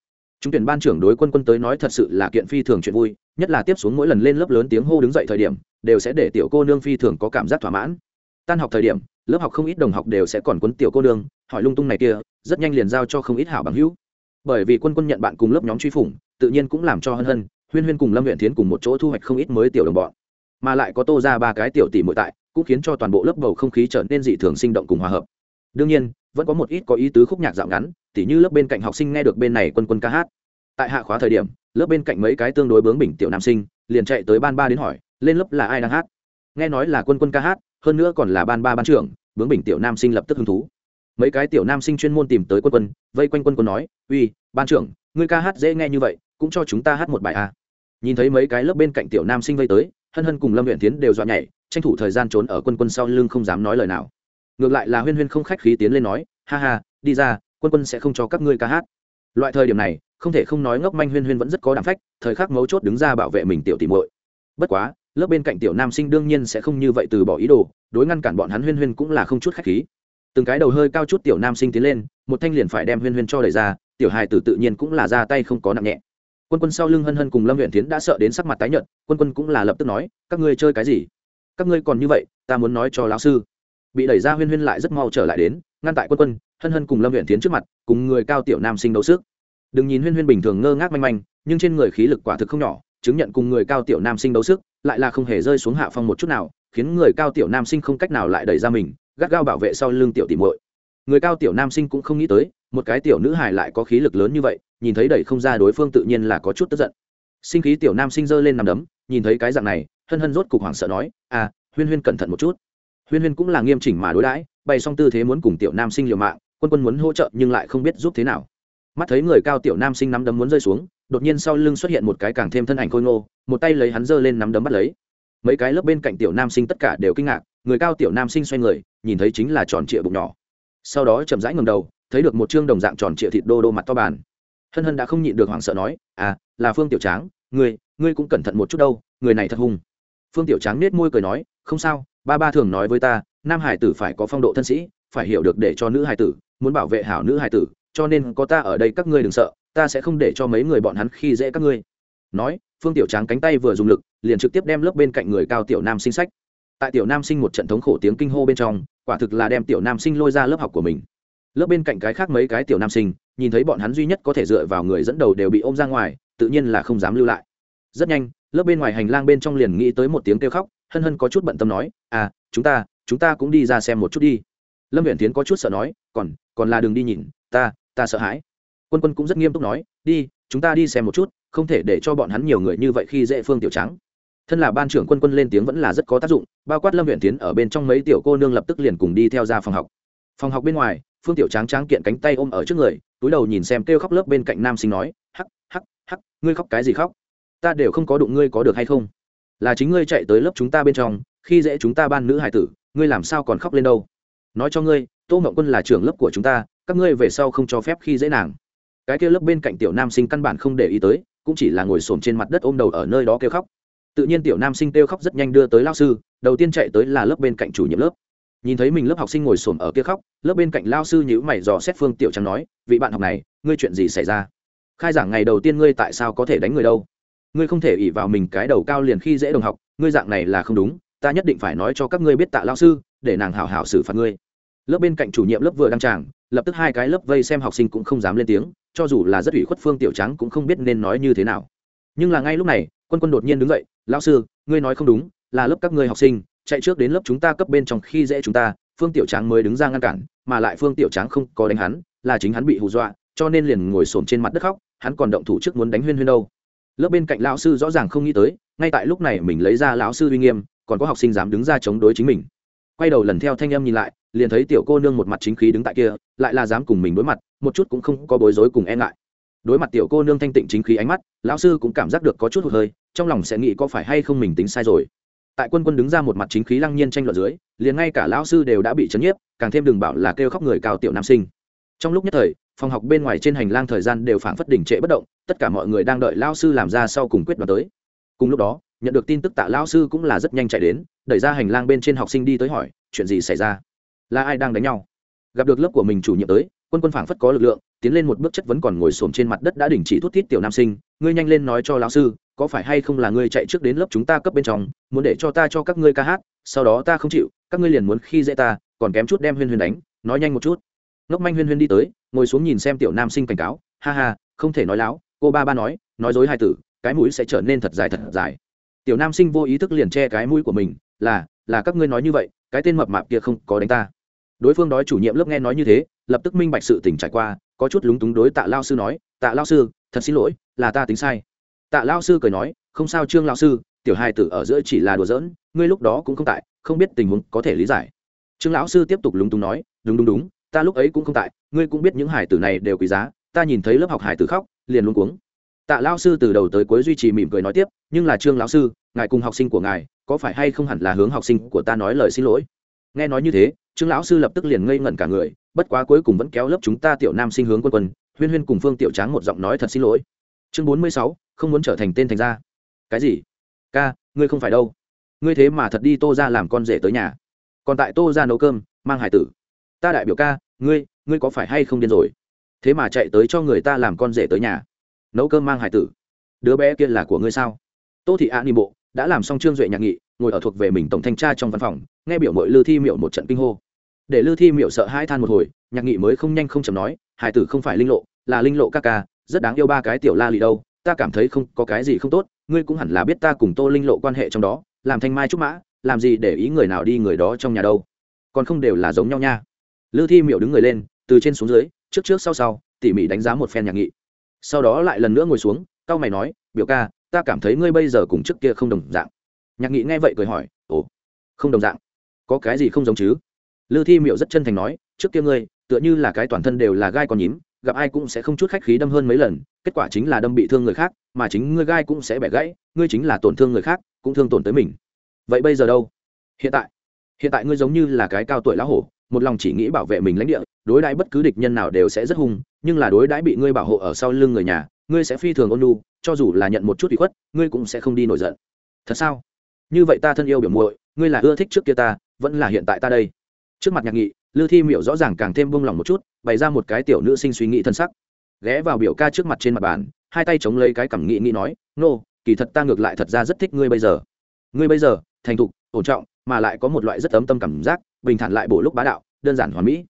Chúng tuyển ban trưởng đối quân quân tới nói thật sự là kiện phi thường chuyện vui, nhất là tiếp xuống mỗi lần lên lớp lớn tiếng hô đứng dậy thời điểm, đều sẽ để tiểu cô nương phi thường có cảm giác thỏa mãn. Tan học thời điểm, lớp học không ít đồng học đều sẽ còn quấn tiểu cô nương, hỏi lung tung này kia, rất nhanh liền giao cho không ít hảo bằng hữu. Bởi vì quân quân nhận bạn cùng lớp nhóm truy phủng, tự nhiên cũng làm cho hân hân, huyên huyên cùng lâm huyện tiến cùng một chỗ thu hoạch không ít mới tiểu đồng bọn. Mà lại có tô ra ba cái tiểu tỷ mỗi tại cũng khiến cho toàn bộ lớp bầu không khí trở nên dị thường sinh động cùng hòa hợp. Đương nhiên, vẫn có một ít có ý tứ khúc nhạc dạo ngắn, tỉ như lớp bên cạnh học sinh nghe được bên này quân quân ca hát. Tại hạ khóa thời điểm, lớp bên cạnh mấy cái tương đối bướng bỉnh tiểu nam sinh, liền chạy tới ban ba đến hỏi, lên lớp là ai đang hát? Nghe nói là quân quân ca hát, hơn nữa còn là ban ba ban trưởng, bướng bỉnh tiểu nam sinh lập tức hứng thú. Mấy cái tiểu nam sinh chuyên môn tìm tới quân quân, vây quanh quân quân nói, uy, ban trưởng, ngươi ca hát dễ nghe như vậy, cũng cho chúng ta hát một bài a à. nhìn thấy mấy cái lớp bên cạnh tiểu nam sinh vây tới, hân hân cùng lâm luyện tiến đều dọa nhảy tranh thủ thời gian trốn ở quân quân sau lưng không dám nói lời nào. Ngược lại là huyên huyên không khách khí tiến lên nói, ha ha, đi ra, quân quân sẽ không cho các ngươi ca hát. Loại thời điểm này, không thể không nói ngốc manh huyên huyên vẫn rất có đảm phách, thời khắc mấu chốt đứng ra bảo vệ mình tiểu tìm muội. Bất quá, lớp bên cạnh tiểu nam sinh đương nhiên sẽ không như vậy từ bỏ ý đồ, đối ngăn cản bọn hắn huyên huyên cũng là không chút khách khí. Từng cái đầu hơi cao chút tiểu nam sinh tiến lên, một thanh liền phải đem huyên huyên cho đẩy ra, tiểu hài tử tự nhiên cũng là ra tay không có nặng nhẹ. Quân quân sau lưng hân hân cùng lâm huyện tiến đã sợ đến sắc mặt tái nhợt, quân quân cũng là lập tức nói, các ngươi chơi cái gì? Các ngươi còn như vậy, ta muốn nói cho lão sư. Bị đẩy ra huyên huyên lại rất mau trở lại đến, ngăn tại quân quân, hân hân cùng lâm huyện tiến trước mặt, cùng người cao tiểu nam sinh đấu sức. Đừng nhìn huyên huyên bình thường ngơ ngác manh manh, nhưng trên người khí lực quả thực không nhỏ, chứng nhận cùng người cao tiểu nam sinh đấu sức, lại là không hề rơi xuống hạ phong một chút nào, khiến người cao tiểu nam sinh không cách nào lại đẩy ra mình, gắt gao bảo vệ sau lưng tiểu tìm muội. Người cao tiểu nam sinh cũng không nghĩ tới, một cái tiểu nữ hài lại có khí lực lớn như vậy, nhìn thấy đẩy không ra đối phương tự nhiên là có chút tức giận. Sinh khí tiểu nam sinh giơ lên nằm đấm, nhìn thấy cái dạng này hân hân rốt cục hoảng sợ nói à huyên huyên cẩn thận một chút. Huyên huyên cũng là nghiêm chỉnh mà đối đãi, bày xong tư thế muốn cùng tiểu nam sinh liều mạng, quân quân muốn hỗ trợ nhưng lại không biết giúp thế nào. Mắt thấy người cao tiểu nam sinh nắm đấm muốn rơi xuống, đột nhiên sau lưng xuất hiện một cái càng thêm thân ảnh khôi ngô, một tay lấy hắn giơ lên nắm đấm bắt lấy. Mấy cái lớp bên cạnh tiểu nam sinh tất cả đều kinh ngạc, người cao tiểu nam sinh xoay người, nhìn thấy chính là tròn trịa bụng nhỏ. Sau đó chậm rãi ngầm đầu, thấy được một chương đồng dạng tròn trịa thịt đô đô mặt to bàn. Hân hân đã không nhịn được hoảng sợ nói à là phương tiểu tráng, ngươi ngươi cũng cẩn thận một chút đâu, người này thật hung phương tiểu tráng nết môi cười nói, không sao, ba ba thường nói với ta, nam hải tử phải có phong độ thân sĩ, phải hiểu được để cho nữ hải tử, muốn bảo vệ hảo nữ hải tử, cho nên có ta ở đây các ngươi đừng sợ, ta sẽ không để cho mấy người bọn hắn khi dễ các ngươi. Nói, phương tiểu tráng cánh tay vừa dùng lực, liền trực tiếp đem lớp bên cạnh người cao tiểu nam sinh sách. Tại tiểu nam sinh một trận thống khổ tiếng kinh hô bên trong, quả thực là đem tiểu nam sinh lôi ra lớp học của mình. Lớp bên cạnh cái khác mấy cái tiểu nam sinh, nhìn thấy bọn hắn duy nhất có thể dựa vào người dẫn đầu đều bị ôm ra ngoài, tự nhiên là không dám lưu lại. Rất nhanh lớp bên ngoài hành lang bên trong liền nghĩ tới một tiếng kêu khóc, hân hân có chút bận tâm nói à chúng ta chúng ta cũng đi ra xem một chút đi. Lâm viện tiến có chút sợ nói, còn còn là đừng đi nhìn, ta ta sợ hãi. Quân quân cũng rất nghiêm túc nói, đi, chúng ta đi xem một chút, không thể để cho bọn hắn nhiều người như vậy khi dễ phương tiểu trắng. Thân là ban trưởng quân quân lên tiếng vẫn là rất có tác dụng, bao quát lâm huyện tiến ở bên trong mấy tiểu cô nương lập tức liền cùng đi theo ra phòng học. Phòng học bên ngoài, phương tiểu tráng tráng kiện cánh tay ôm ở trước người, túi đầu nhìn xem kêu khóc lớp bên cạnh nam sinh nói, hắc hắc hắc, ngươi khóc cái gì khóc? Ta đều không có đụng ngươi có được hay không? Là chính ngươi chạy tới lớp chúng ta bên trong, khi dễ chúng ta ban nữ hải tử, ngươi làm sao còn khóc lên đâu? Nói cho ngươi, tô mậu quân là trưởng lớp của chúng ta, các ngươi về sau không cho phép khi dễ nàng. Cái kia lớp bên cạnh tiểu nam sinh căn bản không để ý tới, cũng chỉ là ngồi xổm trên mặt đất ôm đầu ở nơi đó kêu khóc. Tự nhiên tiểu nam sinh kêu khóc rất nhanh đưa tới lao sư, đầu tiên chạy tới là lớp bên cạnh chủ nhiệm lớp. Nhìn thấy mình lớp học sinh ngồi xổm ở kia khóc, lớp bên cạnh lao sư nhữ mày dò xét phương tiểu trắng nói, vị bạn học này, ngươi chuyện gì xảy ra? Khai giảng ngày đầu tiên ngươi tại sao có thể đánh người đâu? Ngươi không thể ỉ vào mình cái đầu cao liền khi dễ đồng học, ngươi dạng này là không đúng, ta nhất định phải nói cho các ngươi biết tạ lao sư, để nàng hảo hảo xử phạt ngươi. Lớp bên cạnh chủ nhiệm lớp vừa đăng tràng, lập tức hai cái lớp vây xem học sinh cũng không dám lên tiếng, cho dù là rất ủy khuất phương tiểu trắng cũng không biết nên nói như thế nào. Nhưng là ngay lúc này, quân quân đột nhiên đứng dậy, lão sư, ngươi nói không đúng, là lớp các ngươi học sinh, chạy trước đến lớp chúng ta cấp bên trong khi dễ chúng ta. Phương tiểu trắng mới đứng ra ngăn cản, mà lại phương tiểu trắng không có đánh hắn, là chính hắn bị hù dọa, cho nên liền ngồi xổm trên mặt đất khóc, hắn còn động thủ trước muốn đánh huyên huyên đâu lớp bên cạnh lão sư rõ ràng không nghĩ tới, ngay tại lúc này mình lấy ra lão sư uy nghiêm, còn có học sinh dám đứng ra chống đối chính mình. Quay đầu lần theo thanh em nhìn lại, liền thấy tiểu cô nương một mặt chính khí đứng tại kia, lại là dám cùng mình đối mặt, một chút cũng không có bối rối cùng e ngại. Đối mặt tiểu cô nương thanh tịnh chính khí ánh mắt, lão sư cũng cảm giác được có chút hụt hơi, trong lòng sẽ nghĩ có phải hay không mình tính sai rồi. Tại quân quân đứng ra một mặt chính khí lăng nhiên tranh luận dưới, liền ngay cả lão sư đều đã bị chấn nhiếp, càng thêm đừng bảo là kêu khóc người cao tiểu nam sinh. Trong lúc nhất thời, phòng học bên ngoài trên hành lang thời gian đều phảng phất đỉnh trệ bất động tất cả mọi người đang đợi lão sư làm ra sau cùng quyết đoán tới. Cùng lúc đó, nhận được tin tức tạ lão sư cũng là rất nhanh chạy đến, đẩy ra hành lang bên trên học sinh đi tới hỏi, chuyện gì xảy ra? Là ai đang đánh nhau? Gặp được lớp của mình chủ nhiệm tới, quân quân phảng phất có lực lượng, tiến lên một bước chất vấn còn ngồi xổm trên mặt đất đã đình chỉ thút thít tiểu nam sinh, ngươi nhanh lên nói cho lão sư, có phải hay không là ngươi chạy trước đến lớp chúng ta cấp bên trong, muốn để cho ta cho các ngươi ca hát, sau đó ta không chịu, các ngươi liền muốn khi dễ ta, còn kém chút đem huyên huyên đánh, nói nhanh một chút. Ngốc manh huyên huyên đi tới, ngồi xuống nhìn xem tiểu nam sinh cảnh cáo, ha ha, không thể nói láo cô ba ba nói nói dối hai tử, cái mũi sẽ trở nên thật dài thật dài. Tiểu nam sinh vô ý thức liền che cái mũi của mình, là là các ngươi nói như vậy, cái tên mập mạp kia không có đánh ta. Đối phương đói chủ nhiệm lớp nghe nói như thế, lập tức minh bạch sự tỉnh trải qua, có chút lúng túng đối tạ lao sư nói, tạ lao sư, thật xin lỗi, là ta tính sai. Tạ lao sư cười nói, không sao trương lao sư, tiểu hai tử ở giữa chỉ là đùa giỡn, ngươi lúc đó cũng không tại, không biết tình huống có thể lý giải. Trương lão sư tiếp tục lúng túng nói, đúng đúng đúng, ta lúc ấy cũng không tại, ngươi cũng biết những hải tử này đều quý giá, ta nhìn thấy lớp học hải tử khóc liền luôn cuống. Tạ lao sư từ đầu tới cuối duy trì mỉm cười nói tiếp, nhưng là trương lão sư, ngài cùng học sinh của ngài, có phải hay không hẳn là hướng học sinh của ta nói lời xin lỗi? Nghe nói như thế, trương lão sư lập tức liền ngây ngẩn cả người, bất quá cuối cùng vẫn kéo lớp chúng ta tiểu nam sinh hướng quân quân, huyên huyên cùng phương tiểu tráng một giọng nói thật xin lỗi. Chương bốn mươi sáu, không muốn trở thành tên thành gia. Cái gì? Ca, ngươi không phải đâu. Ngươi thế mà thật đi tô ra làm con rể tới nhà. Còn tại tô ra nấu cơm, mang hải tử. Ta đại biểu ca, ngươi ngươi có phải hay không điên rồi? Thế mà chạy tới cho người ta làm con rể tới nhà. Nấu cơm mang hải tử. Đứa bé kia là của ngươi sao? Tô thị ạ ni bộ, đã làm xong trương duệ nhạc nghị, ngồi ở thuộc về mình tổng thanh tra trong văn phòng, nghe biểu mội lư thi miệu một trận kinh hô. Để lư thi miệu sợ hai than một hồi, nhạc nghị mới không nhanh không chầm nói, hải tử không phải linh lộ, là linh lộ ca ca, rất đáng yêu ba cái tiểu la lì đâu, ta cảm thấy không có cái gì không tốt, ngươi cũng hẳn là biết ta cùng tô linh lộ quan hệ trong đó, làm thanh mai trúc mã, làm gì để ý người nào đi người đó trong nhà đâu. Còn không đều là giống nhau nha. Lư thi miệu đứng người lên, từ trên xuống dưới trước trước sau sau, tỉ mỉ đánh giá một phen nhạc nghị. Sau đó lại lần nữa ngồi xuống c mày nói, biểu ca, ta cảm thấy ngươi bây giờ cùng trước kia không đồng dạng. Nhạc nghị nghe vậy cười hỏi, ồ, không đồng dạng? Có cái gì không giống chứ? Lư thi miệu rất chân thành nói, trước kia ngươi, tựa như là cái toàn thân đều là gai còn nhím, gặp ai cũng sẽ không chút khách khí đâm hơn mấy lần, kết quả chính là đâm bị thương người khác, mà chính ngươi gai cũng sẽ bẻ gãy, ngươi chính là tổn thương người khác, cũng thương tổn tới mình. Vậy bây giờ đâu? Hiện tại hiện tại ngươi giống như là cái cao tuổi lão hổ một lòng chỉ nghĩ bảo vệ mình lãnh địa đối đãi bất cứ địch nhân nào đều sẽ rất hung nhưng là đối đãi bị ngươi bảo hộ ở sau lưng người nhà ngươi sẽ phi thường ôn nhu cho dù là nhận một chút bị khuất ngươi cũng sẽ không đi nổi giận. Thật sao? Như vậy ta thân yêu biểu muội ngươi là ưa thích trước kia ta vẫn là hiện tại ta đây? Trước mặt nhạc nghị lư thi miểu rõ ràng càng thêm buông lỏng một chút bày ra một cái tiểu nữ sinh suy nghĩ thân sắc. Ghé vào biểu ca trước mặt trên mặt bàn hai tay chống lấy cái cảm nghĩ nghĩ nói nô、no, kỳ thật ta ngược lại thật ra rất thích ngươi bây giờ. Ngươi bây giờ thành thục ổn trọng mà lại có một loại rất ấm tâm cảm giác bình thản lại bổ lúc bá đạo, đơn giản hoàn mỹ.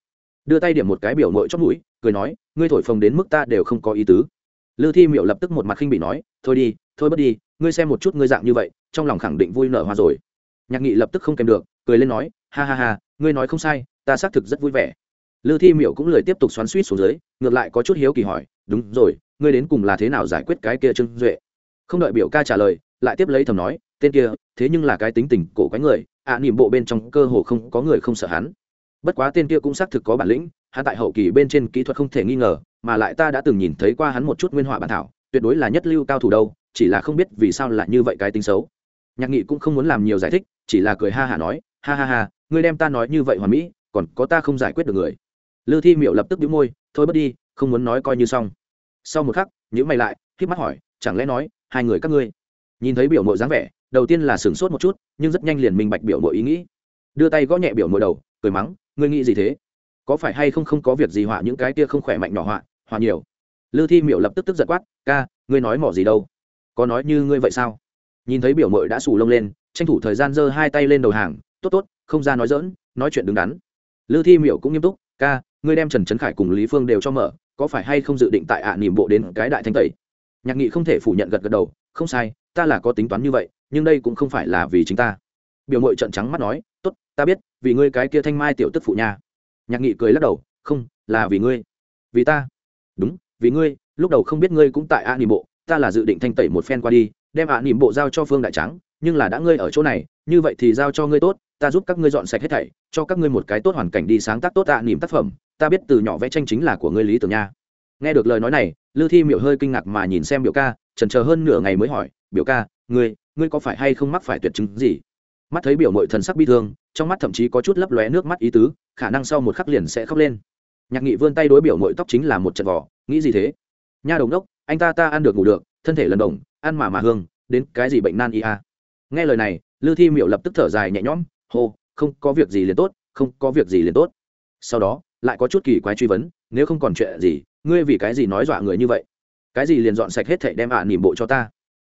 Đưa tay điểm một cái biểu mội chót mũi, cười nói, ngươi thổi phồng đến mức ta đều không có ý tứ. Lư thi miệu lập tức một mặt khinh bị nói, thôi đi, thôi bớt đi, ngươi xem một chút ngươi dạng như vậy, trong lòng khẳng định vui nở hoa rồi. Nhạc nghị lập tức không kèm được, cười lên nói, ha ha ha, ngươi nói không sai, ta xác thực rất vui vẻ. Lư thi miệu cũng lời tiếp tục xoắn suýt xuống dưới, ngược lại có chút hiếu kỳ hỏi, đúng rồi, ngươi đến cùng là thế nào giải quyết cái kia trương duệ? Không đợi biểu ca trả lời, lại tiếp lấy thầm nói, tên kia, thế nhưng là cái tính tình cổ quái người ạ à, nỉm bộ bên trong cơ hồ không có người không sợ hắn. Bất quá tên kia cũng xác thực có bản lĩnh hắn tại hậu kỳ bên trên kỹ thuật không thể nghi ngờ mà lại ta đã từng nhìn thấy qua hắn một chút nguyên họa bản thảo tuyệt đối là nhất lưu cao thủ đâu chỉ là không biết vì sao lại như vậy cái tính xấu. Nhạc nghị cũng không muốn làm nhiều giải thích chỉ là cười ha hả nói ha ha ha ngươi đem ta nói như vậy hoàn mỹ còn có ta không giải quyết được người. Lư thi miệu lập tức đĩu môi thôi bớt đi không muốn nói coi như xong. Sau một khắc nhữ mày lại k mắt hỏi chẳng lẽ nói hai người các ngươi? Nhìn thấy biểu mộ dáng vẻ đầu tiên là sửng sốt một chút, nhưng rất nhanh liền minh bạch biểu mội ý nghĩ. Đưa tay gõ nhẹ biểu mội đầu, cười mắng, ngươi nghĩ gì thế? Có phải hay không không có việc gì họa những cái kia không khỏe mạnh nhỏ họa họa nhiều? Lư thi miệu lập tức tức giật quát, ca, ngươi nói mỏ gì đâu? Có nói như ngươi vậy sao? Nhìn thấy biểu mội đã xù lông lên, tranh thủ thời gian giơ hai tay lên đầu hàng, tốt tốt, không ra nói dỡn nói chuyện đứng đắn. Lư thi miệu cũng nghiêm túc, ca, ngươi đem trần trấn khải cùng lý phương đều cho mở, có phải hay không dự định tại ạ à nỉm bộ đến cái đại thanh tẩy? Nhạc nghị không thể phủ nhận gật gật đầu, không sai, ta là có tính toán như vậy nhưng đây cũng không phải là vì chính ta. Biểu mội trận trắng mắt nói, tốt, ta biết, vì ngươi cái kia thanh mai tiểu tức phụ nha. Nhạc nghị cười lắc đầu, không, là vì ngươi. Vì ta? Đúng, vì ngươi, lúc đầu không biết ngươi cũng tại ạ nỉm bộ, ta là dự định thanh tẩy một phen qua đi, đem ạ nỉm bộ giao cho phương đại trắng nhưng là đã ngươi ở chỗ này, như vậy thì giao cho ngươi tốt, ta giúp các ngươi dọn sạch hết thảy, cho các ngươi một cái tốt hoàn cảnh đi sáng tác tốt ạ nỉm tác phẩm, ta biết từ nhỏ vẽ tranh chính là của ngươi lý tưởng nha. Nghe được lời nói này, lư thi miểu hơi kinh ngạc mà nhìn xem biểu ca trần chờ hơn nửa ngày mới hỏi, biểu ca, ngươi ngươi có phải hay không mắc phải tuyệt chứng gì? Mắt thấy biểu mội thần sắc bi thương, trong mắt thậm chí có chút lấp lóe nước mắt ý tứ, khả năng sau một khắc liền sẽ khóc lên. Nhạc nghị vươn tay đối biểu mội tóc chính là một trận vỏ nghĩ gì thế? Nha đồng đốc, anh ta ta ăn được ngủ được, thân thể lần đồng ăn mà mà hương, đến cái gì bệnh nan ia nghe lời này, lư thi miệu lập tức thở dài nhẹ nhõm, hô, không có việc gì liền tốt, không có việc gì liền tốt. Sau đó, lại có chút kỳ quái truy vấn, nếu không còn chuyện gì, ngươi vì cái gì nói dọa người như vậy? Cái gì liền dọn sạch hết thảy đem ạ à nỉm bộ cho ta?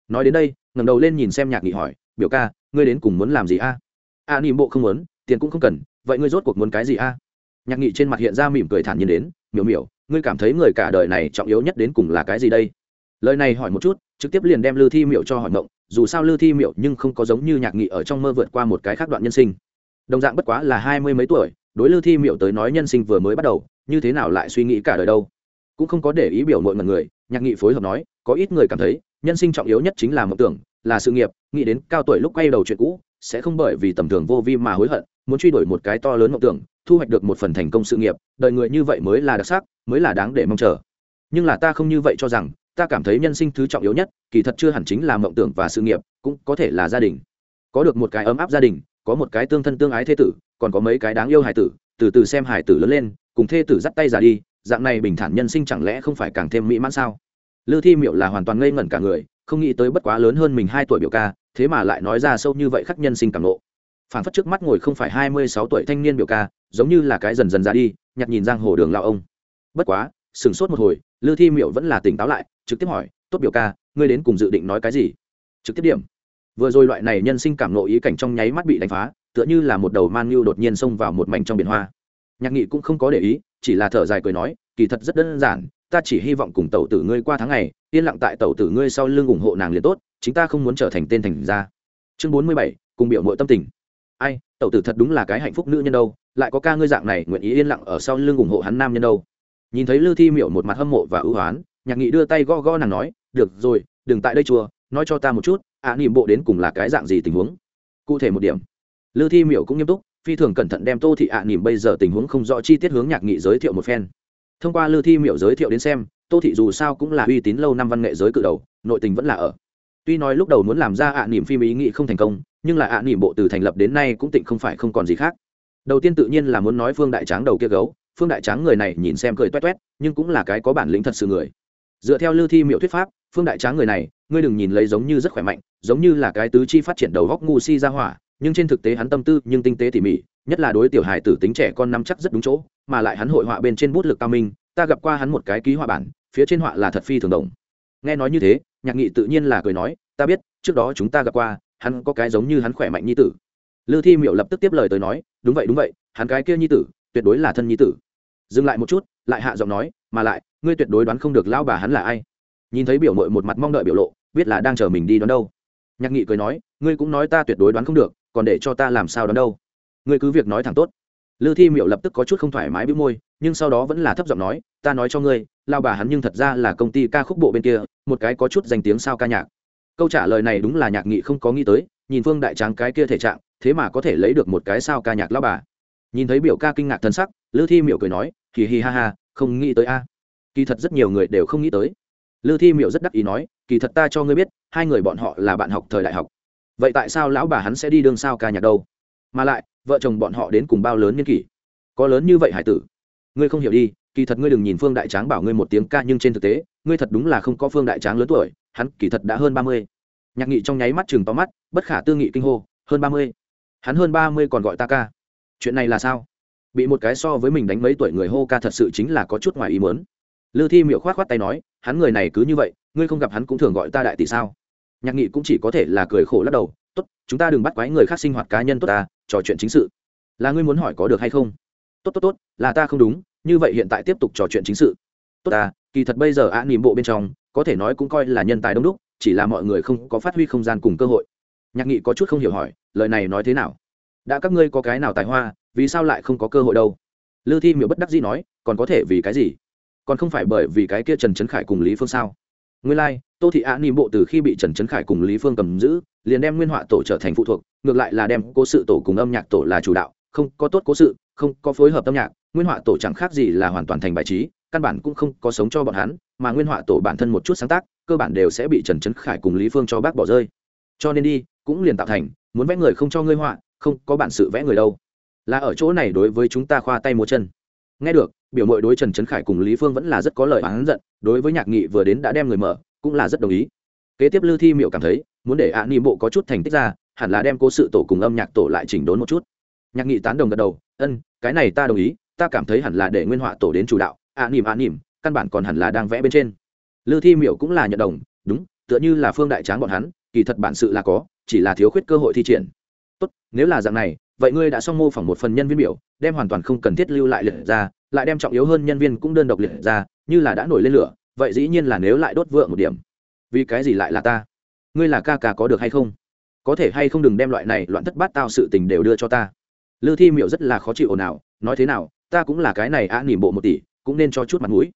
Nói đến đây, ngẩng đầu lên nhìn xem nhạc nghị hỏi, biểu ca, ngươi đến cùng muốn làm gì a? A nỉm bộ không muốn, tiền cũng không cần, vậy ngươi rốt cuộc muốn cái gì a? Nhạc nghị trên mặt hiện ra mỉm cười thản nhiên đến, miểu miểu, ngươi cảm thấy người cả đời này trọng yếu nhất đến cùng là cái gì đây? Lời này hỏi một chút, trực tiếp liền đem lư thi miệu cho hỏi mộng dù sao lư thi miệu nhưng không có giống như nhạc nghị ở trong mơ vượt qua một cái khác đoạn nhân sinh. Đồng dạng bất quá là hai mươi mấy tuổi, đối lư thi miệu tới nói nhân sinh vừa mới bắt đầu, như thế nào lại suy nghĩ cả đời đâu? Cũng không có để ý biểu mội mật người, nhạc nghị phối hợp nói, có ít người cảm thấy nhân sinh trọng yếu nhất chính là mộng tưởng, là sự nghiệp, nghĩ đến cao tuổi lúc quay đầu chuyện cũ, sẽ không bởi vì tầm thường vô vi mà hối hận, muốn truy đuổi một cái to lớn mộng tưởng, thu hoạch được một phần thành công sự nghiệp, đời người như vậy mới là đặc sắc, mới là đáng để mong chờ. Nhưng là ta không như vậy cho rằng, ta cảm thấy nhân sinh thứ trọng yếu nhất, kỳ thật chưa hẳn chính là mộng tưởng và sự nghiệp, cũng có thể là gia đình. Có được một cái ấm áp gia đình, có một cái tương thân tương ái thế tử, còn có mấy cái đáng yêu hải tử, từ từ xem hải tử lớn lên, cùng thê tử dắt tay ra đi, dạng này bình thản nhân sinh chẳng lẽ không phải càng thêm mỹ mãn sao? Lư thi miệu là hoàn toàn ngây ngẩn cả người, không nghĩ tới bất quá lớn hơn mình hai tuổi biểu ca, thế mà lại nói ra sâu như vậy khắc nhân sinh cảm nộ phản phất trước mắt ngồi không phải hai mươi sáu tuổi thanh niên biểu ca, giống như là cái dần dần ra đi, nhặt nhìn giang hồ đường lao ông. Bất quá, sửng sốt một hồi, lư thi miệu vẫn là tỉnh táo lại, trực tiếp hỏi, tốt biểu ca, ngươi đến cùng dự định nói cái gì? Trực tiếp điểm. Vừa rồi loại này nhân sinh cảm nộ ý cảnh trong nháy mắt bị đánh phá, tựa như là một đầu man ngưu đột nhiên xông vào một mảnh trong biển hoa. Nhạc nghị cũng không có để ý, chỉ là thở dài cười nói, kỳ thật rất đơn giản ta chỉ hy vọng cùng tẩu tử ngươi qua tháng ngày yên lặng tại tẩu tử ngươi sau lưng ủng hộ nàng liền tốt chính ta không muốn trở thành tên thành ra chương bốn mươi bảy cùng biểu mội tâm tình. Ai tẩu tử thật đúng là cái hạnh phúc nữ nhân đâu lại có ca ngươi dạng này nguyện ý yên lặng ở sau lưng ủng hộ hắn nam nhân đâu. Nhìn thấy lư thi miệu một mặt hâm mộ và ưu hoán nhạc nghị đưa tay go go nàng nói được rồi đừng tại đây chùa nói cho ta một chút ạ à, nỉm bộ đến cùng là cái dạng gì tình huống? Cụ thể một điểm. Lư thi miệu cũng nghiêm túc phi thường cẩn thận đem tô thị ạ à, nỉm bây giờ tình huống không rõ chi tiết hướng nhạc nghị giới thiệu một phen thông qua lư thi miệu giới thiệu đến xem tô thị dù sao cũng là uy tín lâu năm văn nghệ giới cự đầu nội tình vẫn là ở. Tuy nói lúc đầu muốn làm ra ạ à, nỉm phim ý nghĩ không thành công nhưng là ạ nỉm bộ từ thành lập đến nay cũng tịnh không phải không còn gì khác. Đầu tiên tự nhiên là muốn nói phương đại tráng đầu kia gấu phương đại tráng người này nhìn xem cười toét toét nhưng cũng là cái có bản lĩnh thật sự người. Dựa theo lư thi miệu thuyết pháp phương đại tráng người này ngươi đừng nhìn lấy giống như rất khỏe mạnh giống như là cái tứ chi phát triển đầu góc ngu si ra hỏa nhưng trên thực tế hắn tâm tư nhưng tinh tế tỉ mỉ nhất là đối tiểu hài tử tính trẻ con năm chắc rất đúng chỗ, mà lại hắn hội họa bên trên bút lực cao minh, ta gặp qua hắn một cái ký họa bản, phía trên họa là thật phi thường đồng. Nghe nói như thế, nhạc nghị tự nhiên là cười nói, ta biết, trước đó chúng ta gặp qua, hắn có cái giống như hắn khỏe mạnh nhi tử. Lư thi miệu lập tức tiếp lời tới nói, đúng vậy đúng vậy, hắn cái kia nhi tử, tuyệt đối là thân nhi tử. Dừng lại một chút, lại hạ giọng nói, mà lại, ngươi tuyệt đối đoán không được lao bà hắn là ai. Nhìn thấy biểu mội một mặt mong đợi biểu lộ, biết là đang chờ mình đi đón đâu. Nhạc nghị cười nói, ngươi cũng nói ta tuyệt đối đoán không được, còn để cho ta làm sao đón đâu? Ngươi cứ việc nói thẳng tốt. Lư thi miệu lập tức có chút không thoải mái bĩu môi, nhưng sau đó vẫn là thấp giọng nói, ta nói cho ngươi, lao bà hắn nhưng thật ra là công ty ca khúc bộ bên kia, một cái có chút danh tiếng sao ca nhạc. Câu trả lời này đúng là nhạc nghị không có nghĩ tới, nhìn phương đại tráng cái kia thể trạng, thế mà có thể lấy được một cái sao ca nhạc lao bà. Nhìn thấy biểu ca kinh ngạc thân sắc, lư thi miệu cười nói kỳ hi ha ha, không nghĩ tới a. Kỳ thật rất nhiều người đều không nghĩ tới. Lư thi miệu rất đắc ý nói, kỳ thật ta cho ngươi biết, hai người bọn họ là bạn học thời đại học. Vậy tại sao lão bà hắn sẽ đi đương sao ca nhạc đâu? Mà lại vợ chồng bọn họ đến cùng bao lớn niên kỷ? Có lớn như vậy hải tử? Ngươi không hiểu đi, kỳ thật ngươi đừng nhìn phương đại tráng bảo ngươi một tiếng ca nhưng trên thực tế, ngươi thật đúng là không có phương đại tráng lớn tuổi, hắn kỳ thật đã hơn ba mươi. Nhạc nghị trong nháy mắt chừng to mắt, bất khả tư nghị kinh hô, hơn ba mươi. Hắn hơn ba mươi còn gọi ta ca. Chuyện này là sao? Bị một cái so với mình đánh mấy tuổi người hô ca thật sự chính là có chút ngoài ý mớn lư thi miệu k h o á t k h o á t tay nói, hắn người này cứ như vậy, ngươi không gặp hắn cũng thường gọi ta đại tỷ sao? Nhạc nghị cũng chỉ có thể là cười khổ lắc đầu, tốt, chúng ta đừng bắt quái người khác sinh hoạt cá nhân tốt ta trò chuyện chính sự. Là ngươi muốn hỏi có được hay không? Tốt tốt tốt là ta không đúng như vậy hiện tại tiếp tục trò chuyện chính sự. Tốt ta kỳ thật bây giờ ạ nỉm bộ bên trong có thể nói cũng coi là nhân tài đông đúc chỉ là mọi người không có phát huy không gian cùng cơ hội. Nhạc nghị có chút không hiểu hỏi lời này nói thế nào? Đã các ngươi có cái nào tài hoa vì sao lại không có cơ hội đâu? Lư thi miểu bất đắc dĩ nói còn có thể vì cái gì? Còn không phải bởi vì cái kia trần trấn khải cùng lý phương sao? Nguyên lai、like, tô thị ạ ni bộ từ khi bị trần trấn khải cùng lý phương cầm giữ, liền đem nguyên họa tổ trở thành phụ thuộc, ngược lại là đem cố sự tổ cùng âm nhạc tổ là chủ đạo, không có tốt cố sự, không có phối hợp âm nhạc, nguyên họa tổ chẳng khác gì là hoàn toàn thành bài trí, căn bản cũng không có sống cho bọn hắn, mà nguyên họa tổ bản thân một chút sáng tác, cơ bản đều sẽ bị trần trấn khải cùng lý phương cho bác bỏ rơi. Cho nên đi, cũng liền tạo thành, muốn vẽ người không cho ngươi họa, không có bản sự vẽ người đâu. Là ở chỗ này đối với chúng ta khoa tay múa chân. Nghe được, biểu mội đối trần trấn khải cùng lý phương vẫn là rất có lời oán giận, đối với nhạc nghị vừa đến đã đem người mở cũng là rất đồng ý. Kế tiếp lư thi miệu cảm thấy, muốn để ạ ni bộ có chút thành tích ra, hẳn là đem cố sự tổ cùng âm nhạc tổ lại chỉnh đốn một chút. Nhạc nghị tán đồng gật đầu, ân, cái này ta đồng ý, ta cảm thấy hẳn là để nguyên họa tổ đến chủ đạo, ạ nỉm ạ nỉm căn bản còn hẳn là đang vẽ bên trên. Lư thi miểu cũng là nhận đồng, đúng, tựa như là phương đại tráng bọn hắn, kỳ thật bản sự là có, chỉ là thiếu khuyết cơ hội thi triển. Tốt, nếu là dạng này, vậy ngươi đã xong mô phỏng một phần nhân viên biểu, đem hoàn toàn không cần thiết lưu lại liệt ra, lại đem trọng yếu hơn nhân viên cũng đơn độc liệt ra, như là đã nổi lên lửa vậy dĩ nhiên là nếu lại đốt vượng một điểm. Vì cái gì lại là ta? Ngươi là ca ca có được hay không? Có thể hay không đừng đem loại này loạn thất bát tao sự tình đều đưa cho ta. Lư thi miệu rất là khó chịu ồn ào, nói thế nào, ta cũng là cái này á nỉm bộ một tỷ, cũng nên cho chút mặt mũi.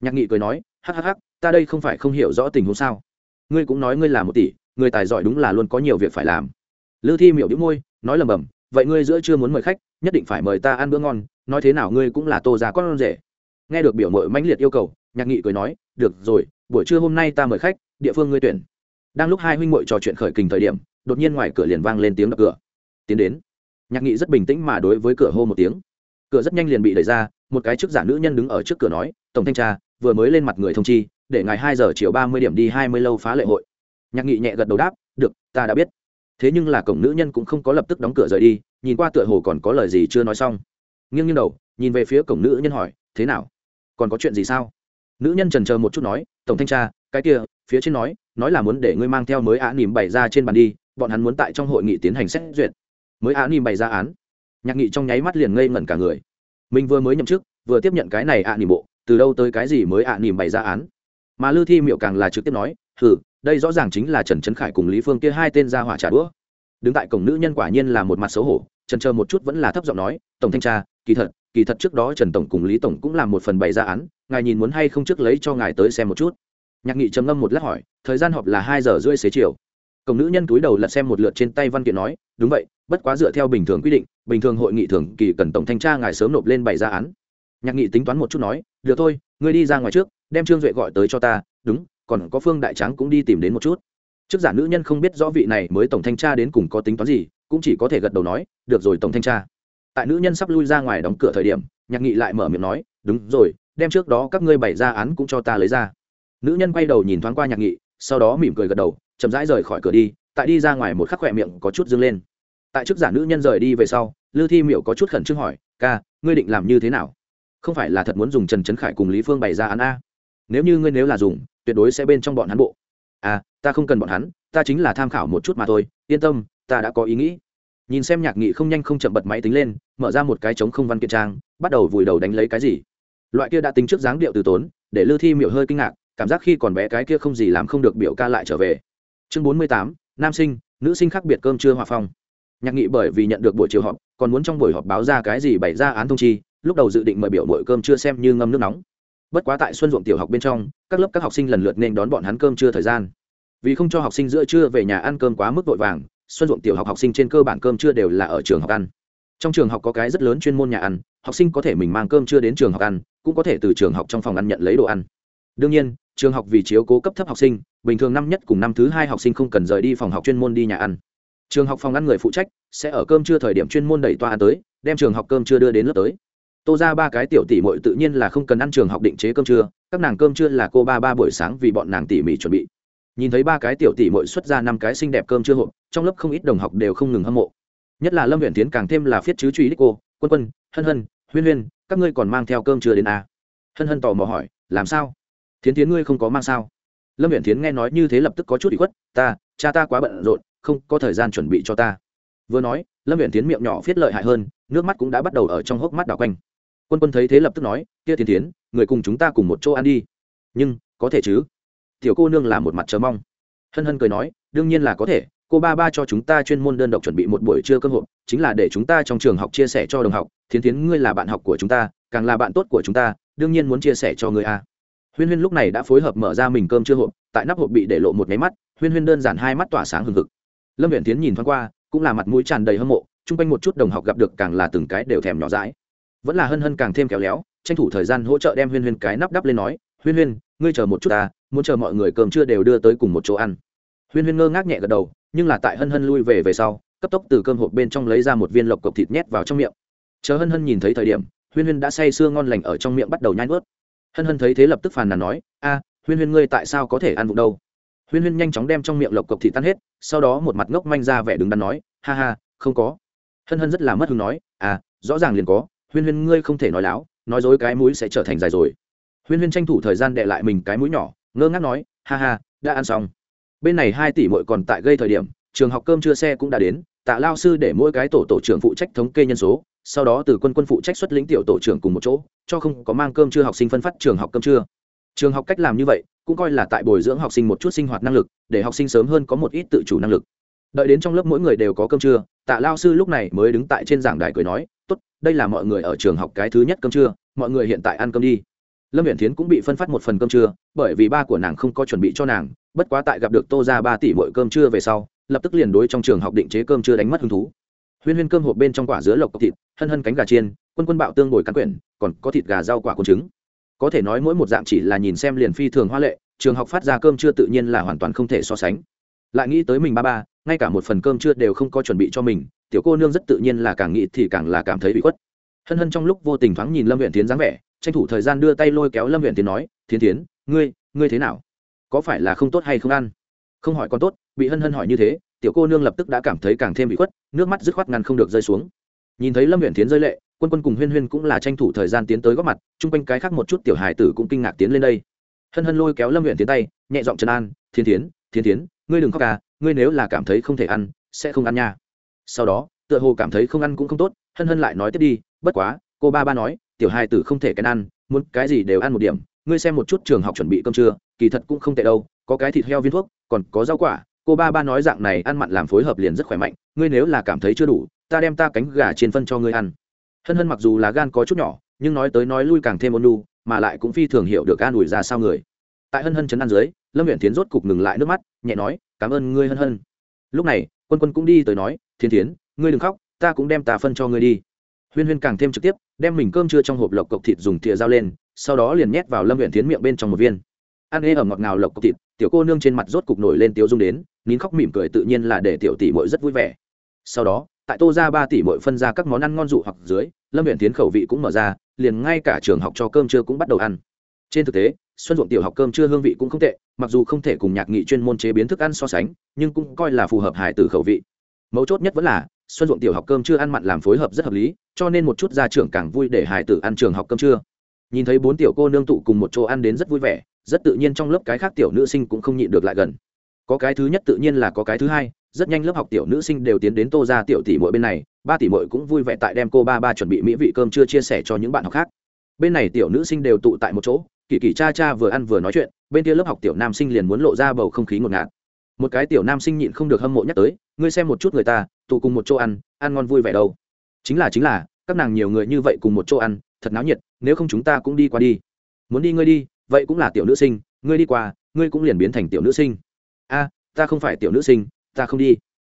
Nhạc nghị cười nói, hắc hắc hắc, ta đây không phải không hiểu rõ tình huống sao? Ngươi cũng nói ngươi là một tỷ, người tài giỏi đúng là luôn có nhiều việc phải làm. Lư thi miệu đĩu môi, nói lầm bầm, vậy ngươi giữa chưa muốn mời khách, nhất định phải mời ta ăn bữa ngon, nói thế nào ngươi cũng là tô già con rể. Nghe được biểu mội mãnh liệt yêu cầu nhạc nghị cười nói, được rồi, buổi trưa hôm nay ta mời khách, địa phương ngươi tuyển. Đang lúc hai huynh muội trò chuyện khởi kình thời điểm, đột nhiên ngoài cửa liền vang lên tiếng đập cửa. Tiến đến. Nhạc nghị rất bình tĩnh mà đối với cửa hô một tiếng. Cửa rất nhanh liền bị đẩy ra, một cái chức giả nữ nhân đứng ở trước cửa nói, tổng thanh tra, vừa mới lên mặt người thông chi, để ngày hai giờ chiều ba mươi điểm đi hai mươi lâu phá lệ hội. Nhạc nghị nhẹ gật đầu đáp, được, ta đã biết. Thế nhưng là cổng nữ nhân cũng không có lập tức đóng cửa rời đi, nhìn qua tựa hồ còn có lời gì chưa nói xong. Nghiêng nghiêng đầu, nhìn về phía cổng nữ nhân hỏi, thế nào? Còn có chuyện gì sao? Nữ nhân trần chờ một chút nói, tổng thanh tra, cái kia, phía trên nói nói là muốn để ngươi mang theo mới á nỉm bày ra trên bàn đi, bọn hắn muốn tại trong hội nghị tiến hành xét duyệt. Mới á nỉm bày ra án. Nhạc nghị trong nháy mắt liền ngây ngẩn cả người. Mình vừa mới nhậm chức, vừa tiếp nhận cái này ạ nỉm bộ, từ đâu tới cái gì mới ạ nỉm bày ra án? Mà lư thi miệu càng là trực tiếp nói, hừ, đây rõ ràng chính là trần trấn khải cùng lý phương kia hai tên ra hỏa trả đũa. Đứng tại cổng nữ nhân quả nhiên là một mặt xấu hổ, trần chờ một chút vẫn là thấp giọng nói, tổng thanh tra, kỳ thật kỳ thật trước đó trần tổng cùng lý tổng cũng làm một phần bày ra án, ngài nhìn muốn hay không trước lấy cho ngài tới xem một chút. Nhạc nghị trầm ngâm một lát hỏi, thời gian họp là hai giờ rưỡi xế chiều. Cổng nữ nhân túi đầu lật xem một lượt trên tay văn kiện nói, đúng vậy, bất quá dựa theo bình thường quy định, bình thường hội nghị thường kỳ cần tổng thanh tra ngài sớm nộp lên bày ra án. Nhạc nghị tính toán một chút nói, được thôi, ngươi đi ra ngoài trước, đem trương duệ gọi tới cho ta, đúng, còn có phương đại tráng cũng đi tìm đến một chút. Trước giả nữ nhân không biết rõ vị này mới tổng thanh tra đến cùng có tính toán gì, cũng chỉ có thể gật đầu nói, được rồi tổng thanh tra tại nữ nhân sắp lui ra ngoài đóng cửa thời điểm, nhạc nghị lại mở miệng nói, đúng rồi, đem trước đó các ngươi bày ra án cũng cho ta lấy ra. Nữ nhân quay đầu nhìn thoáng qua nhạc nghị, sau đó mỉm cười gật đầu, chậm rãi rời khỏi cửa đi, tại đi ra ngoài một khắc khỏe miệng có chút dâng lên. Tại trước giả nữ nhân rời đi về sau lư thi miệu có chút khẩn trương hỏi, ca, ngươi định làm như thế nào? Không phải là thật muốn dùng trần trấn khải cùng lý phương bày ra án a? Nếu như ngươi nếu là dùng, tuyệt đối sẽ bên trong bọn hắn bộ. À ta không cần bọn hắn, ta chính là tham khảo một chút mà thôi, yên tâm, ta đã có ý nghĩ nhìn xem nhạc nghị không nhanh không chậm bật máy tính lên, mở ra một cái trống không văn kiện trang, bắt đầu vùi đầu đánh lấy cái gì. Loại kia đã tính trước dáng điệu từ tốn, để lư thi miệu hơi kinh ngạc, cảm giác khi còn bé cái kia không gì làm không được biểu ca lại trở về. Chương bốn mươi tám, nam sinh, nữ sinh khác biệt cơm chưa hòa phong nhạc nghị bởi vì nhận được buổi chiều họp, còn muốn trong buổi họp báo ra cái gì bày ra án thông chi, lúc đầu dự định mời biểu buổi cơm chưa xem như ngâm nước nóng. Bất quá tại xuân ruộng tiểu học bên trong, các lớp các học sinh lần lượt nên đón bọn hắn cơm trưa thời gian. Vì không cho học sinh giữa trưa về nhà ăn cơm quá mức vội vàng xuân ruộng tiểu học học sinh trên cơ bản cơm trưa đều là ở trường học ăn. Trong trường học có cái rất lớn chuyên môn nhà ăn, học sinh có thể mình mang cơm trưa đến trường học ăn, cũng có thể từ trường học trong phòng ăn nhận lấy đồ ăn. Đương nhiên, trường học vì chiếu cố cấp thấp học sinh, bình thường năm nhất cùng năm thứ hai học sinh không cần rời đi phòng học chuyên môn đi nhà ăn. Trường học phòng ăn người phụ trách sẽ ở cơm trưa thời điểm chuyên môn đẩy toa ăn tới, đem trường học cơm trưa đưa đến lớp tới. Tô ra ba cái tiểu tỷ mội tự nhiên là không cần ăn trường học định chế cơm trưa, các nàng cơm trưa là cô ba ba buổi sáng vì bọn nàng tỉ mỉ chuẩn bị nhìn thấy ba cái tiểu tỷ mội xuất ra năm cái xinh đẹp cơm chưa hộp, trong lớp không ít đồng học đều không ngừng hâm mộ. Nhất là lâm huyện tiến càng thêm là phiết chứ truy đích cô, quân quân, hân hân, huyên huyên, các ngươi còn mang theo cơm chưa đến à? hân hân tò mò hỏi, làm sao? Thiến tiến ngươi không có mang sao? Lâm huyện tiến nghe nói như thế lập tức có chút bị khuất, ta, cha ta quá bận rộn, không có thời gian chuẩn bị cho ta. Vừa nói, lâm huyện tiến miệng nhỏ phiết lợi hại hơn, nước mắt cũng đã bắt đầu ở trong hốc mắt đảo quanh. Quân quân thấy thế lập tức nói, kia tiến tiến người cùng chúng ta cùng một chỗ ăn đi. Nhưng, có thể chứ tiểu cô nương là một mặt chờ mong. Hân hân cười nói, đương nhiên là có thể, cô ba ba cho chúng ta chuyên môn đơn độc chuẩn bị một buổi trưa cơ hội chính là để chúng ta trong trường học chia sẻ cho đồng học, thiến thiến ngươi là bạn học của chúng ta, càng là bạn tốt của chúng ta, đương nhiên muốn chia sẻ cho ngươi a. Huyên huyên lúc này đã phối hợp mở ra mình cơm chưa hộp, tại nắp hộp bị để lộ một máy mắt, huyên huyên đơn giản hai mắt tỏa sáng hừng hực. Lâm viện tiến nhìn thoáng qua, cũng là mặt mũi tràn đầy hâm mộ, chung quanh một chút đồng học gặp được càng là từng cái đều thèm nhỏ dãi. Vẫn là hân hân càng thêm khéo léo, tranh thủ thời gian hỗ trợ đem huyên huyên cái nắp đắp lên nói, huyên huyên, ngươi chờ một chút ta muốn chờ mọi người cơm chưa đều đưa tới cùng một chỗ ăn. Huyên huyên ngơ ngác nhẹ gật đầu, nhưng là tại hân hân lui về về sau, cấp tốc từ cơm hộp bên trong lấy ra một viên lộc cộc thịt nhét vào trong miệng. Chờ hân hân nhìn thấy thời điểm, huyên huyên đã say sưa ngon lành ở trong miệng bắt đầu nhai nuốt. Hân hân thấy thế lập tức phàn nàn nói, a, huyên huyên ngươi tại sao có thể ăn vụng đâu? Huyên huyên nhanh chóng đem trong miệng lộc cộc thịt tan hết, sau đó một mặt ngốc manh ra vẻ đứng đắn nói, ha ha, không có. Hân hân rất là mất hứng nói à rõ ràng liền có, huyên huyên ngươi không thể nói láo, nói dối cái mũi sẽ trở thành dài rồi. Huyên huyên tranh thủ thời gian đệ lại mình cái mũi nhỏ ngơ ngác nói, ha ha, đã ăn xong. Bên này hai tỷ mội còn tại gây thời điểm, trường học cơm trưa xe cũng đã đến, tạ lao sư để mỗi cái tổ tổ trưởng phụ trách thống kê nhân số, sau đó từ quân quân phụ trách xuất lĩnh tiểu tổ trưởng cùng một chỗ, cho không có mang cơm trưa học sinh phân phát trường học cơm trưa. Trường học cách làm như vậy, cũng coi là tại bồi dưỡng học sinh một chút sinh hoạt năng lực, để học sinh sớm hơn có một ít tự chủ năng lực. Đợi đến trong lớp mỗi người đều có cơm trưa, tạ lao sư lúc này mới đứng tại trên giảng đài cười nói, tốt, đây là mọi người ở trường học cái thứ nhất cơm trưa, mọi người hiện tại ăn cơm đi lâm viện thiến cũng bị phân phát một phần cơm trưa, bởi vì ba của nàng không có chuẩn bị cho nàng, bất quá tại gặp được tô ra ba tỷ mỗi cơm trưa về sau, lập tức liền đối trong trường học định chế cơm trưa đánh mất hứng thú. Huyên huyên cơm hộp bên trong quả dứa lộc cọc thịt, hân hân cánh gà chiên, quân quân bạo tương bồi cắn quyển, còn có thịt gà rau quả côn trứng. Có thể nói mỗi một dạng chỉ là nhìn xem liền phi thường hoa lệ, trường học phát ra cơm trưa tự nhiên là hoàn toàn không thể so sánh. Lại nghĩ tới mình ba ba, ngay cả một phần cơm trưa đều không có chuẩn bị cho mình, tiểu cô nương rất tự nhiên là càng nghĩ thì càng là cảm thấy bị khuất. Hân hân trong lúc vô tình thoáng nhìn lâm huyện tiến dáng vẻ tranh thủ thời gian đưa tay lôi kéo lâm huyện tiến nói, thiến tiến ngươi ngươi thế nào? Có phải là không tốt hay không ăn? Không hỏi con tốt, bị hân hân hỏi như thế, tiểu cô nương lập tức đã cảm thấy càng thêm bị khuất, nước mắt dứt khoát ngăn không được rơi xuống. Nhìn thấy lâm huyện tiến rơi lệ, quân quân cùng huyên huyên cũng là tranh thủ thời gian tiến tới góp mặt, chung quanh cái khác một chút tiểu hài tử cũng kinh ngạc tiến lên đây. Hân hân lôi kéo lâm huyện tiến tay, nhẹ giọng trần an thiên tiến thiên tiến ngươi đừng khóc à ngươi nếu là cảm thấy không thể ăn, sẽ không ăn nha. Sau đó, tựa hồ cảm thấy không ăn cũng không tốt, hân hân lại nói tiếp đi, bất quá, cô ba ba nói tiểu hai tử không thể cái ăn, muốn cái gì đều ăn một điểm, ngươi xem một chút trường học chuẩn bị cơm trưa, kỳ thật cũng không tệ đâu, có cái thịt heo viên thuốc, còn có rau quả, cô ba ba nói dạng này ăn mặn làm phối hợp liền rất khỏe mạnh, ngươi nếu là cảm thấy chưa đủ, ta đem ta cánh gà trên phân cho ngươi ăn. Hân hân mặc dù là gan có chút nhỏ, nhưng nói tới nói lui càng thêm ôn lu mà lại cũng phi thường hiểu được gan ủi ra sao người. Tại hân hân chấn ăn dưới, lâm huyện tiến rốt cục ngừng lại nước mắt, nhẹ nói, cảm ơn ngươi hân hân. Lúc này, quân quân cũng đi tới nói thiên tiến ngươi đừng khóc, ta cũng đem ta phân cho ngươi đi huyên huyên càng thêm trực tiếp, đem mình cơm trưa trong hộp lộc cộc thịt dùng thìa dao lên, sau đó liền nhét vào lâm huyện tiến miệng bên trong một viên. Ăn ê ở ngọt ngào lộc cộc thịt, tiểu cô nương trên mặt rốt cục nổi lên tiêu dung đến, nín khóc mỉm cười tự nhiên là để tiểu tỷ mội rất vui vẻ. Sau đó, tại tô ra ba tỷ mội phân ra các món ăn ngon dụ hoặc dưới, lâm huyện tiến khẩu vị cũng mở ra, liền ngay cả trường học cho cơm trưa cũng bắt đầu ăn. Trên thực tế, xuân ruộng tiểu học cơm trưa hương vị cũng không tệ, mặc dù không thể cùng nhạc nghị chuyên môn chế biến thức ăn so sánh, nhưng cũng coi là phù hợp hải tử khẩu vị. Mấu chốt nhất vẫn là xuân ruộng tiểu học cơm trưa ăn mặn làm phối hợp rất hợp lý, cho nên một chút gia trưởng càng vui để hải tử ăn trường học cơm trưa. Nhìn thấy bốn tiểu cô nương tụ cùng một chỗ ăn đến rất vui vẻ, rất tự nhiên trong lớp cái khác tiểu nữ sinh cũng không nhịn được lại gần. Có cái thứ nhất tự nhiên là có cái thứ hai, rất nhanh lớp học tiểu nữ sinh đều tiến đến tô ra tiểu tỷ mỗi bên này, ba tỷ mỗi cũng vui vẻ tại đem cô ba ba chuẩn bị mỹ vị cơm chưa chia sẻ cho những bạn học khác. Bên này tiểu nữ sinh đều tụ tại một chỗ, kỳ kỳ cha cha vừa ăn vừa nói chuyện, bên kia lớp học tiểu nam sinh liền muốn lộ ra bầu không khí ngột ngạt một cái tiểu nam sinh nhịn không được hâm mộ nhắc tới, ngươi xem một chút người ta, tụ cùng một chỗ ăn ăn ngon vui vẻ đâu. Chính là chính là, các nàng nhiều người như vậy cùng một chỗ ăn, thật náo nhiệt, nếu không chúng ta cũng đi qua đi. Muốn đi ngươi đi, vậy cũng là tiểu nữ sinh, ngươi đi qua, ngươi cũng liền biến thành tiểu nữ sinh. A, ta không phải tiểu nữ sinh, ta không đi.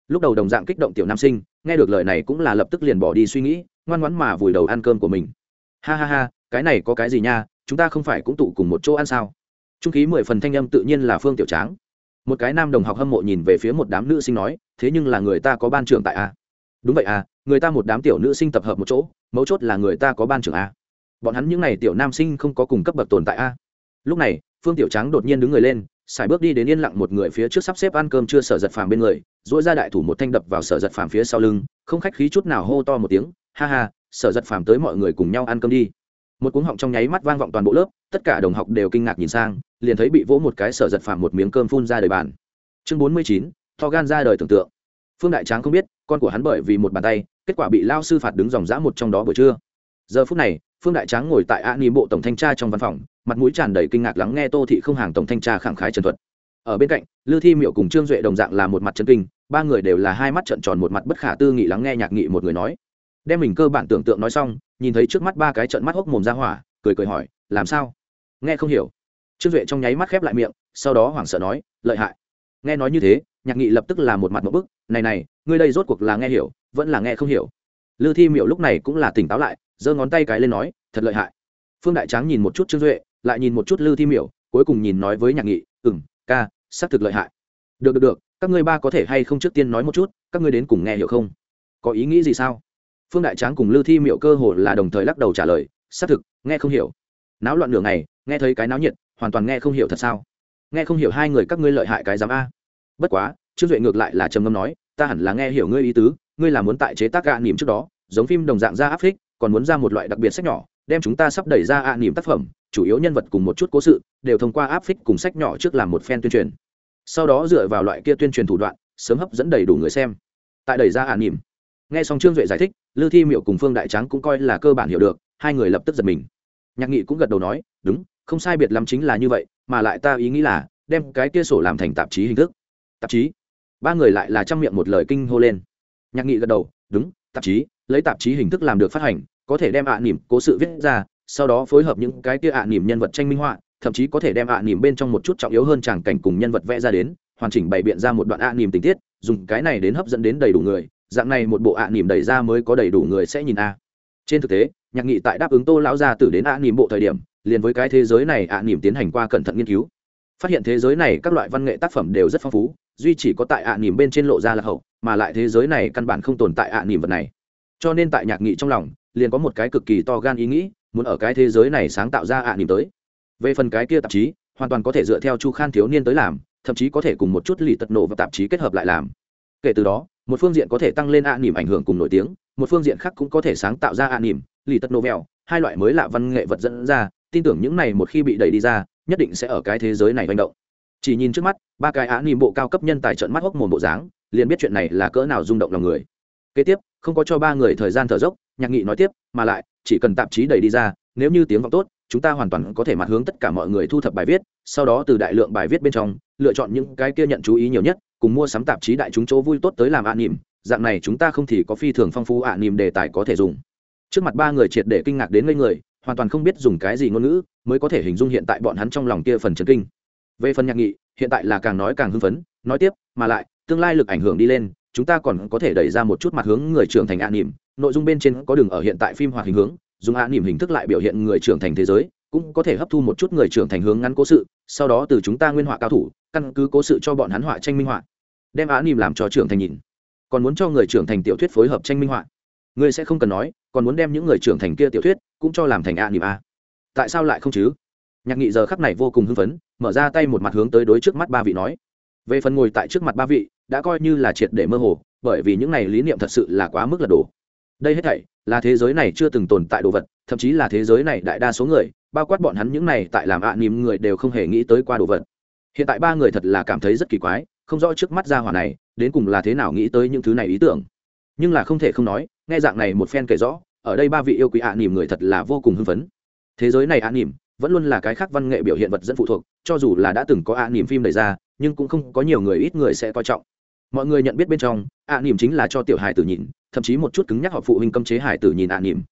Lúc đầu đồng dạng kích động tiểu nam sinh, nghe được lời này cũng là lập tức liền bỏ đi suy nghĩ, ngoan ngoãn mà vùi đầu ăn cơm của mình. Ha ha ha, cái này có cái gì nha, chúng ta không phải cũng tụ cùng một chỗ ăn sao? Trung khí mười phần thanh âm tự nhiên là phương tiểu tráng một cái nam đồng học hâm mộ nhìn về phía một đám nữ sinh nói, thế nhưng là người ta có ban trưởng tại a. Đúng vậy à người ta một đám tiểu nữ sinh tập hợp một chỗ, mấu chốt là người ta có ban trưởng a. Bọn hắn những n à y tiểu nam sinh không có cùng cấp bậc tồn tại a. Lúc này, phương tiểu tráng đột nhiên đứng người lên, xài bước đi đến yên lặng một người phía trước sắp xếp ăn cơm chưa sở giật phàm bên người dỗi ra đại thủ một thanh đập vào sở giật phàm phía sau lưng, không khách khí chút nào hô to một tiếng, ha ha, sở giật phàm tới mọi người cùng nhau ăn cơm đi một cuống họng trong nháy mắt vang vọng toàn bộ lớp, tất cả đồng học đều kinh ngạc nhìn sang, liền thấy bị vỗ một cái sở giật phạm một miếng cơm phun ra đời bàn. Chương bốn mươi chín, to gan ra đời tưởng tượng. Phương đại tráng không biết, con của hắn bởi vì một bàn tay, kết quả bị lao sư phạt đứng dòng dã một trong đó buổi trưa. Giờ phút này, phương đại tráng ngồi tại a ni bộ tổng thanh tra trong văn phòng, mặt mũi tràn đầy kinh ngạc lắng nghe tô thị không hàng tổng thanh tra khẳng khái trần thuật. Ở bên cạnh lư thi miệu cùng trương duệ đồng dạng là một mặt chân kinh, ba người đều là hai mắt trợn tròn một mặt bất khả tư nghị lắng nghe nhạc nghị một người nói đem mình cơ bản tưởng tượng nói xong, nhìn thấy trước mắt ba cái trận mắt hốc mồm ra hỏa, cười cười hỏi, làm sao? Nghe không hiểu. Trương duệ trong nháy mắt khép lại miệng, sau đó hoảng sợ nói, lợi hại. Nghe nói như thế, nhạc nghị lập tức là một mặt một bức, này này, ngươi đây rốt cuộc là nghe hiểu, vẫn là nghe không hiểu. Lư thi miệu lúc này cũng là tỉnh táo lại, giơ ngón tay cái lên nói, thật lợi hại. Phương đại tráng nhìn một chút trương duệ, lại nhìn một chút lư thi miểu, cuối cùng nhìn nói với nhạc nghị ừ m ca, xác thực lợi hại. Được được được, các ngươi ba có thể hay không trước tiên nói một chút, các ngươi đến cùng nghe hiểu không? Có ý nghĩ gì sao? Phương đại tráng cùng lư thi miệu cơ hồ là đồng thời lắc đầu trả lời, xác thực, nghe không hiểu. Náo loạn nửa ngày, nghe thấy cái náo nhiệt, hoàn toàn nghe không hiểu thật sao? Nghe không hiểu hai người các ngươi lợi hại cái giám a. Bất quá, trương duệ ngược lại là trầm ngâm nói, ta hẳn là nghe hiểu ngươi ý tứ, ngươi là muốn tại chế tác gạ nỉm trước đó, giống phim đồng dạng ra áp phích, còn muốn ra một loại đặc biệt sách nhỏ, đem chúng ta sắp đẩy ra ạ nỉm tác phẩm, chủ yếu nhân vật cùng một chút cố sự, đều thông qua áp phích cùng sách nhỏ trước làm một phen tuyên truyền. Sau đó dựa vào loại kia tuyên truyền thủ đoạn, sớm hấp dẫn đầy đủ người xem. Tại đẩy ra ạ nỉm nghe xong trương duệ giải thích, lư thi miệu cùng phương đại trắng cũng coi là cơ bản hiểu được, hai người lập tức giật mình. Nhạc nghị cũng gật đầu nói, đúng, không sai biệt lắm chính là như vậy, mà lại ta ý nghĩ là, đem cái kia sổ làm thành tạp chí hình thức. Tạp chí? Ba người lại là trong miệng một lời kinh hô lên. Nhạc nghị gật đầu, đúng, tạp chí, lấy tạp chí hình thức làm được phát hành, có thể đem ạ à nỉm cố sự viết ra, sau đó phối hợp những cái kia ạ à nỉm nhân vật tranh minh họa, thậm chí có thể đem ạ à nỉm bên trong một chút trọng yếu hơn tràng cảnh cùng nhân vật vẽ ra đến, hoàn chỉnh bày biện ra một đoạn ạ nỉm tình tiết, dùng cái này đến hấp dẫn đến đầy đủ người dạng này một bộ ạ nỉm đẩy ra mới có đầy đủ người sẽ nhìn a. Trên thực tế, nhạc nghị tại đáp ứng tô lão gia tử đến ạ nỉm bộ thời điểm, liền với cái thế giới này ạ nỉm tiến hành qua cẩn thận nghiên cứu. Phát hiện thế giới này các loại văn nghệ tác phẩm đều rất phong phú, duy chỉ có tại ạ nỉm bên trên lộ ra là hậu, mà lại thế giới này căn bản không tồn tại ạ nỉm vật này. Cho nên tại nhạc nghị trong lòng, liền có một cái cực kỳ to gan ý nghĩ, muốn ở cái thế giới này sáng tạo ra ạ nỉm tới. Về phần cái kia tạp chí, hoàn toàn có thể dựa theo chu khan thiếu niên tới làm, thậm chí có thể cùng một chút lì tật nổ và tạp chí kết hợp lại làm. Kể từ đó một phương diện có thể tăng lên ạ nỉm ảnh hưởng cùng nổi tiếng, một phương diện khác cũng có thể sáng tạo ra ạ nỉm, lì tật novel, hai loại mới lạ văn nghệ vật dẫn ra, tin tưởng những này một khi bị đẩy đi ra, nhất định sẽ ở cái thế giới này manh động. Chỉ nhìn trước mắt, ba cái ạ nỉm bộ cao cấp nhân tài trận mắt hốc mồm bộ dáng, liền biết chuyện này là cỡ nào rung động lòng người. Kế tiếp, không có cho ba người thời gian thở dốc, nhạc nghị nói tiếp, mà lại, chỉ cần tạp chí đẩy đi ra, nếu như tiếng vọng tốt, chúng ta hoàn toàn có thể mặt hướng tất cả mọi người thu thập bài viết, sau đó từ đại lượng bài viết bên trong, lựa chọn những cái kia nhận chú ý nhiều nhất cùng mua sắm tạp chí đại chúng chỗ vui tốt tới làm ạ nỉm, dạng này chúng ta không thì có phi thường phong phú ạ nỉm đề tài có thể dùng. Trước mặt ba người triệt để kinh ngạc đến ngây người, hoàn toàn không biết dùng cái gì ngôn ngữ mới có thể hình dung hiện tại bọn hắn trong lòng kia phần chấn kinh. Về phần nhạc nghị, hiện tại là càng nói càng hưng phấn, nói tiếp, mà lại, tương lai lực ảnh hưởng đi lên, chúng ta còn có thể đẩy ra một chút mặt hướng người trưởng thành ạ nỉm, nội dung bên trên có đường ở hiện tại phim hoạt hình hướng, dùng ạ nỉm hình thức lại biểu hiện người trưởng thành thế giới cũng có thể hấp thu một chút người trưởng thành hướng ngắn cố sự, sau đó từ chúng ta nguyên họa cao thủ, căn cứ cố sự cho bọn hắn họa tranh minh họa. Đem á nìm làm cho trưởng thành nhìn. Còn muốn cho người trưởng thành tiểu thuyết phối hợp tranh minh họa. Ngươi sẽ không cần nói, còn muốn đem những người trưởng thành kia tiểu thuyết cũng cho làm thành ạ nìm a tại sao lại không chứ? Nhạc nghị giờ khắc này vô cùng hưng phấn, mở ra tay một mặt hướng tới đối trước mắt ba vị nói. Về phần ngồi tại trước mặt ba vị, đã coi như là triệt để mơ hồ, bởi vì những này lý niệm thật sự là quá mức lật đổ. Đây hết thảy là thế giới này chưa từng tồn tại đồ vật, thậm chí là thế giới này đại đa số người bao quát bọn hắn những này tại làm ạ à nỉm người đều không hề nghĩ tới qua đồ vật. Hiện tại ba người thật là cảm thấy rất kỳ quái, không rõ trước mắt ra hỏa này, đến cùng là thế nào nghĩ tới những thứ này ý tưởng. Nhưng là không thể không nói, nghe dạng này một phen kể rõ, ở đây ba vị yêu quý ạ à nỉm người thật là vô cùng hưng phấn. Thế giới này ạ à nỉm vẫn luôn là cái khác văn nghệ biểu hiện vật dẫn phụ thuộc, cho dù là đã từng có ạ nỉm phim đẩy ra, nhưng cũng không có nhiều người ít người sẽ coi trọng. Mọi người nhận biết bên trong, ạ nỉm chính là cho tiểu hài tử nhìn, thậm chí một chút cứng nhắc họ phụ huynh cấm chế hài tử nhìn ạ nỉm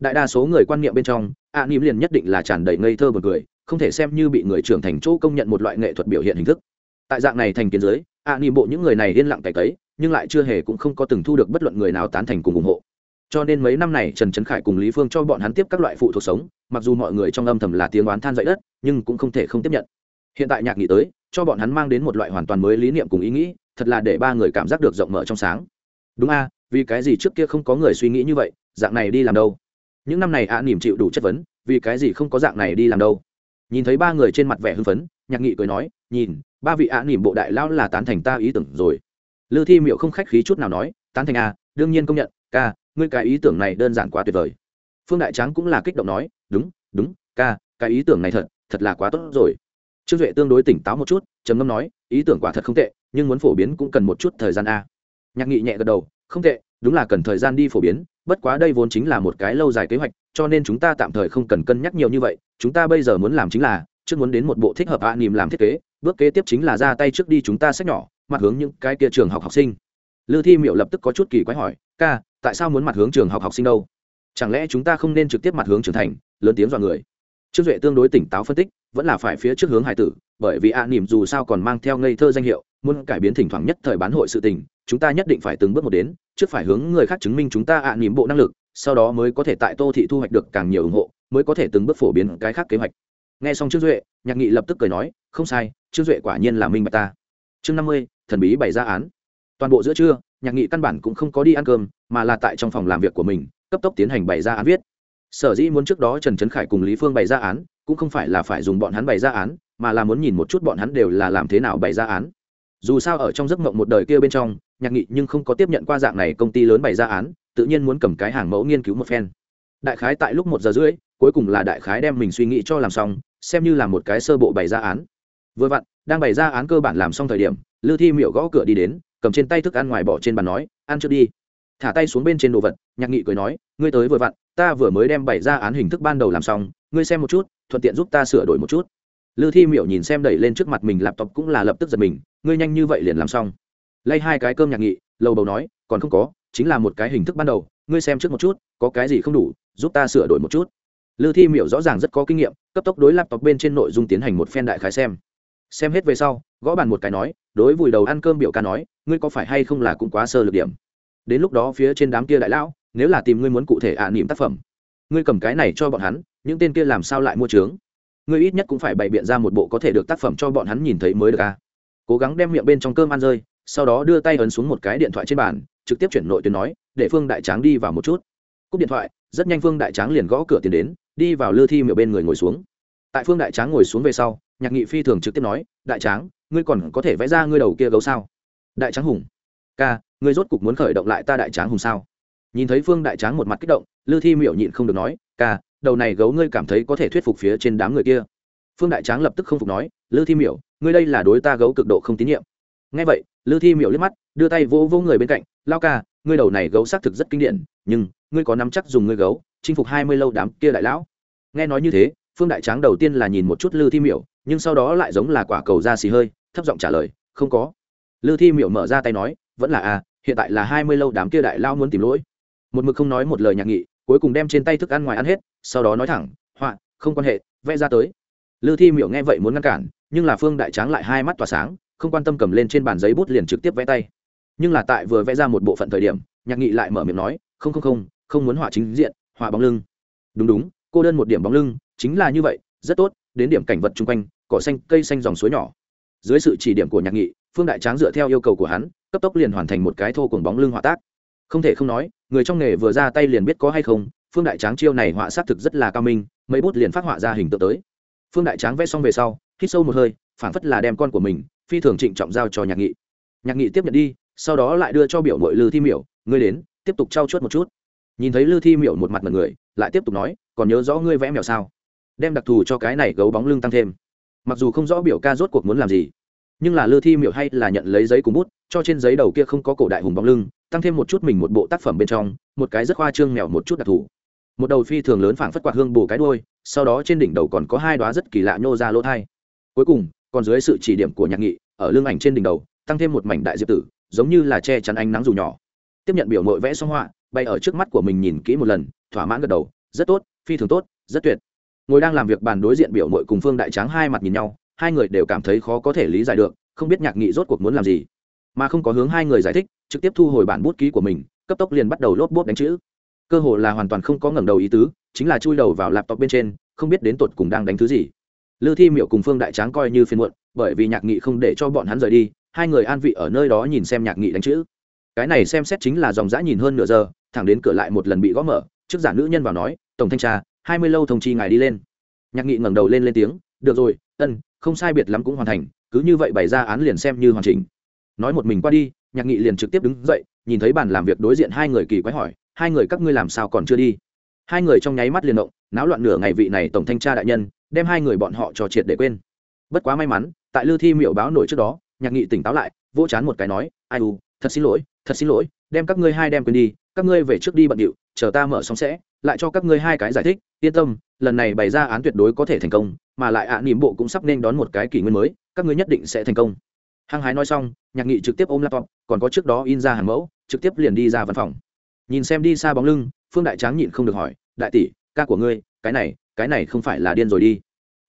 đại đa số người quan niệm bên trong ạ nỉm liền nhất định là tràn đầy ngây thơ một người không thể xem như bị người trưởng thành chỗ công nhận một loại nghệ thuật biểu hiện hình thức. Tại dạng này thành kiến giới ạ nỉm bộ những người này yên lặng cày cấy, nhưng lại chưa hề cũng không có từng thu được bất luận người nào tán thành cùng ủng hộ. Cho nên mấy năm này, trần trấn khải cùng lý phương cho bọn hắn tiếp các loại phụ thuộc sống, mặc dù mọi người trong âm thầm là tiếng oán than dậy đất, nhưng cũng không thể không tiếp nhận. Hiện tại nhạc nghị tới, cho bọn hắn mang đến một loại hoàn toàn mới lý niệm cùng ý nghĩ, thật là để ba người cảm giác được rộng mở trong sáng. Đúng a, vì cái gì trước kia không có người suy nghĩ như vậy, dạng này đi làm đâu? Những năm này ạ à, nỉm chịu đủ chất vấn vì cái gì không có dạng này đi làm đâu? Nhìn thấy ba người trên mặt vẻ hưng phấn nhạc nghị cười nói nhìn ba vị ạ à, nỉm bộ đại lão là tán thành ta ý tưởng rồi. Lư thi miệu không khách khí chút nào nói tán thành a đương nhiên công nhận ca ngươi cái ý tưởng này đơn giản quá tuyệt vời. Phương đại tráng cũng là kích động nói đúng đúng ca cái ý tưởng này thật thật là quá tốt rồi. Trương duệ tương đối tỉnh táo một chút trầm ngâm nói ý tưởng quả thật không tệ nhưng muốn phổ biến cũng cần một chút thời gian a. Nhạc nghị nhẹ gật đầu không tệ đúng là cần thời gian đi phổ biến bất quá đây vốn chính là một cái lâu dài kế hoạch, cho nên chúng ta tạm thời không cần cân nhắc nhiều như vậy. Chúng ta bây giờ muốn làm chính là, trước muốn đến một bộ thích hợp hạ à làm thiết kế, bước kế tiếp chính là ra tay trước đi chúng ta sách nhỏ, mặt hướng những cái kia trường học học sinh. Lư thi miệu lập tức có chút kỳ quái hỏi, ca, tại sao muốn mặt hướng trường học học sinh đâu? Chẳng lẽ chúng ta không nên trực tiếp mặt hướng trưởng thành? Lớn tiếng dọa người. Trương duệ tương đối tỉnh táo phân tích, vẫn là phải phía trước hướng hải tử, bởi vì ạ niềm dù sao còn mang theo ngây thơ danh hiệu, muốn cải biến thỉnh thoảng nhất thời bán hội sự tình, chúng ta nhất định phải từng bước một đến trước phải hướng người khác chứng minh chúng ta ạ nỉm bộ năng lực, sau đó mới có thể tại tô thị thu hoạch được càng nhiều ủng hộ, mới có thể từng bước phổ biến cái khác kế hoạch. Nghe xong trương duệ, nhạc nghị lập tức cười nói, không sai, trương duệ quả nhiên là minh bạch ta. Chương năm mươi, thần bí bày ra án. Toàn bộ giữa trưa, nhạc nghị căn bản cũng không có đi ăn cơm, mà là tại trong phòng làm việc của mình, cấp tốc tiến hành bày ra án viết. Sở dĩ muốn trước đó trần trấn khải cùng lý phương bày ra án, cũng không phải là phải dùng bọn hắn bày ra án, mà là muốn nhìn một chút bọn hắn đều là làm thế nào bày ra án dù sao ở trong giấc mộng một đời kia bên trong, nhạc nghị nhưng không có tiếp nhận qua dạng này công ty lớn bày ra án, tự nhiên muốn cầm cái hàng mẫu nghiên cứu một phen. Đại khái tại lúc một giờ rưỡi, cuối cùng là đại khái đem mình suy nghĩ cho làm xong, xem như là một cái sơ bộ bày ra án. Vừa vặn, đang bày ra án cơ bản làm xong thời điểm lư thi miệu gõ cửa đi đến, cầm trên tay thức ăn ngoài bỏ trên bàn nói, ăn trước đi. Thả tay xuống bên trên đồ vật, nhạc nghị cười nói, ngươi tới vừa vặn, ta vừa mới đem bày ra án hình thức ban đầu làm xong, ngươi xem một chút, thuận tiện giúp ta sửa đổi một chút lư thi miểu nhìn xem đẩy lên trước mặt mình lạp laptop cũng là lập tức giật mình, ngươi nhanh như vậy liền làm xong? Lay hai cái cơm nhạc nghị, lầu bầu nói, còn không có, chính là một cái hình thức ban đầu, ngươi xem trước một chút, có cái gì không đủ, giúp ta sửa đổi một chút. Lư thi miểu rõ ràng rất có kinh nghiệm, cấp tốc đối laptop bên trên nội dung tiến hành một phen đại khái xem. Xem hết về sau, gõ bàn một cái nói, đối vùi đầu ăn cơm biểu ca nói, ngươi có phải hay không là cũng quá sơ lược điểm? Đến lúc đó phía trên đám kia đại lão, nếu là tìm ngươi muốn cụ thể ạ à niệm tác phẩm, ngươi cầm cái này cho bọn hắn, những tên kia làm sao lại mua trướng ngươi ít nhất cũng phải bày biện ra một bộ có thể được tác phẩm cho bọn hắn nhìn thấy mới được a. cố gắng đem miệng bên trong cơm ăn rơi, sau đó đưa tay ấn xuống một cái điện thoại trên bàn, trực tiếp chuyển nội tuyến nói, để phương đại tráng đi vào một chút. Cúp điện thoại, rất nhanh phương đại tráng liền gõ cửa tiền đến, đi vào lư thi miệng bên người ngồi xuống. Tại phương đại tráng ngồi xuống về sau, nhạc nghị phi thường trực tiếp nói, đại tráng, ngươi còn có thể vẽ ra ngươi đầu kia gấu sao? Đại tráng hùng. Ca, ngươi rốt cục muốn khởi động lại ta đại tráng hùng sao? Nhìn thấy phương đại tráng một mặt kích động, lư thi miểu nhịn không được nói, ca đầu này gấu ngươi cảm thấy có thể thuyết phục phía trên đám người kia. Phương đại tráng lập tức không phục nói lư thi miểu ngươi đây là đối ta gấu cực độ không tín nhiệm. Ngay vậy lư thi miểu liếc mắt đưa tay vỗ vỗ người bên cạnh lao ca ngươi đầu này gấu xác thực rất kinh điển nhưng ngươi có nắm chắc dùng ngươi gấu chinh phục hai mươi lâu đám kia đại lão? Nghe nói như thế phương đại tráng đầu tiên là nhìn một chút lư thi miểu nhưng sau đó lại giống là quả cầu da xì hơi thấp giọng trả lời không có. Lư thi miểu mở ra tay nói vẫn là a à, hiện tại là hai mươi lâu đám kia đại lao muốn tìm lỗi. Một mực không nói một lời nhạc nghị cuối cùng đem trên tay thức ăn ngoài ăn hết, sau đó nói thẳng, họa, không quan hệ, vẽ ra tới. Lư thi miểu nghe vậy muốn ngăn cản, nhưng là phương đại tráng lại hai mắt tỏa sáng, không quan tâm cầm lên trên bàn giấy bút liền trực tiếp vẽ tay. Nhưng là tại vừa vẽ ra một bộ phận thời điểm, nhạc nghị lại mở miệng nói, không không không không muốn họa chính diện, họa bóng lưng. Đúng đúng, cô đơn một điểm bóng lưng, chính là như vậy, rất tốt, đến điểm cảnh vật chung quanh, cỏ xanh, cây xanh dòng suối nhỏ. Dưới sự chỉ điểm của nhạc nghị, phương đại tráng dựa theo yêu cầu của hắn, cấp tốc liền hoàn thành một cái thô cùng bóng lưng họa tác không thể không nói, người trong nghề vừa ra tay liền biết có hay không, phương đại tráng chiêu này họa xác thực rất là cao minh, mấy bút liền phát họa ra hình tượng tới. Phương đại tráng vẽ xong về sau, hít sâu một hơi, phảng phất là đem con của mình, phi thường trịnh trọng giao cho nhạc nghị. Nhạc nghị tiếp nhận đi, sau đó lại đưa cho biểu mội lư thi miểu, ngươi đến, tiếp tục trao chuốt một chút. Nhìn thấy lư thi miểu một mặt mật người lại tiếp tục nói, còn nhớ rõ ngươi vẽ mèo sao? Đem đặc thù cho cái này gấu bóng lưng tăng thêm. Mặc dù không rõ biểu ca rốt cuộc muốn làm gì, nhưng là lư thi miểu hay là nhận lấy giấy cùng bút, cho trên giấy đầu kia không có cổ đại hùng bóng lưng tăng thêm một chút mình một bộ tác phẩm bên trong, một cái rất hoa trương mèo một chút đặc thù. Một đầu phi thường lớn phảng phất quạt hương bù cái đôi sau đó trên đỉnh đầu còn có hai đoá rất kỳ lạ nhô ra lỗ thai. Cuối cùng, còn dưới sự chỉ điểm của nhạc nghị, ở lưng ảnh trên đỉnh đầu, tăng thêm một mảnh đại diệp tử, giống như là che chắn ánh nắng dù nhỏ. Tiếp nhận biểu mội vẽ xong họa, bay ở trước mắt của mình nhìn kỹ một lần, thỏa mãn gật đầu, rất tốt, phi thường tốt, rất tuyệt. Ngồi đang làm việc bàn đối diện biểu mội cùng phương đại tráng hai mặt nhìn nhau, hai người đều cảm thấy khó có thể lý giải được, không biết nhạc nghị rốt cuộc muốn làm gì mà không có hướng hai người giải thích, trực tiếp thu hồi bản bút ký của mình, cấp tốc liền bắt đầu lốp bút đánh chữ. Cơ hồ là hoàn toàn không có ngẩng đầu ý tứ, chính là chui đầu vào laptop bên trên, không biết đến tột cùng đang đánh thứ gì. Lư thi miệu cùng phương đại tráng coi như phiên muộn, bởi vì nhạc nghị không để cho bọn hắn rời đi, hai người an vị ở nơi đó nhìn xem nhạc nghị đánh chữ. Cái này xem xét chính là dòng dã nhìn hơn nửa giờ, thẳng đến cửa lại một lần bị gõ mở, trước giả nữ nhân vào nói, tổng thanh tra, hai mươi lâu thông chi ngài đi lên. Nhạc nghị ngẩng đầu lên lên tiếng, được rồi, ân, không sai biệt lắm cũng hoàn thành, cứ như vậy bày ra án liền xem như hoàn chỉnh nói một mình qua đi nhạc nghị liền trực tiếp đứng dậy nhìn thấy bàn làm việc đối diện hai người kỳ quái hỏi hai người các ngươi làm sao còn chưa đi? Hai người trong nháy mắt liền động náo loạn nửa ngày vị này tổng thanh tra đại nhân đem hai người bọn họ trò triệt để quên. Bất quá may mắn tại lư thi miệu báo nổi trước đó nhạc nghị tỉnh táo lại vỗ chán một cái nói ai u thật xin lỗi thật xin lỗi đem các ngươi hai đem quên đi các ngươi về trước đi bận điệu chờ ta mở xong sẽ lại cho các ngươi hai cái giải thích yên tâm lần này bày ra án tuyệt đối có thể thành công mà lại ạ à, bộ cũng sắp nên đón một cái kỷ nguyên mới các ngươi nhất định sẽ thành công hăng hái nói xong nhạc nghị trực tiếp ôm laptop còn có trước đó in ra hàng mẫu trực tiếp liền đi ra văn phòng. Nhìn xem đi xa bóng lưng phương đại tráng nhịn không được hỏi đại tỷ ca của ngươi cái này cái này không phải là điên rồi đi.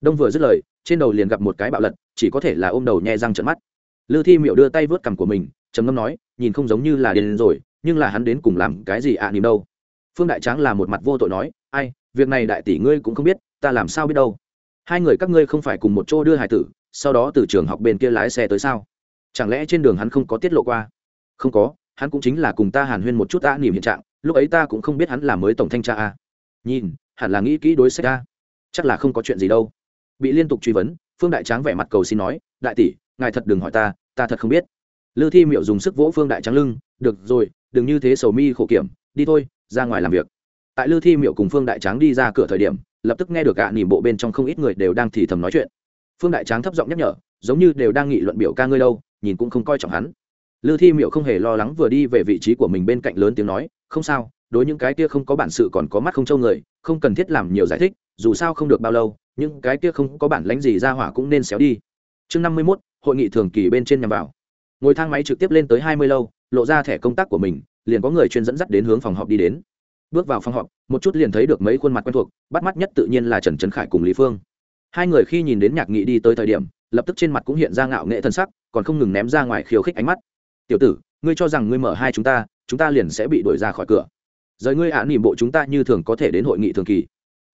Đông vừa dứt lời trên đầu liền gặp một cái bạo lật chỉ có thể là ôm đầu nhẹ răng trận mắt. Lư thi miệu đưa tay vớt cằm của mình trầm ngâm nói nhìn không giống như là điên rồi nhưng là hắn đến cùng làm cái gì ạ à, nỉm đâu? Phương đại tráng là một mặt vô tội nói ai việc này đại tỷ ngươi cũng không biết ta làm sao biết đâu? Hai người các ngươi không phải cùng một chỗ đưa hải tử sau đó từ trường học bên kia lái xe tới sao? Chẳng lẽ trên đường hắn không có tiết lộ qua? Không có, hắn cũng chính là cùng ta hàn huyên một chút ta niềm hiện trạng, lúc ấy ta cũng không biết hắn là mới tổng thanh tra a. Nhìn, hẳn là nghĩ kỹ đối sách a. Chắc là không có chuyện gì đâu. Bị liên tục truy vấn, phương đại tráng vẻ mặt cầu xin nói, đại tỷ, ngài thật đừng hỏi ta ta thật không biết. Lư thi miệu dùng sức vỗ phương đại tráng lưng, được rồi, đừng như thế sầu mi khổ kiểm, đi thôi, ra ngoài làm việc. Tại lư thi miệu cùng phương đại tráng đi ra cửa thời điểm, lập tức nghe được gạ nỉ bộ bên trong không ít người đều đang thì thầm nói chuyện. Phương đại tráng thấp giọng nhắc nhở, giống như đều đang nghị luận biểu ca ngươi đâu nhìn cũng không coi trọng hắn. Lư thi miệu không hề lo lắng vừa đi về vị trí của mình bên cạnh lớn tiếng nói, không sao, đối những cái kia không có bản sự còn có mắt không trâu người, không cần thiết làm nhiều giải thích, dù sao không được bao lâu, những cái kia không có bản lánh gì ra hỏa cũng nên xéo đi. Chương năm mươi mốt, hội nghị thường kỳ bên trên nhằm vào. Ngồi thang máy trực tiếp lên tới hai mươi lâu, lộ ra thẻ công tác của mình, liền có người chuyên dẫn dắt đến hướng phòng họp đi đến. Bước vào phòng họp, một chút liền thấy được mấy khuôn mặt quen thuộc, bắt mắt nhất tự nhiên là trần trấn khải cùng lý phương. Hai người khi nhìn đến nhạc nghị đi tới thời điểm lập tức trên mặt cũng hiện ra ngạo nghệ thân sắc còn không ngừng ném ra ngoài khiêu khích ánh mắt. Tiểu tử ngươi cho rằng ngươi mở hai chúng ta chúng ta liền sẽ bị đuổi ra khỏi cửa. Rời ngươi ạ à, nỉm bộ chúng ta như thường có thể đến hội nghị thường kỳ.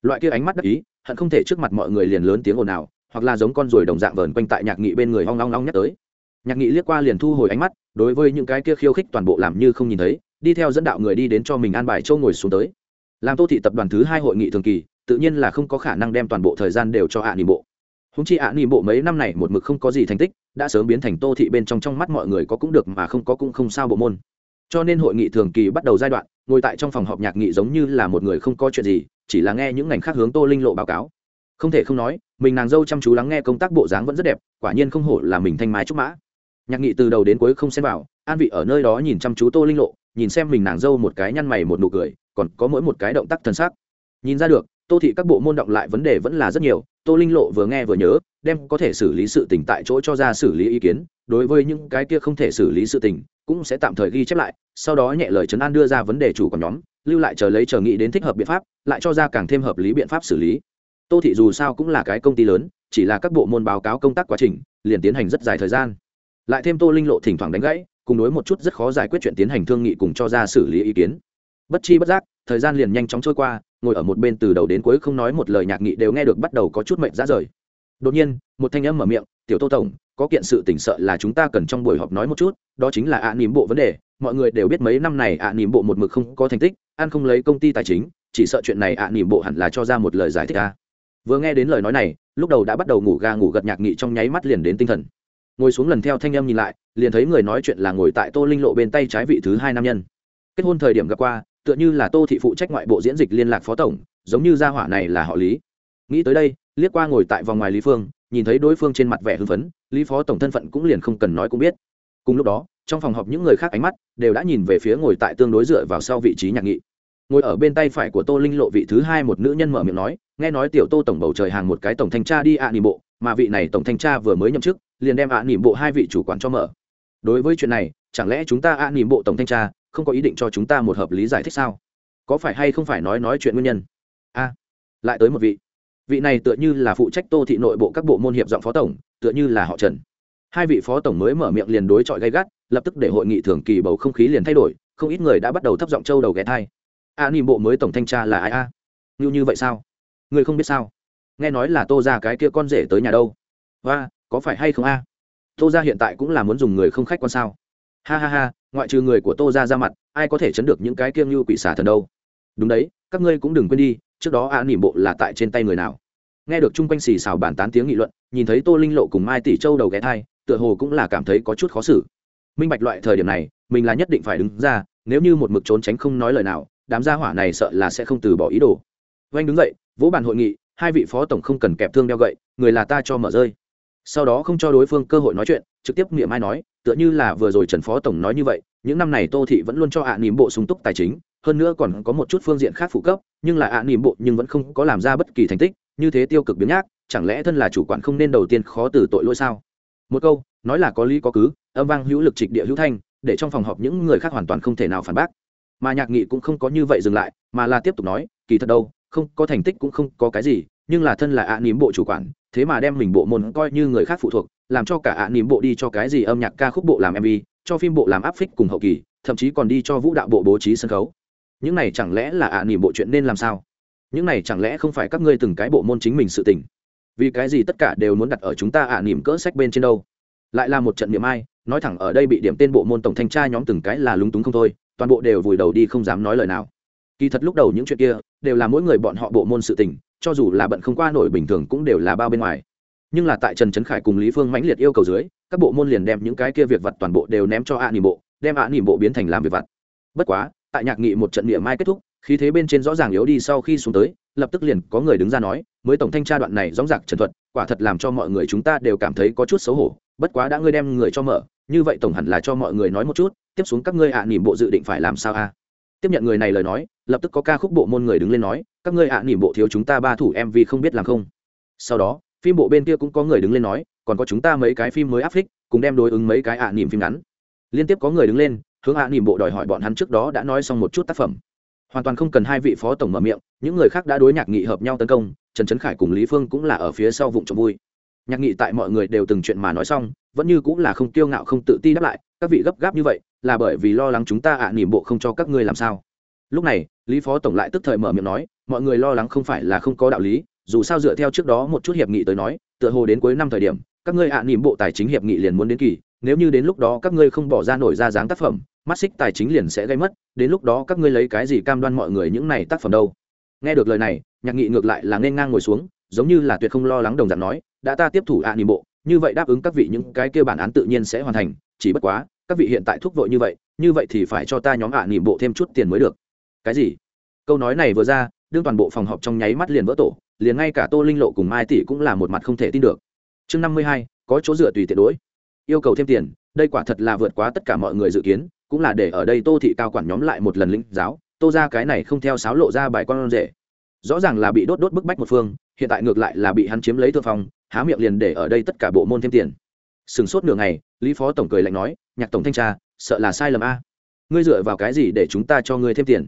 Loại kia ánh mắt đắc ý hận không thể trước mặt mọi người liền lớn tiếng ồn ào hoặc là giống con ruồi đồng dạng vờn quanh tại nhạc nghị bên người hoang long long nhắc tới. Nhạc nghị liếc qua liền thu hồi ánh mắt đối với những cái kia khiêu khích toàn bộ làm như không nhìn thấy đi theo dẫn đạo người đi đến cho mình an bài châu ngồi xuống tới. Làm tô thị tập đoàn thứ hai hội nghị thường kỳ tự nhiên là không có khả năng đem toàn bộ thời gian đều cho ạ à nỉm bộ húng chi ạ à, bộ mấy năm này một mực không có gì thành tích đã sớm biến thành tô thị bên trong trong mắt mọi người có cũng được mà không có cũng không sao bộ môn. Cho nên hội nghị thường kỳ bắt đầu giai đoạn ngồi tại trong phòng họp nhạc nghị giống như là một người không có chuyện gì chỉ là nghe những ngành khác hướng tô linh lộ báo cáo. Không thể không nói mình nàng dâu chăm chú lắng nghe công tác bộ dáng vẫn rất đẹp quả nhiên không hổ là mình thanh mái trúc mã. Nhạc nghị từ đầu đến cuối không xem vào an vị ở nơi đó nhìn chăm chú tô linh lộ nhìn xem mình nàng dâu một cái nhăn mày một nụ cười còn có mỗi một cái động tác thân xác nhìn ra được tô thị các bộ môn động lại vấn đề vẫn là rất nhiều, tô linh lộ vừa nghe vừa nhớ, đem có thể xử lý sự tình tại chỗ cho ra xử lý ý kiến, đối với những cái kia không thể xử lý sự tình, cũng sẽ tạm thời ghi chép lại, sau đó nhẹ lời trấn an đưa ra vấn đề chủ của nhóm, lưu lại chờ lấy chờ nghĩ đến thích hợp biện pháp, lại cho ra càng thêm hợp lý biện pháp xử lý. Tô thị dù sao cũng là cái công ty lớn, chỉ là các bộ môn báo cáo công tác quá trình, liền tiến hành rất dài thời gian. Lại thêm tô linh lộ thỉnh thoảng đánh gãy, cùng đối một chút rất khó giải quyết chuyện tiến hành thương nghị cùng cho ra xử lý ý kiến. Bất chi bất giác, thời gian liền nhanh chóng trôi qua ngồi ở một bên từ đầu đến cuối không nói một lời nhạc nghị đều nghe được bắt đầu có chút mệnh ra rời. Đột nhiên, một thanh âm mở miệng, tiểu tô tổng, có kiện sự tỉnh sợ là chúng ta cần trong buổi họp nói một chút, đó chính là ạ à bộ vấn đề. Mọi người đều biết mấy năm này ạ à bộ một mực không có thành tích an không lấy công ty tài chính, chỉ sợ chuyện này ạ à bộ hẳn là cho ra một lời giải thích a. Vừa nghe đến lời nói này, lúc đầu đã bắt đầu ngủ ga ngủ gật nhạc nghị trong nháy mắt liền đến tinh thần. Ngồi xuống lần theo thanh âm nhìn lại, liền thấy người nói chuyện là ngồi tại tô linh lộ bên tay trái vị thứ hai nam nhân. Kết hôn thời điểm gặp qua tựa như là tô thị phụ trách ngoại bộ diễn dịch liên lạc phó tổng, giống như gia hỏa này là họ lý. Nghĩ tới đây, liếc qua ngồi tại vòng ngoài lý phương, nhìn thấy đối phương trên mặt vẻ hưng phấn, lý phó tổng thân phận cũng liền không cần nói cũng biết. Cùng lúc đó, trong phòng họp những người khác ánh mắt đều đã nhìn về phía ngồi tại tương đối dựa vào sau vị trí nhạc nghị. Ngồi ở bên tay phải của tô linh lộ vị thứ hai một nữ nhân mở miệng nói, nghe nói tiểu tô tổng bầu trời hàng một cái tổng thanh tra đi ạ à bộ, mà vị này tổng thanh tra vừa mới nhậm chức, liền đem ạ à bộ hai vị chủ quản cho mở. Đối với chuyện này, chẳng lẽ chúng ta ạ à bộ tổng thanh tra không có ý định cho chúng ta một hợp lý giải thích sao? Có phải hay không phải nói nói chuyện nguyên nhân? A, lại tới một vị. Vị này tựa như là phụ trách tô thị nội bộ các bộ môn hiệp giọng phó tổng, tựa như là họ trần. Hai vị phó tổng mới mở miệng liền đối chọi gay gắt, lập tức để hội nghị thường kỳ bầu không khí liền thay đổi, không ít người đã bắt đầu thấp giọng châu đầu ghé thai a ni bộ mới tổng thanh tra là ai a? Như như vậy sao? Người không biết sao? Nghe nói là tô ra cái kia con rể tới nhà đâu. Và có phải hay không a? Tô ra hiện tại cũng là muốn dùng người không khách quan sao? Ha ha ha, ngoại trừ người của tô ra ra mặt, ai có thể chấn được những cái kiêng như quỷ xả thần đâu. Đúng đấy, các ngươi cũng đừng quên đi, trước đó a nỉm bộ là tại trên tay người nào. Nghe được chung quanh xì xào bàn tán tiếng nghị luận, nhìn thấy tô linh lộ cùng mai tỷ châu đầu ghé thai, tựa hồ cũng là cảm thấy có chút khó xử. Minh bạch loại thời điểm này, mình là nhất định phải đứng ra, nếu như một mực trốn tránh không nói lời nào, đám gia hỏa này sợ là sẽ không từ bỏ ý đồ. Vanh đứng dậy, vỗ bàn hội nghị, hai vị phó tổng không cần kẹp thương đeo gậy, người là ta cho mở rơi. Sau đó không cho đối phương cơ hội nói chuyện, trực tiếp miệng mai nói tựa như là vừa rồi trần phó tổng nói như vậy, những năm này tô thị vẫn luôn cho ạ à nỉm bộ sung túc tài chính, hơn nữa còn có một chút phương diện khác phụ cấp, nhưng là ạ à nỉm bộ nhưng vẫn không có làm ra bất kỳ thành tích, như thế tiêu cực biến nhác, chẳng lẽ thân là chủ quản không nên đầu tiên khó từ tội lỗi sao? Một câu, nói là có lý có cứ, âm vang hữu lực trịch địa hữu thanh, để trong phòng họp những người khác hoàn toàn không thể nào phản bác. Mà nhạc nghị cũng không có như vậy dừng lại, mà là tiếp tục nói, kỳ thật đâu, không có thành tích cũng không có cái gì, nhưng là thân là ạ nỉm bộ chủ quản, thế mà đem mình bộ môn coi như người khác phụ thuộc làm cho cả ạ nỉm bộ đi cho cái gì âm nhạc ca khúc bộ làm mv cho phim bộ làm áp phích cùng hậu kỳ, thậm chí còn đi cho vũ đạo bộ bố trí sân khấu. Những này chẳng lẽ là ạ nỉm bộ chuyện nên làm sao? Những này chẳng lẽ không phải các ngươi từng cái bộ môn chính mình sự tình? Vì cái gì tất cả đều muốn đặt ở chúng ta ạ nỉm cỡ sách bên trên đâu? Lại là một trận niệm ai, nói thẳng ở đây bị điểm tên bộ môn tổng thanh tra nhóm từng cái là lúng túng không thôi, toàn bộ đều vùi đầu đi không dám nói lời nào. Kỳ thật lúc đầu những chuyện kia, đều là mỗi người bọn họ bộ môn sự tình, cho dù là bận không qua nổi bình thường cũng đều là bao bên ngoài nhưng là tại trần trấn khải cùng lý phương mãnh liệt yêu cầu dưới, các bộ môn liền đem những cái kia việc vặt toàn bộ đều ném cho ạ nỉm bộ, đem ạ nỉm bộ biến thành làm việc vặt. Bất quá, tại nhạc nghị một trận địa mai kết thúc, khí thế bên trên rõ ràng yếu đi sau khi xuống tới, lập tức liền có người đứng ra nói, mới tổng thanh tra đoạn này dóng dạc trần thuật, quả thật làm cho mọi người chúng ta đều cảm thấy có chút xấu hổ. Bất quá đã ngươi đem người cho mở, như vậy tổng hẳn là cho mọi người nói một chút, tiếp xuống các ngươi ạ nỉm bộ dự định phải làm sao a? Tiếp nhận người này lời nói, lập tức có ca khúc bộ môn người đứng lên nói, các ngươi ạ nỉm bộ thiếu chúng ta ba thủ mv không biết làm không. Sau đó phim bộ bên kia cũng có người đứng lên nói, còn có chúng ta mấy cái phim mới áp phích cùng đem đối ứng mấy cái ạ niềm phim ngắn. Liên tiếp có người đứng lên, hướng ạ niềm bộ đòi hỏi bọn hắn trước đó đã nói xong một chút tác phẩm. Hoàn toàn không cần hai vị phó tổng mở miệng, những người khác đã đối nhạc nghị hợp nhau tấn công, trần trấn khải cùng lý phương cũng là ở phía sau vụ trộm vui. Nhạc nghị tại mọi người đều từng chuyện mà nói xong, vẫn như cũng là không kiêu ngạo không tự ti đáp lại, các vị gấp gáp như vậy, là bởi vì lo lắng chúng ta ạ à bộ không cho các ngươi làm sao. Lúc này, lý phó tổng lại tức thời mở miệng nói, mọi người lo lắng không phải là không có đạo lý dù sao dựa theo trước đó một chút hiệp nghị tới nói, tựa hồ đến cuối năm thời điểm, các ngươi ạ à nỉm bộ tài chính hiệp nghị liền muốn đến kỳ, nếu như đến lúc đó các ngươi không bỏ ra nổi ra dáng tác phẩm, mắt xích tài chính liền sẽ gây mất, đến lúc đó các ngươi lấy cái gì cam đoan mọi người những này tác phẩm đâu? Nghe được lời này, nhạc nghị ngược lại là nên ngang ngồi xuống, giống như là tuyệt không lo lắng đồng dạng nói, đã ta tiếp thủ ạ nỉm bộ, như vậy đáp ứng các vị những cái kia bản án tự nhiên sẽ hoàn thành, chỉ bất quá, các vị hiện tại thúc vội như vậy như vậy thì phải cho ta nhóm ạ nỉm bộ thêm chút tiền mới được. Cái gì? Câu nói này vừa ra, đương toàn bộ phòng họp trong nháy mắt liền vỡ tổ liền ngay cả tô linh lộ cùng mai tỷ cũng là một mặt không thể tin được. Chương năm mươi hai, có chỗ dựa tùy tiện đối. Yêu cầu thêm tiền, đây quả thật là vượt quá tất cả mọi người dự kiến, cũng là để ở đây tô thị cao quản nhóm lại một lần lĩnh giáo, tô ra cái này không theo sáo lộ ra bài con rể. Rõ ràng là bị đốt đốt bức bách một phương, hiện tại ngược lại là bị hắn chiếm lấy thượng phong, há miệng liền để ở đây tất cả bộ môn thêm tiền. Sừng sốt nửa ngày, lý phó tổng cười lạnh nói, nhạc tổng thanh tra, sợ là sai lầm a. Ngươi dựa vào cái gì để chúng ta cho ngươi thêm tiền?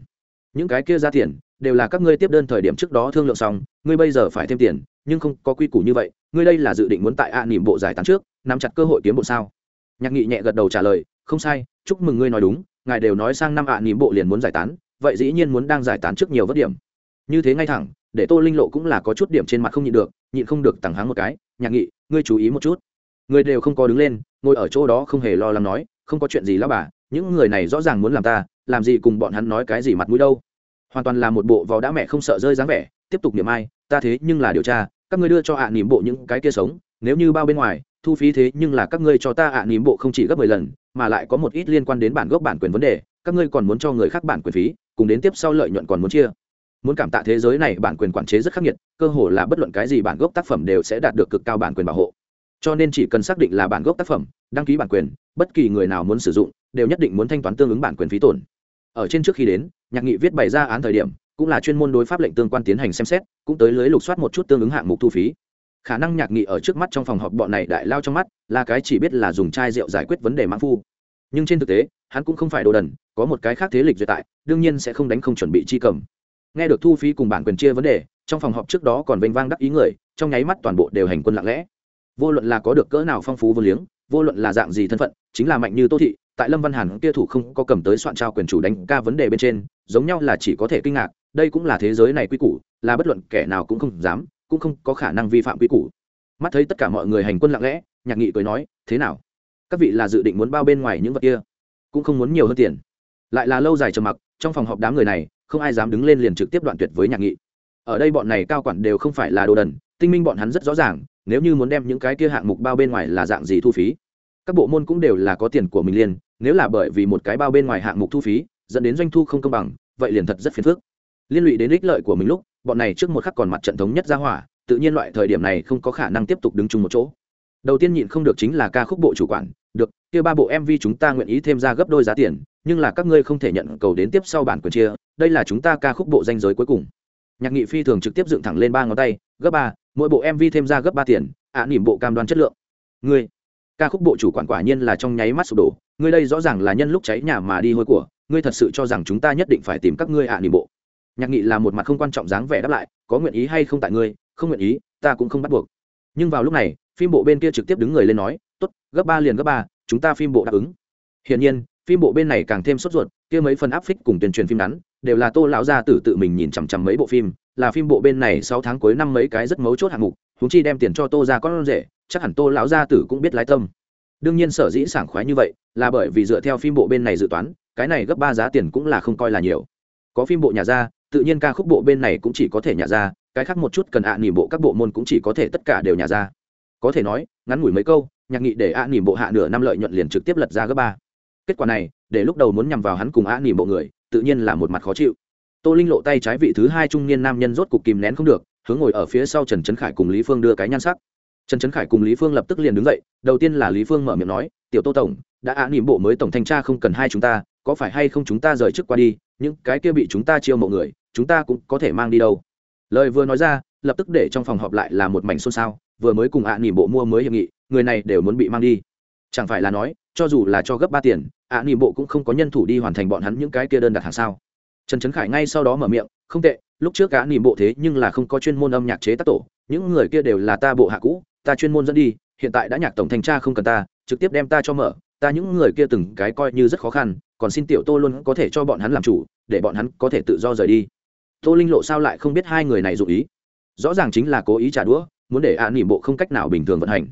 Những cái kia ra tiền, đều là các ngươi tiếp đơn thời điểm trước đó thương lượng xong, ngươi bây giờ phải thêm tiền, nhưng không có quy củ như vậy, ngươi đây là dự định muốn tại a nỉm bộ giải tán trước, nắm chặt cơ hội kiếm bộ sao? Nhạc nghị nhẹ gật đầu trả lời, không sai, chúc mừng ngươi nói đúng, ngài đều nói sang năm ạ nỉm bộ liền muốn giải tán, vậy dĩ nhiên muốn đang giải tán trước nhiều vất điểm. Như thế ngay thẳng, để tô linh lộ cũng là có chút điểm trên mặt không nhịn được, nhịn không được tẳng háng một cái, nhạc nghị, ngươi chú ý một chút. Người đều không có đứng lên, ngồi ở chỗ đó không hề lo lắng nói, không có chuyện gì lão bà, những người này rõ ràng muốn làm ta làm gì cùng bọn hắn nói cái gì mặt mũi đâu. Hoàn toàn là một bộ vào đã mẹ không sợ rơi dáng vẻ, tiếp tục niệm ai, ta thế nhưng là điều tra, các ngươi đưa cho ạ à nỉm bộ những cái kia sống, nếu như bao bên ngoài, thu phí thế nhưng là các ngươi cho ta ạ à nỉm bộ không chỉ gấp mười lần, mà lại có một ít liên quan đến bản gốc bản quyền vấn đề, các ngươi còn muốn cho người khác bản quyền phí, cùng đến tiếp sau lợi nhuận còn muốn chia. Muốn cảm tạ thế giới này bản quyền quản chế rất khắc nghiệt, cơ hồ là bất luận cái gì bản gốc tác phẩm đều sẽ đạt được cực cao bản quyền bảo hộ. Cho nên chỉ cần xác định là bản gốc tác phẩm, đăng ký bản quyền, bất kỳ người nào muốn sử dụng đều nhất định muốn thanh toán tương ứng bản quyền phí tổn. Ở trên trước khi đến, nhạc nghị viết bày ra án thời điểm, cũng là chuyên môn đối pháp lệnh tương quan tiến hành xem xét, cũng tới lưới lục soát một chút tương ứng hạng mục thu phí. Khả năng nhạc nghị ở trước mắt trong phòng họp bọn này đại lao trong mắt, là cái chỉ biết là dùng chai rượu giải quyết vấn đề mãn phu. Nhưng trên thực tế, hắn cũng không phải đồ đần, có một cái khác thế lịch duyệt tại, đương nhiên sẽ không đánh không chuẩn bị chi cầm. Nghe được thu phí cùng bản quyền chia vấn đề, trong phòng họp trước đó còn vênh vang đắc ý người, trong nháy mắt toàn bộ đều hành quân lặng lẽ. Vô luận là có được cỡ nào phong phú vô liếng, vô luận là dạng gì thân phận, chính là mạnh như tô thị tại lâm văn hàn kia thủ không có cầm tới soạn trao quyền chủ đánh ca vấn đề bên trên, giống nhau là chỉ có thể kinh ngạc, đây cũng là thế giới này quy củ, là bất luận kẻ nào cũng không dám, cũng không có khả năng vi phạm quy củ. Mắt thấy tất cả mọi người hành quân lặng lẽ, nhạc nghị cười nói, thế nào? Các vị là dự định muốn bao bên ngoài những vật kia? Cũng không muốn nhiều hơn tiền. Lại là lâu dài trầm mặc, trong phòng họp đám người này, không ai dám đứng lên liền trực tiếp đoạn tuyệt với nhạc nghị. Ở đây bọn này cao quản đều không phải là đồ đần, tinh minh bọn hắn rất rõ ràng, nếu như muốn đem những cái kia hạng mục bao bên ngoài là dạng gì thu phí? Các bộ môn cũng đều là có tiền của mình liền, nếu là bởi vì một cái bao bên ngoài hạng mục thu phí, dẫn đến doanh thu không công bằng, vậy liền thật rất phiền phức. Liên lụy đến ích lợi của mình lúc, bọn này trước một khắc còn mặt trận thống nhất ra hỏa, tự nhiên loại thời điểm này không có khả năng tiếp tục đứng chung một chỗ. Đầu tiên nhịn không được chính là ca khúc bộ chủ quản, được, kia ba bộ mv chúng ta nguyện ý thêm ra gấp đôi giá tiền, nhưng là các ngươi không thể nhận cầu đến tiếp sau bản quyền chia, đây là chúng ta ca khúc bộ danh giới cuối cùng. Nhạc nghị phi thường trực tiếp dựng thẳng lên ba ngón tay, gấp ba, mỗi bộ mv thêm ra gấp ba tiền, ạ nỉm bộ cam đoan chất lượng. Ngươi ca khúc bộ chủ quản quả nhiên là trong nháy mắt sụp đổ. Ngươi đây rõ ràng là nhân lúc cháy nhà mà đi hôi của, ngươi thật sự cho rằng chúng ta nhất định phải tìm các ngươi ạ nỉm bộ. Nhạc nghị là một mặt không quan trọng dáng vẻ đáp lại, có nguyện ý hay không tại ngươi, không nguyện ý, ta cũng không bắt buộc. Nhưng vào lúc này, phim bộ bên kia trực tiếp đứng người lên nói, tốt, gấp ba liền gấp ba, chúng ta phim bộ đáp ứng. Hiển nhiên, phim bộ bên này càng thêm sốt ruột, kia mấy phần áp phích cùng tuyên truyền phim ngắn, đều là tô lão gia tử tự mình nhìn chằm chằm mấy bộ phim là phim bộ bên này sáu tháng cuối năm mấy cái rất mấu chốt hạng mục chúng chi đem tiền cho tô ra con rể, chắc hẳn tô lão gia tử cũng biết lái tâm. Đương nhiên sở dĩ sảng khoái như vậy là bởi vì dựa theo phim bộ bên này dự toán, cái này gấp ba giá tiền cũng là không coi là nhiều. Có phim bộ nhà ra, tự nhiên ca khúc bộ bên này cũng chỉ có thể nhà ra, cái khác một chút cần ạ à nỉm bộ các bộ môn cũng chỉ có thể tất cả đều nhà ra. Có thể nói, ngắn ngủi mấy câu, nhạc nghị để ạ à nỉm bộ hạ nửa năm lợi nhuận liền trực tiếp lật ra gấp ba. Kết quả này, để lúc đầu muốn nhằm vào hắn cùng ạ à nỉm bộ người, tự nhiên là một mặt khó chịu tô linh lộ tay trái vị thứ hai trung niên nam nhân rốt cục kìm nén không được, hướng ngồi ở phía sau trần trấn khải cùng lý phương đưa cái nhan sắc. Trần trấn khải cùng lý phương lập tức liền đứng dậy, đầu tiên là lý phương mở miệng nói, tiểu tô tổng, đã ạ nỉm bộ mới tổng thanh tra không cần hai chúng ta, có phải hay không chúng ta rời chức qua đi, những cái kia bị chúng ta chiêu mộ người, chúng ta cũng có thể mang đi đâu? Lời vừa nói ra, lập tức để trong phòng họp lại là một mảnh xôn xao, vừa mới cùng ạ nỉm bộ mua mới hiệp nghị, người này đều muốn bị mang đi. Chẳng phải là nói, cho dù là cho gấp ba tiền, ạ nỉm bộ cũng không có nhân thủ đi hoàn thành bọn hắn những cái kia đơn đặt hàng sao? Trần trấn khải ngay sau đó mở miệng, không tệ, lúc trước ạ nỉm bộ thế nhưng là không có chuyên môn âm nhạc chế tác tổ, những người kia đều là ta bộ hạ cũ, ta chuyên môn dẫn đi, hiện tại đã nhạc tổng thanh tra không cần ta, trực tiếp đem ta cho mở, ta những người kia từng cái coi như rất khó khăn, còn xin tiểu tô luôn có thể cho bọn hắn làm chủ, để bọn hắn có thể tự do rời đi. Tô linh lộ sao lại không biết hai người này dụ ý? Rõ ràng chính là cố ý trả đũa, muốn để ạ à nỉm bộ không cách nào bình thường vận hành.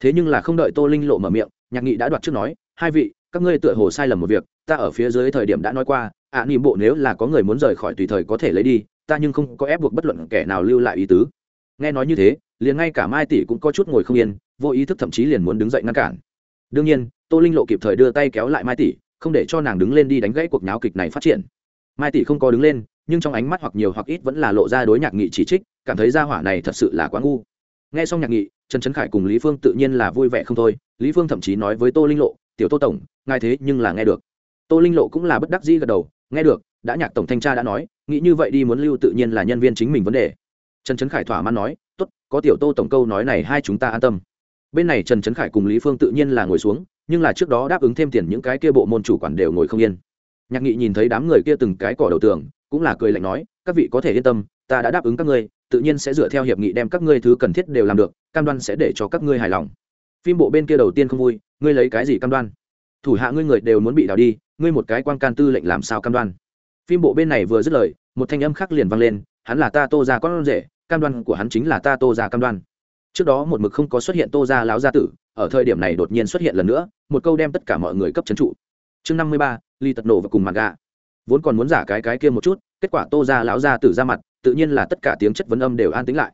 Thế nhưng là không đợi tô linh lộ mở miệng, nhạc nghị đã đoạt trước nói, hai vị, các ngươi tựa hồ sai lầm một việc, ta ở phía dưới thời điểm đã nói qua ạ à bộ nếu là có người muốn rời khỏi tùy thời có thể lấy đi, ta nhưng không có ép buộc bất luận kẻ nào lưu lại ý tứ. Nghe nói như thế, liền ngay cả mai tỷ cũng có chút ngồi không yên, vô ý thức thậm chí liền muốn đứng dậy ngăn cản. Đương nhiên, tô linh lộ kịp thời đưa tay kéo lại mai tỷ, không để cho nàng đứng lên đi đánh gãy cuộc náo kịch này phát triển. Mai tỷ không có đứng lên, nhưng trong ánh mắt hoặc nhiều hoặc ít vẫn là lộ ra đối nhạc nghị chỉ trích, cảm thấy gia hỏa này thật sự là quá ngu. Nghe xong nhạc nghị, trần trấn khải cùng lý phương tự nhiên là vui vẻ không thôi, lý phương thậm chí nói với tô linh lộ, tiểu tô tổng, ngài thế nhưng là nghe được. Tô linh lộ cũng là bất đắc dĩ gật đầu nghe được, đã nhạc tổng thanh tra đã nói, nghĩ như vậy đi muốn lưu tự nhiên là nhân viên chính mình vấn đề. Trần trấn khải thỏa mãn nói t ố t có tiểu tô tổng câu nói này hai chúng ta an tâm. Bên này trần trấn khải cùng lý phương tự nhiên là ngồi xuống, nhưng là trước đó đáp ứng thêm tiền những cái kia bộ môn chủ quản đều ngồi không yên. Nhạc nghị nhìn thấy đám người kia từng cái cỏ đầu tường, cũng là cười lạnh nói, các vị có thể yên tâm, ta đã đáp ứng các ngươi, tự nhiên sẽ dựa theo hiệp nghị đem các ngươi thứ cần thiết đều làm được, cam đoan sẽ để cho các ngươi hài lòng. Phim bộ bên kia đầu tiên không vui, ngươi lấy cái gì cam đoan? Thủ hạ ngươi người đều muốn bị đào đi ngươi một cái quan can tư lệnh làm sao cam đoan? Phim bộ bên này vừa dứt lời, một thanh âm khác liền vang lên, hắn là ta tô ra con rể, cam đoan của hắn chính là ta tô ra cam đoan. Trước đó một mực không có xuất hiện tô ra láo gia tử, ở thời điểm này đột nhiên xuất hiện lần nữa, một câu đem tất cả mọi người cấp trấn trụ. Chương năm mươi ba, ly tật nổ và cùng mặt gà vốn còn muốn giả cái cái kia một chút, kết quả tô ra láo gia tử ra mặt, tự nhiên là tất cả tiếng chất vấn âm đều an tính lại.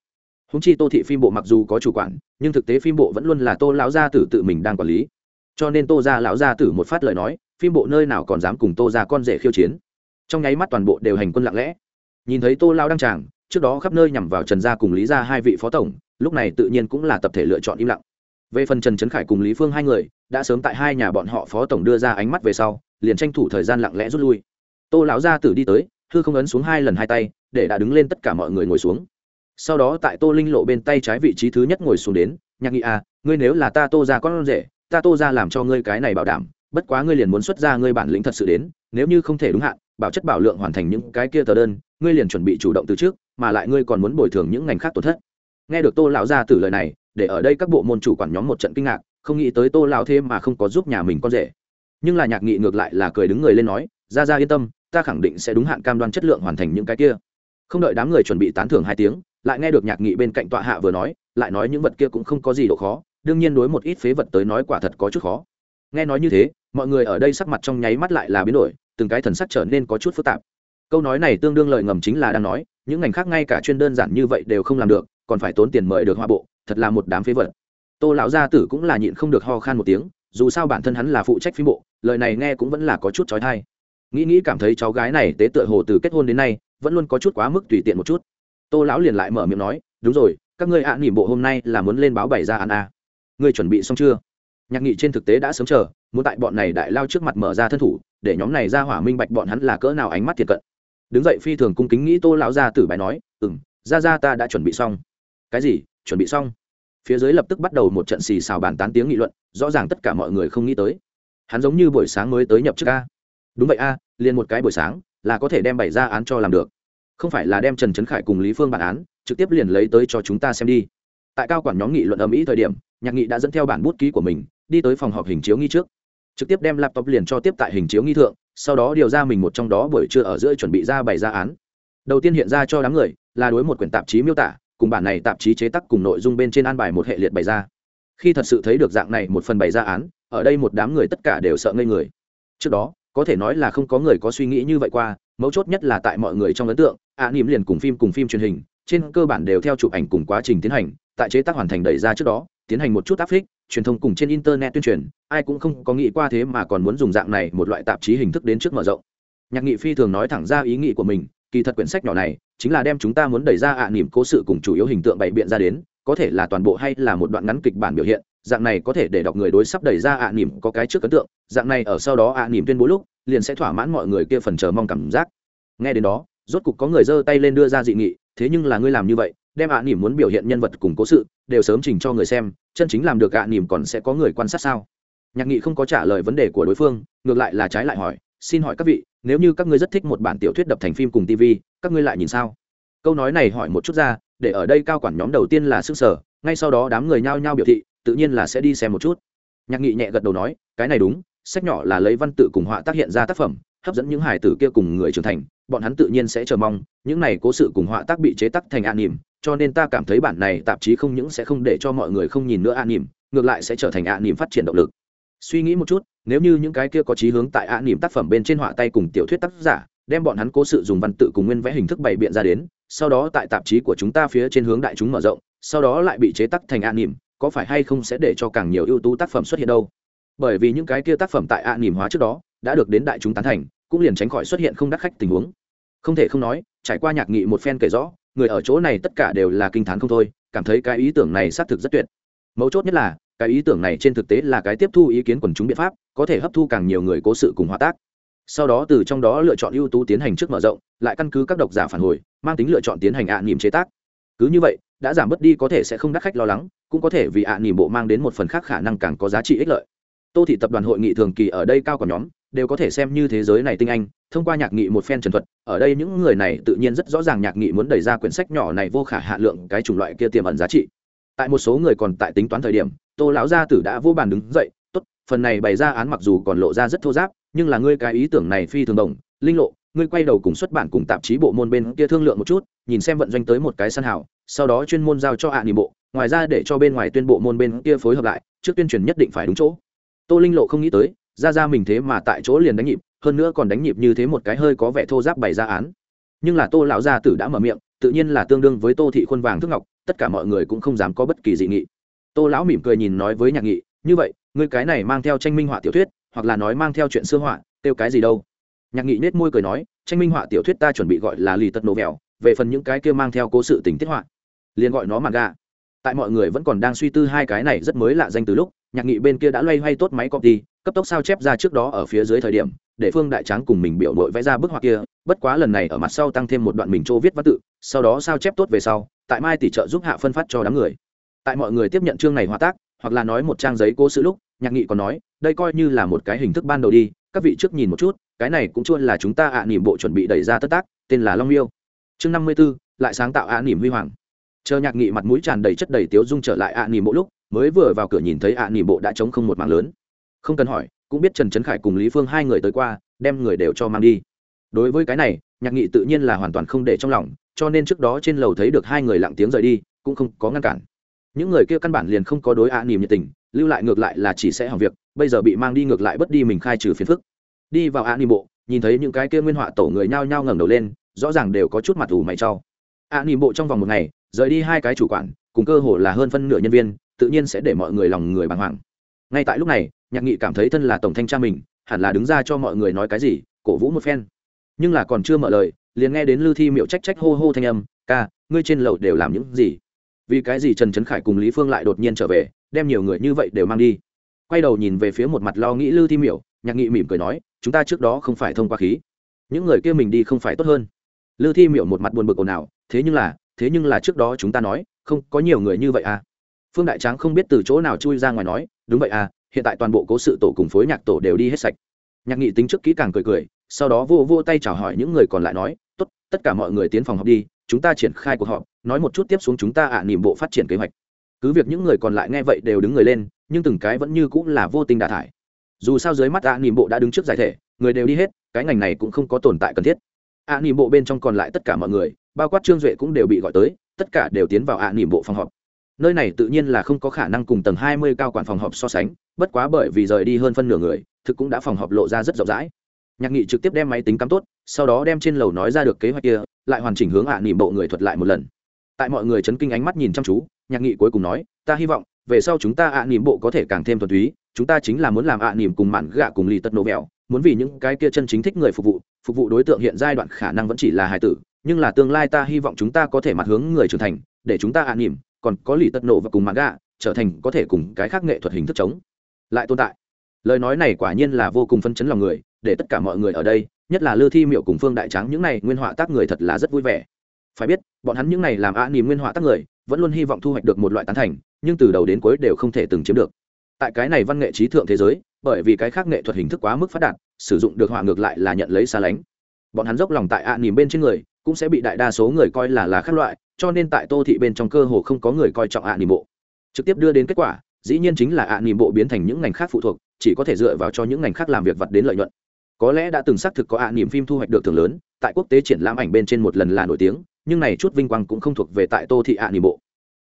Húng chi tô thị phim bộ mặc dù có chủ quản, nhưng thực tế phim bộ vẫn luôn là tô lão gia tử tự mình đang quản lý. Cho nên tô ra lão gia tử một phát lời nói phim bộ nơi nào còn dám cùng tô ra con rể khiêu chiến. Trong nháy mắt toàn bộ đều hành quân lặng lẽ. Nhìn thấy tô lao đăng tràng, trước đó khắp nơi nhằm vào trần gia cùng lý gia hai vị phó tổng, lúc này tự nhiên cũng là tập thể lựa chọn im lặng. Về phần trần trấn khải cùng lý phương hai người, đã sớm tại hai nhà bọn họ phó tổng đưa ra ánh mắt về sau, liền tranh thủ thời gian lặng lẽ rút lui. Tô lão gia tử đi tới thư không ấn xuống hai lần hai tay, để đã đứng lên tất cả mọi người ngồi xuống. Sau đó tại tô linh lộ bên tay trái vị trí thứ nhất ngồi xuống đến, nhạc nghị à ngươi nếu là ta tô ra con rể, ta tô ra làm cho ngươi cái này bảo đảm bất quá ngươi liền muốn xuất ra ngươi bản lĩnh thật sự đến, nếu như không thể đúng hạn, bảo chất bảo lượng hoàn thành những cái kia tờ đơn, ngươi liền chuẩn bị chủ động từ trước, mà lại ngươi còn muốn bồi thường những ngành khác tổn thất. Nghe được tô lão ra từ lời này, để ở đây các bộ môn chủ quản nhóm một trận kinh ngạc, không nghĩ tới tô lão thêm mà không có giúp nhà mình con rể. Nhưng là nhạc nghị ngược lại là cười đứng người lên nói, ra ra yên tâm, ta khẳng định sẽ đúng hạn cam đoan chất lượng hoàn thành những cái kia. Không đợi đám người chuẩn bị tán thưởng hai tiếng, lại nghe được nhạc nghị bên cạnh tọa hạ vừa nói, lại nói những vật kia cũng không có gì độ khó, đương nhiên đối một ít phế vật tới nói quả thật có chút khó. Nghe nói như thế mọi người ở đây sắc mặt trong nháy mắt lại là biến đổi từng cái thần sắc trở nên có chút phức tạp. Câu nói này tương đương lời ngầm chính là đang nói những ngành khác ngay cả chuyên đơn giản như vậy đều không làm được còn phải tốn tiền mời được hoa bộ thật là một đám phế vật. Tô lão gia tử cũng là nhịn không được ho khan một tiếng dù sao bản thân hắn là phụ trách phim bộ lời này nghe cũng vẫn là có chút trói thai nghĩ nghĩ cảm thấy cháu gái này tế tựa hồ từ kết hôn đến nay vẫn luôn có chút quá mức tùy tiện một chút. Tô lão liền lại mở miệng nói đúng rồi các ngươi ạ à, bộ hôm nay là muốn lên báo bày ra ăn à. ngươi chuẩn bị xong chưa? Nhạc nghị trên thực tế đã sớm chờ, muốn tại bọn này đại lao trước mặt mở ra thân thủ, để nhóm này ra hỏa minh bạch bọn hắn là cỡ nào ánh mắt thiệt cận. Đứng dậy phi thường cung kính nghĩ tô lão gia tử bài nói ừ m ra ra ta đã chuẩn bị xong. Cái gì? Chuẩn bị xong? Phía dưới lập tức bắt đầu một trận xì xào bàn tán tiếng nghị luận, rõ ràng tất cả mọi người không nghĩ tới. Hắn giống như buổi sáng mới tới nhập chức a. Đúng vậy a, liền một cái buổi sáng, là có thể đem bày ra án cho làm được. Không phải là đem trần trấn khải cùng lý phương bản án, trực tiếp liền lấy tới cho chúng ta xem đi. Tại cao quản nhóm nghị luận ầm ĩ thời điểm, nhạc nghị đã dẫn theo bản bút ký của mình đi tới phòng họp hình chiếu nghi trước. Trực tiếp đem laptop liền cho tiếp tại hình chiếu nghi thượng sau đó điều ra mình một trong đó buổi trưa ở giữa chuẩn bị ra bày ra án. Đầu tiên hiện ra cho đám người là đối một quyển tạp chí miêu tả cùng bản này tạp chí chế tác cùng nội dung bên trên an bài một hệ liệt bày ra. Khi thật sự thấy được dạng này một phần bày ra án ở đây một đám người tất cả đều sợ ngây người. Trước đó có thể nói là không có người có suy nghĩ như vậy qua mấu chốt nhất là tại mọi người trong ấn tượng ạ à, niệm liền cùng phim cùng phim truyền hình trên cơ bản đều theo chụp ảnh cùng quá trình tiến hành tại chế tác hoàn thành đẩy ra trước đó tiến hành một chút áp phích truyền thông cùng trên internet tuyên truyền, ai cũng không có nghĩ qua thế mà còn muốn dùng dạng này một loại tạp chí hình thức đến trước mở rộng. Nhạc nghị phi thường nói thẳng ra ý nghĩ của mình, kỳ thật quyển sách nhỏ này chính là đem chúng ta muốn đẩy ra ạ à niệm cố sự cùng chủ yếu hình tượng bày biện ra đến, có thể là toàn bộ hay là một đoạn ngắn kịch bản biểu hiện, dạng này có thể để đọc người đối sắp đẩy ra ạ à có cái trước ấn tượng, dạng này ở sau đó ạ à tuyên bố lúc, liền sẽ thỏa mãn mọi người kia phần chờ mong cảm giác. Nghe đến đó, rốt cục có người giơ tay lên đưa ra dị nghị thế nhưng là ngươi làm như vậy, đem ạ à nỉm muốn biểu hiện nhân vật cùng cố sự, đều sớm trình cho người xem, chân chính làm được ạ nỉm còn sẽ có người quan sát sao? Nhạc nghị không có trả lời vấn đề của đối phương, ngược lại là trái lại hỏi, xin hỏi các vị, nếu như các ngươi rất thích một bản tiểu thuyết đập thành phim cùng tv các ngươi lại nhìn sao? Câu nói này hỏi một chút ra, để ở đây cao quản nhóm đầu tiên là sức sở ngay sau đó đám người nhao nhao biểu thị, tự nhiên là sẽ đi xem một chút. Nhạc nghị nhẹ gật đầu nói, cái này đúng, sách nhỏ là lấy văn tự cùng họa tác hiện ra tác phẩm hấp dẫn những hài tử kia cùng người trưởng thành, bọn hắn tự nhiên sẽ chờ mong, những này cố sự cùng họa tác bị chế tác thành an nỉm cho nên ta cảm thấy bản này tạp chí không những sẽ không để cho mọi người không nhìn nữa an nỉm ngược lại sẽ trở thành an nỉm phát triển động lực. Suy nghĩ một chút, nếu như những cái kia có chí hướng tại an nỉm tác phẩm bên trên họa tay cùng tiểu thuyết tác giả, đem bọn hắn cố sự dùng văn tự cùng nguyên vẽ hình thức bày biện ra đến, sau đó tại tạp chí của chúng ta phía trên hướng đại chúng mở rộng, sau đó lại bị chế tắc thành an nỉm có phải hay không sẽ để cho càng nhiều ưu tú tác phẩm xuất hiện đâu? Bởi vì những cái kia tác phẩm tại an nỉm hóa trước đó, đã được đến đại chúng tán thành cũng liền tránh khỏi xuất hiện không đắc khách tình huống. Không thể không nói, trải qua nhạc nghị một phen kể rõ, người ở chỗ này tất cả đều là kinh t h á n không thôi, cảm thấy cái ý tưởng này xác thực rất tuyệt. Mấu chốt nhất là, cái ý tưởng này trên thực tế là cái tiếp thu ý kiến quần chúng biện pháp, có thể hấp thu càng nhiều người cố sự cùng hóa tác. Sau đó từ trong đó lựa chọn ưu tú tiến hành trước mở rộng, lại căn cứ các độc giả phản hồi, mang tính lựa chọn tiến hành ạ à nỉm chế tác. Cứ như vậy, đã giảm bớt đi có thể sẽ không đắc khách lo lắng, cũng có thể vì ạ à nỉm bộ mang đến một phần khác khả năng càng có giá trị ích lợi. Tô thị tập đoàn hội nghị thường kỳ ở đây cao còn nhóm đều có thể xem như thế giới này tinh anh, thông qua nhạc nghị một phen trần thuật, ở đây những người này tự nhiên rất rõ ràng nhạc nghị muốn đẩy ra quyển sách nhỏ này vô khả hạ lượng cái chủng loại kia tiềm ẩn giá trị. Tại một số người còn tại tính toán thời điểm, tô lão gia tử đã vô bàn đứng dậy, tốt, phần này bày ra án mặc dù còn lộ ra rất thô giáp, nhưng là ngươi cái ý tưởng này phi thường đồng. Linh lộ, ngươi quay đầu cùng xuất bản cùng tạp chí bộ môn bên kia thương lượng một chút, nhìn xem vận doanh tới một cái săn hảo sau đó chuyên môn giao cho hạ à bộ, ngoài ra để cho bên ngoài tuyên bộ môn bên kia phối hợp lại, trước tuyên truyền nhất định phải đúng chỗ. Tô linh lộ không nghĩ tới ra ra mình thế mà tại chỗ liền đánh nhịp, hơn nữa còn đánh nhịp như thế một cái hơi có vẻ thô giáp bày ra án. Nhưng là tô lão gia tử đã mở miệng, tự nhiên là tương đương với tô thị khuôn vàng thức ngọc, tất cả mọi người cũng không dám có bất kỳ dị nghị. Tô lão mỉm cười nhìn nói với nhạc nghị, như vậy, ngươi cái này mang theo tranh minh họa tiểu thuyết, hoặc là nói mang theo chuyện xưa họa tiêu cái gì đâu? Nhạc nghị nết môi cười nói, tranh minh họa tiểu thuyết ta chuẩn bị gọi là lì tật nổ vẹo, về phần những cái kia mang theo cố sự tình tiết họa, liền gọi nó mạn gà. Tại mọi người vẫn còn đang suy tư hai cái này rất mới lạ danh từ lúc, nhạc nghị bên kia đã loay hoay tốt máy copy cấp tốc sao chép ra trước đó ở phía dưới thời điểm, để phương đại tráng cùng mình biểu đội vẽ ra bức họa kia, bất quá lần này ở mặt sau tăng thêm một đoạn mình chỗ viết văn tự, sau đó sao chép tốt về sau, tại mai tỷ trợ giúp hạ phân phát cho đám người. Tại mọi người tiếp nhận chương này hòa tác, hoặc là nói một trang giấy cố sự lúc, nhạc nghị còn nói, đây coi như là một cái hình thức ban đầu đi, các vị trước nhìn một chút, cái này cũng chưa là chúng ta ạ à nỉm bộ chuẩn bị đẩy ra tất tác, tên là long miêu. Chương năm mươi b ố lại sáng tạo ạ à nỉm huy hoàng. Chờ nhạc nghị mặt mũi tràn đầy chất đầy tiếu dung trở lại ạ à nỉm bộ lúc, mới vừa vào cửa nhìn thấy ạ nỉm bộ đã chống không một mạng lớn không cần hỏi, cũng biết trần trấn khải cùng lý phương hai người tới qua, đem người đều cho mang đi. Đối với cái này, nhạc nghị tự nhiên là hoàn toàn không để trong lòng, cho nên trước đó trên lầu thấy được hai người lặng tiếng rời đi, cũng không có ngăn cản. Những người kia căn bản liền không có đối ạ nỉm nhiệt tình, lưu lại ngược lại là chỉ sẽ hỏng việc, bây giờ bị mang đi ngược lại bất đi mình khai trừ phiền phức. Đi vào ạ nỉm bộ, nhìn thấy những cái kia nguyên họa tổ người nhao nhao ngẩng đầu lên, rõ ràng đều có chút mặt ủ mày trau ạ nỉm bộ trong vòng một ngày, rời đi hai cái chủ quản, cùng cơ hồ là hơn phân nửa nhân viên, tự nhiên sẽ để mọi người lòng người bàng hoàng. Ngay tại lúc này nhạc nghị cảm thấy thân là tổng thanh tra mình, hẳn là đứng ra cho mọi người nói cái gì, cổ vũ một phen. Nhưng là còn chưa mở lời, liền nghe đến lư thi miệu trách trách hô hô thanh âm, ca, ngươi trên lầu đều làm những gì? Vì cái gì trần trấn khải cùng lý phương lại đột nhiên trở về, đem nhiều người như vậy đều mang đi. Quay đầu nhìn về phía một mặt lo nghĩ lư thi miệu, nhạc nghị mỉm cười nói, chúng ta trước đó không phải thông qua khí. Những người kia mình đi không phải tốt hơn. Lư thi miệu một mặt buồn bực ồn ào, thế nhưng là, thế nhưng là trước đó chúng ta nói, không có nhiều người như vậy à. Phương đại tráng không biết từ chỗ nào chui ra ngoài nói, đúng vậy à hiện tại toàn bộ cố sự tổ cùng phối nhạc tổ đều đi hết sạch. Nhạc nghị tính trước kỹ càng cười cười sau đó vô vô tay chào hỏi những người còn lại nói tốt tất cả mọi người tiến phòng họp đi chúng ta triển khai cuộc họp nói một chút tiếp xuống chúng ta ạ à, nỉm bộ phát triển kế hoạch. Cứ việc những người còn lại nghe vậy đều đứng người lên nhưng từng cái vẫn như cũng là vô tình đà thải. Dù sao dưới mắt ạ à, nỉm bộ đã đứng trước giải thể người đều đi hết cái ngành này cũng không có tồn tại cần thiết. Ạ à, nỉm bộ bên trong còn lại tất cả mọi người bao quát trương duệ cũng đều bị gọi tới tất cả đều tiến vào ạ nỉm bộ phòng họp. Nơi này tự nhiên là không có khả năng cùng tầng hai mươi cao quản phòng họp so sánh bất quá bởi vì rời đi hơn phân nửa người, thực cũng đã phòng họp lộ ra rất rộng rãi. Nhạc nghị trực tiếp đem máy tính cắm tốt, sau đó đem trên lầu nói ra được kế hoạch kia, lại hoàn chỉnh hướng ạ à nỉm bộ người thuật lại một lần. Tại mọi người chấn kinh ánh mắt nhìn chăm chú, nhạc nghị cuối cùng nói, ta hy vọng, về sau chúng ta ạ à nỉm bộ có thể càng thêm thuần túy, chúng ta chính là muốn làm ạ à nỉm cùng mạn gạ cùng lì tất nổ mèo muốn vì những cái kia chân chính thích người phục vụ phục vụ đối tượng hiện giai đoạn khả năng vẫn chỉ là hài tử, nhưng là tương lai ta hy vọng chúng ta có thể mặt hướng người trưởng thành, để chúng ta ạ nỉm, còn có lì tất nổ và cùng mạn gạ, trở thành có thể cùng cái khác nghệ thuật hình thức chống lại tồn tại. Lời nói này quả nhiên là vô cùng phân chấn lòng người, để tất cả mọi người ở đây, nhất là lư thi miệu cùng phương đại tráng những này nguyên họa tác người thật là rất vui vẻ. Phải biết, bọn hắn những này làm ạ à nỉm nguyên họa tác người, vẫn luôn hy vọng thu hoạch được một loại tán thành, nhưng từ đầu đến cuối đều không thể từng chiếm được. Tại cái này văn nghệ trí thượng thế giới, bởi vì cái khác nghệ thuật hình thức quá mức phát đạt, sử dụng được họa ngược lại là nhận lấy xa lánh. Bọn hắn dốc lòng tại ạ à nỉm bên trên người, cũng sẽ bị đại đa số người coi là là khác loại, cho nên tại tô thị bên trong cơ hồ không có người coi trọng ạ à nỉm bộ. Trực tiếp đưa đến kết quả dĩ nhiên chính là ạ nỉm bộ biến thành những ngành khác phụ thuộc, chỉ có thể dựa vào cho những ngành khác làm việc vặt đến lợi nhuận. Có lẽ đã từng xác thực có ạ niềm phim thu hoạch được thưởng lớn, tại quốc tế triển lãm ảnh bên trên một lần là nổi tiếng, nhưng này chút vinh quang cũng không thuộc về tại tô thị ạ niềm bộ.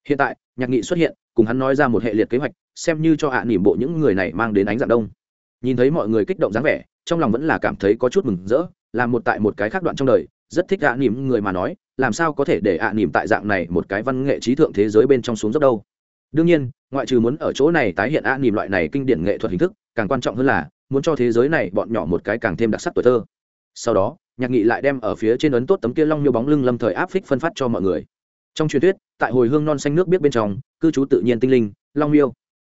Hiện tại, nhạc nghị xuất hiện, cùng hắn nói ra một hệ liệt kế hoạch, xem như cho ạ niềm bộ những người này mang đến ánh dạng đông. Nhìn thấy mọi người kích động dáng vẻ, trong lòng vẫn là cảm thấy có chút mừng rỡ, là một tại một cái khác đoạn trong đời, rất thích ạ niềm người mà nói, làm sao có thể để ạ nỉm tại dạng này một cái văn nghệ trí thượng thế giới bên trong xuống dốc đâu? Đương nhiên, ngoại trừ muốn ở chỗ này tái hiện a nỉm loại này kinh điển nghệ thuật hình thức, càng quan trọng hơn là muốn cho thế giới này bọn nhỏ một cái càng thêm đặc sắc tuổi thơ. Sau đó, nhạc nghị lại đem ở phía trên ấn tốt tấm kia long miêu bóng lưng lâm thời áp phích phân phát cho mọi người. Trong truyền thuyết, tại hồi hương non xanh nước biết bên trong, cư trú tự nhiên tinh linh, long miêu.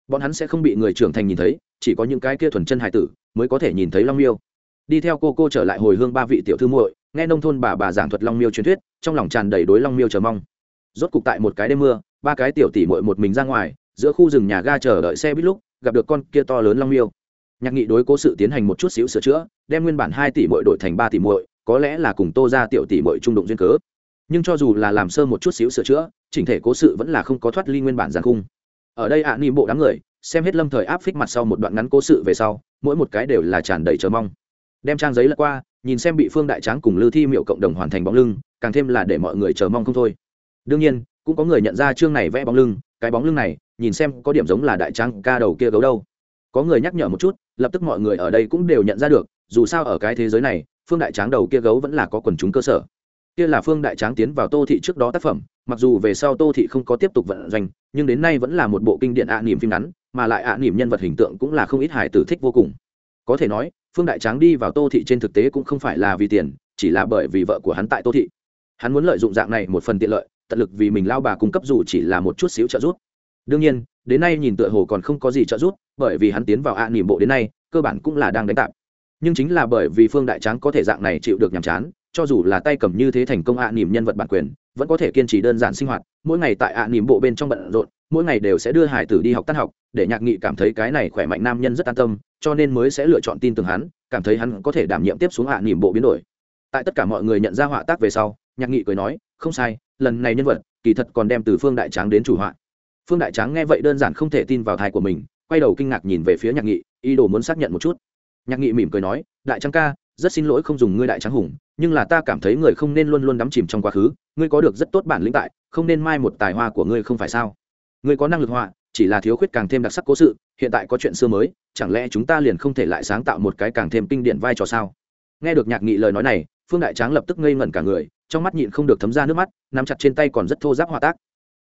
Bọn hắn sẽ không bị người trưởng thành nhìn thấy, chỉ có những cái kia thuần chân hải tử mới có thể nhìn thấy long miêu. Đi theo cô cô trở lại hồi hương ba vị tiểu thư muội, nghe nông thôn bà bà giảng thuật long miêu truyền thuyết, trong lòng tràn đầy đối long miêu chờ mong. Rốt cục tại một cái đêm mưa ba cái tiểu tỷ muội một mình ra ngoài giữa khu rừng nhà ga chờ đợi xe buýt lúc gặp được con kia to lớn long miêu. Nhạc nghị đối cố sự tiến hành một chút xíu sửa chữa đem nguyên bản hai tỷ muội đổi thành ba tỷ muội có lẽ là cùng tô ra tiểu tỷ muội trung đụng duyên cớ. Nhưng cho dù là làm sơ một chút xíu sửa chữa chỉnh thể cố sự vẫn là không có thoát ly nguyên bản giàn khung. Ở đây ạ à, ni bộ đám người xem hết lâm thời áp phích mặt sau một đoạn ngắn cố sự về sau mỗi một cái đều là tràn đầy chờ mong. Đem trang giấy lật qua nhìn xem bị phương đại tráng cùng lư thi miệu cộng đồng hoàn thành bóng lưng càng thêm là để mọi người chờ mong không thôi. Đương nhiên cũng có người nhận ra chương này vẽ bóng lưng, cái bóng lưng này, nhìn xem có điểm giống là đại trang ca đầu kia gấu đâu. Có người nhắc nhở một chút, lập tức mọi người ở đây cũng đều nhận ra được, dù sao ở cái thế giới này, phương đại tráng đầu kia gấu vẫn là có quần chúng cơ sở. Kia là phương đại tráng tiến vào tô thị trước đó tác phẩm, mặc dù về sau tô thị không có tiếp tục vận doanh, nhưng đến nay vẫn là một bộ kinh điển ạ à niềm phim ngắn, mà lại ạ à niềm nhân vật hình tượng cũng là không ít hài tử thích vô cùng. Có thể nói, phương đại tráng đi vào tô thị trên thực tế cũng không phải là vì tiền, chỉ là bởi vì vợ của hắn tại tô thị. Hắn muốn lợi dụng dạng này một phần tiện lợi tận lực vì mình lao bà cung cấp dù chỉ là một chút xíu trợ giúp. Đương nhiên, đến nay nhìn tựa hồ còn không có gì trợ giúp, bởi vì hắn tiến vào ạ à bộ đến nay, cơ bản cũng là đang đánh tạp. Nhưng chính là bởi vì phương đại tráng có thể dạng này chịu được nhàm chán, cho dù là tay cầm như thế thành công ạ à nỉm nhân vật bản quyền, vẫn có thể kiên trì đơn giản sinh hoạt, mỗi ngày tại ạ à nỉm bộ bên trong bận rộn, mỗi ngày đều sẽ đưa hải tử đi học tan học, để nhạc nghị cảm thấy cái này khỏe mạnh nam nhân rất an tâm, cho nên mới sẽ lựa chọn tin tưởng hắn, cảm thấy hắn có thể đảm nhiệm tiếp xuống ạ nỉm bộ biến đổi. Tại tất cả mọi người nhận ra họa tác về sau, nhạc nghị cười nói không sai, lần này nhân vật, kỳ thật còn đem từ phương đại tráng đến chủ họa. Phương đại tráng nghe vậy đơn giản không thể tin vào thai của mình, quay đầu kinh ngạc nhìn về phía nhạc nghị, ý đồ muốn xác nhận một chút. Nhạc nghị mỉm cười nói, đại tráng ca, rất xin lỗi không dùng ngươi đại tráng hùng, nhưng là ta cảm thấy người không nên luôn luôn đắm chìm trong quá khứ, ngươi có được rất tốt bản lĩnh tại, không nên mai một tài hoa của ngươi không phải sao? Ngươi có năng lực họa, chỉ là thiếu khuyết càng thêm đặc sắc cố sự, hiện tại có chuyện xưa mới, chẳng lẽ chúng ta liền không thể lại sáng tạo một cái càng thêm kinh điển vai trò sao? Nghe được nhạc nghị lời nói này, phương đại tráng lập tức ngây ngẩn cả người trong mắt nhịn không được thấm ra nước mắt nắm chặt trên tay còn rất thô giáp hòa tác.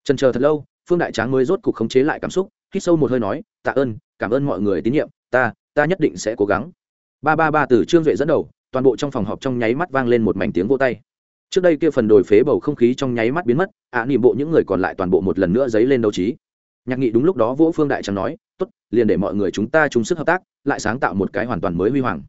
Trần chờ thật lâu phương đại tráng mới rốt cục khống chế lại cảm xúc hít sâu một hơi nói tạ ơn cảm ơn mọi người tín nhiệm ta ta nhất định sẽ cố gắng. Ba ba ba từ trương duệ dẫn đầu toàn bộ trong phòng họp trong nháy mắt vang lên một mảnh tiếng vô tay. Trước đây kia phần đồi phế bầu không khí trong nháy mắt biến mất ạ à, nỉm bộ những người còn lại toàn bộ một lần nữa dấy lên đấu trí. Nhạc nghị đúng lúc đó vỗ phương đại trắng nói tốt liền để mọi người chúng ta chung sức hợp tác lại sáng tạo một cái hoàn toàn mới huy hoàng.